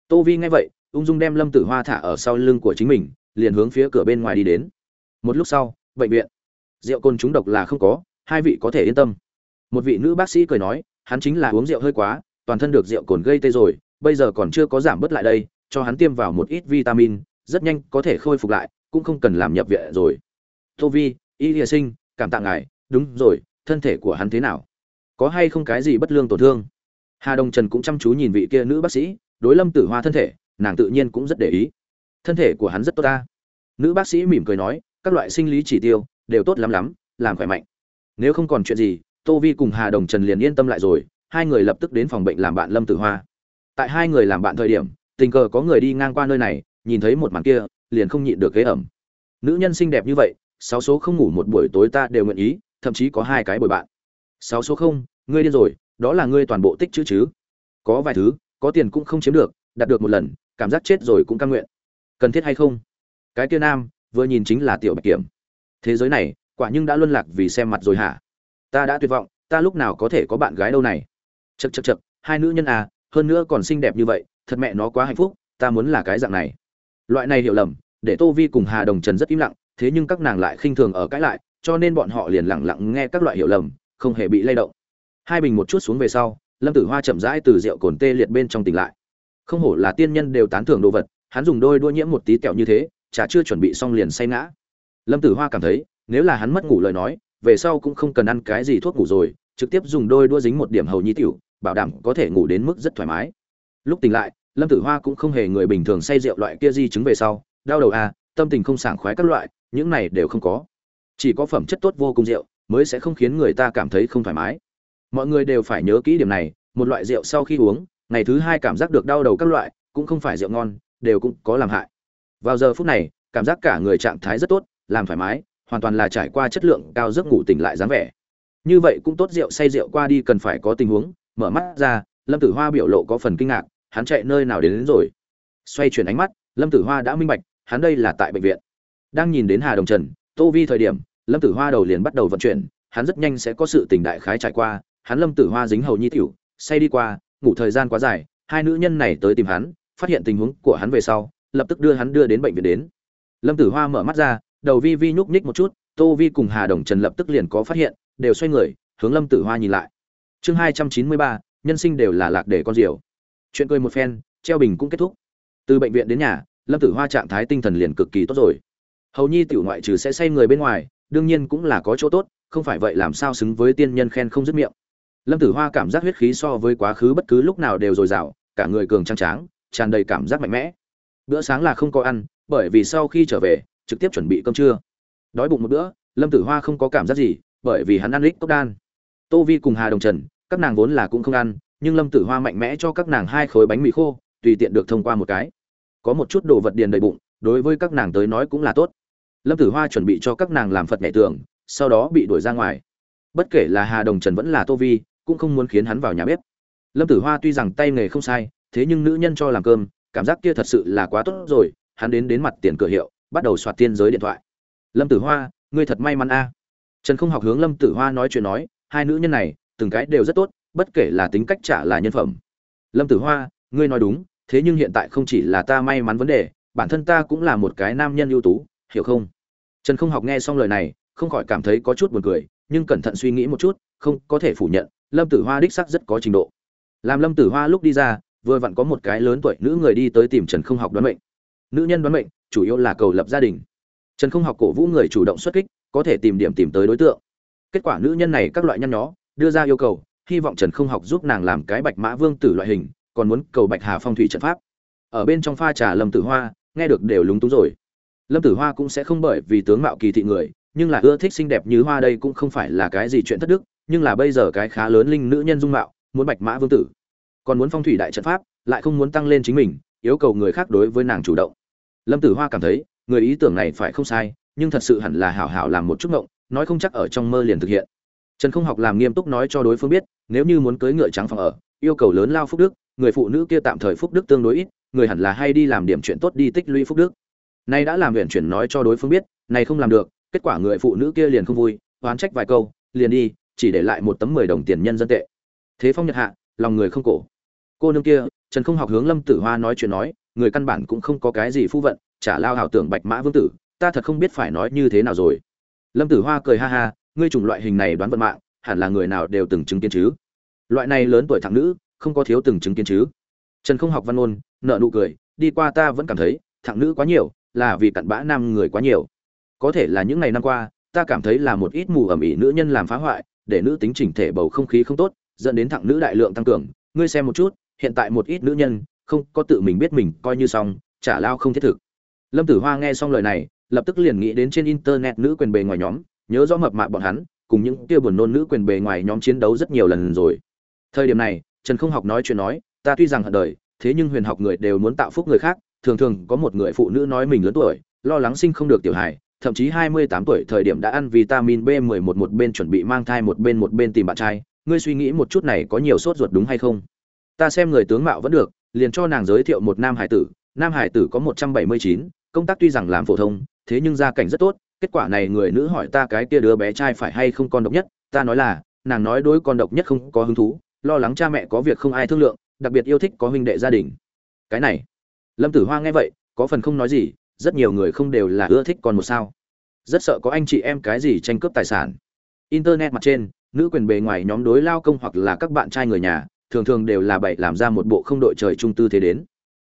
Tô vi nghe vậy, ung dung đem lâm tử hoa thả ở sau lưng của chính mình, liền hướng phía cửa bên ngoài đi đến. Một lúc sau, bệnh viện. Rượu cồn trúng độc là không có, hai vị có thể yên tâm. Một vị nữ bác sĩ cười nói, hắn chính là uống rượu hơi quá, toàn thân được rượu cồn gây tê rồi, bây giờ còn chưa có giảm bớt lại đây cho hắn tiêm vào một ít vitamin, rất nhanh có thể khôi phục lại, cũng không cần làm nhập viện rồi. Tô vi, y Lệ sinh, cảm tạ ngài, đúng rồi, thân thể của hắn thế nào? Có hay không cái gì bất lương tổn thương? Hà đông trần cũng chăm chú nhìn vị kia nữ bác sĩ, đối lâm tử hoa thân thể, nàng tự nhiên cũng rất để ý. Thân thể của hắn rất tốt ta. Nữ bác sĩ mỉm cười nói, các loại sinh lý chỉ tiêu, đều tốt lắm lắm, làm khỏe mạnh. Nếu không còn chuyện gì, tô vi cùng hà đồng trần liền yên tâm lại rồi, hai người lập tức đến phòng bệnh làm bạn lâm tử hoa. Tại hai người làm bạn thời điểm tình cờ có người đi ngang qua nơi này, nhìn thấy một màn kia, liền không nhịn được ghế ẩm. Nữ nhân xinh đẹp như vậy, sáu số không ngủ một buổi tối ta đều nguyện ý, thậm chí có hai cái bồi bạn. Sáu số không, ngươi điên rồi, đó là ngươi toàn bộ tích chữ chứ? Có vài thứ, có tiền cũng không chiếm được, đạt được một lần, cảm giác chết rồi cũng căn nguyện. Cần thiết hay không? Cái kia nam, vừa nhìn chính là tiểu bạch kiểm. Thế giới này, quả nhưng đã luân lạc vì xem mặt rồi hả? Ta đã tuyệt vọng, ta lúc nào có thể có bạn gái đâu này? Chật chật chật hai nữ nhân à hơn nữa còn xinh đẹp như vậy thật mẹ nó quá hạnh phúc, ta muốn là cái dạng này. Loại này hiểu lầm, để tô vi cùng hà đồng trần rất im lặng, thế nhưng các nàng lại khinh thường ở cãi lại, cho nên bọn họ liền lẳng lặng nghe các loại hiểu lầm, không hề bị lay động. Hai bình một chút xuống về sau, lâm tử hoa chậm rãi từ rượu cồn tê liệt bên trong tỉnh lại. Không hổ là tiên nhân đều tán thưởng đồ vật, hắn dùng đôi đua nhiễm một tí kẹo như thế, chả chưa chuẩn bị xong liền say ngã. Lâm tử hoa cảm thấy, nếu là hắn mất ngủ lời nói, về sau cũng không cần ăn cái gì thuốc ngủ rồi, trực tiếp dùng đôi đua dính một điểm hầu nhi tiểu, bảo đảm có thể ngủ đến mức rất thoải mái lúc tỉnh lại, lâm tử hoa cũng không hề người bình thường say rượu loại kia di chứng về sau, đau đầu à tâm tình không sảng khoái các loại, những này đều không có. Chỉ có phẩm chất tốt vô cùng rượu, mới sẽ không khiến người ta cảm thấy không thoải mái. Mọi người đều phải nhớ kỹ điểm này, một loại rượu sau khi uống, ngày thứ hai cảm giác được đau đầu các loại, cũng không phải rượu ngon, đều cũng có làm hại. Vào giờ phút này, cảm giác cả người trạng thái rất tốt, làm thoải mái, hoàn toàn là trải qua chất lượng cao giấc ngủ tỉnh lại dáng vẻ. Như vậy cũng tốt rượu say rượu qua đi cần phải có tình huống, mở mắt ra lâm tử hoa biểu lộ có phần kinh ngạc hắn chạy nơi nào đến, đến rồi? Xoay chuyển ánh mắt lâm tử hoa đã minh bạch hắn đây là tại bệnh viện. Đang nhìn đến hà đồng trần tô vi thời điểm lâm tử hoa đầu liền bắt đầu vận chuyển hắn rất nhanh sẽ có sự tình đại khái trải qua. Hắn lâm tử hoa dính hầu nhi tiểu say đi qua ngủ thời gian quá dài hai nữ nhân này tới tìm hắn phát hiện tình huống của hắn về sau lập tức đưa hắn đưa đến bệnh viện đến. Lâm tử hoa mở mắt ra đầu vi vi nhúc nhích một chút tô vi cùng hà đồng trần lập tức liền có phát hiện đều xoay người hướng lâm tử hoa nhìn lại. Chương hai trăm chín mươi ba nhân sinh đều là lạc để con diều. Chuyện cười một phen, treo bình cũng kết thúc. Từ bệnh viện đến nhà, lâm tử hoa trạng thái tinh thần liền cực kỳ tốt rồi. Hầu nhi tiểu ngoại trừ sẽ say người bên ngoài, đương nhiên cũng là có chỗ tốt, không phải vậy làm sao xứng với tiên nhân khen không dứt miệng. Lâm tử hoa cảm giác huyết khí so với quá khứ bất cứ lúc nào đều dồi dào, cả người cường tráng tráng, tràn đầy cảm giác mạnh mẽ. Bữa sáng là không có ăn, bởi vì sau khi trở về, trực tiếp chuẩn bị cơm trưa. Đói bụng một bữa, lâm tử hoa không có cảm giác gì, bởi vì hắn ăn lít cốc đan. Tô vi cùng hà đồng trần các nàng vốn là cũng không ăn, nhưng lâm tử hoa mạnh mẽ cho các nàng hai khối bánh mì khô, tùy tiện được thông qua một cái. Có một chút đồ vật điền đầy bụng, đối với các nàng tới nói cũng là tốt. Lâm tử hoa chuẩn bị cho các nàng làm phật nhảy tường, sau đó bị đuổi ra ngoài. Bất kể là hà đồng trần vẫn là tô vi, cũng không muốn khiến hắn vào nhà bếp. Lâm tử hoa tuy rằng tay nghề không sai, thế nhưng nữ nhân cho làm cơm, cảm giác kia thật sự là quá tốt rồi, hắn đến đến mặt tiền cửa hiệu, bắt đầu soạt tiên giới điện thoại. Lâm tử hoa, ngươi thật may mắn a. Trần không học hướng lâm tử hoa nói chuyện nói, hai nữ nhân này từng cái đều rất tốt, bất kể là tính cách trả là nhân phẩm. Lâm tử hoa, ngươi nói đúng, thế nhưng hiện tại không chỉ là ta may mắn vấn đề, bản thân ta cũng là một cái nam nhân ưu tú, hiểu không? Trần không học nghe xong lời này, không khỏi cảm thấy có chút buồn cười, nhưng cẩn thận suy nghĩ một chút, không có thể phủ nhận, lâm tử hoa đích sắc rất có trình độ. Làm lâm tử hoa lúc đi ra, vừa vặn có một cái lớn tuổi nữ người đi tới tìm trần không học đoán mệnh. Nữ nhân đoán mệnh, chủ yếu là cầu lập gia đình. Trần không học cổ vũ người chủ động xuất kích, có thể tìm điểm tìm tới đối tượng. Kết quả nữ nhân này các loại nhăn nhó đưa ra yêu cầu, hy vọng trần không học giúp nàng làm cái bạch mã vương tử loại hình, còn muốn cầu bạch hà phong thủy trận pháp. Ở bên trong pha trà lâm tử hoa, nghe được đều lúng túng rồi. Lâm tử hoa cũng sẽ không bởi vì tướng mạo kỳ thị người, nhưng là ưa thích xinh đẹp như hoa đây cũng không phải là cái gì chuyện thất đức, nhưng là bây giờ cái khá lớn linh nữ nhân dung mạo, muốn bạch mã vương tử. Còn muốn phong thủy đại trận pháp, lại không muốn tăng lên chính mình, yêu cầu người khác đối với nàng chủ động. Lâm tử hoa cảm thấy, người ý tưởng này phải không sai, nhưng thật sự hẳn là hảo hảo làm một chút ngộng, nói không chắc ở trong mơ liền thực hiện trần không học làm nghiêm túc nói cho đối phương biết, nếu như muốn cưới ngựa trắng phòng ở, yêu cầu lớn lao phúc đức, người phụ nữ kia tạm thời phúc đức tương đối ít, người hẳn là hay đi làm điểm chuyện tốt đi tích lũy phúc đức. Nay đã làm huyện chuyển nói cho đối phương biết, này không làm được, kết quả người phụ nữ kia liền không vui, oán trách vài câu, liền đi, chỉ để lại một tấm mười đồng tiền nhân dân tệ. Thế phong nhật hạ, lòng người không cổ. Cô nương kia, trần không học hướng lâm tử hoa nói chuyện nói, người căn bản cũng không có cái gì phu vận, chả lao hảo tưởng bạch mã vương tử, ta thật không biết phải nói như thế nào rồi. Lâm tử hoa cười ha ha ngươi chủng loại hình này đoán vận mạng, hẳn là người nào đều từng chứng kiến chứ? Loại này lớn tuổi thẳng nữ, không có thiếu từng chứng kiến chứ? Trần không học văn ôn nợ nụ cười, đi qua ta vẫn cảm thấy thẳng nữ quá nhiều, là vì cặn bã nam người quá nhiều. Có thể là những ngày năm qua, ta cảm thấy là một ít mù ẩm ỉ nữ nhân làm phá hoại, để nữ tính chỉnh thể bầu không khí không tốt, dẫn đến thẳng nữ đại lượng tăng cường. Ngươi xem một chút, hiện tại một ít nữ nhân, không có tự mình biết mình coi như xong trả lao không thiết thực. Lâm tử hoa nghe xong lời này, lập tức liền nghĩ đến trên internet nữ quyền bề ngoài nhóm nhớ rõ mập mạp bọn hắn, cùng những kia buồn nôn nữ quyền bề ngoài nhóm chiến đấu rất nhiều lần rồi. Thời điểm này, trần không học nói chuyện nói, ta tuy rằng hận đời, thế nhưng huyền học người đều muốn tạo phúc người khác, thường thường có một người phụ nữ nói mình lớn tuổi, lo lắng sinh không được tiểu hài, thậm chí hai mươi tám tuổi thời điểm đã ăn vitamin b mười một một bên chuẩn bị mang thai một bên một bên tìm bạn trai, ngươi suy nghĩ một chút này có nhiều sốt ruột đúng hay không? Ta xem người tướng mạo vẫn được, liền cho nàng giới thiệu một nam hải tử, nam hải tử có một trăm bảy mươi chín, công tác tuy rằng làm phổ thông, thế nhưng gia cảnh rất tốt kết quả này người nữ hỏi ta cái kia đứa bé trai phải hay không con độc nhất, ta nói là, nàng nói đối con độc nhất không có hứng thú, lo lắng cha mẹ có việc không ai thương lượng, đặc biệt yêu thích có huynh đệ gia đình. Cái này, lâm tử hoa nghe vậy, có phần không nói gì, rất nhiều người không đều là ưa thích còn một sao. Rất sợ có anh chị em cái gì tranh cướp tài sản. Internet mặt trên, nữ quyền bề ngoài nhóm đối lao công hoặc là các bạn trai người nhà, thường thường đều là bậy làm ra một bộ không đội trời chung tư thế đến.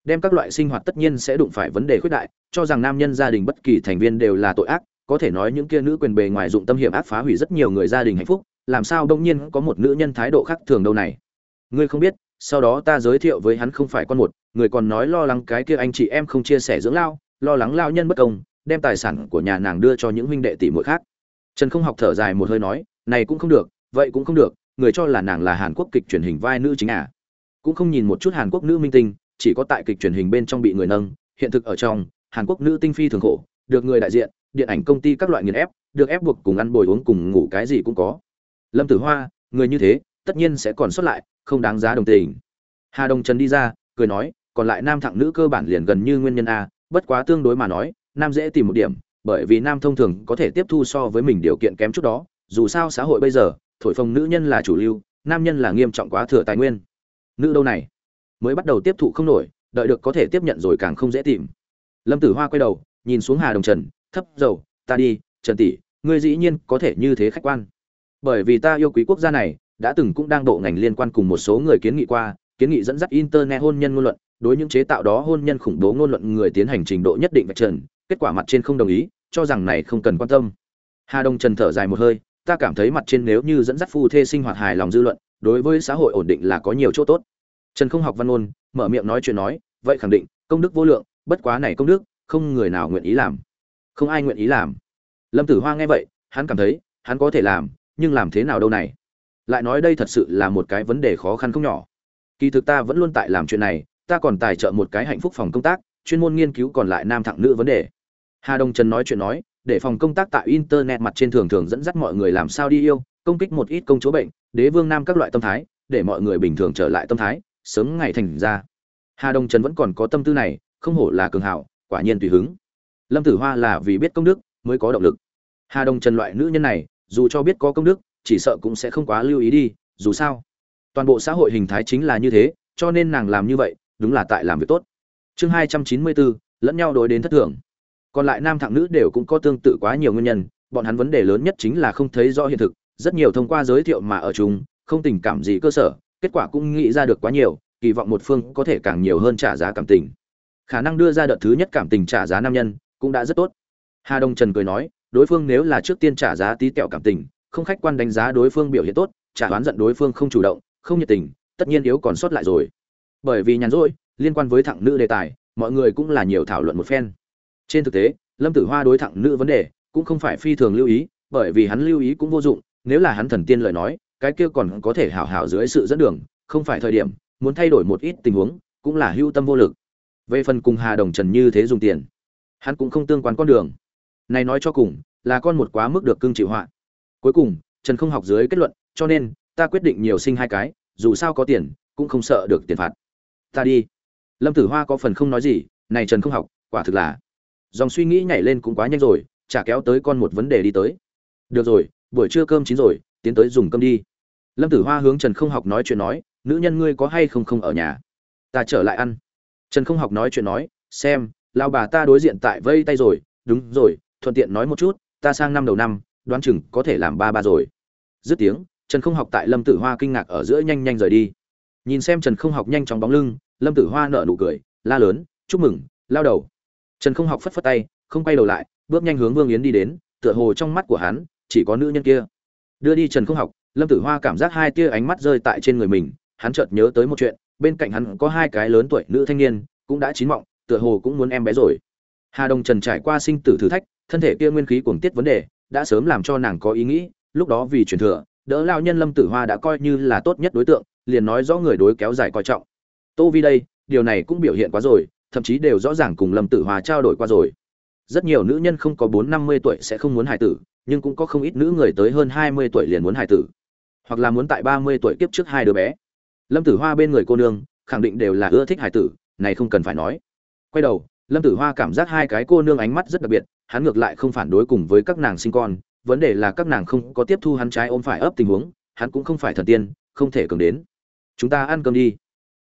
Đem các loại sinh hoạt tất nhiên sẽ đụng phải vấn đề khuyết đại, cho rằng nam nhân gia đình bất kỳ thành viên đều là tội ác có thể nói những kia nữ quyền bề ngoài dụng tâm hiểm ác phá hủy rất nhiều người gia đình hạnh phúc, làm sao đông nhiên có một nữ nhân thái độ khác thường đâu này? Ngươi không biết, sau đó ta giới thiệu với hắn không phải con một, người còn nói lo lắng cái kia anh chị em không chia sẻ dưỡng lao, lo lắng lao nhân bất công, đem tài sản của nhà nàng đưa cho những huynh đệ tỷ muội khác. Trần không học thở dài một hơi nói, này cũng không được, vậy cũng không được, người cho là nàng là hàn quốc kịch truyền hình vai nữ chính à? Cũng không nhìn một chút hàn quốc nữ minh tinh, chỉ có tại kịch truyền hình bên trong bị người nâng, hiện thực ở trong, hàn quốc nữ tinh phi thường khổ, được người đại diện điện ảnh công ty các loại nghiền ép, được ép buộc cùng ăn bồi uống cùng ngủ cái gì cũng có. Lâm tử hoa, người như thế, tất nhiên sẽ còn xuất lại, không đáng giá đồng tình. Hà đồng trần đi ra, cười nói, còn lại nam thẳng nữ cơ bản liền gần như nguyên nhân a, bất quá tương đối mà nói, nam dễ tìm một điểm, bởi vì nam thông thường có thể tiếp thu so với mình điều kiện kém chút đó, dù sao xã hội bây giờ, thổi phồng nữ nhân là chủ lưu, nam nhân là nghiêm trọng quá thừa tài nguyên. Nữ đâu này? Mới bắt đầu tiếp thụ không nổi, đợi được có thể tiếp nhận rồi càng không dễ tìm. Lâm tử hoa quay đầu, nhìn xuống hà đồng trần thấp dầu, ta đi, trần tỷ, ngươi dĩ nhiên có thể như thế khách quan. Bởi vì ta yêu quý quốc gia này, đã từng cũng đang độ ngành liên quan cùng một số người kiến nghị qua, kiến nghị dẫn dắt internet hôn nhân ngôn luận, đối những chế tạo đó hôn nhân khủng bố ngôn luận người tiến hành trình độ nhất định vạch trần, kết quả mặt trên không đồng ý, cho rằng này không cần quan tâm. Hà đông trần thở dài một hơi, ta cảm thấy mặt trên nếu như dẫn dắt phu thê sinh hoạt hài lòng dư luận, đối với xã hội ổn định là có nhiều chỗ tốt. Trần không học văn ôn mở miệng nói chuyện nói, vậy khẳng định, công đức vô lượng, bất quá này công đức, không người nào nguyện ý làm không ai nguyện ý làm. Lâm tử hoa nghe vậy, hắn cảm thấy, hắn có thể làm, nhưng làm thế nào đâu này? Lại nói đây thật sự là một cái vấn đề khó khăn không nhỏ. Kỳ thực ta vẫn luôn tại làm chuyện này, ta còn tài trợ một cái hạnh phúc phòng công tác, chuyên môn nghiên cứu còn lại nam thẳng nữ vấn đề. Hà đông trần nói chuyện nói, để phòng công tác tại internet mặt trên thường thường dẫn dắt mọi người làm sao đi yêu, công kích một ít công chúa bệnh, đế vương nam các loại tâm thái, để mọi người bình thường trở lại tâm thái, sớm ngày thành ra. Hà đông trần vẫn còn có tâm tư này, không hổ là cường hảo quả nhiên tùy hứng lâm tử hoa là vì biết công đức mới có động lực. Hà đông trần loại nữ nhân này, dù cho biết có công đức, chỉ sợ cũng sẽ không quá lưu ý đi, dù sao, toàn bộ xã hội hình thái chính là như thế, cho nên nàng làm như vậy, đúng là tại làm việc tốt. Chương hai trăm chín mươi bốn lẫn nhau đối đến thất thường. Còn lại nam thạng nữ đều cũng có tương tự quá nhiều nguyên nhân, bọn hắn vấn đề lớn nhất chính là không thấy rõ hiện thực, rất nhiều thông qua giới thiệu mà ở chúng không tình cảm gì cơ sở, kết quả cũng nghĩ ra được quá nhiều, kỳ vọng một phương có thể càng nhiều hơn trả giá cảm tình. Khả năng đưa ra đợt thứ nhất cảm tình trả giá nam nhân cũng đã rất tốt. Hà đông trần cười nói, đối phương nếu là trước tiên trả giá tí tẹo cảm tình, không khách quan đánh giá đối phương biểu hiện tốt, trả oán giận đối phương không chủ động, không nhiệt tình, tất nhiên yếu còn sót lại rồi. Bởi vì nhàn rỗi, liên quan với thẳng nữ đề tài, mọi người cũng là nhiều thảo luận một phen. Trên thực tế, lâm tử hoa đối thẳng nữ vấn đề cũng không phải phi thường lưu ý, bởi vì hắn lưu ý cũng vô dụng, nếu là hắn thần tiên lời nói, cái kia còn có thể hảo hảo dưới sự dẫn đường, không phải thời điểm, muốn thay đổi một ít tình huống, cũng là hưu tâm vô lực. Về phần cùng hà đồng trần như thế dùng tiền hắn cũng không tương quan con đường. Này nói cho cùng, là con một quá mức được cưng chịu họa. Cuối cùng, trần không học dưới kết luận, cho nên, ta quyết định nhiều sinh hai cái, dù sao có tiền, cũng không sợ được tiền phạt. Ta đi. Lâm tử hoa có phần không nói gì, này trần không học, quả thực là. Dòng suy nghĩ nhảy lên cũng quá nhanh rồi, chả kéo tới con một vấn đề đi tới. Được rồi, buổi trưa cơm chín rồi, tiến tới dùng cơm đi. Lâm tử hoa hướng trần không học nói chuyện nói, nữ nhân ngươi có hay không không ở nhà? Ta trở lại ăn. Trần không học nói chuyện nói, xem lao bà ta đối diện tại vây tay rồi, đúng rồi, thuận tiện nói một chút, ta sang năm đầu năm, đoán chừng có thể làm ba ba rồi. Dứt tiếng, trần không học tại lâm tử hoa kinh ngạc ở giữa nhanh nhanh rời đi. Nhìn xem trần không học nhanh chóng bóng lưng, lâm tử hoa nở nụ cười, la lớn, chúc mừng, lao đầu. Trần không học phất phất tay, không quay đầu lại, bước nhanh hướng vương yến đi đến, tựa hồ trong mắt của hắn, chỉ có nữ nhân kia. Đưa đi trần không học, lâm tử hoa cảm giác hai tia ánh mắt rơi tại trên người mình, hắn chợt nhớ tới một chuyện, bên cạnh hắn có hai cái lớn tuổi nữ thanh niên, cũng đã chín mọng tựa hồ cũng muốn em bé rồi. Hà đồng trần trải qua sinh tử thử thách, thân thể kia nguyên khí cuồng tiết vấn đề, đã sớm làm cho nàng có ý nghĩ, lúc đó vì truyền thừa, đỡ lao nhân lâm tử hoa đã coi như là tốt nhất đối tượng, liền nói rõ người đối kéo dài coi trọng. Tô vi đây, điều này cũng biểu hiện quá rồi, thậm chí đều rõ ràng cùng lâm tử hoa trao đổi qua rồi. Rất nhiều nữ nhân không có bốn năm mươi tuổi sẽ không muốn hài tử, nhưng cũng có không ít nữ người tới hơn hai mươi tuổi liền muốn hài tử. Hoặc là muốn tại ba mươi tuổi kiếp trước hai đứa bé. Lâm tử hoa bên người cô nương, khẳng định đều là ưa thích hài tử, này không cần phải nói quay đầu, lâm tử hoa cảm giác hai cái cô nương ánh mắt rất đặc biệt, hắn ngược lại không phản đối cùng với các nàng sinh con, vấn đề là các nàng không có tiếp thu hắn trái ôm phải ấp tình huống, hắn cũng không phải thần tiên, không thể cường đến. Chúng ta ăn cơm đi.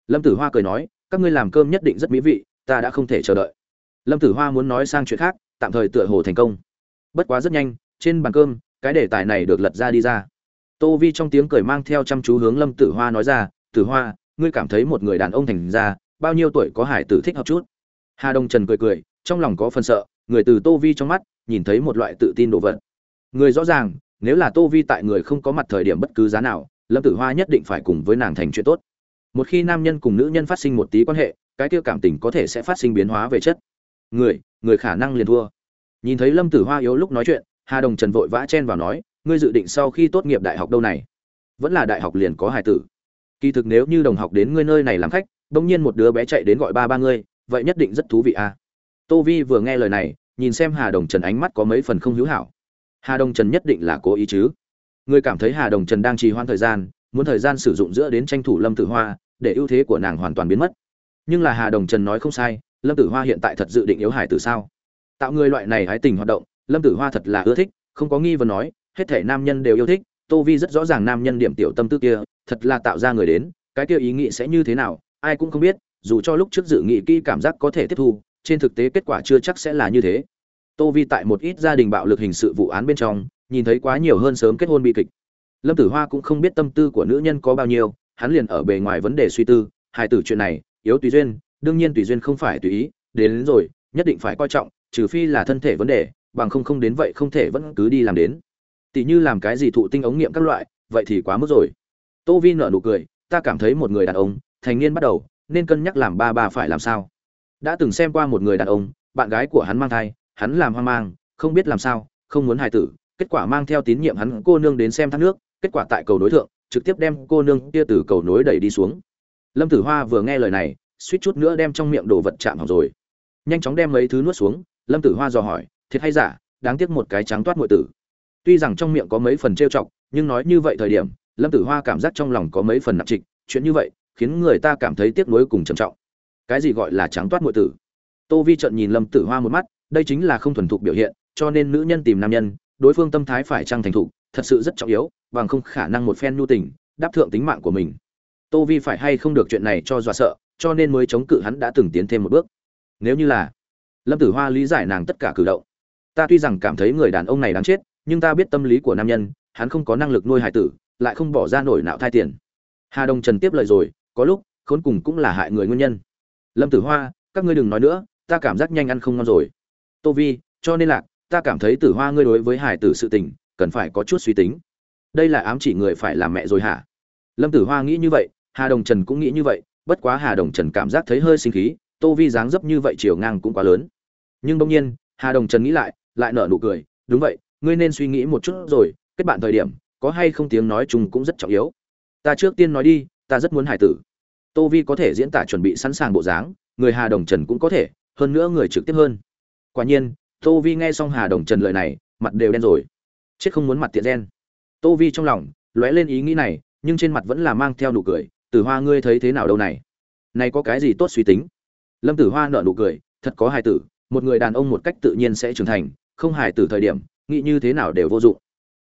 Lâm tử hoa cười nói, các ngươi làm cơm nhất định rất mỹ vị, ta đã không thể chờ đợi. Lâm tử hoa muốn nói sang chuyện khác, tạm thời tựa hồ thành công. Bất quá rất nhanh, trên bàn cơm, cái đề tài này được lật ra đi ra. Tô vi trong tiếng cười mang theo chăm chú hướng lâm tử hoa nói ra, tử hoa, ngươi cảm thấy một người đàn ông thành ra, bao nhiêu tuổi có hải tử thích hợp chút? Hà đông trần cười cười, trong lòng có phần sợ, người từ tô vi trong mắt, nhìn thấy một loại tự tin đồ vật. Người rõ ràng, nếu là tô vi tại người không có mặt thời điểm bất cứ giá nào, lâm tử hoa nhất định phải cùng với nàng thành chuyện tốt. Một khi nam nhân cùng nữ nhân phát sinh một tí quan hệ, cái kia cảm tình có thể sẽ phát sinh biến hóa về chất. Người người khả năng liền thua. Nhìn thấy lâm tử hoa yếu lúc nói chuyện, hà đồng trần vội vã chen vào nói, ngươi dự định sau khi tốt nghiệp đại học đâu này? Vẫn là đại học liền có hài tử. Kỳ thực nếu như đồng học đến ngươi nơi này làm khách, bỗng nhiên một đứa bé chạy đến gọi ba ba ngươi vậy nhất định rất thú vị à tô vi vừa nghe lời này, nhìn xem hà đồng trần ánh mắt có mấy phần không hữu hảo. Hà đồng trần nhất định là cố ý chứ. Người cảm thấy hà đồng trần đang trì hoãn thời gian, muốn thời gian sử dụng giữa đến tranh thủ lâm tử hoa, để ưu thế của nàng hoàn toàn biến mất. Nhưng là hà đồng trần nói không sai, lâm tử hoa hiện tại thật dự định yếu hải từ sao? Tạo người loại này hái tình hoạt động, lâm tử hoa thật là ưa thích, không có nghi vấn nói, hết thể nam nhân đều yêu thích, tô vi rất rõ ràng nam nhân điểm tiểu tâm tư kia, thật là tạo ra người đến, cái kia ý nghĩ sẽ như thế nào, ai cũng không biết dù cho lúc trước dự nghị kỹ cảm giác có thể tiếp thu trên thực tế kết quả chưa chắc sẽ là như thế. Tô vi tại một ít gia đình bạo lực hình sự vụ án bên trong nhìn thấy quá nhiều hơn sớm kết hôn bi kịch. Lâm tử hoa cũng không biết tâm tư của nữ nhân có bao nhiêu hắn liền ở bề ngoài vấn đề suy tư hài tử chuyện này yếu tùy duyên đương nhiên tùy duyên không phải tùy ý đến, đến rồi nhất định phải coi trọng trừ phi là thân thể vấn đề bằng không không đến vậy không thể vẫn cứ đi làm đến. Tỉ như làm cái gì thụ tinh ống nghiệm các loại vậy thì quá mức rồi. Tô vi nợ nụ cười ta cảm thấy một người đàn ông thành niên bắt đầu nên cân nhắc làm ba ba phải làm sao. Đã từng xem qua một người đàn ông, bạn gái của hắn mang thai, hắn làm hoang mang, không biết làm sao, không muốn hài tử, kết quả mang theo tín nhiệm hắn cô nương đến xem thác nước, kết quả tại cầu đối thượng, trực tiếp đem cô nương kia từ cầu nối đẩy đi xuống. Lâm tử hoa vừa nghe lời này, suýt chút nữa đem trong miệng đồ vật chạm hỏng rồi. Nhanh chóng đem mấy thứ nuốt xuống, lâm tử hoa dò hỏi, thiệt hay giả, đáng tiếc một cái trắng toát muội tử. Tuy rằng trong miệng có mấy phần trêu chọc, nhưng nói như vậy thời điểm, lâm tử hoa cảm giác trong lòng có mấy phần nặng trịch, chuyện như vậy khiến người ta cảm thấy tiếc nuối cùng trầm trọng. Cái gì gọi là trắng toát muội tử? Tô vi trận nhìn lâm tử hoa một mắt, đây chính là không thuần thục biểu hiện, cho nên nữ nhân tìm nam nhân, đối phương tâm thái phải trăng thành thục, thật sự rất trọng yếu, bằng không khả năng một phen nhu tình, đáp thượng tính mạng của mình. Tô vi phải hay không được chuyện này cho dọa sợ, cho nên mới chống cự hắn đã từng tiến thêm một bước. Nếu như là lâm tử hoa lý giải nàng tất cả cử động. Ta tuy rằng cảm thấy người đàn ông này đáng chết, nhưng ta biết tâm lý của nam nhân, hắn không có năng lực nuôi hải tử, lại không bỏ ra nổi nạo thai tiền. Hà đông trần tiếp lời rồi có lúc, khốn cùng cũng là hại người nguyên nhân. Lâm tử hoa, các ngươi đừng nói nữa, ta cảm giác nhanh ăn không ngon rồi. Tô vi, cho nên là, ta cảm thấy tử hoa ngươi đối với hải tử sự tình, cần phải có chút suy tính. Đây là ám chỉ người phải làm mẹ rồi hả? Lâm tử hoa nghĩ như vậy, hà đồng trần cũng nghĩ như vậy, bất quá hà đồng trần cảm giác thấy hơi sinh khí, tô vi dáng dấp như vậy chiều ngang cũng quá lớn. Nhưng bỗng nhiên, hà đồng trần nghĩ lại lại nở nụ cười, đúng vậy, ngươi nên suy nghĩ một chút rồi, kết bạn thời điểm, có hay không tiếng nói chung cũng rất trọng yếu. Ta trước tiên nói đi ta rất muốn hải tử. Tô vi có thể diễn tả chuẩn bị sẵn sàng bộ dáng, người hà đồng trần cũng có thể, hơn nữa người trực tiếp hơn. Quả nhiên, tô vi nghe xong hà đồng trần lời này, mặt đều đen rồi. Chết không muốn mặt tiện đen. Tô vi trong lòng, lóe lên ý nghĩ này, nhưng trên mặt vẫn là mang theo nụ cười, tử hoa ngươi thấy thế nào đâu này? Này có cái gì tốt suy tính? Lâm tử hoa nợ nụ cười, thật có hài tử, một người đàn ông một cách tự nhiên sẽ trưởng thành, không hài tử thời điểm, nghĩ như thế nào đều vô dụng.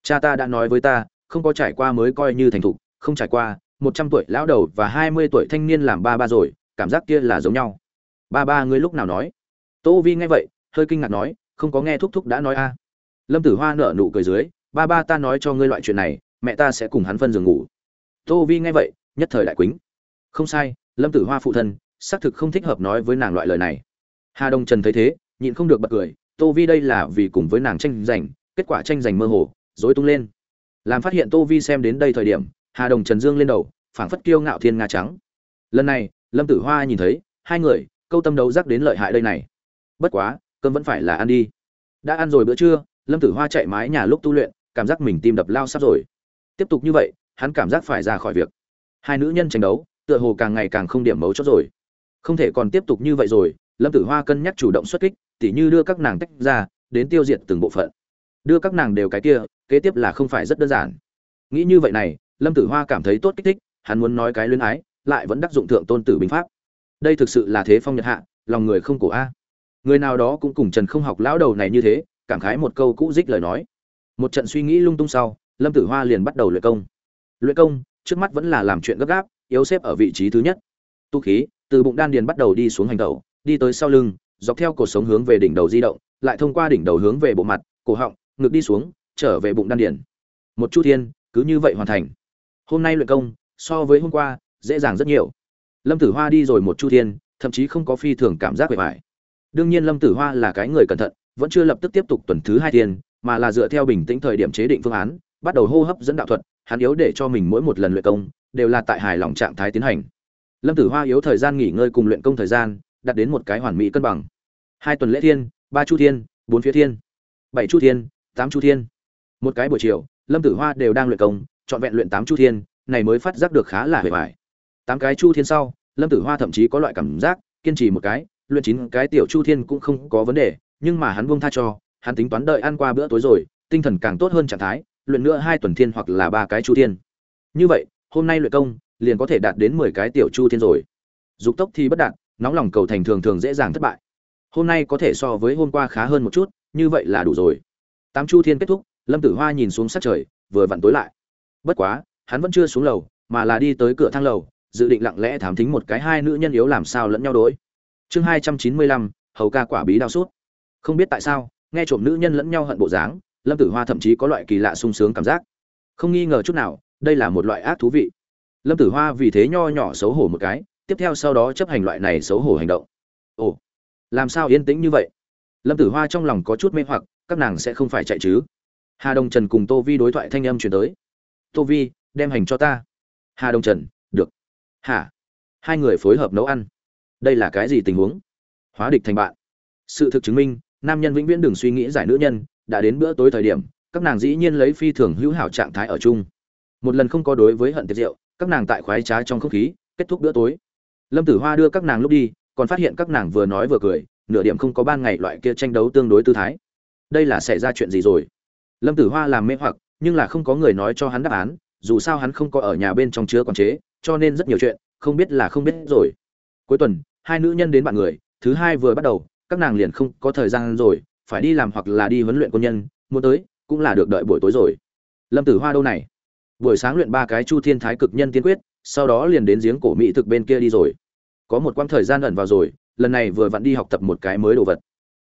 Cha ta đã nói với ta, không có trải qua mới coi như thành thục, không trải qua một trăm tuổi lão đầu và hai mươi tuổi thanh niên làm ba ba rồi, cảm giác kia là giống nhau. Ba ba ngươi lúc nào nói? Tô vi nghe vậy, hơi kinh ngạc nói, không có nghe thúc thúc đã nói a. Lâm tử hoa nở nụ cười dưới, ba ba ta nói cho ngươi loại chuyện này, mẹ ta sẽ cùng hắn phân giường ngủ. Tô vi nghe vậy, nhất thời đại quýnh không sai, lâm tử hoa phụ thân, xác thực không thích hợp nói với nàng loại lời này. Hà đông trần thấy thế, nhịn không được bật cười, tô vi đây là vì cùng với nàng tranh giành, kết quả tranh giành mơ hồ dối tung lên. Làm phát hiện tô vi xem đến đây thời điểm hà đồng trần dương lên đầu, phảng phất kiêu ngạo thiên nga trắng. Lần này, lâm tử hoa nhìn thấy, hai người, câu tâm đấu rắc đến lợi hại đây này. Bất quá, cơm vẫn phải là ăn đi. Đã ăn rồi bữa trưa, lâm tử hoa chạy mái nhà lúc tu luyện, cảm giác mình tim đập lao sắp rồi. Tiếp tục như vậy, hắn cảm giác phải ra khỏi việc. Hai nữ nhân tranh đấu, tựa hồ càng ngày càng không điểm mấu chốt rồi. Không thể còn tiếp tục như vậy rồi, lâm tử hoa cân nhắc chủ động xuất kích, tỉ như đưa các nàng tách ra, đến tiêu diệt từng bộ phận. Đưa các nàng đều cái kia, kế tiếp là không phải rất đơn giản. Nghĩ như vậy này lâm tử hoa cảm thấy tốt kích thích, hắn muốn nói cái luyến ái, lại vẫn đắc dụng thượng tôn tử binh pháp. Đây thực sự là thế phong nhật hạ, lòng người không cổ a. Người nào đó cũng cùng trần không học lão đầu này như thế, cảm khái một câu cũ dích lời nói. Một trận suy nghĩ lung tung sau, lâm tử hoa liền bắt đầu luyện công. Luyện công, trước mắt vẫn là làm chuyện gấp gáp, yếu xếp ở vị trí thứ nhất. Tu khí, từ bụng đan điền bắt đầu đi xuống hành tẩu, đi tới sau lưng, dọc theo cột sống hướng về đỉnh đầu di động, lại thông qua đỉnh đầu hướng về bộ mặt, cổ họng, ngực đi xuống, trở về bụng đan điền. một chu thiên, cứ như vậy hoàn thành hôm nay luyện công, so với hôm qua, dễ dàng rất nhiều. Lâm tử hoa đi rồi một chu thiên, thậm chí không có phi thường cảm giác bề mại đương nhiên lâm tử hoa là cái người cẩn thận, vẫn chưa lập tức tiếp tục tuần thứ hai thiên mà là dựa theo bình tĩnh thời điểm chế định phương án, bắt đầu hô hấp dẫn đạo thuật, hắn yếu để cho mình mỗi một lần luyện công, đều là tại hài lòng trạng thái tiến hành. Lâm tử hoa yếu thời gian nghỉ ngơi cùng luyện công thời gian, đạt đến một cái hoàn mỹ cân bằng. Hai tuần lễ thiên, ba chu thiên, bốn phía thiên, bảy chu thiên, tám chu thiên. Một cái buổi chiều, lâm tử hoa đều đang luyện công trọn vẹn luyện tám chu thiên, này mới phát giác được khá là hề vải tám cái chu thiên sau, lâm tử hoa thậm chí có loại cảm giác, kiên trì một cái, luyện chín cái tiểu chu thiên cũng không có vấn đề, nhưng mà hắn buông tha cho, hắn tính toán đợi ăn qua bữa tối rồi, tinh thần càng tốt hơn trạng thái, luyện nữa hai tuần thiên hoặc là ba cái chu thiên. Như vậy, hôm nay luyện công, liền có thể đạt đến mười cái tiểu chu thiên rồi. Dục tốc thì bất đạt, nóng lòng cầu thành thường thường dễ dàng thất bại. Hôm nay có thể so với hôm qua khá hơn một chút, như vậy là đủ rồi. Tám chu thiên kết thúc, lâm tử hoa nhìn xuống sát trời, vừa vặn tối lại bất quá, hắn vẫn chưa xuống lầu, mà là đi tới cửa thang lầu, dự định lặng lẽ thám thính một cái hai nữ nhân yếu làm sao lẫn nhau đối. Chương hai trăm chín mươi lăm, hầu ca quả bí đau sút. Không biết tại sao, nghe trộm nữ nhân lẫn nhau hận bộ dáng, lâm tử hoa thậm chí có loại kỳ lạ sung sướng cảm giác. Không nghi ngờ chút nào, đây là một loại ác thú vị. Lâm tử hoa vì thế nho nhỏ xấu hổ một cái, tiếp theo sau đó chấp hành loại này xấu hổ hành động. Ồ, làm sao yên tĩnh như vậy? Lâm tử hoa trong lòng có chút mê hoặc, các nàng sẽ không phải chạy chứ. Hà đông trần cùng tô vi đối thoại thanh âm chuyển tới tô vi, đem hành cho ta. Hà đông trần, được. Hả hai người phối hợp nấu ăn. Đây là cái gì tình huống? Hóa địch thành bạn. Sự thực chứng minh, nam nhân vĩnh viễn đừng suy nghĩ giải nữ nhân, đã đến bữa tối thời điểm, các nàng dĩ nhiên lấy phi thường hữu hảo trạng thái ở chung. Một lần không có đối với hận tiệt rượu các nàng tại khoái trá trong không khí, kết thúc bữa tối. Lâm tử hoa đưa các nàng lúc đi, còn phát hiện các nàng vừa nói vừa cười, nửa điểm không có ban ngày loại kia tranh đấu tương đối tư thái. Đây là xảy ra chuyện gì rồi? Lâm tử hoa làm mê hoặc nhưng là không có người nói cho hắn đáp án, dù sao hắn không có ở nhà bên trong chứa quản chế, cho nên rất nhiều chuyện, không biết là không biết rồi. Cuối tuần, hai nữ nhân đến bạn người, thứ hai vừa bắt đầu, các nàng liền không có thời gian rồi, phải đi làm hoặc là đi huấn luyện quân nhân, muốn tới, cũng là được đợi buổi tối rồi. Lâm tử hoa đâu này? Buổi sáng luyện ba cái chu thiên thái cực nhân tiên quyết, sau đó liền đến giếng cổ mỹ thực bên kia đi rồi. Có một quãng thời gian ẩn vào rồi, lần này vừa vặn đi học tập một cái mới đồ vật.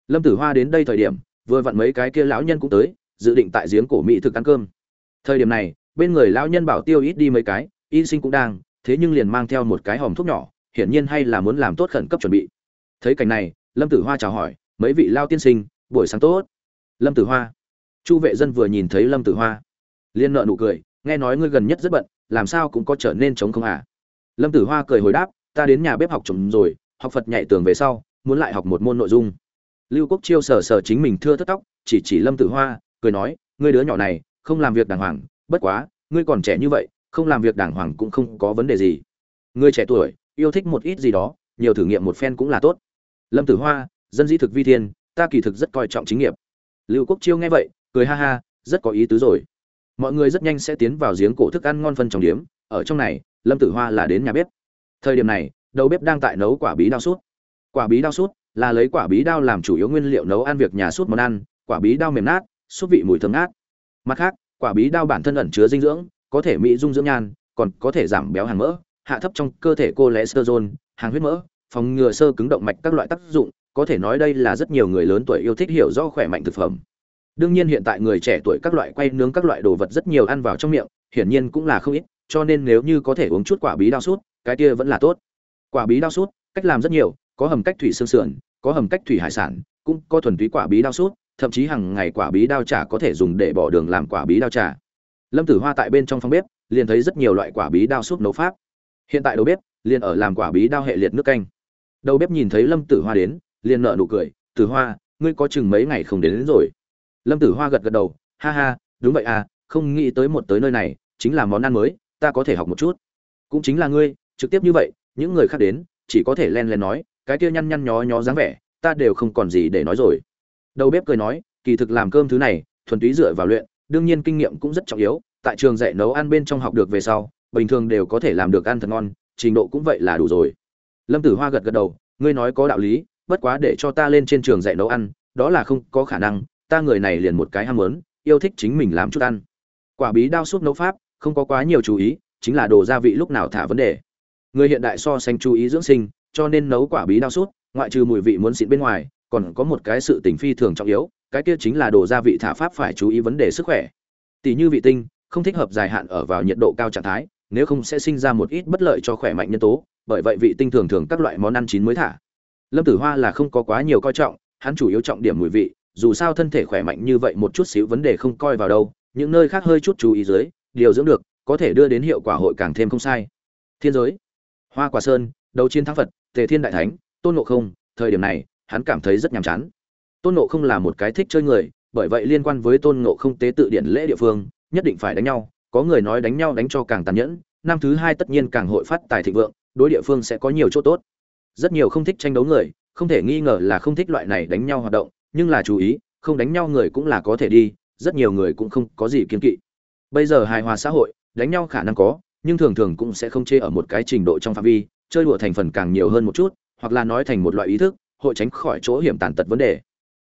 Lâm tử hoa đến đây thời điểm, vừa vặn mấy cái kia lão nhân cũng tới dự định tại giếng cổ mỹ thực ăn cơm. Thời điểm này, bên người lão nhân bảo tiêu ít đi mấy cái, y sinh cũng đang, thế nhưng liền mang theo một cái hòm thuốc nhỏ, hiển nhiên hay là muốn làm tốt khẩn cấp chuẩn bị. Thấy cảnh này, lâm tử hoa chào hỏi, mấy vị lao tiên sinh, buổi sáng tốt. Lâm tử hoa, chu vệ dân vừa nhìn thấy lâm tử hoa. Liên nợ nụ cười, nghe nói ngươi gần nhất rất bận, làm sao cũng có trở nên chống không à? Lâm tử hoa cười hồi đáp, ta đến nhà bếp học chồng rồi, học phật nhảy tường về sau, muốn lại học một môn nội dung. Lưu quốc chiêu sờ sờ chính mình thưa thất tóc, chỉ chỉ lâm tử hoa cười nói, ngươi đứa nhỏ này, không làm việc đàng hoàng, bất quá, ngươi còn trẻ như vậy, không làm việc đàng hoàng cũng không có vấn đề gì. Ngươi trẻ tuổi, yêu thích một ít gì đó, nhiều thử nghiệm một phen cũng là tốt. Lâm tử hoa, dân dĩ thực vi thiên, ta kỳ thực rất coi trọng chính nghiệp. Lưu quốc chiêu nghe vậy, cười ha ha, rất có ý tứ rồi. Mọi người rất nhanh sẽ tiến vào giếng cổ thức ăn ngon phân trong điếm ở trong này, lâm tử hoa là đến nhà bếp. Thời điểm này, đầu bếp đang tại nấu quả bí đao sút. Quả bí đao sút là lấy quả bí đao làm chủ yếu nguyên liệu nấu ăn việc nhà sút món ăn, quả bí đao mềm nát xúc vị mùi thơm ngát. Mặt khác, quả bí đao bản thân ẩn chứa dinh dưỡng, có thể mỹ dung dưỡng nhan, còn có thể giảm béo hàng mỡ, hạ thấp trong cơ thể cholesterol, hàng huyết mỡ, phòng ngừa sơ cứng động mạch các loại tác dụng, có thể nói đây là rất nhiều người lớn tuổi yêu thích hiểu rõ khỏe mạnh thực phẩm. Đương nhiên hiện tại người trẻ tuổi các loại quay nướng các loại đồ vật rất nhiều ăn vào trong miệng, hiển nhiên cũng là không ít, cho nên nếu như có thể uống chút quả bí đao sút, cái kia vẫn là tốt. Quả bí đao sút, cách làm rất nhiều, có hầm cách thủy xương sườn, có hầm cách thủy hải sản, cũng có thuần túy quả bí đao sút thậm chí hàng ngày quả bí đao trà có thể dùng để bỏ đường làm quả bí đao trà. Lâm tử hoa tại bên trong phòng bếp liền thấy rất nhiều loại quả bí đao súp nấu pháp. Hiện tại đầu bếp liền ở làm quả bí đao hệ liệt nước canh. Đầu bếp nhìn thấy lâm tử hoa đến liền nợ nụ cười tử hoa ngươi có chừng mấy ngày không đến, đến rồi? Lâm tử hoa gật gật đầu ha ha đúng vậy à không nghĩ tới một tới nơi này chính là món ăn mới ta có thể học một chút. Cũng chính là ngươi trực tiếp như vậy những người khác đến chỉ có thể len len nói cái kia nhăn nhăn nhó nhó dáng vẻ ta đều không còn gì để nói rồi đầu bếp cười nói, kỳ thực làm cơm thứ này, thuần túy dựa vào luyện, đương nhiên kinh nghiệm cũng rất trọng yếu, tại trường dạy nấu ăn bên trong học được về sau, bình thường đều có thể làm được ăn thật ngon, trình độ cũng vậy là đủ rồi. Lâm tử hoa gật gật đầu, ngươi nói có đạo lý, bất quá để cho ta lên trên trường dạy nấu ăn, đó là không có khả năng, ta người này liền một cái ham muốn, yêu thích chính mình làm chút ăn. Quả bí đao súp nấu pháp, không có quá nhiều chú ý, chính là đồ gia vị lúc nào thả vấn đề. Người hiện đại so sánh chú ý dưỡng sinh, cho nên nấu quả bí đao sút ngoại trừ mùi vị muốn xịn bên ngoài còn có một cái sự tình phi thường trọng yếu, cái kia chính là đồ gia vị thả pháp phải chú ý vấn đề sức khỏe. Tỷ như vị tinh, không thích hợp dài hạn ở vào nhiệt độ cao trạng thái, nếu không sẽ sinh ra một ít bất lợi cho khỏe mạnh nhân tố, bởi vậy vị tinh thường thường các loại món ăn chín mới thả. Lâm tử hoa là không có quá nhiều coi trọng, hắn chủ yếu trọng điểm mùi vị, dù sao thân thể khỏe mạnh như vậy một chút xíu vấn đề không coi vào đâu, những nơi khác hơi chút chú ý dưới, điều dưỡng được, có thể đưa đến hiệu quả hội càng thêm không sai. Thiên giới, hoa quả sơn, đấu chiến thắng phật, tề thiên đại thánh, tôn ngộ không, thời điểm này hắn cảm thấy rất nhàm chán. Tôn ngộ không là một cái thích chơi người, bởi vậy liên quan với tôn ngộ không tế tự điện lễ địa phương, nhất định phải đánh nhau, có người nói đánh nhau đánh cho càng tàn nhẫn, năm thứ hai tất nhiên càng hội phát tài thịnh vượng, đối địa phương sẽ có nhiều chỗ tốt. Rất nhiều không thích tranh đấu người, không thể nghi ngờ là không thích loại này đánh nhau hoạt động, nhưng là chú ý, không đánh nhau người cũng là có thể đi, rất nhiều người cũng không có gì kiên kỵ. Bây giờ hài hòa xã hội, đánh nhau khả năng có, nhưng thường thường cũng sẽ không chê ở một cái trình độ trong phạm vi, chơi đùa thành phần càng nhiều hơn một chút, hoặc là nói thành một loại ý thức hội tránh khỏi chỗ hiểm tàn tật vấn đề.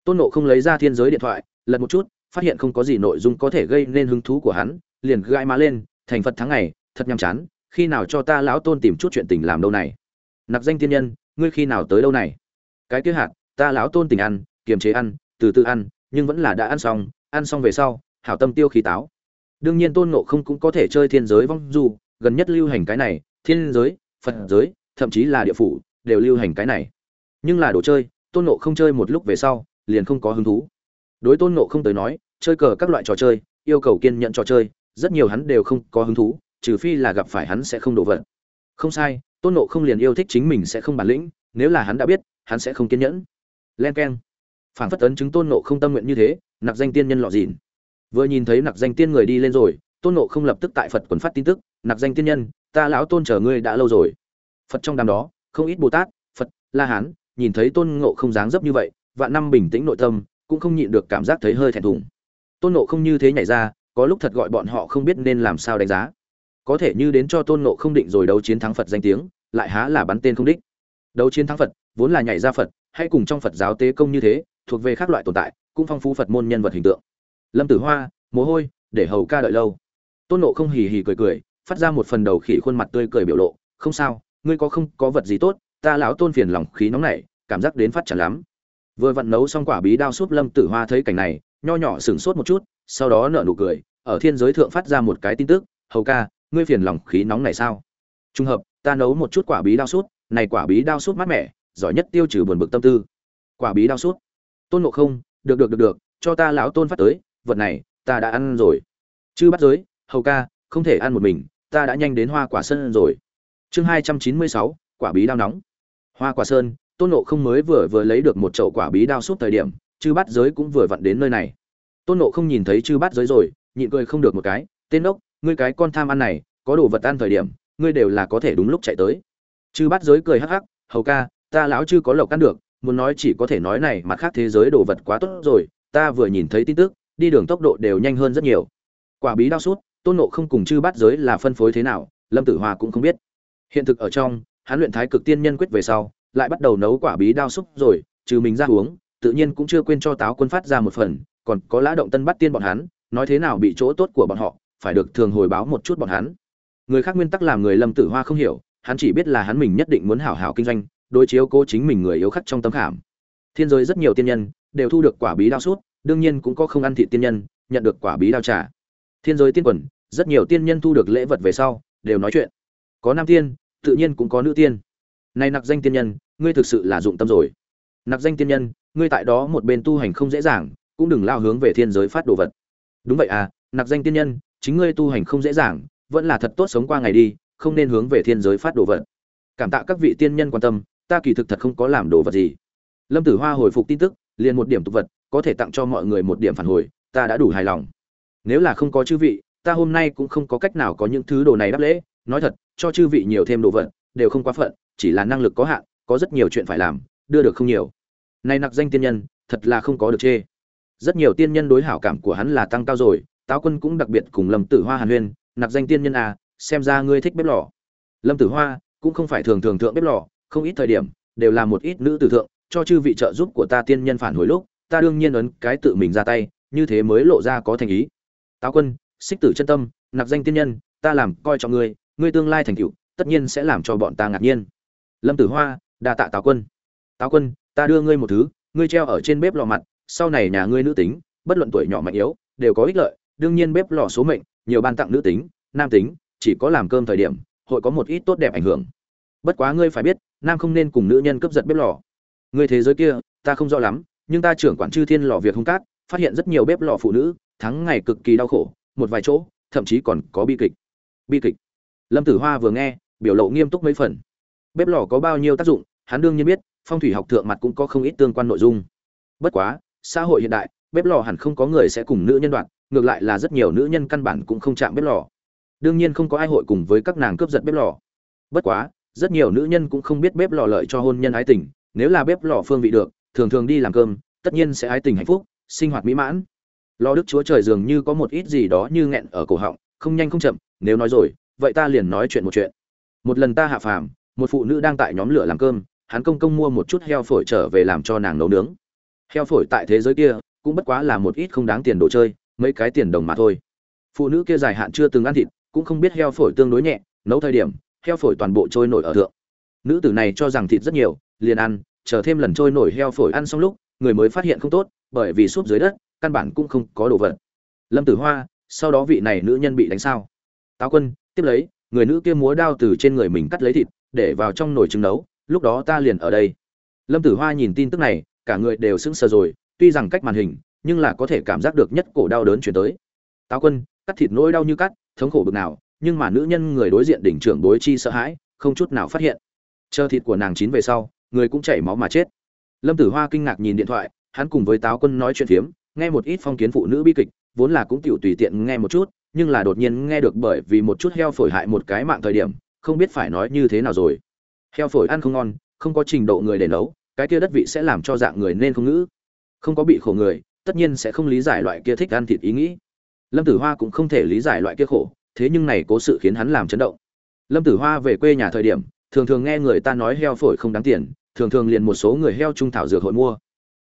Tôn nộ không lấy ra thiên giới điện thoại, lật một chút, phát hiện không có gì nội dung có thể gây nên hứng thú của hắn, liền gai má lên, thành phật tháng ngày, thật nhàm chán, khi nào cho ta lão tôn tìm chút chuyện tình làm đâu này? Nặc danh tiên nhân, ngươi khi nào tới đâu này? Cái kế hạt, ta lão tôn tình ăn, kiềm chế ăn, từ từ ăn, nhưng vẫn là đã ăn xong ăn xong về sau, hảo tâm tiêu khí táo. Đương nhiên tôn nộ không cũng có thể chơi thiên giới vong du, gần nhất lưu hành cái này, thiên giới, phật giới, thậm chí là địa phủ, đều lưu hành cái này nhưng là đồ chơi, tôn nộ không chơi một lúc về sau, liền không có hứng thú. Đối tôn nộ không tới nói, chơi cờ các loại trò chơi, yêu cầu kiên nhận trò chơi, rất nhiều hắn đều không có hứng thú, trừ phi là gặp phải hắn sẽ không đổ vật không sai, tôn nộ không liền yêu thích chính mình sẽ không bản lĩnh, nếu là hắn đã biết, hắn sẽ không kiên nhẫn. Len k e n phản phất tấn chứng tôn nộ không tâm nguyện như thế, nặc danh tiên nhân lọ dìn vừa nhìn thấy nặc danh tiên người đi lên rồi, tôn nộ không lập tức tại phật quần phát tin tức, nặc danh tiên nhân, ta lão tôn chờ ngươi đã lâu rồi. Phật trong đám đó, không ít bồ tát, phật, la hán nhìn thấy tôn ngộ không dáng dấp như vậy, vạn năm bình tĩnh nội tâm, cũng không nhịn được cảm giác thấy hơi thẹn thùng. Tôn ngộ không như thế nhảy ra, có lúc thật gọi bọn họ không biết nên làm sao đánh giá. Có thể như đến cho tôn ngộ không định rồi đấu chiến thắng phật danh tiếng, lại há là bắn tên không đích. Đấu chiến thắng phật, vốn là nhảy ra phật, hay cùng trong phật giáo tế công như thế, thuộc về các loại tồn tại, cũng phong phú phật môn nhân vật hình tượng. Lâm tử hoa, mồ hôi, để hầu ca đợi lâu. Tôn nộ không hì hì cười cười, phát ra một phần đầu khỉ khuôn mặt tươi cười biểu lộ, không sao, ngươi có không có vật gì tốt ta lão tôn phiền lòng khí nóng nảy cảm giác đến phát chán lắm. Vừa vặn nấu xong quả bí đao súp lâm tử hoa thấy cảnh này nho nhỏ sửng sốt một chút sau đó nở nụ cười ở thiên giới thượng phát ra một cái tin tức hầu ca ngươi phiền lòng khí nóng này sao? Trùng hợp ta nấu một chút quả bí đao súp, này quả bí đao súp mát mẻ giỏi nhất tiêu trừ buồn bực tâm tư. Quả bí đao súp. tôn ngộ không được được được được cho ta lão tôn phát tới vật này ta đã ăn rồi. Chư bắt giới hầu ca không thể ăn một mình ta đã nhanh đến hoa quả sân rồi. Chương hai trăm chín mươi sáu quả bí đao nóng hoa quả sơn, tôn nộ không mới vừa vừa lấy được một chậu quả bí đao suốt thời điểm, chư bát giới cũng vừa vặn đến nơi này. Tôn nộ không nhìn thấy chư bát giới rồi, nhịn cười không được một cái, tên ốc ngươi cái con tham ăn này, có đồ vật ăn thời điểm, ngươi đều là có thể đúng lúc chạy tới. Chư bát giới cười hắc hắc, hầu ca, ta lão chư có lộc ăn được, muốn nói chỉ có thể nói này mặt khác thế giới đồ vật quá tốt rồi, ta vừa nhìn thấy tin tức, đi đường tốc độ đều nhanh hơn rất nhiều. Quả bí đao sút tôn nộ không cùng chư bát giới là phân phối thế nào, lâm tử hòa cũng không biết. Hiện thực ở trong hắn luyện thái cực tiên nhân quyết về sau, lại bắt đầu nấu quả bí đao xúc rồi, trừ mình ra uống, tự nhiên cũng chưa quên cho táo quân phát ra một phần, còn có lã động tân bắt tiên bọn hắn, nói thế nào bị chỗ tốt của bọn họ, phải được thường hồi báo một chút bọn hắn. Người khác nguyên tắc làm người lâm tử hoa không hiểu, hắn chỉ biết là hắn mình nhất định muốn hảo hảo kinh doanh, đối chiếu cố chính mình người yếu khắc trong tấm khảm. Thiên giới rất nhiều tiên nhân, đều thu được quả bí đao sút đương nhiên cũng có không ăn thị tiên nhân, nhận được quả bí đao trả. Thiên giới tiên quần, rất nhiều tiên nhân thu được lễ vật về sau, đều nói chuyện. Có nam tiên tự nhiên cũng có nữ tiên. Này nặc danh tiên nhân, ngươi thực sự là dụng tâm rồi. Nặc danh tiên nhân, ngươi tại đó một bên tu hành không dễ dàng, cũng đừng lao hướng về thiên giới phát đồ vật. Đúng vậy à nặc danh tiên nhân, chính ngươi tu hành không dễ dàng, vẫn là thật tốt sống qua ngày đi, không nên hướng về thiên giới phát đồ vật. Cảm tạ các vị tiên nhân quan tâm, ta kỳ thực thật không có làm đồ vật gì. Lâm tử hoa hồi phục tin tức, liền một điểm tục vật, có thể tặng cho mọi người một điểm phản hồi, ta đã đủ hài lòng. Nếu là không có chư vị, ta hôm nay cũng không có cách nào có những thứ đồ này đáp lễ nói thật, cho chư vị nhiều thêm đồ vật, đều không quá phận, chỉ là năng lực có hạn, có rất nhiều chuyện phải làm, đưa được không nhiều. Này nặc danh tiên nhân, thật là không có được chê. Rất nhiều tiên nhân đối hảo cảm của hắn là tăng cao rồi, táo quân cũng đặc biệt cùng lâm tử hoa hàn huyên, nặc danh tiên nhân à xem ra ngươi thích bếp lò. Lâm tử hoa cũng không phải thường thường thượng bếp lò, không ít thời điểm, đều là một ít nữ tử thượng, cho chư vị trợ giúp của ta tiên nhân phản hồi lúc, ta đương nhiên ấn cái tự mình ra tay, như thế mới lộ ra có thành ý. Táo quân, xích tử chân tâm, nặc danh tiên nhân, ta làm coi trọng ngươi ngươi tương lai thành tựu, tất nhiên sẽ làm cho bọn ta ngạc nhiên. Lâm tử hoa, đa tạ tào quân. Táo quân, ta đưa ngươi một thứ, ngươi treo ở trên bếp lò mặt, sau này nhà ngươi nữ tính, bất luận tuổi nhỏ mạnh yếu, đều có ích lợi, đương nhiên bếp lò số mệnh, nhiều ban tặng nữ tính, nam tính, chỉ có làm cơm thời điểm, hội có một ít tốt đẹp ảnh hưởng. Bất quá ngươi phải biết, nam không nên cùng nữ nhân cướp giật bếp lò. Ngươi thế giới kia, ta không rõ lắm, nhưng ta trưởng quản chư thiên lò việc hung cát, phát hiện rất nhiều bếp lò phụ nữ, thắng ngày cực kỳ đau khổ, một vài chỗ, thậm chí còn có bi kịch. Bi kịch lâm tử hoa vừa nghe, biểu lộ nghiêm túc mấy phần. Bếp lò có bao nhiêu tác dụng, hắn đương nhiên biết, phong thủy học thượng mặt cũng có không ít tương quan nội dung. Bất quá, xã hội hiện đại, bếp lò hẳn không có người sẽ cùng nữ nhân đoạn ngược lại là rất nhiều nữ nhân căn bản cũng không chạm bếp lò. Đương nhiên không có ai hội cùng với các nàng cướp giật bếp lò. Bất quá, rất nhiều nữ nhân cũng không biết bếp lò lợi cho hôn nhân ái tình, nếu là bếp lò phương vị được, thường thường đi làm cơm, tất nhiên sẽ ái tình hạnh phúc, sinh hoạt mỹ mãn. Lo đức chúa trời dường như có một ít gì đó như nghẹn ở cổ họng, không nhanh không chậm, nếu nói rồi vậy ta liền nói chuyện một chuyện. Một lần ta hạ phàm, một phụ nữ đang tại nhóm lửa làm cơm, hắn công công mua một chút heo phổi trở về làm cho nàng nấu nướng. Heo phổi tại thế giới kia, cũng bất quá là một ít không đáng tiền đồ chơi, mấy cái tiền đồng mà thôi. Phụ nữ kia dài hạn chưa từng ăn thịt, cũng không biết heo phổi tương đối nhẹ, nấu thời điểm, heo phổi toàn bộ trôi nổi ở thượng. Nữ tử này cho rằng thịt rất nhiều, liền ăn, chờ thêm lần trôi nổi heo phổi ăn xong lúc, người mới phát hiện không tốt, bởi vì súp dưới đất, căn bản cũng không có đồ vật. Lâm tử hoa, sau đó vị này nữ nhân bị đánh sao? Táo quân tiếp lấy, người nữ kia múa đao từ trên người mình cắt lấy thịt, để vào trong nồi trứng nấu, lúc đó ta liền ở đây. Lâm tử hoa nhìn tin tức này, cả người đều sững sờ rồi, tuy rằng cách màn hình, nhưng là có thể cảm giác được nhất cổ đau đớn chuyển tới. Táo quân, cắt thịt nỗi đau như cắt, thống khổ bực nào, nhưng mà nữ nhân người đối diện đỉnh trưởng đối chi sợ hãi, không chút nào phát hiện. Chờ thịt của nàng chín về sau, người cũng chảy máu mà chết. Lâm tử hoa kinh ngạc nhìn điện thoại, hắn cùng với táo quân nói chuyện phiếm, nghe một ít phong kiến phụ nữ bi kịch, vốn là cũng tiểu tùy tiện nghe một chút nhưng là đột nhiên nghe được bởi vì một chút heo phổi hại một cái mạng thời điểm, không biết phải nói như thế nào rồi. Heo phổi ăn không ngon, không có trình độ người để nấu, cái kia đất vị sẽ làm cho dạng người nên không ngữ. Không có bị khổ người, tất nhiên sẽ không lý giải loại kia thích ăn thịt ý nghĩ. Lâm tử hoa cũng không thể lý giải loại kia khổ, thế nhưng này cố sự khiến hắn làm chấn động. Lâm tử hoa về quê nhà thời điểm, thường thường nghe người ta nói heo phổi không đáng tiền, thường thường liền một số người heo trung thảo dược hội mua.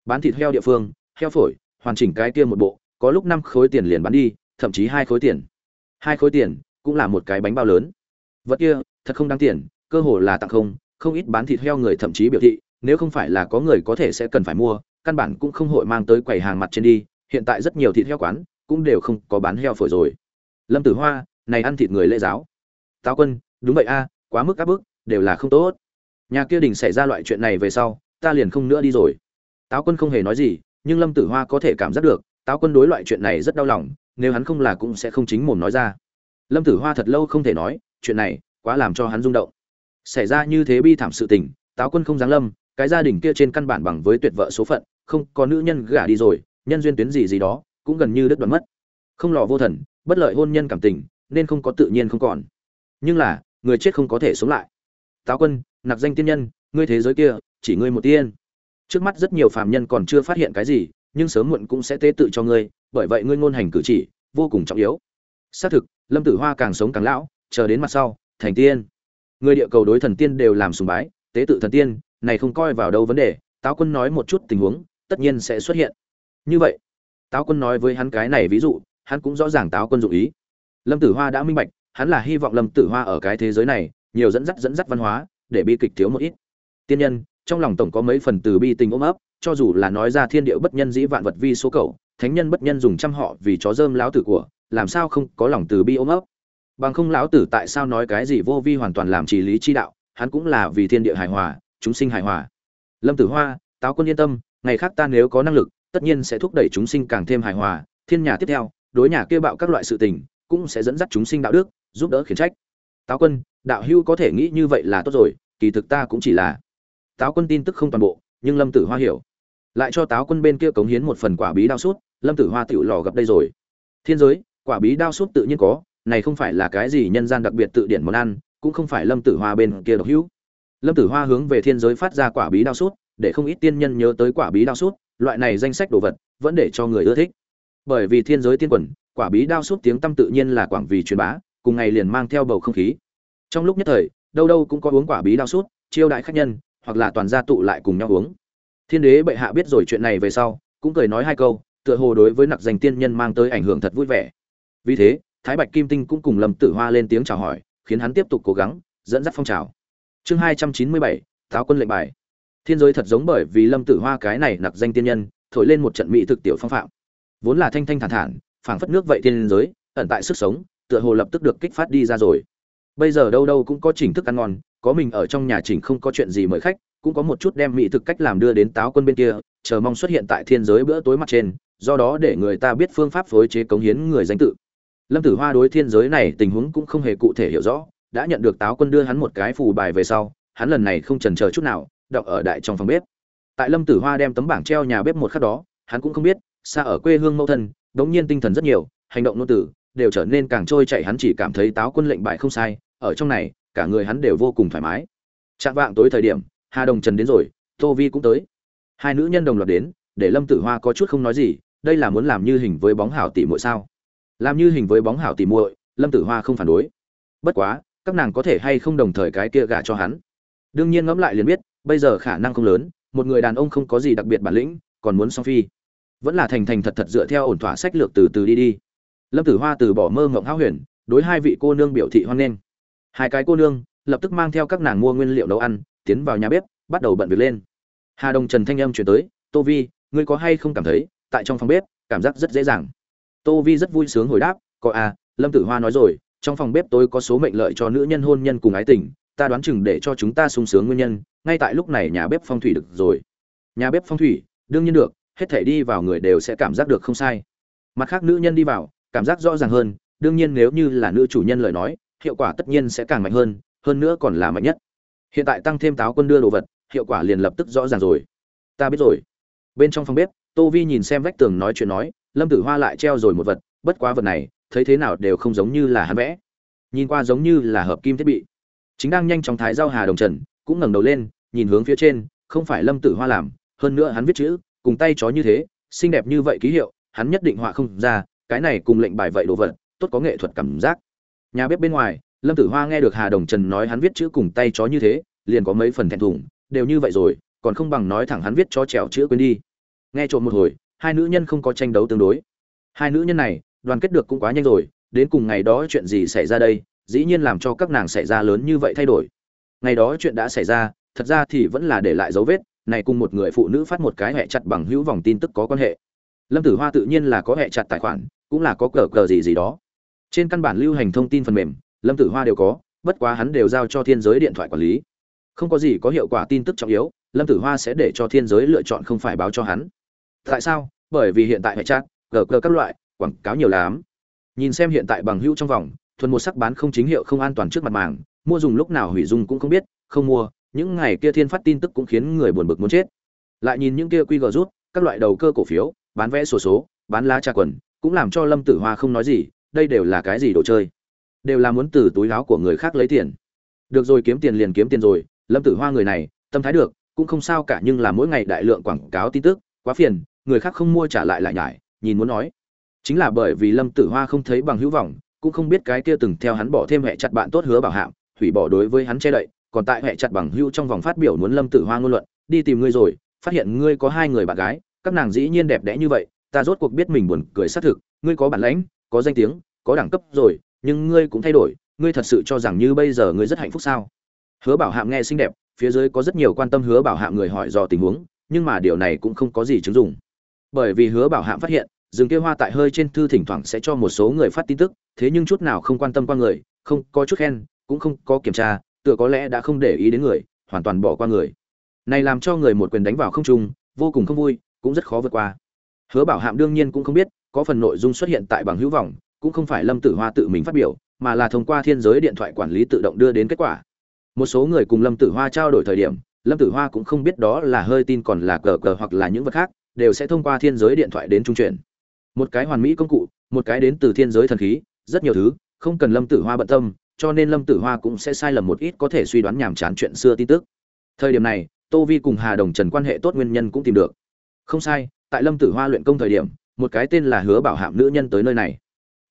Bán thịt heo địa phương, heo phổi, hoàn chỉnh cái kia một bộ, có lúc năm khối tiền liền bán đi thậm chí hai khối tiền. Hai khối tiền cũng là một cái bánh bao lớn. Vật kia, thật không đáng tiền, cơ hồ là tặng không không ít bán thịt heo người thậm chí biểu thị, nếu không phải là có người có thể sẽ cần phải mua, căn bản cũng không hội mang tới quầy hàng mặt trên đi, hiện tại rất nhiều thịt heo quán cũng đều không có bán heo phổi rồi. Lâm tử hoa, này ăn thịt người lễ giáo. Táo quân, đúng vậy a, quá mức áp bức, đều là không tốt. Nhà kia đình xảy ra loại chuyện này về sau, ta liền không nữa đi rồi. Táo quân không hề nói gì, nhưng lâm tử hoa có thể cảm giác được, táo quân đối loại chuyện này rất đau lòng nếu hắn không là cũng sẽ không chính mồm nói ra. Lâm tử hoa thật lâu không thể nói, chuyện này quá làm cho hắn rung động. Xảy ra như thế bi thảm sự tình, táo quân không giáng lâm, cái gia đình kia trên căn bản bằng với tuyệt vợ số phận, không có nữ nhân gả đi rồi, nhân duyên tuyến gì gì đó, cũng gần như đứt đoạn mất. Không lò vô thần, bất lợi hôn nhân cảm tình, nên không có tự nhiên không còn. Nhưng là, người chết không có thể sống lại. Táo quân nặc danh tiên nhân, ngươi thế giới kia, chỉ ngươi một tiên. Trước mắt rất nhiều phàm nhân còn chưa phát hiện cái gì, nhưng sớm muộn cũng sẽ tế tự cho ngươi bởi vậy ngươi ngôn hành cử chỉ vô cùng trọng yếu. Xác thực, lâm tử hoa càng sống càng lão, chờ đến mặt sau, thành tiên. Người địa cầu đối thần tiên đều làm sùng bái, tế tự thần tiên, này không coi vào đâu vấn đề, táo quân nói một chút tình huống, tất nhiên sẽ xuất hiện. Như vậy, táo quân nói với hắn cái này ví dụ, hắn cũng rõ ràng táo quân dụ ý. Lâm tử hoa đã minh bạch, hắn là hy vọng lâm tử hoa ở cái thế giới này, nhiều dẫn dắt dẫn dắt văn hóa, để bi kịch thiếu một ít. Tiên nhân, trong lòng tổng có mấy phần từ bi tình ôm ấp cho dù là nói ra thiên địa bất nhân dĩ vạn vật vi số cầu, thánh nhân bất nhân dùng trăm họ vì chó dơm lão tử của, làm sao không có lòng từ bi ôm ấp? Bằng không lão tử tại sao nói cái gì vô vi hoàn toàn làm chỉ lý chi đạo, hắn cũng là vì thiên địa hài hòa, chúng sinh hài hòa. Lâm tử hoa, táo quân yên tâm, ngày khác ta nếu có năng lực, tất nhiên sẽ thúc đẩy chúng sinh càng thêm hài hòa, thiên nhà tiếp theo, đối nhà kia bạo các loại sự tình, cũng sẽ dẫn dắt chúng sinh đạo đức, giúp đỡ khiển trách. Táo quân, đạo hưu có thể nghĩ như vậy là tốt rồi, kỳ thực ta cũng chỉ là. Táo quân tin tức không toàn bộ, nhưng lâm tử hoa hiểu lại cho táo quân bên kia cống hiến một phần quả bí đao sút, lâm tử hoa tựu lò gặp đây rồi. Thiên giới, quả bí đao sút tự nhiên có, này không phải là cái gì nhân gian đặc biệt tự điển món ăn, cũng không phải lâm tử hoa bên kia độc hữu. Lâm tử hoa hướng về thiên giới phát ra quả bí đao sút, để không ít tiên nhân nhớ tới quả bí đao sút, loại này danh sách đồ vật, vẫn để cho người ưa thích. Bởi vì thiên giới tiên quần, quả bí đao sút tiếng tâm tự nhiên là quảng vì truyền bá, cùng ngày liền mang theo bầu không khí. Trong lúc nhất thời, đâu đâu cũng có uống quả bí đao sút, chiêu đại khách nhân, hoặc là toàn gia tụ lại cùng nhau uống thiên đế bệ hạ biết rồi chuyện này về sau, cũng cười nói hai câu, tựa hồ đối với nặc danh tiên nhân mang tới ảnh hưởng thật vui vẻ. Vì thế, thái bạch kim tinh cũng cùng lâm tử hoa lên tiếng chào hỏi, khiến hắn tiếp tục cố gắng, dẫn dắt phong trào. Chương hai trăm chín mươi bảy táo quân lệnh bài. Thiên giới thật giống bởi vì lâm tử hoa cái này nặc danh tiên nhân, thổi lên một trận mỹ thực tiểu phong phạm. Vốn là thanh thanh thản thản, phảng phất nước vậy thiên giới, ẩn tại sức sống, tựa hồ lập tức được kích phát đi ra rồi. Bây giờ đâu đâu cũng có chỉnh thức ăn ngon, có mình ở trong nhà chỉnh không có chuyện gì mời khách cũng có một chút đem mỹ thực cách làm đưa đến táo quân bên kia, chờ mong xuất hiện tại thiên giới bữa tối mặt trên, do đó để người ta biết phương pháp phối chế cống hiến người danh tự. Lâm tử hoa đối thiên giới này tình huống cũng không hề cụ thể hiểu rõ, đã nhận được táo quân đưa hắn một cái phù bài về sau, hắn lần này không chần chờ chút nào, đọc ở đại trong phòng bếp. Tại lâm tử hoa đem tấm bảng treo nhà bếp một khắc đó, hắn cũng không biết, xa ở quê hương mẫu thân, đống nhiên tinh thần rất nhiều, hành động nô tử đều trở nên càng trôi chạy hắn chỉ cảm thấy táo quân lệnh bại không sai, ở trong này, cả người hắn đều vô cùng thoải mái. Chạm vạng tối thời điểm hà đồng trần đến rồi, tô vi cũng tới. Hai nữ nhân đồng loạt đến, để lâm tử hoa có chút không nói gì, đây là muốn làm như hình với bóng hảo tỷ muội sao? Làm như hình với bóng hảo tỷ muội, lâm tử hoa không phản đối. Bất quá, các nàng có thể hay không đồng thời cái kia gả cho hắn? Đương nhiên ngẫm lại liền biết, bây giờ khả năng không lớn, một người đàn ông không có gì đặc biệt bản lĩnh, còn muốn song phi. Vẫn là thành thành thật thật dựa theo ổn thỏa sách lược từ từ đi đi. Lâm tử hoa từ bỏ mơ ngộng háo huyền, đối hai vị cô nương biểu thị hoan nghênh. Hai cái cô nương lập tức mang theo các nàng mua nguyên liệu nấu ăn tiến vào nhà bếp, bắt đầu bận việc lên. Hà đồng trần thanh âm chuyển tới, tô vi, ngươi có hay không cảm thấy, tại trong phòng bếp, cảm giác rất dễ dàng? Tô vi rất vui sướng hồi đáp, có à lâm tử hoa nói rồi, trong phòng bếp tôi có số mệnh lợi cho nữ nhân hôn nhân cùng ái tình, ta đoán chừng để cho chúng ta sung sướng nguyên nhân, ngay tại lúc này nhà bếp phong thủy được rồi. Nhà bếp phong thủy, đương nhiên được, hết thể đi vào người đều sẽ cảm giác được không sai. Mặt khác nữ nhân đi vào, cảm giác rõ ràng hơn, đương nhiên nếu như là nữ chủ nhân lời nói, hiệu quả tất nhiên sẽ càng mạnh hơn hơn nữa còn là mạnh nhất hiện tại tăng thêm táo quân đưa đồ vật, hiệu quả liền lập tức rõ ràng rồi. Ta biết rồi. Bên trong phòng bếp, tô vi nhìn xem vách tường nói chuyện nói, lâm tử hoa lại treo rồi một vật, bất quá vật này, thấy thế nào đều không giống như là hắn vẽ. Nhìn qua giống như là hợp kim thiết bị. Chính đang nhanh chóng thái giao hà đồng trần, cũng ngẩng đầu lên, nhìn hướng phía trên, không phải lâm tử hoa làm, hơn nữa hắn viết chữ, cùng tay chó như thế, xinh đẹp như vậy ký hiệu, hắn nhất định họa không ra, cái này cùng lệnh bài vậy đồ vật, tốt có nghệ thuật cảm giác. Nhà bếp bên ngoài lâm tử hoa nghe được hà đồng trần nói hắn viết chữ cùng tay chó như thế, liền có mấy phần thẹn thùng, đều như vậy rồi, còn không bằng nói thẳng hắn viết cho trèo chữ quên đi. Nghe trộm một hồi, hai nữ nhân không có tranh đấu tương đối. Hai nữ nhân này, đoàn kết được cũng quá nhanh rồi, đến cùng ngày đó chuyện gì xảy ra đây, dĩ nhiên làm cho các nàng xảy ra lớn như vậy thay đổi. Ngày đó chuyện đã xảy ra, thật ra thì vẫn là để lại dấu vết, này cùng một người phụ nữ phát một cái hẹ chặt bằng hữu vòng tin tức có quan hệ. Lâm tử hoa tự nhiên là có hẹ chặt tài khoản, cũng là có cờ cờ gì gì đó. Trên căn bản lưu hành thông tin phần mềm lâm tử hoa đều có bất quá hắn đều giao cho thiên giới điện thoại quản lý. Không có gì có hiệu quả tin tức trọng yếu lâm tử hoa sẽ để cho thiên giới lựa chọn không phải báo cho hắn. Tại sao? Bởi vì hiện tại hệ chat gờ gờ các loại quảng cáo nhiều lắm. Nhìn xem hiện tại bằng hữu trong vòng thuần một sắc bán không chính hiệu không an toàn trước mặt màng mua dùng lúc nào hủy dung cũng không biết không mua những ngày kia thiên phát tin tức cũng khiến người buồn bực muốn chết. Lại nhìn những kia quy gờ rút các loại đầu cơ cổ phiếu bán vẽ sổ số, số bán lá trà quần cũng làm cho lâm tử hoa không nói gì đây đều là cái gì đồ chơi? Đều là muốn từ túi áo của người khác lấy tiền. Được rồi, kiếm tiền liền kiếm tiền rồi, lâm tử hoa người này, tâm thái được, cũng không sao cả, nhưng là mỗi ngày đại lượng quảng cáo tin tức, quá phiền, người khác không mua trả lại lại nhải, nhìn muốn nói. Chính là bởi vì lâm tử hoa không thấy bằng hữu vọng, cũng không biết cái kia từng theo hắn bỏ thêm hệ chặt bạn tốt hứa bảo hạm hủy bỏ đối với hắn che đậy, còn tại hệ chặt bằng hữu trong vòng phát biểu muốn lâm tử hoa ngôn luận, đi tìm ngươi rồi, phát hiện ngươi có hai người bạn gái, các nàng dĩ nhiên đẹp đẽ như vậy, ta rốt cuộc biết mình buồn cười xác thực, ngươi có bản lãnh, có danh tiếng, có đẳng cấp rồi nhưng ngươi cũng thay đổi, ngươi thật sự cho rằng như bây giờ ngươi rất hạnh phúc sao? Hứa bảo hạm nghe xinh đẹp, phía dưới có rất nhiều quan tâm hứa bảo hạm người hỏi dò tình huống, nhưng mà điều này cũng không có gì chứng dụng. Bởi vì hứa bảo hạm phát hiện, rừng kia hoa tại hơi trên thư thỉnh thoảng sẽ cho một số người phát tin tức, thế nhưng chút nào không quan tâm qua người, không có chút khen, cũng không có kiểm tra, tựa có lẽ đã không để ý đến người, hoàn toàn bỏ qua người. Này làm cho người một quyền đánh vào không trung, vô cùng không vui, cũng rất khó vượt qua. Hứa bảo hạm đương nhiên cũng không biết, có phần nội dung xuất hiện tại bằng hữu vọng cũng không phải lâm tử hoa tự mình phát biểu, mà là thông qua thiên giới điện thoại quản lý tự động đưa đến kết quả. Một số người cùng lâm tử hoa trao đổi thời điểm, lâm tử hoa cũng không biết đó là hơi tin còn là cờ cờ hoặc là những vật khác, đều sẽ thông qua thiên giới điện thoại đến trung chuyển. Một cái hoàn mỹ công cụ, một cái đến từ thiên giới thần khí, rất nhiều thứ, không cần lâm tử hoa bận tâm, cho nên lâm tử hoa cũng sẽ sai lầm một ít có thể suy đoán nhàm chán chuyện xưa tin tức. Thời điểm này, tô vi cùng hà đồng trần quan hệ tốt nguyên nhân cũng tìm được. Không sai, tại lâm tử hoa luyện công thời điểm, một cái tên là hứa bảo hạm nữ nhân tới nơi này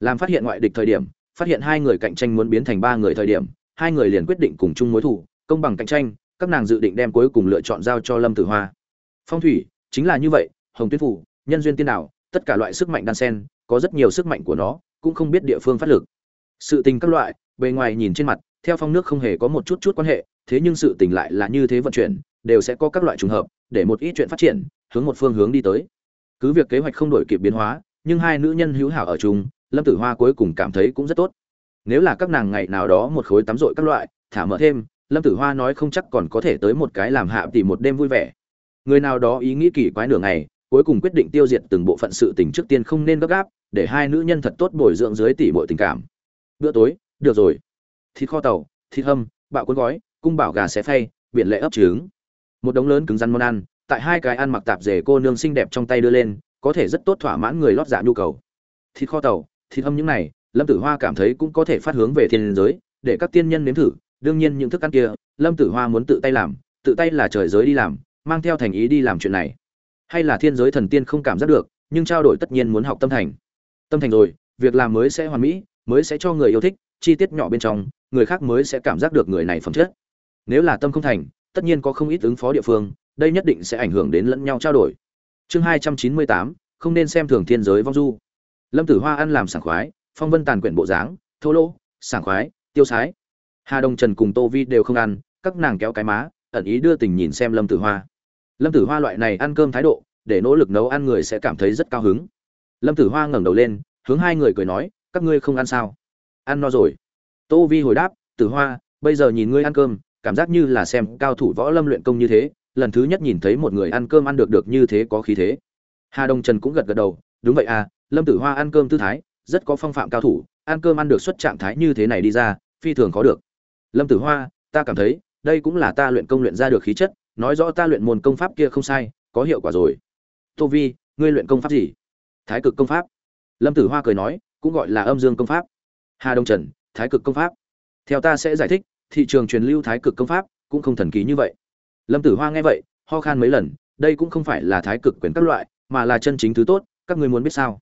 làm phát hiện ngoại địch thời điểm, phát hiện hai người cạnh tranh muốn biến thành ba người thời điểm, hai người liền quyết định cùng chung mối thủ công bằng cạnh tranh, các nàng dự định đem cuối cùng lựa chọn giao cho lâm tử hoa. Phong thủy, chính là như vậy, hồng tuyết phủ, nhân duyên tiên đạo tất cả loại sức mạnh đan sen, có rất nhiều sức mạnh của nó, cũng không biết địa phương phát lực. Sự tình các loại, bề ngoài nhìn trên mặt, theo phong nước không hề có một chút chút quan hệ, thế nhưng sự tình lại là như thế vận chuyển, đều sẽ có các loại trùng hợp, để một ít chuyện phát triển, hướng một phương hướng đi tới. Cứ việc kế hoạch không đổi kịp biến hóa, nhưng hai nữ nhân hữu hảo ở chung lâm tử hoa cuối cùng cảm thấy cũng rất tốt. Nếu là các nàng ngày nào đó một khối tắm rội các loại, thả mở thêm, lâm tử hoa nói không chắc còn có thể tới một cái làm hạ tỷ một đêm vui vẻ. Người nào đó ý nghĩ kỳ quái nửa ngày, cuối cùng quyết định tiêu diệt từng bộ phận sự tình trước tiên không nên gấp gáp, để hai nữ nhân thật tốt bồi dưỡng dưới tỷ bội tình cảm. Bữa tối, được rồi. Thịt kho tàu, thịt hâm, bạo cuốn gói, cung bảo gà xé phay, biển lệ ấp trứng. Một đống lớn cứng rắn món ăn, tại hai cái ăn mặc tạp dề cô nương xinh đẹp trong tay đưa lên, có thể rất tốt thỏa mãn người lót dạ nhu cầu. Thịt kho tàu thịt hâm những này, lâm tử hoa cảm thấy cũng có thể phát hướng về thiên giới, để các tiên nhân nếm thử, đương nhiên những thức ăn kia, lâm tử hoa muốn tự tay làm, tự tay là trời giới đi làm, mang theo thành ý đi làm chuyện này. Hay là thiên giới thần tiên không cảm giác được, nhưng trao đổi tất nhiên muốn học tâm thành. Tâm thành rồi, việc làm mới sẽ hoàn mỹ, mới sẽ cho người yêu thích, chi tiết nhỏ bên trong, người khác mới sẽ cảm giác được người này phẩm chất. Nếu là tâm không thành, tất nhiên có không ít ứng phó địa phương, đây nhất định sẽ ảnh hưởng đến lẫn nhau trao đổi. Chương hai trăm chín mươi tám, không nên xem thường thiên giới vong du lâm tử hoa ăn làm sảng khoái, phong vân tàn quyển bộ dáng, thô lỗ, sảng khoái, tiêu sái. Hà đông trần cùng tô vi đều không ăn, các nàng kéo cái má, ẩn ý đưa tình nhìn xem lâm tử hoa. Lâm tử hoa loại này ăn cơm thái độ, để nỗ lực nấu ăn người sẽ cảm thấy rất cao hứng. Lâm tử hoa ngẩng đầu lên, hướng hai người cười nói, các ngươi không ăn sao? Ăn no rồi. Tô vi hồi đáp, tử hoa, bây giờ nhìn ngươi ăn cơm, cảm giác như là xem cao thủ võ lâm luyện công như thế, lần thứ nhất nhìn thấy một người ăn cơm ăn được được như thế có khí thế. Hà đông trần cũng gật gật đầu, đúng vậy à lâm tử hoa ăn cơm tư thái, rất có phong phạm cao thủ, ăn cơm ăn được xuất trạng thái như thế này đi ra, phi thường khó được. Lâm tử hoa, ta cảm thấy, đây cũng là ta luyện công luyện ra được khí chất, nói rõ ta luyện môn công pháp kia không sai, có hiệu quả rồi. Tô vi, ngươi luyện công pháp gì? Thái cực công pháp. Lâm tử hoa cười nói, cũng gọi là âm dương công pháp. Hà đông trần, thái cực công pháp. Theo ta sẽ giải thích, thị trường truyền lưu thái cực công pháp cũng không thần kỳ như vậy. Lâm tử hoa nghe vậy, ho khan mấy lần, đây cũng không phải là thái cực quyền các loại, mà là chân chính thứ tốt, các ngươi muốn biết sao?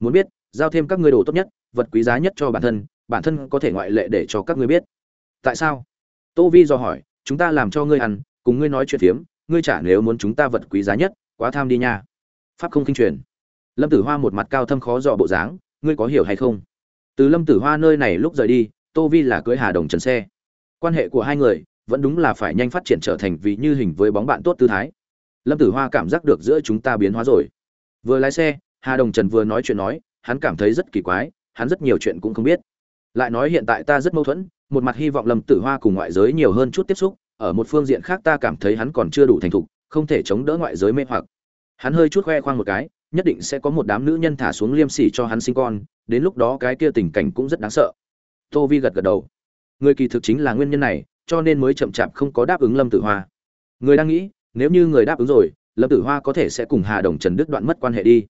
Muốn biết, giao thêm các ngươi đồ tốt nhất, vật quý giá nhất cho bản thân bản thân có thể ngoại lệ để cho các ngươi biết. Tại sao? Tô vi do hỏi, chúng ta làm cho ngươi ăn, cùng ngươi nói chuyện phiếm, ngươi trả nếu muốn chúng ta vật quý giá nhất, quá tham đi nha. Pháp không kinh truyền. Lâm tử hoa một mặt cao thâm khó dò bộ dáng, ngươi có hiểu hay không? Từ lâm tử hoa nơi này lúc rời đi, tô vi là cưới hà đồng trần xe. Quan hệ của hai người, vẫn đúng là phải nhanh phát triển trở thành vì như hình với bóng bạn tốt tư thái. Lâm tử hoa cảm giác được giữa chúng ta biến hóa rồi. Vừa lái xe hà đồng trần vừa nói chuyện nói, hắn cảm thấy rất kỳ quái, hắn rất nhiều chuyện cũng không biết. Lại nói hiện tại ta rất mâu thuẫn, một mặt hy vọng lâm tử hoa cùng ngoại giới nhiều hơn chút tiếp xúc, ở một phương diện khác ta cảm thấy hắn còn chưa đủ thành thục, không thể chống đỡ ngoại giới mê hoặc. Hắn hơi chút khoe khoang một cái, nhất định sẽ có một đám nữ nhân thả xuống liêm sỉ cho hắn sinh con, đến lúc đó cái kia tình cảnh cũng rất đáng sợ. Tô vi gật gật đầu. Người kỳ thực chính là nguyên nhân này, cho nên mới chậm chạp không có đáp ứng lâm tử hoa. Người đang nghĩ, nếu như người đáp ứng rồi, lâm tử hoa có thể sẽ cùng hà đồng trần đứt đoạn mất quan hệ đi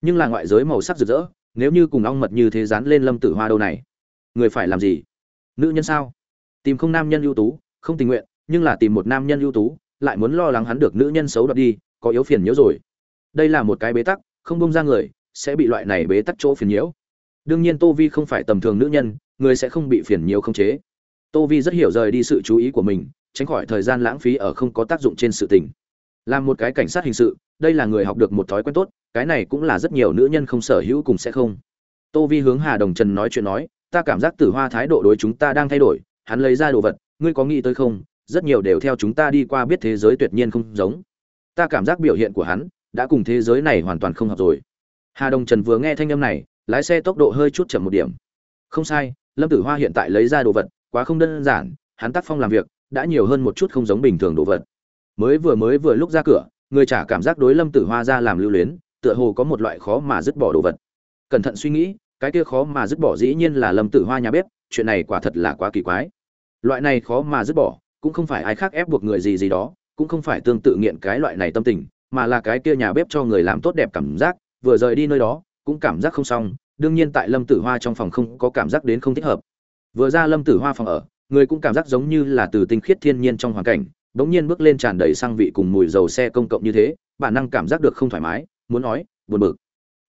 nhưng là ngoại giới màu sắc rực rỡ, nếu như cùng ong mật như thế dán lên lâm tử hoa đâu này. Người phải làm gì? Nữ nhân sao? Tìm không nam nhân ưu tú, không tình nguyện, nhưng là tìm một nam nhân ưu tú, lại muốn lo lắng hắn được nữ nhân xấu đoạt đi, có yếu phiền nhiễu rồi. Đây là một cái bế tắc, không bông ra người, sẽ bị loại này bế tắc chỗ phiền nhiễu. Đương nhiên tô vi không phải tầm thường nữ nhân, người sẽ không bị phiền nhiễu không chế. Tô vi rất hiểu rời đi sự chú ý của mình, tránh khỏi thời gian lãng phí ở không có tác dụng trên sự tình. Làm một cái cảnh sát hình sự, đây là người học được một thói quen tốt cái này cũng là rất nhiều nữ nhân không sở hữu cùng sẽ không. Tô vi hướng hà đồng trần nói chuyện nói, ta cảm giác tử hoa thái độ đối chúng ta đang thay đổi, hắn lấy ra đồ vật, ngươi có nghĩ tới không? Rất nhiều đều theo chúng ta đi qua biết thế giới tuyệt nhiên không giống. Ta cảm giác biểu hiện của hắn đã cùng thế giới này hoàn toàn không hợp rồi. Hà đồng trần vừa nghe thanh âm này, lái xe tốc độ hơi chút chậm một điểm. Không sai, lâm tử hoa hiện tại lấy ra đồ vật, quá không đơn giản, hắn tác phong làm việc đã nhiều hơn một chút không giống bình thường đồ vật. Mới vừa mới vừa lúc ra cửa, người trả cảm giác đối lâm tử hoa ra làm lưu luyến tựa hồ có một loại khó mà dứt bỏ đồ vật. Cẩn thận suy nghĩ, cái kia khó mà dứt bỏ dĩ nhiên là lâm tử hoa nhà bếp, chuyện này quả thật là quá kỳ quái. Loại này khó mà dứt bỏ, cũng không phải ai khác ép buộc người gì gì đó, cũng không phải tương tự nghiện cái loại này tâm tình, mà là cái kia nhà bếp cho người làm tốt đẹp cảm giác, vừa rời đi nơi đó, cũng cảm giác không xong, đương nhiên tại lâm tử hoa trong phòng không có cảm giác đến không thích hợp. Vừa ra lâm tử hoa phòng ở, người cũng cảm giác giống như là từ tinh khiết thiên nhiên trong hoàn cảnh, bỗng nhiên bước lên tràn đầy sang vị cùng mùi dầu xe công cộng như thế, bản năng cảm giác được không thoải mái muốn nói, buồn bực.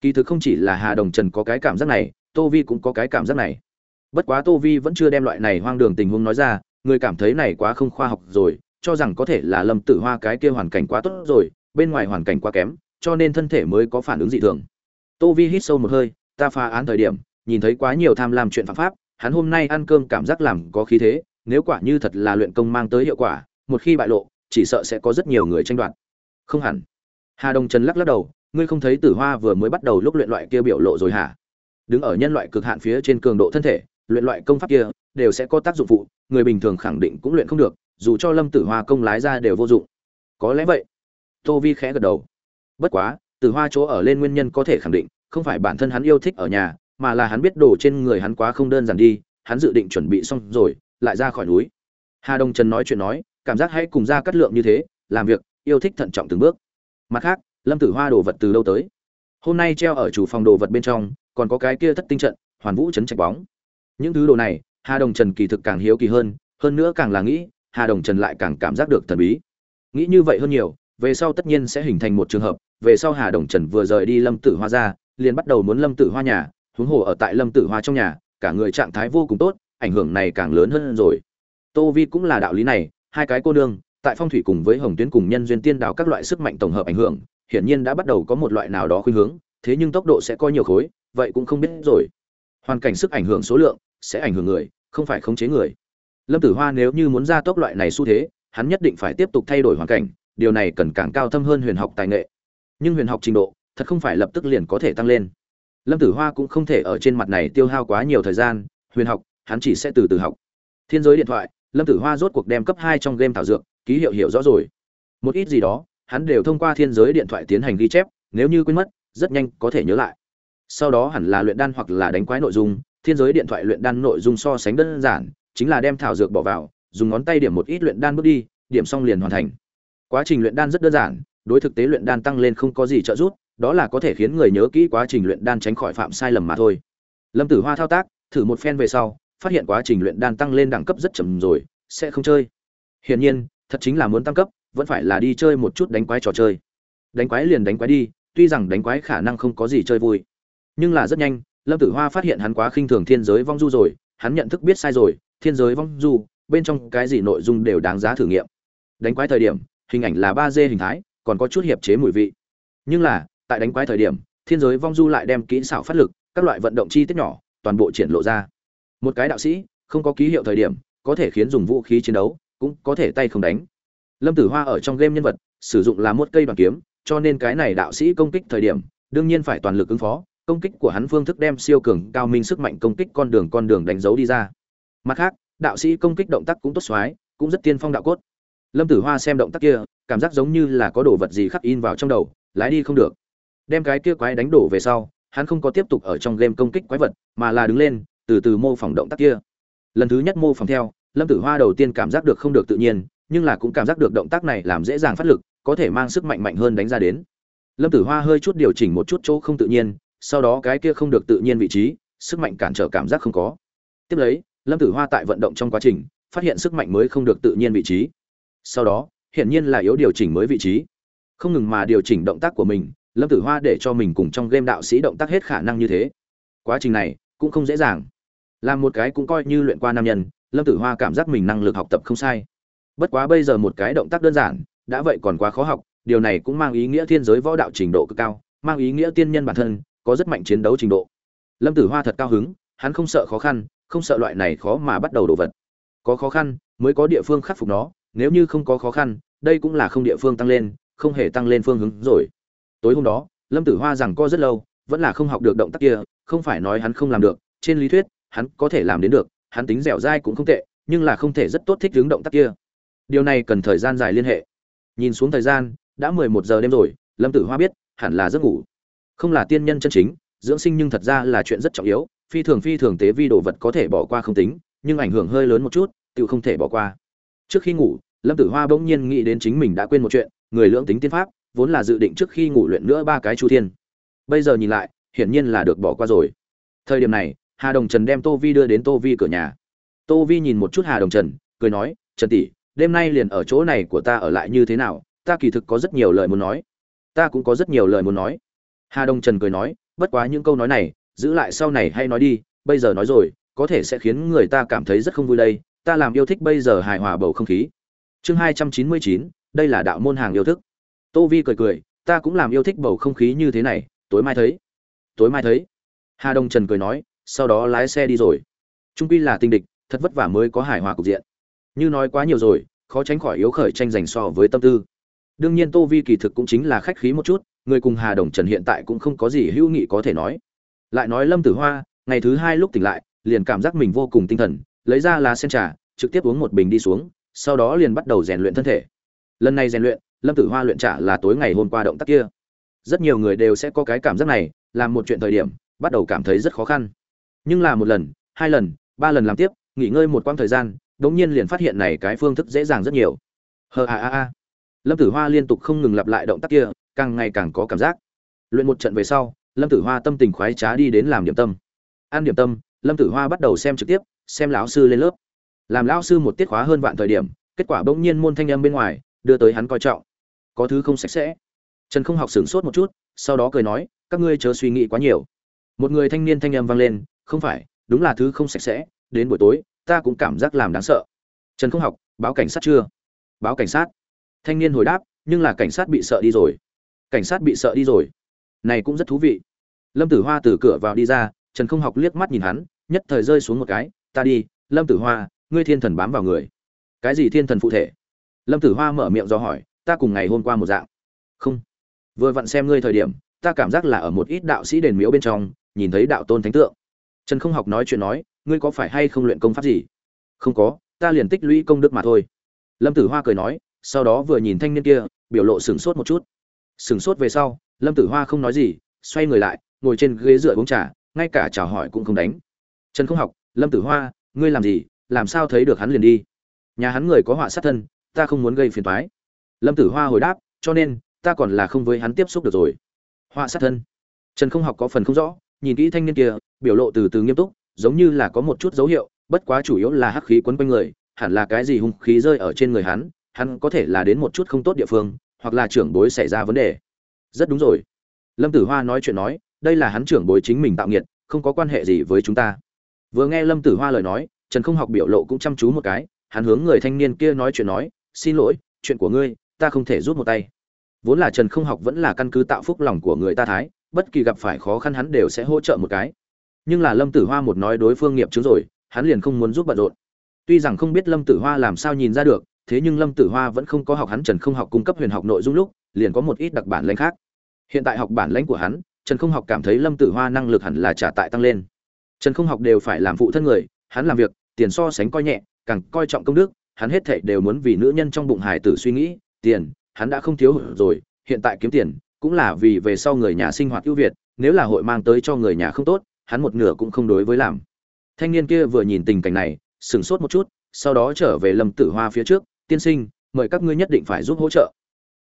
Kỳ thực không chỉ là hà đồng trần có cái cảm giác này, tô vi cũng có cái cảm giác này. Bất quá tô vi vẫn chưa đem loại này hoang đường tình huống nói ra, người cảm thấy này quá không khoa học rồi, cho rằng có thể là lâm tử hoa cái kia hoàn cảnh quá tốt rồi, bên ngoài hoàn cảnh quá kém, cho nên thân thể mới có phản ứng dị thường. Tô vi hít sâu một hơi, ta phá án thời điểm, nhìn thấy quá nhiều tham lam chuyện phạm pháp, hắn hôm nay ăn cơm cảm giác làm có khí thế, nếu quả như thật là luyện công mang tới hiệu quả, một khi bại lộ, chỉ sợ sẽ có rất nhiều người tranh đoạt. Không hẳn. Hà đồng trần lắc lắc đầu ngươi không thấy tử hoa vừa mới bắt đầu lúc luyện loại kia biểu lộ rồi hả? Đứng ở nhân loại cực hạn phía trên cường độ thân thể, luyện loại công pháp kia đều sẽ có tác dụng phụ, người bình thường khẳng định cũng luyện không được, dù cho lâm tử hoa công lái ra đều vô dụng. Có lẽ vậy. Tô vi khẽ gật đầu. Bất quá, tử hoa chỗ ở lên nguyên nhân có thể khẳng định, không phải bản thân hắn yêu thích ở nhà, mà là hắn biết đồ trên người hắn quá không đơn giản đi, hắn dự định chuẩn bị xong rồi, lại ra khỏi núi. Hà đông trần nói chuyện nói, cảm giác hãy cùng ra cắt lượng như thế, làm việc, yêu thích thận trọng từng bước. Mặt khác lâm tử hoa đồ vật từ lâu tới? Hôm nay treo ở chủ phòng đồ vật bên trong, còn có cái kia thất tinh trận, hoàn vũ chấn trạch bóng. Những thứ đồ này, hà đồng trần kỳ thực càng hiếu kỳ hơn hơn nữa càng là nghĩ, hà đồng trần lại càng cảm giác được thần bí. Nghĩ như vậy hơn nhiều, về sau tất nhiên sẽ hình thành một trường hợp, về sau hà đồng trần vừa rời đi lâm tử hoa ra, liền bắt đầu muốn lâm tử hoa nhà, huống hồ ở tại lâm tử hoa trong nhà, cả người trạng thái vô cùng tốt, ảnh hưởng này càng lớn hơn rồi. Tô vi cũng là đạo lý này, hai cái cô nương, tại phong thủy cùng với hồng tuyến cùng nhân duyên tiên đạo các loại sức mạnh tổng hợp ảnh hưởng hiển nhiên đã bắt đầu có một loại nào đó khuynh hướng, thế nhưng tốc độ sẽ có nhiều khối, vậy cũng không biết rồi. Hoàn cảnh sức ảnh hưởng số lượng sẽ ảnh hưởng người, không phải khống chế người. Lâm tử hoa nếu như muốn ra tốc loại này xu thế, hắn nhất định phải tiếp tục thay đổi hoàn cảnh, điều này cần càng cao thâm hơn huyền học tài nghệ. Nhưng huyền học trình độ thật không phải lập tức liền có thể tăng lên. Lâm tử hoa cũng không thể ở trên mặt này tiêu hao quá nhiều thời gian, huyền học, hắn chỉ sẽ từ từ học. Thiên giới điện thoại, lâm tử hoa rốt cuộc đem cấp hai trong game thảo dược, ký hiệu hiểu rõ rồi. Một ít gì đó hắn đều thông qua thiên giới điện thoại tiến hành ghi chép, nếu như quên mất, rất nhanh có thể nhớ lại. Sau đó hẳn là luyện đan hoặc là đánh quái nội dung, thiên giới điện thoại luyện đan nội dung so sánh đơn giản, chính là đem thảo dược bỏ vào, dùng ngón tay điểm một ít luyện đan bước đi, điểm xong liền hoàn thành. Quá trình luyện đan rất đơn giản, đối thực tế luyện đan tăng lên không có gì trợ giúp, đó là có thể khiến người nhớ kỹ quá trình luyện đan tránh khỏi phạm sai lầm mà thôi. Lâm tử hoa thao tác, thử một phen về sau, phát hiện quá trình luyện đan tăng lên đẳng cấp rất chậm rồi, sẽ không chơi. Hiển nhiên, thật chính là muốn tăng cấp vẫn phải là đi chơi một chút đánh quái trò chơi. Đánh quái liền đánh quái đi, tuy rằng đánh quái khả năng không có gì chơi vui. Nhưng là rất nhanh, lâm tử hoa phát hiện hắn quá khinh thường thiên giới vong du rồi, hắn nhận thức biết sai rồi, thiên giới vong du, bên trong cái gì nội dung đều đáng giá thử nghiệm. Đánh quái thời điểm, hình ảnh là ba d hình thái, còn có chút hiệp chế mùi vị. Nhưng là, tại đánh quái thời điểm, thiên giới vong du lại đem kỹ xảo phát lực, các loại vận động chi tiết nhỏ, toàn bộ triển lộ ra. Một cái đạo sĩ, không có ký hiệu thời điểm, có thể khiến dùng vũ khí chiến đấu, cũng có thể tay không đánh lâm tử hoa ở trong game nhân vật, sử dụng là một cây đoàn kiếm, cho nên cái này đạo sĩ công kích thời điểm, đương nhiên phải toàn lực ứng phó, công kích của hắn phương thức đem siêu cường, cao minh sức mạnh công kích con đường con đường đánh dấu đi ra. Mặt khác, đạo sĩ công kích động tác cũng tốt xoái, cũng rất tiên phong đạo cốt. Lâm tử hoa xem động tác kia, cảm giác giống như là có đồ vật gì khắc in vào trong đầu, lái đi không được. Đem cái kia quái đánh đổ về sau, hắn không có tiếp tục ở trong game công kích quái vật, mà là đứng lên, từ từ mô phỏng động tác kia. Lần thứ nhất mô phỏng theo, lâm tử hoa đầu tiên cảm giác được không được tự nhiên nhưng là cũng cảm giác được động tác này làm dễ dàng phát lực, có thể mang sức mạnh mạnh hơn đánh ra đến. Lâm tử hoa hơi chút điều chỉnh một chút chỗ không tự nhiên, sau đó cái kia không được tự nhiên vị trí, sức mạnh cản trở cảm giác không có. Tiếp lấy, lâm tử hoa tại vận động trong quá trình, phát hiện sức mạnh mới không được tự nhiên vị trí. Sau đó, hiển nhiên là yếu điều chỉnh mới vị trí. Không ngừng mà điều chỉnh động tác của mình, lâm tử hoa để cho mình cùng trong game đạo sĩ động tác hết khả năng như thế. Quá trình này cũng không dễ dàng. Làm một cái cũng coi như luyện qua nam nhân, lâm tử hoa cảm giác mình năng lực học tập không sai bất quá bây giờ một cái động tác đơn giản, đã vậy còn quá khó học, điều này cũng mang ý nghĩa thiên giới võ đạo trình độ cực cao, mang ý nghĩa tiên nhân bản thân, có rất mạnh chiến đấu trình độ. Lâm tử hoa thật cao hứng, hắn không sợ khó khăn, không sợ loại này khó mà bắt đầu đổ vật. Có khó khăn, mới có địa phương khắc phục nó, nếu như không có khó khăn, đây cũng là không địa phương tăng lên, không hề tăng lên phương hướng rồi. Tối hôm đó, lâm tử hoa rằng co rất lâu, vẫn là không học được động tác kia, không phải nói hắn không làm được, trên lý thuyết, hắn có thể làm đến được, hắn tính dẻo dai cũng không tệ, nhưng là không thể rất tốt thích hướng động tác kia điều này cần thời gian dài liên hệ. Nhìn xuống thời gian, đã mười một giờ đêm rồi, lâm tử hoa biết, hẳn là giấc ngủ. Không là tiên nhân chân chính, dưỡng sinh nhưng thật ra là chuyện rất trọng yếu, phi thường phi thường tế vi đồ vật có thể bỏ qua không tính, nhưng ảnh hưởng hơi lớn một chút tự không thể bỏ qua. Trước khi ngủ, lâm tử hoa bỗng nhiên nghĩ đến chính mình đã quên một chuyện, người lưỡng tính tiên pháp, vốn là dự định trước khi ngủ luyện nữa ba cái chu thiên. Bây giờ nhìn lại, hiển nhiên là được bỏ qua rồi. Thời điểm này, hà đồng trần đem tô vi đưa đến tô vi cửa nhà. Tô vi nhìn một chút hà đồng trần, cười nói, trần tỷ đêm nay liền ở chỗ này của ta ở lại như thế nào, ta kỳ thực có rất nhiều lời muốn nói. Ta cũng có rất nhiều lời muốn nói. Hà Đông trần cười nói, bất quá những câu nói này, giữ lại sau này hay nói đi, bây giờ nói rồi, có thể sẽ khiến người ta cảm thấy rất không vui đây. Ta làm yêu thích bây giờ hài hòa bầu không khí. Chương hai trăm chín mươi chín, đây là đạo môn hàng yêu thức. Tô vi cười cười, ta cũng làm yêu thích bầu không khí như thế này, tối mai thấy. Tối mai thấy. Hà đông trần cười nói, sau đó lái xe đi rồi. Trung quy là tinh địch, thật vất vả mới có hài hòa cục diện như nói quá nhiều rồi, khó tránh khỏi yếu khởi tranh giành so với tâm tư. Đương nhiên tô vi kỳ thực cũng chính là khách khí một chút, người cùng hà đồng trần hiện tại cũng không có gì hữu nghị có thể nói. Lại nói lâm tử hoa, ngày thứ hai lúc tỉnh lại, liền cảm giác mình vô cùng tinh thần, lấy ra lá sen trà, trực tiếp uống một bình đi xuống, sau đó liền bắt đầu rèn luyện thân thể. Lần này rèn luyện, lâm tử hoa luyện trả là tối ngày hôm qua động tác kia. Rất nhiều người đều sẽ có cái cảm giác này, làm một chuyện thời điểm, bắt đầu cảm thấy rất khó khăn. Nhưng là một lần, hai lần, ba lần làm tiếp, nghỉ ngơi một quãng thời gian đống nhiên liền phát hiện này cái phương thức dễ dàng rất nhiều. Hờ a a a. Lâm tử hoa liên tục không ngừng lặp lại động tác kia, càng ngày càng có cảm giác. Luyện một trận về sau, lâm tử hoa tâm tình khoái trá đi đến làm điểm tâm. Ăn điểm tâm, lâm tử hoa bắt đầu xem trực tiếp, xem lão sư lên lớp. Làm lão sư một tiết khóa hơn vạn thời điểm, kết quả bỗng nhiên môn thanh âm bên ngoài, đưa tới hắn coi trọng. Có thứ không sạch sẽ. Trần không học sửng sốt một chút, sau đó cười nói, các ngươi chớ suy nghĩ quá nhiều. Một người thanh niên thanh âm vang lên, không phải, đúng là thứ không sạch sẽ, đến buổi tối ta cũng cảm giác làm đáng sợ. Trần không học, báo cảnh sát chưa? Báo cảnh sát. Thanh niên hồi đáp, nhưng là cảnh sát bị sợ đi rồi. Cảnh sát bị sợ đi rồi. Này cũng rất thú vị. Lâm tử hoa từ cửa vào đi ra, trần không học liếc mắt nhìn hắn, nhất thời rơi xuống một cái, ta đi, lâm tử hoa, ngươi thiên thần bám vào người. Cái gì thiên thần phụ thể? Lâm tử hoa mở miệng do hỏi, ta cùng ngày hôm qua một dạng. Không. Vừa vặn xem ngươi thời điểm, ta cảm giác là ở một ít đạo sĩ đền miếu bên trong, nhìn thấy đạo tôn thánh tượng. Trần không học nói chuyện nói ngươi có phải hay không luyện công pháp gì? Không có, ta liền tích lũy công đức mà thôi. Lâm tử hoa cười nói, sau đó vừa nhìn thanh niên kia, biểu lộ sửng sốt một chút. Sửng sốt về sau, lâm tử hoa không nói gì, xoay người lại, ngồi trên ghế dựa uống trà, ngay cả chào hỏi cũng không đánh. Trần không học, lâm tử hoa, ngươi làm gì? Làm sao thấy được hắn liền đi? Nhà hắn người có họa sát thân, ta không muốn gây phiền toái. Lâm tử hoa hồi đáp, cho nên, ta còn là không với hắn tiếp xúc được rồi. Họa sát thân? Trần không học có phần không rõ, nhìn kỹ thanh niên kia, biểu lộ từ từ nghiêm túc giống như là có một chút dấu hiệu, bất quá chủ yếu là hắc khí quấn quanh người, hẳn là cái gì hung khí rơi ở trên người hắn hắn có thể là đến một chút không tốt địa phương, hoặc là trưởng bối xảy ra vấn đề. Rất đúng rồi. Lâm tử hoa nói chuyện nói, đây là hắn trưởng bối chính mình tạo nghiệt, không có quan hệ gì với chúng ta. Vừa nghe lâm tử hoa lời nói, trần không học biểu lộ cũng chăm chú một cái, hắn hướng người thanh niên kia nói chuyện nói, xin lỗi, chuyện của ngươi, ta không thể giúp một tay. Vốn là trần không học vẫn là căn cứ tạo phúc lòng của người ta thái, bất kỳ gặp phải khó khăn hắn đều sẽ hỗ trợ một cái nhưng là lâm tử hoa một nói đối phương nghiệp chứng rồi, hắn liền không muốn giúp bận rộn. Tuy rằng không biết lâm tử hoa làm sao nhìn ra được, thế nhưng lâm tử hoa vẫn không có học hắn trần không học cung cấp huyền học nội dung lúc, liền có một ít đặc bản lãnh khác. Hiện tại học bản lãnh của hắn, trần không học cảm thấy lâm tử hoa năng lực hẳn là trả tại tăng lên. Trần không học đều phải làm phụ thân người, hắn làm việc, tiền so sánh coi nhẹ, càng coi trọng công đức, hắn hết thảy đều muốn vì nữ nhân trong bụng hải tử suy nghĩ, tiền, hắn đã không thiếu rồi, hiện tại kiếm tiền, cũng là vì về sau người nhà sinh hoạt ưu việt, nếu là hội mang tới cho người nhà không tốt hắn một nửa cũng không đối với làm. Thanh niên kia vừa nhìn tình cảnh này, sửng sốt một chút, sau đó trở về lâm tử hoa phía trước, tiên sinh, mời các ngươi nhất định phải giúp hỗ trợ.